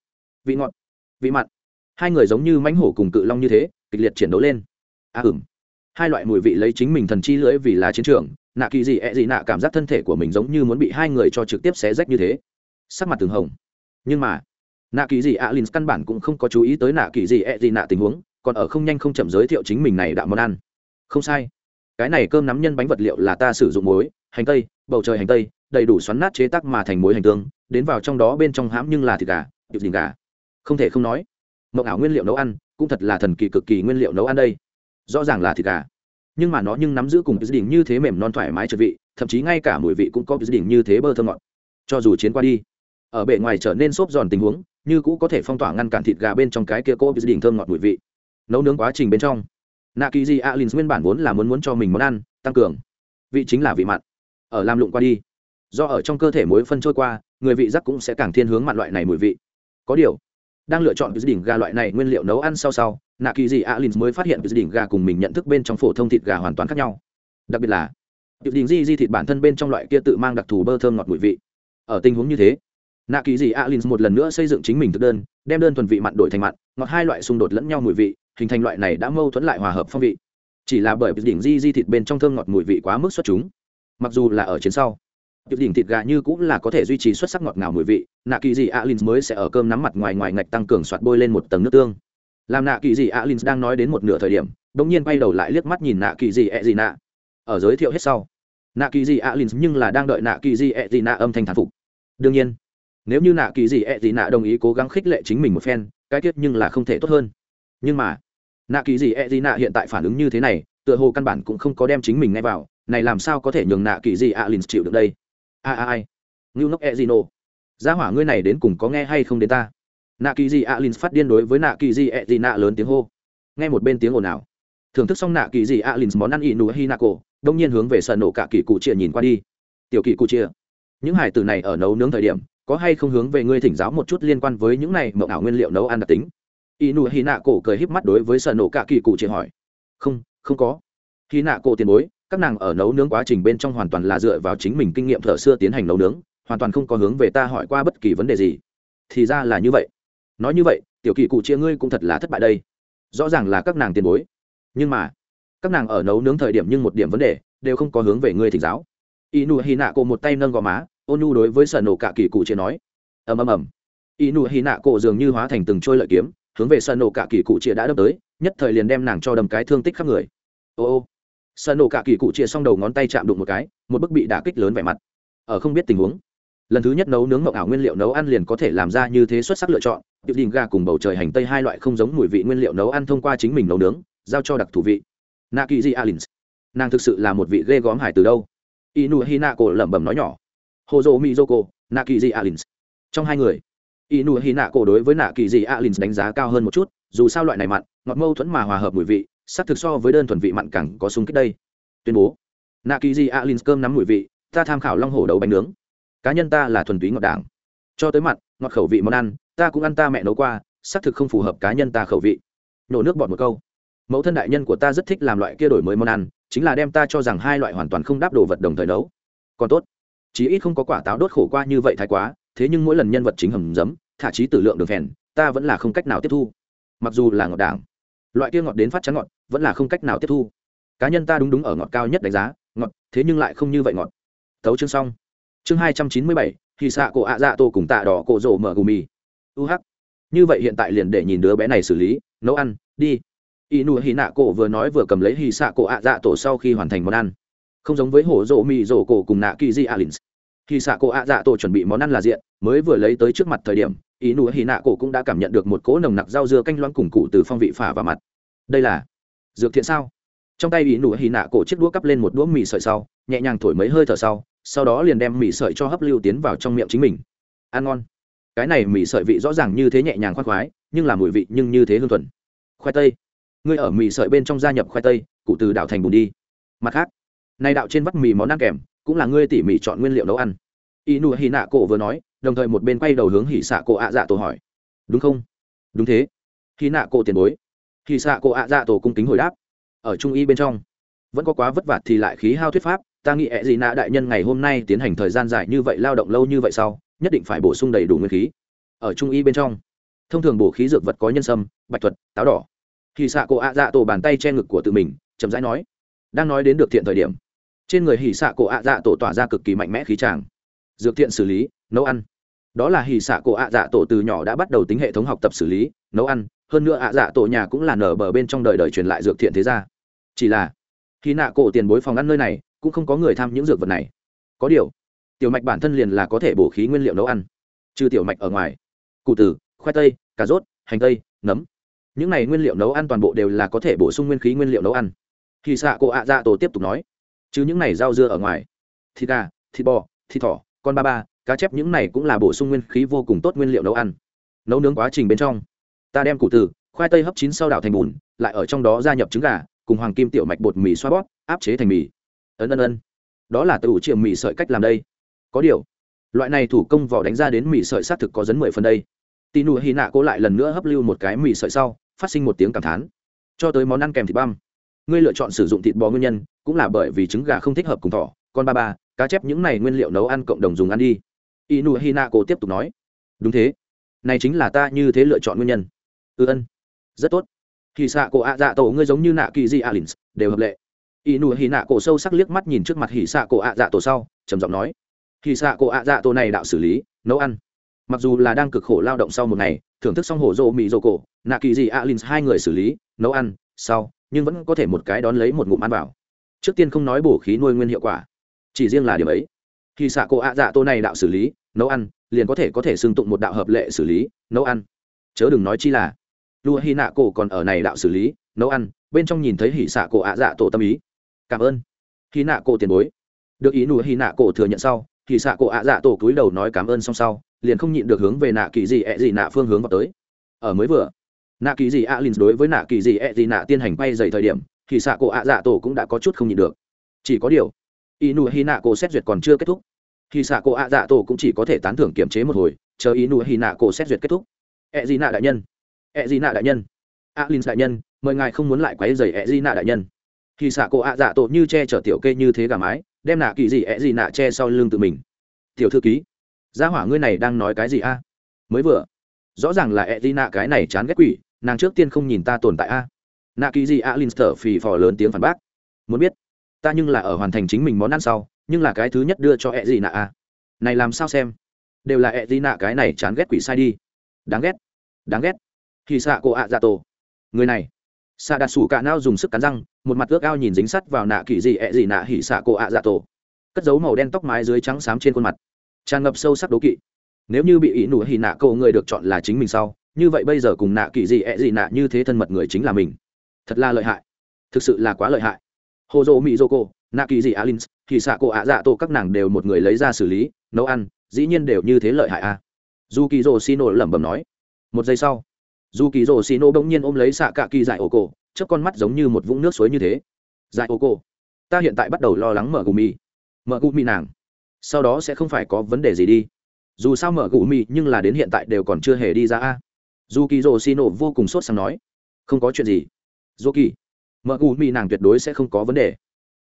vị ngọt vị mặn. Hai người giống như mãnh hổ cùng cự long như thế kịch liệt chiến đấu lên. A à, ừm. Hai loại mùi vị lấy chính mình thần chi lưỡi vì là chiến trường nạ kỳ gì ẹ、e、gì nạ cảm giác thân thể của mình giống như muốn bị hai người cho trực tiếp xé rách như thế. Sắc mặt từng hồng. Nhưng mà, nạ kỳ gì alin căn bản cũng không có chú ý tới nạ kỳ gì ẹ、e、gì nạ tình huống, còn ở không nhanh không chậm giới thiệu chính mình này đạo món ăn. Không sai. Cái này cơm nắm nhân bánh vật liệu là ta sử dụng muối, hành tây, bầu trời hành tây, đầy đủ xoắn nát chế tác mà thành muối hành tương, đến vào trong đó bên trong hãm nhưng là thịt gà, thịt đình gà. Không thể không nói, mộng ảo nguyên liệu nấu ăn cũng thật là thần kỳ cực kỳ nguyên liệu nấu ăn đây. Rõ ràng là thịt gà nhưng mà nó nhưng nắm giữ cùng dự định như thế mềm non thoải mái trở vị, thậm chí ngay cả mùi vị cũng có dự định như thế bơ thơ ngọt. Cho dù chiến qua đi, ở bề ngoài trở nên xốp giòn tình huống, như cũng có thể phong tỏa ngăn cản thịt gà bên trong cái kia cô dự định thơm ngọt mùi vị. Nấu nướng quá trình bên trong nạ kỳ di alin nguyên bản vốn là muốn muốn cho mình món ăn, tăng cường. Vị chính là vị mặn. Ở làm lụng qua đi, do ở trong cơ thể muối phân trôi qua, người vị giác cũng sẽ càng thiên hướng mặn loại này mùi vị. Có điều, đang lựa chọn đỉnh gà loại này nguyên liệu nấu ăn sau sau nạ kỳ dị alin mới phát hiện việc đỉnh gà cùng mình nhận thức bên trong phổ thông thịt gà hoàn toàn khác nhau. Đặc biệt là đỉnh di di thịt bản thân bên trong loại kia tự mang đặc thù bơ thơm ngọt mùi vị. Ở tình huống như thế nạ kỳ dị alin một lần nữa xây dựng chính mình thực đơn đem đơn thuần vị mặn đổi thành mặn ngọt hai loại xung đột lẫn nhau mùi vị hình thành loại này đã mâu thuẫn lại hòa hợp phong vị. Chỉ là bởi đỉnh di di thịt bên trong thơm ngọt mùi vị quá mức xuất chúng mặc dù là ở chiến sau việc đỉnh thịt gà như cũng là có thể duy trì xuất sắc ngọt ngào mùi vị, nạ kỳ dị Alin mới sẽ ở cơm nắm mặt ngoài ngoài ngạch tăng cường soạt bôi lên một tầng nước tương. Làm nạ kỳ dị h đang nói đến một nửa thời điểm, đột nhiên quay đầu lại liếc mắt nhìn nạ kỳ dị ẹ gì nạ. Ở giới thiệu hết sau, nạ kỳ dị h nhưng là đang đợi nạ kỳ dị ẹ gì nạ âm thanh thán phục. Đương nhiên, nếu như nạ kỳ dị ẹ gì nạ đồng ý cố gắng khích lệ chính mình một phen, cái tiết nhưng là không thể tốt hơn. Nhưng mà, nạ kỳ dị ẹ gì nạ hiện tại phản ứng như thế này, tựa hồ căn bản cũng không có đem chính mình ngay vào, này làm sao có thể nhường nạ kỳ dị h chịu được đây? a a ai ngưu nóc e nô gia hỏa ngươi này đến cùng có nghe hay không đến ta nạ kỳ di alin phát điên đối với nạ kỳ di e d nạ lớn tiếng hô. Nghe một bên tiếng ồn ào. Thưởng thức xong nạ kỳ di alin món ăn ỉ nụ hi nạ cổ đông nhiên hướng về sợ nổ cả kỳ cụ chia nhìn qua đi. Tiểu kỳ cụ chia những hải tử này ở nấu nướng thời điểm, có hay không hướng về ngươi thỉnh giáo một chút liên quan với những này mộng ảo nguyên liệu nấu ăn đặc tính? Inu hi nạ cổ cười híp mắt đối với sợ nổ cả kỳ cụ chia hỏi. Không không có. Hi nạ cổ tiền bối, các nàng ở nấu nướng quá trình bên trong hoàn toàn là dựa vào chính mình kinh nghiệm thợ xưa tiến hành nấu nướng, hoàn toàn không có hướng về ta hỏi qua bất kỳ vấn đề gì. Thì ra là như vậy nói như vậy, tiểu kỳ cụ chia ngươi cũng thật là thất bại đây. Rõ ràng là các nàng tiền bối. Nhưng mà, các nàng ở nấu nướng thời điểm nhưng một điểm vấn đề, đều không có hướng về ngươi thỉnh giáo. Inu hy nạ cổ một tay nâng gò má ônu đối với sở nổ cả kỳ cụ chia nói. Ầm ầm ầm. Inu hy nạ cổ dường như hóa thành từng trôi lợi kiếm, hướng về sở nổ cả kỳ cụ chia đã đâm tới, nhất thời liền đem nàng cho đâm cái thương tích khắp người. Ô ô. Sở nổ cả kỳ cụ chia xong đầu ngón tay chạm đụng một cái, một bức bị đả kích lớn vẻ mặt. Ở không biết tình huống lần thứ nhất nấu nướng mộng ảo nguyên liệu nấu ăn liền có thể làm ra như thế xuất sắc lựa chọn. Điệu đình gà cùng bầu trời hành tây hai loại không giống mùi vị nguyên liệu nấu ăn thông qua chính mình nấu nướng, giao cho đặc thủ vị. Nạ kỳ di alin nàng thực sự là một vị ghê góm hải từ đâu? Inu hina cổ lẩm bẩm nói nhỏ. Hồ dô mi nạ kỳ di alin trong hai người inu hina cổ đối với nạ kỳ di alin đánh giá cao hơn một chút, dù sao loại này mặn, ngọt mâu thuẫn mà hòa hợp mùi vị sắc thực so với đơn thuần vị mặn cẳng có sung kích đây. Tuyên bố nạ kỳ di alin cơm nắm mùi vị, ta tham khảo long hổ đầu bánh nướng cá nhân ta là thuần túy ngọt đảng. Cho tới mặt, ngọt khẩu vị món ăn, ta cũng ăn ta mẹ nấu qua, xác thực không phù hợp cá nhân ta khẩu vị. Nổ nước bọt một câu. Mẫu thân đại nhân của ta rất thích làm loại kia đổi mới món ăn, chính là đem ta cho rằng hai loại hoàn toàn không đáp đồ vật đồng thời nấu. Còn tốt, chí ít không có quả táo đốt khổ qua như vậy thái quá, thế nhưng mỗi lần nhân vật chính hầm giấm thả trí tử lượng đường phèn, ta vẫn là không cách nào tiếp thu. Mặc dù là ngọt đảng, loại kia ngọt đến phát trắng ngọt, vẫn là không cách nào tiếp thu. Cá nhân ta đúng đúng ở ngọt cao nhất đánh giá, ngọt, thế nhưng lại không như vậy ngọt. Thấu chương xong chương hai trăm chín mươi bảy khi xạ cổ ạ dạ tô cùng tạ đỏ cổ rổ mở gù mì. U hắc. Như vậy hiện tại liền để nhìn đứa bé này xử lý, nấu ăn, đi. Y nụ hì nạ cổ vừa nói vừa cầm lấy hì xạ cổ ạ dạ tổ sau khi hoàn thành món ăn. Không giống với hổ rộ mì rổ cổ cùng nạ kỳ di alins. Hì xạ cổ ạ dạ tổ chuẩn bị món ăn là diện, mới vừa lấy tới trước mặt thời điểm, y nụ hì nạ cổ cũng đã cảm nhận được một cỗ nồng nặc rau dưa canh loãng cùng cụ từ phong vị phả vào mặt. Đây là dược thiện sao? Trong tay y nụ hì nạ cổ chiếc đũa cắp lên một đũa mì sợi sau, nhẹ nhàng thổi mấy hơi thở sau sau đó liền đem mì sợi cho hấp lưu tiến vào trong miệng chính mình. Ăn ngon. Cái này mì sợi vị rõ ràng như thế nhẹ nhàng khoan khoái, nhưng là mùi vị nhưng như thế hương thuần. Khoai tây. Ngươi ở mì sợi bên trong gia nhập khoai tây, cụ từ đảo thành bùn đi. Mặt khác, nay đạo trên vắt mì món ăn kèm, cũng là ngươi tỉ mỉ chọn nguyên liệu nấu ăn. Y nụ hì nạ cổ vừa nói, đồng thời một bên quay đầu hướng hỉ xạ cổ ạ dạ tổ hỏi. Đúng không? Đúng thế. Hì nạ cổ tiền bối. Hỉ xạ cổ ạ dạ tổ cung kính hồi đáp. Ở trung y bên trong, vẫn có quá vất vả thì lại khí hao thuyết pháp ta nghĩ ẹ gì nạ đại nhân ngày hôm nay tiến hành thời gian dài như vậy lao động lâu như vậy sau, nhất định phải bổ sung đầy đủ nguyên khí. Ở trung y bên trong, thông thường bổ khí dược vật có nhân sâm, bạch thuật, táo đỏ. Thì xạ cổ ạ dạ tổ bàn tay che ngực của tự mình, chậm rãi nói, đang nói đến được thiện thời điểm, trên người hỉ xạ cổ ạ dạ tổ tỏa ra cực kỳ mạnh mẽ khí tràng. Dược thiện xử lý, nấu ăn. Đó là hỉ xạ cổ ạ dạ tổ từ nhỏ đã bắt đầu tính hệ thống học tập xử lý, nấu ăn. Hơn nữa ạ dạ tổ nhà cũng là nở bờ bên trong đời đời truyền lại dược thiện thế ra chỉ là, khi nạ cổ tiền bối phòng ăn nơi này cũng không có người tham những dược vật này. Có điều, tiểu mạch bản thân liền là có thể bổ khí nguyên liệu nấu ăn, trừ tiểu mạch ở ngoài. Cụ tử, khoai tây, cà rốt, hành tây, nấm. Những này nguyên liệu nấu ăn toàn bộ đều là có thể bổ sung nguyên khí nguyên liệu nấu ăn. Khi xạ cô ạ dạ tổ tiếp tục nói chứ những này rau dưa ở ngoài, thịt gà, thịt bò, thịt thỏ, con ba ba, cá chép những này cũng là bổ sung nguyên khí vô cùng tốt nguyên liệu nấu ăn. Nấu nướng quá trình bên trong, ta đem củ tử, khoai tây hấp chín sau đảo thành bùn, lại ở trong đó gia nhập trứng gà, cùng hoàng kim tiểu mạch bột mì xoa bóp, áp chế thành mì ân ân ân. Đó là tự triệu mì sợi cách làm đây. Có điều, loại này thủ công vỏ đánh ra đến mì sợi xác thực có dấn mười phần đây. Tì nụ hy nạ cố lại lần nữa hấp lưu một cái mì sợi sau, phát sinh một tiếng cảm thán. Cho tới món ăn kèm thịt băm. Ngươi lựa chọn sử dụng thịt bò nguyên nhân, cũng là bởi vì trứng gà không thích hợp cùng thỏ. Con ba ba, cá chép những này nguyên liệu nấu ăn cộng đồng dùng ăn đi. Tỷ nụ hi nạ cô tiếp tục nói. Đúng thế. Này chính là ta như thế lựa chọn nguyên nhân. Ư ân. Rất tốt. Khi xạ cổ ạ dạ tổ, ngươi giống như nạ kỳ di alins đều hợp lệ inu hinako sâu sắc liếc mắt nhìn trước mặt hỉ xạ cổ ạ dạ tổ sau, trầm giọng nói, hỉ xạ cổ ạ dạ tổ này đạo xử lý, nấu ăn. Mặc dù là đang cực khổ lao động sau một ngày, thưởng thức xong hổ rô mỹ rô cổ, nạ kỳ gì alin hai người xử lý, nấu ăn, sau, nhưng vẫn có thể một cái đón lấy một ngụm ăn vào. Trước tiên không nói bổ khí nuôi nguyên hiệu quả, chỉ riêng là điểm ấy. Hì xạ cổ ạ dạ tổ này đạo xử lý, nấu ăn, liền có thể có thể xưng tụng một đạo hợp lệ xử lý, nấu ăn. Chớ đừng nói chi là, lua hy nạ cổ còn ở này đạo xử lý, nấu ăn, bên trong nhìn thấy hỉ xạ cổ ạ dạ tổ tâm ý cảm ơn. Hy nạ cổ tiền bối. Được ý nụ hy nạ cổ thừa nhận sau thì xạ cổ ạ dạ tổ cúi đầu nói cảm ơn xong sau, liền không nhịn được hướng về nạ kỳ gì ẹ gì nạ phương hướng vào tới. Ở mới vừa, nạ kỳ gì alin đối với nạ kỳ gì ẹ gì nạ tiên hành bay dày thời điểm thì xạ cổ ạ dạ tổ cũng đã có chút không nhịn được. Chỉ có điều, ý nụ hy nạ cổ xét duyệt còn chưa kết thúc. Thì xạ cổ ạ dạ tổ cũng chỉ có thể tán thưởng kiểm chế một hồi, chờ ý nụ hy nạ cổ xét duyệt kết thúc. Ẹ gì nạ đại nhân. Ẹ gì nạ đại nhân. Alin đại nhân, mời ngài không muốn lại quấy dày ẹ gì nạ đại nhân thì xạ cổ ạ dạ tổ như che chở tiểu kê như thế gà mái, đem nạ kỳ gì, ẹ gì nạ che sau lưng tự mình. Tiểu thư ký, gia hỏa ngươi này đang nói cái gì a? Mới vừa, rõ ràng là ẹ gì nạ cái này chán ghét quỷ, nàng trước tiên không nhìn ta tồn tại a. Nạ kỳ gì a linster thở phì phò lớn tiếng phản bác. Muốn biết, ta nhưng là ở hoàn thành chính mình món ăn sau, nhưng là cái thứ nhất đưa cho ẹ gì nạ a. Này làm sao xem? Đều là ẹ gì nạ cái này chán ghét quỷ sai đi. Đáng ghét đáng ghét. Thì xạ cổ ạ dạ tổ. Người này xạ đạt sủ cả nao dùng sức cắn răng một mặt ước ao nhìn dính sắt vào nạ kỳ gì ẹ gì nạ hỉ xạ cổ ạ dạ tổ. Cất dấu màu đen tóc mái dưới trắng xám trên khuôn mặt. Tràn ngập sâu sắc đố kỵ. Nếu như bị ý nụ hỉ nạ cổ người được chọn là chính mình sau, như vậy bây giờ cùng nạ kỳ gì ẹ gì nạ như thế thân mật người chính là mình. Thật là lợi hại. Thực sự là quá lợi hại. Hồ dô mỹ dô cô nạ kỳ gì alin thì xạ cổ ạ dạ tổ các nàng đều một người lấy ra xử lý, nấu ăn, dĩ nhiên đều như thế lợi hại a. Dù kỳ dô xin nổ lẩm bẩm nói. Một giây sau dù kỳ dô xin nổ bỗng nhiên ôm lấy xạ cạ kỳ dại ổ cổ chớp con mắt giống như một vũng nước suối như thế. Dại ô cô, ta hiện tại bắt đầu lo lắng mở gù mì. Mở gù mì nàng sau đó sẽ không phải có vấn đề gì đi. Dù sao mở gù mì nhưng là đến hiện tại đều còn chưa hề đi ra a. Dù kỳ rồ xì nổ vô cùng sốt sáng nói không có chuyện gì. Dô kỳ mở gù mì nàng tuyệt đối sẽ không có vấn đề.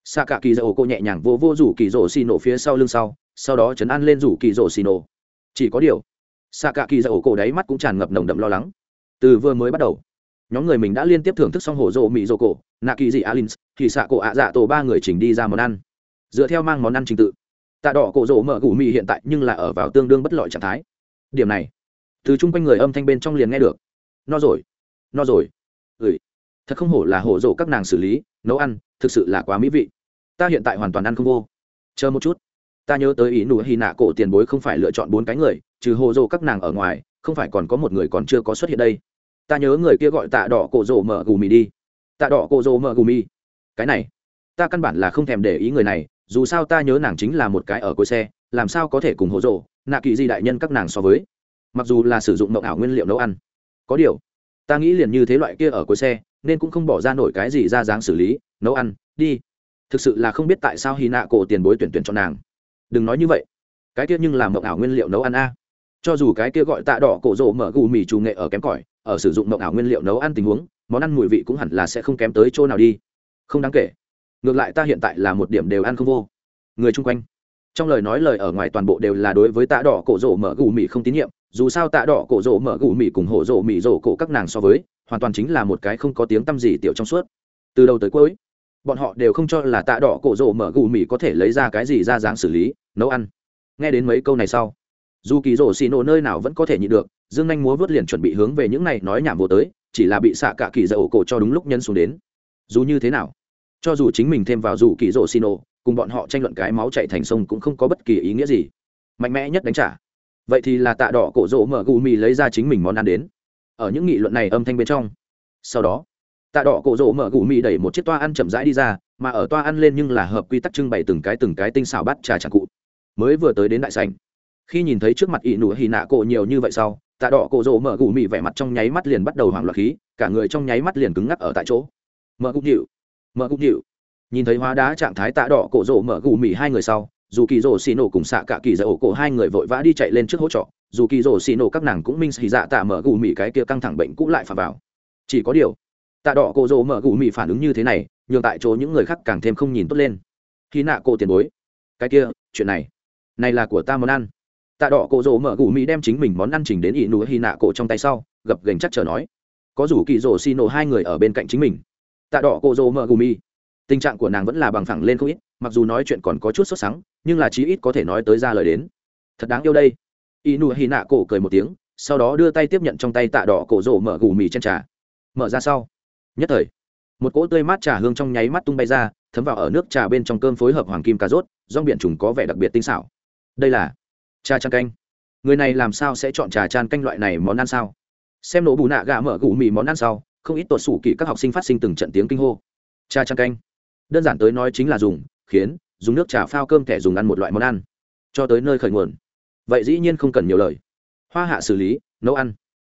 Xạ cả kỳ dạy cô nhẹ nhàng vô vô rủ kỳ rồ xì nổ phía sau lưng sau sau đó chấn an lên rủ kỳ rồ xì nổ chỉ có điều xạ cả kỳ dạy ổ cổ đáy mắt cũng tràn ngập nồng đậm lo lắng. Từ vừa mới bắt đầu nhóm người mình đã liên tiếp thưởng thức xong hồ rộ mỹ rộ cổ, nạ kỳ dị alin thì xạ cổ ạ dạ tổ ba người chỉnh đi ra món ăn. Dựa theo mang món ăn trình tự, tạ đỏ cổ rộ mở gù mì hiện tại nhưng là ở vào tương đương bất lợi trạng thái. Điểm này, từ chung quanh người âm thanh bên trong liền nghe được. No rồi no rồi. Ừ thật không hổ là hổ rộ các nàng xử lý, nấu ăn, thực sự là quá mỹ vị. Ta hiện tại hoàn toàn ăn không vô. Chờ một chút. Ta nhớ tới ý nụ hy nạ cổ tiền bối không phải lựa chọn bốn cái người, trừ hồ rộ các nàng ở ngoài, không phải còn có một người còn chưa có xuất hiện đây ta nhớ người kia gọi tạ đỏ cổ rồ mở gù mì đi. Tạ đỏ cổ rồ mở gù mì. Cái này, ta căn bản là không thèm để ý người này, dù sao ta nhớ nàng chính là một cái ở cuối xe, làm sao có thể cùng hồ rộ nạ kỳ di đại nhân các nàng so với. Mặc dù là sử dụng mộng ảo nguyên liệu nấu ăn. Có điều, ta nghĩ liền như thế loại kia ở cuối xe, nên cũng không bỏ ra nổi cái gì ra dáng xử lý, nấu ăn, đi. Thực sự là không biết tại sao hy nạ cổ tiền bối tuyển tuyển cho nàng. Đừng nói như vậy. Cái kia nhưng làm mộng ảo nguyên liệu nấu ăn a. Cho dù cái kia gọi tạ đỏ cổ rộ mở gù mì trù nghệ ở kém cỏi ở sử dụng mộng ảo nguyên liệu nấu ăn tình huống, món ăn mùi vị cũng hẳn là sẽ không kém tới chỗ nào đi. Không đáng kể. Ngược lại ta hiện tại là một điểm đều ăn không vô. Người chung quanh. Trong lời nói lời ở ngoài toàn bộ đều là đối với tạ đỏ cổ rỗ mở gù mì không tín nhiệm, dù sao tạ đỏ cổ rỗ mở gù mì cùng hổ rỗ mì rỗ cổ các nàng so với, hoàn toàn chính là một cái không có tiếng tăm gì tiểu trong suốt. Từ đầu tới cuối, bọn họ đều không cho là tạ đỏ cổ rỗ mở gù mì có thể lấy ra cái gì ra dáng xử lý, nấu ăn. Nghe đến mấy câu này sau dù kỳ rổ xì nổ nơi nào vẫn có thể nhịn được, dương anh múa vớt liền chuẩn bị hướng về những này nói nhảm vô tới, chỉ là bị xạ cả kỳ dậu cổ cho đúng lúc nhân xuống đến. Dù như thế nào, cho dù chính mình thêm vào dù kỳ rổ xì nổ, cùng bọn họ tranh luận cái máu chạy thành sông cũng không có bất kỳ ý nghĩa gì. Mạnh mẽ nhất đánh trả. Vậy thì là tạ đỏ cổ rỗ mở gù mì lấy ra chính mình món ăn đến. Ở những nghị luận này âm thanh bên trong. Sau đó, tạ đỏ cổ rỗ mở gù mì đẩy một chiếc toa ăn chậm rãi đi ra, mà ở toa ăn lên nhưng là hợp quy tắc trưng bày từng cái từng cái tinh xào bắt trà trà cụ. Mới vừa tới đến đại sành khi nhìn thấy trước mặt ỷ nụ hì nạ cổ nhiều như vậy sau, tạ đỏ cổ rỗ mở gù mị vẻ mặt trong nháy mắt liền bắt đầu hoảng loạn khí, cả người trong nháy mắt liền cứng ngắc ở tại chỗ. Mở gục nhịu mở gục nhịu nhìn thấy hóa đá trạng thái tạ đỏ cổ rỗ mở gù mị hai người sau, dù kỳ rỗ xì nổ cùng xạ cả kỳ dạ ổ cổ hai người vội vã đi chạy lên trước hỗ trợ, dù kỳ rỗ xì nổ các nàng cũng minh xì dạ tạ mở gù mị cái kia căng thẳng bệnh cũng lại phà vào. Chỉ có điều, tạ đỏ cổ rỗ mở gù mị phản ứng như thế này, nhường tại chỗ những người khác càng thêm không nhìn tốt lên. Khi nạ cổ tiền bối, cái kia, chuyện này này là của ta món ăn tạ đỏ cổ rỗ mở gù mì đem chính mình món ăn chỉnh đến ỷ nụ hy nạ cổ trong tay sau, gập gành chắc chờ nói, có rủ kỳ rỗ xì nổ hai người ở bên cạnh chính mình. Tạ đỏ cổ rỗ mở gù mì. Tình trạng của nàng vẫn là bằng phẳng lên không ít, mặc dù nói chuyện còn có chút sốt sắng, nhưng là chí ít có thể nói tới ra lời đến. Thật đáng yêu đây. Y nụ hy nạ cổ cười một tiếng, sau đó đưa tay tiếp nhận trong tay tạ đỏ cổ rỗ mở gù mì trên trà. Mở ra sau. Nhất thời, một cỗ tươi mát trà hương trong nháy mắt tung bay ra, thấm vào ở nước trà bên trong cơm phối hợp hoàng kim cà rốt, rong biển trùng có vẻ đặc biệt tinh xảo. Đây là trà chan canh. Người này làm sao sẽ chọn trà chan canh loại này món ăn sao? Xem nổ bù nạ gà mở gù mì món ăn sau, không ít tuột sủ kỹ các học sinh phát sinh từng trận tiếng kinh hô. Trà chan canh. Đơn giản tới nói chính là dùng khiến, dùng nước trà phao cơm thẻ dùng ăn một loại món ăn. Cho tới nơi khởi nguồn. Vậy dĩ nhiên không cần nhiều lời. Hoa hạ xử lý, nấu ăn.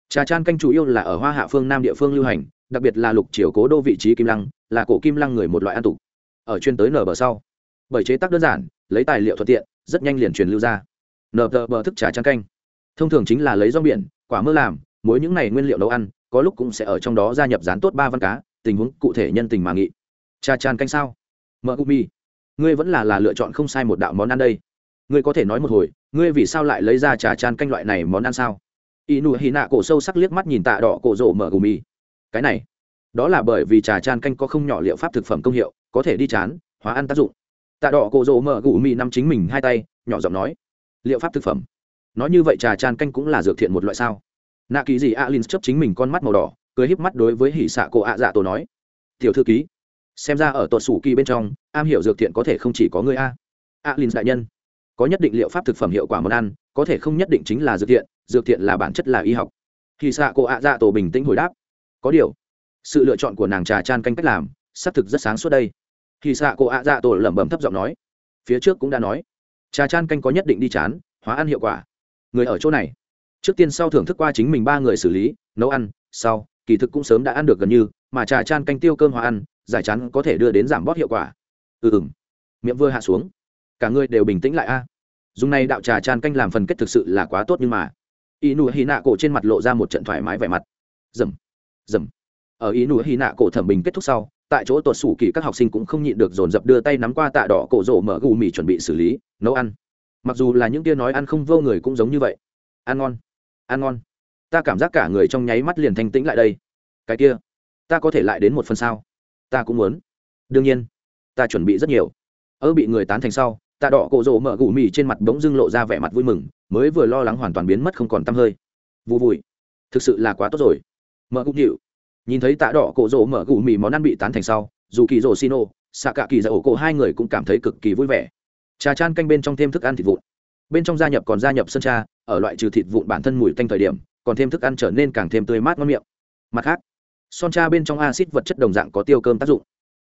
Trà chan canh chủ yếu là ở hoa hạ phương nam địa phương lưu hành, đặc biệt là lục triều cố đô vị trí kim lăng, là cổ kim lăng người một loại ăn tục ở chuyên tới nở bờ sau. Bởi chế tác đơn giản, lấy tài liệu thuận tiện, rất nhanh liền truyền lưu ra nở tờ bờ thức trà chan canh. Thông thường chính là lấy rong biển, quả mơ làm mỗi những này nguyên liệu nấu ăn, có lúc cũng sẽ ở trong đó gia nhập rán tốt ba văn cá, tình huống cụ thể nhân tình mà nghị. Trà tràn canh sao? Mợ u mi ngươi vẫn là là lựa chọn không sai một đạo món ăn đây. Ngươi có thể nói một hồi, ngươi vì sao lại lấy ra trà tràn canh loại này món ăn sao? Y nụ hì nạ cổ sâu sắc liếc mắt nhìn tạ đỏ cổ rộ mở u mi cái này, đó là bởi vì trà tràn canh có không nhỏ liệu pháp thực phẩm công hiệu, có thể đi chán, hóa ăn tác dụng. Tạ đỏ cổ rộ mở u mi nắm chính mình hai tay, nhỏ giọng nói liệu pháp thực phẩm. Nói như vậy trà tràn canh cũng là dược thiện một loại sao? Nạ kỳ gì alin chấp chính mình con mắt màu đỏ, cười híp mắt đối với hỉ xạ cổ ạ dạ tổ nói, tiểu thư ký, xem ra ở tuột sủ kỳ bên trong, am hiểu dược thiện có thể không chỉ có người a. Alin đại nhân, có nhất định liệu pháp thực phẩm hiệu quả món ăn, có thể không nhất định chính là dược thiện dược thiện là bản chất là y học. Hỉ xạ cổ ạ dạ tổ bình tĩnh hồi đáp, có điều, sự lựa chọn của nàng trà tràn canh cách làm, xác thực rất sáng suốt đây. Hỉ xạ cổ ạ dạ tổ lẩm bẩm thấp giọng nói, phía trước cũng đã nói trà chan canh có nhất định đi chán, hóa ăn hiệu quả. Người ở chỗ này. Trước tiên sau thưởng thức qua chính mình ba người xử lý, nấu ăn, sau, kỳ thực cũng sớm đã ăn được gần như, mà trà chan canh tiêu cơm hóa ăn, giải chán có thể đưa đến giảm bóp hiệu quả. Ừ ừng miệng vừa hạ xuống. Cả người đều bình tĩnh lại a. Dùng này đạo trà chan canh làm phần kết thực sự là quá tốt nhưng mà. Y nụ hy nạ cổ trên mặt lộ ra một trận thoải mái vẻ mặt. Dầm. Dầm. Ở y nụ hy nạ cổ thẩm bình kết thúc sau tại chỗ tuột sủ kỳ các học sinh cũng không nhịn được dồn dập đưa tay nắm qua tạ đỏ cổ rổ mở gù mì chuẩn bị xử lý, nấu ăn. Mặc dù là những tia nói ăn không vô người cũng giống như vậy. Ăn ngon ăn ngon. Ta cảm giác cả người trong nháy mắt liền thanh tĩnh lại đây. Cái kia, ta có thể lại đến một phần sao? Ta cũng muốn. Đương nhiên, ta chuẩn bị rất nhiều. Ơ bị người tán thành sau, tạ đỏ cổ rỗ mở gù mì trên mặt bỗng dưng lộ ra vẻ mặt vui mừng, mới vừa lo lắng hoàn toàn biến mất không còn tăm hơi. Vụ vùi, thực sự là quá tốt rồi. Mở gù nhịu nhìn thấy tạ đỏ cổ rỗ mở gù mì món ăn bị tán thành sau dù kỳ rỗ xin ô, xạ cả kỳ dạ ổ cổ hai người cũng cảm thấy cực kỳ vui vẻ. Trà chan canh bên trong thêm thức ăn thịt vụn. Bên trong gia nhập còn gia nhập sơn tra ở loại trừ thịt vụn bản thân mùi tanh thời điểm còn thêm thức ăn trở nên càng thêm tươi mát ngon miệng. Mặt khác son tra bên trong acid vật chất đồng dạng có tiêu cơm tác dụng.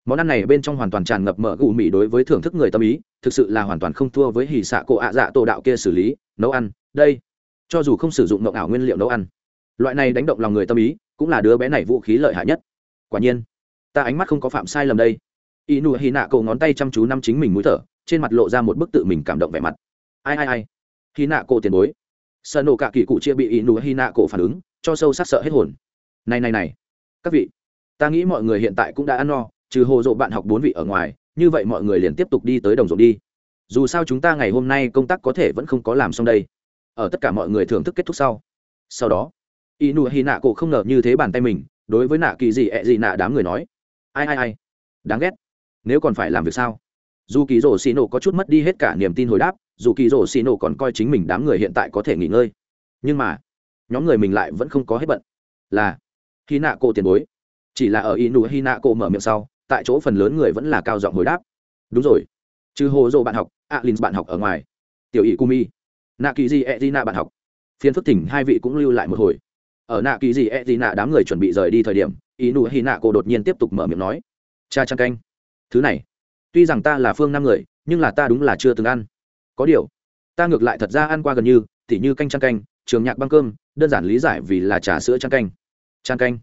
Món ăn này bên trong hoàn toàn tràn ngập mỡ gù mì đối với thưởng thức người tâm ý thực sự là hoàn toàn không thua với hỉ xạ cổ ạ dạ tổ đạo kia xử lý nấu ăn đây. Cho dù không sử dụng mộng ảo nguyên liệu nấu ăn loại này đánh động lòng người tâm ý, cũng là đứa bé này vũ khí lợi hại nhất. Quả nhiên, ta ánh mắt không có phạm sai lầm đây. Y nụ hy nạ cổ ngón tay chăm chú năm chính mình mũi thở, trên mặt lộ ra một bức tự mình cảm động vẻ mặt. Ai ai ai hy nạ cổ tiền bối. Sợ nổ cả kỳ cụ chia bị y nụ hy nạ cổ phản ứng, cho sâu sắc sợ hết hồn. Này này này, các vị, ta nghĩ mọi người hiện tại cũng đã ăn no, trừ hồ dộ bạn học bốn vị ở ngoài, như vậy mọi người liền tiếp tục đi tới đồng ruộng đi. Dù sao chúng ta ngày hôm nay công tác có thể vẫn không có làm xong đây. Ở tất cả mọi người thưởng thức kết thúc sau. Sau đó y nụ hy nạ cổ không ngờ như thế bàn tay mình, đối với nạ kỳ gì ẹ gì nạ đám người nói. Ai ai ai? Đáng ghét. Nếu còn phải làm việc sao? Dù kỳ rổ xì nổ có chút mất đi hết cả niềm tin hồi đáp, dù kỳ rổ xì nổ còn coi chính mình đám người hiện tại có thể nghỉ ngơi. Nhưng mà, nhóm người mình lại vẫn không có hết bận. Là hy nạ cổ tiền bối. Chỉ là ở y nụ hy nạ cổ mở miệng sau, tại chỗ phần lớn người vẫn là cao giọng hồi đáp. Đúng rồi. Trừ hồ dô bạn học, alin bạn học ở ngoài. Tiểu ỵ kumi. Nạ kỳ di e d bạn học. Phiên phức thỉnh hai vị cũng lưu lại một hồi ở nạ kỳ gì e gì nạ đám người chuẩn bị rời đi thời điểm, ý nụ hy nạ cô đột nhiên tiếp tục mở miệng nói, cha trăng canh, thứ này, tuy rằng ta là phương năm người, nhưng là ta đúng là chưa từng ăn. Có điều, ta ngược lại thật ra ăn qua gần như, tỉ như canh trăng canh, trường nhạc băng cơm, đơn giản lý giải vì là trà sữa trăng canh. Trăng canh,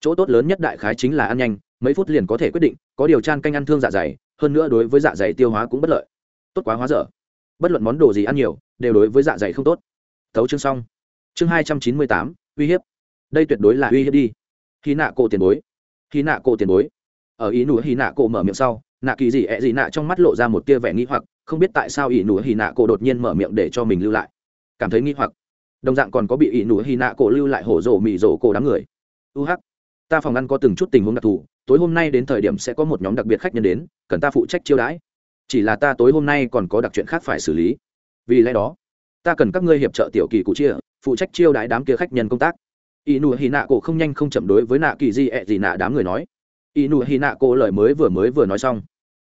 chỗ tốt lớn nhất đại khái chính là ăn nhanh, mấy phút liền có thể quyết định, có điều chan canh ăn thương dạ dày, hơn nữa đối với dạ dày tiêu hóa cũng bất lợi. Tốt quá hóa dở. Bất luận món đồ gì ăn nhiều, đều đối với dạ dày không tốt. Thấu chương xong. Chương hai trăm chín mươi tám uy hiếp. Đây tuyệt đối là uy hiếp đi. Khi nạ cổ tiền bối. Khi nạ cổ tiền bối. Ở ý nụ hy nạ cổ mở miệng sau, nạ kỳ gì ẹ gì nạ trong mắt lộ ra một tia vẻ nghi hoặc, không biết tại sao ý nụ hy nạ cổ đột nhiên mở miệng để cho mình lưu lại. Cảm thấy nghi hoặc. Đồng dạng còn có bị ý nụ hy nạ cổ lưu lại hổ rổ mị rổ cổ đám người. U uh ta phòng ăn có từng chút tình huống đặc thù, tối hôm nay đến thời điểm sẽ có một nhóm đặc biệt khách nhân đến, cần ta phụ trách chiêu đãi. Chỉ là ta tối hôm nay còn có đặc chuyện khác phải xử lý. Vì lẽ đó, ta cần các ngươi hiệp trợ tiểu kỳ cụ chia phụ trách chiêu đãi đám kia khách nhân công tác. Y nụ hy nạ cổ không nhanh không chậm đối với nạ kỳ di ẹ gì nạ đám người nói. Y nụ hy nạ cổ lời mới vừa mới vừa nói xong.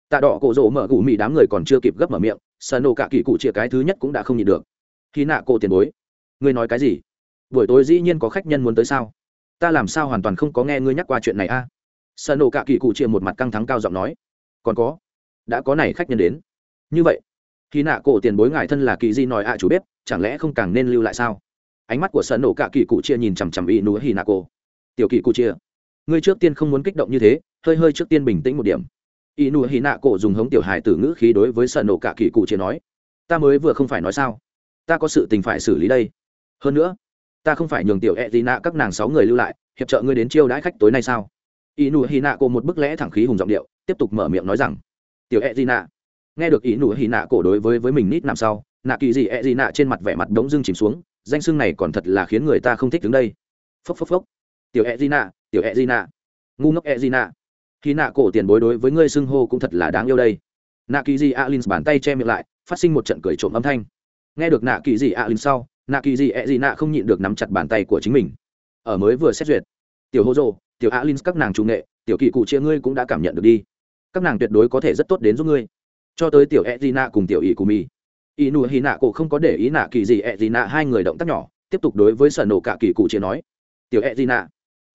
Tạ đỏ cổ rỗ mở gù mì đám người còn chưa kịp gấp mở miệng sơ nổ cả kỳ cụ chia cái thứ nhất cũng đã không nhịn được. Hy nạ cổ tiền bối, ngươi nói cái gì? Buổi tối dĩ nhiên có khách nhân muốn tới sao? Ta làm sao hoàn toàn không có nghe ngươi nhắc qua chuyện này a? À? sợ nổ cả kỳ cụ chia một mặt căng thắng cao giọng nói. Còn có, đã có này khách nhân đến. Như vậy khi nạ cổ tiền bối ngài thân là kỳ di nói ạ chủ bếp, chẳng lẽ không càng nên lưu lại sao? Ánh mắt của sợ nổ cả kỳ cụ chia nhìn chằm chằm y núi hì nạ cổ tiểu kỳ cụ chia, ngươi trước tiên không muốn kích động như thế, hơi hơi trước tiên bình tĩnh một điểm. Y núi hì nạ cổ dùng hống tiểu hài tử ngữ khí đối với sợ nổ cả kỳ cụ chia nói, ta mới vừa không phải nói sao? Ta có sự tình phải xử lý đây. Hơn nữa, ta không phải nhường tiểu e gì nạ các nàng sáu người lưu lại, hiệp trợ ngươi đến chiêu đãi khách tối nay sao? Y nụ hy nạ cổ một bức lẽ thẳng khí hùng giọng điệu, tiếp tục mở miệng nói rằng, tiểu e gì nạ nghe được y nụ hy nạ cổ đối với với mình nít nằm sau, nạ kỳ gì e gì nạ trên mặt vẻ mặt đống dưng chìm xuống danh xưng này còn thật là khiến người ta không thích đứng đây. Phốc phốc phốc. Tiểu e gina tiểu e gina ngu ngốc e gina khi nạ cổ tiền bối đối với ngươi xưng hô cũng thật là đáng yêu đây. Nạ kỳ gì alin bàn tay che miệng lại, phát sinh một trận cười trộm âm thanh. Nghe được nạ kỳ gì alin sau, nạ kỳ gì e gì nạ không nhịn được nắm chặt bàn tay của chính mình. Ở mới vừa xét duyệt, tiểu hô rồ tiểu alin các nàng trung nghệ, tiểu kỳ cụ chia ngươi cũng đã cảm nhận được đi. Các nàng tuyệt đối có thể rất tốt đến giúp ngươi. Cho tới tiểu e gì nạ cùng tiểu ỷ cù mì y nụ hy nạ cổ không có để ý nạ kỳ gì, ẹ gì nạ, hai người động tác nhỏ, tiếp tục đối với sở nổ cả kỳ cụ chia nói. Tiểu ẹ gì nạ,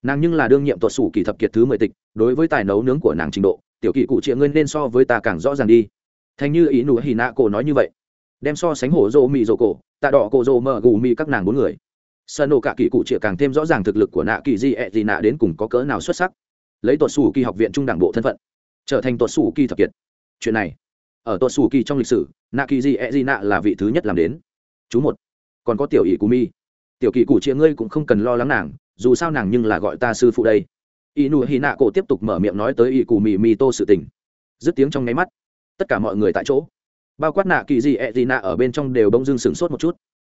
nàng nhưng là đương nhiệm tuột sủ kỳ thập kiệt thứ mười tịch, đối với tài nấu nướng của nàng trình độ, tiểu kỳ cụ chia ngươi nên so với ta càng rõ ràng đi. Thành như ý nụ hy nạ cổ nói như vậy, đem so sánh hổ rô mì rô cổ, tạ đỏ cổ rô mở gù mì các nàng bốn người. Sở nổ cả kỳ cụ chia càng thêm rõ ràng thực lực của nạ kỳ gì, ẹ gì nạ đến cùng có cỡ nào xuất sắc, lấy tuột sủ kỳ học viện trung đảng bộ thân phận, trở thành tuột sủ kỳ thập kiệt. Chuyện này ở tuột xù kỳ trong lịch sử nạ kỳ di e di nạ là vị thứ nhất làm đến. Chú một, còn có tiểu ỷ cù mi tiểu kỳ cụ chĩa ngươi cũng không cần lo lắng nàng, dù sao nàng nhưng là gọi ta sư phụ đây. Y nụ hy nạ cổ tiếp tục mở miệng nói tới ỷ cù mì mi tô sự tình. Dứt tiếng trong nháy mắt, tất cả mọi người tại chỗ. Bao quát nạ kỳ gì ẹ gì nạ ở bên trong đều bông dưng sửng sốt một chút.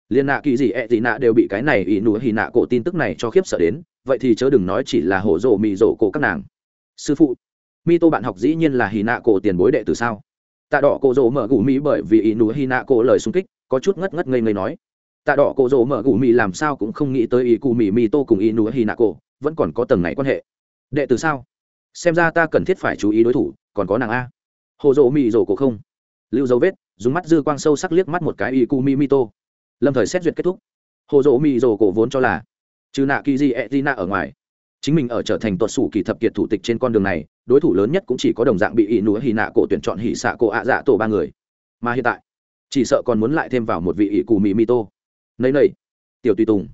Liên nạ kỳ gì ẹ gì nạ đều bị cái này ỷ nụ hy nạ cổ tin tức này cho khiếp sợ đến, vậy thì chớ đừng nói chỉ là hổ rộ mì rộ cổ các nàng. Sư phụ mi tô bạn học dĩ nhiên là hy nạ cổ tiền bối đệ từ sao? Tạ đỏ cổ rỗ mở gù mỹ bởi vì ý nụ hy nạ cổ lời xung kích, có chút ngất ngất ngây ngây nói. Tạ đỏ cổ rỗ mở gù mỹ làm sao cũng không nghĩ tới ý cụ mỹ mi tô cùng ý nụ hy nạ cổ, vẫn còn có tầng này quan hệ. Đệ từ sao? Xem ra ta cần thiết phải chú ý đối thủ, còn có nàng a. Hồ rỗ mỹ rỗ cổ không. Lưu dấu vết, dùng mắt dư quang sâu sắc liếc mắt một cái y cu mỹ mi tô. Lâm thời xét duyệt kết thúc. Hồ rỗ mỹ rỗ cổ vốn cho là, trừ nạ kỳ di e di nạ ở ngoài, chính mình ở trở thành tuột sủ kỳ thập kiệt thủ tịch trên con đường này đối thủ lớn nhất cũng chỉ có đồng dạng bị ỷ nụ hì nạ cổ tuyển chọn hỉ xạ cổ ạ dạ tổ ba người. Mà hiện tại, chỉ sợ còn muốn lại thêm vào một vị ỷ cù mỹ mi tô. Nấy nầy tiểu tùy tùng,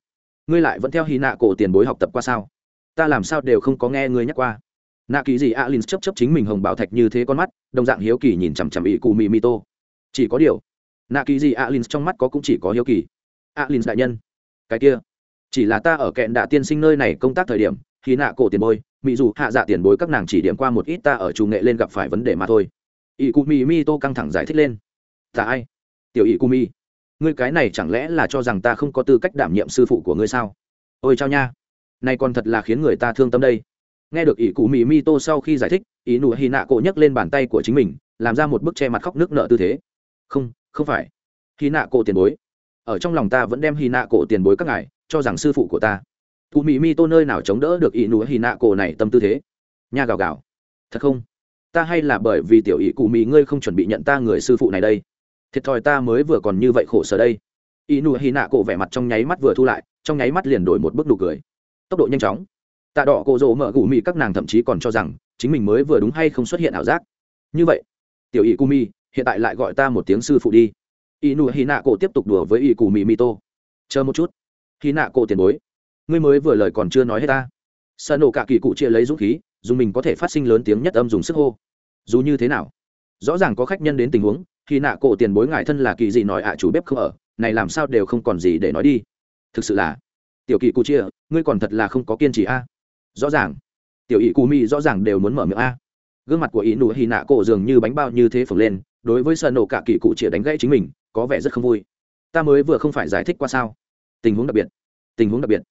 ngươi lại vẫn theo hì nạ cổ tiền bối học tập qua sao? Ta làm sao đều không có nghe ngươi nhắc qua. Nạ kỳ gì alin chấp chấp chính mình hồng bảo thạch như thế con mắt, đồng dạng hiếu kỳ nhìn chằm chằm ỷ cù mỹ mi tô. Chỉ có điều, nạ kỳ gì alin trong mắt có cũng chỉ có hiếu kỳ. Alin đại nhân, cái kia, chỉ là ta ở kẹn đạ tiên sinh nơi này công tác thời điểm khi nạ cổ tiền bối mỹ dù hạ dạ tiền bối các nàng chỉ điểm qua một ít ta ở chủ nghệ lên gặp phải vấn đề mà thôi. Ỷ cụ mỹ mi tô căng thẳng giải thích lên. Ta ai? Tiểu ỷ cụ mi, ngươi cái này chẳng lẽ là cho rằng ta không có tư cách đảm nhiệm sư phụ của ngươi sao? Ôi chao nha. Này còn thật là khiến người ta thương tâm đây. Nghe được ỷ cụ mỹ mi tô sau khi giải thích ý nụ hy nạ cổ nhấc lên bàn tay của chính mình, làm ra một bức che mặt khóc nước nợ tư thế. Không không phải. Hy nạ cổ tiền bối, ở trong lòng ta vẫn đem hy nạ cổ tiền bối các ngài cho rằng sư phụ của ta cụ mỹ mi tô nơi nào chống đỡ được ỷ nụ hì nạ cổ này tâm tư thế? Nha gào gào. Thật không? Ta hay là bởi vì tiểu ỷ cụ mỹ ngươi không chuẩn bị nhận ta người sư phụ này đây? Thiệt thòi ta mới vừa còn như vậy khổ sở đây. Ỷ nụ hì nạ cổ vẻ mặt trong nháy mắt vừa thu lại, trong nháy mắt liền đổi một bức nụ cười. Tốc độ nhanh chóng. Tạ đỏ cổ rỗ mở cụ mỹ các nàng thậm chí còn cho rằng chính mình mới vừa đúng hay không xuất hiện ảo giác. Như vậy, tiểu ỷ cụ mi hiện tại lại gọi ta một tiếng sư phụ đi. Ỷ nụ hì nạ cổ tiếp tục đùa với ỷ cụ mỹ mi tô. Chờ một chút. Hì nạ cổ tiền bối ngươi mới vừa lời còn chưa nói hết ta. Sợ nổ cả kỳ cụ chia lấy dũng khí dùng mình có thể phát sinh lớn tiếng nhất âm dùng sức hô. Dù như thế nào? Rõ ràng có khách nhân đến tình huống, khi nạ cổ tiền bối ngại thân là kỳ gì nói ạ, chủ bếp không ở, này làm sao đều không còn gì để nói đi. Thực sự là, tiểu kỳ cụ chia, ngươi còn thật là không có kiên trì a. Rõ ràng. Tiểu ý cù mi rõ ràng đều muốn mở miệng a. Gương mặt của ý nụ hy nạ cổ dường như bánh bao như thế phồng lên, đối với sợ nổ cả kỳ cụ chia đánh gãy chính mình, có vẻ rất không vui. Ta mới vừa không phải giải thích qua sao. Tình huống đặc biệt. Tình huống đặc biệt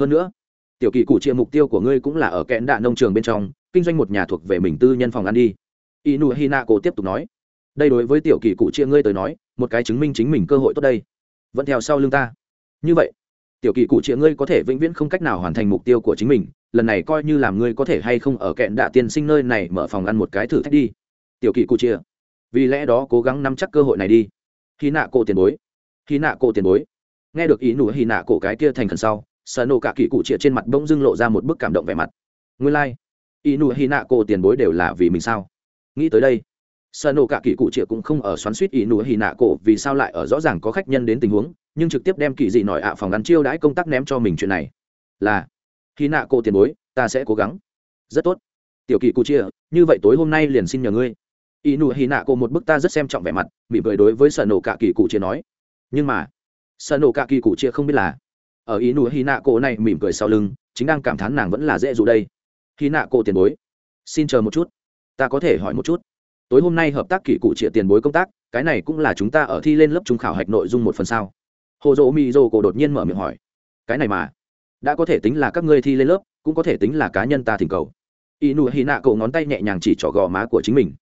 hơn nữa, tiểu kỳ cụ chia mục tiêu của ngươi cũng là ở kẽn đạ nông trường bên trong, kinh doanh một nhà thuộc về mình tư nhân phòng ăn đi. Inu hina cổ tiếp tục nói. Đây đối với tiểu kỳ cụ chia ngươi tới nói, một cái chứng minh chính mình cơ hội tốt đây. Vẫn theo sau lưng ta. Như vậy, tiểu kỳ cụ chia ngươi có thể vĩnh viễn không cách nào hoàn thành mục tiêu của chính mình, lần này coi như làm ngươi có thể hay không ở kẹn đạ tiên sinh nơi này mở phòng ăn một cái thử thách đi. Tiểu kỳ cụ chia. Vì lẽ đó cố gắng nắm chắc cơ hội này đi. Khi nạ cổ tiền bối. Khi nạ cổ tiền bối. Nghe được ý nụ hy nạ cổ cái kia thành khẩn sau sợ nổ cả kỳ cụ chia trên mặt bỗng dưng lộ ra một bức cảm động vẻ mặt. Nguyên lai、like. ý nụ nạ cổ tiền bối đều là vì mình sao? Nghĩ tới đây sợ nổ cả kỳ cụ chia cũng không ở xoắn suýt ý nụ nạ cổ vì sao lại ở rõ ràng có khách nhân đến tình huống, nhưng trực tiếp đem kỳ dị nổi ạ phòng ngắn chiêu đãi công tác ném cho mình chuyện này. Là khi nạ cổ tiền bối, ta sẽ cố gắng. Rất tốt. Tiểu kỳ cụ chia như vậy tối hôm nay liền xin nhờ ngươi. Y nụ hy nạ cổ một bức ta rất xem trọng vẻ mặt bị cười đối với sợ nổ cả kỳ cụ chia nói. Nhưng mà sợ nổ cả kỳ cụ chia không biết là ở ý nụ hy nạ cổ này mỉm cười sau lưng, chính đang cảm thán nàng vẫn là dễ dụ đây. Hy nạ cổ tiền bối, xin chờ một chút, ta có thể hỏi một chút. Tối hôm nay hợp tác kỷ cụ chia tiền bối công tác, cái này cũng là chúng ta ở thi lên lớp trung khảo hạch nội dung một phần sao? Hồ dỗ mi dô cổ đột nhiên mở miệng hỏi. Cái này mà, đã có thể tính là các ngươi thi lên lớp, cũng có thể tính là cá nhân ta thỉnh cầu. Y nụ hy nạ cậu ngón tay nhẹ nhàng chỉ trỏ gò má của chính mình.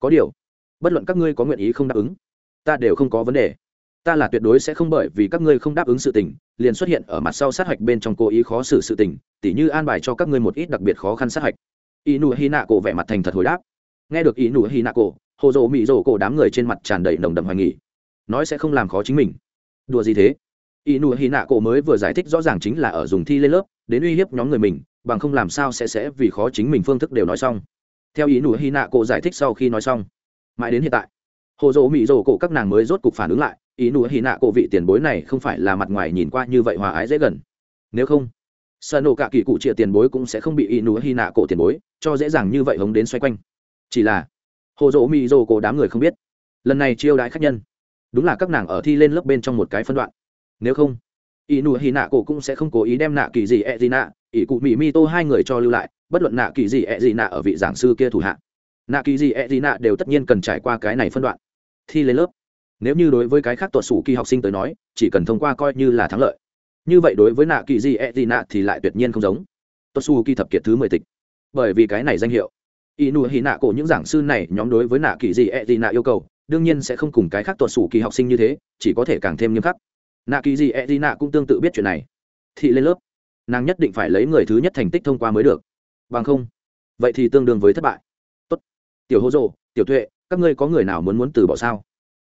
Có điều, bất luận các ngươi có nguyện ý không đáp ứng, ta đều không có vấn đề ta là tuyệt đối sẽ không bởi vì các ngươi không đáp ứng sự tình, liền xuất hiện ở mặt sau sát hạch bên trong cố ý khó xử sự tình, tỉ như an bài cho các ngươi một ít đặc biệt khó khăn sát hạch. Y nụ hy nạ cổ vẻ mặt thành thật hồi đáp. Nghe được y nụ hy nạ cổ hồ dỗ mỹ dỗ cổ đám người trên mặt tràn đầy nồng đậm hoài nghỉ nói sẽ không làm khó chính mình. Đùa gì thế? Y nụ hy nạ cổ mới vừa giải thích rõ ràng chính là ở dùng thi lên lớp, đến uy hiếp nhóm người mình, bằng không làm sao sẽ sẽ vì khó chính mình phương thức đều nói xong. Theo ý nụ hy nạ cổ giải thích sau khi nói xong. Mãi đến hiện tại hồ dỗ mỹ dỗ cổ các nàng mới rốt cục phản ứng lại ý nụ hy nạ cổ vị tiền bối này không phải là mặt ngoài nhìn qua như vậy hòa ái dễ gần. Nếu không sợ nổ cả kỳ cụ chia tiền bối cũng sẽ không bị ý nụ hy nạ cổ tiền bối cho dễ dàng như vậy hống đến xoay quanh. Chỉ là, hồ dỗ mỹ dô cổ đám người không biết. Lần này chiêu đãi khách nhân, đúng là các nàng ở thi lên lớp bên trong một cái phân đoạn. Nếu không, ý nụ hy nạ cổ cũng sẽ không cố ý đem nạ kỳ gì ẹ gì nạ ỷ cụ mỹ mi tô hai người cho lưu lại, bất luận nạ kỳ gì ẹ gì nạ ở vị giảng sư kia thủ hạ. Nạ kỳ gì ẹ gì nạ đều tất nhiên cần trải qua cái này phân đoạn. Thi lên lớp nếu như đối với cái khác tuột sủ kỳ học sinh tới nói, chỉ cần thông qua coi như là thắng lợi. Như vậy đối với nạ kỳ di e di nạ thì lại tuyệt nhiên không giống. Tuột sủ kỳ thập kiệt thứ mười tịch. Bởi vì cái này danh hiệu. Y nụ hy nạ cổ những giảng sư này nhóm đối với nạ kỳ di e di nạ yêu cầu, đương nhiên sẽ không cùng cái khác tuột sủ kỳ học sinh như thế, chỉ có thể càng thêm nghiêm khắc. Nạ kỳ di e di nạ cũng tương tự biết chuyện này. Thị lên lớp. Nàng nhất định phải lấy người thứ nhất thành tích thông qua mới được. Bằng không, vậy thì tương đương với thất bại. Tốt. Tiểu hô rồ tiểu tuệ, các ngươi có người nào muốn muốn từ bỏ sao?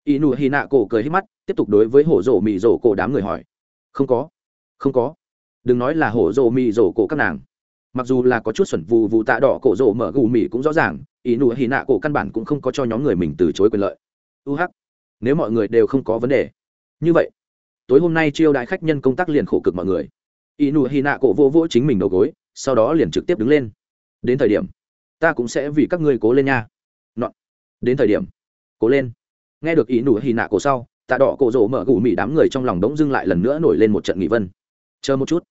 Y nụ hy nạ cổ cười hết mắt, tiếp tục đối với hổ rổ mì rổ cổ đám người hỏi. Không có không có. Đừng nói là hổ rổ mì rổ cổ các nàng. Mặc dù là có chút xuẩn vù vù tạ đỏ cổ rổ mở gù mì cũng rõ ràng y nụ hy nạ cổ căn bản cũng không có cho nhóm người mình từ chối quyền lợi. U uh nếu mọi người đều không có vấn đề. Như vậy, tối hôm nay chiêu đại khách nhân công tác liền khổ cực mọi người. Y nụ hy nạ cổ vô vỗ chính mình đầu gối, sau đó liền trực tiếp đứng lên. Đến thời điểm, ta cũng sẽ vì các ngươi cố lên nha. Nọ. đến thời điểm, cố lên nghe được ý nụ hy nạ cổ sau, tạ đỏ cổ rỗ mở gù mị đám người trong lòng đống dưng lại lần nữa nổi lên một trận nghị vân chờ một chút.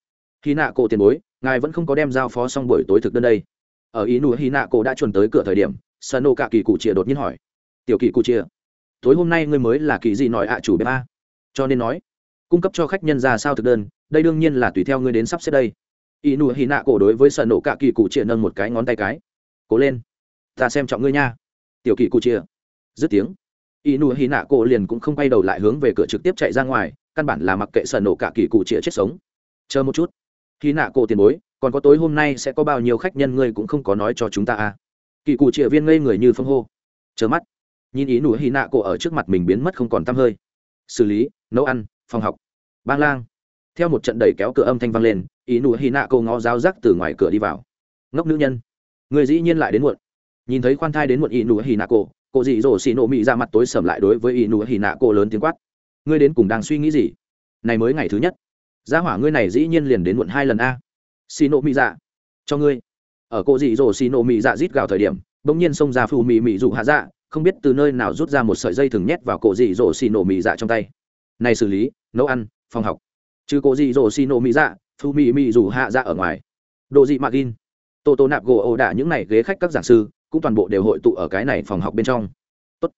Hy nạ cổ tiền bối, ngài vẫn không có đem giao phó xong buổi tối thực đơn đây. Ở ý nụ hy nạ cổ đã chuẩn tới cửa thời điểm sân ô cả kỳ cụ chia đột nhiên hỏi. Tiểu kỳ cụ chia tối hôm nay ngươi mới là kỳ gì nói ạ chủ bếp a? Cho nên nói, cung cấp cho khách nhân ra sao thực đơn, đây đương nhiên là tùy theo ngươi đến sắp xếp đây. Ý nụ hy nạ cổ đối với sân nổ cả kỳ cụ chia nâng một cái ngón tay cái. Cố lên, ta xem trọng ngươi nha. Tiểu kỳ cụ chia dứt tiếng y nụ hy nạ cổ liền cũng không quay đầu lại hướng về cửa trực tiếp chạy ra ngoài, căn bản là mặc kệ sợ nổ cả kỳ cụ chia chết sống. Chờ một chút. Hy nạ cổ tiền bối, còn có tối hôm nay sẽ có bao nhiêu khách nhân ngươi cũng không có nói cho chúng ta à? Kỳ cụ chia viên ngây người như phong hô. Chờ mắt. Nhìn ý nụ hy nạ cổ ở trước mặt mình biến mất không còn t hơi. Xử lý, nấu ăn, phòng học. Bang lang. Theo một trận đẩy kéo cửa âm thanh vang lên, ý nụ hy nạ cô ngó giáo rắc từ ngoài cửa đi vào. Ngốc nữ nhân. Người dĩ nhiên lại đến muộn. Nhìn thấy khoan thai đến muộn ý nụ hy nạ cô cô dị dỗ xì nổ mị ra mặt tối sầm lại đối với ý nụ nạ, cô lớn tiếng quát. Ngươi đến cùng đang suy nghĩ gì? Này mới ngày thứ nhất. Gia hỏa ngươi này dĩ nhiên liền đến muộn hai lần a. Xì nổ mị dạ cho ngươi. Ở cô dị dỗ xì nổ mị dạ rít gào thời điểm, bỗng nhiên xông ra phù mị mị dụ hạ dạ không biết từ nơi nào rút ra một sợi dây thừng nhét vào cổ dị dỗ xì nổ mị dạ trong tay. Này xử lý, nấu ăn, phòng học. Chứ cổ dị dỗ xì nổ mị dạ phù mị mị dù hạ dạ ở ngoài. Đồ dị mạc in tô tô nạp gỗ ồ đả những này ghế khách các giảng sư cũng toàn bộ đều hội tụ ở cái này phòng học bên trong. Tốt.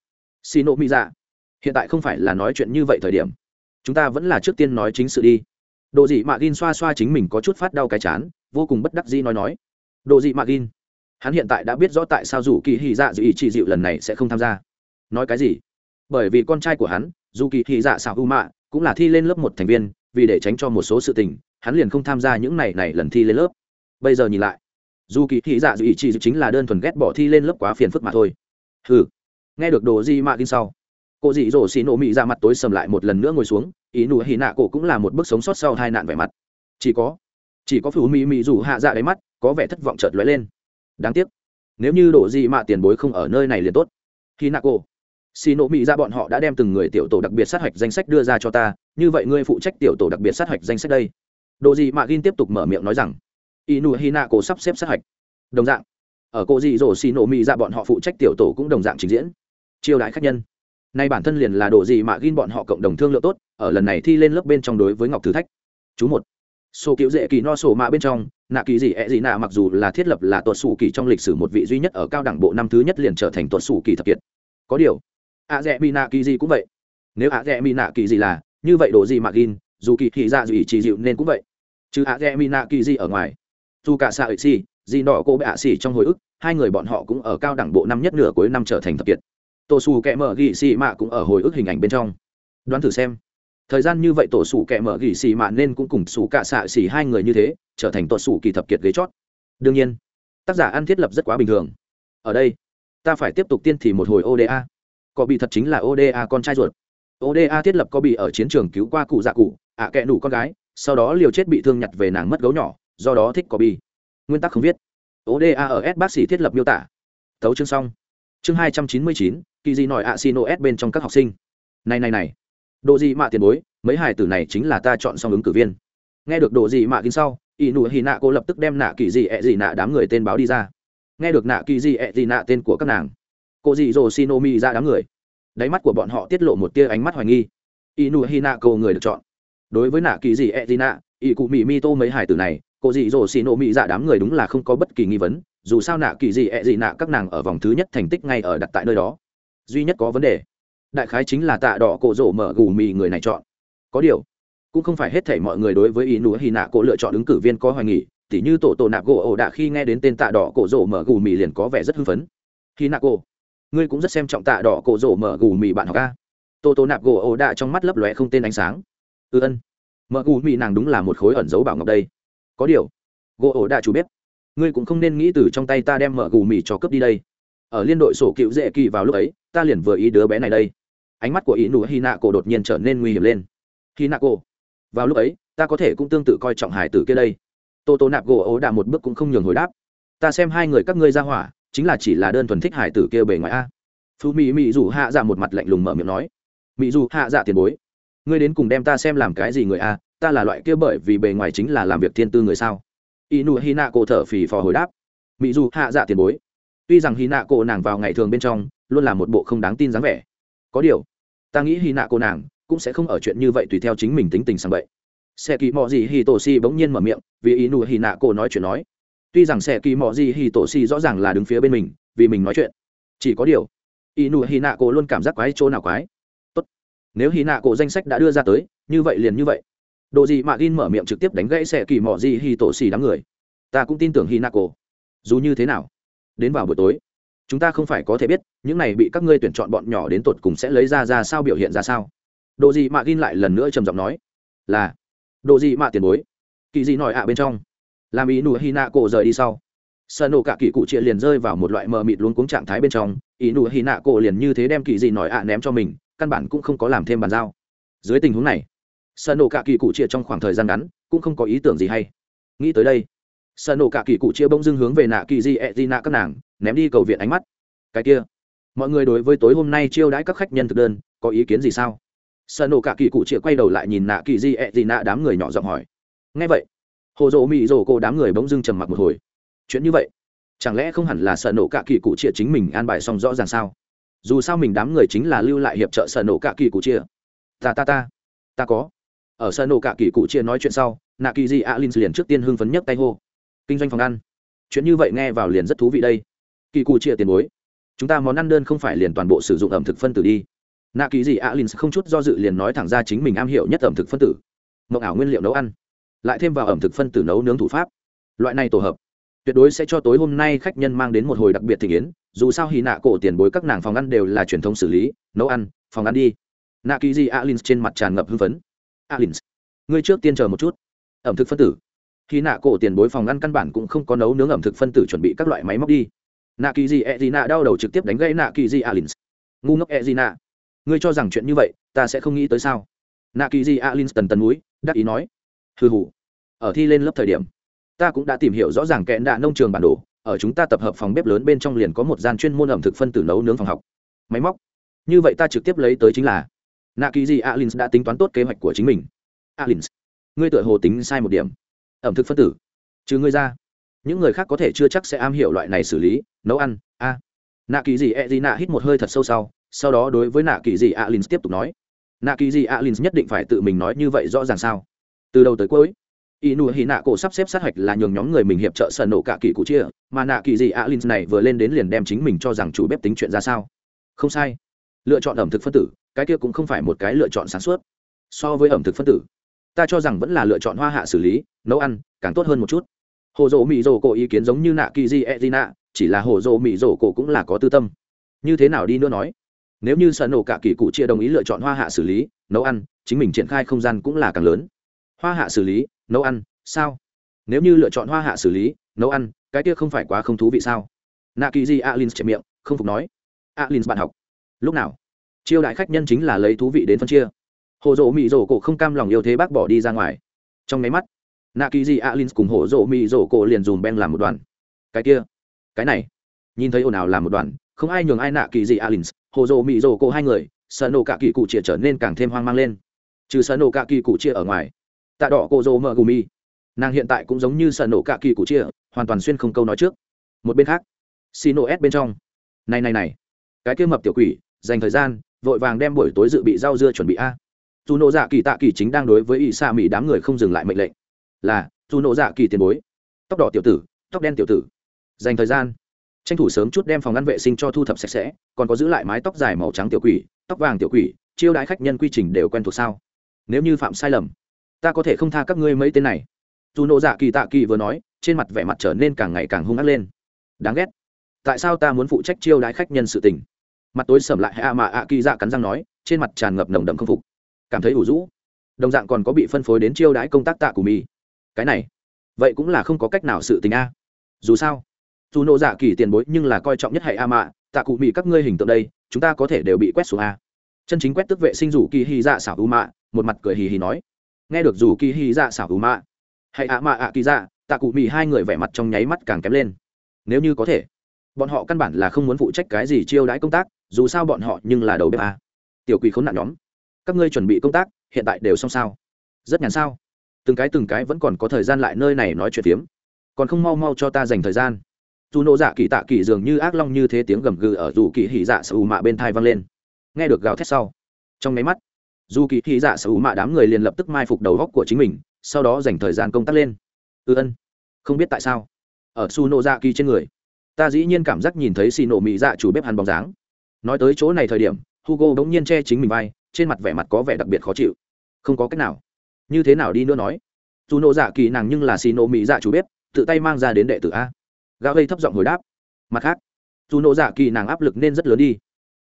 Xin ô mỹ dạ hiện tại không phải là nói chuyện như vậy thời điểm. Chúng ta vẫn là trước tiên nói chính sự đi. Đồ dị mạ gin xoa xoa chính mình có chút phát đau cái chán, vô cùng bất đắc dĩ nói nói. Đồ dị mạ gin, hắn hiện tại đã biết rõ tại sao dù kỳ hy dạ dự ý chỉ dịu lần này sẽ không tham gia. Nói cái gì? Bởi vì con trai của hắn dù kỳ hy dạ xảo u mạ, cũng là thi lên lớp một thành viên, vì để tránh cho một số sự tình, hắn liền không tham gia những này này lần thi lên lớp. Bây giờ nhìn lại dù kỳ thị dạ dù ý chỉ chính là đơn thuần ghét bỏ thi lên lớp quá phiền phức mà thôi. Ừ nghe được đồ di mạ tin sau. Cô dị dỗ xì nổ mị ra mặt tối sầm lại một lần nữa ngồi xuống, ý nụ hì nạ cổ cũng là một bước sống sót sau hai nạn vẻ mặt. Chỉ có chỉ có phù mị mị dù hạ dạ đáy mắt, có vẻ thất vọng chợt lóe lên. Đáng tiếc, nếu như đồ gì mạ tiền bối không ở nơi này liền tốt. Hì nạ cổ, xì nổ mị ra bọn họ đã đem từng người tiểu tổ đặc biệt sát hạch danh sách đưa ra cho ta, như vậy ngươi phụ trách tiểu tổ đặc biệt sát hạch danh sách đây. Đồ gì mạ gin tiếp tục mở miệng nói rằng inu hina cổ sắp xếp sát hạch. Đồng dạng, ở cô dị dỗ xì nổ mỹ ra dạ bọn họ phụ trách tiểu tổ cũng đồng dạng trình diễn. Chiêu đãi khách nhân. Nay bản thân liền là đồ gì mà gin bọn họ cộng đồng thương lượng tốt, ở lần này thi lên lớp bên trong đối với ngọc thử thách. Chú một. Sổ cựu dễ kỳ no sổ mạ bên trong, nạ kỳ gì ẹ gì nạ mặc dù là thiết lập là tuột sủ kỳ trong lịch sử một vị duy nhất ở cao đẳng bộ năm thứ nhất liền trở thành tuột sủ kỳ thập kiệt. Có điều, ạ dẹ mi nạ kỳ gì cũng vậy. Nếu ạ dẹ mi nạ kỳ gì là, như vậy đồ gì mà gin dù kỳ thị ra dạ dù ý chỉ dịu nên cũng vậy. Chứ ạ dẹ mi nạ kỳ gì ở ngoài dù cả xạ ệ xì gì nọ cô bệ ạ xì trong hồi ức, hai người bọn họ cũng ở cao đẳng bộ năm nhất nửa cuối năm trở thành thập kiệt. Tổ xù kẹ mở ghi xì mạ cũng ở hồi ức hình ảnh bên trong. Đoán thử xem. Thời gian như vậy tổ sủ kẹ mở gỉ xì mạ nên cũng cùng sủ cả xạ xì hai người như thế, trở thành tổ sủ kỳ thập kiệt ghế chót. Đương nhiên, tác giả ăn thiết lập rất quá bình thường. Ở đây, ta phải tiếp tục tiên thì một hồi oda có bị thật chính là oda con trai ruột. Oda thiết lập có bị ở chiến trường cứu qua cụ dạ cụ, ạ à kẹ đủ con gái, sau đó liều chết bị thương nhặt về nàng mất gấu nhỏ do đó thích có nguyên tắc không viết. Oda ở s bác sĩ thiết lập miêu tả. Thấu chương xong. Chương hai trăm chín mươi chín, kỳ gì nói ạ xin os bên trong các học sinh. Này này này. Độ gì mạ tiền bối, mấy hải tử này chính là ta chọn xong ứng cử viên. Nghe được độ gì mạ kín sau, ỷ nụ hì nạ cô lập tức đem nạ kỳ gì ẹ gì nạ đám người tên báo đi ra. Nghe được nạ kỳ gì ẹ gì nạ tên của các nàng, cô dị dỗ Shinomi ra đám người. Đáy mắt của bọn họ tiết lộ một tia ánh mắt hoài nghi. Ỷ nụ hì nạ cô người được chọn. Đối với nạ kỳ gì ẹ gì nạ, ỷ cụ mỹ mi tô mấy hải tử này cô dị dỗ xinomi dạ đám người đúng là không có bất kỳ nghi vấn, dù sao nạ kỳ gì ẹ gì nạ các nàng ở vòng thứ nhất thành tích ngay ở đặt tại nơi đó. Duy nhất có vấn đề, đại khái chính là tạ đỏ cổ rổ mở gù mì người này chọn. Có điều, cũng không phải hết thảy mọi người đối với ý nụ hy nạ cổ lựa chọn ứng cử viên có hoài nghỉ tỉ như tổ tổ nạp gỗ ổ đạ khi nghe đến tên tạ đỏ cổ rổ mở gù mì liền có vẻ rất hưng phấn. Hy nạ cổ, ngươi cũng rất xem trọng tạ đỏ cổ rổ mở gù mì bạn học ca tổ tổ nạp gỗ ổ đạ trong mắt lấp lóe không tên ánh sáng. Ư ân, mở gù mì nàng đúng là một khối ẩn dấu bảo ngọc đây có điều, gỗ ổ đạ chủ biết, ngươi cũng không nên nghĩ từ trong tay ta đem mở gù mì cho cướp đi đây. Ở liên đội sổ cựu dễ kỳ vào lúc ấy, ta liền vừa ý đứa bé này đây. Ánh mắt của ý nụ hy nạ cổ đột nhiên trở nên nguy hiểm lên. Hy nạ cổ vào lúc ấy, ta có thể cũng tương tự coi trọng hải tử kia đây. Tô tô nạp gỗ ố đạ một bước cũng không nhường hồi đáp. Ta xem hai người các ngươi ra hỏa, chính là chỉ là đơn thuần thích hải tử kia bề ngoài a. Phú mỹ mỹ dù hạ dạ một mặt lạnh lùng mở miệng nói. Mỹ dù hạ dạ tiền bối, ngươi đến cùng đem ta xem làm cái gì người a? Ta là loại kia bởi vì bề ngoài chính là làm việc thiên tư người sao? Y nụ hy nạ cổ thở phì phò hồi đáp. Mỹ dù hạ dạ tiền bối. Tuy rằng hy nạ cổ nàng vào ngày thường bên trong, luôn là một bộ không đáng tin dáng vẻ. Có điều, ta nghĩ hy nạ cổ nàng cũng sẽ không ở chuyện như vậy tùy theo chính mình tính tình sang vậy xe kỳ mò gì hì tổ si bỗng nhiên mở miệng, vì ý nụ hì nạ cổ nói chuyện nói. Tuy rằng xe kỳ mò gì hì tổ si rõ ràng là đứng phía bên mình, vì mình nói chuyện. Chỉ có điều ý nụ hì nạ cổ luôn cảm giác quái chỗ nào quái. Tốt. Nếu hì nạ cổ danh sách đã đưa ra tới, như vậy liền như vậy độ gì mà gin mở miệng trực tiếp đánh gãy xe kỳ mò gì hi tổ si đám người. Ta cũng tin tưởng hi naco dù như thế nào, đến vào buổi tối, chúng ta không phải có thể biết, những này bị các ngươi tuyển chọn bọn nhỏ đến tột cùng sẽ lấy ra ra sao biểu hiện ra sao. Độ gì mà gin lại lần nữa trầm giọng nói, là độ gì mà tiền bối. Kỳ gì nói ạ bên trong. Làm ý nụ hi naco rời đi sau. Sợ nổ cả kỳ cụ chia liền rơi vào một loại mờ mịt luống cuống trạng thái bên trong, ý nụ hi naco liền như thế đem kỳ gì nói ạ ném cho mình, căn bản cũng không có làm thêm bàn giao. Dưới tình huống này sợ nổ cả kỳ cụ chia trong khoảng thời gian ngắn, cũng không có ý tưởng gì hay. Nghĩ tới đây sợ nổ cả kỳ cụ chia bỗng dưng hướng về nạ kỳ di ẹ di nạ các nàng, ném đi cầu viện ánh mắt. Cái kia, mọi người đối với tối hôm nay chiêu đãi các khách nhân thực đơn, có ý kiến gì sao? Sợ nổ cả kỳ cụ chia quay đầu lại nhìn nạ kỳ di e ẹ gì nạ đám người nhỏ giọng hỏi. Ngay vậy, hồ dỗ mị dỗ cô đám người bỗng dưng trầm mặc một hồi. Chuyện như vậy, chẳng lẽ không hẳn là sợ nổ cả kỳ cụ chia chính mình an bài xong rõ ràng sao? Dù sao mình đám người chính là lưu lại hiệp trợ sợ nổ cả kỳ cụ chia. Ta ta ta ta có ở sân nổ cả kỳ cụ chia nói chuyện sau, nạ kỳ di alin liền trước tiên hưng phấn nhất tay hô. Kinh doanh phòng ăn. Chuyện như vậy nghe vào liền rất thú vị đây. Kỳ cụ chia tiền bối, chúng ta món ăn đơn không phải liền toàn bộ sử dụng ẩm thực phân tử đi. Nạ kỳ gì alin không chút do dự liền nói thẳng ra chính mình am hiểu nhất ẩm thực phân tử. Mộng ảo nguyên liệu nấu ăn. Lại thêm vào ẩm thực phân tử nấu nướng thủ pháp. Loại này tổ hợp, tuyệt đối sẽ cho tối hôm nay khách nhân mang đến một hồi đặc biệt thị yến. Dù sao hì nạ cổ tiền bối các nàng phòng ăn đều là truyền thống xử lý, nấu ăn, phòng ăn đi. Nạ kỳ gì alin trên mặt tràn ngập hưng phấn alin ngươi trước tiên chờ một chút. Ẩm thực phân tử. Khi nạ cổ tiền bối phòng ăn căn bản cũng không có nấu nướng ẩm thực phân tử chuẩn bị các loại máy móc đi. Nạ kỳ gì e gì nạ đau đầu trực tiếp đánh gãy nạ kỳ gì alin ngu ngốc e gì nạ. Ngươi cho rằng chuyện như vậy, ta sẽ không nghĩ tới sao? Nạ kỳ di alin tần tần núi, đắc ý nói. Hừ hủ ở thi lên lớp thời điểm, ta cũng đã tìm hiểu rõ ràng kẽn đạ nông trường bản đồ. Ở chúng ta tập hợp phòng bếp lớn bên trong liền có một gian chuyên môn ẩm thực phân tử nấu nướng phòng học. Máy móc. Như vậy ta trực tiếp lấy tới chính là nạ kỳ gì alin đã tính toán tốt kế hoạch của chính mình. Alin ngươi tựa hồ tính sai một điểm. Ẩm thực phân tử. Trừ ngươi ra. Những người khác có thể chưa chắc sẽ am hiểu loại này xử lý. Nấu ăn, a. Nạ kỳ gì e gì nạ hít một hơi thật sâu sau sau đó đối với nạ kỳ gì alin tiếp tục nói. Nạ kỳ gì alin nhất định phải tự mình nói như vậy rõ ràng sao? Từ đầu tới cuối, y nụ hì nạ cổ sắp xếp sát hạch là nhường nhóm người mình hiệp trợ sợ nổ cả kỳ cụ chia, mà nạ kỳ gì alin này vừa lên đến liền đem chính mình cho rằng chủ bếp tính chuyện ra sao? Không sai. Lựa chọn ẩm thực phân tử cái kia cũng không phải một cái lựa chọn sáng suốt. so với ẩm thực phân tử, ta cho rằng vẫn là lựa chọn hoa hạ xử lý, nấu ăn, càng tốt hơn một chút. Hồ dỗ mỹ dỗ cổ ý kiến giống như nạ kỳ di e nạ, chỉ là hồ dỗ mỹ dỗ cổ cũng là có tư tâm. Như thế nào đi nữa nói? Nếu như sợ nổ cả kỳ cụ chia đồng ý lựa chọn hoa hạ xử lý, nấu ăn, chính mình triển khai không gian cũng là càng lớn. Hoa hạ xử lý, nấu ăn, sao? Nếu như lựa chọn hoa hạ xử lý, nấu ăn, cái kia không phải quá không thú vị sao? Nạ kỳ di alin chẹp miệng, không phục nói. Alin bạn học, lúc nào? Chiêu đại khách nhân chính là lấy thú vị đến phân chia. Hồ dỗ mị dỗ cổ không cam lòng yêu thế bác bỏ đi ra ngoài. Trong máy mắt, nạ kỳ di alin cùng hồ dỗ mị dỗ cổ liền dùm ben làm một đoàn. Cái kia, cái này, nhìn thấy ồn ào làm một đoàn, không ai nhường ai nạ kỳ di alin hồ dỗ mị dỗ cổ hai người, sợ nổ cả kỳ cụ chia trở nên càng thêm hoang mang lên. Trừ sợ nổ cả kỳ cụ chia ở ngoài, tạ đỏ cô dỗ mờ gù mi, nàng hiện tại cũng giống như sợ nổ cả kỳ cụ chia hoàn toàn xuyên không câu nói trước. Một bên khác xì nổ s bên trong. Này này này, cái kia mập tiểu quỷ, dành thời gian vội vàng đem buổi tối dự bị rau dưa chuẩn bị a. Dù nộ dạ kỳ tạ kỳ chính đang đối với ỵ xa mỹ đám người không dừng lại mệnh lệnh. Là dù nộ dạ kỳ tiền bối. Tóc đỏ tiểu tử, tóc đen tiểu tử. Dành thời gian. Tranh thủ sớm chút đem phòng ngăn vệ sinh cho thu thập sạch sẽ, còn có giữ lại mái tóc dài màu trắng tiểu quỷ, tóc vàng tiểu quỷ, chiêu đãi khách nhân quy trình đều quen thuộc sao? Nếu như phạm sai lầm, ta có thể không tha các ngươi mấy tên này. Dù nộ dạ kỳ tạ kỳ vừa nói, trên mặt vẻ mặt trở nên càng ngày càng hung ác lên. Đáng ghét. Tại sao ta muốn phụ trách chiêu đãi khách nhân sự tình? Mặt tối sầm lại hạ mà ạ kỳ dạ cắn răng nói, trên mặt tràn ngập nồng đậm không phục. Cảm thấy ủ rũ. Đồng dạng còn có bị phân phối đến chiêu đãi công tác tạ của mi cái này, vậy cũng là không có cách nào sự tình a. Dù sao, dù nộ dạ kỳ tiền bối nhưng là coi trọng nhất hệ a mạ tạ cụ mỹ các ngươi hình tượng đây, chúng ta có thể đều bị quét xuống a. Chân chính quét tức vệ sinh rủ kỳ hy dạ xảo u mạ, một mặt cười hì hì nói. Nghe được rủ kỳ hy dạ xảo u mạ hệ a mạ ạ kỳ dạ tạ cụ mỹ hai người vẻ mặt trong nháy mắt càng kém lên. Nếu như có thể, bọn họ căn bản là không muốn phụ trách cái gì chiêu đãi công tác dù sao bọn họ nhưng là đầu bếp a. Tiểu quỷ khốn nạn nhóm. Các ngươi chuẩn bị công tác, hiện tại đều xong sao? Rất nhàn sao? Từng cái từng cái vẫn còn có thời gian lại nơi này nói chuyện phiếm. Còn không mau mau cho ta dành thời gian. Dù nộ dạ kỳ tạ kỳ dường như ác long như thế tiếng gầm gừ ở dù kỳ hỉ dạ sở ù mạ bên thai vang lên. Nghe được gào thét sau. Trong máy mắt, dù kỳ hỉ dạ sở ù mạ đám người liền lập tức mai phục đầu góc của chính mình, sau đó dành thời gian công tác lên. Ư ân. Không biết tại sao. Ở su nộ dạ kỳ trên người, ta dĩ nhiên cảm giác nhìn thấy xì nổ mị dạ chủ bếp hàn bóng dáng nói tới chỗ này thời điểm, hugo đ ố n g nhiên che chính mình vai, trên mặt vẻ mặt có vẻ đặc biệt khó chịu. Không có cách nào. Như thế nào đi nữa nói? Dù nộ dạ kỳ nàng nhưng là xì nộ mỹ dạ chủ bếp, tự tay mang ra đến đệ tử a. Gạo gây thấp giọng hồi đáp. Mặt khác, dù nộ dạ kỳ nàng áp lực nên rất lớn đi.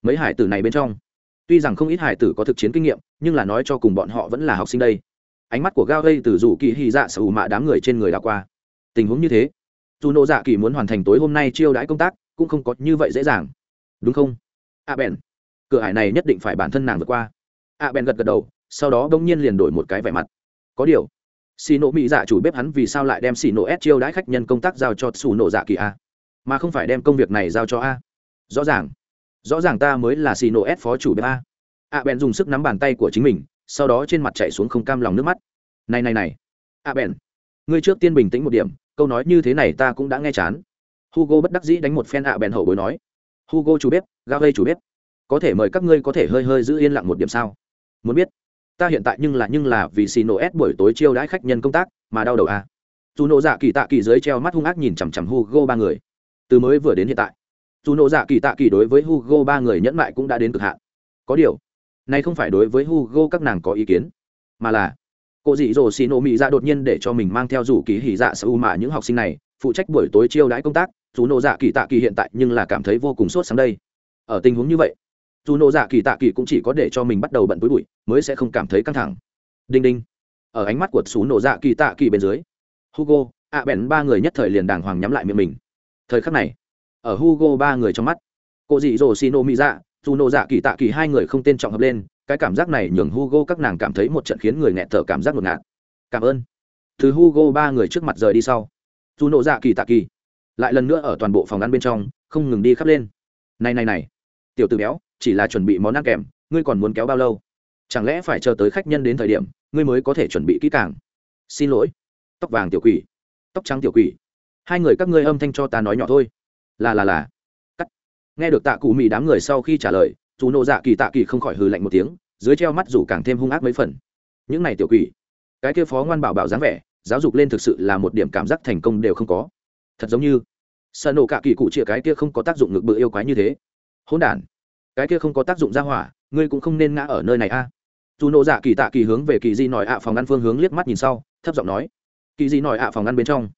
Mấy hải tử này bên trong, tuy rằng không ít hải tử có thực chiến kinh nghiệm, nhưng là nói cho cùng bọn họ vẫn là học sinh đây. Ánh mắt của gao gây từ rủ kỳ hy dạ sở hữu mạ đám người trên người đã qua. Tình huống như thế, dù nộ dạ kỳ muốn hoàn thành tối hôm nay chiêu đãi công tác, cũng không có như vậy dễ dàng. Đúng không? A bèn. Cửa hải này nhất định phải bản thân nàng vượt qua. A bèn gật gật đầu, sau đó bỗng nhiên liền đổi một cái vẻ mặt. Có điều, xì nộ mỹ dạ chủ bếp hắn vì sao lại đem xì nộ s chiêu đãi khách nhân công tác giao cho xù nộ dạ kỳ a? Mà không phải đem công việc này giao cho a? Rõ ràng rõ ràng ta mới là xì nộ s phó chủ bếp a. A bèn dùng sức nắm bàn tay của chính mình, sau đó trên mặt chạy xuống không cam lòng nước mắt. Này này này. A bèn, ngươi trước tiên bình tĩnh một điểm, câu nói như thế này ta cũng đã nghe chán. Hugo bất đắc dĩ đánh một phen ạ bèn hậu bối nói. Hugo chủ bếp ga gây chủ bếp, có thể mời các ngươi có thể hơi hơi giữ yên lặng một điểm sao? Muốn biết, ta hiện tại nhưng là nhưng là vì xì nổ ép buổi tối chiêu đãi khách nhân công tác mà đau đầu à. dù nộ dạ kỳ tạ kỳ dưới treo mắt hung ác nhìn chằm chằm hugo ba người. Từ mới vừa đến hiện tại, dù nộ dạ kỳ tạ kỳ đối với hugo ba người nhẫn mại cũng đã đến cực hạn. Có điều, này không phải đối với hugo các nàng có ý kiến, mà là cô dị dỗ xì nổ mỹ dạ đột nhiên để cho mình mang theo rủ ký hỉ dạ sa u mà những học sinh này phụ trách buổi tối chiêu đãi công tác. Dù nộ dạ kỳ tạ kỳ hiện tại nhưng là cảm thấy vô cùng sốt sáng đây ở tình huống như vậy, dù nộ dạ kỳ tạ kỳ cũng chỉ có để cho mình bắt đầu bận túi bụi, mới sẽ không cảm thấy căng thẳng. Đinh đinh. Ở ánh mắt của xú nộ dạ kỳ tạ kỳ bên dưới, hugo, ạ à bèn ba người nhất thời liền đàng hoàng nhắm lại miệng mình. Thời khắc này, ở hugo ba người trong mắt, cô dị dỗ xì nổ mỹ dạ dù nộ dạ kỳ tạ kỳ hai người không tên trọng hợp lên, cái cảm giác này nhường hugo các nàng cảm thấy một trận khiến người nghẹt thở cảm giác ngột ngạt. Cảm ơn. Từ hugo ba người trước mặt rời đi sau, dù nộ dạ kỳ tạ kỳ lại lần nữa ở toàn bộ phòng ăn bên trong, không ngừng đi khắp lên. Này này này tiểu tử béo, chỉ là chuẩn bị món ăn kèm, ngươi còn muốn kéo bao lâu? Chẳng lẽ phải chờ tới khách nhân đến thời điểm, ngươi mới có thể chuẩn bị kỹ càng? Xin lỗi. Tóc vàng tiểu quỷ. Tóc trắng tiểu quỷ. Hai người các ngươi âm thanh cho ta nói nhỏ thôi. Là là là. Cắt. Nghe được tạ cụ mì đám người sau khi trả lời dù nộ dạ kỳ tạ kỳ không khỏi hừ lạnh một tiếng, dưới treo mắt rủ càng thêm hung ác mấy phần. Những này tiểu quỷ. Cái kia phó ngoan bảo bảo dáng vẻ, giáo dục lên thực sự là một điểm cảm giác thành công đều không có. Thật giống như sợ nổ cả kỳ cụ chĩa cái kia không có tác dụng ngực bự yêu quái như thế hỗn đản. Cái kia không có tác dụng ra hỏa, ngươi cũng không nên ngã ở nơi này a. Dù nộ dạ kỳ tạ kỳ hướng về kỳ di nói ạ phòng ngăn phương hướng liếc mắt nhìn sau, thấp giọng nói. Kỳ di nói ạ phòng ngăn bên trong.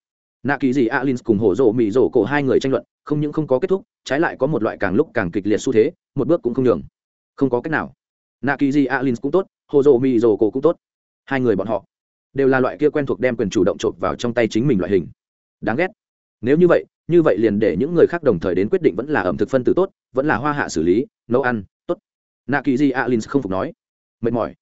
Nạ kỳ di alin cùng hổ rộ mỹ rổ cổ hai người tranh luận, không những không có kết thúc, trái lại có một loại càng lúc càng kịch liệt xu thế, một bước cũng không nhường. Không có cách nào. Nạ kỳ di alin cũng tốt hồ rộ mỹ rổ cổ cũng tốt. Hai người bọn họ đều là loại kia quen thuộc đem quyền chủ động chộp vào trong tay chính mình loại hình. Đáng ghét. Nếu như vậy như vậy liền để những người khác đồng thời đến quyết định vẫn là ẩm thực phân tử tốt, vẫn là hoa hạ xử lý, nấu ăn, tốt. Nạ kỳ di alin không phục nói. Mệt mỏi.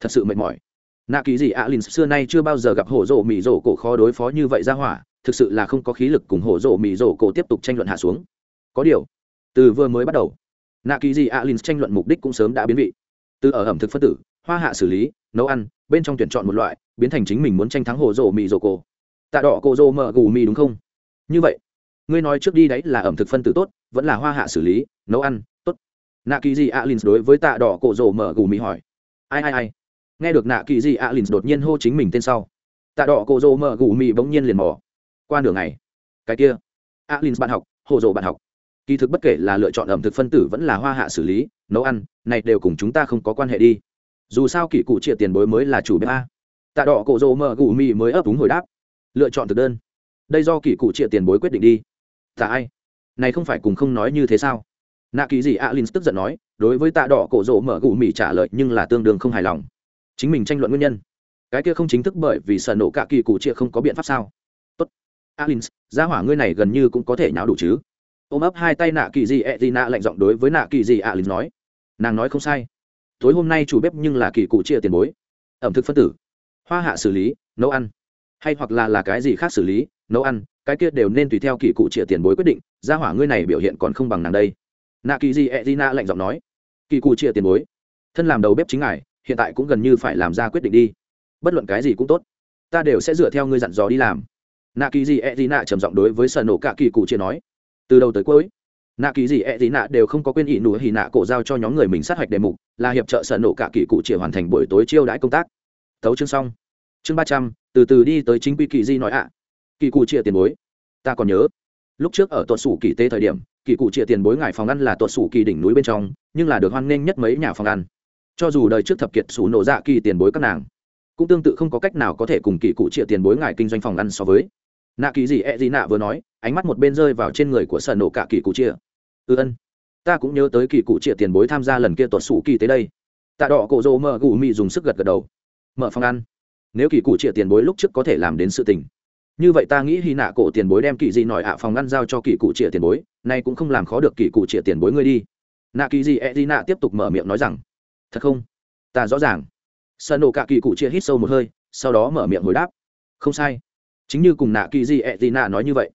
Thật sự mệt mỏi. Nạ kỳ di alin xưa nay chưa bao giờ gặp hổ rộ mì rổ cổ khó đối phó như vậy ra hỏa, thực sự là không có khí lực cùng hổ rộ mì rổ cổ tiếp tục tranh luận hạ xuống. Có điều, từ vừa mới bắt đầu nạ kỳ gì alin tranh luận mục đích cũng sớm đã biến vị. Từ ở ẩm thực phân tử, hoa hạ xử lý, nấu ăn, bên trong tuyển chọn một loại, biến thành chính mình muốn tranh thắng hồ rộ mì rộ cổ. Tạ đỏ cổ rộ mờ gù mì đúng không? Như vậy ngươi nói trước đi đấy là ẩm thực phân tử tốt, vẫn là hoa hạ xử lý, nấu ăn, tốt. Nạ kỳ di alin đối với tạ đỏ cổ rồ mở gù mì hỏi. Ai ai ai? Nghe được nạ kỳ di alin đột nhiên hô chính mình tên sau, tạ đỏ cổ rồ mở gù mì bỗng nhiên liền mò. Qua nửa ngày, cái kia alin bạn học, hồ rồ bạn học. Kỳ thực bất kể là lựa chọn ẩm thực phân tử vẫn là hoa hạ xử lý, nấu ăn, này đều cùng chúng ta không có quan hệ đi. Dù sao kỳ cụ triệt tiền bối mới là chủ bếp a. Tạ đỏ cổ rồ mở gù mì mới ấp úng hồi đáp. Lựa chọn thực đơn. Đây do kỳ cụ triệt tiền bối quyết định đi tạ ai? Này không phải cùng không nói như thế sao? Nạ kỳ gì alin tức giận nói, đối với tạ đỏ cổ rỗ mở gù mỹ trả lời nhưng là tương đương không hài lòng. Chính mình tranh luận nguyên nhân. Cái kia không chính thức bởi vì sợ nổ cả kỳ cụ triệt không có biện pháp sao? Tốt. Alin, gia hỏa ngươi này gần như cũng có thể nháo đủ chứ? Ôm ấp hai tay nạ kỳ gì E tì nạ lạnh giọng đối với nạ kỳ gì alin nói. Nàng nói không sai. Tối hôm nay chủ bếp nhưng là kỳ cụ chia tiền bối. Ẩm thực phân tử. Hoa hạ xử lý, nấu ăn. Hay hoặc là là cái gì khác xử lý, nấu ăn cái kia đều nên tùy theo kỳ cụ chia tiền bối quyết định, gia hỏa ngươi này biểu hiện còn không bằng nàng đây. Nạ kỳ dị ẹ tì nạ lạnh giọng nói, kỳ cụ chia tiền bối, thân làm đầu bếp chính ngài, hiện tại cũng gần như phải làm ra quyết định đi. Bất luận cái gì cũng tốt, ta đều sẽ dựa theo ngươi dặn dò đi làm. Nạ kỳ dị ẹ tì nạ trầm giọng đối với sợ nổ cả kỳ cụ chia nói, từ đầu tới cuối, nạ kỳ gì ẹ gì nạ đều không có quên ỷ nụ hì nạ cổ giao cho nhóm người mình sát hạch đề mục, là hiệp trợ sợ nổ cả kỳ cụ chỉ hoàn thành buổi tối chiêu đãi công tác. Thấu chương xong. Chương ba trăm, từ từ đi tới chính quy kỳ di nói ạ kỳ cụ chia tiền bối. Ta còn nhớ, lúc trước ở tuột sủ kỳ tế thời điểm, kỳ cụ chia tiền bối ngài phòng ăn là tuột sủ kỳ đỉnh núi bên trong, nhưng là được hoan nghênh nhất mấy nhà phòng ăn. Cho dù đời trước thập kiệt sủ nổ dạ kỳ tiền bối các nàng, cũng tương tự không có cách nào có thể cùng kỳ cụ chia tiền bối ngài kinh doanh phòng ăn so với. Nạ kỳ gì e gì nạ vừa nói, ánh mắt một bên rơi vào trên người của sở nổ cả kỳ cụ chia ư ừ ân, ta cũng nhớ tới kỳ cụ chia tiền bối tham gia lần kia tuột sủ kỳ tới đây. Tạ đỏ cổ rô mờ gù mị dùng sức gật gật đầu. Mở phòng ăn. Nếu kỳ cụ chia tiền bối lúc trước có thể làm đến sự tình như vậy ta nghĩ hy nạ cổ tiền bối đem kỳ gì nói ạ phòng ngăn giao cho kỳ cụ chia tiền bối, nay cũng không làm khó được kỳ cụ chia tiền bối ngươi đi. Nạ kỳ gì e di nạ tiếp tục mở miệng nói rằng, thật không? Ta rõ ràng. Sợ nổ cả kỳ cụ chia hít sâu một hơi, sau đó mở miệng hồi đáp, không sai. Chính như cùng nạ kỳ di ẹ tì nạ nói như vậy.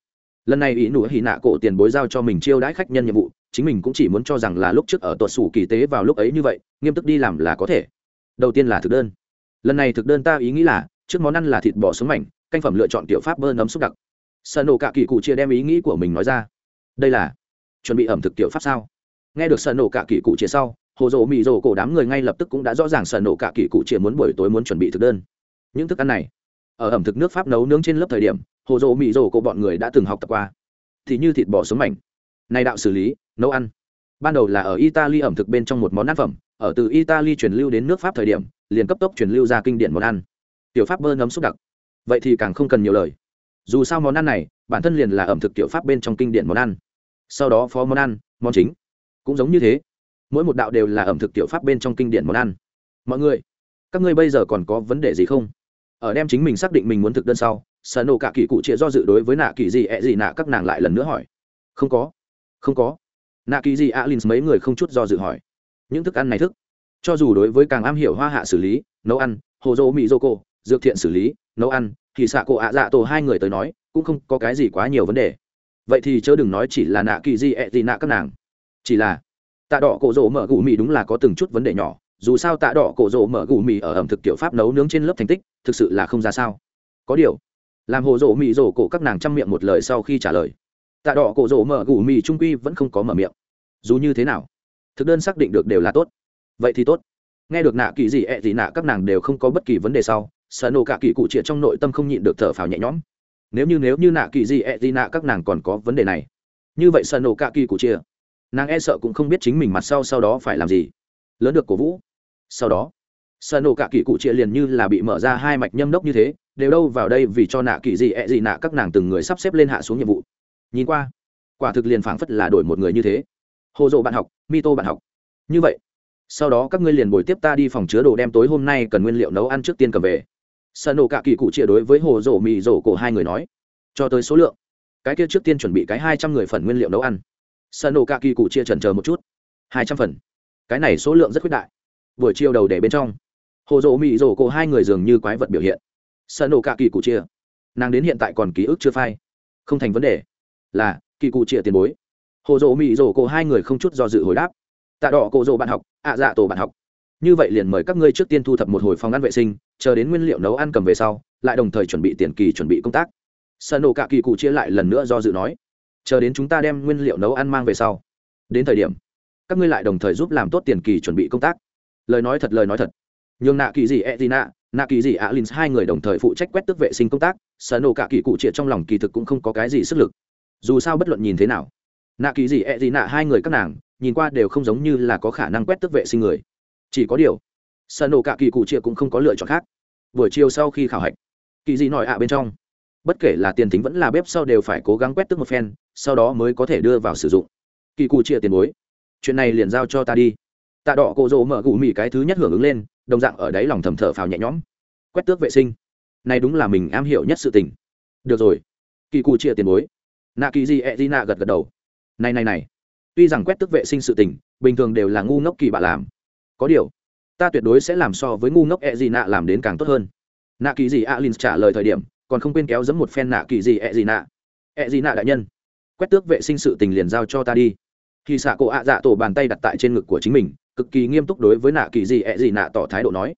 Lần này ý nụ hì nạ cổ tiền bối giao cho mình chiêu đãi khách nhân nhiệm vụ, chính mình cũng chỉ muốn cho rằng là lúc trước ở tuột sủ kỳ tế vào lúc ấy như vậy, nghiêm túc đi làm là có thể. Đầu tiên là thực đơn. Lần này thực đơn ta ý nghĩ là, trước món ăn là thịt bò sống mảnh canh phẩm lựa chọn kiểu pháp bơ nấm xúc đặc. Sợ nổ cả kỳ cụ chia đem ý nghĩ của mình nói ra. Đây là chuẩn bị ẩm thực kiểu pháp sao? Nghe được sợ nổ cả kỳ cụ chia sau, hồ dỗ mị dỗ cổ đám người ngay lập tức cũng đã rõ ràng sợ nổ cả kỳ cụ chia muốn buổi tối muốn chuẩn bị thực đơn. Những thức ăn này, ở ẩm thực nước pháp nấu nướng trên lớp thời điểm, hồ dỗ mị dỗ cổ bọn người đã từng học tập qua. Thì như thịt bò sống mảnh. Này đạo xử lý, nấu ăn. Ban đầu là ở italy ẩm thực bên trong một món ăn phẩm, ở từ italy truyền lưu đến nước pháp thời điểm, liền cấp tốc truyền lưu ra kinh điển món ăn. Tiểu pháp bơ ngấm xúc đặc vậy thì càng không cần nhiều lời. Dù sao món ăn này, bản thân liền là ẩm thực tiểu pháp bên trong kinh điển món ăn. Sau đó phó món ăn, món chính. Cũng giống như thế. Mỗi một đạo đều là ẩm thực tiểu pháp bên trong kinh điển món ăn. Mọi người, các ngươi bây giờ còn có vấn đề gì không? Ở đem chính mình xác định mình muốn thực đơn sau sợ nổ cả kỳ cụ chĩa do dự đối với nạ kỳ gì ẹ gì nạ các nàng lại lần nữa hỏi. Không có. Không có. Nạ kỳ gì alin mấy người không chút do dự hỏi. Những thức ăn này thức. Cho dù đối với càng am hiểu hoa hạ xử lý, nấu ăn, hồ dô mỹ dô cô, dược thiện xử lý nấu ăn, thì xạ cổ ạ dạ tổ hai người tới nói, cũng không có cái gì quá nhiều vấn đề. Vậy thì chớ đừng nói chỉ là nạ kỳ gì ẹ gì nạ các nàng. Chỉ là, tạ đỏ cổ rỗ mở gù mì đúng là có từng chút vấn đề nhỏ. Dù sao tạ đỏ cổ rỗ mở gù mì ở ẩm thực tiểu pháp nấu nướng trên lớp thành tích, thực sự là không ra sao. Có điều, làm hồ rỗ mì rỗ cổ các nàng chăm miệng một lời sau khi trả lời, tạ đỏ cổ rỗ mở gù mì trung quy vẫn không có mở miệng. Dù như thế nào, thực đơn xác định được đều là tốt. Vậy thì tốt. Nghe được nạ kỳ gì ẹ gì nạ các nàng đều không có bất kỳ vấn đề sau sợ nổ cả kỳ cụ triệt trong nội tâm không nhịn được thở phào nhẹ nhõm. Nếu như nếu như nạ kỳ gì ẹ gì nạ các nàng còn có vấn đề này. Như vậy sợ nổ cả kỳ cụ chia nàng e sợ cũng không biết chính mình mặt sau sau đó phải làm gì. Lớn được cổ vũ. Sau đó sợ nổ cả kỳ cụ chia liền như là bị mở ra hai mạch nhâm đốc như thế, đều đâu vào đây vì cho nạ kỳ gì ẹ gì nạ các nàng từng người sắp xếp lên hạ xuống nhiệm vụ. Nhìn qua, quả thực liền phảng phất là đổi một người như thế. Hồ dộ bạn học mi tô bạn học. Như vậy, sau đó các ngươi liền bồi tiếp ta đi phòng chứa đồ đem tối hôm nay cần nguyên liệu nấu ăn trước tiên cầm về sợ nổ cả kỳ cụ chia đối với hồ rổ mì rổ cổ hai người nói, cho tới số lượng, cái kia trước tiên chuẩn bị cái hai trăm người phần nguyên liệu nấu ăn. Sợ nổ cả kỳ cụ chia trần chờ một chút, hai trăm phần? Cái này số lượng rất quyết đại. Buổi chiều đầu để bên trong, hồ dỗ mị rổ cổ hai người dường như quái vật biểu hiện. Sợ nổ cả kỳ cụ chia nàng đến hiện tại còn ký ức chưa phai? Không thành vấn đề. Là, kỳ cụ chia tiền bối. Hồ dỗ mị rổ cổ hai người không chút do dự hồi đáp, tạ đỏ cổ rộ bạn học, ạ dạ tổ bạn học. Như vậy liền mời các ngươi trước tiên thu thập một hồi phòng ăn vệ sinh chờ đến nguyên liệu nấu ăn cầm về sau, lại đồng thời chuẩn bị tiền kỳ chuẩn bị công tác. Sợ nổ cả kỳ cụ chia lại lần nữa do dự nói, chờ đến chúng ta đem nguyên liệu nấu ăn mang về sau. Đến thời điểm, các ngươi lại đồng thời giúp làm tốt tiền kỳ chuẩn bị công tác. Lời nói thật, lời nói thật. Nhường nạ kỳ gì e gì nạ nạ kỳ gì alin hai người đồng thời phụ trách quét tước vệ sinh công tác sợ nổ cả kỳ cụ chia trong lòng kỳ thực cũng không có cái gì sức lực. Dù sao bất luận nhìn thế nào, nạ kỳ gì e gì nạ hai người các nàng, nhìn qua đều không giống như là có khả năng quét tước vệ sinh người. Chỉ có điều sợ nổ cả kỳ cụ chia cũng không có lựa chọn khác. Buổi chiều sau khi khảo hạch, kỳ gì nói ạ bên trong. Bất kể là tiền thính vẫn là bếp sau đều phải cố gắng quét tước một phen, sau đó mới có thể đưa vào sử dụng. Kỳ cụ chia tiền bối, chuyện này liền giao cho ta đi. Tạ đỏ cổ rỗ mở gù mì cái thứ nhất hưởng ứng lên, đồng dạng ở đáy lòng thầm thở phào nhẹ nhõm. Quét tước vệ sinh. Này đúng là mình am hiểu nhất sự tình. Được rồi. Kỳ cụ chia tiền bối. Nạ kỳ gì e di nạ gật gật đầu. Này này này. Tuy rằng quét tước vệ sinh sự tình, bình thường đều là ngu ngốc kỳ bạ làm. Có điều ta tuyệt đối sẽ làm so với ngu ngốc e gì nạ làm đến càng tốt hơn. Nạ kỳ gì alin trả lời thời điểm, còn không quên kéo dẫm một phen nạ kỳ gì e gì nạ. E gì nạ đại nhân, quét tước vệ sinh sự tình liền giao cho ta đi. Khi xạ cổ ạ dạ tổ bàn tay đặt tại trên ngực của chính mình, cực kỳ nghiêm túc đối với nạ kỳ gì ẹ e gì nạ tỏ thái độ nói,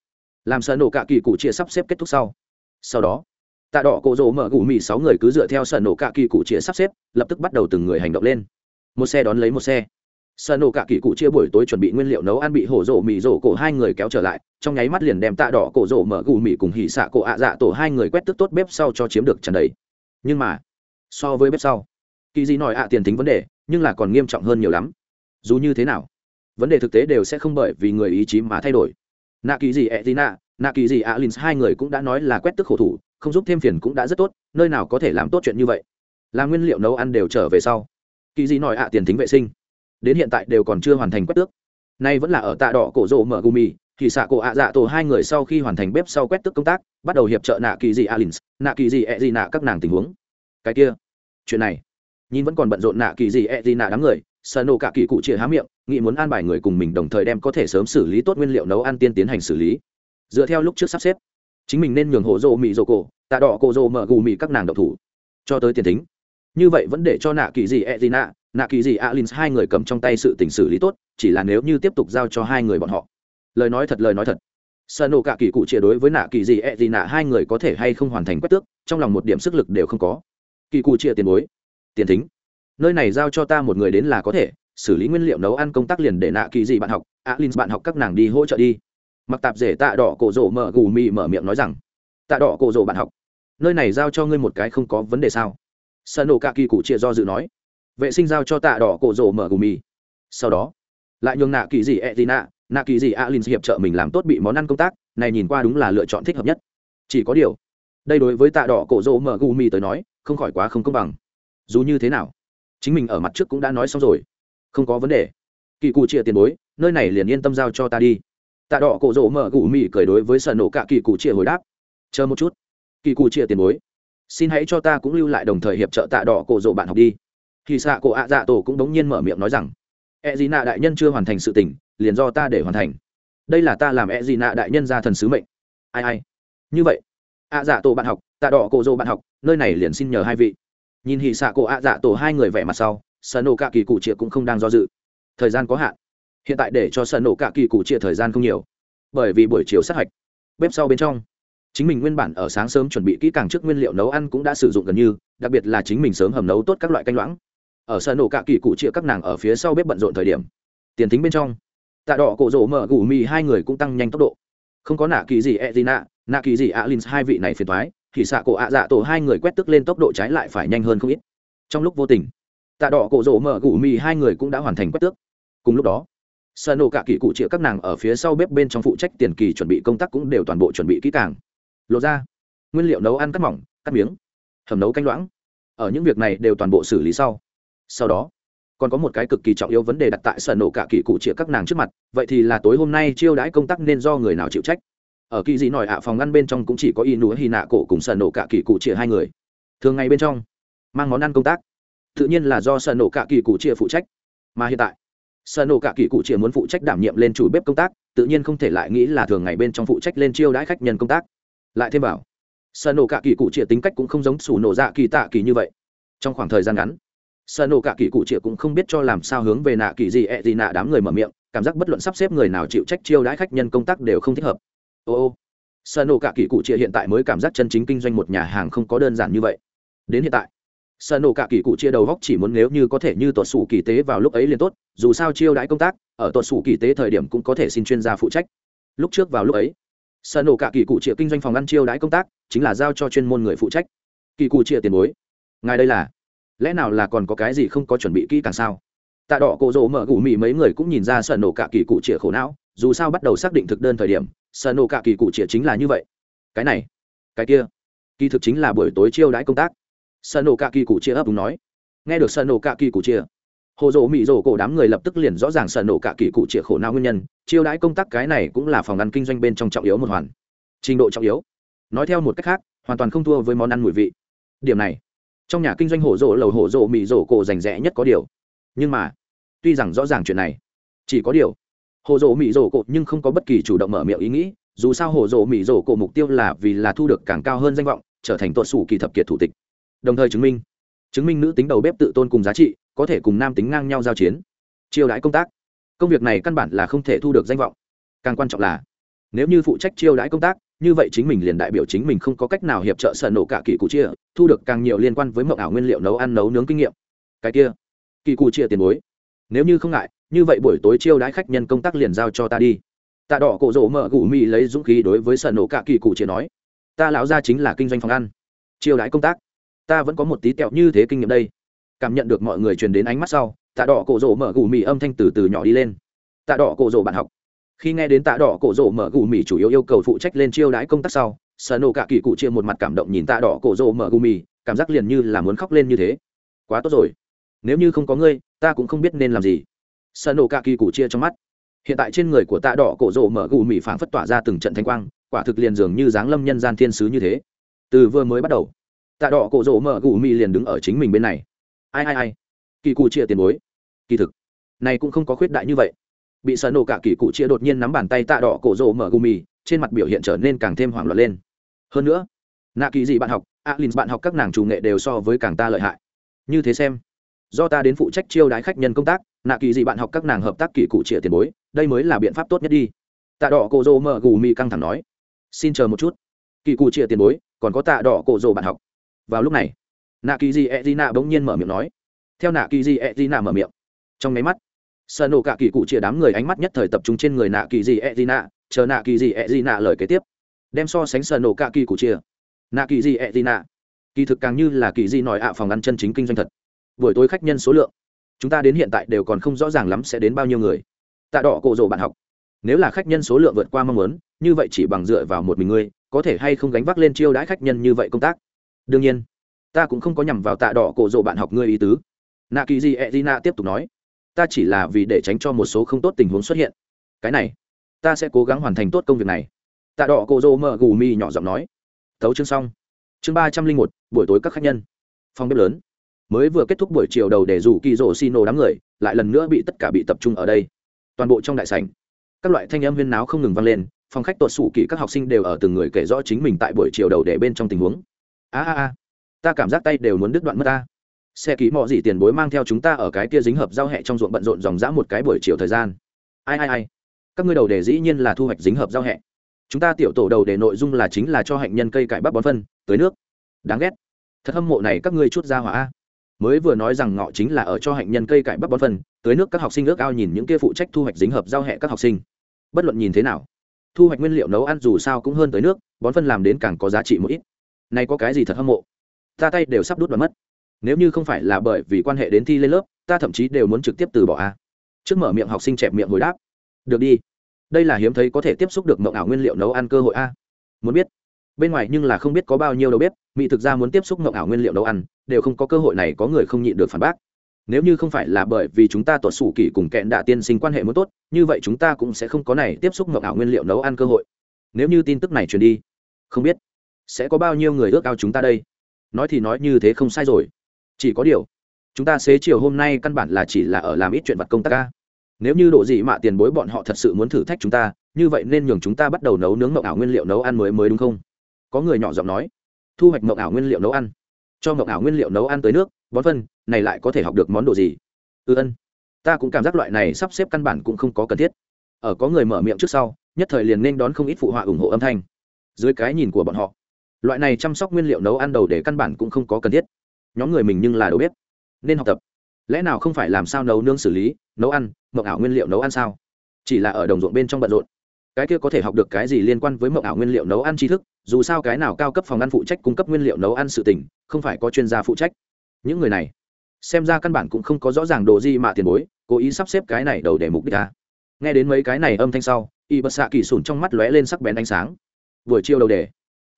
làm sợ nổ cả kỳ cụ chia sắp xếp kết thúc sau. Sau đó, tạ đỏ cổ rỗ mở gù mì sáu người cứ dựa theo sợ nổ cả kỳ cụ chia sắp xếp, lập tức bắt đầu từng người hành động lên. Một xe đón lấy một xe sợ nổ cả kỳ cụ chia buổi tối chuẩn bị nguyên liệu nấu ăn bị hổ rổ mì rổ cổ hai người kéo trở lại, trong nháy mắt liền đem tạ đỏ cổ rổ mở gù mì cùng hỉ xạ cổ ạ dạ tổ hai người quét tức tốt bếp sau cho chiếm được tràn đầy nhưng mà, so với bếp sau, kỳ gì nói ạ tiền tính vấn đề, nhưng là còn nghiêm trọng hơn nhiều lắm. Dù như thế nào, vấn đề thực tế đều sẽ không bởi vì người ý chí mà thay đổi. Nạ kỳ gì ẹ tí nạ nạ kỳ gì ạ alin hai người cũng đã nói là quét tức khổ thủ, không giúp thêm phiền cũng đã rất tốt, nơi nào có thể làm tốt chuyện như vậy. Là nguyên liệu nấu ăn đều trở về sau. Kỳ gì nói ạ tiền tính vệ sinh đến hiện tại đều còn chưa hoàn thành quét tước. Nay vẫn là ở tạ đỏ cổ rộ mở gumi thì xạ cổ ạ dạ tổ hai người sau khi hoàn thành bếp sau quét tức công tác, bắt đầu hiệp trợ nạ kỳ gì alin nạ kỳ gì e gì nạ các nàng tình huống. Cái kia, chuyện này, nhìn vẫn còn bận rộn nạ kỳ gì e gì nạ đám người sợ nổ cả kỳ cụ chĩa há miệng, nghĩ muốn an bài người cùng mình đồng thời đem có thể sớm xử lý tốt nguyên liệu nấu ăn tiên tiến hành xử lý. Dựa theo lúc trước sắp xếp, chính mình nên nhường hộ rộ mì rộ cổ, tạ đỏ cổ rộ mở gù mì các nàng độc thủ, cho tới tiền tính. Như vậy vẫn để cho nạ kỳ gì e gì nạ nạ kỳ gì alin hai người cầm trong tay sự tình xử lý tốt, chỉ là nếu như tiếp tục giao cho hai người bọn họ. Lời nói thật, lời nói thật. Sợ nổ cả kỳ cụ chia đối với nạ kỳ gì e gì nạ hai người có thể hay không hoàn thành quét tước, trong lòng một điểm sức lực đều không có. Kỳ cụ chia tiền bối. Tiền thính. Nơi này giao cho ta một người đến là có thể, xử lý nguyên liệu nấu ăn công tác liền để nạ kỳ gì bạn học alin bạn học các nàng đi hỗ trợ đi. Mặc tạp rể tạ đỏ cổ rổ mở gù mị mở miệng nói rằng, tạ đỏ cổ rổ bạn học, nơi này giao cho ngươi một cái không có vấn đề sao? Sợ nổ cả kỳ cụ chia do dự nói vệ sinh giao cho tạ đỏ cổ rổ mở gù mì. Sau đó, lại nhường nạ kỳ gì e t nạ nạ kỳ gì alin hiệp trợ mình làm tốt bị món ăn công tác, này nhìn qua đúng là lựa chọn thích hợp nhất. Chỉ có điều, đây đối với tạ đỏ cổ rỗ mở gù mì tới nói, không khỏi quá không công bằng. Dù như thế nào, chính mình ở mặt trước cũng đã nói xong rồi. Không có vấn đề. Kỳ cụ chia tiền bối, nơi này liền yên tâm giao cho ta đi. Tạ đỏ cổ rỗ mở gù mì cười đối với sợ nổ cả kỳ cụ chia hồi đáp. Chờ một chút. Kỳ cụ chia tiền bối, xin hãy cho ta cũng lưu lại đồng thời hiệp trợ tạ đỏ cổ rỗ bạn học đi thì xạ cổ ạ dạ tổ cũng đống nhiên mở miệng nói rằng e d nạ đại nhân chưa hoàn thành sự tình, liền do ta để hoàn thành. Đây là ta làm e d nạ đại nhân ra thần sứ mệnh. Ai ai. Như vậy, ạ dạ tổ bạn học, tạ đỏ cổ Dô bạn học, nơi này liền xin nhờ hai vị. Nhìn hì xạ cổ ạ dạ tổ hai người vẻ mặt sau sợ nổ cả kỳ cụ chịa cũng không đang do dự. Thời gian có hạn. Hiện tại để cho sợ nổ cả kỳ cụ chịa thời gian không nhiều. Bởi vì buổi chiều sát hạch, bếp sau bên trong, chính mình nguyên bản ở sáng sớm chuẩn bị kỹ càng trước nguyên liệu nấu ăn cũng đã sử dụng gần như, đặc biệt là chính mình sớm hầm nấu tốt các loại canh loãng ở sở nổ cạ kỳ cụ chia các nàng ở phía sau bếp bận rộn thời điểm. Tiền tính bên trong, tạ đỏ cổ rỗ mở gù mì hai người cũng tăng nhanh tốc độ. Không có nạ kỳ gì e gì nạ nạ kỳ gì alin hai vị này phiền thoái thì xạ cổ ạ dạ tổ hai người quét tức lên tốc độ trái lại phải nhanh hơn không ít. Trong lúc vô tình, tạ đỏ cổ rỗ mở gù mì hai người cũng đã hoàn thành quét tước. Cùng lúc đó sở nổ cạ kỳ cụ chia các nàng ở phía sau bếp bên trong phụ trách tiền kỳ chuẩn bị công tác cũng đều toàn bộ chuẩn bị kỹ càng. Lộ ra, nguyên liệu nấu ăn cắt mỏng, cắt miếng, hầm nấu canh loãng. Ở những việc này đều toàn bộ xử lý sau sau đó, còn có một cái cực kỳ trọng yếu vấn đề đặt tại sở nổ cả kỳ cụ chĩa các nàng trước mặt, vậy thì là tối hôm nay chiêu đãi công tác nên do người nào chịu trách? Ở kỳ dị nòi ạ, phòng ngăn bên trong cũng chỉ có y núa hy nạ cổ cùng sở nổ cả kỳ cụ chĩa hai người. Thường ngày bên trong, mang món ăn công tác, tự nhiên là do sở nổ cả kỳ cụ chĩa phụ trách. Mà hiện tại, sở nổ cả kỳ cụ chĩa muốn phụ trách đảm nhiệm lên chủ bếp công tác, tự nhiên không thể lại nghĩ là thường ngày bên trong phụ trách lên chiêu đãi khách nhân công tác. Lại thêm bảo sở nổ cả kỳ cụ chĩa tính cách cũng không giống sủ nổ dạ kỳ tạ kỳ như vậy. Trong khoảng thời gian ngắn sợ nổ cả kỳ cụ chĩa cũng không biết cho làm sao hướng về nạ kỳ gì, ẹ gì nạ đám người mở miệng, cảm giác bất luận sắp xếp người nào chịu trách chiêu đãi khách nhân công tác đều không thích hợp. Ô ô, sợ nổ cả kỳ cụ chĩa hiện tại mới cảm giác chân chính kinh doanh một nhà hàng không có đơn giản như vậy. Đến hiện tại, sợ nổ cả kỳ cụ chia đầu góc chỉ muốn nếu như có thể như tuột sủ kỳ tế vào lúc ấy liền tốt, dù sao chiêu đãi công tác, ở tuột sủ kỳ tế thời điểm cũng có thể xin chuyên gia phụ trách. Lúc trước vào lúc ấy, sợ nổ cả kỳ cụ chia kinh doanh phòng ăn chiêu đãi công tác, chính là giao cho chuyên môn người phụ trách. Kỳ cụ chia tiền bối, ngài đây là lẽ nào là còn có cái gì không có chuẩn bị kỹ càng sao? Tạ đỏ cổ rỗ mở gù mì mấy người cũng nhìn ra sợ nổ cả kỳ cụ chĩa khổ não, dù sao bắt đầu xác định thực đơn thời điểm, sợ nổ cả kỳ cụ chĩa chính là như vậy. Cái này, cái kia, kỳ thực chính là buổi tối chiêu đãi công tác. Sợ nổ cả kỳ cụ chia ấp đúng nói. Nghe được sợ nổ cả kỳ cụ chia hồ rỗ mỹ rỗ cổ đám người lập tức liền rõ ràng sợ nổ cả kỳ cụ chia khổ não nguyên nhân, chiêu đãi công tác cái này cũng là phòng ăn kinh doanh bên trong trọng yếu một hoàn. Trình độ trọng yếu. Nói theo một cách khác, hoàn toàn không thua với món ăn mùi vị. Điểm này trong nhà kinh doanh hổ rỗ lầu hổ rỗ mì rỗ cổ rành rẽ nhất có điều. Nhưng mà, tuy rằng rõ ràng chuyện này, chỉ có điều hồ rỗ mỹ rỗ cổ nhưng không có bất kỳ chủ động mở miệng ý nghĩ, dù sao hồ rỗ mỹ rỗ cổ mục tiêu là vì là thu được càng cao hơn danh vọng, trở thành tuột sủ kỳ thập kiệt thủ tịch. Đồng thời chứng minh chứng minh nữ tính đầu bếp tự tôn cùng giá trị, có thể cùng nam tính ngang nhau giao chiến, chiêu đãi công tác. Công việc này căn bản là không thể thu được danh vọng. Càng quan trọng là, nếu như phụ trách chiêu đãi công tác như vậy chính mình liền đại biểu chính mình không có cách nào hiệp trợ sợ nổ cả kỳ cụ chia, thu được càng nhiều liên quan với mộng ảo nguyên liệu nấu ăn, nấu nướng kinh nghiệm. Cái kia, kỳ cụ chia tiền bối. Nếu như không ngại, như vậy buổi tối chiêu đãi khách nhân công tác liền giao cho ta đi. Tạ đỏ cổ rỗ mở gù mì lấy dũng khí đối với sợ nổ cả kỳ cụ chia nói. Ta lão ra chính là kinh doanh phòng ăn. Chiêu đãi công tác. Ta vẫn có một tí kẹo như thế kinh nghiệm đây. Cảm nhận được mọi người truyền đến ánh mắt sau, tạ đỏ cổ rỗ mở gù mì âm thanh từ từ nhỏ đi lên. Tạ đỏ cổ rỗ bạn học khi nghe đến tạ đỏ cổ rỗ mở gù mì chủ yếu yêu cầu phụ trách lên chiêu đãi công tác sau, sở nổ cả kỳ cụ chia một mặt cảm động nhìn tạ đỏ cổ rỗ mở gù mì, cảm giác liền như là muốn khóc lên như thế. Quá tốt rồi. Nếu như không có ngươi, ta cũng không biết nên làm gì. Sở nổ cả kỳ cụ chia trong mắt. Hiện tại trên người của tạ đỏ cổ rỗ mở gù mì phảng phất tỏa ra từng trận thanh quang, quả thực liền dường như dáng lâm nhân gian thiên sứ như thế. Từ vừa mới bắt đầu, tạ đỏ cổ rỗ mở gù mì liền đứng ở chính mình bên này. Ai ai ai? Kỳ cụ chia tiền bối. Kỳ thực, này cũng không có khuyết đại như vậy bị sợ nổ cả kỳ cụ chia đột nhiên nắm bàn tay tạ đỏ cổ rỗ mở gù mì trên mặt biểu hiện trở nên càng thêm hoảng loạn lên. Hơn nữa, nạ kỳ gì bạn học a linh bạn học các nàng chủ nghệ đều so với càng ta lợi hại. Như thế xem, do ta đến phụ trách chiêu đái khách nhân công tác, nạ kỳ gì bạn học các nàng hợp tác kỳ cụ chia tiền bối, đây mới là biện pháp tốt nhất đi. Tạ đỏ cổ rỗ mở gù mì căng thẳng nói, xin chờ một chút. Kỳ cụ chia tiền bối, còn có tạ đỏ cổ rỗ bạn học. Vào lúc này, nạ kỳ gì e d i n a bỗng nhiên mở miệng nói. Theo nạ kỳ gì e d i n a mở miệng, trong máy mắt sợ nổ cả kỳ cụ chia đám người ánh mắt nhất thời tập trung trên người nạ kỳ gì e d nạ, chờ nạ kỳ gì e d nạ lời kế tiếp. Đem so sánh sợ nổ cả kỳ cụ chia nạ kỳ gì e d nạ. Kỳ thực càng như là kỳ gì nói ạ à, phòng ăn chân chính kinh doanh thật. Buổi tối khách nhân số lượng, chúng ta đến hiện tại đều còn không rõ ràng lắm sẽ đến bao nhiêu người. Tạ đỏ cổ rồ bạn học. Nếu là khách nhân số lượng vượt qua mong muốn, như vậy chỉ bằng dựa vào một mình ngươi, có thể hay không gánh vác lên chiêu đãi khách nhân như vậy công tác? Đương nhiên, ta cũng không có nhằm vào tạ đỏ cổ rộ bạn học ngươi ý tứ. Nạ kỳ e di e d i tiếp tục nói ta chỉ là vì để tránh cho một số không tốt tình huống xuất hiện. Cái này, ta sẽ cố gắng hoàn thành tốt công việc này. Tạ đỏ cổ Dô mở gù mi nhỏ giọng nói. Thấu chương xong. Chương ba trăm linh một, buổi tối các khách nhân. Phòng bếp lớn. Mới vừa kết thúc buổi chiều đầu để rủ kỳ rỗ xi nổ đám người, lại lần nữa bị tất cả bị tập trung ở đây. Toàn bộ trong đại sảnh, các loại thanh âm huyên náo không ngừng vang lên, phòng khách tuột xù kỳ các học sinh đều ở từng người kể rõ chính mình tại buổi chiều đầu để bên trong tình huống. A a a, ta cảm giác tay đều muốn đứt đoạn mất ta xe ký mọ gì tiền bối mang theo chúng ta ở cái kia dính hợp giao hẹ trong ruộng bận rộn dòng dã một cái buổi chiều thời gian. Ai ai ai? Các ngươi đầu đề dĩ nhiên là thu hoạch dính hợp giao hẹ. Chúng ta tiểu tổ đầu đề nội dung là chính là cho hạnh nhân cây cải bắp bón phân tới nước. Đáng ghét. Thật hâm mộ này các ngươi chút ra hỏa mới vừa nói rằng ngọ chính là ở cho hạnh nhân cây cải bắp bón phân tới nước các học sinh ước ao nhìn những kia phụ trách thu hoạch dính hợp giao hẹ các học sinh. Bất luận nhìn thế nào, thu hoạch nguyên liệu nấu ăn dù sao cũng hơn tới nước, bón phân làm đến càng có giá trị một ít. Này có cái gì thật hâm mộ? Ta tay đều sắp đút vào mất nếu như không phải là bởi vì quan hệ đến thi lên lớp, ta thậm chí đều muốn trực tiếp từ bỏ a. Trước mở miệng học sinh chẹp miệng hồi đáp. Được đi. Đây là hiếm thấy có thể tiếp xúc được mộng ảo nguyên liệu nấu ăn cơ hội a. Muốn biết. Bên ngoài nhưng là không biết có bao nhiêu đầu bếp, mỹ thực ra muốn tiếp xúc mộng ảo nguyên liệu nấu ăn, đều không có cơ hội này có người không nhịn được phản bác. Nếu như không phải là bởi vì chúng ta tuột sủ kỳ cùng kẹn đạ tiên sinh quan hệ muốn tốt, như vậy chúng ta cũng sẽ không có này tiếp xúc mộng ảo nguyên liệu nấu ăn cơ hội. Nếu như tin tức này truyền đi, không biết sẽ có bao nhiêu người ước ao chúng ta đây. Nói thì nói như thế không sai rồi chỉ có điều, chúng ta xế chiều hôm nay căn bản là chỉ là ở làm ít chuyện vật công tác ca nếu như độ gì mạ tiền bối bọn họ thật sự muốn thử thách chúng ta, như vậy nên nhường chúng ta bắt đầu nấu nướng mộng ảo nguyên liệu nấu ăn mới mới đúng không? Có người nhỏ giọng nói, thu hoạch mộng ảo nguyên liệu nấu ăn. Cho mộng ảo nguyên liệu nấu ăn tới nước, bón phân, này lại có thể học được món đồ gì? Ư ân, ta cũng cảm giác loại này sắp xếp căn bản cũng không có cần thiết. Ở có người mở miệng trước sau, nhất thời liền nên đón không ít phụ họa ủng hộ âm thanh. Dưới cái nhìn của bọn họ, loại này chăm sóc nguyên liệu nấu ăn đầu để căn bản cũng không có cần thiết nhóm người mình nhưng là đầu bếp. Nên học tập. Lẽ nào không phải làm sao nấu nương xử lý, nấu ăn, mộng ảo nguyên liệu nấu ăn sao? Chỉ là ở đồng ruộng bên trong bận rộn. Cái kia có thể học được cái gì liên quan với mộng ảo nguyên liệu nấu ăn tri thức, dù sao cái nào cao cấp phòng ăn phụ trách cung cấp nguyên liệu nấu ăn sự tỉnh không phải có chuyên gia phụ trách. Những người này, xem ra căn bản cũng không có rõ ràng đồ gì mà tiền bối, cố ý sắp xếp cái này đầu để mục đích ta nghe đến mấy cái này âm thanh sau y bật xạ kỳ sùn trong mắt lóe lên sắc bén ánh sáng. Buổi chiều đầu đề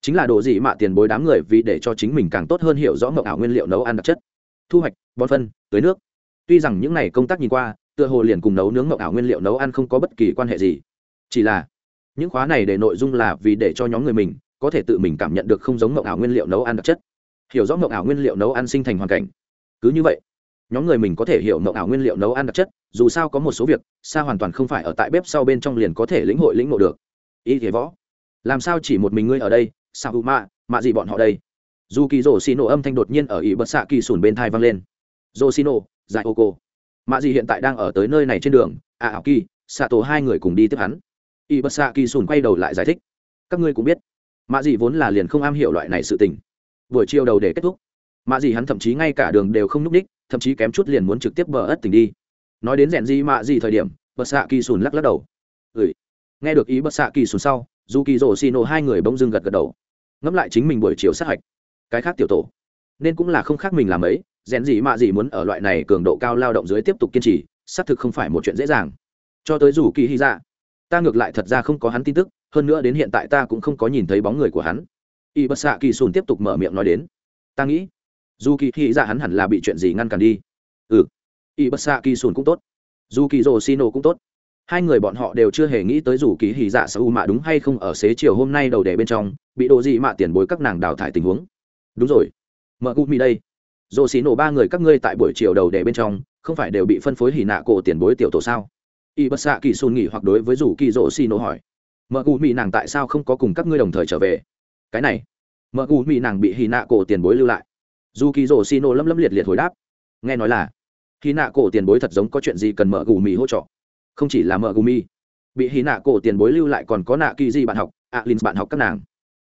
chính là đồ gì mà tiền bối đám người vì để cho chính mình càng tốt hơn hiểu rõ mộng ảo nguyên liệu nấu ăn đặc chất. Thu hoạch, bón phân, tưới nước. Tuy rằng những này công tác nhìn qua, tựa hồ liền cùng nấu nướng mộng ảo nguyên liệu nấu ăn không có bất kỳ quan hệ gì. Chỉ là, những khóa này để nội dung là vì để cho nhóm người mình có thể tự mình cảm nhận được không giống mộng ảo nguyên liệu nấu ăn đặc chất. Hiểu rõ mộng ảo nguyên liệu nấu ăn sinh thành hoàn cảnh. Cứ như vậy, nhóm người mình có thể hiểu mộng ảo nguyên liệu nấu ăn đặc chất, dù sao có một số việc, xa hoàn toàn không phải ở tại bếp sau bên trong liền có thể lĩnh hội lĩnh ngộ được. Ý thế võ, làm sao chỉ một mình ngươi ở đây sao hụ mạ mạ gì bọn họ đây? Dù kỳ rổ xì nổ âm thanh đột nhiên ở ý bật xạ kỳ sùn bên thai vang lên. Rổ xì nổ dài ô cô. Mạ gì hiện tại đang ở tới nơi này trên đường à ảo kỳ xạ tổ hai người cùng đi tiếp hắn. ý bật xạ kỳ sùn quay đầu lại giải thích. Các ngươi cũng biết, mạ gì vốn là liền không am hiểu loại này sự tình. Buổi chiều đầu để kết thúc. Mạ gì hắn thậm chí ngay cả đường đều không núp ních thậm chí kém chút liền muốn trực tiếp bờ ất tình đi. Nói đến rèn gì mạ gì thời điểm, bật xạ kỳ sùn lắc lắc đầu. Ừ. nghe được ý bật xạ kỳ sùn sau dù kỳ rổ xì nổ hai người bỗng dưng gật gật đầu. Ngẫm lại chính mình buổi chiều sát hạch. Cái khác tiểu tổ. Nên cũng là không khác mình làm ấy, rèn gì mạ gì muốn ở loại này cường độ cao lao động dưới tiếp tục kiên trì, xác thực không phải một chuyện dễ dàng. Cho tới dù kỳ hy dạ ta ngược lại thật ra không có hắn tin tức, hơn nữa đến hiện tại ta cũng không có nhìn thấy bóng người của hắn. Y bất xạ kỳ sùn tiếp tục mở miệng nói đến. Ta nghĩ, dù kỳ hy dạ hắn hẳn là bị chuyện gì ngăn cản đi. Ừ y bất xạ kỳ sùn cũng tốt. Dù kỳ rồ nổ cũng tốt hai người bọn họ đều chưa hề nghĩ tới dù kỳ hỉ dạ sa u mạ đúng hay không ở xế chiều hôm nay đầu đề bên trong, bị đồ gì mạ tiền bối các nàng đào thải tình huống. Đúng rồi. Mợ cụ mi đây. Dồ xì nổ ba người các ngươi tại buổi chiều đầu đề bên trong, không phải đều bị phân phối hì nạ cổ tiền bối tiểu tổ sao? Y bất xạ kỳ xôn nghỉ hoặc đối với dù kỳ dỗ xì nổ hỏi. Mợ cụ mi nàng tại sao không có cùng các ngươi đồng thời trở về? Cái này. Mợ cụ mi nàng bị hì nạ cổ tiền bối lưu lại. Dù kỳ dỗ xì nổ lâm lâm liệt liệt hồi đáp. Nghe nói là hì nạ cổ tiền bối thật giống có chuyện gì cần mợ cụ mi hỗ trợ không chỉ là mợ gumi bị hì nạ cổ tiền bối lưu lại còn có nạ kỳ di bạn học alin à bạn học các nàng.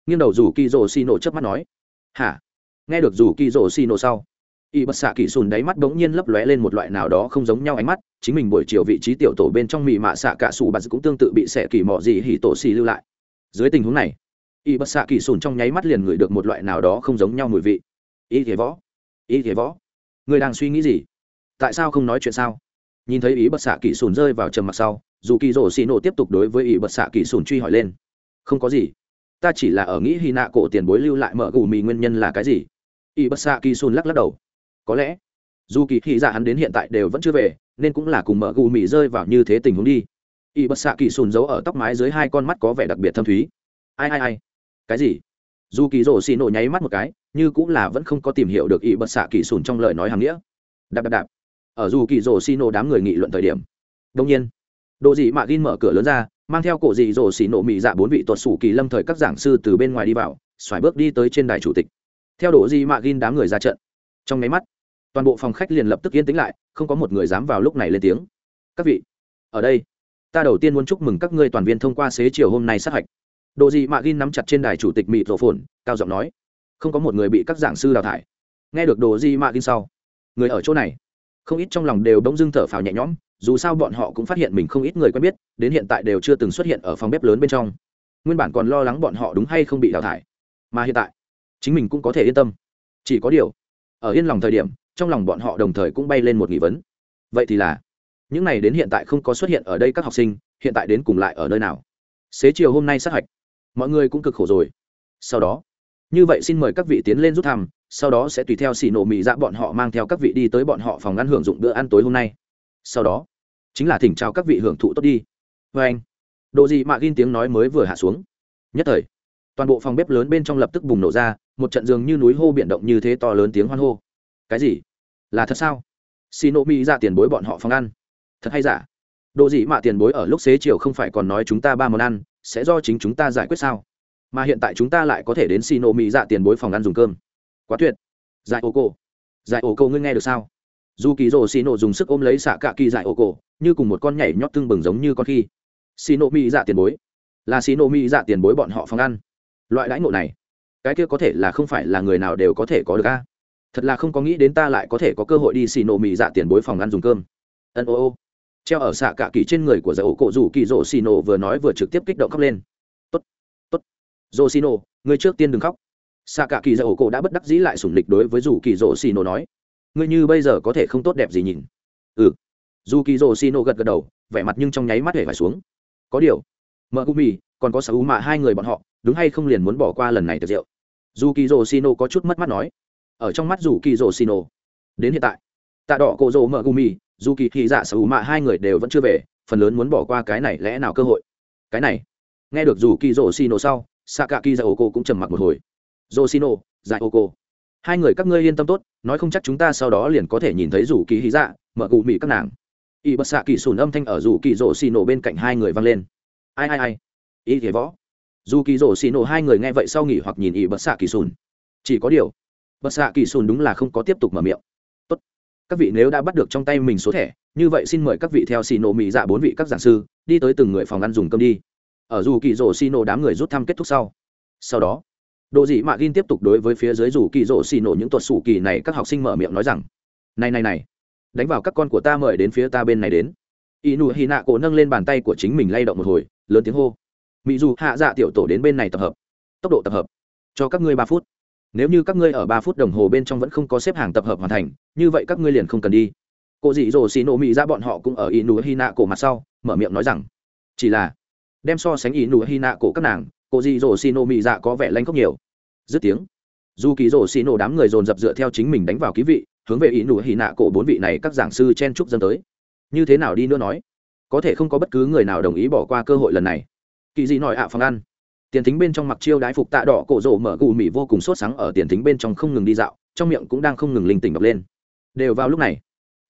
Nghiêng đầu dù kỳ rổ xì nổ chớp mắt nói, hả? Nghe được dù kỳ rổ xì nổ sau. Y bật xạ kỳ sùn đáy mắt bỗng nhiên lấp lóe lên một loại nào đó không giống nhau ánh mắt, chính mình buổi chiều vị trí tiểu tổ bên trong mì mạ xạ cả sủ bà cũng tương tự bị xẻ kỳ mỏ gì hỉ tổ xì lưu lại. Dưới tình huống này, y bật xạ kỳ sùn trong nháy mắt liền ngửi được một loại nào đó không giống nhau mùi vị. Y thế võ, y thế võ, người đang suy nghĩ gì? Tại sao không nói chuyện sao? Nhìn thấy ý bất xạ kỳ sùn rơi vào trầm mặc sau, dù kỳ rổ xì nổ tiếp tục đối với ý bất xạ kỳ sùn truy hỏi lên. Không có gì. Ta chỉ là ở nghĩ hy nạ cổ tiền bối lưu lại mở gù mì nguyên nhân là cái gì? Ý bất xạ kỳ sùn lắc lắc đầu. Có lẽ, dù kỳ hy dạ hắn đến hiện tại đều vẫn chưa về, nên cũng là cùng mở gù mì rơi vào như thế tình huống đi. Ý bất xạ kỳ sùn giấu ở tóc mái dưới hai con mắt có vẻ đặc biệt thâm thúy. Ai ai ai? Cái gì? Dù kỳ rổ xì nổ nháy mắt một cái, như cũng là vẫn không có tìm hiểu được ý bất xạ kỳ sùn trong lời nói hàng nghĩa. Đạp đạp đạp ở dù kỳ rổ xì nổ đám người nghị luận thời điểm. Đông nhiên đồ dị mạ gin mở cửa lớn ra, mang theo cổ dị rổ xì nổ mị dạ bốn vị tuột sủ kỳ lâm thời các giảng sư từ bên ngoài đi vào, xoài bước đi tới trên đài chủ tịch. Theo đồ dị mạ gin đám người ra trận, trong máy mắt, toàn bộ phòng khách liền lập tức yên tĩnh lại, không có một người dám vào lúc này lên tiếng. Các vị, ở đây, ta đầu tiên muốn chúc mừng các ngươi toàn viên thông qua xế chiều hôm nay sát hạch. Đồ dị mạ gin nắm chặt trên đài chủ tịch mịt rổ phồn, cao giọng nói. Không có một người bị các giảng sư đào thải. Nghe được đồ dị mạ gin sau, người ở chỗ này không ít trong lòng đều bỗng dưng thở phào nhẹ nhõm, dù sao bọn họ cũng phát hiện mình không ít người quen biết, đến hiện tại đều chưa từng xuất hiện ở phòng bếp lớn bên trong. Nguyên bản còn lo lắng bọn họ đúng hay không bị đào thải, mà hiện tại, chính mình cũng có thể yên tâm. Chỉ có điều, ở yên lòng thời điểm, trong lòng bọn họ đồng thời cũng bay lên một nghi vấn. Vậy thì là, những này đến hiện tại không có xuất hiện ở đây các học sinh, hiện tại đến cùng lại ở nơi nào? Xế chiều hôm nay sát hạch, mọi người cũng cực khổ rồi. Sau đó như vậy xin mời các vị tiến lên rút thăm, sau đó sẽ tùy theo xì nổ mỹ dạ bọn họ mang theo các vị đi tới bọn họ phòng ăn hưởng dụng bữa ăn tối hôm nay. Sau đó, chính là thỉnh chào các vị hưởng thụ tốt đi. Vê anh độ gì mạ gin tiếng nói mới vừa hạ xuống. Nhất thời, toàn bộ phòng bếp lớn bên trong lập tức bùng nổ ra, một trận giường như núi hô biển động như thế to lớn tiếng hoan hô. Cái gì? Là thật sao? Xì nổ mỹ ra dạ tiền bối bọn họ phòng ăn. Thật hay giả? Độ gì mạ tiền bối ở lúc xế chiều không phải còn nói chúng ta ba món ăn, sẽ do chính chúng ta giải quyết sao? Mà hiện tại chúng ta lại có thể đến xì nổ mỹ dạ tiền bối phòng ăn dùng cơm. Quá tuyệt. Giải ô cô giải ô cổ ngươi nghe được sao? Dù kỳ rồ xì nổ dùng sức ôm lấy xạ cạ kỳ giải ô cổ như cùng một con nhảy nhót tương bừng giống như con khi. Xì nổ mỹ dạ tiền bối. Là xì nổ mỹ dạ tiền bối bọn họ phòng ăn. Loại đãi ngộ này, cái kia có thể là không phải là người nào đều có thể có được a. Thật là không có nghĩ đến ta lại có thể có cơ hội đi xì nổ mỹ dạ tiền bối phòng ăn dùng cơm. Ân ô ô. Treo ở xạ cạ kỳ trên người của giải ô cổ rủ kỳ rồ xì nổ vừa nói vừa trực tiếp kích động khóc lên rồ ngươi người trước tiên đừng khóc. Xạ cả kỳ giải ổ cổ đã bất đắc dĩ lại sủng lịch đối với dù kỳ rồ xì nói. Ngươi như bây giờ có thể không tốt đẹp gì nhìn. Ừ. Dù kỳ rồ xì gật gật đầu, vẻ mặt nhưng trong nháy mắt hề phải xuống. Có điều mợ gu mì còn có Sáu mạ hai người bọn họ, đúng hay không liền muốn bỏ qua lần này tiệc rượu? Dù kỳ rồ xì có chút mất mắt nói. Ở trong mắt dù kỳ rồ xì đến hiện tại, tạ đỏ cổ rồ mợ gu mì dù kỳ thị dạ Sáu mạ hai người đều vẫn chưa về, phần lớn muốn bỏ qua cái này lẽ nào cơ hội? Cái này, nghe được dù kỳ rồ xì sau xạ cả kỳ dạ ô cô cũng trầm mặc một hồi. Rồ xì nổ dạ ô cô hai người các ngươi yên tâm tốt, nói không chắc chúng ta sau đó liền có thể nhìn thấy rủ kỳ hí dạ mở cụ mỹ các nàng. Y bật xạ kỳ sùn âm thanh ở rủ kỳ rổ xì nổ bên cạnh hai người vang lên. Ai ai ai? Y thế võ. Dù kỳ rổ xì nổ hai người nghe vậy sau nghỉ hoặc nhìn y bật xạ kỳ sùn chỉ có điều bật xạ kỳ sùn đúng là không có tiếp tục mở miệng. Tốt. Các vị nếu đã bắt được trong tay mình số thẻ, như vậy xin mời các vị theo xì nổ mỹ dạ bốn vị các giảng sư, đi tới từng người phòng ăn dùng cơm đi ở dù kỳ rổ xì nổ đám người rút thăm kết thúc sau. Sau đó Độ dị mạ gin tiếp tục đối với phía dưới dù kỳ rổ xì nổ những tuột sủ kỳ này các học sinh mở miệng nói rằng, này này này, đánh vào các con của ta mời đến phía ta bên này đến. Y nụ hy nạ cổ nâng lên bàn tay của chính mình lay động một hồi, lớn tiếng hô mỹ dù hạ dạ tiểu tổ đến bên này tập hợp, tốc độ tập hợp, cho các ngươi ba phút. Nếu như các ngươi ở ba phút đồng hồ bên trong vẫn không có xếp hàng tập hợp hoàn thành, như vậy các ngươi liền không cần đi. Cô dị dỗ xì nổ mỹ ra dạ bọn họ cũng ở y nụ hy nạ cổ mặt sau, mở miệng nói rằng, chỉ là đem so sánh y nụ hy nạ cổ các nàng, cổ dị dỗ xì nổ mỹ dạ có vẻ lanh khóc nhiều. Dứt tiếng, dù kỳ dỗ xì nổ đám người dồn dập dựa theo chính mình đánh vào ký vị, hướng về ý nụ hy nạ cổ bốn vị này các giảng sư chen trúc dân tới. Như thế nào đi nữa nói? Có thể không có bất cứ người nào đồng ý bỏ qua cơ hội lần này. Kỳ dị nói ạ à phòng ăn. Tiền thính bên trong mặc chiêu đái phục tạ đỏ cổ rổ mở gù mì vô cùng sốt sáng ở tiền thính bên trong không ngừng đi dạo, trong miệng cũng đang không ngừng linh tỉnh đọc lên. Đều vào lúc này.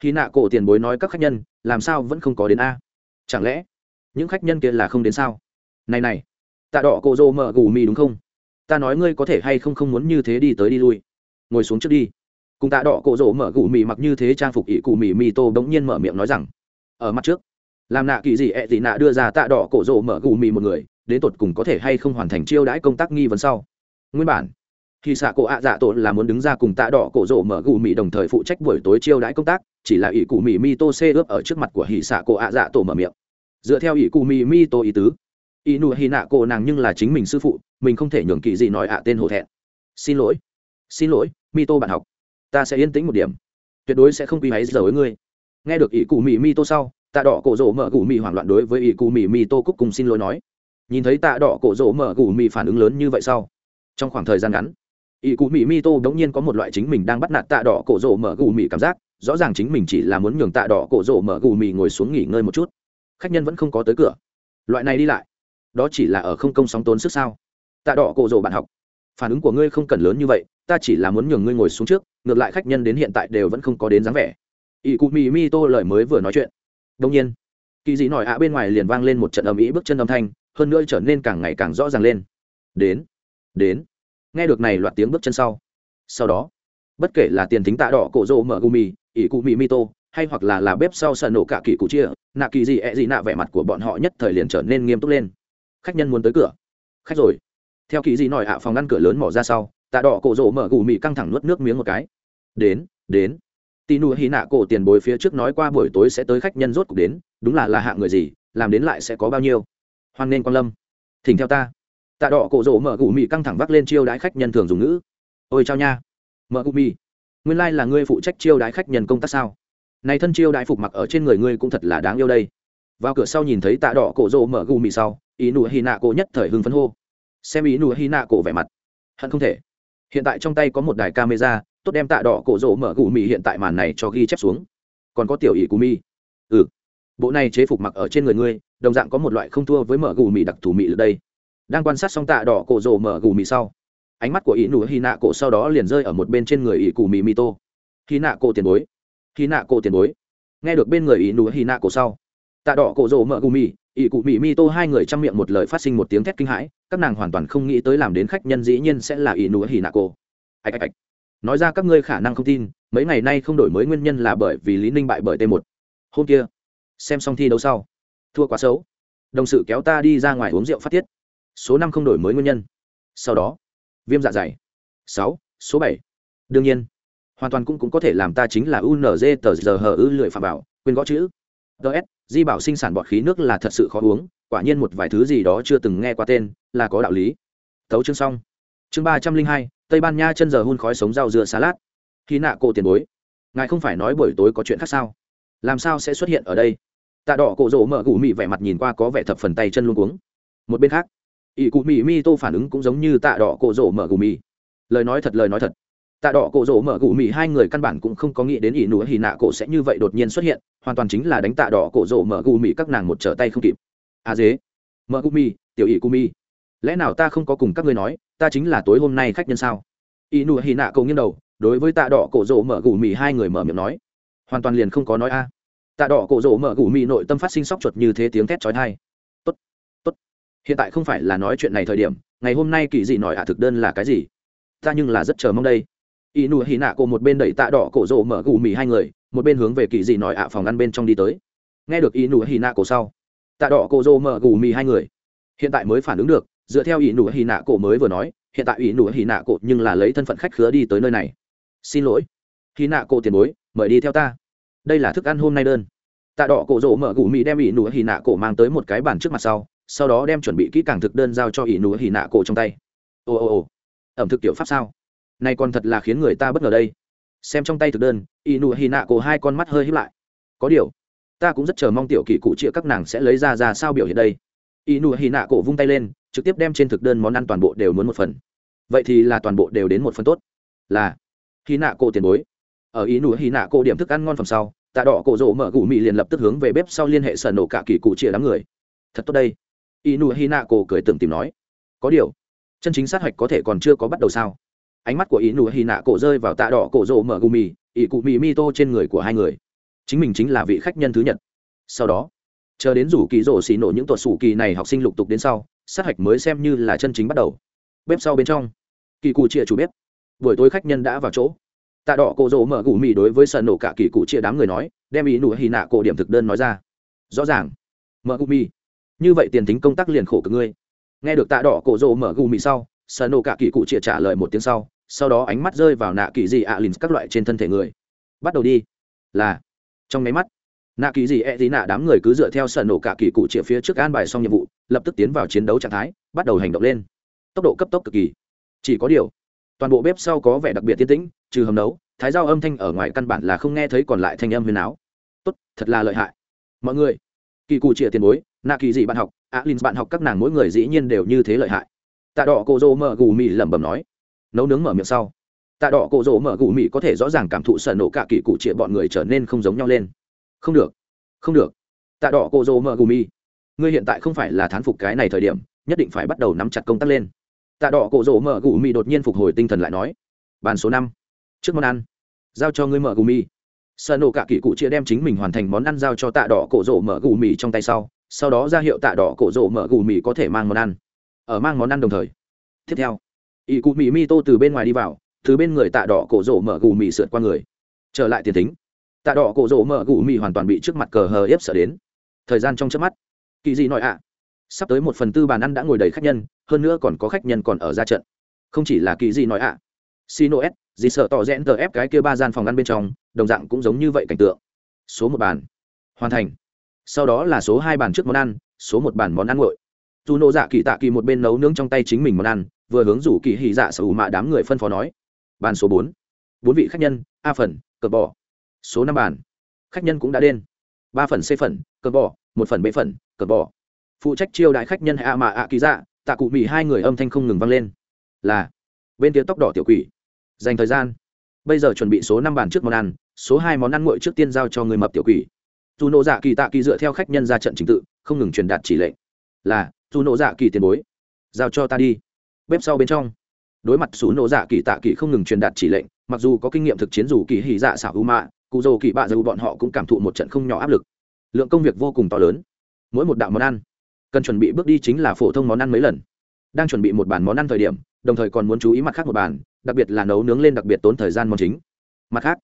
Khi nạ cổ tiền bối nói các khách nhân, làm sao vẫn không có đến a? Chẳng lẽ những khách nhân kia là không đến sao? Này này, tạ đỏ cổ rô mở gù mì đúng không? Ta nói ngươi có thể hay không không muốn như thế đi tới đi lui. Ngồi xuống trước đi. Cùng tạ đỏ cổ rỗ mở gù mì mặc như thế trang phục ỷ cụ mì mì tô bỗng nhiên mở miệng nói rằng, ở mặt trước, làm nạ kỳ gì ẹ gì nạ đưa ra tạ đỏ cổ rỗ mở gù mì một người, đến tột cùng có thể hay không hoàn thành chiêu đãi công tác nghi vấn sau? Nguyên bản, khi xạ cổ ạ dạ tổ là muốn đứng ra cùng tạ đỏ cổ rỗ mở gù mì đồng thời phụ trách buổi tối chiêu đãi công tác, chỉ là ỷ cụ mì mi tô xê ướp ở trước mặt của hỉ xạ cổ ạ dạ tổ mở miệng dựa theo ý cụ mì mi tô ý tứ. Ý nụ hy nạ cổ nàng nhưng là chính mình sư phụ, mình không thể nhường kỳ gì nói ạ tên hổ thẹn. Xin lỗi xin lỗi mi tô bạn học. Ta sẽ yên tĩnh một điểm. Tuyệt đối sẽ không quy máy giờ với ngươi. Nghe được ý cụ mì mi tô sau, tạ đỏ cổ rỗ mở cụ mì hoảng loạn đối với ý cụ mì mi tô cúc cùng xin lỗi nói. Nhìn thấy tạ đỏ cổ rỗ mở cụ mì phản ứng lớn như vậy sau, trong khoảng thời gian ngắn, ý cụ mì mi tô đống nhiên có một loại chính mình đang bắt nạt tạ đỏ cổ rỗ mở cụ mì cảm giác, rõ ràng chính mình chỉ là muốn nhường tạ đỏ cổ rỗ mở cụ mì ngồi xuống nghỉ ngơi một chút khách nhân vẫn không có tới cửa. Loại này đi lại, đó chỉ là ở không công sóng tốn sức sao? Tạ đỏ cổ rồ bạn học, phản ứng của ngươi không cần lớn như vậy, ta chỉ là muốn nhường ngươi ngồi xuống trước, ngược lại khách nhân đến hiện tại đều vẫn không có đến dáng vẻ. Ỷ cụ mì mi tô lời mới vừa nói chuyện. Đông nhiên, kỳ dị nổi ạ bên ngoài liền vang lên một trận ầm ĩ bước chân âm thanh, hơn nữa trở nên càng ngày càng rõ ràng lên. Đến đến. Nghe được này loạt tiếng bước chân sau. Sau đó, bất kể là tiền thính tạ đỏ cổ rộ mở gumi ỷ cụ mì mi tô hay hoặc là là bếp sau sợ nổ cả kỳ cụ chia, nạ kỳ gì ẹ gì nạ vẻ mặt của bọn họ nhất thời liền trở nên nghiêm túc lên. Khách nhân muốn tới cửa. Khách rồi. Theo kỳ gì nói ạ, phòng ngăn cửa lớn mỏ ra sau, tạ đỏ cổ rỗ mở gù mì căng thẳng nuốt nước miếng một cái. Đến đến. Tì nụ hy nạ cổ tiền bối phía trước nói qua buổi tối sẽ tới khách nhân rốt cuộc đến, đúng là là hạ người gì, làm đến lại sẽ có bao nhiêu. Hoan nên quan lâm. Thỉnh theo ta. Tạ đỏ cổ rỗ mở gù mì căng thẳng vác lên chiêu đãi khách nhân thường dùng ngữ. Ôi chao nha. Mở gù mì. Nguyên lai、like、là ngươi phụ trách chiêu đãi khách nhân công tác sao? Này thân chiêu đại phục mặc ở trên người ngươi cũng thật là đáng yêu đây. Vào cửa sau nhìn thấy tạ đỏ cổ rỗ mở gù mì sau, ý nụ hy nạ cổ nhất thời hưng phấn hô. Xem ý nụ hy nạ cổ vẻ mặt. Hận không thể. Hiện tại trong tay có một đài camera, tốt đem tạ đỏ cổ rỗ mở gù mì hiện tại màn này cho ghi chép xuống. Còn có tiểu ý cù mi ừ. Bộ này chế phục mặc ở trên người ngươi, đồng dạng có một loại không thua với mở gù mì đặc thù mì ở đây. Đang quan sát xong tạ đỏ cổ rỗ mở gù mì sau, ánh mắt của ý nụ hy nạ cổ sau đó liền rơi ở một bên trên người ý cù mì mi tô. Hy nạ cổ tiền bối hy nạ cổ tiền bối. Nghe được bên người ý nụ hy nạ cổ sau, tạ đỏ cổ rỗ mợ gù mì, ỷ cụ mì mi tô hai người chăm miệng một lời phát sinh một tiếng thét kinh hãi, các nàng hoàn toàn không nghĩ tới làm đến khách nhân dĩ nhiên sẽ là ỷ nụ hy nạ cô ạch ạch ạch. Nói ra các ngươi khả năng không tin, mấy ngày nay không đổi mới nguyên nhân là bởi vì lý ninh bại bởi t một. Hôm kia, xem xong thi đấu sau, thua quá xấu. Đồng sự kéo ta đi ra ngoài uống rượu phát tiết. Số năm không đổi mới nguyên nhân. Sau đó, viêm dạ dày. Sáu, số bảy. Đương nhiên hoàn toàn cũng, cũng có thể làm ta chính là unz tờ giờ hờ ư lười phạm bảo quên gõ chữ. Ts di bảo sinh sản bọt khí nước là thật sự khó uống quả nhiên một vài thứ gì đó chưa từng nghe qua tên là có đạo lý. Tấu chương xong. Chương ba trăm linh hai tây ban nha chân giờ hun khói sống rau dưa salad. Khi nạ cổ tiền bối ngài không phải nói buổi tối có chuyện khác sao? Làm sao sẽ xuất hiện ở đây? Tạ đỏ cổ rỗ mở gù mị vẻ mặt nhìn qua có vẻ thập phần tay chân luôn cuống. Một bên khác ỷ cụ mị mi tô phản ứng cũng giống như tạ đỏ cổ rỗ mở gù mị. Lời nói thật lời nói thật tạ đỏ cổ rỗ mở gù mì hai người căn bản cũng không có nghĩ đến ỷ nụ hì nạ cổ sẽ như vậy đột nhiên xuất hiện hoàn toàn chính là đánh tạ đỏ cổ rỗ mở gù mì các nàng một trở tay không kịp. À dế mở gù mì, tiểu ỷ cụ mì, lẽ nào ta không có cùng các ngươi nói ta chính là tối hôm nay khách nhân sao? Ỷ nụ hì nạ cổ nghiêng đầu đối với tạ đỏ cổ rỗ mở gù mì hai người mở miệng nói. Hoàn toàn liền không có nói a. Tạ đỏ cổ rỗ mở gù mì nội tâm phát sinh sóc chuột như thế tiếng thét trói thai tốt tốt. Hiện tại không phải là nói chuyện này thời điểm ngày hôm nay kỳ dị nói ạ thực đơn là cái gì? Ta nhưng là rất chờ mong đây y nụ hì nạ cổ một bên đẩy tạ đỏ cổ rộ mở gù mì hai người, một bên hướng về kỳ dị nói ạ phòng ăn bên trong đi tới. Nghe được y nụ hì nạ cổ sau, tạ đỏ cổ rộ mở gù mì hai người. Hiện tại mới phản ứng được, dựa theo y nụ hì nạ cổ mới vừa nói, hiện tại y nụ hì nạ cổ nhưng là lấy thân phận khách khứa đi tới nơi này. Xin lỗi. Hì nạ cổ tiền bối, mời đi theo ta. Đây là thức ăn hôm nay đơn. Tạ đỏ cổ rộ mở gù mì đem Y nụ hì nạ cổ mang tới một cái bàn trước mặt sau sau đó đem chuẩn bị kỹ càng thực đơn giao cho Y nụ hì nạ cổ trong tay. Ồ ồ ồ ẩm thực tiểu pháp sao? Này còn thật là khiến người ta bất ngờ đây. Xem trong tay thực đơn y nụ hy nạ cổ hai con mắt hơi hiếp lại. Có điều, ta cũng rất chờ mong tiểu kỳ cụ chịa các nàng sẽ lấy ra ra sao biểu hiện đây. Y nụ hy nạ cổ vung tay lên, trực tiếp đem trên thực đơn món ăn toàn bộ đều muốn một phần. Vậy thì là toàn bộ đều đến một phần tốt. Là hy nạ cổ tiền bối. Ở y nụ hy nạ cổ điểm thức ăn ngon phẩm sau, tạ đỏ cổ rỗ mở gù mị liền lập tức hướng về bếp sau liên hệ sở nổ cả kỳ cụ chia đám người. Thật tốt đây. Y nụ hy nạ cổ cười tưởng tìm nói. Có điều, chân chính sát hạch có thể còn chưa có bắt đầu sao? Ánh mắt của ý nụ hì nạ cổ rơi vào tạ đỏ cổ rỗ mở gù mì, ỷ cụ mì mi tô trên người của hai người. Chính mình chính là vị khách nhân thứ nhất sau đó, chờ đến rủ kỳ rỗ xì nổ những tuột sủ kỳ này học sinh lục tục đến sau, sát hạch mới xem như là chân chính bắt đầu. Bếp sau bên trong, kỳ cụ chia chủ bếp. Buổi tối khách nhân đã vào chỗ. Tạ đỏ cổ rỗ mở gù mì đối với sân nổ cả kỳ cụ chia đám người nói, đem ý nụ hì nạ cổ điểm thực đơn nói ra. Rõ ràng, mở gù mì. Như vậy tiền tính công tác liền khổ cực ngươi. Nghe được tạ đỏ cổ rỗ mở gù mì sau sân nổ cả kỳ cụ chia trả lời một tiếng sau sau đó ánh mắt rơi vào nạ kỳ dị ạ à lìn các loại trên thân thể người. Bắt đầu đi. Là. Trong máy mắt, nạ kỳ dị e tí nạ đám người cứ dựa theo sợ nổ cả kỳ cụ chĩa phía trước an bài xong nhiệm vụ, lập tức tiến vào chiến đấu trạng thái, bắt đầu hành động lên. Tốc độ cấp tốc cực kỳ. Chỉ có điều, toàn bộ bếp sau có vẻ đặc biệt tiên tĩnh, trừ hầm nấu, thái giao âm thanh ở ngoài căn bản là không nghe thấy còn lại thanh âm huyền áo. Tốt, thật là lợi hại. Mọi người, kỳ cụ chĩa tiền bối, nạ kỳ dị bạn học alin bạn học các nàng mỗi người dĩ nhiên đều như thế lợi hại. Tạ đỏ cô dô mờ gù mì lẩm bẩm nói nấu nướng mở miệng sau. Tạ đỏ cổ rỗ mở gù mì có thể rõ ràng cảm thụ sợ nổ cả kỳ cụ trịa bọn người trở nên không giống nhau lên. Không được không được. Tạ đỏ cổ rỗ mở gù mì ngươi hiện tại không phải là thán phục cái này thời điểm, nhất định phải bắt đầu nắm chặt công tác lên. Tạ đỏ cổ rỗ mở gù mì đột nhiên phục hồi tinh thần lại nói, bàn số năm, trước món ăn, giao cho ngươi mở gù mì sợ nổ cả kỳ cụ chia đem chính mình hoàn thành món ăn giao cho tạ đỏ cổ rỗ mở gù mì trong tay sau sau đó ra hiệu tạ đỏ cổ rỗ mở gù mì có thể mang món ăn, ở mang món ăn đồng thời. Tiếp theo ỷ cụ mì mi tô từ bên ngoài đi vào, từ bên người tạ đỏ cổ rỗ mở gù mì sượt qua người. Trở lại tiền tính tạ đỏ cổ rỗ mở gù mì hoàn toàn bị trước mặt cờ hờ ép sợ đến. Thời gian trong trước mắt. Kỳ gì nói ạ. Sắp tới một phần tư bàn ăn đã ngồi đầy khách nhân, hơn nữa còn có khách nhân còn ở ra trận. Không chỉ là kỳ gì nói ạ. À. xino s gì sợ tỏ rẽn tờ ép cái kia ba gian phòng ăn bên trong, đồng dạng cũng giống như vậy cảnh tượng. Số một bàn. Hoàn thành. Sau đó là số hai bàn trước món ăn, số một bàn món ăn nguội. Dù nộ dạ kỳ tạ kỳ một bên nấu nướng trong tay chính mình món ăn vừa hướng rủ kỳ hỉ dạ sở mạ đám người phân phó nói. Bàn số bốn. Bốn vị khách nhân, a phần, cờ bỏ số năm bàn. Khách nhân cũng đã đen ba phần c phần, cờ bỏ một phần b phần, cờ bỏ phụ trách chiêu đại khách nhân hạ mạ ạ kỳ dạ tạ cụ mỹ hai người âm thanh không ngừng vang lên. Là, bên tiếng tóc đỏ tiểu quỷ. Dành thời gian. Bây giờ chuẩn bị số năm bàn trước món ăn, số hai món ăn nguội trước tiên giao cho người mập tiểu quỷ. Dù nộ dạ kỳ tạ kỳ dựa theo khách nhân ra trận trình tự, không ngừng truyền đạt chỉ lệnh. Là, dù nộ dạ kỳ tiền bối, giao cho ta đi bếp sau bên trong. Đối mặt số nổ dạ kỳ tạ kỳ không ngừng truyền đạt chỉ lệnh, mặc dù có kinh nghiệm thực chiến dù kỳ hỉ dạ xảo u mạ, cụ dầu kỳ bạ dầu bọn họ cũng cảm thụ một trận không nhỏ áp lực. Lượng công việc vô cùng to lớn. Mỗi một đạo món ăn cần chuẩn bị bước đi chính là phổ thông món ăn mấy lần. Đang chuẩn bị một bàn món ăn thời điểm, đồng thời còn muốn chú ý mặt khác một bàn, đặc biệt là nấu nướng lên đặc biệt tốn thời gian món chính. Mặt khác,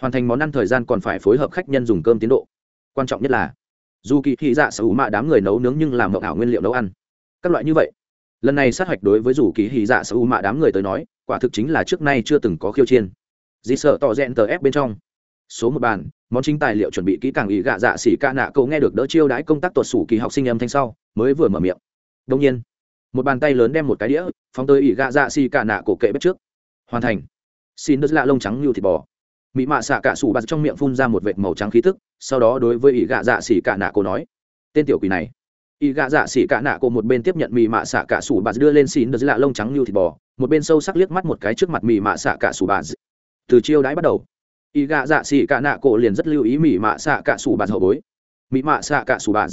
hoàn thành món ăn thời gian còn phải phối hợp khách nhân dùng cơm tiến độ. Quan trọng nhất là, dù kỳ thị dạ sở hữu mạ đám người nấu nướng nhưng làm mậu ảo nguyên liệu nấu ăn. Các loại như vậy lần này sát hạch đối với dù kỳ hy dạ sở u mạ đám người tới nói, quả thực chính là trước nay chưa từng có khiêu chiên dì sợ tỏ rẽn tờ ép bên trong. Số một bàn, món chính tài liệu chuẩn bị kỹ càng ý gạ dạ xỉ ca nạ cậu nghe được đỡ chiêu đãi công tác tuột sủ kỳ học sinh âm thanh sau, mới vừa mở miệng. Đông nhiên, một bàn tay lớn đem một cái đĩa, phóng tới ỉ gạ dạ xỉ ca nạ cổ kệ bếp trước. Hoàn thành. Xin đất lạ lông trắng như thịt bò. Mỹ mạ xạ cả sủ bạt trong miệng phun ra một vệt màu trắng khí tức, sau đó đối với ỉ gạ dạ xỉ ca nạ cổ nói, tên tiểu quỷ này y gạ dạ xỉ cả nạ cô một bên tiếp nhận mì mạ xạ cả sủ bà đưa lên xin đất lạ lông trắng như thịt bò một bên sâu sắc liếc mắt một cái trước mặt mì mạ xạ cả sủ bà từ chiêu đãi bắt đầu. Y gạ dạ xỉ cả nạ cô liền rất lưu ý mì mạ xạ cả sủ bà hậu bối. Mì mạ xạ cả sủ bà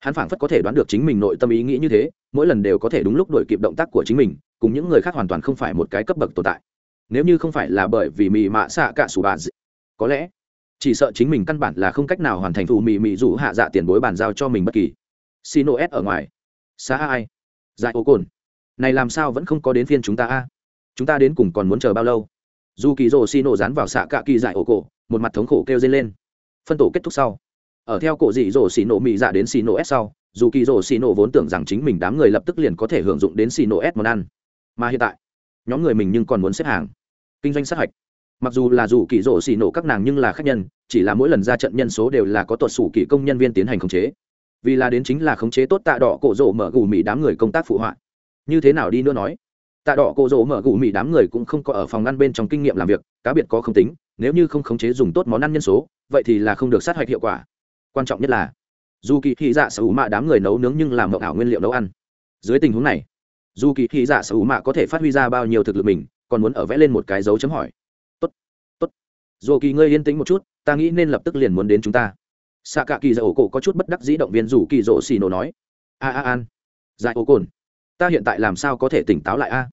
hắn phảng phất có thể đoán được chính mình nội tâm ý nghĩ như thế mỗi lần đều có thể đúng lúc đổi kịp động tác của chính mình cùng những người khác hoàn toàn không phải một cái cấp bậc tồn tại. Nếu như không phải là bởi vì mì mạ xạ cả sủ bà, có lẽ chỉ sợ chính mình căn bản là không cách nào hoàn thành thù mì mì rủ hạ dạ tiền bối bàn giao cho mình bất kỳ xin os ở ngoài. Xa ai? Dại ô cồn. Này làm sao vẫn không có đến phiên chúng ta a? Chúng ta đến cùng còn muốn chờ bao lâu? Dù kỳ rồ xì nổ dán vào xạ cạ kỳ dại ổ cổ, một mặt thống khổ kêu dây lên. Phân tổ kết thúc sau. Ở theo cổ dị rồ xì nổ mỹ dạ đến xì nổ s sau, dù kỳ rồ xì nổ vốn tưởng rằng chính mình đám người lập tức liền có thể hưởng dụng đến xì nổ s món ăn. Mà hiện tại, nhóm người mình nhưng còn muốn xếp hàng. Kinh doanh sát hạch. Mặc dù là dù kỳ rồ xì nổ các nàng nhưng là khách nhân, chỉ là mỗi lần ra trận nhân số đều là có tuột sủ kỳ công nhân viên tiến hành khống chế vì là đến chính là khống chế tốt tạ đỏ cổ rỗ mở gù mì đám người công tác phụ họa. Như thế nào đi nữa nói? Tạ đỏ cổ rỗ mở gù mì đám người cũng không có ở phòng ăn bên trong kinh nghiệm làm việc, cá biệt có không tính, nếu như không khống chế dùng tốt món ăn nhân số, vậy thì là không được sát hạch hiệu quả. Quan trọng nhất là, dù kỳ thị dạ sở hữu mạ đám người nấu nướng nhưng làm mộng ảo nguyên liệu nấu ăn. Dưới tình huống này, dù kỳ thị dạ sở hữu mạ có thể phát huy ra bao nhiêu thực lực mình, còn muốn ở vẽ lên một cái dấu chấm hỏi. Tốt tốt. Dù kỳ ngươi yên tĩnh một chút, ta nghĩ nên lập tức liền muốn đến chúng ta xạ cả kỳ dạ ổ cổ có chút bất đắc dĩ động viên rủ kỳ rỗ xì nổ nói a a an dại ổ cồn ta hiện tại làm sao có thể tỉnh táo lại a?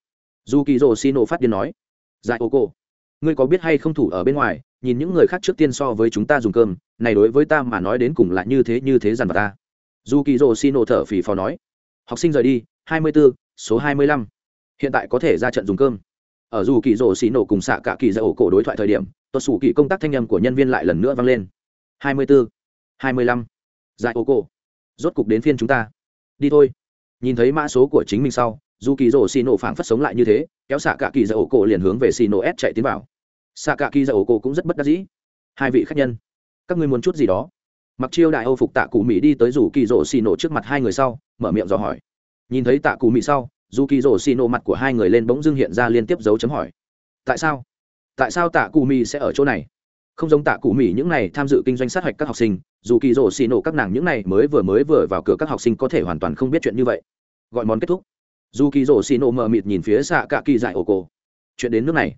Dù kỳ rồ xì nổ phát điên nói dại ô cổ, ngươi có biết hay không thủ ở bên ngoài nhìn những người khác trước tiên so với chúng ta dùng cơm này đối với ta mà nói đến cùng là như thế như thế dằn vào ta. Dù kỳ rồ xì nổ thở phì phò nói học sinh rời đi hai mươi 24, số hai mươi lăm hiện tại có thể ra trận dùng cơm. Ở dù kỳ rồ xì nổ cùng xạ cả kỳ dạy ổ cổ đối thoại thời điểm tuột sủ kỳ công tác thanh âm của nhân viên lại lần nữa vang lên. hai mươi 24, hai mươi lăm. Giải ô cổ rốt cục đến phiên chúng ta. Đi thôi. Nhìn thấy mã số của chính mình sau dù kỳ rổ xì nổ phảng phất sống lại như thế, kéo xạ cả kỳ dạ ổ cổ liền hướng về xì nổ s chạy tiến vào. Xạ cả kỳ dạ ổ cổ cũng rất bất đắc dĩ. Hai vị khách nhân, các ngươi muốn chút gì đó? Mặc chiêu đại âu phục tạ cụ mỹ đi tới rủ kỳ rổ xì nổ trước mặt hai người sau, mở miệng dò hỏi. Nhìn thấy tạ cụ mỹ sau dù kỳ rổ xì nổ mặt của hai người lên bỗng dưng hiện ra liên tiếp dấu chấm hỏi. Tại sao? Tại sao tạ cụ mỹ sẽ ở chỗ này? Không giống tạ cụ mỹ những này tham dự kinh doanh sát hạch các học sinh, dù kỳ rổ xì nổ các nàng những này mới vừa mới vừa vào cửa các học sinh có thể hoàn toàn không biết chuyện như vậy. Gọi món kết thúc. Dù kỳ rổ xì nổ mờ mịt nhìn phía xạ Cả kỳ dại ổ cổ. Chuyện đến nước này.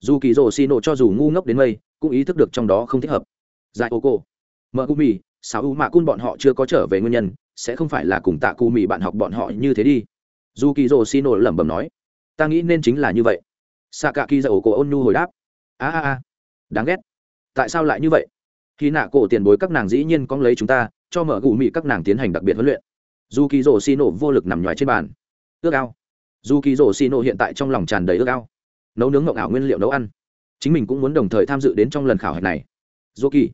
Dù kỳ rổ xì nổ cho dù ngu ngốc đến mây, cũng ý thức được trong đó không thích hợp. Dại ổ cổ. Mờ cụ mỹ sao u mạ cun bọn họ chưa có trở về nguyên nhân, sẽ không phải là cùng tạ cụ mỹ bạn học bọn họ như thế đi. Dù kỳ rổ xì nổ lẩm bẩm nói, ta nghĩ nên chính là như vậy. Xạ Cả kỳ dại ổ cổ ôn nhu hồi đáp, a a a, đáng ghét tại sao lại như vậy? Khi nạ cổ tiền bối các nàng dĩ nhiên con lấy chúng ta, cho mở gù mị các nàng tiến hành đặc biệt huấn luyện. Dù kỳ rổ xì nổ vô lực nằm ngoài trên bàn. Ước ao. Dù kỳ rổ xì nổ hiện tại trong lòng tràn đầy ước ao. Nấu nướng ngộng ảo nguyên liệu nấu ăn. Chính mình cũng muốn đồng thời tham dự đến trong lần khảo hạch này. Dù kỳ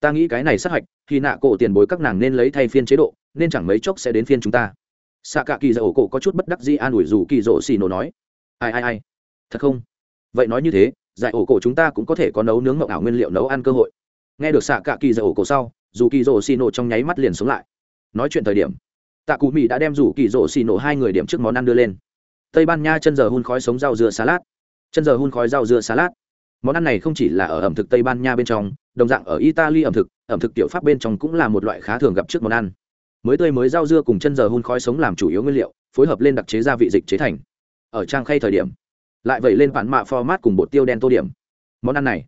ta nghĩ cái này sát hạch, khi nạ cổ tiền bối các nàng nên lấy thay phiên chế độ, nên chẳng mấy chốc sẽ đến phiên chúng ta. Xạ cả kỳ dầu cổ có chút bất đắc dĩ an ủi dù kỳ rổ xì nổ nói. Ai ai ai. Thật không? Vậy nói như thế giải ổ cổ chúng ta cũng có thể có nấu nướng mộng ảo nguyên liệu nấu ăn cơ hội. Nghe được xạ cả kỳ giải ổ cổ sau, dù kỳ rổ xì nổ trong nháy mắt liền xuống lại. Nói chuyện thời điểm, tạ cụ mỹ đã đem rủ kỳ rổ xì nổ hai người điểm trước món ăn đưa lên. Tây ban nha chân giờ hun khói sống rau dưa salad. Chân giờ hun khói rau dưa salad. Món ăn này không chỉ là ở ẩm thực tây ban nha bên trong, đồng dạng ở italy ẩm thực ẩm thực tiểu pháp bên trong cũng là một loại khá thường gặp trước món ăn. Mới tươi mới rau dưa cùng chân giờ hun khói sống làm chủ yếu nguyên liệu, phối hợp lên đặc chế gia vị dịch chế thành. Ở trang khay thời điểm lại vẩy lên bản mạ format cùng bột tiêu đen tô điểm. Món ăn này,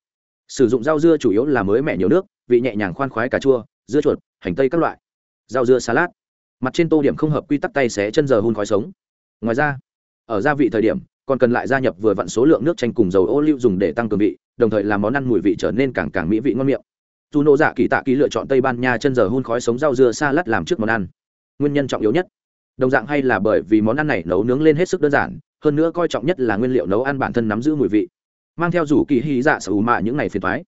sử dụng rau dưa chủ yếu là mới mẻ nhiều nước, vị nhẹ nhàng khoan khoái cà chua, dưa chuột, hành tây các loại. Rau dưa salad. Mặt trên tô điểm không hợp quy tắc tay xé chân giờ hun khói sống. Ngoài ra, ở gia vị thời điểm, còn cần lại gia nhập vừa vặn số lượng nước chanh cùng dầu ô liu dùng để tăng cường vị, đồng thời làm món ăn mùi vị trở nên càng càng mỹ vị ngon miệng. Dù nộ dạ kỳ tạ ký lựa chọn tây ban nha chân giờ hun khói sống rau dưa salad làm trước món ăn. Nguyên nhân trọng yếu nhất. Đồng dạng hay là bởi vì món ăn này nấu nướng lên hết sức đơn giản hơn nữa coi trọng nhất là nguyên liệu nấu ăn bản thân nắm giữ mùi vị, mang theo rủ kỳ hy dạ sở hữu mạ những ngày phiền thoái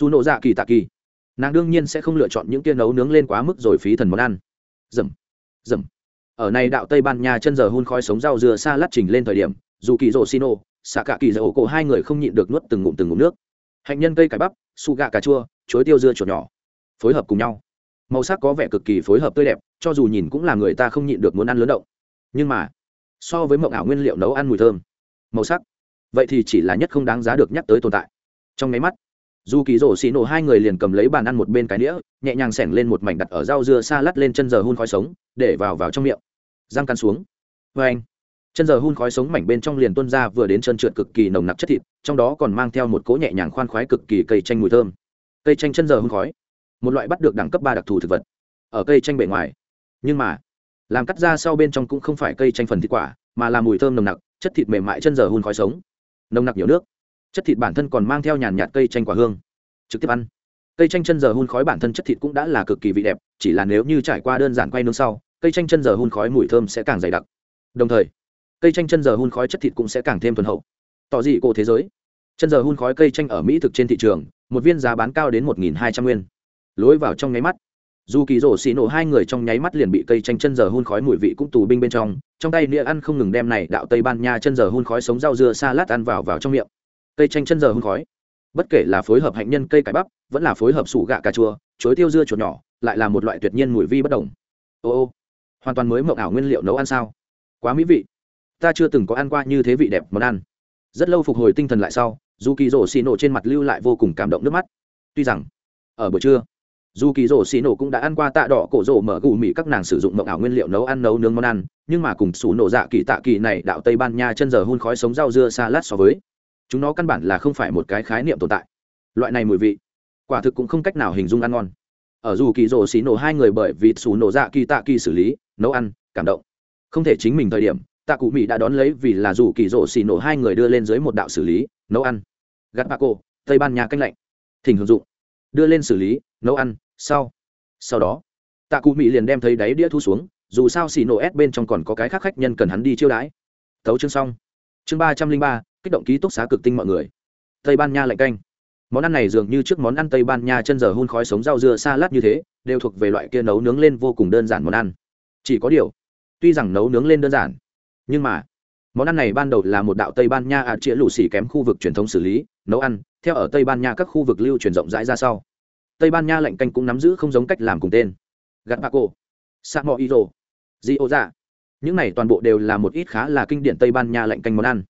dù nộ dạ kỳ tạ kỳ, nàng đương nhiên sẽ không lựa chọn những kia nấu nướng lên quá mức rồi phí thần món ăn. Dầm dầm. Ở này đạo tây ban nha chân giờ hun khói sống rau dừa xa lát trình lên thời điểm, dù kỳ rộ xino xạ cả kỳ dầu cổ hai người không nhịn được nuốt từng ngụm từng ngụm nước. Hạnh nhân cây cải bắp, su gà cà chua, chuối tiêu dưa chuột nhỏ, phối hợp cùng nhau. Màu sắc có vẻ cực kỳ phối hợp tươi đẹp, cho dù nhìn cũng là người ta không nhịn được muốn ăn lớn động. Nhưng mà so với mộng ảo nguyên liệu nấu ăn mùi thơm, màu sắc. Vậy thì chỉ là nhất không đáng giá được nhắc tới tồn tại. Trong máy mắt dù kỳ rổ xì nổ hai người liền cầm lấy bàn ăn một bên cái đĩa nhẹ nhàng xẻng lên một mảnh đặt ở rau dưa xa lắt lên chân giờ hun khói sống, để vào vào trong miệng. Răng căn xuống. Vê anh. Chân giờ hun khói sống mảnh bên trong liền tuân ra vừa đến chân trượt cực kỳ nồng nặc chất thịt, trong đó còn mang theo một cỗ nhẹ nhàng khoan khoái cực kỳ cây chanh mùi thơm. Cây chanh chân giờ hun khói, một loại bắt được đẳng cấp ba đặc thù thực vật ở cây chanh bề ngoài. Nhưng mà làm cắt ra sau bên trong cũng không phải cây chanh phần thịt quả, mà là mùi thơm nồng nặc, chất thịt mềm mại chân giờ hun khói sống. Nồng nặc nhiều nước. Chất thịt bản thân còn mang theo nhàn nhạt cây chanh quả hương. Trực tiếp ăn. Cây chanh chân giờ hun khói bản thân chất thịt cũng đã là cực kỳ vị đẹp, chỉ là nếu như trải qua đơn giản quay nướng sau, cây chanh chân giờ hun khói mùi thơm sẽ càng dày đặc. Đồng thời, cây chanh chân giờ hun khói chất thịt cũng sẽ càng thêm thuần hậu. Tỏ dị cổ thế giới. Chân giờ hun khói cây chanh ở mỹ thực trên thị trường, một viên giá bán cao đến một hai trăm nguyên. Lối vào trong nháy mắt dù kỳ rổ xì nổ hai người trong nháy mắt liền bị cây chanh chân giờ hun khói mùi vị cũng tù binh bên trong trong tay nĩa ăn không ngừng đem này đạo tây ban nha chân giờ hun khói sống rau dưa xa lát ăn vào vào trong miệng. Cây chanh chân giờ hun khói. Bất kể là phối hợp hạnh nhân cây cải bắp, vẫn là phối hợp sủ gạ cà chua, chuối tiêu dưa chuột nhỏ, lại là một loại tuyệt nhiên mùi vi bất đồng. Ô ô, hoàn toàn mới mộng ảo nguyên liệu nấu ăn sao? Quá mỹ vị. Ta chưa từng có ăn qua như thế vị đẹp món ăn. Rất lâu phục hồi tinh thần lại sau, dù kỳ rổ xì nổ trên mặt lưu lại vô cùng cảm động nước mắt. Tuy rằng, ở buổi trưa dù kỳ rổ xì nổ cũng đã ăn qua tạ đỏ cổ rổ mở gù mì các nàng sử dụng mộng ảo nguyên liệu nấu ăn, nấu nướng món ăn, nhưng mà cùng sủ nổ dạ kỳ tạ kỳ này đạo tây ban nha chân giờ hun khói sống rau dưa salad so với. Chúng nó căn bản là không phải một cái khái niệm tồn tại. Loại này mùi vị, quả thực cũng không cách nào hình dung ăn ngon. Ở dù kỳ rổ xì nổ hai người bởi vì sủ nổ dạ kỳ tạ kỳ xử lý, nấu ăn, cảm động. Không thể chính mình thời điểm, tạ cụ mỹ đã đón lấy vì là dù kỳ rổ xì nổ hai người đưa lên dưới một đạo xử lý, nấu ăn. Gắt bà cô, tây ban nha canh lạnh. Thỉnh hưởng dụng. Đưa lên xử lý nấu ăn, sau. Sau đó, tạ cụ mỹ liền đem thấy đáy đĩa thu xuống, dù sao xì nổ ép bên trong còn có cái khác khách nhân cần hắn đi chiêu đãi. Thấu chương xong. Chương ba trăm linh ba, kích động ký túc xá cực tinh mọi người. Tây ban nha lạnh canh. Món ăn này dường như trước món ăn tây ban nha chân giờ hun khói sống rau dưa salad như thế, đều thuộc về loại kia nấu nướng lên vô cùng đơn giản món ăn. Chỉ có điều, tuy rằng nấu nướng lên đơn giản, nhưng mà, món ăn này ban đầu là một đạo tây ban nha ạt chĩa lù xì kém khu vực truyền thống xử lý, nấu ăn, theo ở tây ban nha các khu vực lưu truyền rộng rãi ra sau tây ban nha lạnh canh cũng nắm giữ không giống cách làm cùng tên. Gạt bà cô sa mò y rồ, di ô dạ những này toàn bộ đều là một ít khá là kinh điển tây ban nha lạnh canh món ăn.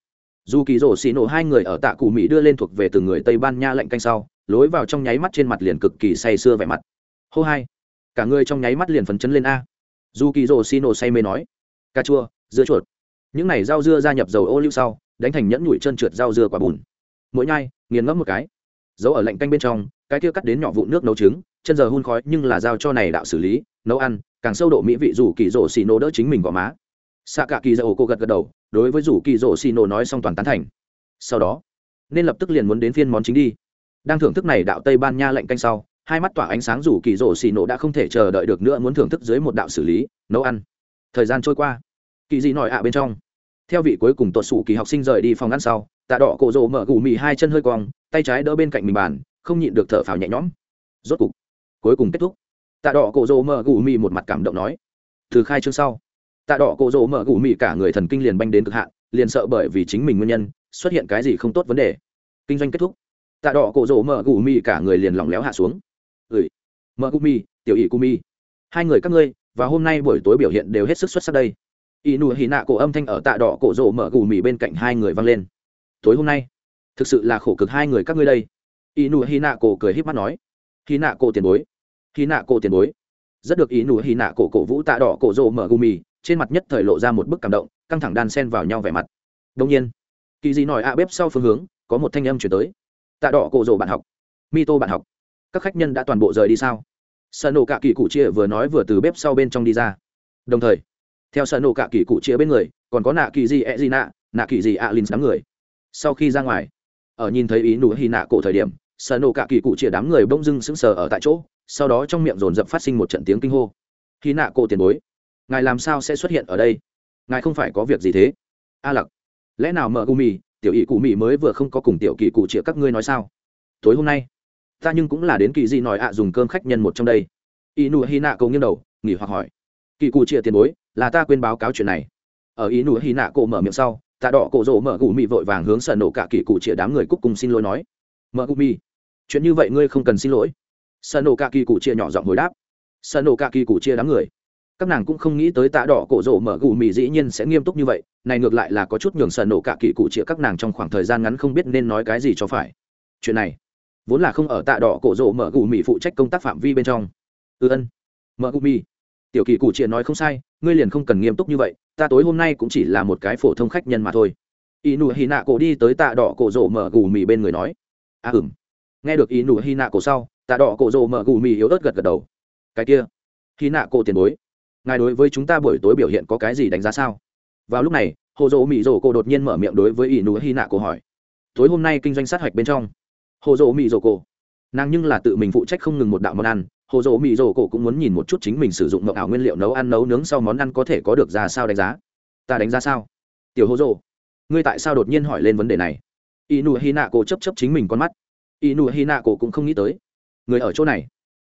Dù kỳ rổ xì nổ hai người ở tạ cụ mỹ đưa lên thuộc về từ người tây ban nha lạnh canh sau lối vào trong nháy mắt trên mặt liền cực kỳ say sưa vẻ mặt. Hô hai cả người trong nháy mắt liền phấn chấn lên a. Dù kỳ rổ xì nổ say mê nói cà chua dưa chuột. Những này rau dưa gia nhập dầu ô liu sau đánh thành nhẫn nhủi chân trượt rau dưa quả bùn. Mỗi nhai nghiền ngẫm một cái giấu ở lạnh canh bên trong, cái kia cắt đến nhỏ vụ nước nấu trứng, chân giờ hun khói nhưng là giao cho này đạo xử lý, nấu ăn, càng sâu độ mỹ vị rủ kỳ rổ xì nổ đỡ chính mình gò má. Xạ cả kỳ dầu cô gật gật đầu, đối với rủ kỳ rổ xì nổ nói xong toàn tán thành. Sau đó, nên lập tức liền muốn đến phiên món chính đi. Đang thưởng thức này đạo tây ban nha lạnh canh sau, hai mắt tỏa ánh sáng rủ kỳ rổ xì nổ đã không thể chờ đợi được nữa muốn thưởng thức dưới một đạo xử lý, nấu ăn. Thời gian trôi qua, kỳ dị nổi ạ bên trong. Theo vị cuối cùng tuột sủ kỳ học sinh rời đi phòng ăn sau tạ đỏ cổ rồ mở gù mì hai chân hơi cong tay trái đỡ bên cạnh mình bàn không nhịn được thở phào nhẹ nhõm. Rốt cục cuối cùng kết thúc. Tạ đỏ cổ rồ mở gù mì một mặt cảm động nói từ khai chương sau tạ đỏ cổ rồ mở gù mì cả người thần kinh liền banh đến cực hạn liền sợ bởi vì chính mình nguyên nhân xuất hiện cái gì không tốt vấn đề. Kinh doanh kết thúc tạ đỏ cổ rồ mở gù mì cả người liền lỏng léo hạ xuống. Ừi mở gù mì, tiểu ỷ cu mi hai người các ngươi và hôm nay buổi tối biểu hiện đều hết sức xuất sắc đây. Y nụ hì nạ cổ âm thanh ở tạ đỏ cổ rồ mở gù mì bên cạnh hai người vang lên tối hôm nay. Thực sự là khổ cực hai người các ngươi đây. Y nụ hy nạ cổ cười híp mắt nói. Hy nạ cổ tiền bối. Hy nạ cổ tiền bối. Rất được ý nụ hy nạ cổ cổ vũ tạ đỏ cổ rộ mở gumi, trên mặt nhất thời lộ ra một bức cảm động, căng thẳng đan sen vào nhau vẻ mặt. Đông nhiên, kỳ dị nói ạ bếp sau phương hướng, có một thanh âm chuyển tới. Tạ đỏ cổ rộ bạn học. Mi tô bạn học. Các khách nhân đã toàn bộ rời đi sao? Sợ nổ cả kỳ cụ chia vừa nói vừa từ bếp sau bên trong đi ra. Đồng thời, theo sợ nổ cả kỳ cụ chia bên người, còn có nạ kỳ gì e gì nạ nạ kỳ gì ạ linh đám người sau khi ra ngoài, ở nhìn thấy ý nụ hy nạ cổ thời điểm, sợ nổ cả kỳ cụ chia đám người bỗng dưng sững sờ ở tại chỗ, sau đó trong miệng dồn dập phát sinh một trận tiếng kinh hô. Hy nạ cổ tiền bối, ngài làm sao sẽ xuất hiện ở đây? Ngài không phải có việc gì thế? A lặc, lẽ nào mợ cụ mì tiểu ý cụ mì mới vừa không có cùng tiểu kỳ cụ chĩa các ngươi nói sao? Tối hôm nay, ta nhưng cũng là đến kỳ di nói ạ dùng cơm khách nhân một trong đây. Ý nụ hy nạ cổ nghiêng đầu, nghỉ hoặc hỏi. Kỳ cụ chĩa tiền bối, là ta quên báo cáo chuyện này. Ở ý nụ hy nạ cổ mở miệng sau tạ đỏ cổ rỗ mở gù mì vội vàng hướng sợ nổ cả kỳ cụ chĩa đám người cúc cùng xin lỗi nói. Mở gù mì chuyện như vậy ngươi không cần xin lỗi. Sợ nổ cả kỳ cụ chia nhỏ giọng hồi đáp. Sợ nổ cả kỳ cụ chia đám người, các nàng cũng không nghĩ tới tạ đỏ cổ rỗ mở gù mì dĩ nhiên sẽ nghiêm túc như vậy, này ngược lại là có chút nhường sợ nổ cả kỳ cụ chia các nàng trong khoảng thời gian ngắn không biết nên nói cái gì cho phải. Chuyện này, vốn là không ở tạ đỏ cổ rỗ mở gù mì phụ trách công tác phạm vi bên trong. Ư ân mở gù mì tiểu kỳ cụ chia nói không sai, ngươi liền không cần nghiêm túc như vậy ta tối hôm nay cũng chỉ là một cái phổ thông khách nhân mà thôi. Y nụ hy nạ cổ đi tới tạ đỏ cổ rỗ mở gù mì bên người nói. À ừng nghe được y nụ hy nạ cổ sau, tạ đỏ cổ rỗ mở gù mì yếu ớt gật gật đầu. Cái kia. Hy nạ cổ tiền bối. Ngài đối với chúng ta buổi tối biểu hiện có cái gì đánh giá sao? Vào lúc này, hồ dỗ mỹ dỗ cổ đột nhiên mở miệng đối với y nụ hy nạ cổ hỏi. Tối hôm nay kinh doanh sát hạch bên trong. Hồ dỗ mỹ dỗ cổ. Nàng nhưng là tự mình phụ trách không ngừng một đạo món ăn hồ dỗ mỹ dỗ cổ cũng muốn nhìn một chút chính mình sử dụng mậu ảo nguyên liệu nấu ăn nấu nướng sau món ăn có thể có được ra sao đánh giá. Ta đánh giá sao? Tiểu hồ dỗ ngươi tại sao đột nhiên hỏi lên vấn đề này? Y nụ hy nạ cổ chấp chấp chính mình con mắt. Y nụ hy nạ cổ cũng không nghĩ tới. Người ở chỗ này.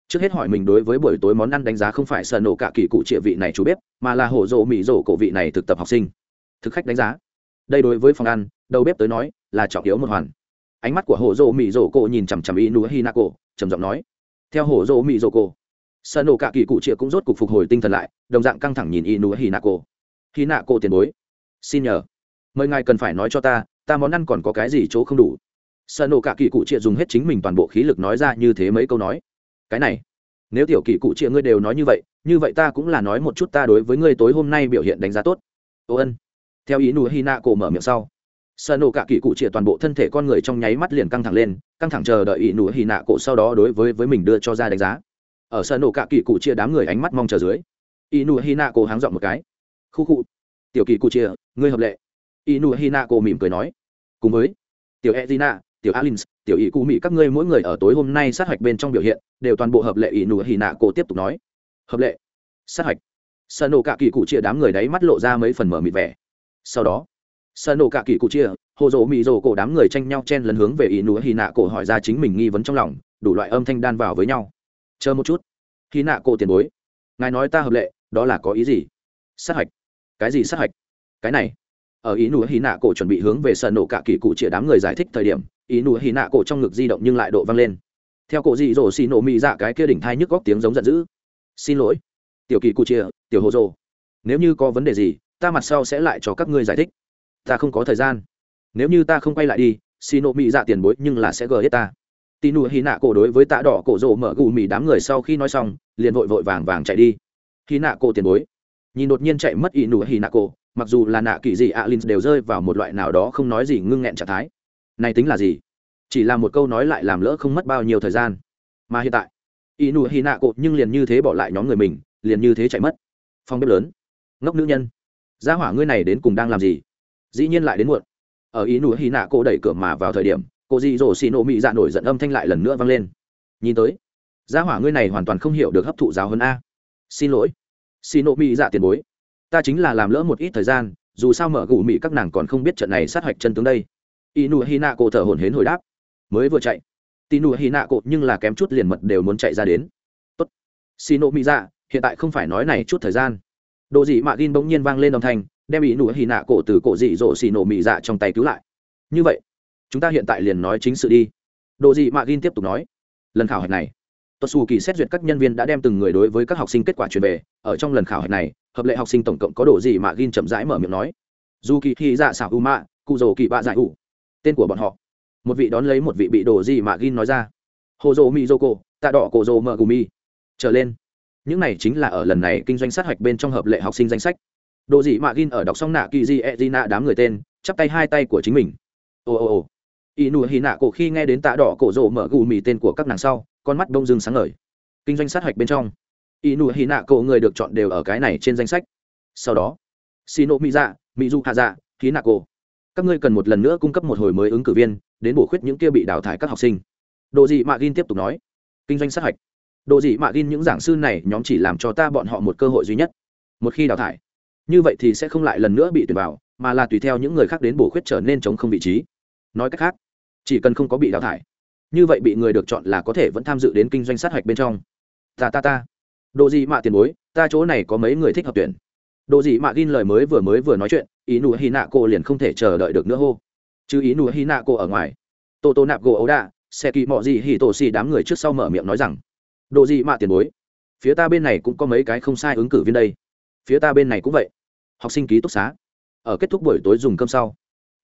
Trước hết hỏi mình đối với buổi tối món ăn đánh giá không phải sợ nổ cả kỳ cụ trịa vị này chú bếp mà là hổ rộ mỹ rổ cổ vị này thực tập học sinh. Thực khách đánh giá. Đây đối với phòng ăn đầu bếp tới nói là trọng yếu một hoàn. Ánh mắt của hổ rộ mỹ rổ cổ nhìn chằm chằm y Hinako, cổ trầm giọng nói theo hổ rỗ mỹ rỗ cổ sợ nổ cả kỳ cụ chịa cũng rốt cục phục hồi tinh thần lại, đồng dạng căng thẳng nhìn y nụ hì nạ cổ hì nạ cổ tiền bối, xin nhờ. Mời ngài cần phải nói cho ta ta món ăn còn có cái gì chỗ không đủ? Sợ nổ cả kỳ cụ chịa dùng hết chính mình toàn bộ khí lực nói ra như thế mấy câu nói. Cái này, nếu tiểu kỳ cụ chịa ngươi đều nói như vậy như vậy ta cũng là nói một chút ta đối với ngươi tối hôm nay biểu hiện đánh giá tốt. Ô ân. Theo ý nụ hy nạ cổ mở miệng sau sợ nổ cả kỳ cụ chĩa toàn bộ thân thể con người trong nháy mắt liền căng thẳng lên, căng thẳng chờ đợi ý nụ hì nạ cổ sau đó đối với với mình đưa cho ra đánh giá. Ở sợ nổ cả kỳ cụ chĩa đám người ánh mắt mong chờ dưới ý nụ hì nạ cổ háng dọn một cái. Khu cụ tiểu kỳ cụ chĩa ngươi hợp lệ. Inu hinako mỉm cười nói, cùng với tiểu edina tiểu alin tiểu ý cụ mỹ các ngươi mỗi người ở tối hôm nay sát hạch bên trong biểu hiện, đều toàn bộ hợp lệ inu hinako tiếp tục nói. Hợp lệ, sát hạch. Sợ nổ cả kỳ cụ chia đám người đấy mắt lộ ra mấy phần mở mịt vẻ. Sau đó sợ nổ cả kỳ cụ chia, hồ dỗ mị dỗ cổ đám người tranh nhau chen lấn hướng về inu hinako hỏi ra chính mình nghi vấn trong lòng, đủ loại âm thanh đan vào với nhau. Chờ một chút. Hí nạ cổ tiền bối. Ngài nói ta hợp lệ, đó là có ý gì? Sát hạch. Cái gì sát hạch? Cái này. Ở ý núa hy nạ cổ chuẩn bị hướng về sân nổ cả kỳ cụ chia đám người giải thích thời điểm ý núa hy nạ cổ trong ngực di động nhưng lại độ văng lên. Theo cổ dị dỗ xì nổ mị dạ cái kia đỉnh thai nhức góc tiếng giống giận dữ. Xin lỗi. Tiểu kỳ cụ chia, tiểu hồ dỗ nếu như có vấn đề gì, ta mặt sau sẽ lại cho các ngươi giải thích ta không có thời gian. Nếu như ta không quay lại đi xì nổ mỹ dạ tiền bối nhưng là sẽ gờ hết ta. Tì nụ hy nạ cổ đối với tạ đỏ cổ rộ mở gù mì đám người sau khi nói xong, liền vội vội vàng vàng chạy đi. Hy nạ cổ tiền bối. Nhìn đột nhiên chạy mất ỷ nụ hy nạ cổ, mặc dù là nạ kỳ gì alin đều rơi vào một loại nào đó không nói gì ngưng nghẹn trạng thái. Này tính là gì? Chỉ là một câu nói lại làm lỡ không mất bao nhiêu thời gian. Mà hiện tại y nụ hy nạ cổ nhưng liền như thế bỏ lại nhóm người mình, liền như thế chạy mất. Phong bếp lớn. Ngốc nữ nhân. Gia hỏa ngươi này đến cùng đang làm gì? Dĩ nhiên lại đến muộn. Ở ý nụ hy nạ cô đẩy cửa mà vào thời điểm, cô dị dỗ xì nổ mị dạ nổi giận âm thanh lại lần nữa vang lên. Nhìn tới, gia hỏa ngươi này hoàn toàn không hiểu được hấp thụ giáo hơn a. Xin lỗi xì nổ mị dạ tiền bối. Ta chính là làm lỡ một ít thời gian, dù sao mở gù mị các nàng còn không biết trận này sát hạch chân tướng đây. Ynuhi na cô thở hổn hển hồi đáp. Mới vừa chạy tnuhi na cô nhưng là kém chút liền mật đều muốn chạy ra đến. Tốt. Lỗi mỹ dạ hiện tại không phải nói này chút thời gian. Đồ dị mạ gin bỗng nhiên vang lên đồng thanh đem ý nụ hì nạ cổ từ cổ dị dỗ xì nổ mị dạ trong tay cứu lại. Như vậy, chúng ta hiện tại liền nói chính sự đi. Đồ dị mạ gin tiếp tục nói. Lần khảo hạch này tuật xù kỳ xét duyệt các nhân viên đã đem từng người đối với các học sinh kết quả truyền về. Ở trong lần khảo hạch này, hợp lệ học sinh tổng cộng có đồ dị mạ gin chậm rãi mở miệng nói. Dù kỳ khi dạ xảo u mạ cụ dầu kỳ bạ giải ủ. Tên của bọn họ. Một vị đón lấy một vị bị đổ dị mạ gin nói ra. Hồ dô mi dô cô tạ đỏ cổ dô mờ gù mi. Trở lên. Những này chính là ở lần này kinh doanh sát hạch bên trong hợp lệ học sinh danh sách đồ dị mạ gin ở đọc xong nạ kỳ di e di nạ đám người tên, chắp tay hai tay của chính mình. Ồ ồ ồ Inu nụ nạ cổ khi nghe đến tạ đỏ cổ rộ mở gù mì tên của các nàng sau, con mắt đông dương sáng ngời. Kinh doanh sát hạch bên trong. Inu nụ nạ cổ người được chọn đều ở cái này trên danh sách. Sau đó xì nộ mỹ dạ du hạ dạ hí cổ các ngươi cần một lần nữa cung cấp một hồi mới ứng cử viên, đến bổ khuyết những kia bị đào thải các học sinh. Độ dị mạ gin tiếp tục nói. Kinh doanh sát hạch. Độ dị mạ gin những giảng sư này, nhóm chỉ làm cho ta bọn họ một cơ hội duy nhất. Một khi đào thải như vậy thì sẽ không lại lần nữa bị tuyển vào, mà là tùy theo những người khác đến bổ khuyết trở nên chống không vị trí. Nói cách khác, chỉ cần không có bị đào thải, như vậy bị người được chọn là có thể vẫn tham dự đến kinh doanh sát hạch bên trong. Ta ta ta. Độ gì mạ tiền bối, ta chỗ này có mấy người thích hợp tuyển. Độ gì mạ gin lời mới vừa mới vừa nói chuyện, ý nụ hy nạ cô liền không thể chờ đợi được nữa hô. Chứ ý nụ hy nạ cô ở ngoài. Tô tô nạp gỗ ấu đạ xe kỳ mọi gì hì tổ xì đám người trước sau mở miệng nói rằng độ gì mạ tiền bối, phía ta bên này cũng có mấy cái không sai ứng cử viên đây phía ta bên này cũng vậy. Học sinh ký túc xá. Ở kết thúc buổi tối dùng cơm sau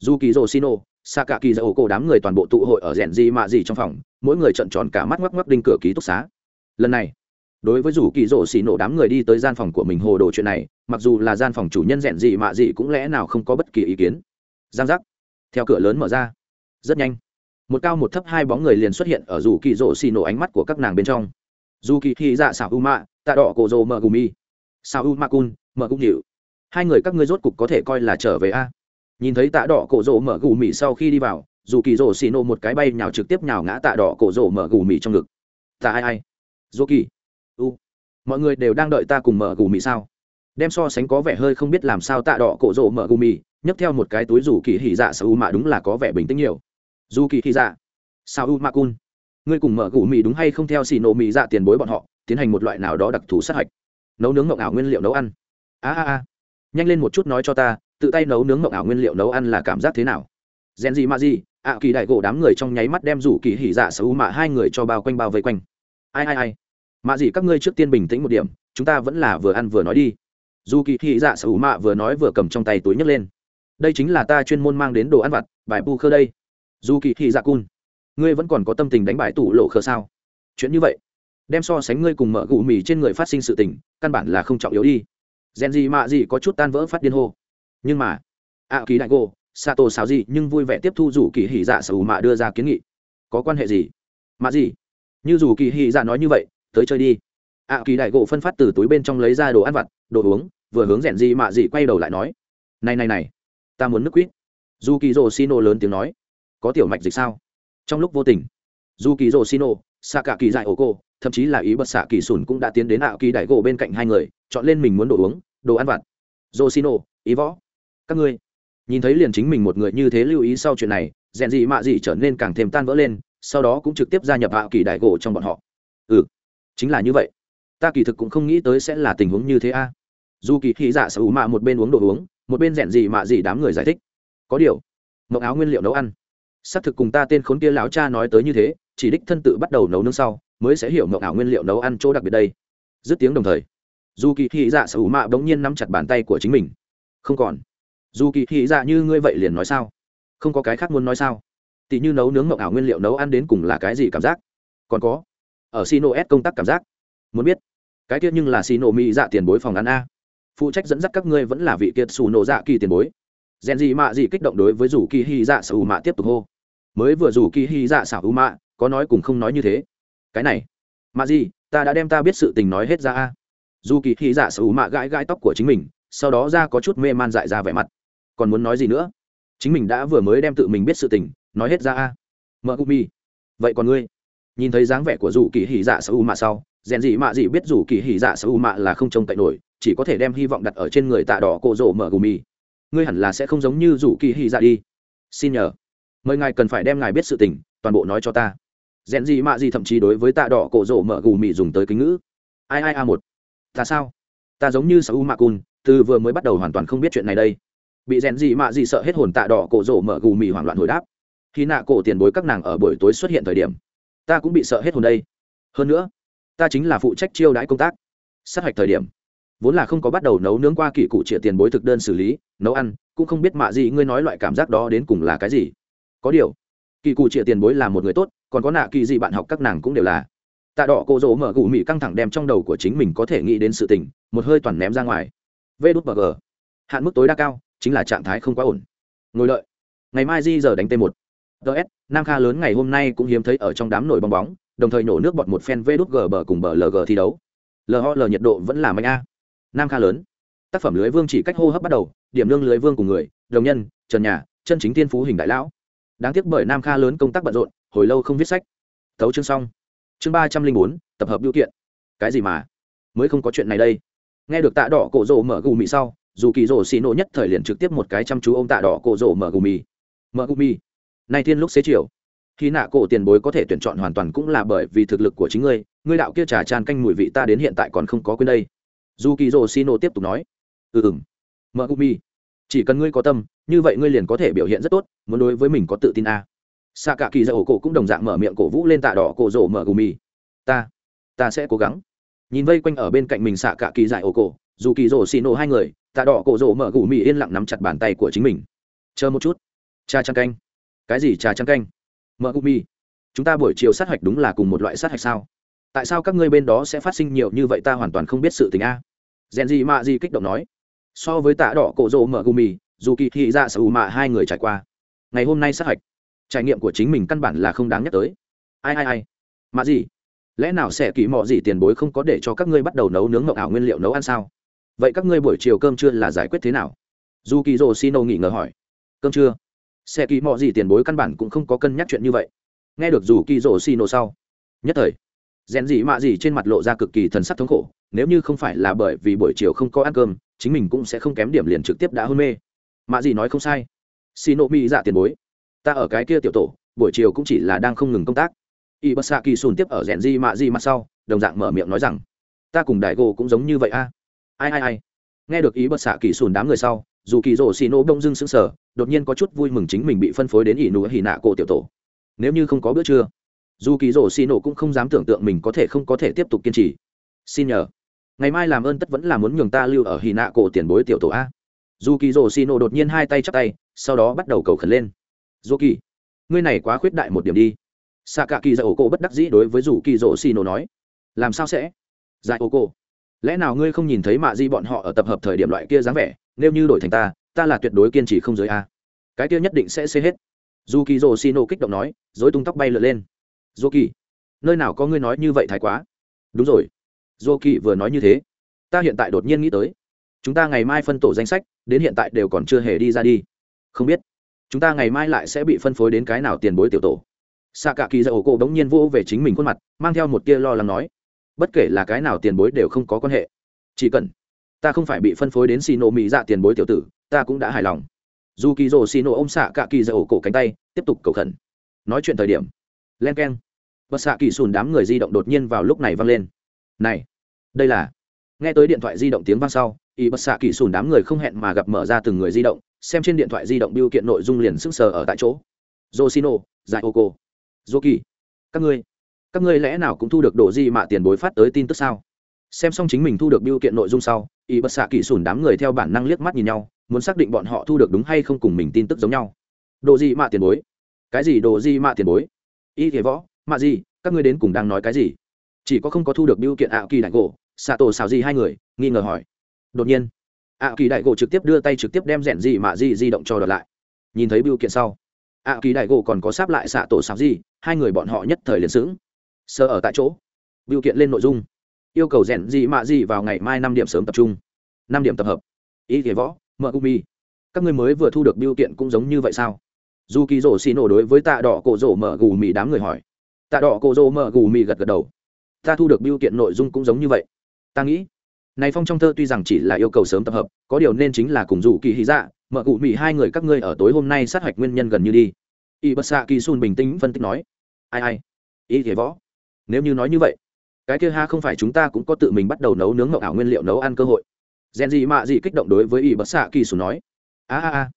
dù kỳ rồ ô xa cả kỳ dầu cổ đám người toàn bộ tụ hội ở rèn gì mạ gì trong phòng, mỗi người trận tròn cả mắt ngoắc ngoắc đinh cửa ký túc xá. Lần này, đối với dù kỳ rô xì nổ đám người đi tới gian phòng của mình hồ đồ chuyện này, mặc dù là gian phòng chủ nhân rèn gì mạ gì cũng lẽ nào không có bất kỳ ý kiến. Giang giác. Theo cửa lớn mở ra. Rất nhanh. Một cao một thấp hai bóng người liền xuất hiện ở dù kỳ rô xì nổ ánh mắt của các nàng bên trong. Dù kỳ khi dạ xảo u mạ tạ đỏ cổ rồ mờ gù mi sao u ma cun mở cũng nhịu hai người các ngươi rốt cục có thể coi là trở về a. Nhìn thấy tạ đỏ cổ rỗ mở gù mì sau khi đi vào, dù kỳ rỗ xì nổ một cái bay nhào trực tiếp nhào ngã tạ đỏ cổ rỗ mở gù mì trong ngực. Tạ ai ai? Dù kỳ. U. Mọi người đều đang đợi ta cùng mở gù mì sao? Đem so sánh có vẻ hơi không biết làm sao tạ đỏ cổ rỗ mở gù mì nhấc theo một cái túi dù kỳ hỉ dạ sao u mạ đúng là có vẻ bình tĩnh nhiều. Dù kỳ hỉ dạ. Sao u ma cun ngươi cùng mở gù mì đúng hay không theo xì nổ mì dạ tiền bối bọn họ, tiến hành một loại nào đó đặc thù sát hạch nấu nướng mộng ảo nguyên liệu nấu ăn. A a a. Nhanh lên một chút nói cho ta, tự tay nấu nướng mộng ảo nguyên liệu nấu ăn là cảm giác thế nào? Rèn gì mà gì ạ, kỳ đại gỗ đám người trong nháy mắt đem rủ kỳ hỉ dạ sở u mạ hai người cho bao quanh bao vây quanh. Ai ai ai? Mạ gì các ngươi trước tiên bình tĩnh một điểm, chúng ta vẫn là vừa ăn vừa nói đi. Dù kỳ hỉ dạ sở u mạ vừa nói vừa cầm trong tay túi nhấc lên. Đây chính là ta chuyên môn mang đến đồ ăn vặt, bài bu khơ đây. Dù kỳ hỉ dạ cun, ngươi vẫn còn có tâm tình đánh bại tủ lộ khơ sao? Chuyện như vậy đem so sánh ngươi cùng mợ gù mì trên người phát sinh sự tình, căn bản là không trọng yếu đi. Rèn gì mạ gì có chút tan vỡ phát điên hô. Nhưng mà, ạ kỳ đại gô sato xào gì nhưng vui vẻ tiếp thu dù kỳ hỉ dạ sở mạ đưa ra kiến nghị. Có quan hệ gì? Mạ gì? Như dù kỳ hỉ dạ nói như vậy, tới chơi đi. Ạ kỳ đại gỗ phân phát từ túi bên trong lấy ra đồ ăn vặt, đồ uống, vừa hướng rèn gì mạ gì quay đầu lại nói. Này này này, ta muốn nước quýt. Dù kỳ rồ xin lớn tiếng nói. Có tiểu mạch dịch sao? Trong lúc vô tình, dù kỳ rồ xino xạ cả kỳ dại ổ cô thậm chí là ý bật xạ kỳ sùn cũng đã tiến đến ảo kỳ đại gỗ bên cạnh hai người, chọn lên mình muốn đồ uống, đồ ăn vặt. Rồ ý võ. Các ngươi. Nhìn thấy liền chính mình một người như thế lưu ý sau chuyện này, rèn gì mạ gì trở nên càng thêm tan vỡ lên, sau đó cũng trực tiếp gia nhập ảo kỳ đại gỗ trong bọn họ. Ừ chính là như vậy. Ta kỳ thực cũng không nghĩ tới sẽ là tình huống như thế a. Dù kỳ khi dạ sở mạ một bên uống đồ uống, một bên rèn gì mạ gì đám người giải thích. Có điều mộng áo nguyên liệu nấu ăn. Xác thực cùng ta tên khốn kia láo cha nói tới như thế, chỉ đích thân tự bắt đầu nấu nướng sau mới sẽ hiểu mộng ảo nguyên liệu nấu ăn chỗ đặc biệt đây. Dứt tiếng đồng thời dù kỳ thị dạ sở hữu mạ bỗng nhiên nắm chặt bàn tay của chính mình. Không còn. Dù kỳ thị dạ như ngươi vậy liền nói sao? Không có cái khác muốn nói sao? Tỷ như nấu nướng mộng ảo nguyên liệu nấu ăn đến cùng là cái gì cảm giác? Còn có, ở sino s công tác cảm giác. Muốn biết, cái tiết nhưng là sino mỹ dạ tiền bối phòng ăn a. Phụ trách dẫn dắt các ngươi vẫn là vị kiệt xù nổ dạ kỳ tiền bối. Rèn gì mạ gì kích động đối với dù kỳ hy dạ sở hữu mạ tiếp tục hô. Mới vừa dù kỳ hy dạ sở hữu mạ, có nói cùng không nói như thế cái này mà gì, ta đã đem ta biết sự tình nói hết ra a. Dù kỳ hy dạ sở hữu mạ gãi gãi tóc của chính mình, sau đó ra có chút mê man dại ra vẻ mặt. Còn muốn nói gì nữa? Chính mình đã vừa mới đem tự mình biết sự tình, nói hết ra a. Mợ cụ mi. Vậy còn ngươi? Nhìn thấy dáng vẻ của dù kỳ hỉ dạ sở hữu mạ sau, rèn gì mạ gì biết dù kỳ hỉ dạ sở hữu mạ là không trông cậy nổi, chỉ có thể đem hy vọng đặt ở trên người tạ đỏ cổ rỗ mở gù mi. Ngươi hẳn là sẽ không giống như dù kỳ hỉ dạ đi. Xin nhờ. Mời ngài cần phải đem ngài biết sự tình, toàn bộ nói cho ta rèn gì mạ gì, thậm chí đối với tạ đỏ cổ rổ mở gù mị dùng tới kính ngữ. Ai ai a một. Ta sao? Ta giống như sa u mạ cun từ vừa mới bắt đầu hoàn toàn không biết chuyện này đây. Bị rèn gì mạ gì sợ hết hồn tạ đỏ cổ rổ mở gù mị hoảng loạn hồi đáp. Khi nạ cổ tiền bối các nàng ở buổi tối xuất hiện thời điểm, ta cũng bị sợ hết hồn đây. Hơn nữa, ta chính là phụ trách chiêu đãi công tác. Sát hạch thời điểm, vốn là không có bắt đầu nấu nướng qua kỳ cụ trịa tiền bối thực đơn xử lý, nấu ăn, cũng không biết mạ gì ngươi nói loại cảm giác đó đến cùng là cái gì. Có điều, kỳ cụ trịa tiền bối là một người tốt còn có nạ kỳ gì bạn học các nàng cũng đều là. Tạ đỏ cô dỗ mở gù mị căng thẳng đem trong đầu của chính mình có thể nghĩ đến sự tình, một hơi toàn ném ra ngoài. Vê đút bờ gờ. Hạn mức tối đa cao, chính là trạng thái không quá ổn. Ngồi lợi ngày mai di giờ đánh t một. Ts nam kha lớn ngày hôm nay cũng hiếm thấy ở trong đám nổi bong bóng, đồng thời nổ nước bọt một phen vê đút gờ bờ cùng bờ lg thi đấu. Lhl nhiệt độ vẫn là mạnh a. Nam kha lớn. Tác phẩm lưới vương chỉ cách hô hấp bắt đầu, điểm lương lưới vương cùng người, đồng nhân, trần nhà, chân chính tiên phú hình đại lão đáng tiếc bởi nam kha lớn công tác bận rộn, hồi lâu không viết sách. Thấu chương xong. Chương ba trăm linh bốn, tập hợp biểu kiện. Cái gì mà? Mới không có chuyện này đây. Nghe được tạ đỏ cổ rồ mở gù mì sau, dù kỳ rồ xì nổ nhất thời liền trực tiếp một cái chăm chú ô m tạ đỏ cổ rồ mở gù mì. Mở gù mì. Nay thiên lúc xế chiều, khi nạ cổ tiền bối có thể tuyển chọn hoàn toàn cũng là bởi vì thực lực của chính ngươi ngươi đạo kia trà tràn canh mùi vị ta đến hiện tại còn không có quên đây. Dù kỳ rồ xì nổ tiếp tục nói. Ừ ừ. Mở gù mì chỉ cần ngươi có tâm, như vậy ngươi liền có thể biểu hiện rất tốt, muốn đối với mình có tự tin a. À. xạ cả kỳ dạ ổ cổ cũng đồng dạng mở miệng cổ vũ lên tạ đỏ cổ rổ mở gù mì. Ta ta sẽ cố gắng. Nhìn vây quanh ở bên cạnh mình xạ cả kỳ dại ổ cổ dù kỳ rổ xì nổ hai người, tạ đỏ cổ rổ mở gù mì yên lặng nắm chặt bàn tay của chính mình. Chờ một chút. Cha trăng canh. Cái gì trà trăng canh? Mở gù mì. Chúng ta buổi chiều sát hạch đúng là cùng một loại sát hạch sao? Tại sao các ngươi bên đó sẽ phát sinh nhiều như vậy ta hoàn toàn không biết sự tình a? Rèn gì mạ gì kích động nói so với tạ đỏ cổ rỗ mở gù mì, dù kỳ thị ra sở mạ hai người trải qua. Ngày hôm nay sát hạch, trải nghiệm của chính mình căn bản là không đáng nhắc tới. Ai ai ai? Mà gì? Lẽ nào sẽ kỳ mọ gì tiền bối không có để cho các ngươi bắt đầu nấu nướng ngọc ảo nguyên liệu nấu ăn sao? Vậy các ngươi buổi chiều cơm trưa là giải quyết thế nào? Dù kỳ rồ xino nghỉ ngờ hỏi. Cơm trưa? Sẽ kỳ mọ gì tiền bối căn bản cũng không có cân nhắc chuyện như vậy. Nghe được dù kỳ rồ xino sau, nhất thời, rèn gì mạ gì trên mặt lộ ra cực kỳ thần sắc thống khổ, nếu như không phải là bởi vì buổi chiều không có ăn cơm chính mình cũng sẽ không kém điểm liền trực tiếp đã hôn mê. Mạ gì nói không sai. Xin nộ mỹ dạ tiền bối, ta ở cái kia tiểu tổ, buổi chiều cũng chỉ là đang không ngừng công tác. Y bất xạ kỳ sùn tiếp ở rèn di mạ di mặt sau, đồng dạng mở miệng nói rằng, ta cùng đại gỗ cũng giống như vậy a. Ai ai ai. Nghe được ý bất xạ kỳ sùn đám người sau dù kỳ rổ xì nổ đông dưng sững sờ, đột nhiên có chút vui mừng chính mình bị phân phối đến ỷ nụ hỉ nạ cổ tiểu tổ. Nếu như không có bữa trưa dù kỳ rổ xì nổ cũng không dám tưởng tượng mình có thể không có thể tiếp tục kiên trì. Xin nhờ ngày mai làm ơn tất vẫn là muốn nhường ta lưu ở hì nạ cổ tiền bối tiểu tổ a. Dù kỳ rổ xì nổ đột nhiên hai tay chắp tay, sau đó bắt đầu cầu khẩn lên. Dù kỳ ngươi này quá khuyết đại một điểm đi. Xạ cả kỳ dạy ổ cổ bất đắc dĩ đối với dù kỳ rổ xì nổ nói. Làm sao sẽ? Dạy ổ cổ lẽ nào ngươi không nhìn thấy mạ di bọn họ ở tập hợp thời điểm loại kia dáng vẻ, nếu như đổi thành ta ta là tuyệt đối kiên trì không giới a. Cái kia nhất định sẽ xê hết. Dù kỳ rổ xì nổ kích động nói dối tung tóc bay lượn lên. Dù kỳ nơi nào có ngươi nói như vậy thái quá? Đúng rồi dô kỳ vừa nói như thế, ta hiện tại đột nhiên nghĩ tới, chúng ta ngày mai phân tổ danh sách, đến hiện tại đều còn chưa hề đi ra đi. Không biết, chúng ta ngày mai lại sẽ bị phân phối đến cái nào tiền bối tiểu tổ. Xạ cả kỳ dạ ổ cổ đống nhiên vô về chính mình khuôn mặt, mang theo một tia lo lắng nói, bất kể là cái nào tiền bối đều không có quan hệ. Chỉ cần ta không phải bị phân phối đến xì nổ mỹ dạ tiền bối tiểu tử, ta cũng đã hài lòng. Dù kỳ rồ xì nổ ô m xạ cả kỳ dạ ổ cổ cánh tay, tiếp tục cầu khẩn. Nói chuyện thời điểm len k e n bật xạ kỳ sùn đám người di động đột nhiên vào lúc này vang lên. Này đây là, nghe tới điện thoại di động tiếng vang sau, y bất xạ kỳ sùn đám người không hẹn mà gặp mở ra từng người di động, xem trên điện thoại di động biêu kiện nội dung liền sững sờ ở tại chỗ. Josino dạy ô cô dô kỳ các ngươi các ngươi lẽ nào cũng thu được đồ gì mà tiền bối phát tới tin tức sao? Xem xong chính mình thu được biêu kiện nội dung sau, y bất xạ kỳ sùn đám người theo bản năng liếc mắt nhìn nhau, muốn xác định bọn họ thu được đúng hay không cùng mình tin tức giống nhau. Đồ gì mà tiền bối? Cái gì đồ gì mà tiền bối? Y thế võ mạ gì? Các ngươi đến cùng đang nói cái gì? Chỉ có không có thu được biêu kiện ảo kỳ đại gỗ, xạ tổ xào gì hai người, nghi ngờ hỏi. Đột nhiên ảo kỳ đại gỗ trực tiếp đưa tay trực tiếp đem rèn gì mà gì di động cho đợt lại. Nhìn thấy biêu kiện sau ảo kỳ đại gỗ còn có sáp lại xạ tổ xào gì, hai người bọn họ nhất thời liền sững. Sơ ở tại chỗ, biêu kiện lên nội dung. Yêu cầu rèn gì mạ gì vào ngày mai năm điểm sớm tập trung. Năm điểm tập hợp. Ý thể võ mợ umi các ngươi mới vừa thu được biêu kiện cũng giống như vậy sao? Dù kỳ rổ xì nổ đối với tạ đỏ cổ rổ mở gù mì đám người hỏi. Tạ đỏ cổ rổ mở gù mì gật gật đầu ta thu được biêu kiện nội dung cũng giống như vậy. Ta nghĩ, này phong trong thơ tuy rằng chỉ là yêu cầu sớm tập hợp, có điều nên chính là cùng dù kỳ hy dạ mở cụ mỹ hai người các ngươi ở tối hôm nay sát hạch nguyên nhân gần như đi. Y bất xạ kỳ sun bình tĩnh phân tích nói, ai ai y thế võ, nếu như nói như vậy, cái kia ha không phải chúng ta cũng có tự mình bắt đầu nấu nướng ngậu ảo nguyên liệu nấu ăn cơ hội. Rèn gì mạ gì kích động đối với y bất xạ kỳ sun nói, a a a,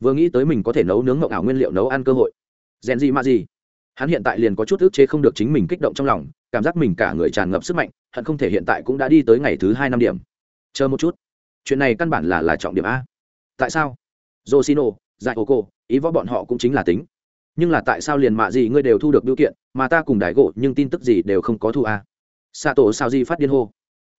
vừa nghĩ tới mình có thể nấu nướng ngậu ảo nguyên liệu nấu ăn cơ hội. Rèn gì mạ gì hắn hiện tại liền có chút ức chế không được chính mình kích động trong lòng cảm giác mình cả người tràn ngập sức mạnh, hận không thể hiện tại cũng đã đi tới ngày thứ hai năm điểm. Chờ một chút. Chuyện này căn bản là là trọng điểm a. Tại sao? Josino dạy ô cô ý võ bọn họ cũng chính là tính. Nhưng là tại sao liền mạ gì ngươi đều thu được biểu kiện, mà ta cùng đại gỗ, nhưng tin tức gì đều không có thu a? Xạ tổ sao di phát điên hô.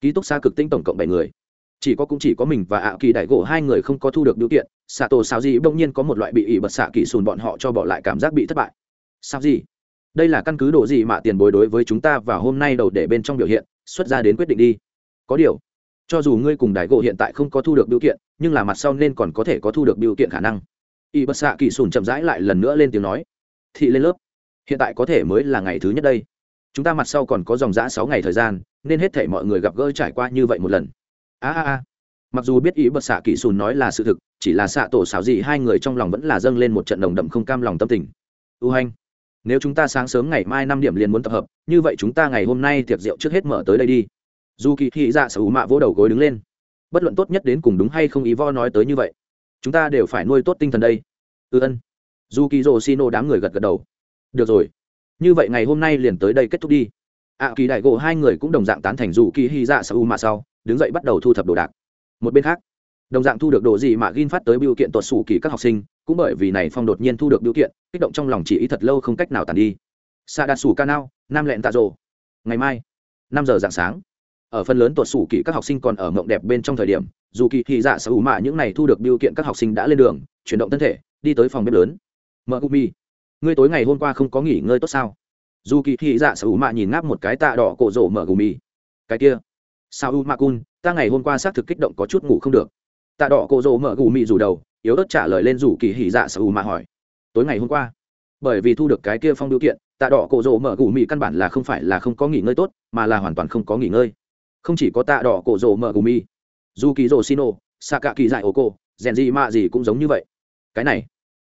Ký túc xa cực tinh tổng cộng bảy người. Chỉ có cũng chỉ có mình và ạ kỳ đại gỗ hai người không có thu được biểu kiện xạ tổ sao di bỗng nhiên có một loại bị ỉ bật xạ kỳ sùn bọn họ cho bỏ lại cảm giác bị thất bại. Sao gì đây là căn cứ độ gì mà tiền bối đối với chúng ta và hôm nay đầu để bên trong biểu hiện, xuất ra đến quyết định đi. Có điều, cho dù ngươi cùng đại gỗ hiện tại không có thu được biểu kiện, nhưng là mặt sau nên còn có thể có thu được biểu kiện khả năng. Y bất xạ kỳ sùn chậm rãi lại lần nữa lên tiếng nói, thị lên lớp, hiện tại có thể mới là ngày thứ nhất đây. Chúng ta mặt sau còn có dòng giã sáu ngày thời gian, nên hết thể mọi người gặp gỡ trải qua như vậy một lần. A a a. Mặc dù biết ý bật xạ kỹ sùn nói là sự thực, chỉ là xạ tổ xảo gì hai người trong lòng vẫn là dâng lên một trận đồng đậm không cam lòng tâm tình. Ưu hành nếu chúng ta sáng sớm ngày mai năm điểm liền muốn tập hợp, như vậy chúng ta ngày hôm nay tiệc rượu trước hết mở tới đây đi. Dù kỳ thị dạ sở hữu mạ vỗ đầu gối đứng lên. Bất luận tốt nhất đến cùng đúng hay không ý vo nói tới như vậy, chúng ta đều phải nuôi tốt tinh thần đây. Ư ân. Dù kỳ rồ ô đám người gật gật đầu. Được rồi. Như vậy ngày hôm nay liền tới đây kết thúc đi. Ạ kỳ đại gỗ hai người cũng đồng dạng tán thành dù kỳ hy dạ sở hữu mạ sau, đứng dậy bắt đầu thu thập đồ đạc. Một bên khác đồng dạng thu được đồ gì mà gin phát tới biểu kiện tuột sủ kỳ các học sinh, cũng bởi vì này phong đột nhiên thu được biểu kiện, kích động trong lòng chỉ ý thật lâu không cách nào tàn đi. Sa đạt sủ ca nao nam lẹn tạ rồ. Ngày mai, năm giờ dạng sáng. Ở phần lớn tuột sủ kỳ các học sinh còn ở mộng đẹp bên trong thời điểm, dù kỳ thị dạ sở hữu mạ những này thu được biểu kiện các học sinh đã lên đường, chuyển động thân thể, đi tới phòng bếp lớn. Mợ gumi ngươi tối ngày hôm qua không có nghỉ ngơi tốt sao? Dù kỳ thị dạ sở hữu mạ nhìn ngáp một cái tạ đỏ cổ rổ mở gumi cái kia. Sao u ma cun ta ngày hôm qua xác thực kích động có chút ngủ không được tạ đỏ cổ rồ mở gù mị rủ đầu, yếu ớt trả lời lên rủ kỳ hỉ dạ sở u mà hỏi, tối ngày hôm qua, bởi vì thu được cái kia phong điều kiện, tạ đỏ cổ rồ mở gù mị căn bản là không phải là không có nghỉ ngơi tốt, mà là hoàn toàn không có nghỉ ngơi. Không chỉ có tạ đỏ cổ rồ mở gù mị dù kỳ rồ xino xạ cạ kỳ dại ô cô rèn gì mạ gì cũng giống như vậy. Cái này,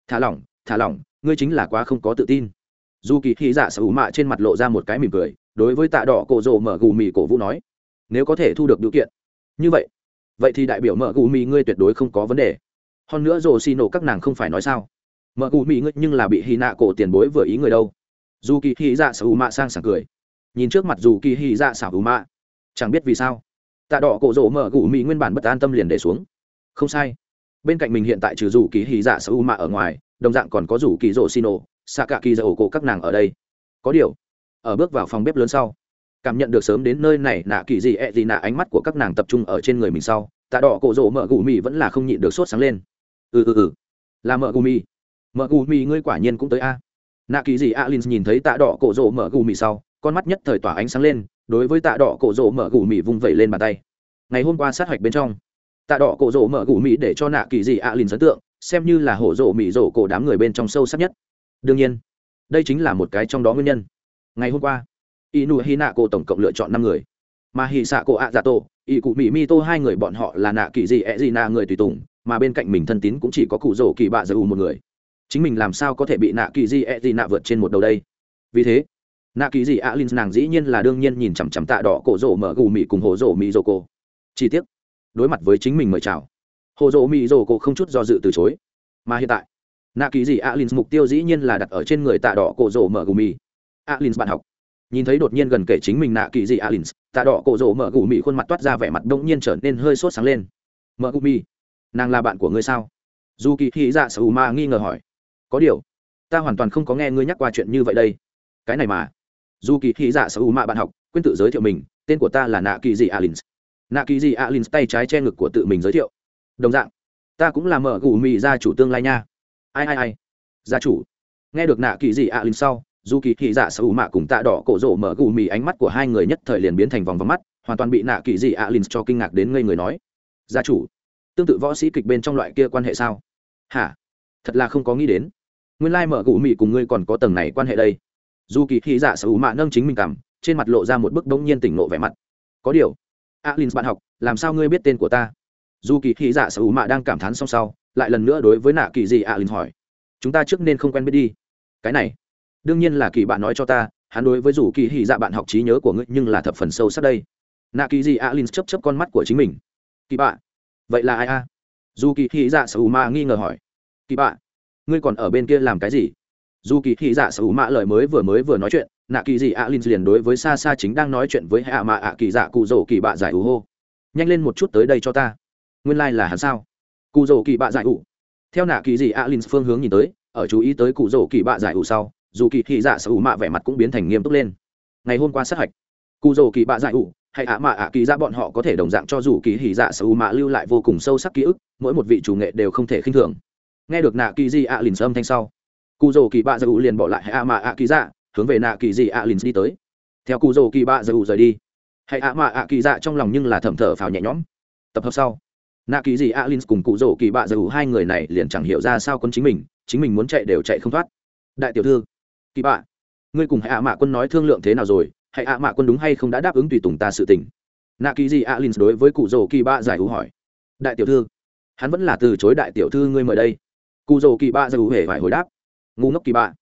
thả lỏng thả lỏng, ngươi chính là quá không có tự tin. Dù kỳ hỉ dạ sở u mạ trên mặt lộ ra một cái mỉm cười, đối với tạ đỏ cổ rồ mở gù mị cổ vũ nói, nếu có thể thu được điều kiện, như vậy vậy thì đại biểu mợ gù mì ngươi tuyệt đối không có vấn đề. Hơn nữa rồ xì nổ các nàng không phải nói sao. Mợ gù mì ngươi nhưng là bị hy nạ cổ tiền bối vừa ý người đâu. Dù kỳ hy dạ xảo mạ sang sảng cười. Nhìn trước mặt dù kỳ hy dạ xảo mạ. Chẳng biết vì sao, tạ đỏ cổ rỗ mợ gù mì nguyên bản bất an tâm liền để xuống. Không sai. Bên cạnh mình hiện tại trừ dù kỳ hy dạ xảo mạ ở ngoài, đồng dạng còn có dù kỳ rỗ xì nổ xạ cả kỳ dạ ổ cổ các nàng ở đây. Có điều, ở bước vào phòng bếp lớn sau cảm nhận được sớm đến nơi này nạ kỳ gì ẹ gì nạ ánh mắt của các nàng tập trung ở trên người mình sau, tạ đỏ cổ rỗ mợ gù mì vẫn là không nhịn được sốt sáng lên. Ừ ừ ừ. Là mợ gù mì. Mợ gù mì ngươi quả nhiên cũng tới a. Nạ kỳ gì alin nhìn thấy tạ đỏ cổ rỗ mợ gù mì sau, con mắt nhất thời tỏa ánh sáng lên, đối với tạ đỏ cổ rỗ mợ gù mì vung vẩy lên bàn tay. Ngày hôm qua sát hạch bên trong, tạ đỏ cổ rỗ mợ gù mì để cho nạ kỳ gì alin ấn tượng, xem như là hổ rỗ mì rỗ cổ đám người bên trong sâu sắc nhất. Đương nhiên, đây chính là một cái trong đó nguyên nhân. Ngày hôm qua inu hi nạ cổ tổng cộng lựa chọn năm người. Mà hì xạ cổ ạ dạ tổ ỷ cụ mỹ mi tô hai người bọn họ là nạ kỳ gì, ẹ gì nạ người tùy tùng, mà bên cạnh mình thân tín cũng chỉ có cụ rổ kỳ bạ giờ u một người. Chính mình làm sao có thể bị nạ kỳ gì, ẹ gì nạ vượt trên một đầu đây? Vì thế, nạ kỳ gì ạ linh nàng dĩ nhiên là đương nhiên nhìn chằm chằm tạ đỏ cổ rổ mở gù mỹ cùng hồ rổ mỹ rổ cổ. Chi tiết đối mặt với chính mình mời chào, hồ rổ mỹ rổ cổ không chút do dự từ chối. Mà hiện tại, nạ kỳ gì ạ linh mục tiêu dĩ nhiên là đặt ở trên người tạ đỏ cổ rổ mở gù mỹ ạ linh bạn học nhìn thấy đột nhiên gần kể chính mình nạ kỳ dị alin tạ đỏ cổ rỗ mở gù mị khuôn mặt toát ra vẻ mặt đông nhiên trở nên hơi sốt sáng lên. Mở gù mị nàng là bạn của ngươi sao? Dù kỳ thị dạ sở ma nghi ngờ hỏi. Có điều, ta hoàn toàn không có nghe ngươi nhắc qua chuyện như vậy đây. Cái này mà. Dù kỳ thị dạ sở ma bạn học, quên tự giới thiệu mình, tên của ta là nạ kỳ dị alin nạ kỳ dị alin tay trái che ngực của tự mình giới thiệu. Đồng dạng, ta cũng là mở gù mị gia chủ tương lai nha. Ai ai ai? Gia chủ. Nghe được nạ kỳ dị alin sau dù kỳ thị dạ sở mạ cùng tạ đỏ cổ rộ mở gù mì ánh mắt của hai người nhất thời liền biến thành vòng vòng mắt, hoàn toàn bị nạ kỳ dị alin cho kinh ngạc đến ngây người nói. Gia chủ, tương tự võ sĩ kịch bên trong loại kia quan hệ sao? Hả? Thật là không có nghĩ đến. Nguyên lai mở gù mì cùng ngươi còn có tầng này quan hệ đây. Dù kỳ thị dạ sở mạ nâng chính mình cảm trên mặt lộ ra một bức đống nhiên tỉnh nộ vẻ mặt. Có điều alin bạn học, làm sao ngươi biết tên của ta? Dù kỳ thị dạ sở mạ đang cảm thán xong sau, lại lần nữa đối với nạ kỳ dị alin hỏi. Chúng ta trước nên không quen biết đi. Cái này đương nhiên là kỳ bạn nói cho ta, hắn đối với dù kỳ hy dạ bạn học trí nhớ của ngươi nhưng là thập phần sâu sắc đây. Nạ kỳ gì alin chấp chấp con mắt của chính mình. Kỳ bạn, vậy là ai a? Dù kỳ hy dạ sở ma nghi ngờ hỏi. Kỳ bạn, ngươi còn ở bên kia làm cái gì? Dù kỳ hy dạ sở ma lời mới vừa mới vừa nói chuyện, nạ kỳ gì alin liền đối với xa xa chính đang nói chuyện với hạ mạ ạ kỳ dạ cụ rổ kỳ bạ giải ủ hô. Nhanh lên một chút tới đây cho ta. Nguyên lai、like、là hắn sao? Cụ rổ kỳ bạ giải ủ. Theo nạ kỳ gì alin phương hướng nhìn tới, ở chú ý tới cụ rổ kỳ bạ giải ủ sau dù kỳ thị dạ sở hữu mạ vẻ mặt cũng biến thành nghiêm túc lên. Ngày hôm qua sát hạch cụ dầu kỳ bạ giải ủ hay ạ mạ ạ kỳ dạ bọn họ có thể đồng dạng cho dù kỳ hỉ dạ sở hữu mạ lưu lại vô cùng sâu sắc ký ức, mỗi một vị chủ nghệ đều không thể khinh thường. Nghe được nạ kỳ di ạ lìn sâm thanh sau cụ dầu kỳ bạ giải ủ liền bỏ lại hay ạ mạ ạ kỳ dạ hướng về nạ kỳ di ạ lìn đi tới. Theo cụ dầu kỳ bạ giải ủ rời đi, hay ạ mạ ạ kỳ dạ trong lòng nhưng là thầm thở phào nhẹ nhõm. Tập hợp sau, nạ kỳ di ạ lìn cùng cụ dầu kỳ bạ giải ủ hai người này liền chẳng hiểu ra sao con chính mình chính mình muốn chạy đều chạy không thoát. Đại tiểu thư kỳ bạ ngươi cùng hạ mạ quân nói thương lượng thế nào rồi? Hãy hạ mạ quân đúng hay không đã đáp ứng tùy tùng ta sự tình? Nạ kỳ gì alin đối với cụ rồ kỳ bạ giải hữu hỏi. Đại tiểu thư, hắn vẫn là từ chối đại tiểu thư ngươi mời đây. Cụ rồ kỳ bạ giải hữu hề phải hồi đáp. Ngu ngốc kỳ bạ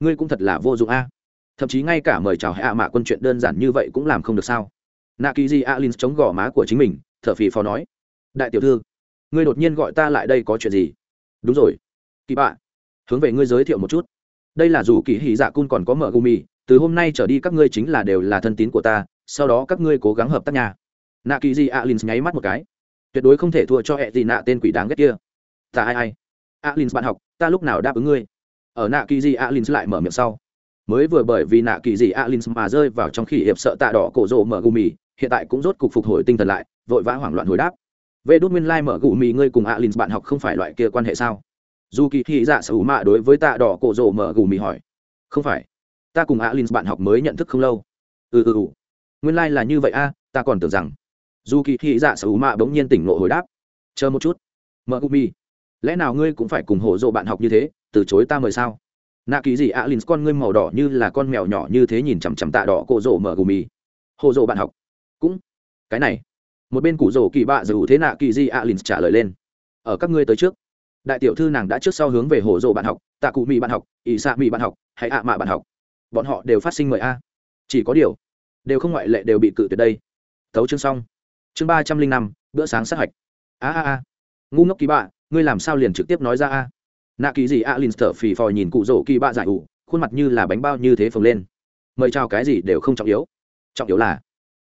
ngươi cũng thật là vô dụng a. Thậm chí ngay cả mời chào hạ mạ quân chuyện đơn giản như vậy cũng làm không được sao? Nạ kỳ gì di alin chống gò má của chính mình t h ở phì phò nói. Đại tiểu thư, ngươi đột nhiên gọi ta lại đây có chuyện gì? Đúng rồi. Kỳ bạ hướng về ngươi giới thiệu một chút đây là dù kỳ hỉ dạ cun còn có mở gumi từ hôm nay trở đi các ngươi chính là đều là thân tín của ta, sau đó các ngươi cố gắng hợp tác nhà nạ kỳ di alin nháy mắt một cái. Tuyệt đối không thể thua cho hệ gì nạ tên quỷ đáng ghét kia. Ta ai ai? Alin bạn học, ta lúc nào đáp ứng ngươi? Ở nạ kỳ di alin lại mở miệng sau. Mới vừa bởi vì nạ kỳ di alin mà rơi vào trong khi hiệp sợ tạ đỏ cổ rộ mở gumi hiện tại cũng rốt cục phục hồi tinh thần lại, vội vã hoảng loạn hồi đáp. Về đốt nguyên lai mở gù mì ngươi cùng alin bạn học không phải loại kia quan hệ sao? Dù kỳ thị dạ sở hữu mạ đối với tạ đỏ cổ rộ mở gù mì hỏi. Không phải. Ta cùng alin bạn học mới nhận thức không lâu. Ừ ừ ừ. Nguyên lai、like、là như vậy a, ta còn tưởng rằng. Dù kỳ thị dạ sở hữu mạ bỗng nhiên tỉnh ngộ hồi đáp. Chờ một chút. Mở gù mì. Lẽ nào ngươi cũng phải cùng hổ rộ bạn học như thế, từ chối ta mời sao? Nạ kỳ gì alin, con ngươi màu đỏ như là con mèo nhỏ như thế nhìn chằm chằm tạ đỏ cổ rộ mở gù mì. Hổ rộ bạn học. Cũng. Cái này. Một bên cụ rổ kỳ bạ dù thế nạ kỳ di alin trả lời lên. Ở các ngươi tới trước đại tiểu thư nàng đã trước sau hướng về hồ rộ bạn học, tạ cụ mỹ bạn học, ỷ xạ mỹ bạn học, hay ạ mạ bạn học. Bọn họ đều phát sinh mời a. Chỉ có điều, đều không ngoại lệ đều bị cự tuyệt đây. Thấu chương xong. Chương ba trăm linh năm, bữa sáng sát hạch. A a a. Ngu ngốc kỳ bạ, ngươi làm sao liền trực tiếp nói ra a? Nạ kỳ gì alin thở phì phò nhìn cụ rỗ kỳ bạ giải ủ, khuôn mặt như là bánh bao như thế phồng lên. Mời chào cái gì đều không trọng yếu. Trọng yếu là,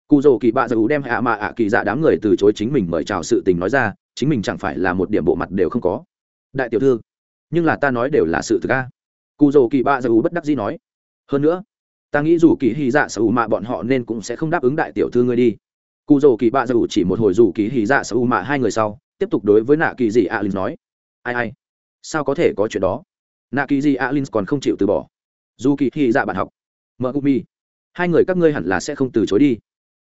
cụ rỗ kỳ bạ giải ủ đem hạ mạ ạ kỳ dạ đám người từ chối chính mình mời chào sự tình nói ra, chính mình chẳng phải là một điểm bộ mặt đều không có đại tiểu thư, nhưng là ta nói đều là sự thực a. Cụ dầu kỳ bạ dầu bất đắc dĩ nói, hơn nữa, ta nghĩ dù kỳ hy dạ sở hữu mạ bọn họ nên cũng sẽ không đáp ứng đại tiểu thư ngươi đi. Cụ dầu kỳ bạ dầu chỉ một hồi dù kỳ hy dạ sở hữu mạ hai người sau, tiếp tục đối với nạ kỳ dị alin nói, ai ai, sao có thể có chuyện đó? Nạ kỳ dị alin còn không chịu từ bỏ. Dù kỳ hy dạ bạn học mợ gumi hai người các ngươi hẳn là sẽ không từ chối đi.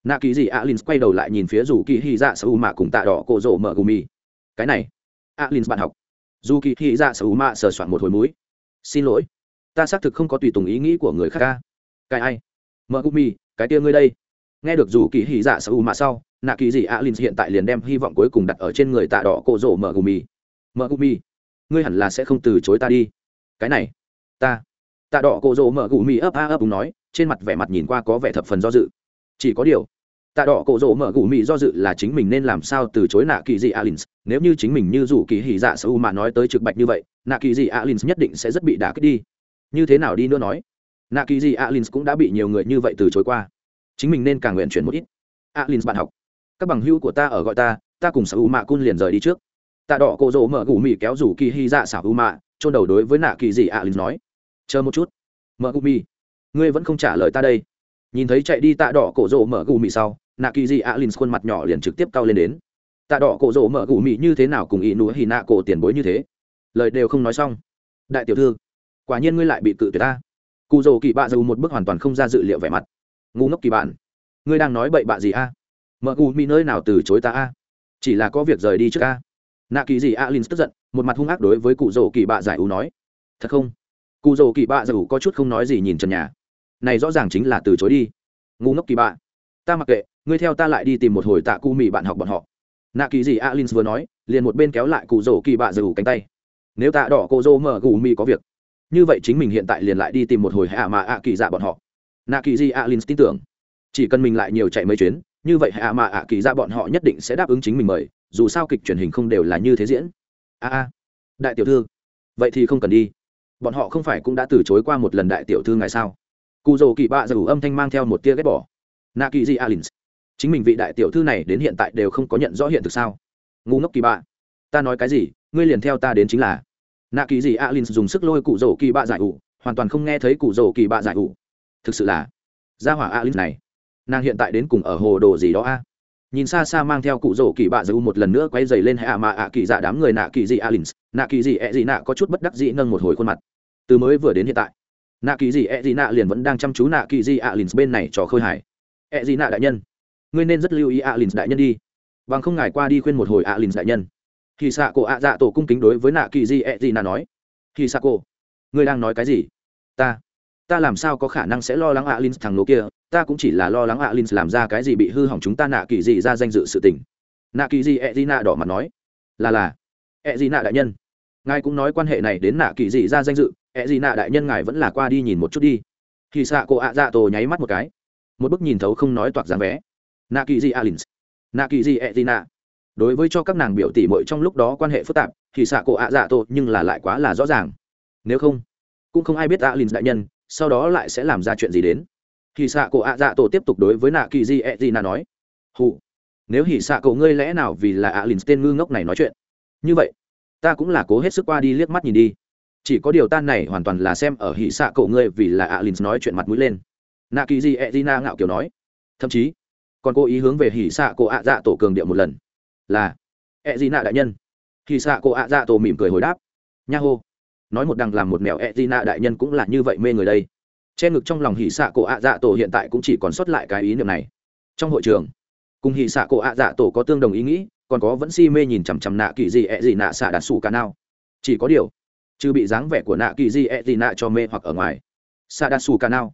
Nạ kỳ gì alin quay đầu lại nhìn phía dù kỳ hy dạ sở hữu mạ cùng tạ đỏ cổ rộ mở gumi cái này, alin bạn học dù kỳ thị dạ sở u mạ sờ soạn một hồi mũi. Xin lỗi. Ta xác thực không có tùy tùng ý nghĩ của người khác ca. Cái ai? Mở mi cái tia ngươi đây. Nghe được dù kỳ thị dạ sở u mạ sau, nạ kỳ gì alin hiện tại liền đem hy vọng cuối cùng đặt ở trên người tạ đỏ cổ rộ mở gumi mở mi ngươi hẳn là sẽ không từ chối ta đi. Cái này. Ta. Tạ đỏ cổ rộ mở mi ấp a ấp đúng nói, trên mặt vẻ mặt nhìn qua có vẻ thập phần do dự. Chỉ có điều tạ đỏ cổ rỗ mở gù mị do dự là chính mình nên làm sao từ chối nạ kỳ dị alin nếu như chính mình như rủ kỳ hỉ dạ sâu mà nói tới trực bạch như vậy, nạ kỳ dị alin nhất định sẽ rất bị đả kích đi. Như thế nào đi nữa nói? Nạ kỳ dị alin cũng đã bị nhiều người như vậy từ chối qua. Chính mình nên càng nguyện chuyển một ít. Alin bạn học, các bằng hữu của ta ở gọi ta ta cùng sở u mạ cun liền rời đi trước. Tạ đỏ cổ rỗ mở gù mị kéo rủ kỳ hỉ dạ xảo u mạ chôn đầu đối với nạ kỳ dị alin nói. Chờ một chút. Mở gù mị ngươi vẫn không trả lời ta đây. Nhìn thấy chạy đi tạ đỏ cổ rỗ mở gù mị sau nạ kỳ di alin khuôn mặt nhỏ liền trực tiếp cao lên đến. Tạ đỏ cổ rỗ mở gù mị như thế nào cùng ý núa hì nạ cổ tiền bối như thế? Lời đều không nói xong. Đại tiểu thư, quả nhiên ngươi lại bị cự tuyệt ta. Cụ rỗ kỳ bạ dù một bước hoàn toàn không ra dự liệu vẻ mặt. Ngu ngốc kỳ bạn, ngươi đang nói bậy bạ gì a? Mở gù mị nơi nào từ chối ta a? Chỉ là có việc rời đi trước a. Nạ kỳ dị alin tức giận, một mặt hung ác đối với cụ rỗ kỳ bạ giải u nói. Thật không? Cụ rỗ kỳ bạ giải có chút không nói gì nhìn trần nhà. Này rõ ràng chính là từ chối đi. Ngu ngốc kỳ bạ ta mặc kệ, ngươi theo ta lại đi tìm một hồi tạ cu mì bạn học bọn họ. Nạ kỳ gì alin vừa nói, liền một bên kéo lại cụ rổ kỳ bạ Dầu cánh tay. Nếu tạ đỏ cô dô mở gù mì có việc, như vậy chính mình hiện tại liền lại đi tìm một hồi hạ mà ạ kỳ dạ bọn họ. Nạ kỳ gì alin tin tưởng, chỉ cần mình lại nhiều chạy mấy chuyến, như vậy hạ mà ạ kỳ dạ bọn họ nhất định sẽ đáp ứng chính mình mời, dù sao kịch truyền hình không đều là như thế diễn. A a, đại tiểu thư, vậy thì không cần đi. Bọn họ không phải cũng đã từ chối qua một lần đại tiểu thư ngày sao? Cụ dầu kỳ bạ dù âm thanh mang theo một tia ghét bỏ nạ kỳ gì alin chính mình vị đại tiểu thư này đến hiện tại đều không có nhận rõ hiện thực sao? Ngu ngốc kỳ bạ. Ta nói cái gì, ngươi liền theo ta đến chính là. Nạ kỳ gì alin dùng sức lôi cụ rổ kỳ bạ giải ủ, hoàn toàn không nghe thấy cụ rổ kỳ bạ giải ủ. Thực sự là, gia hỏa alin này, nàng hiện tại đến cùng ở hồ đồ gì đó a? Nhìn xa xa mang theo cụ rổ kỳ bạ giải ủ một lần nữa quay dày lên hạ mà ạ kỳ dạ đám người nạ kỳ gì alin nạ kỳ gì ẹ gì nạ có chút bất đắc dĩ nâng một hồi khuôn mặt. Từ mới vừa đến hiện tại nạ kỳ gì ẹ gì nạ liền vẫn đang chăm chú nạ kỳ gì alin bên này trò khơi hải ẹ gì nạ đại nhân. Ngươi nên rất lưu ý alin đại nhân đi. Bằng không ngài qua đi khuyên một hồi alin đại nhân. Thì xạ cổ ạ dạ tổ cung kính đối với nạ kỳ di ẹ gì nạ nói. Thì xạ cổ, ngươi đang nói cái gì? Ta ta làm sao có khả năng sẽ lo lắng alin thằng nô kia? Ta cũng chỉ là lo lắng alin làm ra cái gì bị hư hỏng chúng ta nạ kỳ gì ra danh dự sự tình. Nạ kỳ gì e d đỏ mặt nói. Là là e nạ đại nhân. Ngài cũng nói quan hệ này đến nạ kỳ gì ra danh dự. E nạ đại nhân ngài vẫn là qua đi nhìn một chút đi. Khi xạ cô ạ dạ tổ nháy mắt một cái một bức nhìn thấu không nói toạc dáng vé. Nạ kỳ gì alin nạ kỳ gì e đối với cho các nàng biểu tỷ muội trong lúc đó quan hệ phức tạp thì xạ cổ ạ dạ tổ nhưng là lại quá là rõ ràng. Nếu không cũng không ai biết alin đại nhân sau đó lại sẽ làm ra chuyện gì đến. Thì xạ cổ ạ dạ tổ tiếp tục đối với nạ kỳ di e nói. Hừ, nếu hỉ xạ cậu ngươi lẽ nào vì là alin tên ngư ngốc này nói chuyện? Như vậy ta cũng là cố hết sức qua đi liếc mắt nhìn đi. Chỉ có điều tan này hoàn toàn là xem ở hỉ xạ cậu ngươi vì là alin nói chuyện mặt mũi lên nạ kỳ di e d ngạo kiểu nói. Thậm chí, còn cố ý hướng về hỉ xạ cổ ạ dạ tổ cường điệu một lần. Là e d đại nhân. Hỉ xạ cổ ạ dạ tổ mỉm cười hồi đáp. Nha hô. Nói một đằng làm một mèo e d đại nhân cũng là như vậy mê người đây. Che ngực trong lòng hỉ xạ cổ ạ dạ tổ hiện tại cũng chỉ còn sót lại cái ý niệm này. Trong hội trường, cùng hỉ xạ cổ ạ dạ tổ có tương đồng ý nghĩ, còn có vẫn si mê nhìn chằm chằm nạ kỳ Di E Di Na xạ đạt xù cả nào chỉ có điều chứ bị dáng vẻ của nạ kỳ Di E Di Na cho mê hoặc ở ngoài xạ đạt xù cả nào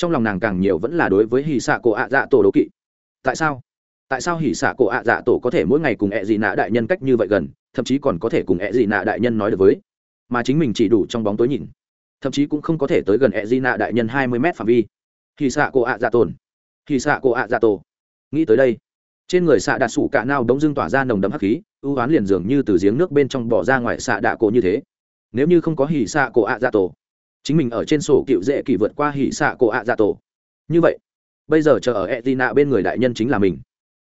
trong lòng nàng càng nhiều vẫn là đối với hỉ xạ cổ ạ dạ tổ đấu kỵ. Tại sao? Tại sao hỉ xạ cổ ạ dạ tổ có thể mỗi ngày cùng ẹ gì nạ đại nhân cách như vậy gần, thậm chí còn có thể cùng ẹ gì nạ đại nhân nói được với? Mà chính mình chỉ đủ trong bóng tối nhìn, thậm chí cũng không có thể tới gần ẹ dị nạ đại nhân hai mươi m phạm vi. Hỉ xạ cổ ạ dạ tồn hỉ xạ cổ ạ dạ tổ. Nghĩ tới đây, trên người xạ đạt sủ cạ nao đống dưng tỏa ra nồng đậm hắc khí, ưu oán liền dường như từ giếng nước bên trong bỏ ra ngoài xạ đạ cổ như thế. Nếu như không có hỉ xạ cổ ạ dạ tổ chính mình ở trên sổ cựu dễ kỳ vượt qua hỉ xạ cổ ạ dạ tổ. Như vậy, bây giờ chờ ở ẹ di nạ bên người đại nhân chính là mình.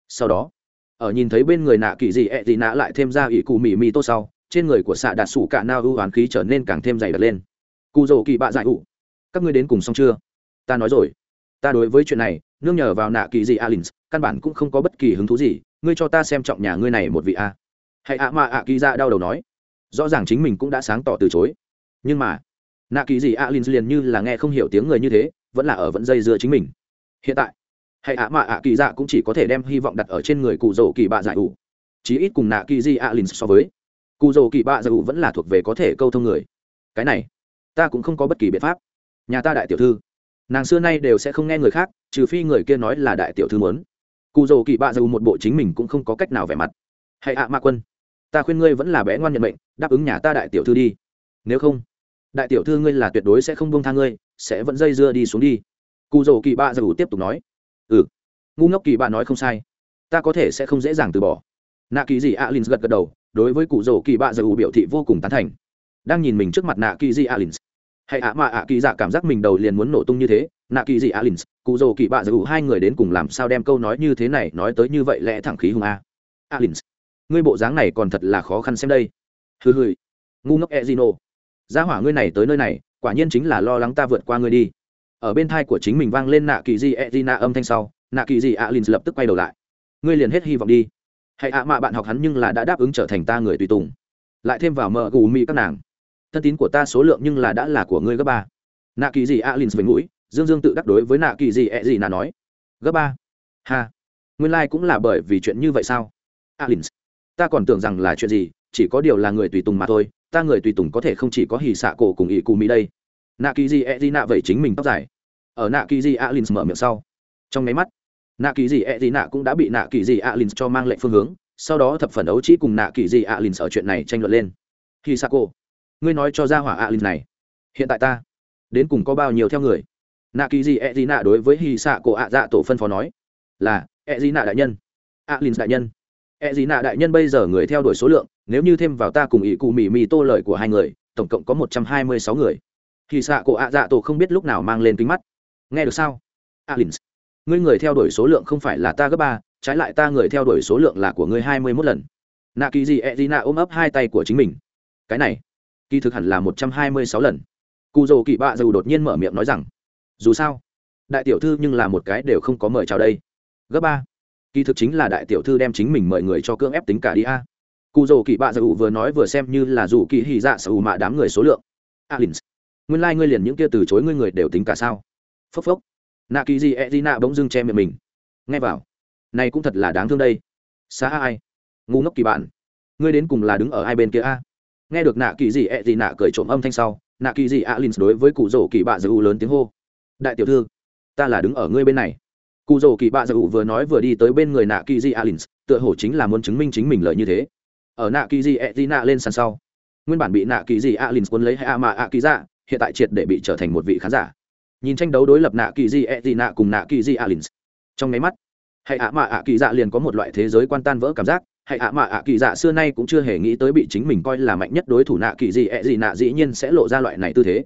Sau đó, ở nhìn thấy bên người nạ kỳ gì ẹ di nạ lại thêm ra ỷ cụ mì mì tô sau, trên người của xạ đạt sủ cả nao ưu oán khí trở nên càng thêm dày đặc lên. Cụ rồ kỳ bạ giải ủ, các ngươi đến cùng xong chưa? Ta nói rồi. Ta đối với chuyện này, nương nhờ vào nạ kỳ gì alin căn bản cũng không có bất kỳ hứng thú gì, ngươi cho ta xem trọng nhà ngươi này một vị a. Hãy ạ mà ạ kỳ ra đau đầu nói, rõ ràng chính mình cũng đã sáng tỏ từ chối. Nhưng mà nạ kỳ gì alin liền như là nghe không hiểu tiếng người như thế, vẫn là ở vẫn dây dưa chính mình. Hiện tại, hãy ạ mà ạ kỳ dạ cũng chỉ có thể đem hy vọng đặt ở trên người cụ rồ kỳ bạ giải ủ. Chí ít cùng nạ kỳ di alin so với, cụ rồ kỳ bạ giải ủ vẫn là thuộc về có thể câu thông người. Cái này, ta cũng không có bất kỳ biện pháp. Nhà ta đại tiểu thư, nàng xưa nay đều sẽ không nghe người khác, trừ phi người kia nói là đại tiểu thư muốn. Cụ dầu kỳ bạ dù một bộ chính mình cũng không có cách nào vẻ mặt. Hãy ạ à ma quân, ta khuyên ngươi vẫn là bé ngoan nhận mệnh, đáp ứng nhà ta đại tiểu thư đi. Nếu không đại tiểu thư ngươi là tuyệt đối sẽ không bông tha ngươi, sẽ vẫn dây dưa đi xuống đi. Cụ dầu kỳ bạ dù tiếp tục nói. Ừ. Ngu ngốc kỳ bạ nói không sai. Ta có thể sẽ không dễ dàng từ bỏ. Nạ kỳ gì alin gật gật đầu, đối với cụ dầu kỳ bạ dù biểu thị vô cùng tán thành. Đang nhìn mình trước mặt nạ kỳ gì alin hãy ạ, mà ạ, kỳ dạ cảm giác mình đầu liền muốn nổ tung như thế. Nạ kỳ gì alin cụ dầu kỳ bạ dù hai người đến cùng làm sao đem câu nói như thế này nói tới như vậy lẽ thẳng khí hùng a? Alin ngươi bộ dáng này còn thật là khó khăn xem đây. Hừ hừ. Ngu ngốc e zino gia hỏa ngươi này tới nơi này, quả nhiên chính là lo lắng ta vượt qua ngươi đi. Ở bên thai của chính mình vang lên nạ kỳ di e zina âm thanh sau, nạ kỳ di alin lập tức quay đầu lại. Ngươi liền hết hy vọng đi. Hãy ạ mà bạn học hắn nhưng là đã đáp ứng trở thành ta người tùy tùng. Lại thêm vào mờ gù mị các nàng. Thân tín của ta số lượng nhưng là đã là của ngươi gấp ba. Nạ kỳ gì alin về mũi, dương dương tự đắc đối với nạ kỳ gì ẹ gì nà nói. Gấp ba? Ha. Nguyên lai、like、cũng là bởi vì chuyện như vậy sao? Alin ta còn tưởng rằng là chuyện gì, chỉ có điều là người tùy tùng mà thôi ta người tùy tùng có thể không chỉ có hì xạ cổ cùng ỷ cù mỹ đây. Nạ kỳ di e di nạ vậy chính mình tóc dài. Ở nạ kỳ di alin mở miệng sau. Trong máy mắt, nạ kỳ di e di nạ cũng đã bị nạ kỳ di alin cho mang lệnh phương hướng, sau đó thập phần ấu trí cùng nạ kỳ di alin ở chuyện này tranh luận lên. Hì xạ cổ, ngươi nói cho ra hỏa alin này, hiện tại ta đến cùng có bao nhiêu theo người? Nạ kỳ di e di nạ đối với hì xạ cổ ạ dạ tổ phân phó nói là e di nạ đại nhân alin đại nhân e gì nạ đại nhân bây giờ người theo đuổi số lượng, nếu như thêm vào ta cùng ý cụ mì mì tô lời của hai người, tổng cộng có một trăm hai mươi sáu người. Thì xạ cổ ạ dạ tổ không biết lúc nào mang lên kính mắt. Nghe được sao? À, Alin ngươi người theo đuổi số lượng không phải là ta gấp ba, trái lại ta người theo đuổi số lượng là của ngươi hai mươi mốt lần. Nạ kỳ gì e gì nạ ôm ấp hai tay của chính mình. Cái này, kỳ thực hẳn là một trăm hai mươi sáu lần. Cù dầu kỳ bạ dầu đột nhiên mở miệng nói rằng, dù sao, đại tiểu thư nhưng là một cái đều không có mời chào đây. Gấp ba kỳ thực chính là đại tiểu thư đem chính mình mời người cho cưỡng ép tính cả đi a. Cụ dầu kỳ bạ dù vừa nói vừa xem như là dù kỳ hy dạ sở hữu mạ đám người số lượng. Alin nguyên lai、like、ngươi liền những kia từ chối ngươi người đều tính cả sao? Phốc phốc. Nạ kỳ gì e d nạ bỗng dưng che miệng mình. Nghe vào. Này cũng thật là đáng thương đây. Xa ai? Ngu ngốc kỳ bạn. Ngươi đến cùng là đứng ở hai bên kia a? Nghe được nạ kỳ gì ẹ、e、gì nạ cười trộm âm thanh sau, nạ kỳ dị alins đối với cụ dầu kỳ bạ dầu lớn tiếng hô. Đại tiểu thư, ta là đứng ở ngươi bên này cụ rổ kỳ bạ giữ vừa nói vừa đi tới bên người nạ kỳ di alin tựa hồ chính là muốn chứng minh chính mình lợi như thế. Ở nạ kỳ di e d nạ lên sàn sau, nguyên bản bị nạ kỳ di alin cuốn lấy hạ mạ a kỳ dạ hiện tại triệt để bị trở thành một vị khán giả. Nhìn tranh đấu đối lập nạ kỳ di e d nạ cùng nạ kỳ di alin trong máy mắt hay ạ mạ ạ kỳ dạ liền có một loại thế giới quan tan vỡ cảm giác. Hay ạ mạ ạ kỳ dạ xưa nay cũng chưa hề nghĩ tới bị chính mình coi là mạnh nhất đối thủ nạ kỳ gì ẹ nạ dĩ nhiên sẽ lộ ra loại này tư thế.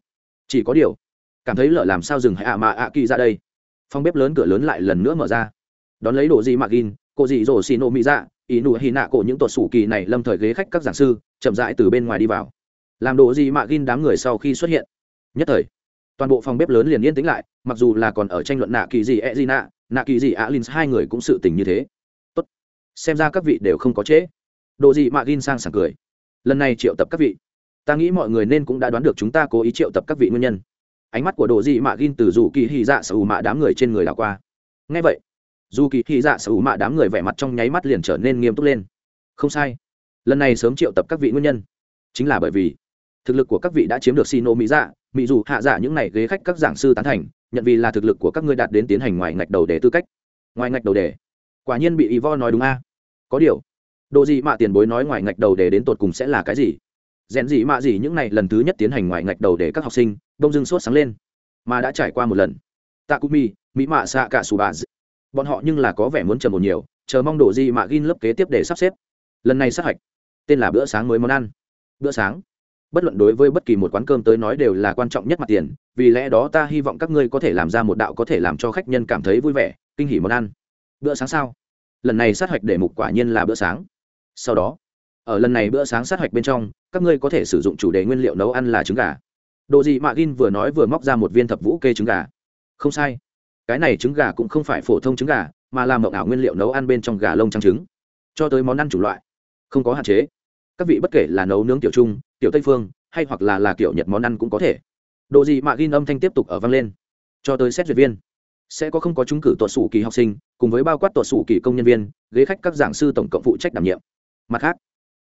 Chỉ có điều, cảm thấy lỡ làm sao dừng hay ạ mạ ạ kỳ dạ đây? Phòng bếp lớn cửa lớn lại lần nữa mở ra. Đón lấy đồ gì mạ gin cô dị dỗ xì nổ mỹ dạ ý nụ hy nạ cổ những tuột sủ kỳ này lâm thời ghế khách các giảng sư, chậm rãi từ bên ngoài đi vào. Làm đồ gì mạ gin đám người sau khi xuất hiện. Nhất thời, toàn bộ phòng bếp lớn liền yên tĩnh lại, mặc dù là còn ở tranh luận nạ kỳ dị e dị nạ nạ kỳ dị alin hai người cũng sự tình như thế. Tốt. Xem ra các vị đều không có trễ. Đồ dị mạ gin sang sảng cười. Lần này triệu tập các vị. Ta nghĩ mọi người nên cũng đã đoán được chúng ta cố ý triệu tập các vị nguyên nhân ánh mắt của đồ dị mạ gin từ dù kỳ hy dạ sở hữu mạ đám người trên người đảo qua. Ngay vậy, dù kỳ hy dạ sở hữu mạ đám người vẻ mặt trong nháy mắt liền trở nên nghiêm túc lên. Không sai. Lần này sớm triệu tập các vị nguyên nhân. Chính là bởi vì, thực lực của các vị đã chiếm được xin ô mỹ dạ mỹ dù hạ dạ những này ghế khách các giảng sư tán thành, nhận vì là thực lực của các ngươi đạt đến tiến hành ngoài ngạch đầu đề tư cách. Ngoài ngạch đầu đề. Quả nhiên bị y vo nói đúng a. Có điều độ gì mạ tiền bối nói ngoài ngạch đầu đề đến tột cùng sẽ là cái gì? Rèn gì mạ gì những này lần thứ nhất tiến hành ngoài ngạch đầu để các học sinh đông dưng sốt sáng lên. Mà đã trải qua một lần. Tạ mi mỹ mạ xạ cả sù bà bọn họ nhưng là có vẻ muốn chờ một nhiều, chờ mong đồ gì mạ gin lớp kế tiếp để sắp xếp. Lần này sát hạch. Tên là bữa sáng mới món ăn. Bữa sáng. Bất luận đối với bất kỳ một quán cơm tới nói đều là quan trọng nhất mặt tiền, vì lẽ đó ta hy vọng các ngươi có thể làm ra một đạo có thể làm cho khách nhân cảm thấy vui vẻ, kinh hỉ món ăn. Bữa sáng sao? Lần này sát hạch để mục quả nhiên là bữa sáng. Sau đó ở lần này bữa sáng sát hạch bên trong, các ngươi có thể sử dụng chủ đề nguyên liệu nấu ăn là trứng gà. Độ gì mạ gin vừa nói vừa móc ra một viên thập vũ kê trứng gà. Không sai. Cái này trứng gà cũng không phải phổ thông trứng gà, mà là mộng ảo nguyên liệu nấu ăn bên trong gà lông trắng trứng. Cho tới món ăn chủ loại. Không có hạn chế. Các vị bất kể là nấu nướng tiểu trung, tiểu tây phương, hay hoặc là là kiểu nhật món ăn cũng có thể. Độ gì Mạ Gin âm thanh tiếp tục ở vang lên. Cho tới xét duyệt viên. Sẽ có không có trúng cử tuột sủ kỳ học sinh, cùng với bao quát tuột sủ kỳ công nhân viên, ghế khách các giảng sư tổng cộng phụ trách đảm nhiệm. Mặt khác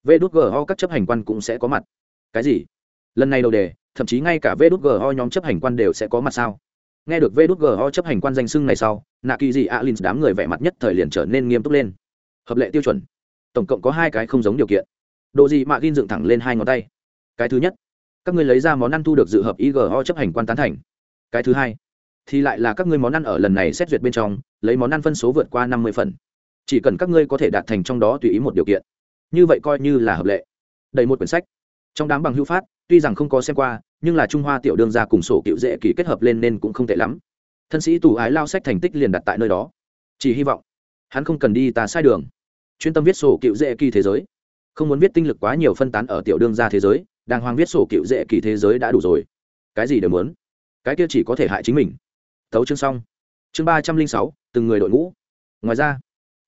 vê đút ho các chấp hành quan cũng sẽ có mặt. Cái gì? Lần này đầu đề, thậm chí ngay cả vê đút ho nhóm chấp hành quan đều sẽ có mặt sao? Nghe được vê đút ho chấp hành quan danh sưng này sau, nạ kỳ dị alin đám người vẻ mặt nhất thời liền trở nên nghiêm túc lên. Hợp lệ tiêu chuẩn. Tổng cộng có hai cái không giống điều kiện. Độ gì mạ gin dựng thẳng lên hai ngón tay. Cái thứ nhất, các ngươi lấy ra món ăn thu được dự hợp igo chấp hành quan tán thành. Cái thứ hai, thì lại là các ngươi món ăn ở lần này xét duyệt bên trong, lấy món ăn phân số vượt qua năm mươi phần. Chỉ cần các ngươi có thể đạt thành trong đó tùy ý một điều kiện như vậy coi như là hợp lệ. Đầy một quyển sách. Trong đám bằng hữu phát, tuy rằng không có xem qua, nhưng là trung hoa tiểu đương gia cùng sổ cựu dễ kỳ kết hợp lên nên cũng không tệ lắm. Thân sĩ tù ái lao sách thành tích liền đặt tại nơi đó. Chỉ hy vọng, hắn không cần đi tà sai đường. Chuyên tâm viết sổ cựu dễ kỳ thế giới. Không muốn viết tinh lực quá nhiều phân tán ở tiểu đương gia thế giới, đàng hoàng viết sổ cựu dễ kỳ thế giới đã đủ rồi. Cái gì đều muốn. Cái kia chỉ có thể hại chính mình. Tấu chương xong. Chương ba trăm linh sáu, từng người đội ngũ. Ngoài ra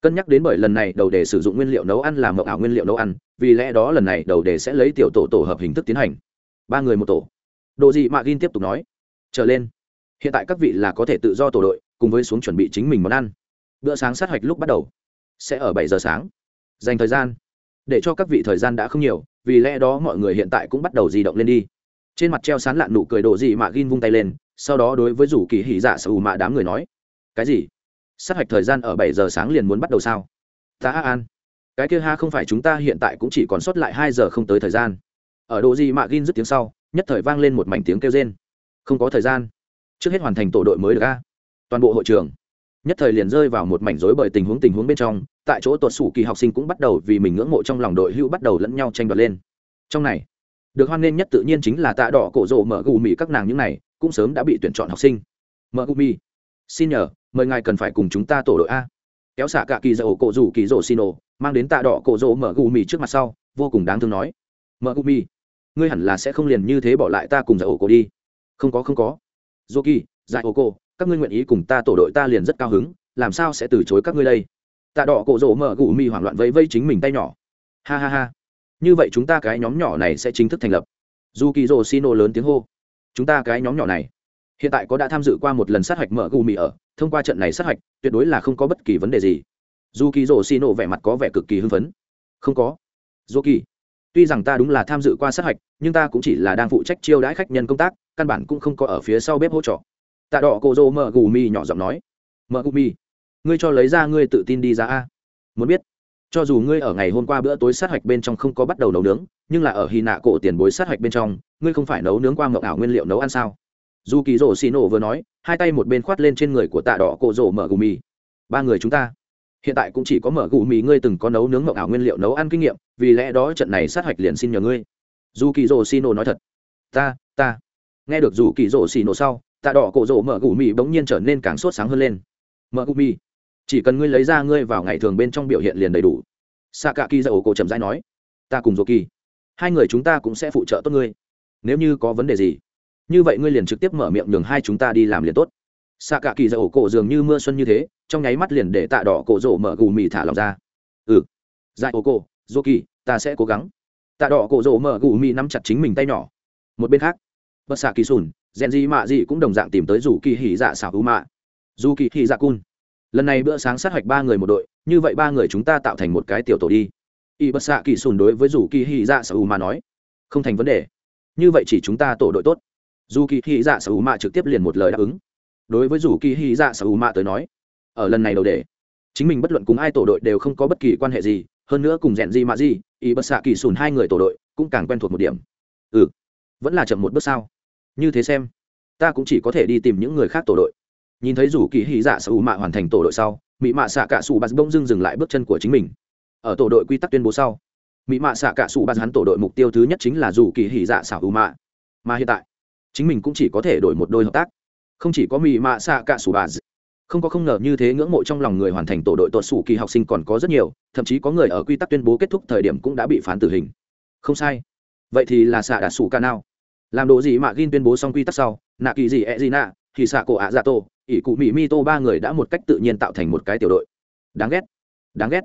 cân nhắc đến bởi lần này đầu đề sử dụng nguyên liệu nấu ăn làm mậu ảo nguyên liệu nấu ăn, vì lẽ đó lần này đầu đề sẽ lấy tiểu tổ tổ hợp hình thức tiến hành. Ba người một tổ. Độ gì mạ gin tiếp tục nói. Trở lên. Hiện tại các vị là có thể tự do tổ đội, cùng với xuống chuẩn bị chính mình món ăn. Bữa sáng sát hạch lúc bắt đầu. Sẽ ở bảy giờ sáng. Dành thời gian. Để cho các vị thời gian đã không nhiều, vì lẽ đó mọi người hiện tại cũng bắt đầu di động lên đi. Trên mặt treo sán lạn nụ cười đồ gì mạ gin vung tay lên, sau đó đối với rủ kỳ hỉ dạ sở mạ đám người nói. Cái gì? Sát hạch thời gian ở bảy giờ sáng liền muốn bắt đầu sao? Ta an. Cái kia ha không phải chúng ta hiện tại cũng chỉ còn sót lại hai giờ không tới thời gian. Ở độ gì mạ gin dứt tiếng sau, nhất thời vang lên một mảnh tiếng kêu rên. Không có thời gian. Trước hết hoàn thành tổ đội mới được a. Toàn bộ hội trường. Nhất thời liền rơi vào một mảnh rối bởi tình huống tình huống bên trong, tại chỗ tuột sủ kỳ học sinh cũng bắt đầu vì mình ngưỡng mộ trong lòng đội hữu bắt đầu lẫn nhau tranh đoạt lên. Trong này, được hoan nghênh nhất tự nhiên chính là tạ đỏ cổ rộ mở gù mì các nàng những này, cũng sớm đã bị tuyển chọn học sinh. Mở gù mì. Xin nhờ mời ngài cần phải cùng chúng ta tổ đội a. Kéo xả cả kỳ dầu cổ rủ kỳ rổ xin ồ mang đến tạ đỏ cổ rỗ mở gù mì trước mặt sau, vô cùng đáng thương nói. Mở gù mì? Ngươi hẳn là sẽ không liền như thế bỏ lại ta cùng dầu cổ đi. Không có không có. Dô kỳ dạy ô cổ, các ngươi nguyện ý cùng ta tổ đội ta liền rất cao hứng, làm sao sẽ từ chối các ngươi đây? Tạ đỏ cổ rỗ mở gù mì hoảng loạn vẫy vây chính mình tay nhỏ. Ha ha ha. Như vậy chúng ta cái nhóm nhỏ này sẽ chính thức thành lập. Dù kỳ rổ xin ồ lớn tiếng hô. Chúng ta cái nhóm nhỏ này hiện tại có đã tham dự qua một lần sát hạch mở gù mì ở, thông qua trận này sát hạch, tuyệt đối là không có bất kỳ vấn đề gì. Dù kỳ rổ xì nổ vẻ mặt có vẻ cực kỳ hưng phấn. Không có. Dù kỳ tuy rằng ta đúng là tham dự qua sát hạch, nhưng ta cũng chỉ là đang phụ trách chiêu đãi khách nhân công tác, căn bản cũng không có ở phía sau bếp hỗ trợ. Tạ đỏ cô dô mở gù mi nhỏ giọng nói. Mở gù mi ngươi cho lấy ra ngươi tự tin đi ra a. Muốn biết, cho dù ngươi ở ngày hôm qua bữa tối sát hạch bên trong không có bắt đầu nấu nướng, nhưng là ở hy nạ cổ tiền bối sát hạch bên trong, ngươi không phải nấu nướng qua mậu ảo nguyên liệu nấu ăn sao? Dù kỳ rổ xì nổ vừa nói, hai tay một bên khoát lên trên người của tạ đỏ cổ rổ mở gù mì. Ba người chúng ta, hiện tại cũng chỉ có mở gù mì, ngươi từng có nấu nướng mậu ảo nguyên liệu nấu ăn kinh nghiệm, vì lẽ đó trận này sát hạch liền xin nhờ ngươi. Dù kỳ rổ xì nổ nói thật. Ta ta. Nghe được dù kỳ rổ xì nổ sau, tạ đỏ cổ rổ mở gù mì bỗng nhiên trở nên càng sốt sáng hơn lên. Mở gù mì. Chỉ cần ngươi lấy ra ngươi vào ngày thường bên trong biểu hiện liền đầy đủ. Xạ cả kỳ dậu cổ chậm rãi nói. Ta cùng dô kỳ hai người chúng ta cũng sẽ phụ trợ tốt ngươi. Nếu như có vấn đề gì như vậy ngươi liền trực tiếp mở miệng nhường hai chúng ta đi làm liền tốt. Xạ cả kỳ dầu cổ dường như mưa xuân như thế, trong nháy mắt liền để tạ đỏ cổ rổ mở gù mì thả lòng ra. Ừ. Dạy ô cổ dô kỳ, ta sẽ cố gắng. Tạ đỏ cổ rổ mở gù mì nắm chặt chính mình tay nhỏ. Một bên khác, bất xạ kỳ sùn rèn gì mạ gì cũng đồng dạng tìm tới dù kỳ hỉ dạ xảo ưu mạ. Dù kỳ hỉ dạ cun. Lần này bữa sáng sát hạch ba người một đội, như vậy ba người chúng ta tạo thành một cái tiểu tổ đi. Y bất xạ kỳ sùn đối với dù kỳ Hỉ dạ xảo u mà nói, không thành vấn đề. Như vậy chỉ chúng ta tổ đội tốt dù kỳ hy dạ sở u mạ trực tiếp liền một lời đáp ứng. Đối với Dù kỳ hy dạ sở u mạ tới nói, ở lần này đầu để, chính mình bất luận cùng ai tổ đội đều không có bất kỳ quan hệ gì, hơn nữa cùng rèn gì mà gì ý bất xạ kỳ sùn hai người tổ đội cũng càng quen thuộc một điểm. Ừ vẫn là chậm một bước sao? Như thế xem, ta cũng chỉ có thể đi tìm những người khác tổ đội. Nhìn thấy Dù kỳ hy dạ sở u mạ hoàn thành tổ đội sau mỹ mạ xạ cả sủ bạt bỗng dưng dừng lại bước chân của chính mình. Ở tổ đội quy tắc tuyên bố sau mỹ mạ xạ cả sủ bạt hắn tổ đội mục tiêu thứ nhất chính là dù kỳ hỉ dạ xảo U mạ. Mà hiện tại chính mình cũng chỉ có thể đổi một đôi hợp tác. Không chỉ có mì mạ xạ cả sủ bà, không có không ngờ như thế ngưỡng mộ trong lòng người hoàn thành tổ đội tuột sủ kỳ học sinh còn có rất nhiều thậm chí có người ở quy tắc tuyên bố kết thúc thời điểm cũng đã bị phán tử hình. Không sai. Vậy thì là xạ đã sủ ca nào làm đồ gì mà gin tuyên bố xong quy tắc sau nạ kỳ gì e gì nạ thì xạ cổ ạ dạ tổ ỷ cụ mỹ mi tô ba người đã một cách tự nhiên tạo thành một cái tiểu đội. Đáng ghét. Đáng ghét.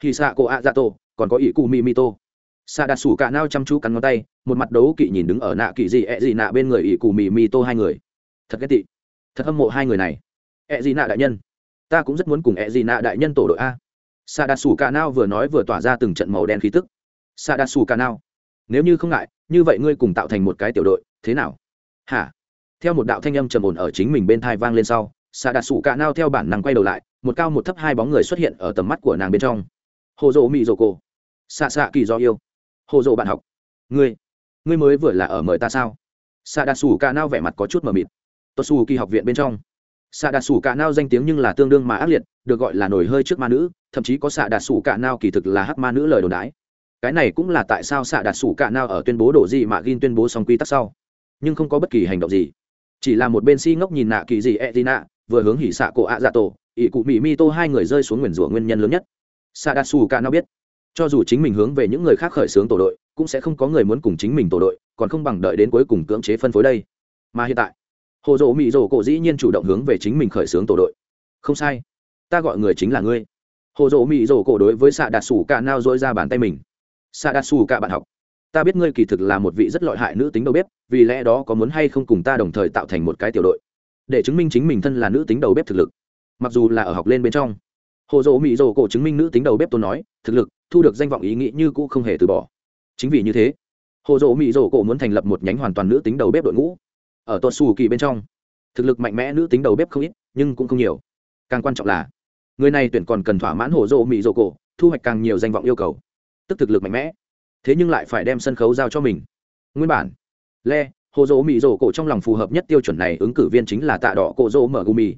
Thì xạ cổ ạ dạ tổ còn có ỷ cụ mỹ mi tô xạ đạt sủ cả nao chăm chú cắn ngón tay, một mặt đấu kỵ nhìn đứng ở nạ kỵ gì ẹ gì nạ bên người ỷ cù mì mì tô hai người. Thật ghét tị. Thật hâm mộ hai người này. Ẹ gì nạ đại nhân. Ta cũng rất muốn cùng ẹ gì nạ đại nhân tổ đội a. Xạ đạt sủ cả nao vừa nói vừa tỏa ra từng trận màu đen khí tức. Xạ đạt sủ cả nao, nếu như không ngại, như vậy ngươi cùng tạo thành một cái tiểu đội, thế nào? Hả? Theo một đạo thanh âm trầm ổn ở chính mình bên thai vang lên sau xạ đạt sủ cả nao theo bản năng quay đầu lại, một cao một thấp hai bóng người xuất hiện ở tầm mắt của nàng bên trong. Hồ dỗ mị dỗ cổ. Xạ xạ kỳ do yêu hồ dộ bạn học. Ngươi ngươi mới vừa là ở mời ta sao? Xạ đạt sủ cà nao vẻ mặt có chút mờ mịt. Tuột xù kỳ học viện bên trong. Xạ đạt sủ cà nao danh tiếng nhưng là tương đương mà ác liệt, được gọi là nổi hơi trước ma nữ, thậm chí có xạ đạt sủ cà nao kỳ thực là hắc ma nữ lời đồn đái cái này cũng là tại sao xạ đạt sủ cà nao ở tuyên bố đổ gì mà gin tuyên bố xong quy tắc sau. Nhưng không có bất kỳ hành động gì. Chỉ là một bên si ngốc nhìn nạ kỳ gì e d nạ vừa hướng hỉ xạ cổ ạ dạ tổ, ỷ cụ mỹ mi tô hai người rơi xuống nguyền rủa nguyên nhân lớn nhất. Sa đa sủ ca nao biết cho dù chính mình hướng về những người khác khởi xướng tổ đội, cũng sẽ không có người muốn cùng chính mình tổ đội, còn không bằng đợi đến cuối cùng cưỡng chế phân phối đây. Mà hiện tại, hồ dỗ mỹ dỗ cổ dĩ nhiên chủ động hướng về chính mình khởi xướng tổ đội. Không sai. Ta gọi người chính là ngươi. Hồ dỗ mỹ dỗ cổ đối với xạ đạt sủ cả nao dỗi ra bàn tay mình. Xạ đạt sủ cả bạn học, ta biết ngươi kỳ thực là một vị rất lợi hại nữ tính đầu bếp, vì lẽ đó có muốn hay không cùng ta đồng thời tạo thành một cái tiểu đội, để chứng minh chính mình thân là nữ tính đầu bếp thực lực. Mặc dù là ở học lên bên trong hồ dỗ mỹ dỗ cổ chứng minh nữ tính đầu bếp tôi nói, thực lực, thu được danh vọng ý nghĩ như cũ không hề từ bỏ. Chính vì như thế, hồ dỗ mỹ dỗ cổ muốn thành lập một nhánh hoàn toàn nữ tính đầu bếp đội ngũ. Ở tuột xù kỳ bên trong, thực lực mạnh mẽ nữ tính đầu bếp không ít, nhưng cũng không nhiều. Càng quan trọng là, người này tuyển còn cần thỏa mãn hồ dỗ mỹ dỗ cổ, thu hoạch càng nhiều danh vọng yêu cầu. Tức thực lực mạnh mẽ, thế nhưng lại phải đem sân khấu giao cho mình. Nguyên bản, le, hồ dỗ mỹ dỗ cổ trong lòng phù hợp nhất tiêu chuẩn này ứng cử viên chính là tạ đỏ cổ dỗ mở gù mì.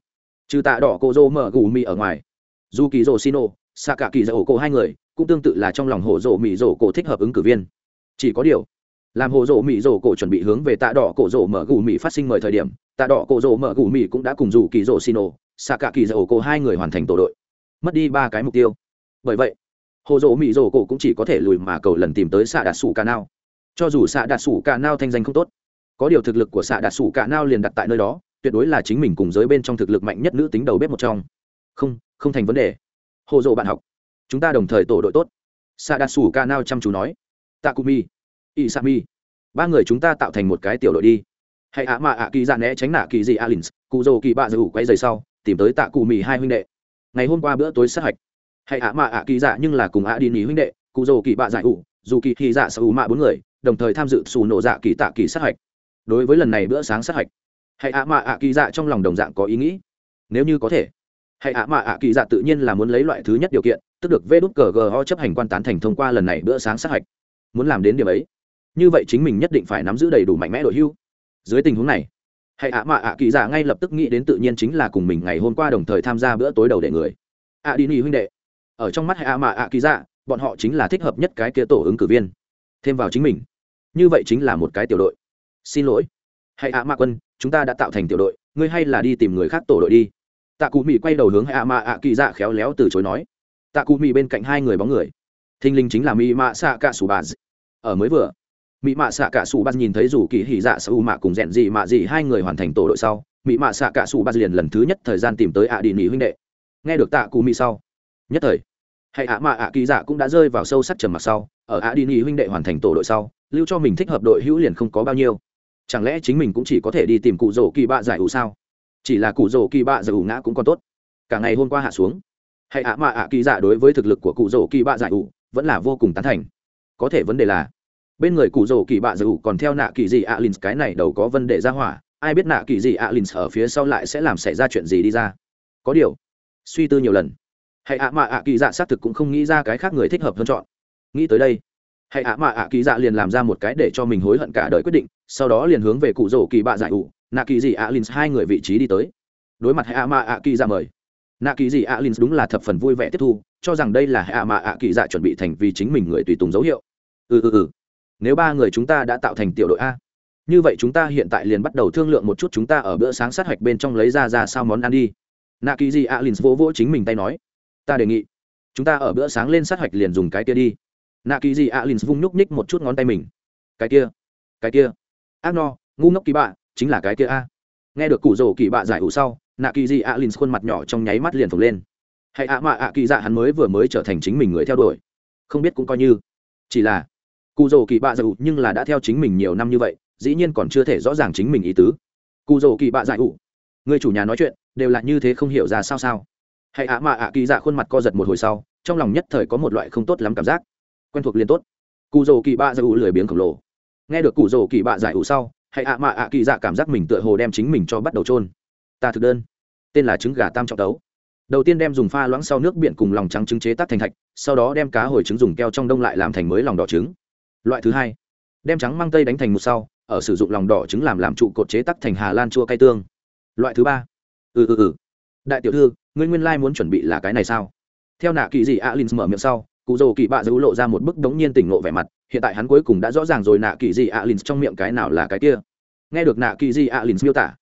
Trừ tạ đỏ cổ dỗ mở gù mì ở ngoài dù kỳ rổ xino xạ cả kỳ rổ cổ hai người cũng tương tự là trong lòng hồ rổ mỹ rổ cổ thích hợp ứng cử viên. Chỉ có điều, làm hồ rổ mỹ rổ cổ chuẩn bị hướng về tạ đỏ cổ rổ mở gù mỹ phát sinh mời thời điểm, tạ đỏ cổ rổ mở gù mỹ cũng đã cùng dù kỳ rổ xino xạ cả kỳ rổ cổ hai người hoàn thành tổ đội. Mất đi ba cái mục tiêu. Bởi vậy, hồ rổ mỹ rổ cổ cũng chỉ có thể lùi mà cầu lần tìm tới xạ đạt sủ ca nao. Cho dù xạ đạt sủ ca nao thanh danh không tốt, có điều thực lực của xạ đạt sủ ca nao liền đặt tại nơi đó, tuyệt đối là chính mình cùng giới bên trong thực lực mạnh nhất nữ tính đầu bếp một trong. Không không thành vấn đề. Hồ dỗ bạn học, chúng ta đồng thời tổ đội tốt. Sa đa sủ ca nao chăm chú nói. Takumi, isami, ba người chúng ta tạo thành một cái tiểu đội đi. Hãy ạ mạ ạ kỳ dạ né tránh nạ kỳ dị alins cụ dô kỳ bạ dù quay dày sau, tìm tới tạ cụ mì hai huynh đệ. Ngày hôm qua bữa tối sát hạch. Hãy ạ mạ ạ kỳ dạ nhưng là cùng ạ đi nỉ huynh đệ cụ dô kỳ bạ giải ủ dù kỳ thị dạ sở hữu mạ bốn người, đồng thời tham dự xù nổ dạ kỳ tạ kỳ sát hạch. Đối với lần này bữa sáng sát hạch hãy ạ mạ ạ kỳ dạ trong lòng đồng dạng có ý nghĩ. Nếu như có thể hãy ạ mạ ạ kỳ dạ tự nhiên là muốn lấy loại thứ nhất điều kiện, tức được vê đút cờ g ho chấp hành quan tán thành thông qua lần này bữa sáng sát hạch. Muốn làm đến điểm ấy. Như vậy chính mình nhất định phải nắm giữ đầy đủ mạnh mẽ đội hưu. Dưới tình huống này hãy ạ mạ ạ kỳ dạ ngay lập tức nghĩ đến tự nhiên chính là cùng mình ngày hôm qua đồng thời tham gia bữa tối đầu để người. Ạ đi nỉ huynh đệ, ở trong mắt hãy ạ mạ ạ kỳ dạ bọn họ chính là thích hợp nhất cái kia tổ ứng cử viên. Thêm vào chính mình. Như vậy chính là một cái tiểu đội. Xin lỗi. Hãy ạ mạ quân, chúng ta đã tạo thành tiểu đội, ngươi hay là đi tìm người khác tổ đội đi tạ cụ mỹ quay đầu hướng hạ mạ ạ kỳ dạ khéo léo từ chối nói. Tạ cụ mỹ bên cạnh hai người bóng người. Thinh linh chính là mỹ mạ xạ cả sủ bà ở mới vừa mỹ mạ xạ cả sủ bà nhìn thấy rủ kỳ hỉ dạ sủ mạ cùng rèn gì mạ gì hai người hoàn thành tổ đội sau mỹ mạ xạ cả sủ bà liền lần thứ nhất thời gian tìm tới ạ đi nỉ huynh đệ. Nghe được tạ cụ mỹ sau, nhất thời hãy ạ mạ ạ kỳ dạ cũng đã rơi vào sâu sắc trầm mặc sau, ở ạ đi nỉ huynh đệ hoàn thành tổ đội sau, lưu cho mình thích hợp đội hữu liền không có bao nhiêu. Chẳng lẽ chính mình cũng chỉ có thể đi tìm cụ rổ kỳ bạ giải ủ sao? Chỉ là cụ rổ kỳ bạ giải ủ ngã cũng còn tốt. Cả ngày hôm qua hạ xuống hãy ạ mạ ạ kỳ dạ đối với thực lực của cụ rổ kỳ bạ giải ủ vẫn là vô cùng tán thành. Có thể vấn đề là, bên người cụ rổ kỳ bạ giải ủ còn theo nạ kỳ gì ạ lìn, cái này đầu có vấn đề ra hỏa, ai biết nạ kỳ gì ạ lìn ở phía sau lại sẽ làm xảy ra chuyện gì đi ra. Có điều, suy tư nhiều lần hãy ạ mạ ạ kỳ dạ xác thực cũng không nghĩ ra cái khác người thích hợp hơn chọn. Nghĩ tới đây hãy ạ mạ ạ kỳ dạ liền làm ra một cái để cho mình hối hận cả đời quyết định, sau đó liền hướng về cụ rổ kỳ bạ giải ủ nạ kỳ dị alin hai người vị trí đi tới. Đối mặt hạ mạ ạ kỳ dạ mời. Nạ kỳ dị alin đúng là thập phần vui vẻ tiếp thu, cho rằng đây là hạ mạ ạ kỳ dạ chuẩn bị thành vì chính mình người tùy tùng dấu hiệu. Ừ ừ ừ. Nếu ba người chúng ta đã tạo thành tiểu đội a, như vậy chúng ta hiện tại liền bắt đầu thương lượng một chút chúng ta ở bữa sáng sát hạch bên trong lấy ra ra sao món ăn đi. Nạ kỳ dị alin vỗ vỗ chính mình tay nói. Ta đề nghị, chúng ta ở bữa sáng lên sát hạch liền dùng cái kia đi. Nạ kỳ dị alin vung nhúc nhích một chút ngón tay mình. Cái kia cái kia. Ác no, ngu ngốc kỳ bạ chính là cái kia a. Nghe được cụ rổ kỳ bạ giải ủ sau, nạ kỳ dị alin khuôn mặt nhỏ trong nháy mắt liền phồng lên. Hãy ạ mạ ạ kỳ dạ hắn mới vừa mới trở thành chính mình người theo đuổi. Không biết cũng coi như. Chỉ là, cụ rổ kỳ bạ giải ủ nhưng là đã theo chính mình nhiều năm như vậy, dĩ nhiên còn chưa thể rõ ràng chính mình ý tứ. Cụ rổ kỳ bạ giải ủ, người chủ nhà nói chuyện, đều là như thế không hiểu ra sao sao. Hãy ạ mạ ạ kỳ dạ khuôn mặt co giật một hồi sau, trong lòng nhất thời có một loại không tốt lắm cảm giác. Quen thuộc liên tốt. Cụ rổ kỳ bạ giải ủ lười biếng khổng lồ. Nghe được cụ rổ kỳ bạ giải ủ sau hãy ạ mạ ạ kỳ dạ cảm giác mình tựa hồ đem chính mình cho bắt đầu trôn ta thực đơn. Tên là trứng gà tam trọng tấu. Đầu tiên đem dùng pha loãng sau nước biển cùng lòng trắng trứng chế tác thành thạch, sau đó đem cá hồi trứng dùng keo trong đông lại làm thành mới lòng đỏ trứng. Loại thứ hai, đem trắng mang tây đánh thành một sau, ở sử dụng lòng đỏ trứng làm làm trụ cột chế tác thành hà lan chua cay tương. Loại thứ ba ừ ừ ừ. Đại tiểu thư, ngươi nguyên lai muốn chuẩn bị là cái này sao? Theo nạ kỳ dị alin mở miệng sau, cụ dầu kỳ bạ dữ lộ ra một bức đống nhiên tỉnh ngộ vẻ mặt hiện tại hắn cuối cùng đã rõ ràng rồi nạ kỳ dị alin trong miệng cái nào là cái kia. Nghe được nạ kỳ dị alin miêu tả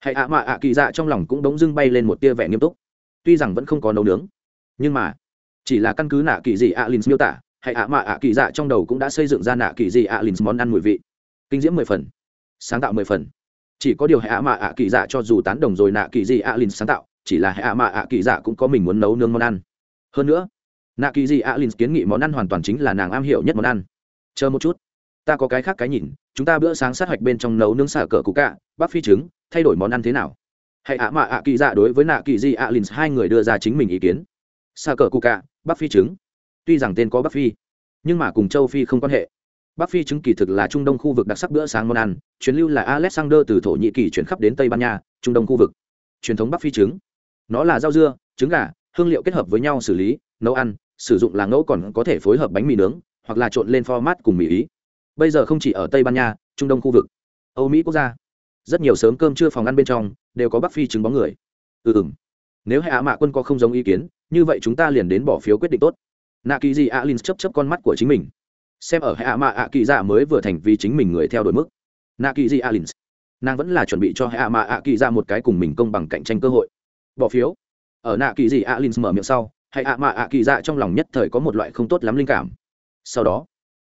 hãy ạ mạ ạ kỳ dạ trong lòng cũng đống dưng bay lên một tia vẻ nghiêm túc. Tuy rằng vẫn không có nấu nướng, nhưng mà, chỉ là căn cứ nạ kỳ dị alin miêu tả hãy ạ mạ ạ kỳ dạ trong đầu cũng đã xây dựng ra nạ kỳ dị alin món ăn mùi vị. Kinh diễm mười phần, sáng tạo mười phần. Chỉ có điều hãy ạ mạ ạ kỳ dạ cho dù tán đồng rồi nạ kỳ dị alin sáng tạo, chỉ là hãy ạ mạ ạ kỳ dạ cũng có mình muốn nấu nướng món ăn. Hơn nữa, nạ kỳ dị alin kiến nghị món ăn hoàn toàn chính là nàng am hiểu nhất món ăn chờ một chút. Ta có cái khác cái nhìn, chúng ta bữa sáng sát hạch bên trong nấu nướng xả cờ cụ cạ, bắp phi trứng, thay đổi món ăn thế nào? Hãy ạ mạ ạ kỳ dạ đối với nạ kỳ di ạ lynx hai người đưa ra chính mình ý kiến. Xả cờ cụ cạ, bắp phi trứng. Tuy rằng tên có bắc phi, nhưng mà cùng châu phi không quan hệ. Bắc phi trứng kỳ thực là trung đông khu vực đặc sắc bữa sáng món ăn chuyến lưu là alexander từ thổ nhĩ kỳ chuyển khắp đến tây ban nha, trung đông khu vực. Truyền thống bắc phi trứng. Nó là rau dưa, trứng gà, hương liệu kết hợp với nhau xử lý, nấu ăn, sử dụng là ngẫu còn có thể phối hợp bánh mì nướng hoặc là trộn lên format cùng mỹ ý. Bây giờ không chỉ ở tây ban nha, trung đông khu vực, âu mỹ quốc gia, rất nhiều sớm cơm trưa phòng ăn bên trong đều có bắc phi trứng bóng người. Ừ ừng nếu hạ mạ quân có không giống ý kiến, như vậy chúng ta liền đến bỏ phiếu quyết định tốt. Nạ kỳ gì alin chấp chấp con mắt của chính mình. Xem ở hạ mạ ạ kỳ dạ mới vừa thành vì chính mình người theo đuổi mức. Nạ kỳ gì alin. Nàng vẫn là chuẩn bị cho hạ mạ ạ kỳ dạ một cái cùng mình công bằng cạnh tranh cơ hội. Bỏ phiếu. Ở nạ kỳ gì alin mở miệng sau hệ ạ mạ ạ kỳ dạ trong lòng nhất thời có một loại không tốt lắm linh cảm sau đó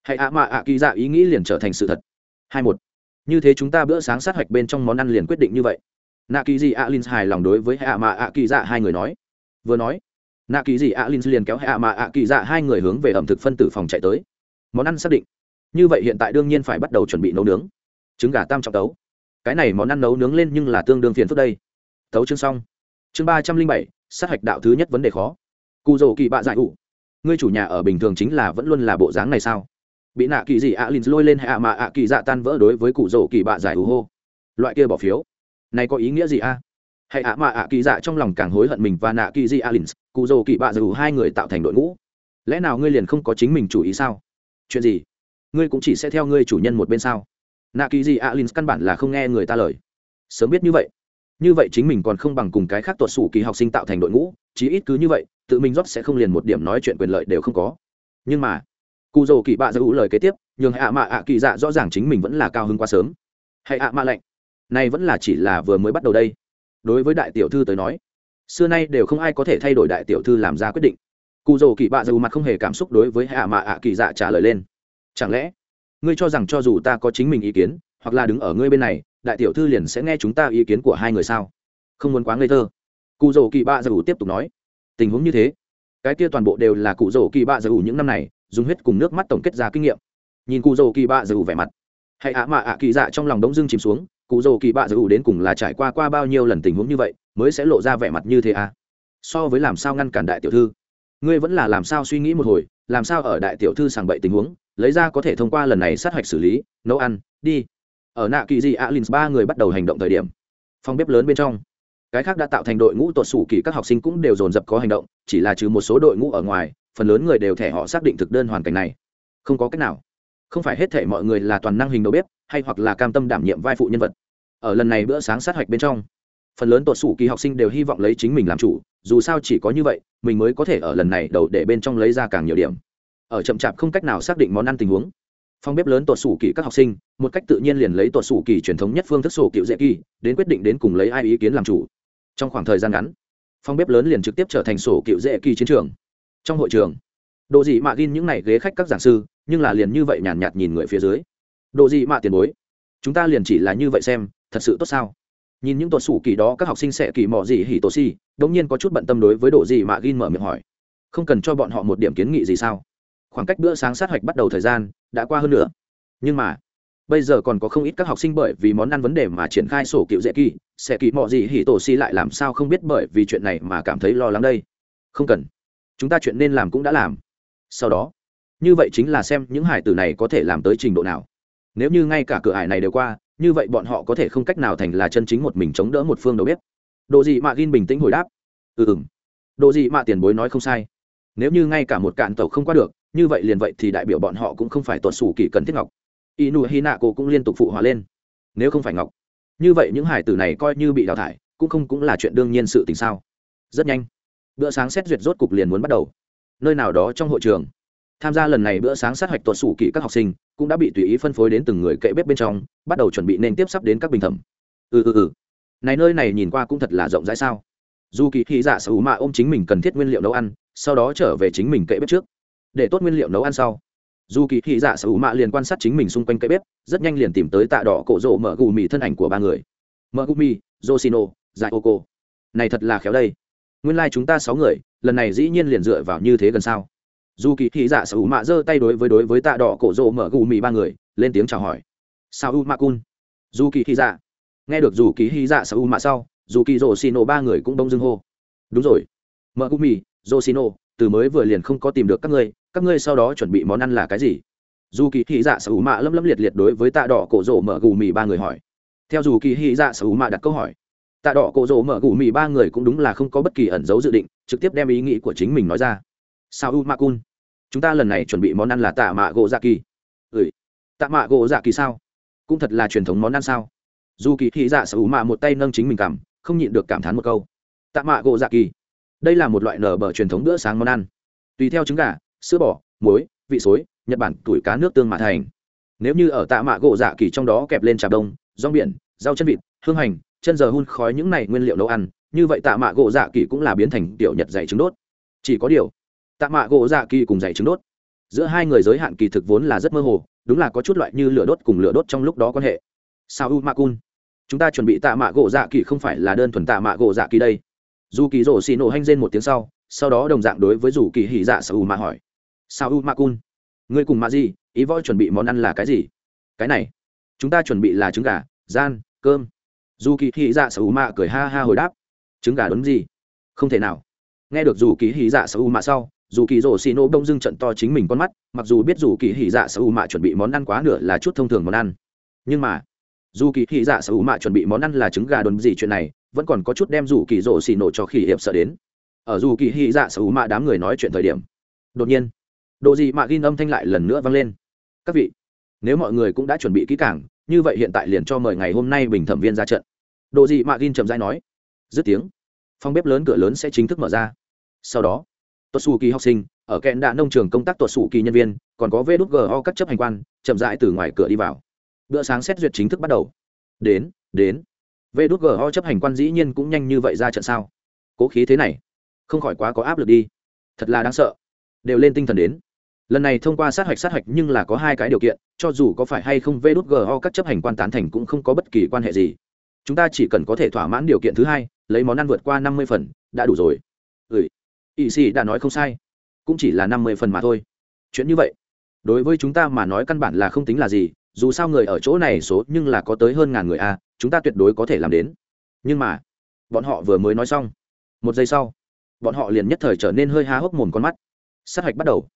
hãy ạ mạ ạ kỳ dạ ý nghĩ liền trở thành sự thật. Hai một, như thế chúng ta bữa sáng sát hạch bên trong món ăn liền quyết định như vậy. Nạ kỳ dị alin hài lòng đối với hạ mạ ạ kỳ dạ hai người nói. Vừa nói, nạ kỳ dị alin liền kéo hạ mạ ạ kỳ dạ hai người hướng về ẩm thực phân tử phòng chạy tới. Món ăn xác định. Như vậy hiện tại đương nhiên phải bắt đầu chuẩn bị nấu nướng. Trứng gà tam trọng tấu. Cái này món ăn nấu nướng lên nhưng là tương đương phiền phức đây. Tấu chương xong. Chương ba trăm linh bảy, sát hạch đạo thứ nhất vấn đề khó. Cụ rổ kỳ bạ giải ủ ngươi chủ nhà ở bình thường chính là vẫn luôn là bộ dáng này sao? Bị nạ kỳ gì ạ lìn lôi lên hạ mà ạ kỳ dạ tan vỡ đối với cụ rổ kỳ bạ giải ủ hô. Loại kia bỏ phiếu. Này có ý nghĩa gì a? Hãy ạ mà ạ kỳ dạ trong lòng càng hối hận mình và nạ kỳ gì ạ lìn, cụ rổ kỳ bạ giải ủ hai người tạo thành đội ngũ. Lẽ nào ngươi liền không có chính mình chủ ý sao? Chuyện gì? Ngươi cũng chỉ sẽ theo ngươi chủ nhân một bên sao? Nạ kỳ gì ạ lìn căn bản là không nghe người ta lời. Sớm biết như vậy như vậy chính mình còn không bằng cùng cái khác tuột sủ kỳ học sinh tạo thành đội ngũ, chí ít cứ như vậy, tự mình rót sẽ không liền một điểm nói chuyện quyền lợi đều không có. Nhưng mà cụ dầu kỳ bạ ra ủ lời kế tiếp, nhường hạ mạ ạ kỳ dạ rõ ràng chính mình vẫn là cao hơn quá sớm. Hãy ạ mạ lạnh, này vẫn là chỉ là vừa mới bắt đầu đây. Đối với đại tiểu thư tới nói, xưa nay đều không ai có thể thay đổi đại tiểu thư làm ra quyết định. Cụ dầu kỳ bạ dù mặt không hề cảm xúc đối với hạ mạ ạ kỳ dạ trả lời lên, chẳng lẽ, ngươi cho rằng cho dù ta có chính mình ý kiến, hoặc là đứng ở ngươi bên này đại tiểu thư liền sẽ nghe chúng ta ý kiến của hai người sao? Không muốn quá ngây thơ. Cụ dầu kỳ bạ dù tiếp tục nói. Tình huống như thế, cái kia toàn bộ đều là cụ dầu kỳ bạ dù những năm này, dùng huyết cùng nước mắt tổng kết ra kinh nghiệm. Nhìn cụ dầu kỳ bạ dù vẻ mặt hãy ạ mạ ạ kỳ dạ trong lòng đống dưng chìm xuống, cụ dầu kỳ bạ dù đến cùng là trải qua qua bao nhiêu lần tình huống như vậy, mới sẽ lộ ra vẻ mặt như thế à? So với làm sao ngăn cản đại tiểu thư? Ngươi vẫn là làm sao suy nghĩ một hồi, làm sao ở đại tiểu thư sàng bậy tình huống, lấy ra có thể thông qua lần này sát hạch xử lý, nấu ăn, đi ở nạ kỳ dị alin ba người bắt đầu hành động thời điểm phòng bếp lớn bên trong cái khác đã tạo thành đội ngũ tuột sủ kỳ các học sinh cũng đều dồn dập có hành động chỉ là trừ một số đội ngũ ở ngoài phần lớn người đều thẻ họ xác định thực đơn hoàn cảnh này không có cách nào không phải hết thể mọi người là toàn năng hình đầu bếp hay hoặc là cam tâm đảm nhiệm vai phụ nhân vật ở lần này bữa sáng sát hạch bên trong phần lớn tuột sủ kỳ học sinh đều hy vọng lấy chính mình làm chủ dù sao chỉ có như vậy mình mới có thể ở lần này đầu để bên trong lấy ra càng nhiều điểm ở chậm chạp không cách nào xác định món ăn tình huống phòng bếp lớn tuột sủ kỳ các học sinh một cách tự nhiên liền lấy tuột sủ kỳ truyền thống nhất phương thức sổ cựu dễ kỳ đến quyết định đến cùng lấy ai ý kiến làm chủ. Trong khoảng thời gian ngắn phòng bếp lớn liền trực tiếp trở thành sổ cựu dễ kỳ chiến trường. Trong hội trường độ dị mạ gin những n à y ghế khách các giảng sư nhưng là liền như vậy nhàn nhạt, nhạt nhìn người phía dưới. Độ dị mạ tiền bối chúng ta liền chỉ là như vậy xem thật sự tốt sao? Nhìn những tuột sủ kỳ đó các học sinh sẽ kỳ mò gì hỉ tổ si đ ỗ n g nhiên có chút bận tâm đối với độ dị mạ gin mở miệng hỏi. Không cần cho bọn họ một điểm kiến nghị gì sao? Khoảng cách bữa sáng sát hạch bắt đầu thời gian đã qua hơn nữa. Nhưng mà, bây giờ còn có không ít các học sinh bởi vì món ăn vấn đề mà triển khai sổ cựu dễ kỳ, sẽ kỳ mọi gì hỉ tổ si lại làm sao không biết bởi vì chuyện này mà cảm thấy lo lắng đây. Không cần. Chúng ta chuyện nên làm cũng đã làm. Sau đó, như vậy chính là xem những hải tử này có thể làm tới trình độ nào. Nếu như ngay cả cửa hải này đều qua, như vậy bọn họ có thể không cách nào thành là chân chính một mình chống đỡ một phương đâu biết Đồ gì mà gin bình tĩnh hồi đáp. Ừ ừ đồ gì mà tiền bối nói không sai. Nếu như ngay cả một cạn tàu không qua được như vậy liền vậy thì đại biểu bọn họ cũng không phải tuột sủ kỳ cần thiết ngọc. Y nụ hi nạ cô cũng liên tục phụ hòa lên. Nếu không phải ngọc, như vậy những hải tử này coi như bị đào thải, cũng không cũng là chuyện đương nhiên sự tình sao? Rất nhanh, bữa sáng xét duyệt rốt cục liền muốn bắt đầu. Nơi nào đó trong hội trường, tham gia lần này bữa sáng sát hạch tuột sủ kỹ các học sinh cũng đã bị tùy ý phân phối đến từng người kệ bếp bên trong, bắt đầu chuẩn bị nên tiếp sắp đến các bình thẩm. Ừ ừ ừ. Này nơi này nhìn qua cũng thật là rộng rãi sao? Dù kỳ khi giả sở hữu mạ ôm chính mình cần thiết nguyên liệu nấu ăn, sau đó trở về chính mình kệ bếp trước để tốt nguyên liệu nấu ăn sau. Dù kỳ thị dạ sở hữu mạ liền quan sát chính mình xung quanh cây bếp, rất nhanh liền tìm tới tạ đỏ cổ rộ mở gù mì thân ảnh của ba người. Mở gù mì josino dài ô cô này thật là khéo đây. Nguyên lai、like、chúng ta sáu người, lần này dĩ nhiên liền dựa vào như thế gần sao. Dù kỳ thị dạ sở hữu mạ giơ tay đối với đối với tạ đỏ cổ rộ mở gù mì ba người, lên tiếng chào hỏi. Sao u mạ cun? Dù kỳ thị dạ. Nghe được dù kỳ thị dạ sở hữu mạ sau, dù kỳ rộ xì nổ ba người cũng bông dưng hô. Đúng rồi. Mở gù mì josino từ mới vừa liền không có tìm được các ngươi các ngươi sau đó chuẩn bị món ăn là cái gì? Dù kỳ thị dạ sở hữu mạ lâm lâm liệt liệt đối với tạ đỏ cổ rỗ mở gù mì ba người hỏi. Theo dù kỳ thị dạ sở hữu mạ đặt câu hỏi, tạ đỏ cổ rỗ mở gù mì ba người cũng đúng là không có bất kỳ ẩn dấu dự định, trực tiếp đem ý nghĩ của chính mình nói ra. Sao u ma cun chúng ta lần này chuẩn bị món ăn là tạ mạ gỗ dạ kỳ. Ừ. Tạ mạ gỗ dạ kỳ sao? Cũng thật là truyền thống món ăn sao? Dù kỳ thị dạ sở hữu mạ một tay nâng chính mình cảm không nhịn được cảm thán một câu. Tạ mạ gỗ dạ kỳ, đây là một loại nở bờ truyền thống bữa sáng món ăn. Tùy theo trứng gà sữa bò, muối, vị xối, nhật bản tuổi cá nước tương mạ thành. Nếu như ở tạ mạ gỗ dạ kỳ trong đó kẹp lên trà đông, rong biển, rau chân vịt, hương hành, chân giờ hun khói những này nguyên liệu nấu ăn, như vậy tạ mạ gỗ dạ kỳ cũng là biến thành tiểu nhật dày trứng đốt. Chỉ có điều, tạ mạ gỗ dạ kỳ cùng dày trứng đốt, giữa hai người giới hạn kỳ thực vốn là rất mơ hồ, đúng là có chút loại như lửa đốt cùng lửa đốt trong lúc đó quan hệ. Sao u ma cun chúng ta chuẩn bị tạ mạ gỗ dạ kỳ không phải là đơn thuần tạ mạ gỗ dạ kỳ đây. Dù kỳ rổ xì nổ hanh rên một tiếng sau sau đó đồng dạng đối với dù kỳ hỉ dạ sao u ma hỏi sao u ma cun ngươi cùng ma gì ý voi chuẩn bị món ăn là cái gì? Cái này, chúng ta chuẩn bị là trứng gà, gian, cơm. Dù kỳ hỉ dạ sở u mạ cười ha ha hồi đáp. Trứng gà đốn gì? Không thể nào. Nghe được dù kỳ hỉ dạ sở u mạ sau dù kỳ rổ xì nổ đông dưng trận to chính mình con mắt, mặc dù biết dù kỳ hỉ dạ sở u mạ chuẩn bị món ăn quá nửa là chút thông thường món ăn. Nhưng mà dù kỳ hỉ dạ sở u mạ chuẩn bị món ăn là trứng gà đồn gì chuyện này, vẫn còn có chút đem dù kỳ rổ xì nổ cho khỉ hiệp sợ đến. Ở dù kỳ hỉ dạ sở u mạ đám người nói chuyện thời điểm, đột nhiên độ gì mạ ghi âm thanh lại lần nữa vang lên. Các vị, nếu mọi người cũng đã chuẩn bị kỹ càng, như vậy hiện tại liền cho mời ngày hôm nay bình thẩm viên ra trận. Độ gì mạ ghi chậm rãi nói. Dứt tiếng, phòng bếp lớn cửa lớn sẽ chính thức mở ra. Sau đó tuột xù kỳ học sinh, ở kẹn đạ nông trường công tác tuột xù kỳ nhân viên, còn có vê đút go các chấp hành quan, chậm rãi từ ngoài cửa đi vào. Bữa sáng xét duyệt chính thức bắt đầu. Đến đến. Vê đút go chấp hành quan dĩ nhiên cũng nhanh như vậy ra trận sao? Cố khí thế này, không khỏi quá có áp lực đi. Thật là đáng sợ. Đều lên tinh thần đến lần này thông qua sát hạch sát hạch nhưng là có hai cái điều kiện, cho dù có phải hay không vê đốt go các chấp hành quan tán thành cũng không có bất kỳ quan hệ gì. Chúng ta chỉ cần có thể thỏa mãn điều kiện thứ hai, lấy món ăn vượt qua năm mươi phần, đã đủ rồi. Ừ. Ỵ sĩ đã nói không sai. Cũng chỉ là năm mươi phần mà thôi. Chuyện như vậy, đối với chúng ta mà nói căn bản là không tính là gì, dù sao người ở chỗ này số nhưng là có tới hơn ngàn người a, chúng ta tuyệt đối có thể làm đến. Nhưng mà, bọn họ vừa mới nói xong. Một giây sau, bọn họ liền nhất thời trở nên hơi há hốc mồm con mắt. Sát hạch bắt đầu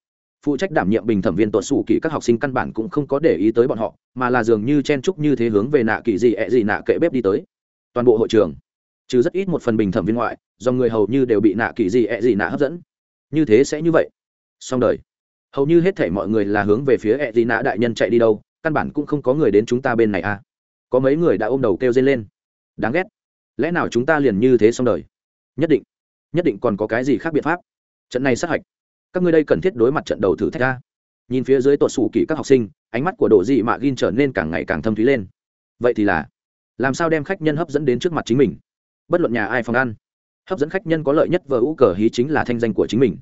phụ trách đảm nhiệm bình thẩm viên tuột xù kỳ các học sinh căn bản cũng không có để ý tới bọn họ, mà là dường như chen trúc như thế hướng về nạ kỳ gì, ẹ gì nạ kệ bếp đi tới. Toàn bộ hội trường, trừ rất ít một phần bình thẩm viên ngoại, do người hầu như đều bị nạ kỳ gì, ẹ gì nạ hấp dẫn. Như thế sẽ như vậy. Xong đời. Hầu như hết thể mọi người là hướng về phía ẹ gì nạ đại nhân chạy đi đâu, căn bản cũng không có người đến chúng ta bên này à. Có mấy người đã ôm đầu kêu dây lên. Đáng ghét. Lẽ nào chúng ta liền như thế xong đời? Nhất định. Nhất định còn có cái gì khác biện pháp? Trận này sát hạch các ngươi đây cần thiết đối mặt trận đầu thử thách ra nhìn phía dưới tuột xù kỳ các học sinh, ánh mắt của đồ dị mạ gin trở nên càng ngày càng thâm thúy lên. Vậy thì là, làm sao đem khách nhân hấp dẫn đến trước mặt chính mình? Bất luận nhà ai phòng ăn, hấp dẫn khách nhân có lợi nhất vờ ú cờ hí chính là thanh danh của chính mình.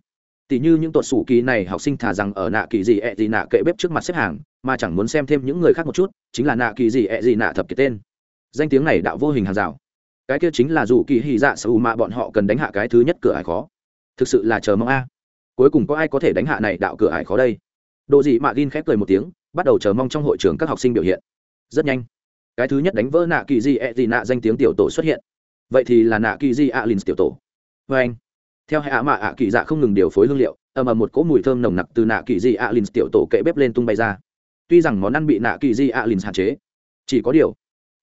Tỷ như những tuột xù kỳ này học sinh thà rằng ở nạ kỳ gì ẹ gì nạ kệ bếp trước mặt xếp hàng, mà chẳng muốn xem thêm những người khác một chút, chính là nạ kỳ gì ẹ gì nạ thập kiệt tên. Danh tiếng này đạo vô hình hàng rào. Cái kia chính là dù kỳ hy dạ sở mà bọn họ cần đánh hạ cái thứ nhất cửa ải khó. Thực sự là chờ mong a cuối cùng có ai có thể đánh hạ này đạo cửa ải khó đây? Độ dị mạ gin khép cười một tiếng, bắt đầu chờ mong trong hội trường các học sinh biểu hiện. Rất nhanh, cái thứ nhất đánh vỡ nạ kỳ di e dị nạ danh tiếng tiểu tổ xuất hiện. Vậy thì là nạ kỳ di alin tiểu tổ. Vê anh, theo hệ ạ mạ ạ kỳ dạ không ngừng điều phối hương liệu, ầm ầm một cỗ mùi thơm nồng nặc từ nạ kỳ di alin tiểu tổ kệ bếp lên tung bay ra. Tuy rằng món ăn bị nạ kỳ di alin hạn chế, chỉ có điều,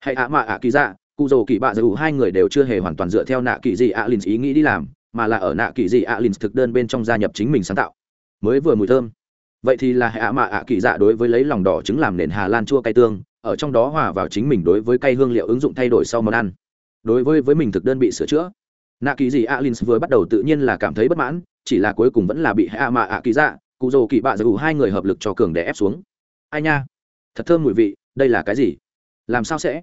hệ ạ mạ ạ kỳ dạ cụ dầu kỳ bạ dù hai người đều chưa hề hoàn toàn dựa theo nạ kỳ di alin ý nghĩ đi làm mà là ở nạ kỳ dị ạ lìn thực đơn bên trong gia nhập chính mình sáng tạo. Mới vừa mùi thơm. Vậy thì là hạ mạ ạ kỳ dạ đối với lấy lòng đỏ trứng làm nền hà lan chua cay tương, ở trong đó hòa vào chính mình đối với cây hương liệu ứng dụng thay đổi sau món ăn. Đối với với mình thực đơn bị sửa chữa. Nạ kỳ dị ạ lynx vừa bắt đầu tự nhiên là cảm thấy bất mãn, chỉ là cuối cùng vẫn là bị hạ mạ ạ kỳ dạ cụ dồ kỳ bạ dù hai người hợp lực cho cường để ép xuống. Ai nha? Thật thơm mùi vị, đây là cái gì? Làm sao sẽ?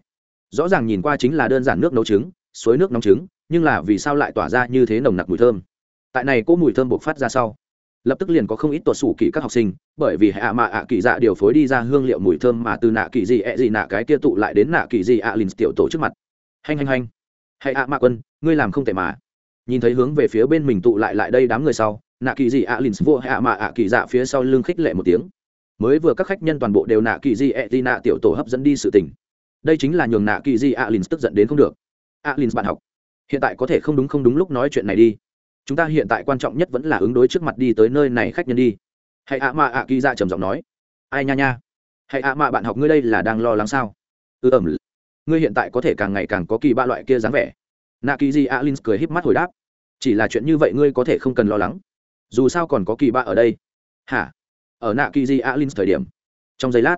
Rõ ràng nhìn qua chính là đơn giản nước nấu trứng, suối nước nóng trứng nhưng là vì sao lại tỏa ra như thế nồng nặc mùi thơm? Tại này cỗ mùi thơm bộc phát ra sau, lập tức liền có không ít tuột sủ kỳ các học sinh, bởi vì hạ mạ ạ kỳ dạ điều phối đi ra hương liệu mùi thơm mà từ nạ kỳ gì, ẹ gì nạ cái kia tụ lại đến nạ kỳ gì ạ lìn tiểu tổ trước mặt. Hành hành hành hãy ạ, mạ quân, ngươi làm không tệ mà. Nhìn thấy hướng về phía bên mình tụ lại lại đây đám người sau, nạ kỳ gì ạ lìn vô hạ mạ ạ kỳ dạ phía sau lưng khích lệ một tiếng. Mới vừa các khách nhân toàn bộ đều nạ kỳ gì, ẹ gì nạ tiểu tổ hấp dẫn đi sự tình. Đây chính là nhường nạ kỳ gì ạ lìn tức giận đến không được. Ạ lìn bạn học hiện tại có thể không đúng không đúng lúc nói chuyện này đi. Chúng ta hiện tại quan trọng nhất vẫn là ứng đối trước mặt đi tới nơi này khách nhân đi. Hãy ạ mạ ạ kỳ ra trầm giọng nói. Ai nha nha. Hãy ạ mạ bạn học ngươi đây là đang lo lắng sao? Ư ừ, ẩm. Ngươi hiện tại có thể càng ngày càng có kỳ ba loại kia dáng vẻ. Nạ kỳ di alin cười híp mắt hồi đáp. Chỉ là chuyện như vậy ngươi có thể không cần lo lắng. Dù sao còn có kỳ ba ở đây. Hả? Ở nạ kỳ di alin thời điểm. Trong giây lát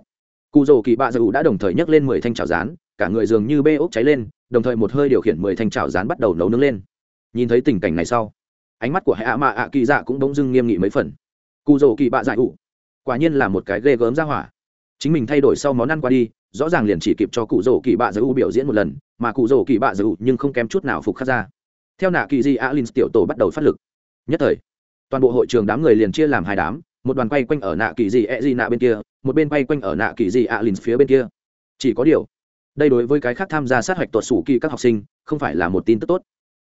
cụ rồ kỳ bạ dù đã đồng thời nhấc lên mười thanh trào rán cả người dường như bê ốc cháy lên đồng thời một hơi điều khiển mười thanh chảo rán bắt đầu nấu nướng lên. Nhìn thấy tình cảnh này sau, ánh mắt của hạ mạ ạ kỳ dạ cũng bỗng dưng nghiêm nghị mấy phần. Cụ rổ kỳ bạ dại ụ quả nhiên là một cái ghê gớm ra hỏa. Chính mình thay đổi sau món ăn qua đi, rõ ràng liền chỉ kịp cho cụ rổ kỳ bạ dại ụ biểu diễn một lần, mà cụ rổ kỳ bạ dại ụ nhưng không kém chút nào phục khắc ra. Theo nạ kỳ di alin tiểu tổ bắt đầu phát lực. Nhất thời, toàn bộ hội trường đám người liền chia làm hai đám, một đoàn quay quanh ở nạ kỳ di e di nạ bên kia, một bên quay quanh ở nạ kỳ di alin phía bên kia. Chỉ có điều đây đối với cái khác tham gia sát hạch tuột sủ kỳ các học sinh, không phải là một tin tức tốt.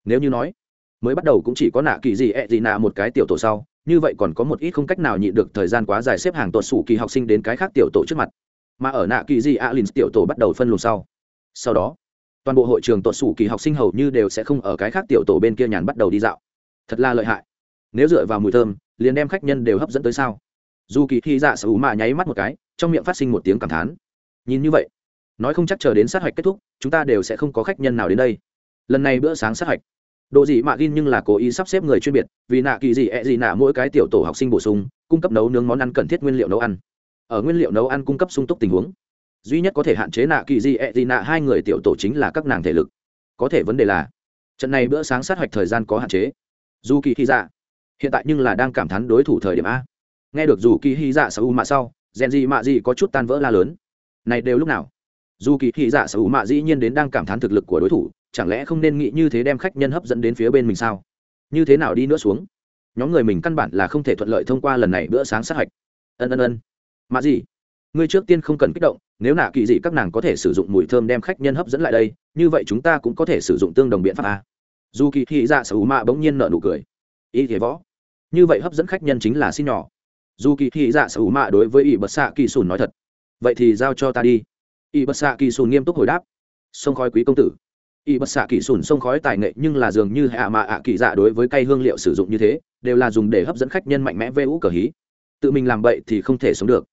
Nếu như nói, mới bắt đầu cũng chỉ có nạ kỳ gì, ẹ gì nạ một cái tiểu tổ sau, như vậy còn có một ít không cách nào nhịn được thời gian quá dài xếp hàng tuột sủ kỳ học sinh đến cái khác tiểu tổ trước mặt. Mà ở nạ kỳ gì alin tiểu tổ bắt đầu phân luồng sau. Sau đó, toàn bộ hội trường tuột sủ kỳ học sinh hầu như đều sẽ không ở cái khác tiểu tổ bên kia nhàn bắt đầu đi dạo. Thật là lợi hại. Nếu dựa vào mùi thơm, liền đem khách nhân đều hấp dẫn tới sao? Dù kỳ thi dạ sở hữu mạ nháy mắt một cái, trong miệng phát sinh một tiếng cảm thán. Nhìn như vậy nói không chắc chờ đến sát hạch kết thúc, chúng ta đều sẽ không có khách nhân nào đến đây. Lần này bữa sáng sát hạch. Đồ gì mạ gin nhưng là cố ý sắp xếp người chuyên biệt, vì nạ kỳ gì, ẹ gì nạ mỗi cái tiểu tổ học sinh bổ sung, cung cấp nấu nướng món ăn cần thiết nguyên liệu nấu ăn. Ở nguyên liệu nấu ăn cung cấp sung túc tình huống. Duy nhất có thể hạn chế nạ kỳ gì, ẹ gì nạ hai người tiểu tổ chính là các nàng thể lực. Có thể vấn đề là, trận này bữa sáng sát hạch thời gian có hạn chế. Dù kỳ hy dạ. Hiện tại nhưng là đang cảm thán đối thủ thời điểm a. Nghe được dù kỳ hy dạ sau u mạ sau rèn gì mạ gì có chút tan vỡ la lớn. Này đều lúc nào? Dù kỳ thị dạ sở hữu mạ dĩ nhiên đến đang cảm thán thực lực của đối thủ, chẳng lẽ không nên nghĩ như thế đem khách nhân hấp dẫn đến phía bên mình sao? Như thế nào đi nữa xuống? Nhóm người mình căn bản là không thể thuận lợi thông qua lần này bữa sáng sát hạch. Ân ân ân. Mạ gì ngươi trước tiên không cần kích động, nếu nạ kỳ dị các nàng có thể sử dụng mùi thơm đem khách nhân hấp dẫn lại đây, như vậy chúng ta cũng có thể sử dụng tương đồng biện pháp a dù kỳ thị dạ sở hữu mạ bỗng nhiên nợ nụ cười. Ý thế võ. Như vậy hấp dẫn khách nhân chính là xin nhỏ. Dù kỳ thị dạ sở hữu mạ đối với ỷ bật xạ kỳ sùn nói thật. Vậy thì giao cho ta đi. Y bất xạ kỳ sùn nghiêm túc hồi đáp, sông khói quý công tử, Y bất xạ kỳ sùn sông khói tài nghệ nhưng là dường như hạ mạ ạ kỳ dạ đối với cây hương liệu sử dụng như thế, đều là dùng để hấp dẫn khách nhân mạnh mẽ vê ú cờ hí. Tự mình làm bậy thì không thể sống được.